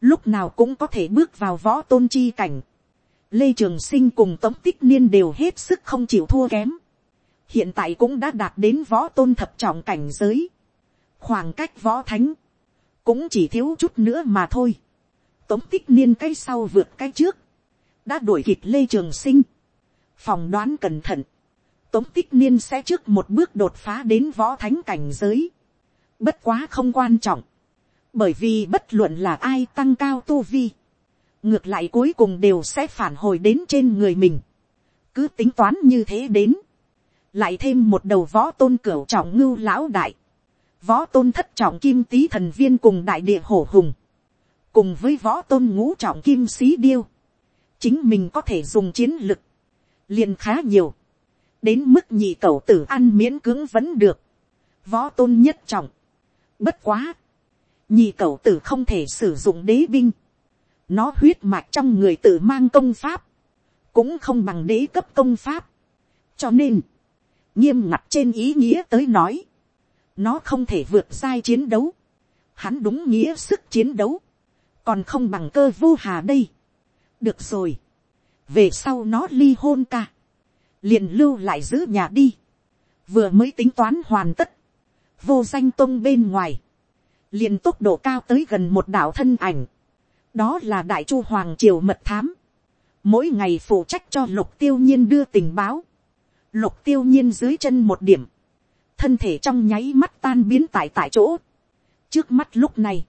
lúc nào cũng có thể bước vào võ tôn chi cảnh. lê trường sinh cùng tống tích niên đều hết sức không chịu thua kém, hiện tại cũng đã đạt đến võ tôn thập trọng cảnh giới, khoảng cách võ thánh, cũng chỉ thiếu chút nữa mà thôi. Tống tích niên cái sau vượt cái trước, đã đuổi kịp lê trường sinh, phòng đoán cẩn thận, tống tích niên sẽ trước một bước đột phá đến võ thánh cảnh giới, bất quá không quan trọng, bởi vì bất luận là ai tăng cao tu vi, ngược lại cuối cùng đều sẽ phản hồi đến trên người mình, cứ tính toán như thế đến, lại thêm một đầu võ tôn cửu trọng ngưu lão đại, võ tôn thất trọng kim tý thần viên cùng đại địa hổ hùng, cùng với võ tôn ngũ trọng kim sĩ điêu, chính mình có thể dùng chiến lực, liền khá nhiều, đến mức nhị cầu tử ăn miễn cưỡng vẫn được, võ tôn nhất trọng, bất quá, nhị cầu tử không thể sử dụng đế binh, nó huyết mạch trong người tự mang công pháp, cũng không bằng đế cấp công pháp, cho nên, nghiêm ngặt trên ý nghĩa tới nói, nó không thể vượt sai chiến đấu, hắn đúng nghĩa sức chiến đấu, còn không bằng cơ vô hà đây được rồi. về sau nó ly hôn ca. liền lưu lại giữ nhà đi. vừa mới tính toán hoàn tất. vô danh tông bên ngoài. liền tốc độ cao tới gần một đảo thân ảnh. đó là đại chu hoàng triều mật thám. mỗi ngày phụ trách cho lục tiêu nhiên đưa tình báo. lục tiêu nhiên dưới chân một điểm thân thể trong nháy mắt tan biến tại tại chỗ. trước mắt lúc này,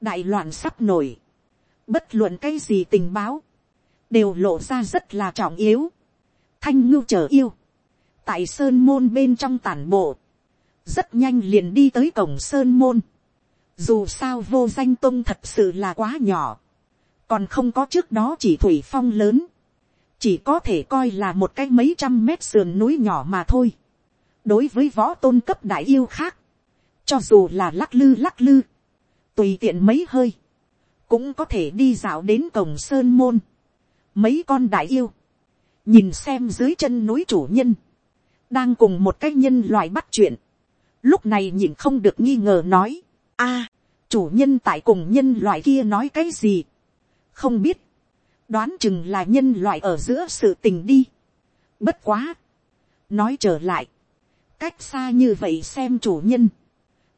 đại loạn sắp nổi bất luận cái gì tình báo, đều lộ ra rất là trọng yếu. thanh ngưu chờ yêu, tại sơn môn bên trong tản bộ, rất nhanh liền đi tới cổng sơn môn. dù sao vô danh tông thật sự là quá nhỏ, còn không có trước đó chỉ thủy phong lớn, chỉ có thể coi là một cái mấy trăm mét sườn núi nhỏ mà thôi đối với võ tôn cấp đại yêu khác, cho dù là lắc lư lắc lư, tùy tiện mấy hơi, cũng có thể đi dạo đến cổng sơn môn, mấy con đại yêu, nhìn xem dưới chân núi chủ nhân, đang cùng một cái nhân loại bắt chuyện, lúc này nhìn không được nghi ngờ nói, a, chủ nhân tại cùng nhân loại kia nói cái gì, không biết, đoán chừng là nhân loại ở giữa sự tình đi, bất quá, nói trở lại, cách xa như vậy xem chủ nhân,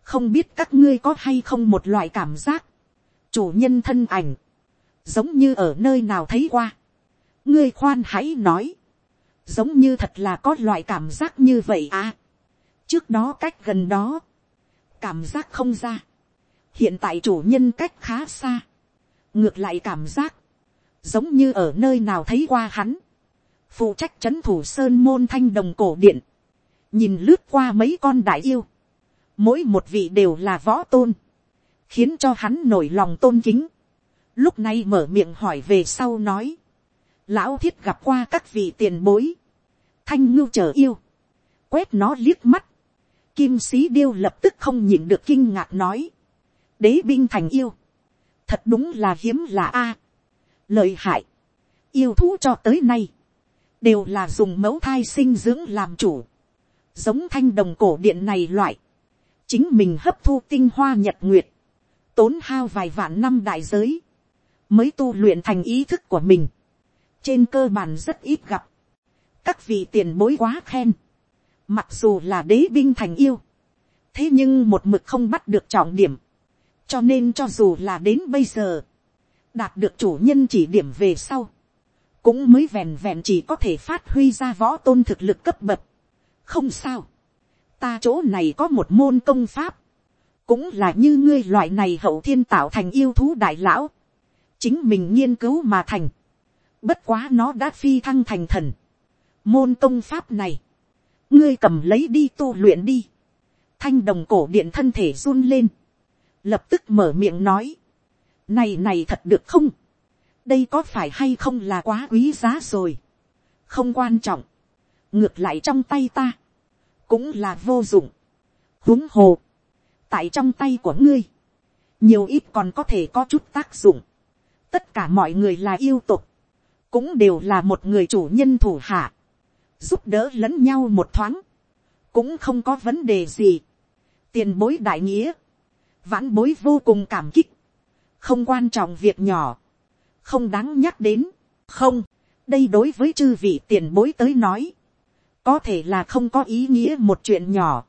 không biết các ngươi có hay không một loại cảm giác, chủ nhân thân ảnh, giống như ở nơi nào thấy qua, ngươi khoan hãy nói, giống như thật là có loại cảm giác như vậy à. trước đó cách gần đó, cảm giác không ra, hiện tại chủ nhân cách khá xa, ngược lại cảm giác, giống như ở nơi nào thấy qua hắn, phụ trách c h ấ n thủ sơn môn thanh đồng cổ điện, nhìn lướt qua mấy con đại yêu, mỗi một vị đều là võ tôn, khiến cho hắn nổi lòng tôn kính, lúc này mở miệng hỏi về sau nói, lão thiết gặp qua các vị tiền bối, thanh ngưu chờ yêu, quét nó liếc mắt, kim sĩ điêu lập tức không nhìn được kinh ngạc nói, đế binh thành yêu, thật đúng là hiếm là a, lợi hại, yêu thú cho tới nay, đều là dùng mẫu thai sinh dưỡng làm chủ, giống thanh đồng cổ điện này loại, chính mình hấp thu tinh hoa nhật nguyệt, tốn hao vài vạn năm đại giới, mới tu luyện thành ý thức của mình, trên cơ bản rất ít gặp, các vị tiền bối quá khen, mặc dù là đế binh thành yêu, thế nhưng một mực không bắt được trọng điểm, cho nên cho dù là đến bây giờ, đạt được chủ nhân chỉ điểm về sau, cũng mới vẹn vẹn chỉ có thể phát huy ra võ tôn thực lực cấp bậc không sao, ta chỗ này có một môn công pháp, cũng là như ngươi loại này hậu thiên tạo thành yêu thú đại lão, chính mình nghiên cứu mà thành, bất quá nó đã phi thăng thành thần, môn công pháp này, ngươi cầm lấy đi tu luyện đi, thanh đồng cổ điện thân thể run lên, lập tức mở miệng nói, này này thật được không, đây có phải hay không là quá quý giá rồi. không quan trọng ngược lại trong tay ta, cũng là vô dụng. huống hồ, tại trong tay của ngươi, nhiều ít còn có thể có chút tác dụng. tất cả mọi người là yêu tục, cũng đều là một người chủ nhân thủ hạ, giúp đỡ lẫn nhau một thoáng, cũng không có vấn đề gì. tiền bối đại nghĩa, vãn bối vô cùng cảm kích, không quan trọng việc nhỏ, không đáng nhắc đến, không, đây đối với chư vị tiền bối tới nói, có thể là không có ý nghĩa một chuyện nhỏ,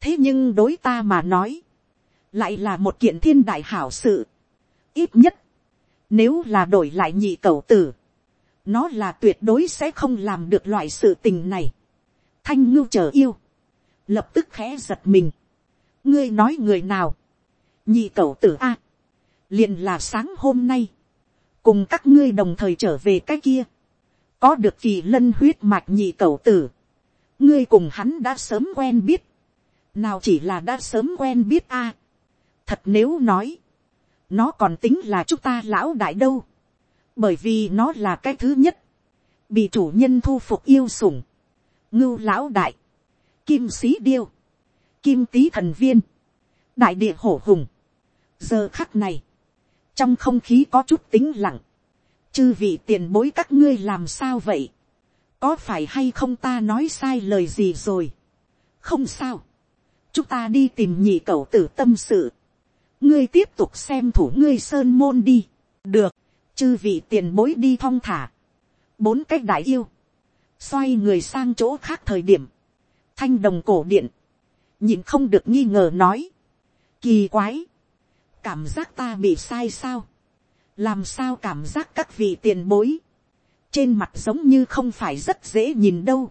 thế nhưng đối ta mà nói, lại là một kiện thiên đại hảo sự, ít nhất, nếu là đổi lại nhị cầu tử, nó là tuyệt đối sẽ không làm được loại sự tình này. thanh ngưu chờ yêu, lập tức khẽ giật mình. ngươi nói người nào, nhị cầu tử a, liền là sáng hôm nay, cùng các ngươi đồng thời trở về cái kia, có được kỳ lân huyết mạch nhị cầu tử, ngươi cùng hắn đã sớm quen biết, nào chỉ là đã sớm quen biết a, thật nếu nói, nó còn tính là chúng ta lão đại đâu, bởi vì nó là cái thứ nhất, bị chủ nhân thu phục yêu sủng, ngưu lão đại, kim sĩ điêu, kim tý thần viên, đại địa hổ hùng. giờ khắc này, trong không khí có chút tính lặng, chư vị tiền bối các ngươi làm sao vậy, có phải hay không ta nói sai lời gì rồi, không sao, chúng ta đi tìm nhị cậu tử tâm sự, ngươi tiếp tục xem thủ ngươi sơn môn đi, được, chư vị tiền bối đi thong thả, bốn cách đại yêu, xoay người sang chỗ khác thời điểm, thanh đồng cổ điện, nhìn không được nghi ngờ nói, kỳ quái, cảm giác ta bị sai sao, làm sao cảm giác các vị tiền bối, trên mặt giống như không phải rất dễ nhìn đâu.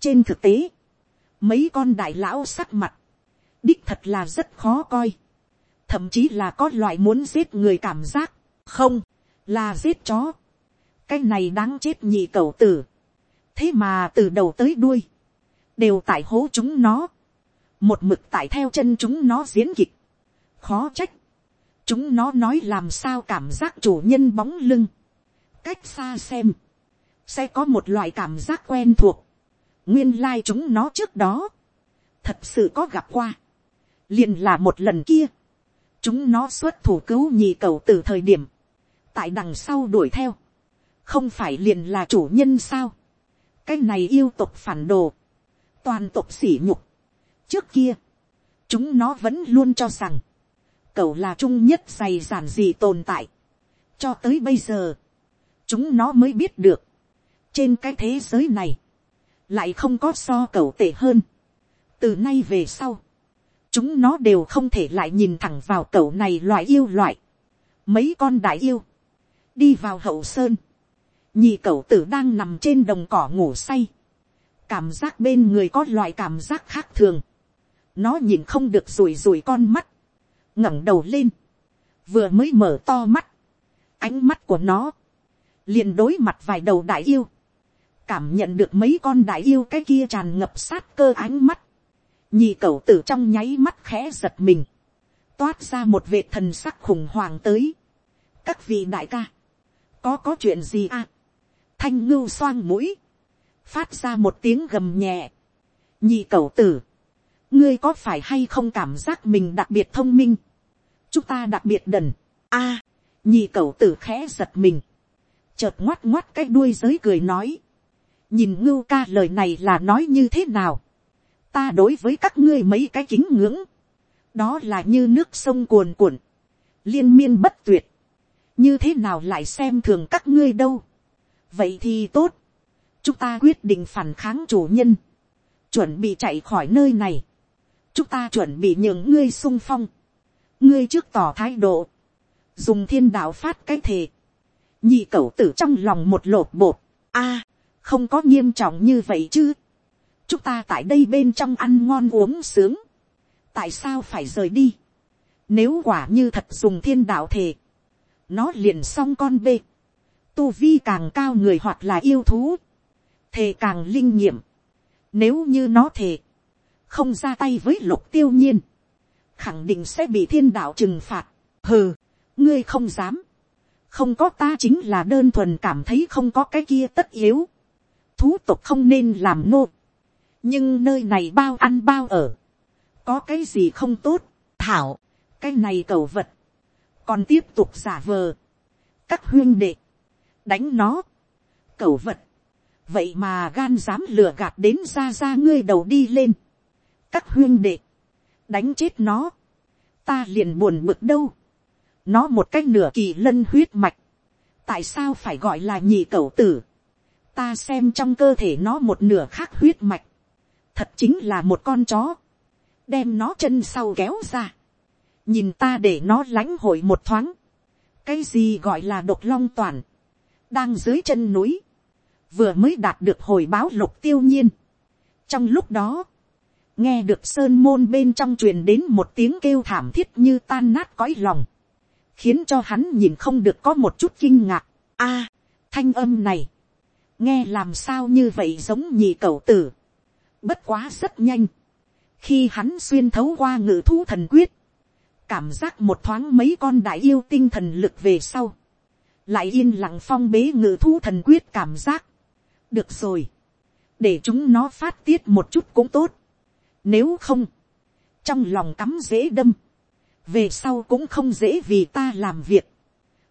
trên thực tế, mấy con đại lão sắc mặt, đích thật là rất khó coi, thậm chí là có loại muốn giết người cảm giác, không, là giết chó, cái này đáng chết nhị cầu tử, thế mà từ đầu tới đuôi, đều tại hố chúng nó, một mực tại theo chân chúng nó diễn kịch, khó trách, chúng nó nói làm sao cảm giác chủ nhân bóng lưng, cách xa xem, sẽ có một loại cảm giác quen thuộc, nguyên lai、like、chúng nó trước đó, thật sự có gặp qua, liền là một lần kia, chúng nó xuất thủ cứu nhị cầu từ thời điểm, tại đằng sau đuổi theo, không phải liền là chủ nhân sao, cái này yêu tục phản đồ, toàn tục sỉ nhục. trước kia, chúng nó vẫn luôn cho rằng, cầu là trung nhất dày giản gì tồn tại. cho tới bây giờ, chúng nó mới biết được, trên cái thế giới này, lại không có so cậu tệ hơn. từ nay về sau, chúng nó đều không thể lại nhìn thẳng vào cậu này loại yêu loại. mấy con đại yêu, đi vào hậu sơn, nhị cậu tử đang nằm trên đồng cỏ ngủ say, cảm giác bên người có loại cảm giác khác thường, nó nhìn không được rùi rùi con mắt, ngẩng đầu lên, vừa mới mở to mắt, ánh mắt của nó, liền đối mặt vài đầu đại yêu, cảm nhận được mấy con đại yêu cái kia tràn ngập sát cơ ánh mắt, nhị cậu tử trong nháy mắt khẽ giật mình, toát ra một vệ thần sắc khủng hoảng tới. các vị đại ca, có có chuyện gì à, thanh ngưu xoang mũi, phát ra một tiếng gầm nhẹ, nhị cậu tử, ngươi có phải hay không cảm giác mình đặc biệt thông minh, chúng ta đặc biệt đần, a, à, nhị cậu tử khẽ giật mình, chợt ngoắt ngoắt cái đuôi giới cười nói, nhìn ngưu ca lời này là nói như thế nào, ta đối với các ngươi mấy cái kính ngưỡng, đó là như nước sông cuồn cuộn, liên miên bất tuyệt, như thế nào lại xem thường các ngươi đâu, vậy thì tốt, chúng ta quyết định phản kháng chủ nhân, chuẩn bị chạy khỏi nơi này, chúng ta chuẩn bị những ngươi sung phong, ngươi trước tỏ thái độ, dùng thiên đạo phát cái thề, nhị cẩu tử trong lòng một lột bột, a, không có nghiêm trọng như vậy chứ, chúng ta tại đây bên trong ăn ngon uống sướng, tại sao phải rời đi, nếu quả như thật dùng thiên đạo thề, nó liền xong con bê, tu vi càng cao người hoặc là yêu thú, thề càng linh nghiệm, nếu như nó thề, không ra tay với lục tiêu nhiên, khẳng định sẽ bị thiên đạo trừng phạt, hừ, ngươi không dám, không có ta chính là đơn thuần cảm thấy không có cái kia tất yếu, thú tục không nên làm nô, nhưng nơi này bao ăn bao ở, có cái gì không tốt, thảo, cái này cầu vật, còn tiếp tục giả vờ, các huyên đệ, đánh nó, cầu vật, vậy mà gan dám lừa gạt đến ra ra ngươi đầu đi lên, các huyên đệ, đánh chết nó, ta liền buồn bực đâu, nó một cách nửa kỳ lân huyết mạch, tại sao phải gọi là nhị cầu tử, ta xem trong cơ thể nó một nửa khác huyết mạch, thật chính là một con chó, đem nó chân sau kéo ra, nhìn ta để nó lãnh hội một thoáng, cái gì gọi là độc long toàn, đang dưới chân núi, vừa mới đạt được hồi báo lục tiêu nhiên. trong lúc đó, nghe được sơn môn bên trong truyền đến một tiếng kêu thảm thiết như tan nát cõi lòng, khiến cho hắn nhìn không được có một chút kinh ngạc. a, thanh âm này, nghe làm sao như vậy giống nhị cậu tử. bất quá rất nhanh, khi hắn xuyên thấu qua ngự thú thần quyết, cảm giác một thoáng mấy con đại yêu tinh thần lực về sau, lại yên lặng phong bế ngự thú thần quyết cảm giác. được rồi, để chúng nó phát tiết một chút cũng tốt. nếu không, trong lòng cắm dễ đâm, về sau cũng không dễ vì ta làm việc.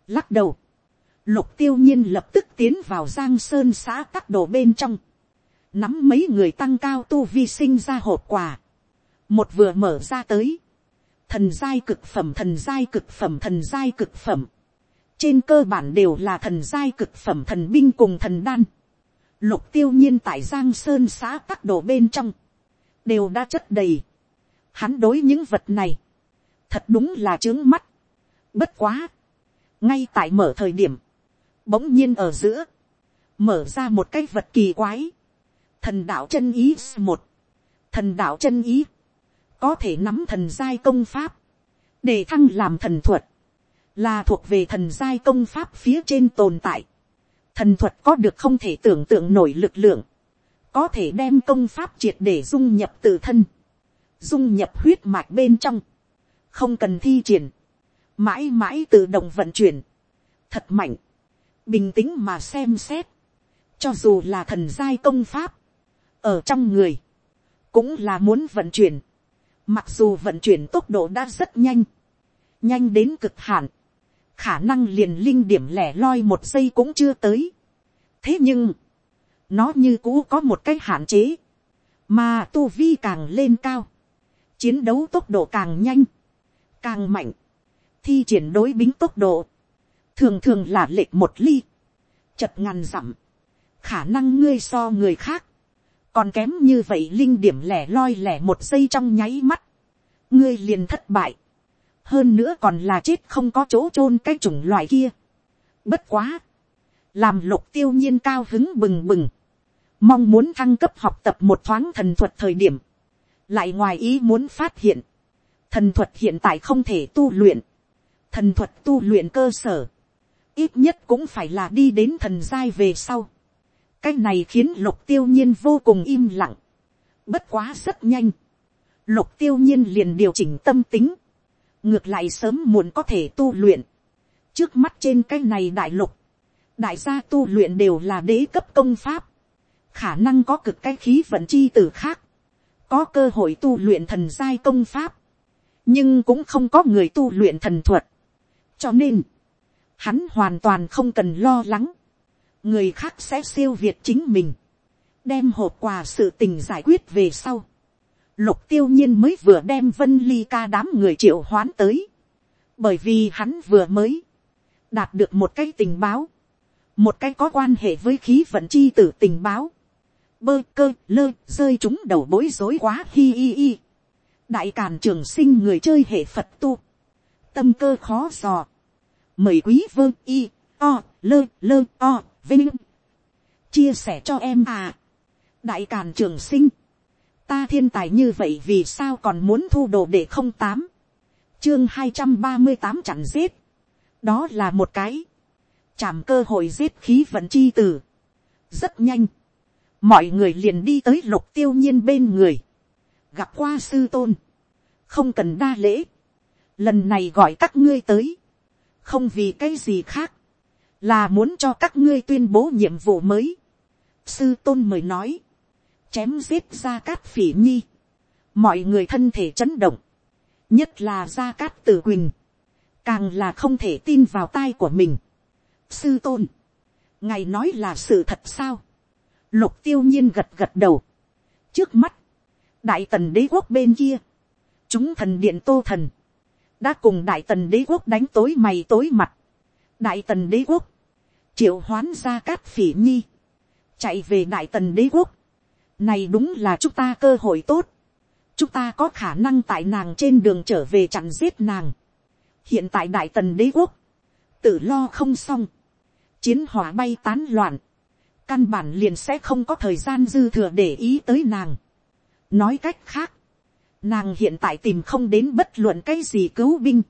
lắc đầu, lục tiêu nhiên lập tức tiến vào giang sơn xã các đồ bên trong, nắm mấy người tăng cao tu vi sinh ra hộp quà, một vừa mở ra tới, thần giai cực phẩm thần giai cực phẩm thần giai cực phẩm, trên cơ bản đều là thần giai cực phẩm thần binh cùng thần đan, lục tiêu nhiên tại giang sơn xã các đồ bên trong, đều đã chất đầy, hắn đối những vật này, thật đúng là trướng mắt, bất quá, ngay tại mở thời điểm, bỗng nhiên ở giữa, mở ra một cái vật kỳ quái, thần đạo chân ý một, thần đạo chân ý, có thể nắm thần giai công pháp, để thăng làm thần thuật, là thuộc về thần giai công pháp phía trên tồn tại. Thần thuật có được không thể tưởng tượng nổi lực lượng, có thể đem công pháp triệt để dung nhập tự thân, dung nhập huyết mạch bên trong, không cần thi triển, mãi mãi tự động vận chuyển, thật mạnh, bình tĩnh mà xem xét, cho dù là thần giai công pháp, ở trong người, cũng là muốn vận chuyển, mặc dù vận chuyển tốc độ đã rất nhanh, nhanh đến cực hạn, khả năng liền linh điểm lẻ loi một giây cũng chưa tới. thế nhưng, nó như cũ có một cái hạn chế, mà tu vi càng lên cao, chiến đấu tốc độ càng nhanh, càng mạnh, thi triển đối bính tốc độ, thường thường là lệch một ly, chật ngàn dặm, khả năng ngươi so người khác, còn kém như vậy linh điểm lẻ loi lẻ một giây trong nháy mắt, ngươi liền thất bại, hơn nữa còn là chết không có chỗ chôn cái chủng loại kia. Bất quá, làm lục tiêu nhiên cao hứng bừng bừng, mong muốn thăng cấp học tập một thoáng thần thuật thời điểm, lại ngoài ý muốn phát hiện, thần thuật hiện tại không thể tu luyện, thần thuật tu luyện cơ sở, ít nhất cũng phải là đi đến thần giai về sau. cái này khiến lục tiêu nhiên vô cùng im lặng, bất quá rất nhanh, lục tiêu nhiên liền điều chỉnh tâm tính, ngược lại sớm muộn có thể tu luyện. trước mắt trên cái này đại lục, đại gia tu luyện đều là đế cấp công pháp, khả năng có cực cái khí vận chi từ khác, có cơ hội tu luyện thần giai công pháp, nhưng cũng không có người tu luyện thần thuật. cho nên, hắn hoàn toàn không cần lo lắng, người khác sẽ siêu việt chính mình, đem hộp quà sự tình giải quyết về sau, lục tiêu nhiên mới vừa đem vân ly ca đám người triệu hoán tới. bởi vì hắn vừa mới đạt được một cái tình báo, một cái có quan hệ với khí vận chi tử tình báo, bơ cơ lơ rơi chúng đầu bối rối quá hi hi hi. đại càn trường sinh người chơi hệ phật tu, tâm cơ khó dò, mời quý vơ, y, o, lơ lơ, o, vinh. Chia sẻ cho em à. Đại càn trường sinh. Ta thiên tài như vậy vì sao còn muốn thu đồ để không tám? Chương hai trăm ba mươi tám chặn giết. Đó là một cái. Chạm cơ hội giết khí vận chi tử rất nhanh. Mọi người liền đi tới lục tiêu nhiên bên người. Gặp qua sư tôn. Không cần đa lễ. Lần này gọi các ngươi tới không vì cái gì khác. Là muốn cho các ngươi tuyên bố nhiệm vụ mới. Sư tôn mời nói. Chém giết ra cát phỉ nhi, mọi người thân thể chấn động, nhất là ra cát tử quỳnh, càng là không thể tin vào tai của mình. sư tôn, ngài nói là sự thật sao, lục tiêu nhiên gật gật đầu, trước mắt, đại tần đế quốc bên kia, chúng thần điện tô thần, đã cùng đại tần đế quốc đánh tối mày tối mặt, đại tần đế quốc, triệu hoán ra cát phỉ nhi, chạy về đại tần đế quốc, này đúng là chúng ta cơ hội tốt. Chúng ta có khả năng tại nàng trên đường trở về chặn giết nàng. Hiện tại đại tần đế quốc. Tự lo không xong. Chiến hỏa bay tán loạn. Căn bản liền sẽ không có thời gian dư thừa để ý tới nàng. Nói cách khác. Nàng hiện tại tìm không đến bất luận cái gì cứu binh.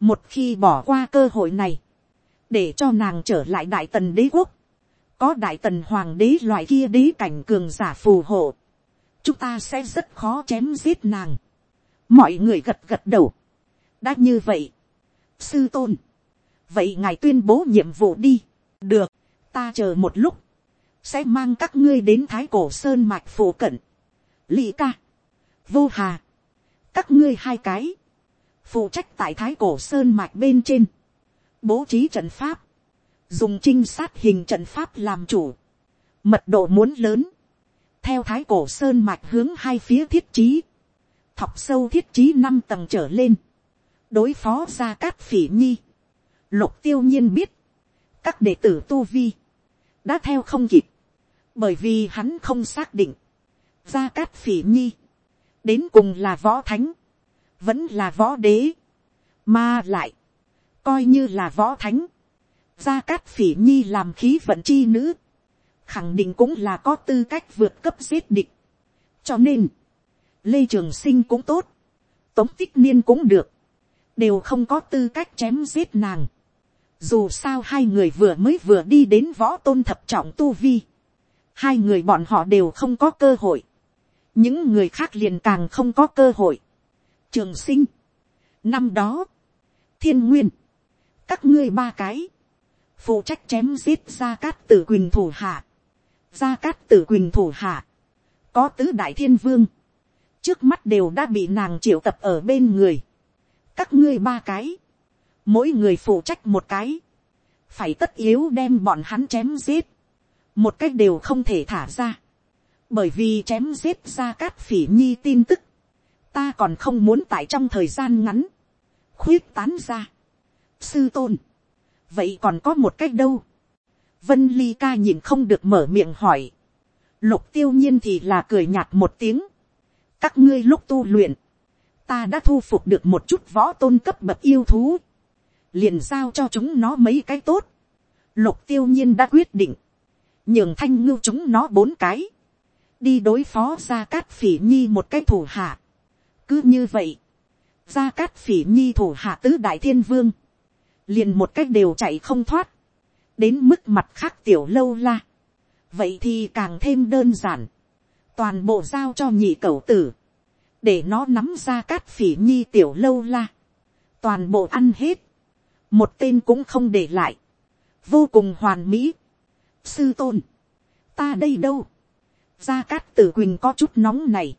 Một khi bỏ qua cơ hội này. Để cho nàng trở lại đại tần đế quốc có đại tần hoàng đế loại kia đế cảnh cường giả phù hộ, chúng ta sẽ rất khó chém giết nàng. mọi người gật gật đầu. đã như vậy, sư tôn, vậy ngài tuyên bố nhiệm vụ đi, được, ta chờ một lúc, sẽ mang các ngươi đến thái cổ sơn mạch phổ cận, lỵ ca, vô hà, các ngươi hai cái, phụ trách tại thái cổ sơn mạch bên trên, bố trí trận pháp, dùng trinh sát hình trận pháp làm chủ, mật độ muốn lớn, theo thái cổ sơn mạch hướng hai phía thiết trí, thọc sâu thiết trí năm tầng trở lên, đối phó ra cát phỉ nhi, lục tiêu nhiên biết, các đệ tử tu vi, đã theo không kịp, bởi vì hắn không xác định, ra cát phỉ nhi, đến cùng là võ thánh, vẫn là võ đế, mà lại, coi như là võ thánh, gia cát phỉ nhi làm khí vận chi nữ, khẳng định cũng là có tư cách vượt cấp giết địch. cho nên, lê trường sinh cũng tốt, tống tích niên cũng được, đều không có tư cách chém giết nàng. dù sao hai người vừa mới vừa đi đến võ tôn thập trọng tu vi, hai người bọn họ đều không có cơ hội, những người khác liền càng không có cơ hội. trường sinh, năm đó, thiên nguyên, các ngươi ba cái, phụ trách chém giết gia cát tử quỳnh thủ hạ. gia cát tử quỳnh thủ hạ, có tứ đại thiên vương, trước mắt đều đã bị nàng triệu tập ở bên người, các ngươi ba cái, mỗi người phụ trách một cái, phải tất yếu đem bọn hắn chém giết, một cách đều không thể thả ra, bởi vì chém giết ra cát phỉ nhi tin tức, ta còn không muốn tại trong thời gian ngắn, khuyết tán ra. sư tôn, vậy còn có một cách đâu, vân ly ca nhìn không được mở miệng hỏi, lục tiêu nhiên thì là cười nhạt một tiếng, các ngươi lúc tu luyện, ta đã thu phục được một chút võ tôn cấp bậc yêu thú, liền giao cho chúng nó mấy cái tốt, lục tiêu nhiên đã quyết định, nhường thanh ngưu chúng nó bốn cái, đi đối phó ra cát phỉ nhi một cái thủ hạ. cứ như vậy, ra cát phỉ nhi thủ hạ tứ đại thiên vương, liền một cách đều chạy không thoát, đến mức mặt khác tiểu lâu la. vậy thì càng thêm đơn giản, toàn bộ giao cho nhị cậu tử, để nó nắm ra cát phỉ nhi tiểu lâu la, toàn bộ ăn hết, một tên cũng không để lại, vô cùng hoàn mỹ. sư tôn, ta đây đâu, gia cát tử quỳnh có chút nóng này,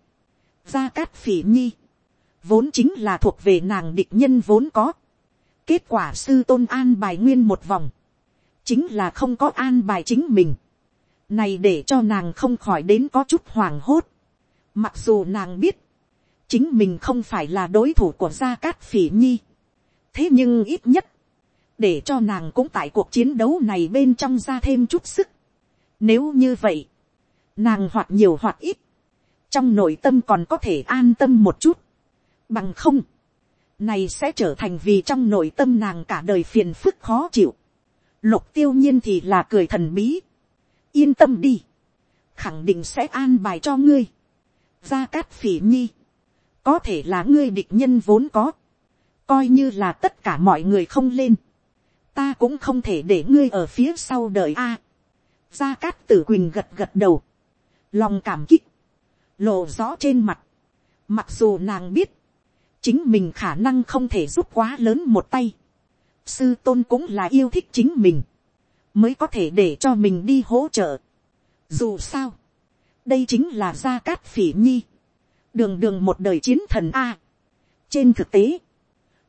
gia cát phỉ nhi, vốn chính là thuộc về nàng địch nhân vốn có, kết quả sư tôn an bài nguyên một vòng, chính là không có an bài chính mình, này để cho nàng không khỏi đến có chút hoảng hốt, mặc dù nàng biết, chính mình không phải là đối thủ của gia cát phỉ nhi, thế nhưng ít nhất, để cho nàng cũng tại cuộc chiến đấu này bên trong ra thêm chút sức. Nếu như vậy, nàng hoặc nhiều hoặc ít, trong nội tâm còn có thể an tâm một chút, bằng không, này sẽ trở thành vì trong nội tâm nàng cả đời phiền phức khó chịu. Lục tiêu nhiên thì là cười thần bí, yên tâm đi, khẳng định sẽ an bài cho ngươi. Gia Cát Phỉ Nhi, có thể là ngươi địch nhân vốn có, coi như là tất cả mọi người không lên, ta cũng không thể để ngươi ở phía sau đợi a. Gia Cát Tử Quỳnh gật gật đầu, lòng cảm kích, lộ rõ trên mặt, mặc dù nàng biết, chính mình khả năng không thể giúp quá lớn một tay, sư tôn cũng là yêu thích chính mình, mới có thể để cho mình đi hỗ trợ. Dù sao, đây chính là gia cát phỉ nhi, đường đường một đời chiến thần a. trên thực tế,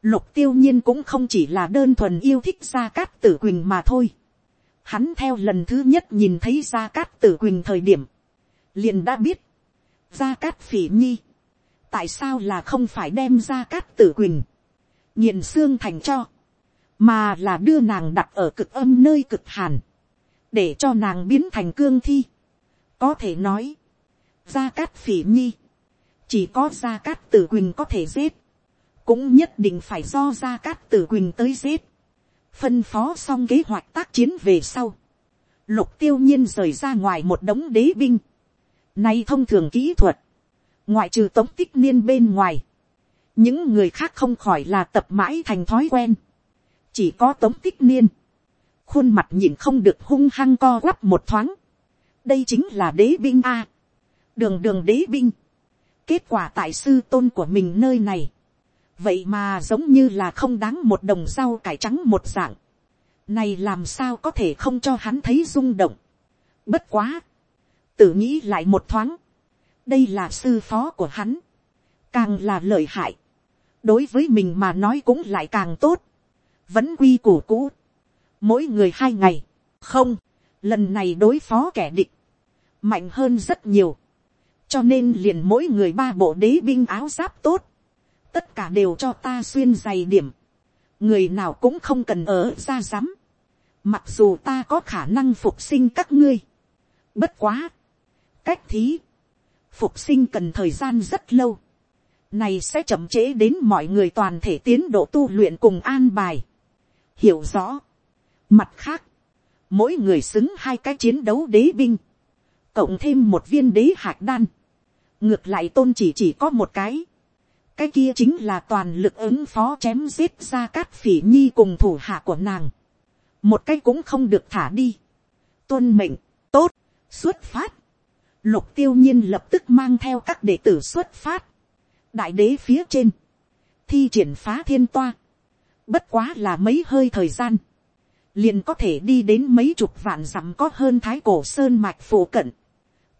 lục tiêu nhiên cũng không chỉ là đơn thuần yêu thích gia cát tử quỳnh mà thôi. Hắn theo lần thứ nhất nhìn thấy gia cát tử quỳnh thời điểm, liền đã biết, gia cát phỉ nhi, tại sao là không phải đem gia cát tử quỳnh, nghiền xương thành cho, mà là đưa nàng đặt ở cực âm nơi cực hàn, để cho nàng biến thành cương thi. có thể nói, gia cát phỉ nhi, chỉ có gia cát tử quỳnh có thể giết, cũng nhất định phải do gia cát tử quỳnh tới giết, phân phó xong kế hoạch tác chiến về sau, lục tiêu nhiên rời ra ngoài một đống đế binh, nay thông thường kỹ thuật, ngoại trừ tống tích niên bên ngoài, những người khác không khỏi là tập mãi thành thói quen, chỉ có tống tích niên, khuôn mặt nhìn không được hung hăng co quắp một thoáng, đây chính là đế binh a, đường đường đế binh, kết quả tại sư tôn của mình nơi này, vậy mà giống như là không đáng một đồng rau cải trắng một dạng, này làm sao có thể không cho hắn thấy rung động, bất quá, tự nghĩ lại một thoáng, đây là sư phó của hắn, càng là lợi hại, đối với mình mà nói cũng lại càng tốt, vẫn quy củ cũ, mỗi người hai ngày, không, lần này đối phó kẻ địch, mạnh hơn rất nhiều, cho nên liền mỗi người ba bộ đế binh áo giáp tốt, tất cả đều cho ta xuyên dày điểm, người nào cũng không cần ở ra rắm mặc dù ta có khả năng phục sinh các ngươi, bất quá, cách thí, phục sinh cần thời gian rất lâu, này sẽ chậm trễ đến mọi người toàn thể tiến độ tu luyện cùng an bài, hiểu rõ. Mặt khác, mỗi người xứng hai cái chiến đấu đế binh, cộng thêm một viên đế hạt đan, ngược lại tôn chỉ chỉ có một cái, cái kia chính là toàn lực ứng phó chém giết ra cát phỉ nhi cùng thủ hạ của nàng, một cái cũng không được thả đi, tuân mệnh, tốt, xuất phát, lục tiêu nhiên lập tức mang theo các đệ tử xuất phát, đại đế phía trên, thi triển phá thiên toa, bất quá là mấy hơi thời gian, liền có thể đi đến mấy chục vạn dặm có hơn thái cổ sơn mạch phổ cận,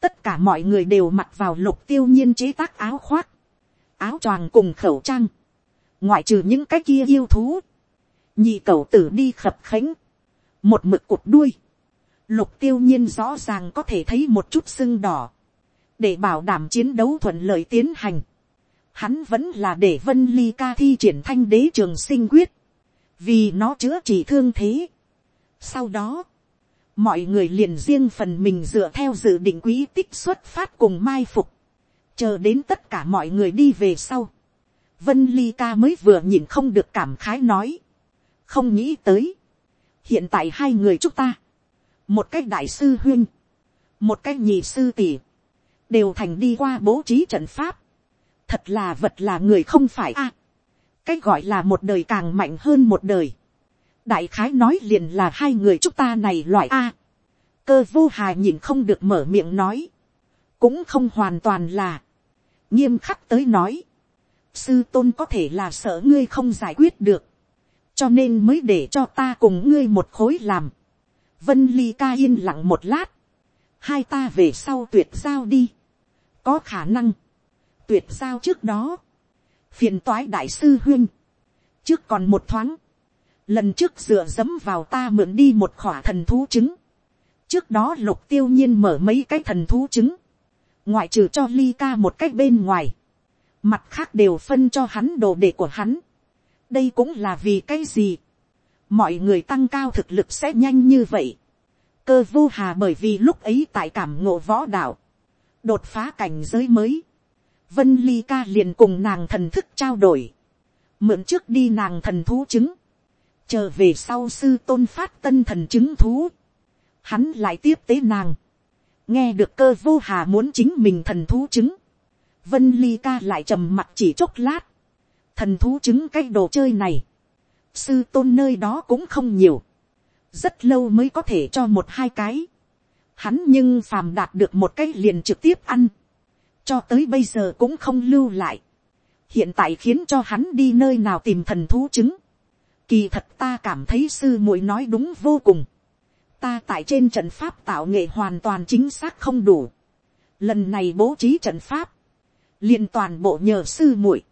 tất cả mọi người đều mặc vào lục tiêu nhiên chế tác áo khoác, áo choàng cùng khẩu trang, ngoại trừ những cái kia yêu thú, nhị cầu tử đi khập khánh, một mực cụt đuôi, lục tiêu nhiên rõ ràng có thể thấy một chút sưng đỏ, để bảo đảm chiến đấu thuận lợi tiến hành, hắn vẫn là để vân ly ca thi triển thanh đế trường sinh quyết, vì nó chữa trị thương thế. Sau đó, mọi người liền riêng phần mình dựa theo dự định quý tích xuất phát cùng mai phục, chờ đến tất cả mọi người đi về sau. Vân ly ca mới vừa nhìn không được cảm khái nói, không nghĩ tới, hiện tại hai người chúng ta, một cách đại sư huyên, một cách nhị sư tỷ, đều thành đi qua bố trí trận pháp, thật là vật là người không phải a, cách gọi là một đời càng mạnh hơn một đời, đại khái nói liền là hai người chúng ta này loại a, cơ vô hà nhìn không được mở miệng nói, cũng không hoàn toàn là, nghiêm khắc tới nói, sư tôn có thể là sợ ngươi không giải quyết được, cho nên mới để cho ta cùng ngươi một khối làm vân ly ca yên lặng một lát, hai ta về sau tuyệt giao đi, có khả năng, tuyệt giao trước đó, phiền toái đại sư huyên, trước còn một thoáng, lần trước dựa dẫm vào ta mượn đi một khỏa thần thú trứng, trước đó lục tiêu nhiên mở mấy cái thần thú trứng, ngoại trừ cho ly ca một cách bên ngoài, mặt khác đều phân cho hắn đồ đệ của hắn. đây cũng là vì cái gì mọi người tăng cao thực lực sẽ nhanh như vậy. cơ vô hà bởi vì lúc ấy tại cảm ngộ võ đạo, đột phá cảnh giới mới. vân ly ca liền cùng nàng thần thức trao đổi, mượn trước đi nàng thần thú chứng, chờ về sau sư tôn phát tân thần chứng thú, hắn lại tiếp tế nàng, nghe được cơ vô hà muốn chính mình thần thú chứng, vân ly ca lại trầm mặt chỉ chốc lát, thần thú chứng cái đồ chơi này, sư tôn nơi đó cũng không nhiều, rất lâu mới có thể cho một hai cái, hắn nhưng phàm đạt được một cái liền trực tiếp ăn, cho tới bây giờ cũng không lưu lại, hiện tại khiến cho hắn đi nơi nào tìm thần thú chứng, kỳ thật ta cảm thấy sư muội nói đúng vô cùng, ta tại trên trận pháp tạo nghệ hoàn toàn chính xác không đủ, lần này bố trí trận pháp, liền toàn bộ nhờ sư muội,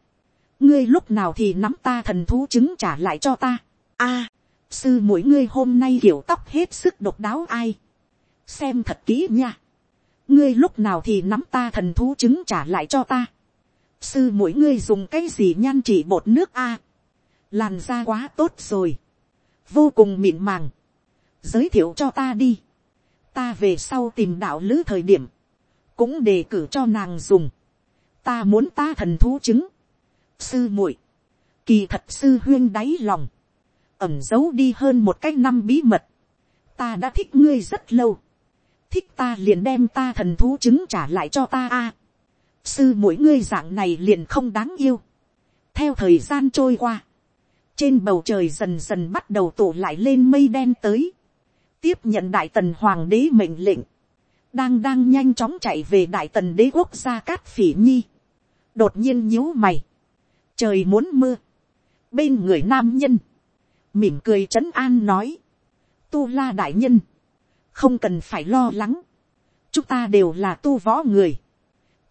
ngươi lúc nào thì nắm ta thần thú chứng trả lại cho ta. a, sư muội ngươi hôm nay kiểu tóc hết sức độc đáo ai, xem thật kỹ nha, ngươi lúc nào thì nắm ta thần thú chứng trả lại cho ta. sư muội ngươi dùng cái gì nhan chỉ bột nước a, làn da quá tốt rồi, vô cùng mịn màng, giới thiệu cho ta đi, ta về sau tìm đạo lữ thời điểm, cũng đề cử cho nàng dùng, ta muốn ta thần thú chứng, sư muội, kỳ thật sư huyên đáy lòng, ẩm giấu đi hơn một cái năm bí mật, ta đã thích ngươi rất lâu, thích ta liền đem ta thần thú chứng trả lại cho ta a, sư muội ngươi dạng này liền không đáng yêu, theo thời gian trôi qua, trên bầu trời dần dần bắt đầu tụ lại lên mây đen tới, tiếp nhận đại tần hoàng đế mệnh lệnh, đang đang nhanh chóng chạy về đại tần đế quốc gia cát phỉ nhi, đột nhiên nhíu mày, trời muốn mưa, bên người nam nhân, mỉm cười trấn an nói, tu la đại nhân, không cần phải lo lắng, chúng ta đều là tu võ người,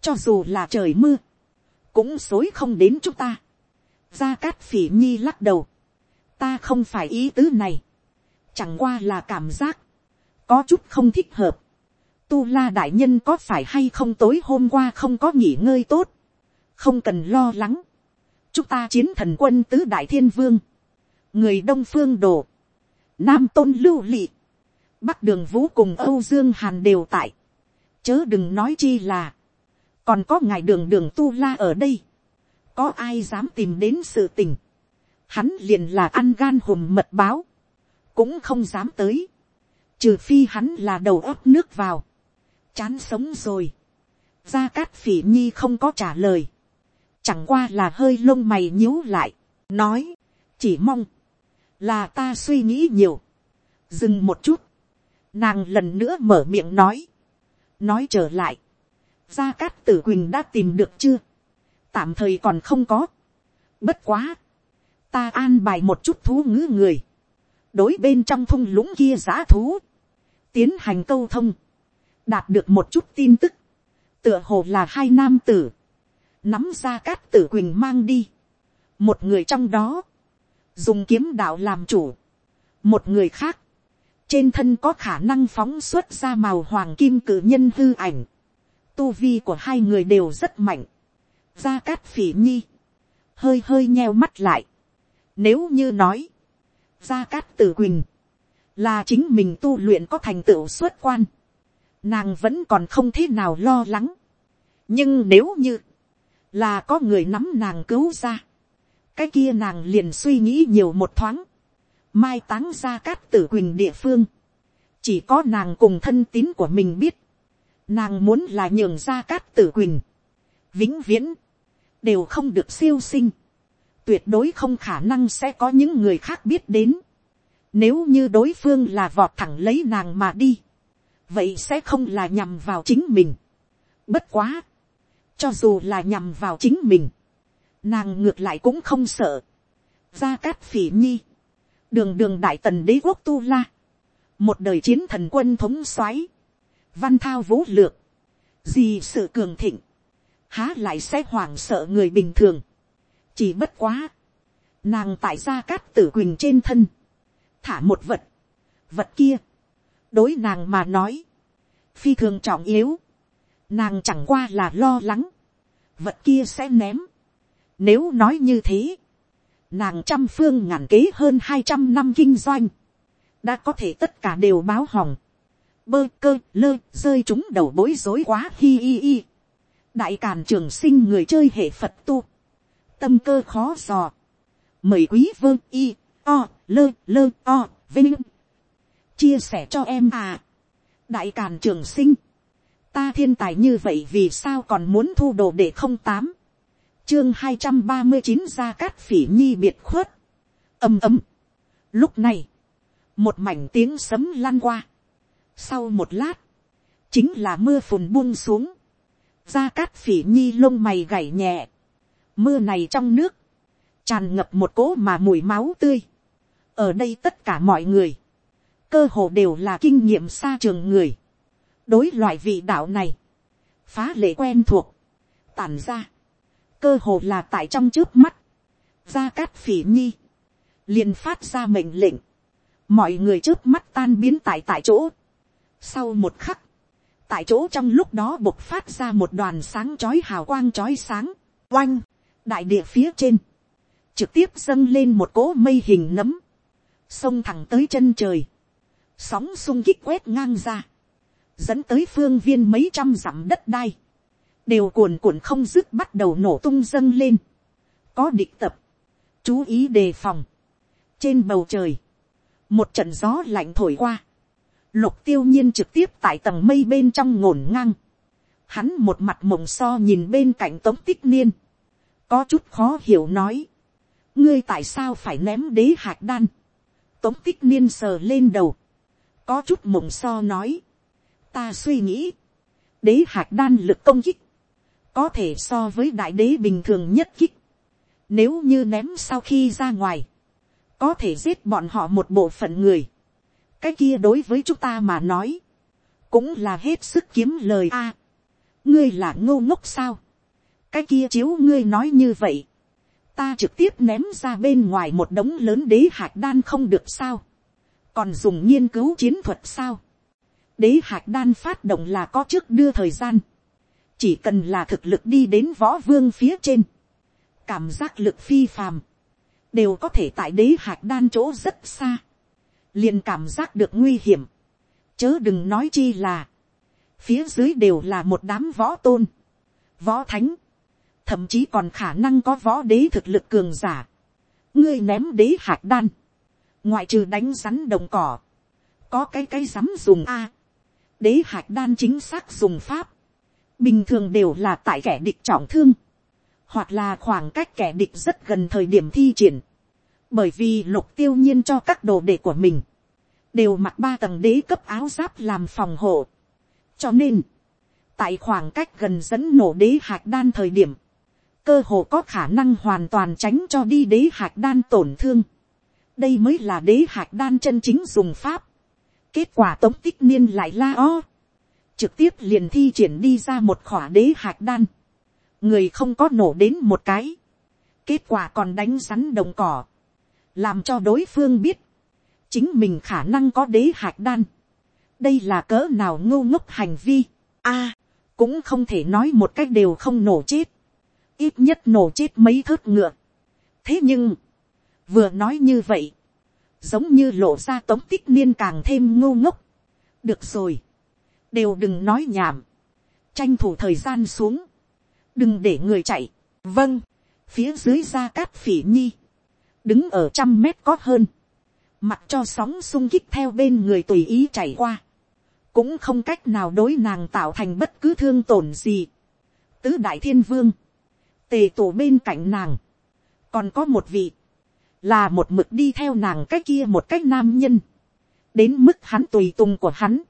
cho dù là trời mưa, cũng xối không đến chúng ta. gia cát phỉ nhi lắc đầu, ta không phải ý tứ này, chẳng qua là cảm giác, có chút không thích hợp. Tu la đại nhân có phải hay không tối hôm qua không có nghỉ ngơi tốt, không cần lo lắng, chúng ta chiến thần quân tứ đại thiên vương, người đông phương đồ, nam tôn lưu lị, bắc đường vũ cùng âu dương hàn đều tại, chớ đừng nói chi là, còn có ngài đường đường tu la ở đây, có ai dám tìm đến sự tình, hắn liền là ăn gan hùm mật báo, cũng không dám tới, trừ phi hắn là đầu ấp nước vào, chán sống rồi, gia cát phỉ nhi không có trả lời, chẳng qua là hơi lông mày nhíu lại, nói, chỉ mong, là ta suy nghĩ nhiều, dừng một chút, nàng lần nữa mở miệng nói, nói trở lại, gia cát tử quỳnh đã tìm được chưa, tạm thời còn không có, bất quá, ta an bài một chút thú ngữ người, đối bên trong thung lũng kia giá thú, tiến hành câu thông, đạt được một chút tin tức, tựa hồ là hai nam tử, nắm ra cát tử quỳnh mang đi, một người trong đó, dùng kiếm đạo làm chủ, một người khác, trên thân có khả năng phóng xuất ra màu hoàng kim cử nhân hư ảnh, tu vi của hai người đều rất mạnh, gia cát phỉ nhi, hơi hơi nheo mắt lại, nếu như nói, gia cát tử quỳnh, là chính mình tu luyện có thành tựu xuất quan, nàng vẫn còn không thế nào lo lắng, nhưng nếu như, là có người nắm nàng cứu ra, cái kia nàng liền suy nghĩ nhiều một thoáng, mai táng ra cát tử quỳnh địa phương, chỉ có nàng cùng thân tín của mình biết, nàng muốn là nhường ra cát tử quỳnh, vĩnh viễn, đều không được siêu sinh, tuyệt đối không khả năng sẽ có những người khác biết đến, nếu như đối phương là vọt thẳng lấy nàng mà đi, vậy sẽ không là nhằm vào chính mình. Bất quá, cho dù là nhằm vào chính mình, nàng ngược lại cũng không sợ. Gia Cát Phỉ Nhi, đường đường đại tần đế quốc Tu La, một đời chiến thần quân thống soái, văn thao vũ lược, gì sự cường thịnh, há lại sẽ hoảng sợ người bình thường. Chỉ bất quá, nàng tại Gia Cát Tử Quỳnh trên thân, thả một vật, vật kia, đối nàng mà nói, phi thường trọng yếu, nàng chẳng qua là lo lắng, vật kia sẽ ném. Nếu nói như thế, nàng trăm phương ngàn kế hơn hai trăm năm kinh doanh, đã có thể tất cả đều báo hỏng, bơ cơ lơ rơi chúng đầu bối rối quá hi hi hi. đại càn trường sinh người chơi hệ phật tu, tâm cơ khó dò, mời quý vương y o lơ lơ o vinh. Chia sẻ cho em à. Đại càn trường sinh ta thiên tài như vậy vì sao còn muốn thu đồ để không tám? Chương hai trăm ba mươi chín ra cát phỉ nhi biệt khuất. Ầm ầm lúc này, một mảnh tiếng sấm lan qua. Sau một lát, chính là mưa phùn buông xuống. Ra cát phỉ nhi lông mày gảy nhẹ. Mưa này trong nước, tràn ngập một cỗ mà mùi máu tươi. Ở đây tất cả mọi người, cơ hồ đều là kinh nghiệm xa trường người đối loại vị đạo này, phá lệ quen thuộc, tàn ra, cơ hồ là tại trong trước mắt, gia cát phỉ nhi, liền phát ra mệnh lệnh, mọi người trước mắt tan biến tại tại chỗ. Sau một khắc, tại chỗ trong lúc đó bộc phát ra một đoàn sáng chói hào quang chói sáng, oanh, đại địa phía trên, trực tiếp dâng lên một cỗ mây hình nấm, xông thẳng tới chân trời, sóng sung kích quét ngang ra, dẫn tới phương viên mấy trăm dặm đất đai, đều cuồn cuộn không dứt bắt đầu nổ tung dâng lên, có địch tập, chú ý đề phòng, trên bầu trời, một trận gió lạnh thổi qua, lục tiêu nhiên trực tiếp tại tầng mây bên trong ngổn ngang, hắn một mặt mộng so nhìn bên cạnh tống tích niên, có chút khó hiểu nói, ngươi tại sao phải ném đế hạt đan, tống tích niên sờ lên đầu, có chút mộng so nói, ta suy nghĩ, đế hạt đan lực công kích, có thể so với đại đế bình thường nhất kích. Nếu như ném sau khi ra ngoài, có thể giết bọn họ một bộ phận người. cái kia đối với chúng ta mà nói, cũng là hết sức kiếm lời a. ngươi là ngô ngốc sao. cái kia chiếu ngươi nói như vậy. ta trực tiếp ném ra bên ngoài một đống lớn đế hạt đan không được sao. còn dùng nghiên cứu chiến thuật sao đế hạt đan phát động là có trước đưa thời gian, chỉ cần là thực lực đi đến võ vương phía trên, cảm giác lực phi phàm, đều có thể tại đế hạt đan chỗ rất xa, liền cảm giác được nguy hiểm, chớ đừng nói chi là, phía dưới đều là một đám võ tôn, võ thánh, thậm chí còn khả năng có võ đế thực lực cường giả, ngươi ném đế hạt đan, ngoại trừ đánh rắn đồng cỏ, có cái cái rắm dùng a, đế hạc đan chính xác dùng pháp, bình thường đều là tại kẻ địch trọng thương, hoặc là khoảng cách kẻ địch rất gần thời điểm thi triển, bởi vì lục tiêu nhiên cho các đồ đệ của mình, đều mặc ba tầng đế cấp áo giáp làm phòng hộ. cho nên, tại khoảng cách gần dẫn nổ đế hạc đan thời điểm, cơ hồ có khả năng hoàn toàn tránh cho đi đế hạc đan tổn thương. đây mới là đế hạc đan chân chính dùng pháp. Kết quả tống tích niên lại la o. trực tiếp liền thi triển đi ra một khỏa đế hạt đan, người không có nổ đến một cái, kết quả còn đánh rắn đồng cỏ, làm cho đối phương biết, chính mình khả năng có đế hạt đan, đây là cỡ nào ngu ngốc hành vi, a, à, cũng không thể nói một cách đều không nổ chết, ít nhất nổ chết mấy thớt ngựa. thế nhưng, vừa nói như vậy, giống như lộ ra tống tích niên càng thêm ngô ngốc. được rồi, đều đừng nói nhảm, tranh thủ thời gian xuống, đừng để người chạy, vâng, phía dưới ra cát phỉ nhi, đứng ở trăm mét có hơn, mặc cho sóng sung kích theo bên người tùy ý chảy qua, cũng không cách nào đối nàng tạo thành bất cứ thương tổn gì. Tứ đại thiên vương, tề tổ bên cạnh nàng, còn có một vị, là một mực đi theo nàng cái kia một cái nam nhân, đến mức hắn tùy tùng của hắn,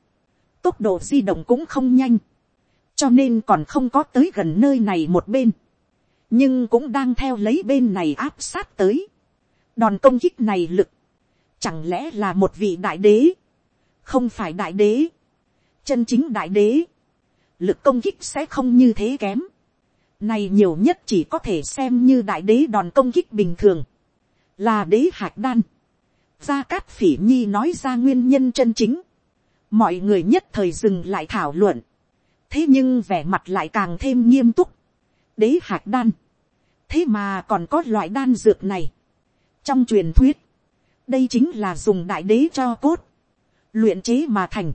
tốc độ di động cũng không nhanh, cho nên còn không có tới gần nơi này một bên, nhưng cũng đang theo lấy bên này áp sát tới. đòn công kích này lực, chẳng lẽ là một vị đại đế, không phải đại đế, chân chính đại đế, lực công kích sẽ không như thế kém, này nhiều nhất chỉ có thể xem như đại đế đòn công kích bình thường, là đế hạt đan. Gia Cát Phỉ Nhi nói ra nguyên nhân chân chính, mọi người nhất thời dừng lại thảo luận, thế nhưng vẻ mặt lại càng thêm nghiêm túc, đế hạt đan, thế mà còn có loại đan dược này, trong truyền thuyết, đây chính là dùng đại đế cho cốt, luyện chế mà thành,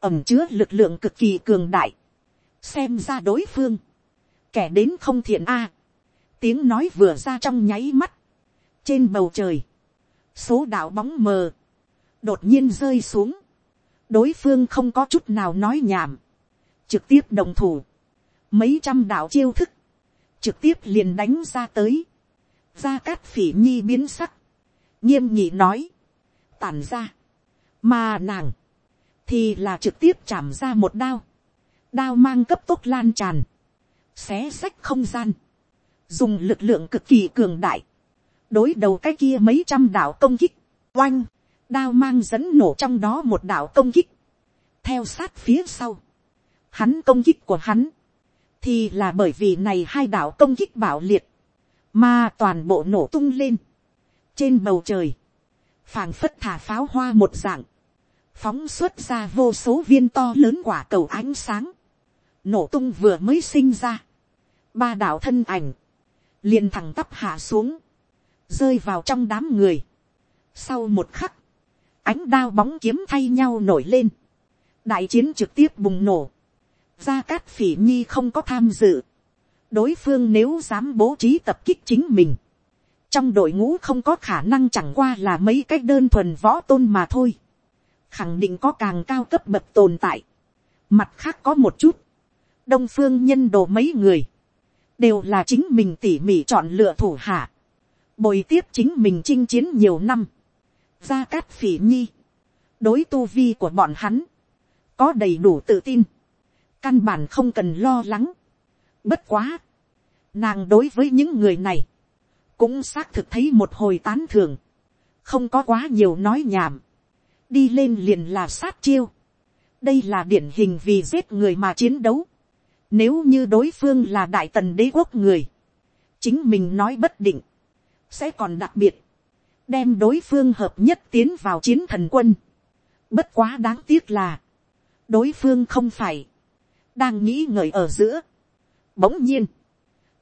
ẩm chứa lực lượng cực kỳ cường đại, xem ra đối phương, kẻ đến không thiện a, tiếng nói vừa ra trong nháy mắt, trên bầu trời, số đạo bóng mờ, đột nhiên rơi xuống, đối phương không có chút nào nói nhảm, trực tiếp đồng thủ, mấy trăm đạo chiêu thức, trực tiếp liền đánh ra tới, ra cát phỉ nhi biến sắc, nghiêm nhị nói, tàn ra, mà nàng, thì là trực tiếp chạm ra một đao, đao mang cấp tốc lan tràn, xé sách không gian, dùng lực lượng cực kỳ cường đại, đối đầu cái kia mấy trăm đạo công kích, oanh, đao mang dẫn nổ trong đó một đạo công kích, theo sát phía sau, hắn công kích của hắn, thì là bởi vì này hai đạo công kích bảo liệt, mà toàn bộ nổ tung lên, trên bầu trời, phảng phất thả pháo hoa một dạng, phóng xuất ra vô số viên to lớn quả cầu ánh sáng, nổ tung vừa mới sinh ra, ba đạo thân ảnh, liền thẳng tắp hạ xuống, rơi vào trong đám người. Sau một khắc, ánh đao bóng kiếm thay nhau nổi lên, đại chiến trực tiếp bùng nổ, gia cát phỉ nhi không có tham dự, đối phương nếu dám bố trí tập kích chính mình, trong đội ngũ không có khả năng chẳng qua là mấy cách đơn thuần võ tôn mà thôi, khẳng định có càng cao cấp bậc tồn tại, mặt khác có một chút, đông phương nhân đồ mấy người, đều là chính mình tỉ mỉ chọn lựa thủ hạ, bồi tiếp chính mình chinh chiến nhiều năm, gia cát phỉ nhi, đối tu vi của bọn hắn, có đầy đủ tự tin, căn bản không cần lo lắng. Bất quá, nàng đối với những người này, cũng xác thực thấy một hồi tán thường, không có quá nhiều nói nhảm, đi lên liền là sát chiêu, đây là điển hình vì giết người mà chiến đấu, nếu như đối phương là đại tần đế quốc người, chính mình nói bất định, sẽ còn đặc biệt, đem đối phương hợp nhất tiến vào chiến thần quân. Bất quá đáng tiếc là, đối phương không phải, đang nghĩ ngợi ở giữa. Bỗng nhiên,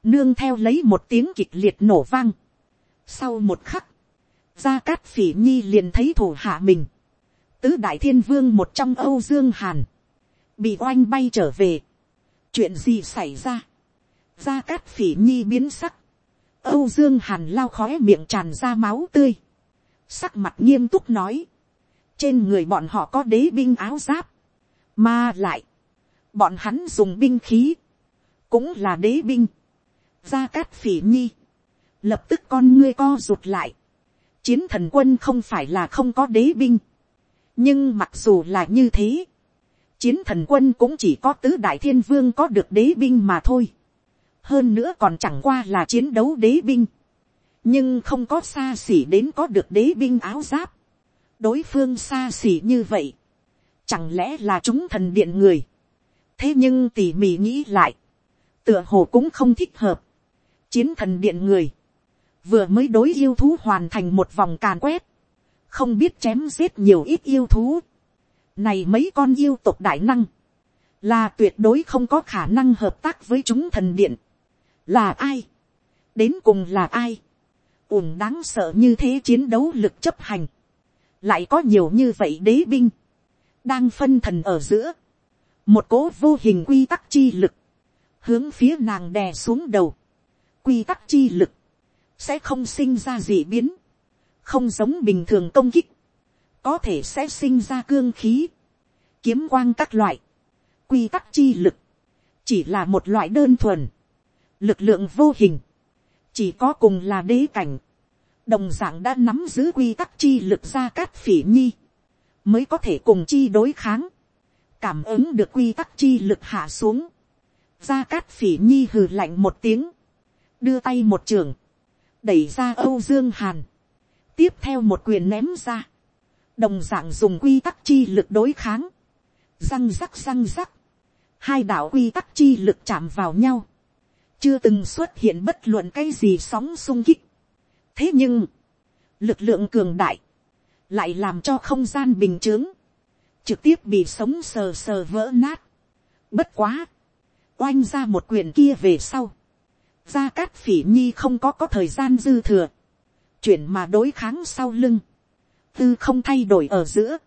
nương theo lấy một tiếng kịch liệt nổ vang. Sau một khắc, gia cát phỉ nhi liền thấy thủ hạ mình. Tứ đại thiên vương một trong Âu Dương Hàn. Bị oanh bay trở về. Chuyện gì xảy ra? Gia cát phỉ nhi biến sắc. Âu Dương Hàn lao khóe miệng tràn ra máu tươi. Sắc mặt nghiêm túc nói. Trên người bọn họ có đế binh áo giáp. Mà lại bọn hắn dùng binh khí, cũng là đế binh, gia cát phỉ nhi, lập tức con ngươi co rụt lại, chiến thần quân không phải là không có đế binh, nhưng mặc dù là như thế, chiến thần quân cũng chỉ có tứ đại thiên vương có được đế binh mà thôi, hơn nữa còn chẳng qua là chiến đấu đế binh, nhưng không có xa xỉ đến có được đế binh áo giáp, đối phương xa xỉ như vậy, chẳng lẽ là chúng thần điện người, thế nhưng tỉ mỉ nghĩ lại, tựa hồ cũng không thích hợp. chiến thần điện người, vừa mới đối yêu thú hoàn thành một vòng càn quét, không biết chém giết nhiều ít yêu thú. này mấy con yêu tộc đại năng, là tuyệt đối không có khả năng hợp tác với chúng thần điện là ai, đến cùng là ai, ủng đáng sợ như thế chiến đấu lực chấp hành, lại có nhiều như vậy đế binh, đang phân thần ở giữa, một cố vô hình quy tắc chi lực, hướng phía nàng đè xuống đầu, quy tắc chi lực, sẽ không sinh ra gì biến, không giống bình thường công kích, có thể sẽ sinh ra cương khí, kiếm quang các loại, quy tắc chi lực, chỉ là một loại đơn thuần, lực lượng vô hình, chỉ có cùng là đế cảnh, đồng d ạ n g đã nắm giữ quy tắc chi lực ra cát phỉ nhi, mới có thể cùng chi đối kháng, cảm ứng được quy tắc chi lực hạ xuống, ra cát phỉ nhi hừ lạnh một tiếng, đưa tay một trường, đẩy ra âu dương hàn, tiếp theo một quyền ném ra, đồng d ạ n g dùng quy tắc chi lực đối kháng, răng rắc răng rắc, hai đạo quy tắc chi lực chạm vào nhau, chưa từng xuất hiện bất luận cái gì sóng sung kích, thế nhưng, lực lượng cường đại, lại làm cho không gian bình t h ư ớ n g trực tiếp bị sống sờ sờ vỡ nát. Bất quá, oanh ra một quyền kia về sau. Gia Cát Phỉ Nhi không có có thời gian dư thừa. Chuyển mà đối kháng sau lưng. Tư không thay đổi ở giữa.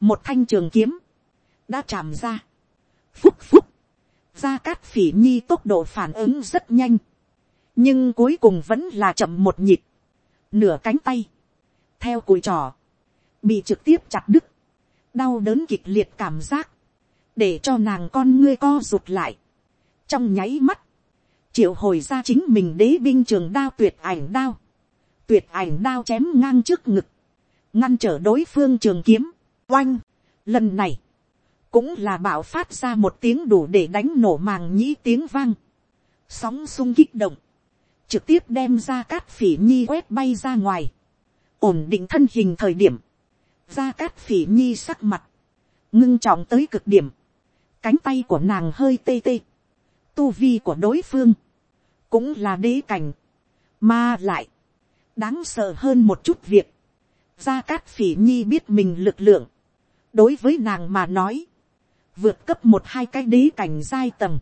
Một thanh trường kiếm. Đã chạm ra. Phúc phúc. Gia Cát Phỉ Nhi tốc độ phản ứng rất nhanh. Nhưng cuối cùng vẫn là chậm một nhịp. Nửa cánh tay, theo cùi trò, bị trực tiếp chặt đứt, đau đớn kịch liệt cảm giác, để cho nàng con ngươi co rụt lại, trong nháy mắt, triệu hồi ra chính mình đế binh trường đao tuyệt ảnh đao, tuyệt ảnh đao chém ngang trước ngực, ngăn trở đối phương trường kiếm, oanh, lần này, cũng là bạo phát ra một tiếng đủ để đánh nổ màng nhĩ tiếng vang, sóng sung kích động, trực tiếp đem ra cát phỉ nhi quét bay ra ngoài, ổn định thân hình thời điểm, ra cát phỉ nhi sắc mặt, ngưng trọng tới cực điểm, cánh tay của nàng hơi tê tê, tu vi của đối phương, cũng là đế cảnh, mà lại, đáng sợ hơn một chút việc, gia cát phỉ nhi biết mình lực lượng, đối với nàng mà nói, vượt cấp một hai cái đế cảnh giai tầng,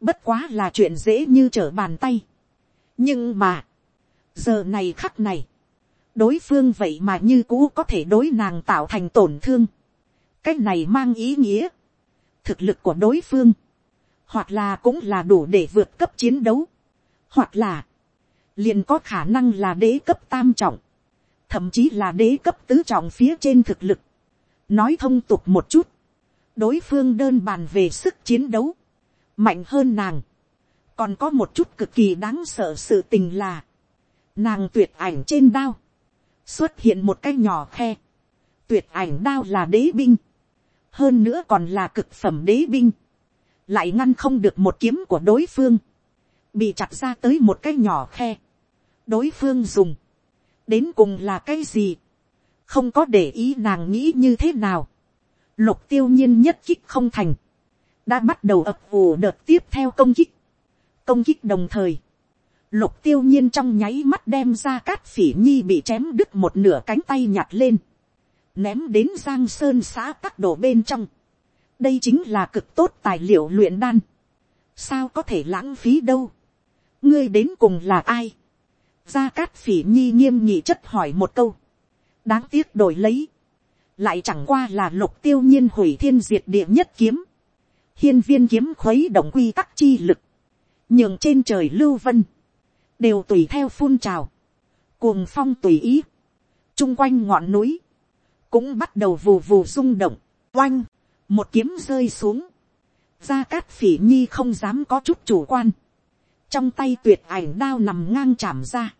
bất quá là chuyện dễ như trở bàn tay, nhưng mà, giờ này khắc này, đối phương vậy mà như cũ có thể đối nàng tạo thành tổn thương. cái này mang ý nghĩa, thực lực của đối phương, hoặc là cũng là đủ để vượt cấp chiến đấu, hoặc là, liền có khả năng là đế cấp tam trọng, thậm chí là đế cấp tứ trọng phía trên thực lực. nói thông tục một chút, đối phương đơn bàn về sức chiến đấu, mạnh hơn nàng, còn có một chút cực kỳ đáng sợ sự tình là, nàng tuyệt ảnh trên đao, xuất hiện một cái nhỏ khe, tuyệt ảnh đao là đế binh, hơn nữa còn là cực phẩm đế binh, lại ngăn không được một kiếm của đối phương, bị chặt ra tới một cái nhỏ khe, đối phương dùng, đến cùng là cái gì, không có để ý nàng nghĩ như thế nào, lục tiêu nhiên nhất kích không thành, đã bắt đầu ập ủ đợt tiếp theo công kích, công kích đồng thời, lục tiêu nhiên trong nháy mắt đem ra cát phỉ nhi bị chém đứt một nửa cánh tay nhặt lên, ném đến giang sơn xã các đồ bên trong. đây chính là cực tốt tài liệu luyện đan. sao có thể lãng phí đâu. ngươi đến cùng là ai. gia cát phỉ nhi nghiêm nhị chất hỏi một câu. đáng tiếc đổi lấy lại chẳng qua là lục tiêu nhiên hủy thiên diệt địa nhất kiếm. hiên viên kiếm khuấy động quy tắc chi lực. Nhường trên trời lưu vân, đều tùy theo phun trào, cuồng phong tùy ý, chung quanh ngọn núi, cũng bắt đầu vù vù rung động, oanh, một kiếm rơi xuống, gia cát phỉ nhi không dám có chút chủ quan, trong tay tuyệt ảnh đao nằm ngang chạm ra,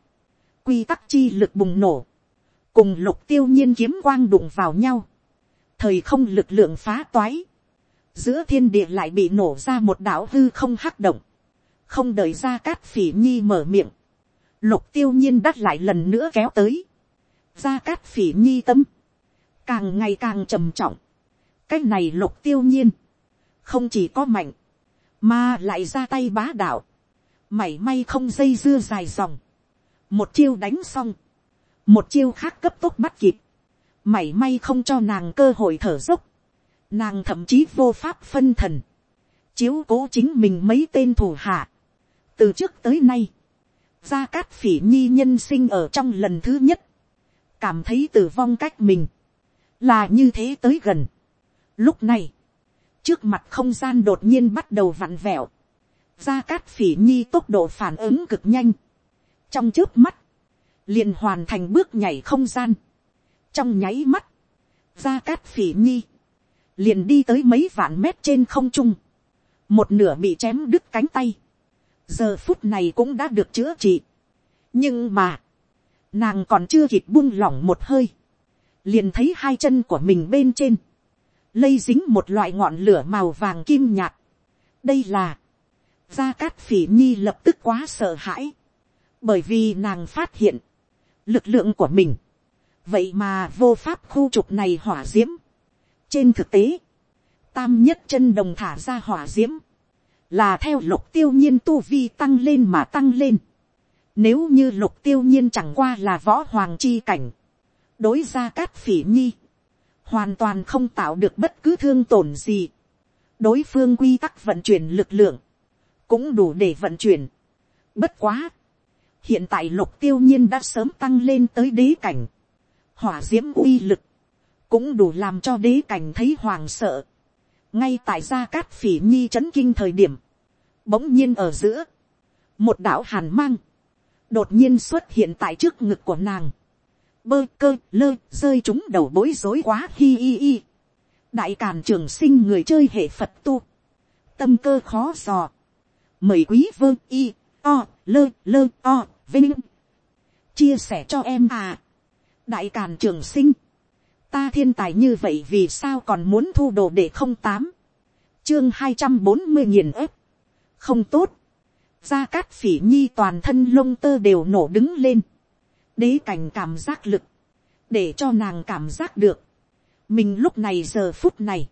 quy tắc chi lực bùng nổ, cùng lục tiêu nhiên kiếm quang đụng vào nhau, thời không lực lượng phá toái, giữa thiên địa lại bị nổ ra một đảo hư không hắc động, không đợi ra cát phỉ nhi mở miệng, lục tiêu nhiên đắt lại lần nữa kéo tới, ra cát phỉ nhi tâm, càng ngày càng trầm trọng, cái này lục tiêu nhiên, không chỉ có mạnh, mà lại ra tay bá đạo, mảy may không dây dưa dài dòng, một chiêu đánh xong, một chiêu khác cấp tốc bắt kịp, mảy may không cho nàng cơ hội thở dốc, nàng thậm chí vô pháp phân thần, chiếu cố chính mình mấy tên thủ hạ, từ trước tới nay, gia cát phỉ nhi nhân sinh ở trong lần thứ nhất, cảm thấy tử vong cách mình, là như thế tới gần. Lúc này, trước mặt không gian đột nhiên bắt đầu vặn vẹo, gia cát phỉ nhi tốc độ phản ứng cực nhanh, trong trước mắt, liền hoàn thành bước nhảy không gian, trong nháy mắt, gia cát phỉ nhi, liền đi tới mấy vạn mét trên không trung, một nửa bị chém đứt cánh tay, giờ phút này cũng đã được chữa trị, nhưng mà, nàng còn chưa kịp buông lỏng một hơi, liền thấy hai chân của mình bên trên, lây dính một loại ngọn lửa màu vàng kim nhạt. đây là, gia cát phỉ nhi lập tức quá sợ hãi, bởi vì nàng phát hiện, lực lượng của mình, vậy mà vô pháp khu trục này hỏa diễm. trên thực tế, tam nhất chân đồng thả ra hỏa diễm là theo lục tiêu nhiên tu vi tăng lên mà tăng lên. Nếu như lục tiêu nhiên chẳng qua là võ hoàng chi cảnh, đối ra cát phỉ nhi, hoàn toàn không tạo được bất cứ thương tổn gì. đối phương quy tắc vận chuyển lực lượng, cũng đủ để vận chuyển. bất quá, hiện tại lục tiêu nhiên đã sớm tăng lên tới đế cảnh. Hỏa d i ễ m uy lực, cũng đủ làm cho đế cảnh thấy hoàng sợ. ngay tại gia cát phỉ nhi c h ấ n kinh thời điểm, bỗng nhiên ở giữa, một đảo hàn mang, đột nhiên xuất hiện tại trước ngực của nàng, bơ cơ lơ rơi chúng đầu bối rối quá hi hi hi. đại càn trường sinh người chơi hệ phật tu, tâm cơ khó dò, mời quý vơ y o lơ lơ o vinh. Chia sẻ cho em à. Đại càn trường sinh, ta thiên tài như vậy vì sao còn muốn thu đồ để không tám, chương hai trăm bốn mươi nghìn ếp, không tốt, gia cát phỉ nhi toàn thân lông tơ đều nổ đứng lên, đế cảnh cảm giác lực, để cho nàng cảm giác được, mình lúc này giờ phút này,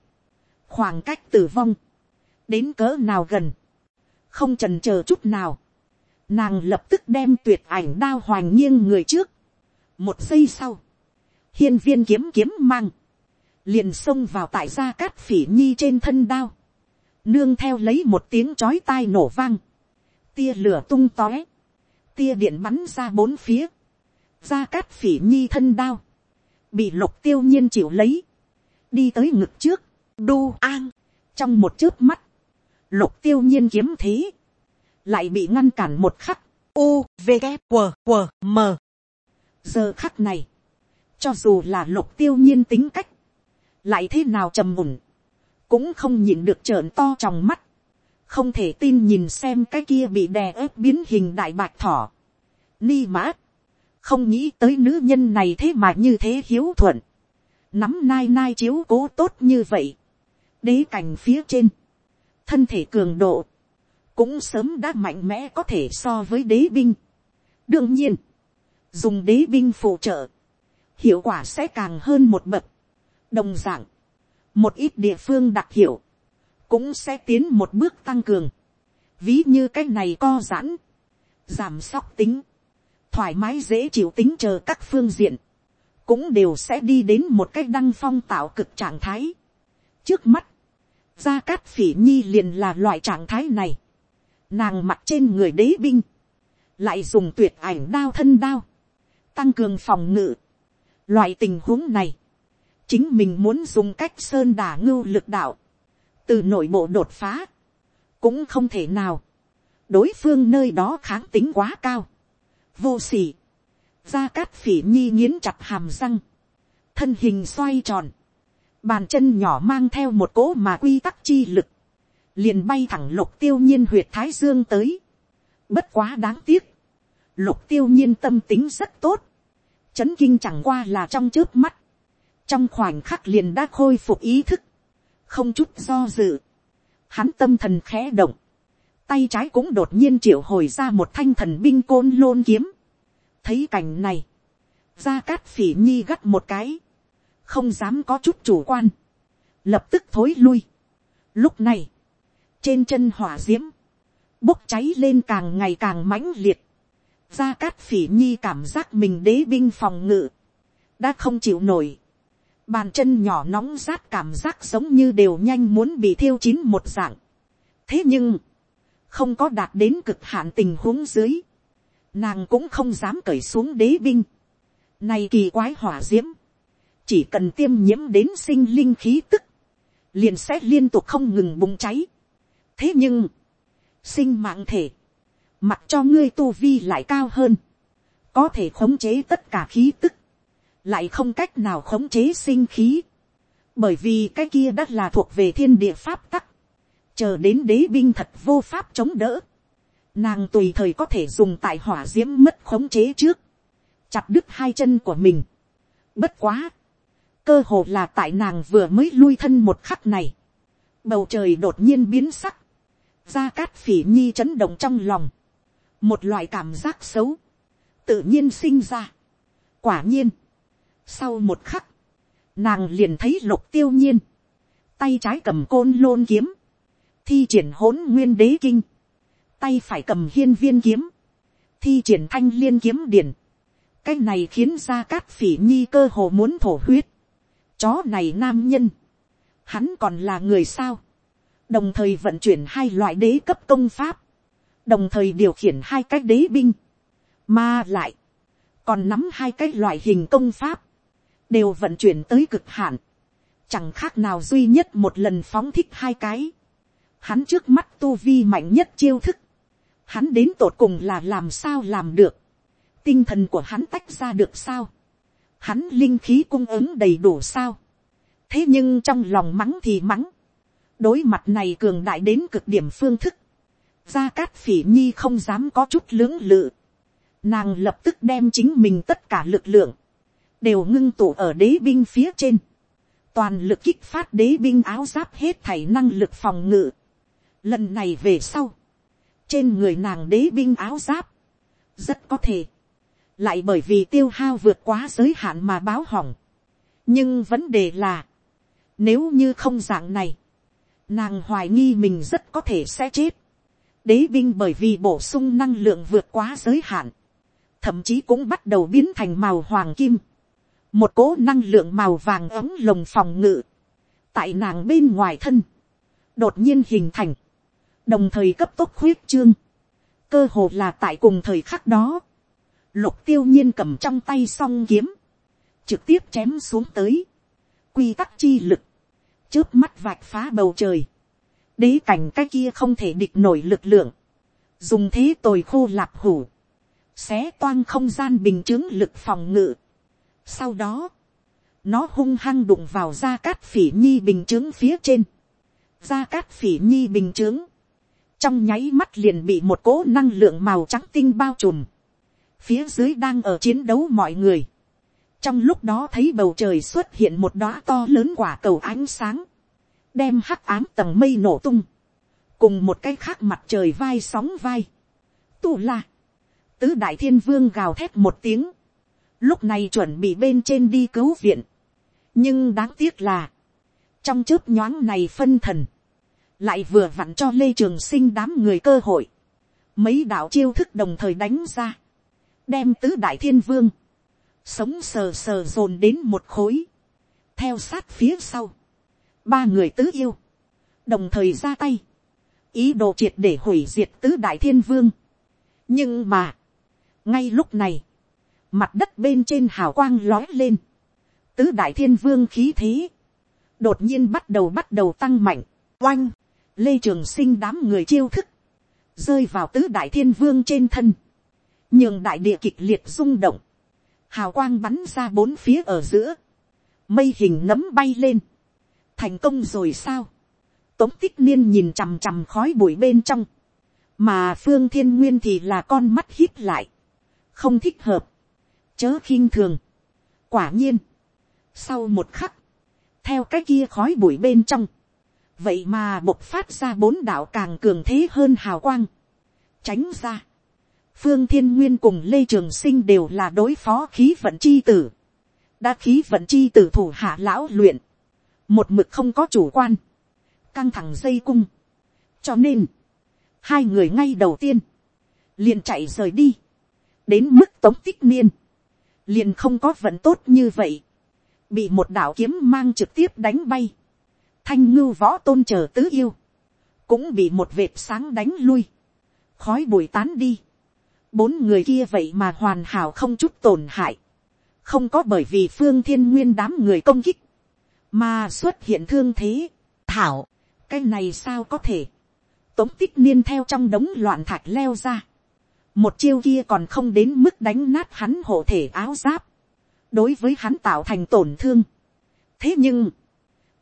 khoảng cách tử vong, đến cỡ nào gần, không trần c h ờ chút nào, nàng lập tức đem tuyệt ảnh đao hoành nghiêng người trước, một giây sau, hiên viên kiếm kiếm mang, liền xông vào tại gia cát phỉ nhi trên thân đao, nương theo lấy một tiếng chói tai nổ vang, tia lửa tung tóe, tia điện bắn ra bốn phía, gia cát phỉ nhi thân đao, bị lục tiêu nhiên chịu lấy, đi tới ngực trước, đu an, trong một chớp mắt, lục tiêu nhiên kiếm thế, lại bị ngăn cản một khắc, u v g q q m. Giờ khắc này, cho dù là lục tiêu nhiên tính cách, lại thế nào trầm mùn, cũng không nhìn được trợn to trong mắt, không thể tin nhìn xem cái kia bị đè ép biến hình đại bạch thỏ. Ni mã, không nghĩ tới nữ nhân này thế mà như thế hiếu thuận, nắm nai nai chiếu cố tốt như vậy, đế cảnh phía trên, thân thể cường độ, cũng sớm đã mạnh mẽ có thể so với đế binh. đương nhiên, dùng đế binh phụ trợ, hiệu quả sẽ càng hơn một bậc. đồng d ạ n g một ít địa phương đặc hiệu, cũng sẽ tiến một bước tăng cường, ví như cái này co giãn, giảm sóc tính, thoải mái dễ chịu tính chờ các phương diện, cũng đều sẽ đi đến một cái đăng phong tạo cực trạng thái. trước mắt, gia cát phỉ nhi liền là loại trạng thái này, nàng mặt trên người đế binh, lại dùng tuyệt ảnh đao thân đao, tăng cường phòng ngự. Loại tình huống này, chính mình muốn dùng cách sơn đà ngưu lực đạo, từ nội bộ đột phá, cũng không thể nào. đối phương nơi đó kháng tính quá cao, vô sỉ, gia cát phỉ nhi nghiến chặt hàm răng, thân hình xoay tròn, bàn chân nhỏ mang theo một cỗ mà quy tắc chi lực, liền bay thẳng lục tiêu nhiên huyệt thái dương tới. Bất quá đáng tiếc, lục tiêu nhiên tâm tính rất tốt, chấn kinh chẳng qua là trong trước mắt, trong khoảnh khắc liền đã khôi phục ý thức, không chút do dự, hắn tâm thần khẽ động, tay trái cũng đột nhiên triệu hồi ra một thanh thần binh côn lôn kiếm, thấy cảnh này, gia cát phỉ nhi gắt một cái, không dám có chút chủ quan, lập tức thối lui, Lúc này, trên chân hỏa d i ễ m bốc cháy lên càng ngày càng mãnh liệt. Gia Cát Phỉ Nhi cảm giác mình đế binh phòng ngự, đã không chịu nổi. Bàn chân nhỏ nóng rát cảm giác giống như đều nhanh muốn bị thiêu chín một dạng. Thế nhưng, không có đạt đến cực hạn tình huống dưới. Nàng cũng không dám cởi xuống đế binh. Này kỳ quái hỏa diễm chỉ cần tiêm nhiễm đến sinh linh khí tức, liền sẽ liên tục không ngừng bùng cháy thế nhưng, sinh mạng thể, mặc cho ngươi tu vi lại cao hơn, có thể khống chế tất cả khí tức, lại không cách nào khống chế sinh khí, bởi vì cái kia đã là thuộc về thiên địa pháp tắc, chờ đến đế binh thật vô pháp chống đỡ, nàng tùy thời có thể dùng tại hỏa d i ễ m mất khống chế trước, chặt đứt hai chân của mình. Bất quá, cơ hồ là tại nàng vừa mới lui thân một khắc này, bầu trời đột nhiên biến sắc, gia cát phỉ nhi chấn động trong lòng, một loại cảm giác xấu, tự nhiên sinh ra. quả nhiên, sau một khắc, nàng liền thấy lục tiêu nhiên, tay trái cầm côn lôn kiếm, thi triển hỗn nguyên đế kinh, tay phải cầm hiên viên kiếm, thi triển thanh liên kiếm điển, cái này khiến gia cát phỉ nhi cơ hồ muốn thổ huyết, chó này nam nhân, hắn còn là người sao, đồng thời vận chuyển hai loại đế cấp công pháp, đồng thời điều khiển hai cái đế binh, mà lại, còn nắm hai cái loại hình công pháp, đều vận chuyển tới cực hạn, chẳng khác nào duy nhất một lần phóng thích hai cái, hắn trước mắt tu vi mạnh nhất chiêu thức, hắn đến tột cùng là làm sao làm được, tinh thần của hắn tách ra được sao, hắn linh khí cung ứng đầy đủ sao. thế nhưng trong lòng mắng thì mắng, đối mặt này cường đại đến cực điểm phương thức, gia cát phỉ nhi không dám có chút lưỡng lự, nàng lập tức đem chính mình tất cả lực lượng, đều ngưng tụ ở đế binh phía trên, toàn lực kích phát đế binh áo giáp hết thảy năng lực phòng ngự. Lần này về sau, trên người nàng đế binh áo giáp, rất có thể, lại bởi vì tiêu hao vượt quá giới hạn mà báo hỏng. nhưng vấn đề là, nếu như không dạng này, nàng hoài nghi mình rất có thể sẽ chết. đế binh bởi vì bổ sung năng lượng vượt quá giới hạn, thậm chí cũng bắt đầu biến thành màu hoàng kim. một cỗ năng lượng màu vàng ấm lồng phòng ngự, tại nàng bên ngoài thân, đột nhiên hình thành, đồng thời cấp tốc khuyết trương, cơ hồ là tại cùng thời khắc đó, lục tiêu nhiên cầm trong tay song kiếm, trực tiếp chém xuống tới, quy tắc chi lực, trước mắt vạch phá bầu trời, đế cảnh cái kia không thể địch nổi lực lượng, dùng thế tồi khô lạp hủ, xé toang không gian bình chứng lực phòng ngự. Sau đó, nó hung hăng đụng vào gia cát phỉ nhi bình chứng phía trên, gia cát phỉ nhi bình chứng, trong nháy mắt liền bị một cỗ năng lượng màu trắng tinh bao trùm, phía dưới đang ở chiến đấu mọi người trong lúc đó thấy bầu trời xuất hiện một đóa to lớn quả cầu ánh sáng, đem hắc ám tầng mây nổ tung, cùng một cái khác mặt trời vai sóng vai. Tu la, tứ đại thiên vương gào thét một tiếng, lúc này chuẩn bị bên trên đi cứu viện, nhưng đáng tiếc là, trong chớp nhoáng này phân thần, lại vừa vặn cho lê trường sinh đám người cơ hội, mấy đạo chiêu thức đồng thời đánh ra, đem tứ đại thiên vương, sống sờ sờ dồn đến một khối, theo sát phía sau, ba người tứ yêu, đồng thời ra tay, ý đồ triệt để hủy diệt tứ đại thiên vương. nhưng mà, ngay lúc này, mặt đất bên trên hào quang lói lên, tứ đại thiên vương khí thế, đột nhiên bắt đầu bắt đầu tăng mạnh, oanh, lê trường sinh đám người chiêu thức, rơi vào tứ đại thiên vương trên thân, nhường đại địa kịch liệt rung động, hào quang bắn ra bốn phía ở giữa, mây hình nấm bay lên, thành công rồi sao, tống tích niên nhìn chằm chằm khói bụi bên trong, mà phương thiên nguyên thì là con mắt hít lại, không thích hợp, chớ khinh thường, quả nhiên, sau một khắc, theo cái kia khói bụi bên trong, vậy mà bộc phát ra bốn đạo càng cường thế hơn hào quang, tránh ra, phương thiên nguyên cùng lê trường sinh đều là đối phó khí vận chi tử, đã khí vận chi tử thủ hạ lão luyện, một mực không có chủ quan, căng thẳng dây cung. cho nên, hai người ngay đầu tiên, liền chạy rời đi, đến mức tống tích niên, liền không có vận tốt như vậy, bị một đạo kiếm mang trực tiếp đánh bay, thanh ngưu võ tôn chờ tứ yêu, cũng bị một vệt sáng đánh lui, khói bụi tán đi, bốn người kia vậy mà hoàn hảo không chút tổn hại, không có bởi vì phương thiên nguyên đám người công kích, mà xuất hiện thương thế, thảo, cái này sao có thể, tống tích niên theo trong đống loạn thạch leo ra, một chiêu kia còn không đến mức đánh nát hắn hộ thể áo giáp, đối với hắn tạo thành tổn thương. thế nhưng,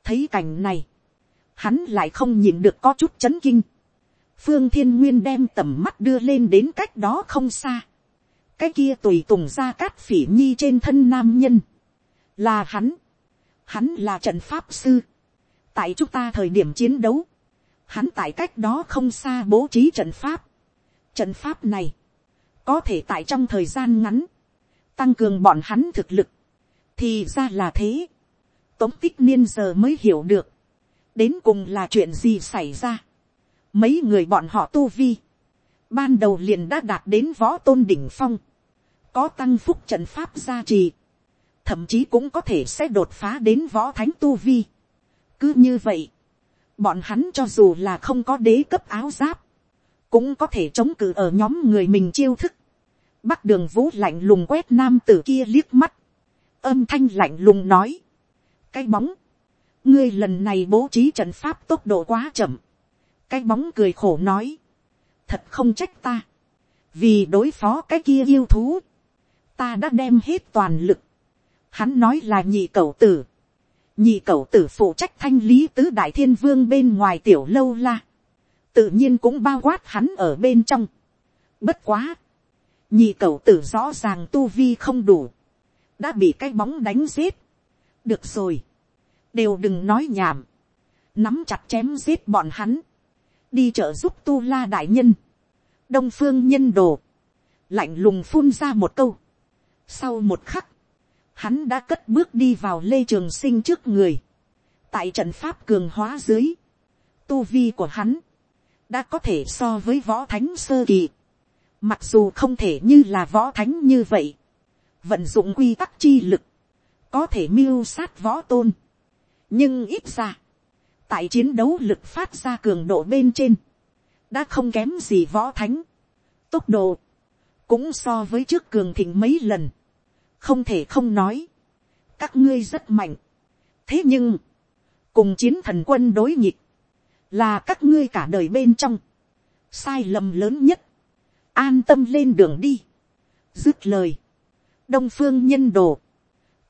thấy cảnh này, hắn lại không nhìn được có chút chấn kinh phương thiên nguyên đem tầm mắt đưa lên đến cách đó không xa. cái kia tùy tùng ra cát phỉ nhi trên thân nam nhân. là hắn. hắn là trận pháp sư. tại chúng ta thời điểm chiến đấu, hắn tại cách đó không xa bố trí trận pháp. trận pháp này, có thể tại trong thời gian ngắn, tăng cường bọn hắn thực lực, thì ra là thế. tống tích niên giờ mới hiểu được, đến cùng là chuyện gì xảy ra mấy người bọn họ tu vi, ban đầu liền đã đạt đến võ tôn đỉnh phong, có tăng phúc trận pháp gia trì, thậm chí cũng có thể sẽ đột phá đến võ thánh tu vi. cứ như vậy, bọn hắn cho dù là không có đế cấp áo giáp, cũng có thể chống cự ở nhóm người mình chiêu thức. Bắc đường vũ lạnh lùng quét nam tử kia liếc mắt, âm thanh lạnh lùng nói, cái bóng, ngươi lần này bố trí trận pháp tốc độ quá chậm, cái bóng cười khổ nói, thật không trách ta, vì đối phó cái kia yêu thú, ta đã đem hết toàn lực, hắn nói là nhị cậu tử, nhị cậu tử phụ trách thanh lý tứ đại thiên vương bên ngoài tiểu lâu la, tự nhiên cũng bao quát hắn ở bên trong. Bất quá, nhị cậu tử rõ ràng tu vi không đủ, đã bị cái bóng đánh giết. được rồi, đều đừng nói nhảm, nắm chặt chém giết bọn hắn, đi trợ giúp tu la đại nhân, đông phương nhân đồ, lạnh lùng phun ra một câu. sau một khắc, hắn đã cất bước đi vào lê trường sinh trước người, tại trận pháp cường hóa dưới, tu vi của hắn, đã có thể so với võ thánh sơ kỳ, mặc dù không thể như là võ thánh như vậy, vận dụng quy tắc chi lực, có thể mưu sát võ tôn, nhưng ít ra, tại chiến đấu lực phát ra cường độ bên trên, đã không kém gì võ thánh, tốc độ, cũng so với trước cường thịnh mấy lần, không thể không nói, các ngươi rất mạnh. thế nhưng, cùng chiến thần quân đối nhịp, là các ngươi cả đời bên trong, sai lầm lớn nhất, an tâm lên đường đi, dứt lời, đông phương nhân đồ,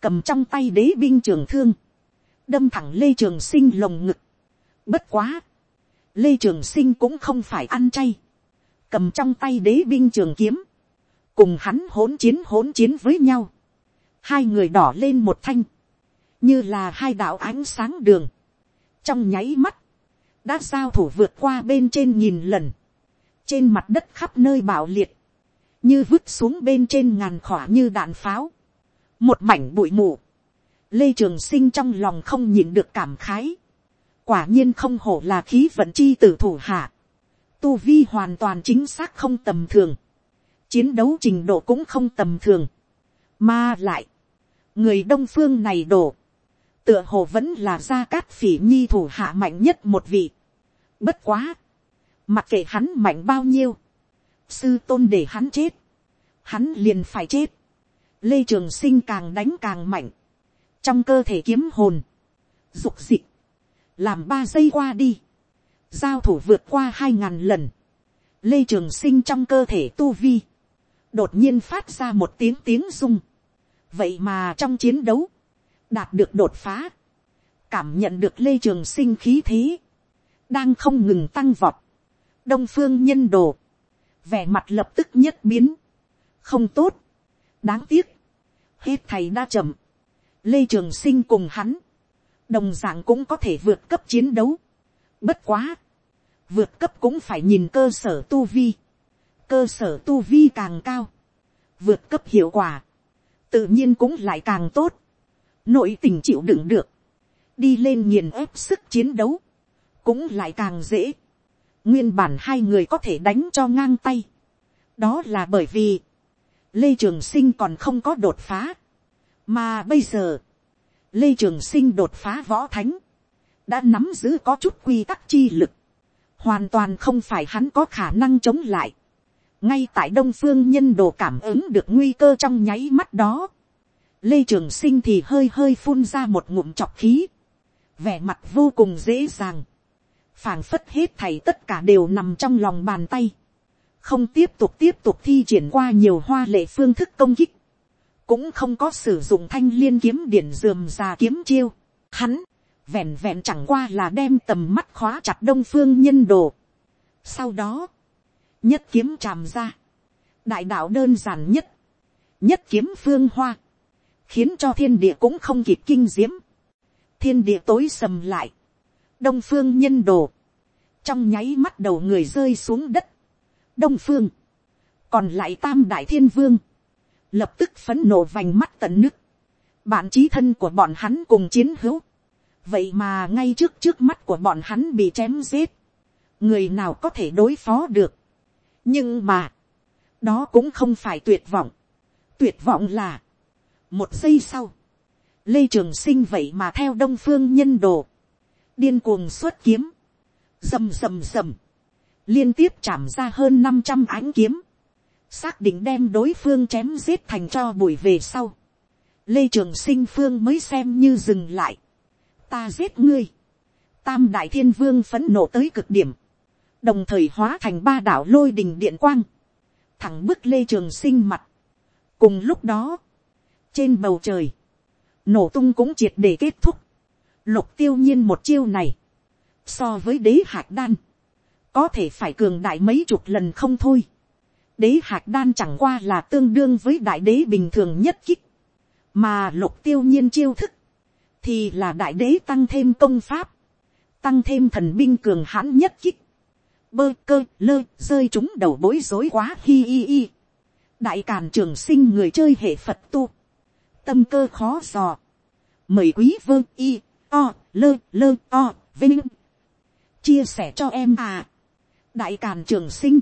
cầm trong tay đế binh trường thương, đâm thẳng lê trường sinh lồng ngực. Bất quá, lê trường sinh cũng không phải ăn chay, cầm trong tay đế binh trường kiếm, cùng hắn hỗn chiến hỗn chiến với nhau, hai người đỏ lên một thanh, như là hai đạo ánh sáng đường, trong nháy mắt, đã giao thủ vượt qua bên trên nghìn lần, trên mặt đất khắp nơi bạo liệt, như vứt xuống bên trên ngàn khỏa như đạn pháo, một mảnh bụi mù, lê trường sinh trong lòng không nhìn được cảm khái, quả nhiên không hổ là khí vận chi t ử thủ hạ, tu vi hoàn toàn chính xác không tầm thường, chiến đấu trình độ cũng không tầm thường, mà lại, người đông phương này đổ, tựa hồ vẫn là gia cát phỉ nhi thủ hạ mạnh nhất một vị. Bất quá, mặc kệ hắn mạnh bao nhiêu, sư tôn để hắn chết, hắn liền phải chết. Lê Trường Sinh càng đánh càng mạnh, trong cơ thể kiếm hồn, dục dịch, làm ba giây qua đi, giao thủ vượt qua hai ngàn lần, lê trường sinh trong cơ thể tu vi, đột nhiên phát ra một tiếng tiếng rung, vậy mà trong chiến đấu, đạt được đột phá, cảm nhận được lê trường sinh khí thế, đang không ngừng tăng vọt, đông phương nhân đồ, vẻ mặt lập tức nhất biến, không tốt, đáng tiếc, hết thầy đã chậm, lê trường sinh cùng hắn, đồng dạng cũng có thể vượt cấp chiến đấu, bất quá, vượt cấp cũng phải nhìn cơ sở tu vi, cơ sở tu vi càng cao, vượt cấp hiệu quả, tự nhiên cũng lại càng tốt, nội tình chịu đựng được, đi lên nghiền ép sức chiến đấu, cũng lại càng dễ. nguyên bản hai người có thể đánh cho ngang tay. đó là bởi vì, lê trường sinh còn không có đột phá. mà bây giờ, lê trường sinh đột phá võ thánh, đã nắm giữ có chút quy tắc chi lực, hoàn toàn không phải hắn có khả năng chống lại. ngay tại đông phương nhân đồ cảm ứng được nguy cơ trong nháy mắt đó, lê trường sinh thì hơi hơi phun ra một ngụm chọc khí, vẻ mặt vô cùng dễ dàng, phảng phất hết thảy tất cả đều nằm trong lòng bàn tay, không tiếp tục tiếp tục thi triển qua nhiều hoa lệ phương thức công kích, cũng không có sử dụng thanh liên kiếm điển dườm già kiếm chiêu. Hắn, vẹn vẹn chẳng qua là đem tầm mắt khóa chặt đông phương nhân đồ. Sau đó, nhất kiếm tràm ra, đại đạo đơn giản nhất, nhất kiếm phương hoa, khiến cho thiên địa cũng không kịp kinh diễm, thiên địa tối sầm lại, đông phương nhân đồ, trong nháy mắt đầu người rơi xuống đất, đông phương, còn lại tam đại thiên vương, lập tức phấn nộ vành mắt tận nước, bạn trí thân của bọn hắn cùng chiến hữu, vậy mà ngay trước trước mắt của bọn hắn bị chém giết, người nào có thể đối phó được, nhưng mà, đó cũng không phải tuyệt vọng, tuyệt vọng là, một giây sau, lê trường sinh vậy mà theo đông phương nhân đồ, điên cuồng xuất kiếm, rầm rầm rầm, liên tiếp chạm ra hơn năm trăm ánh kiếm, xác định đem đối phương chém giết thành cho buổi về sau. Lê Trường Sinh Phương mới xem như dừng lại. Ta giết ngươi. Tam Đại Thiên Vương phấn nộ tới cực điểm. Đồng thời hóa thành ba đảo lôi đình điện quang. Thẳng bức Lê Trường Sinh mặt. Cùng lúc đó. Trên bầu trời. Nổ tung cũng triệt để kết thúc. Lục tiêu nhiên một chiêu này. So với đế hạt đan. Có thể phải cường đại mấy chục lần không thôi đế hạt đan chẳng qua là tương đương với đại đế bình thường nhất kích, mà lục tiêu nhiên chiêu thức, thì là đại đế tăng thêm công pháp, tăng thêm thần binh cường hãn nhất kích, bơ cơ lơ rơi chúng đầu bối rối quá hi hi hi. đại càn trường sinh người chơi hệ phật tu, tâm cơ khó dò, mời quý vơ y o lơ lơ o vinh. Chia sẻ cho em à. Đại càn trường sinh.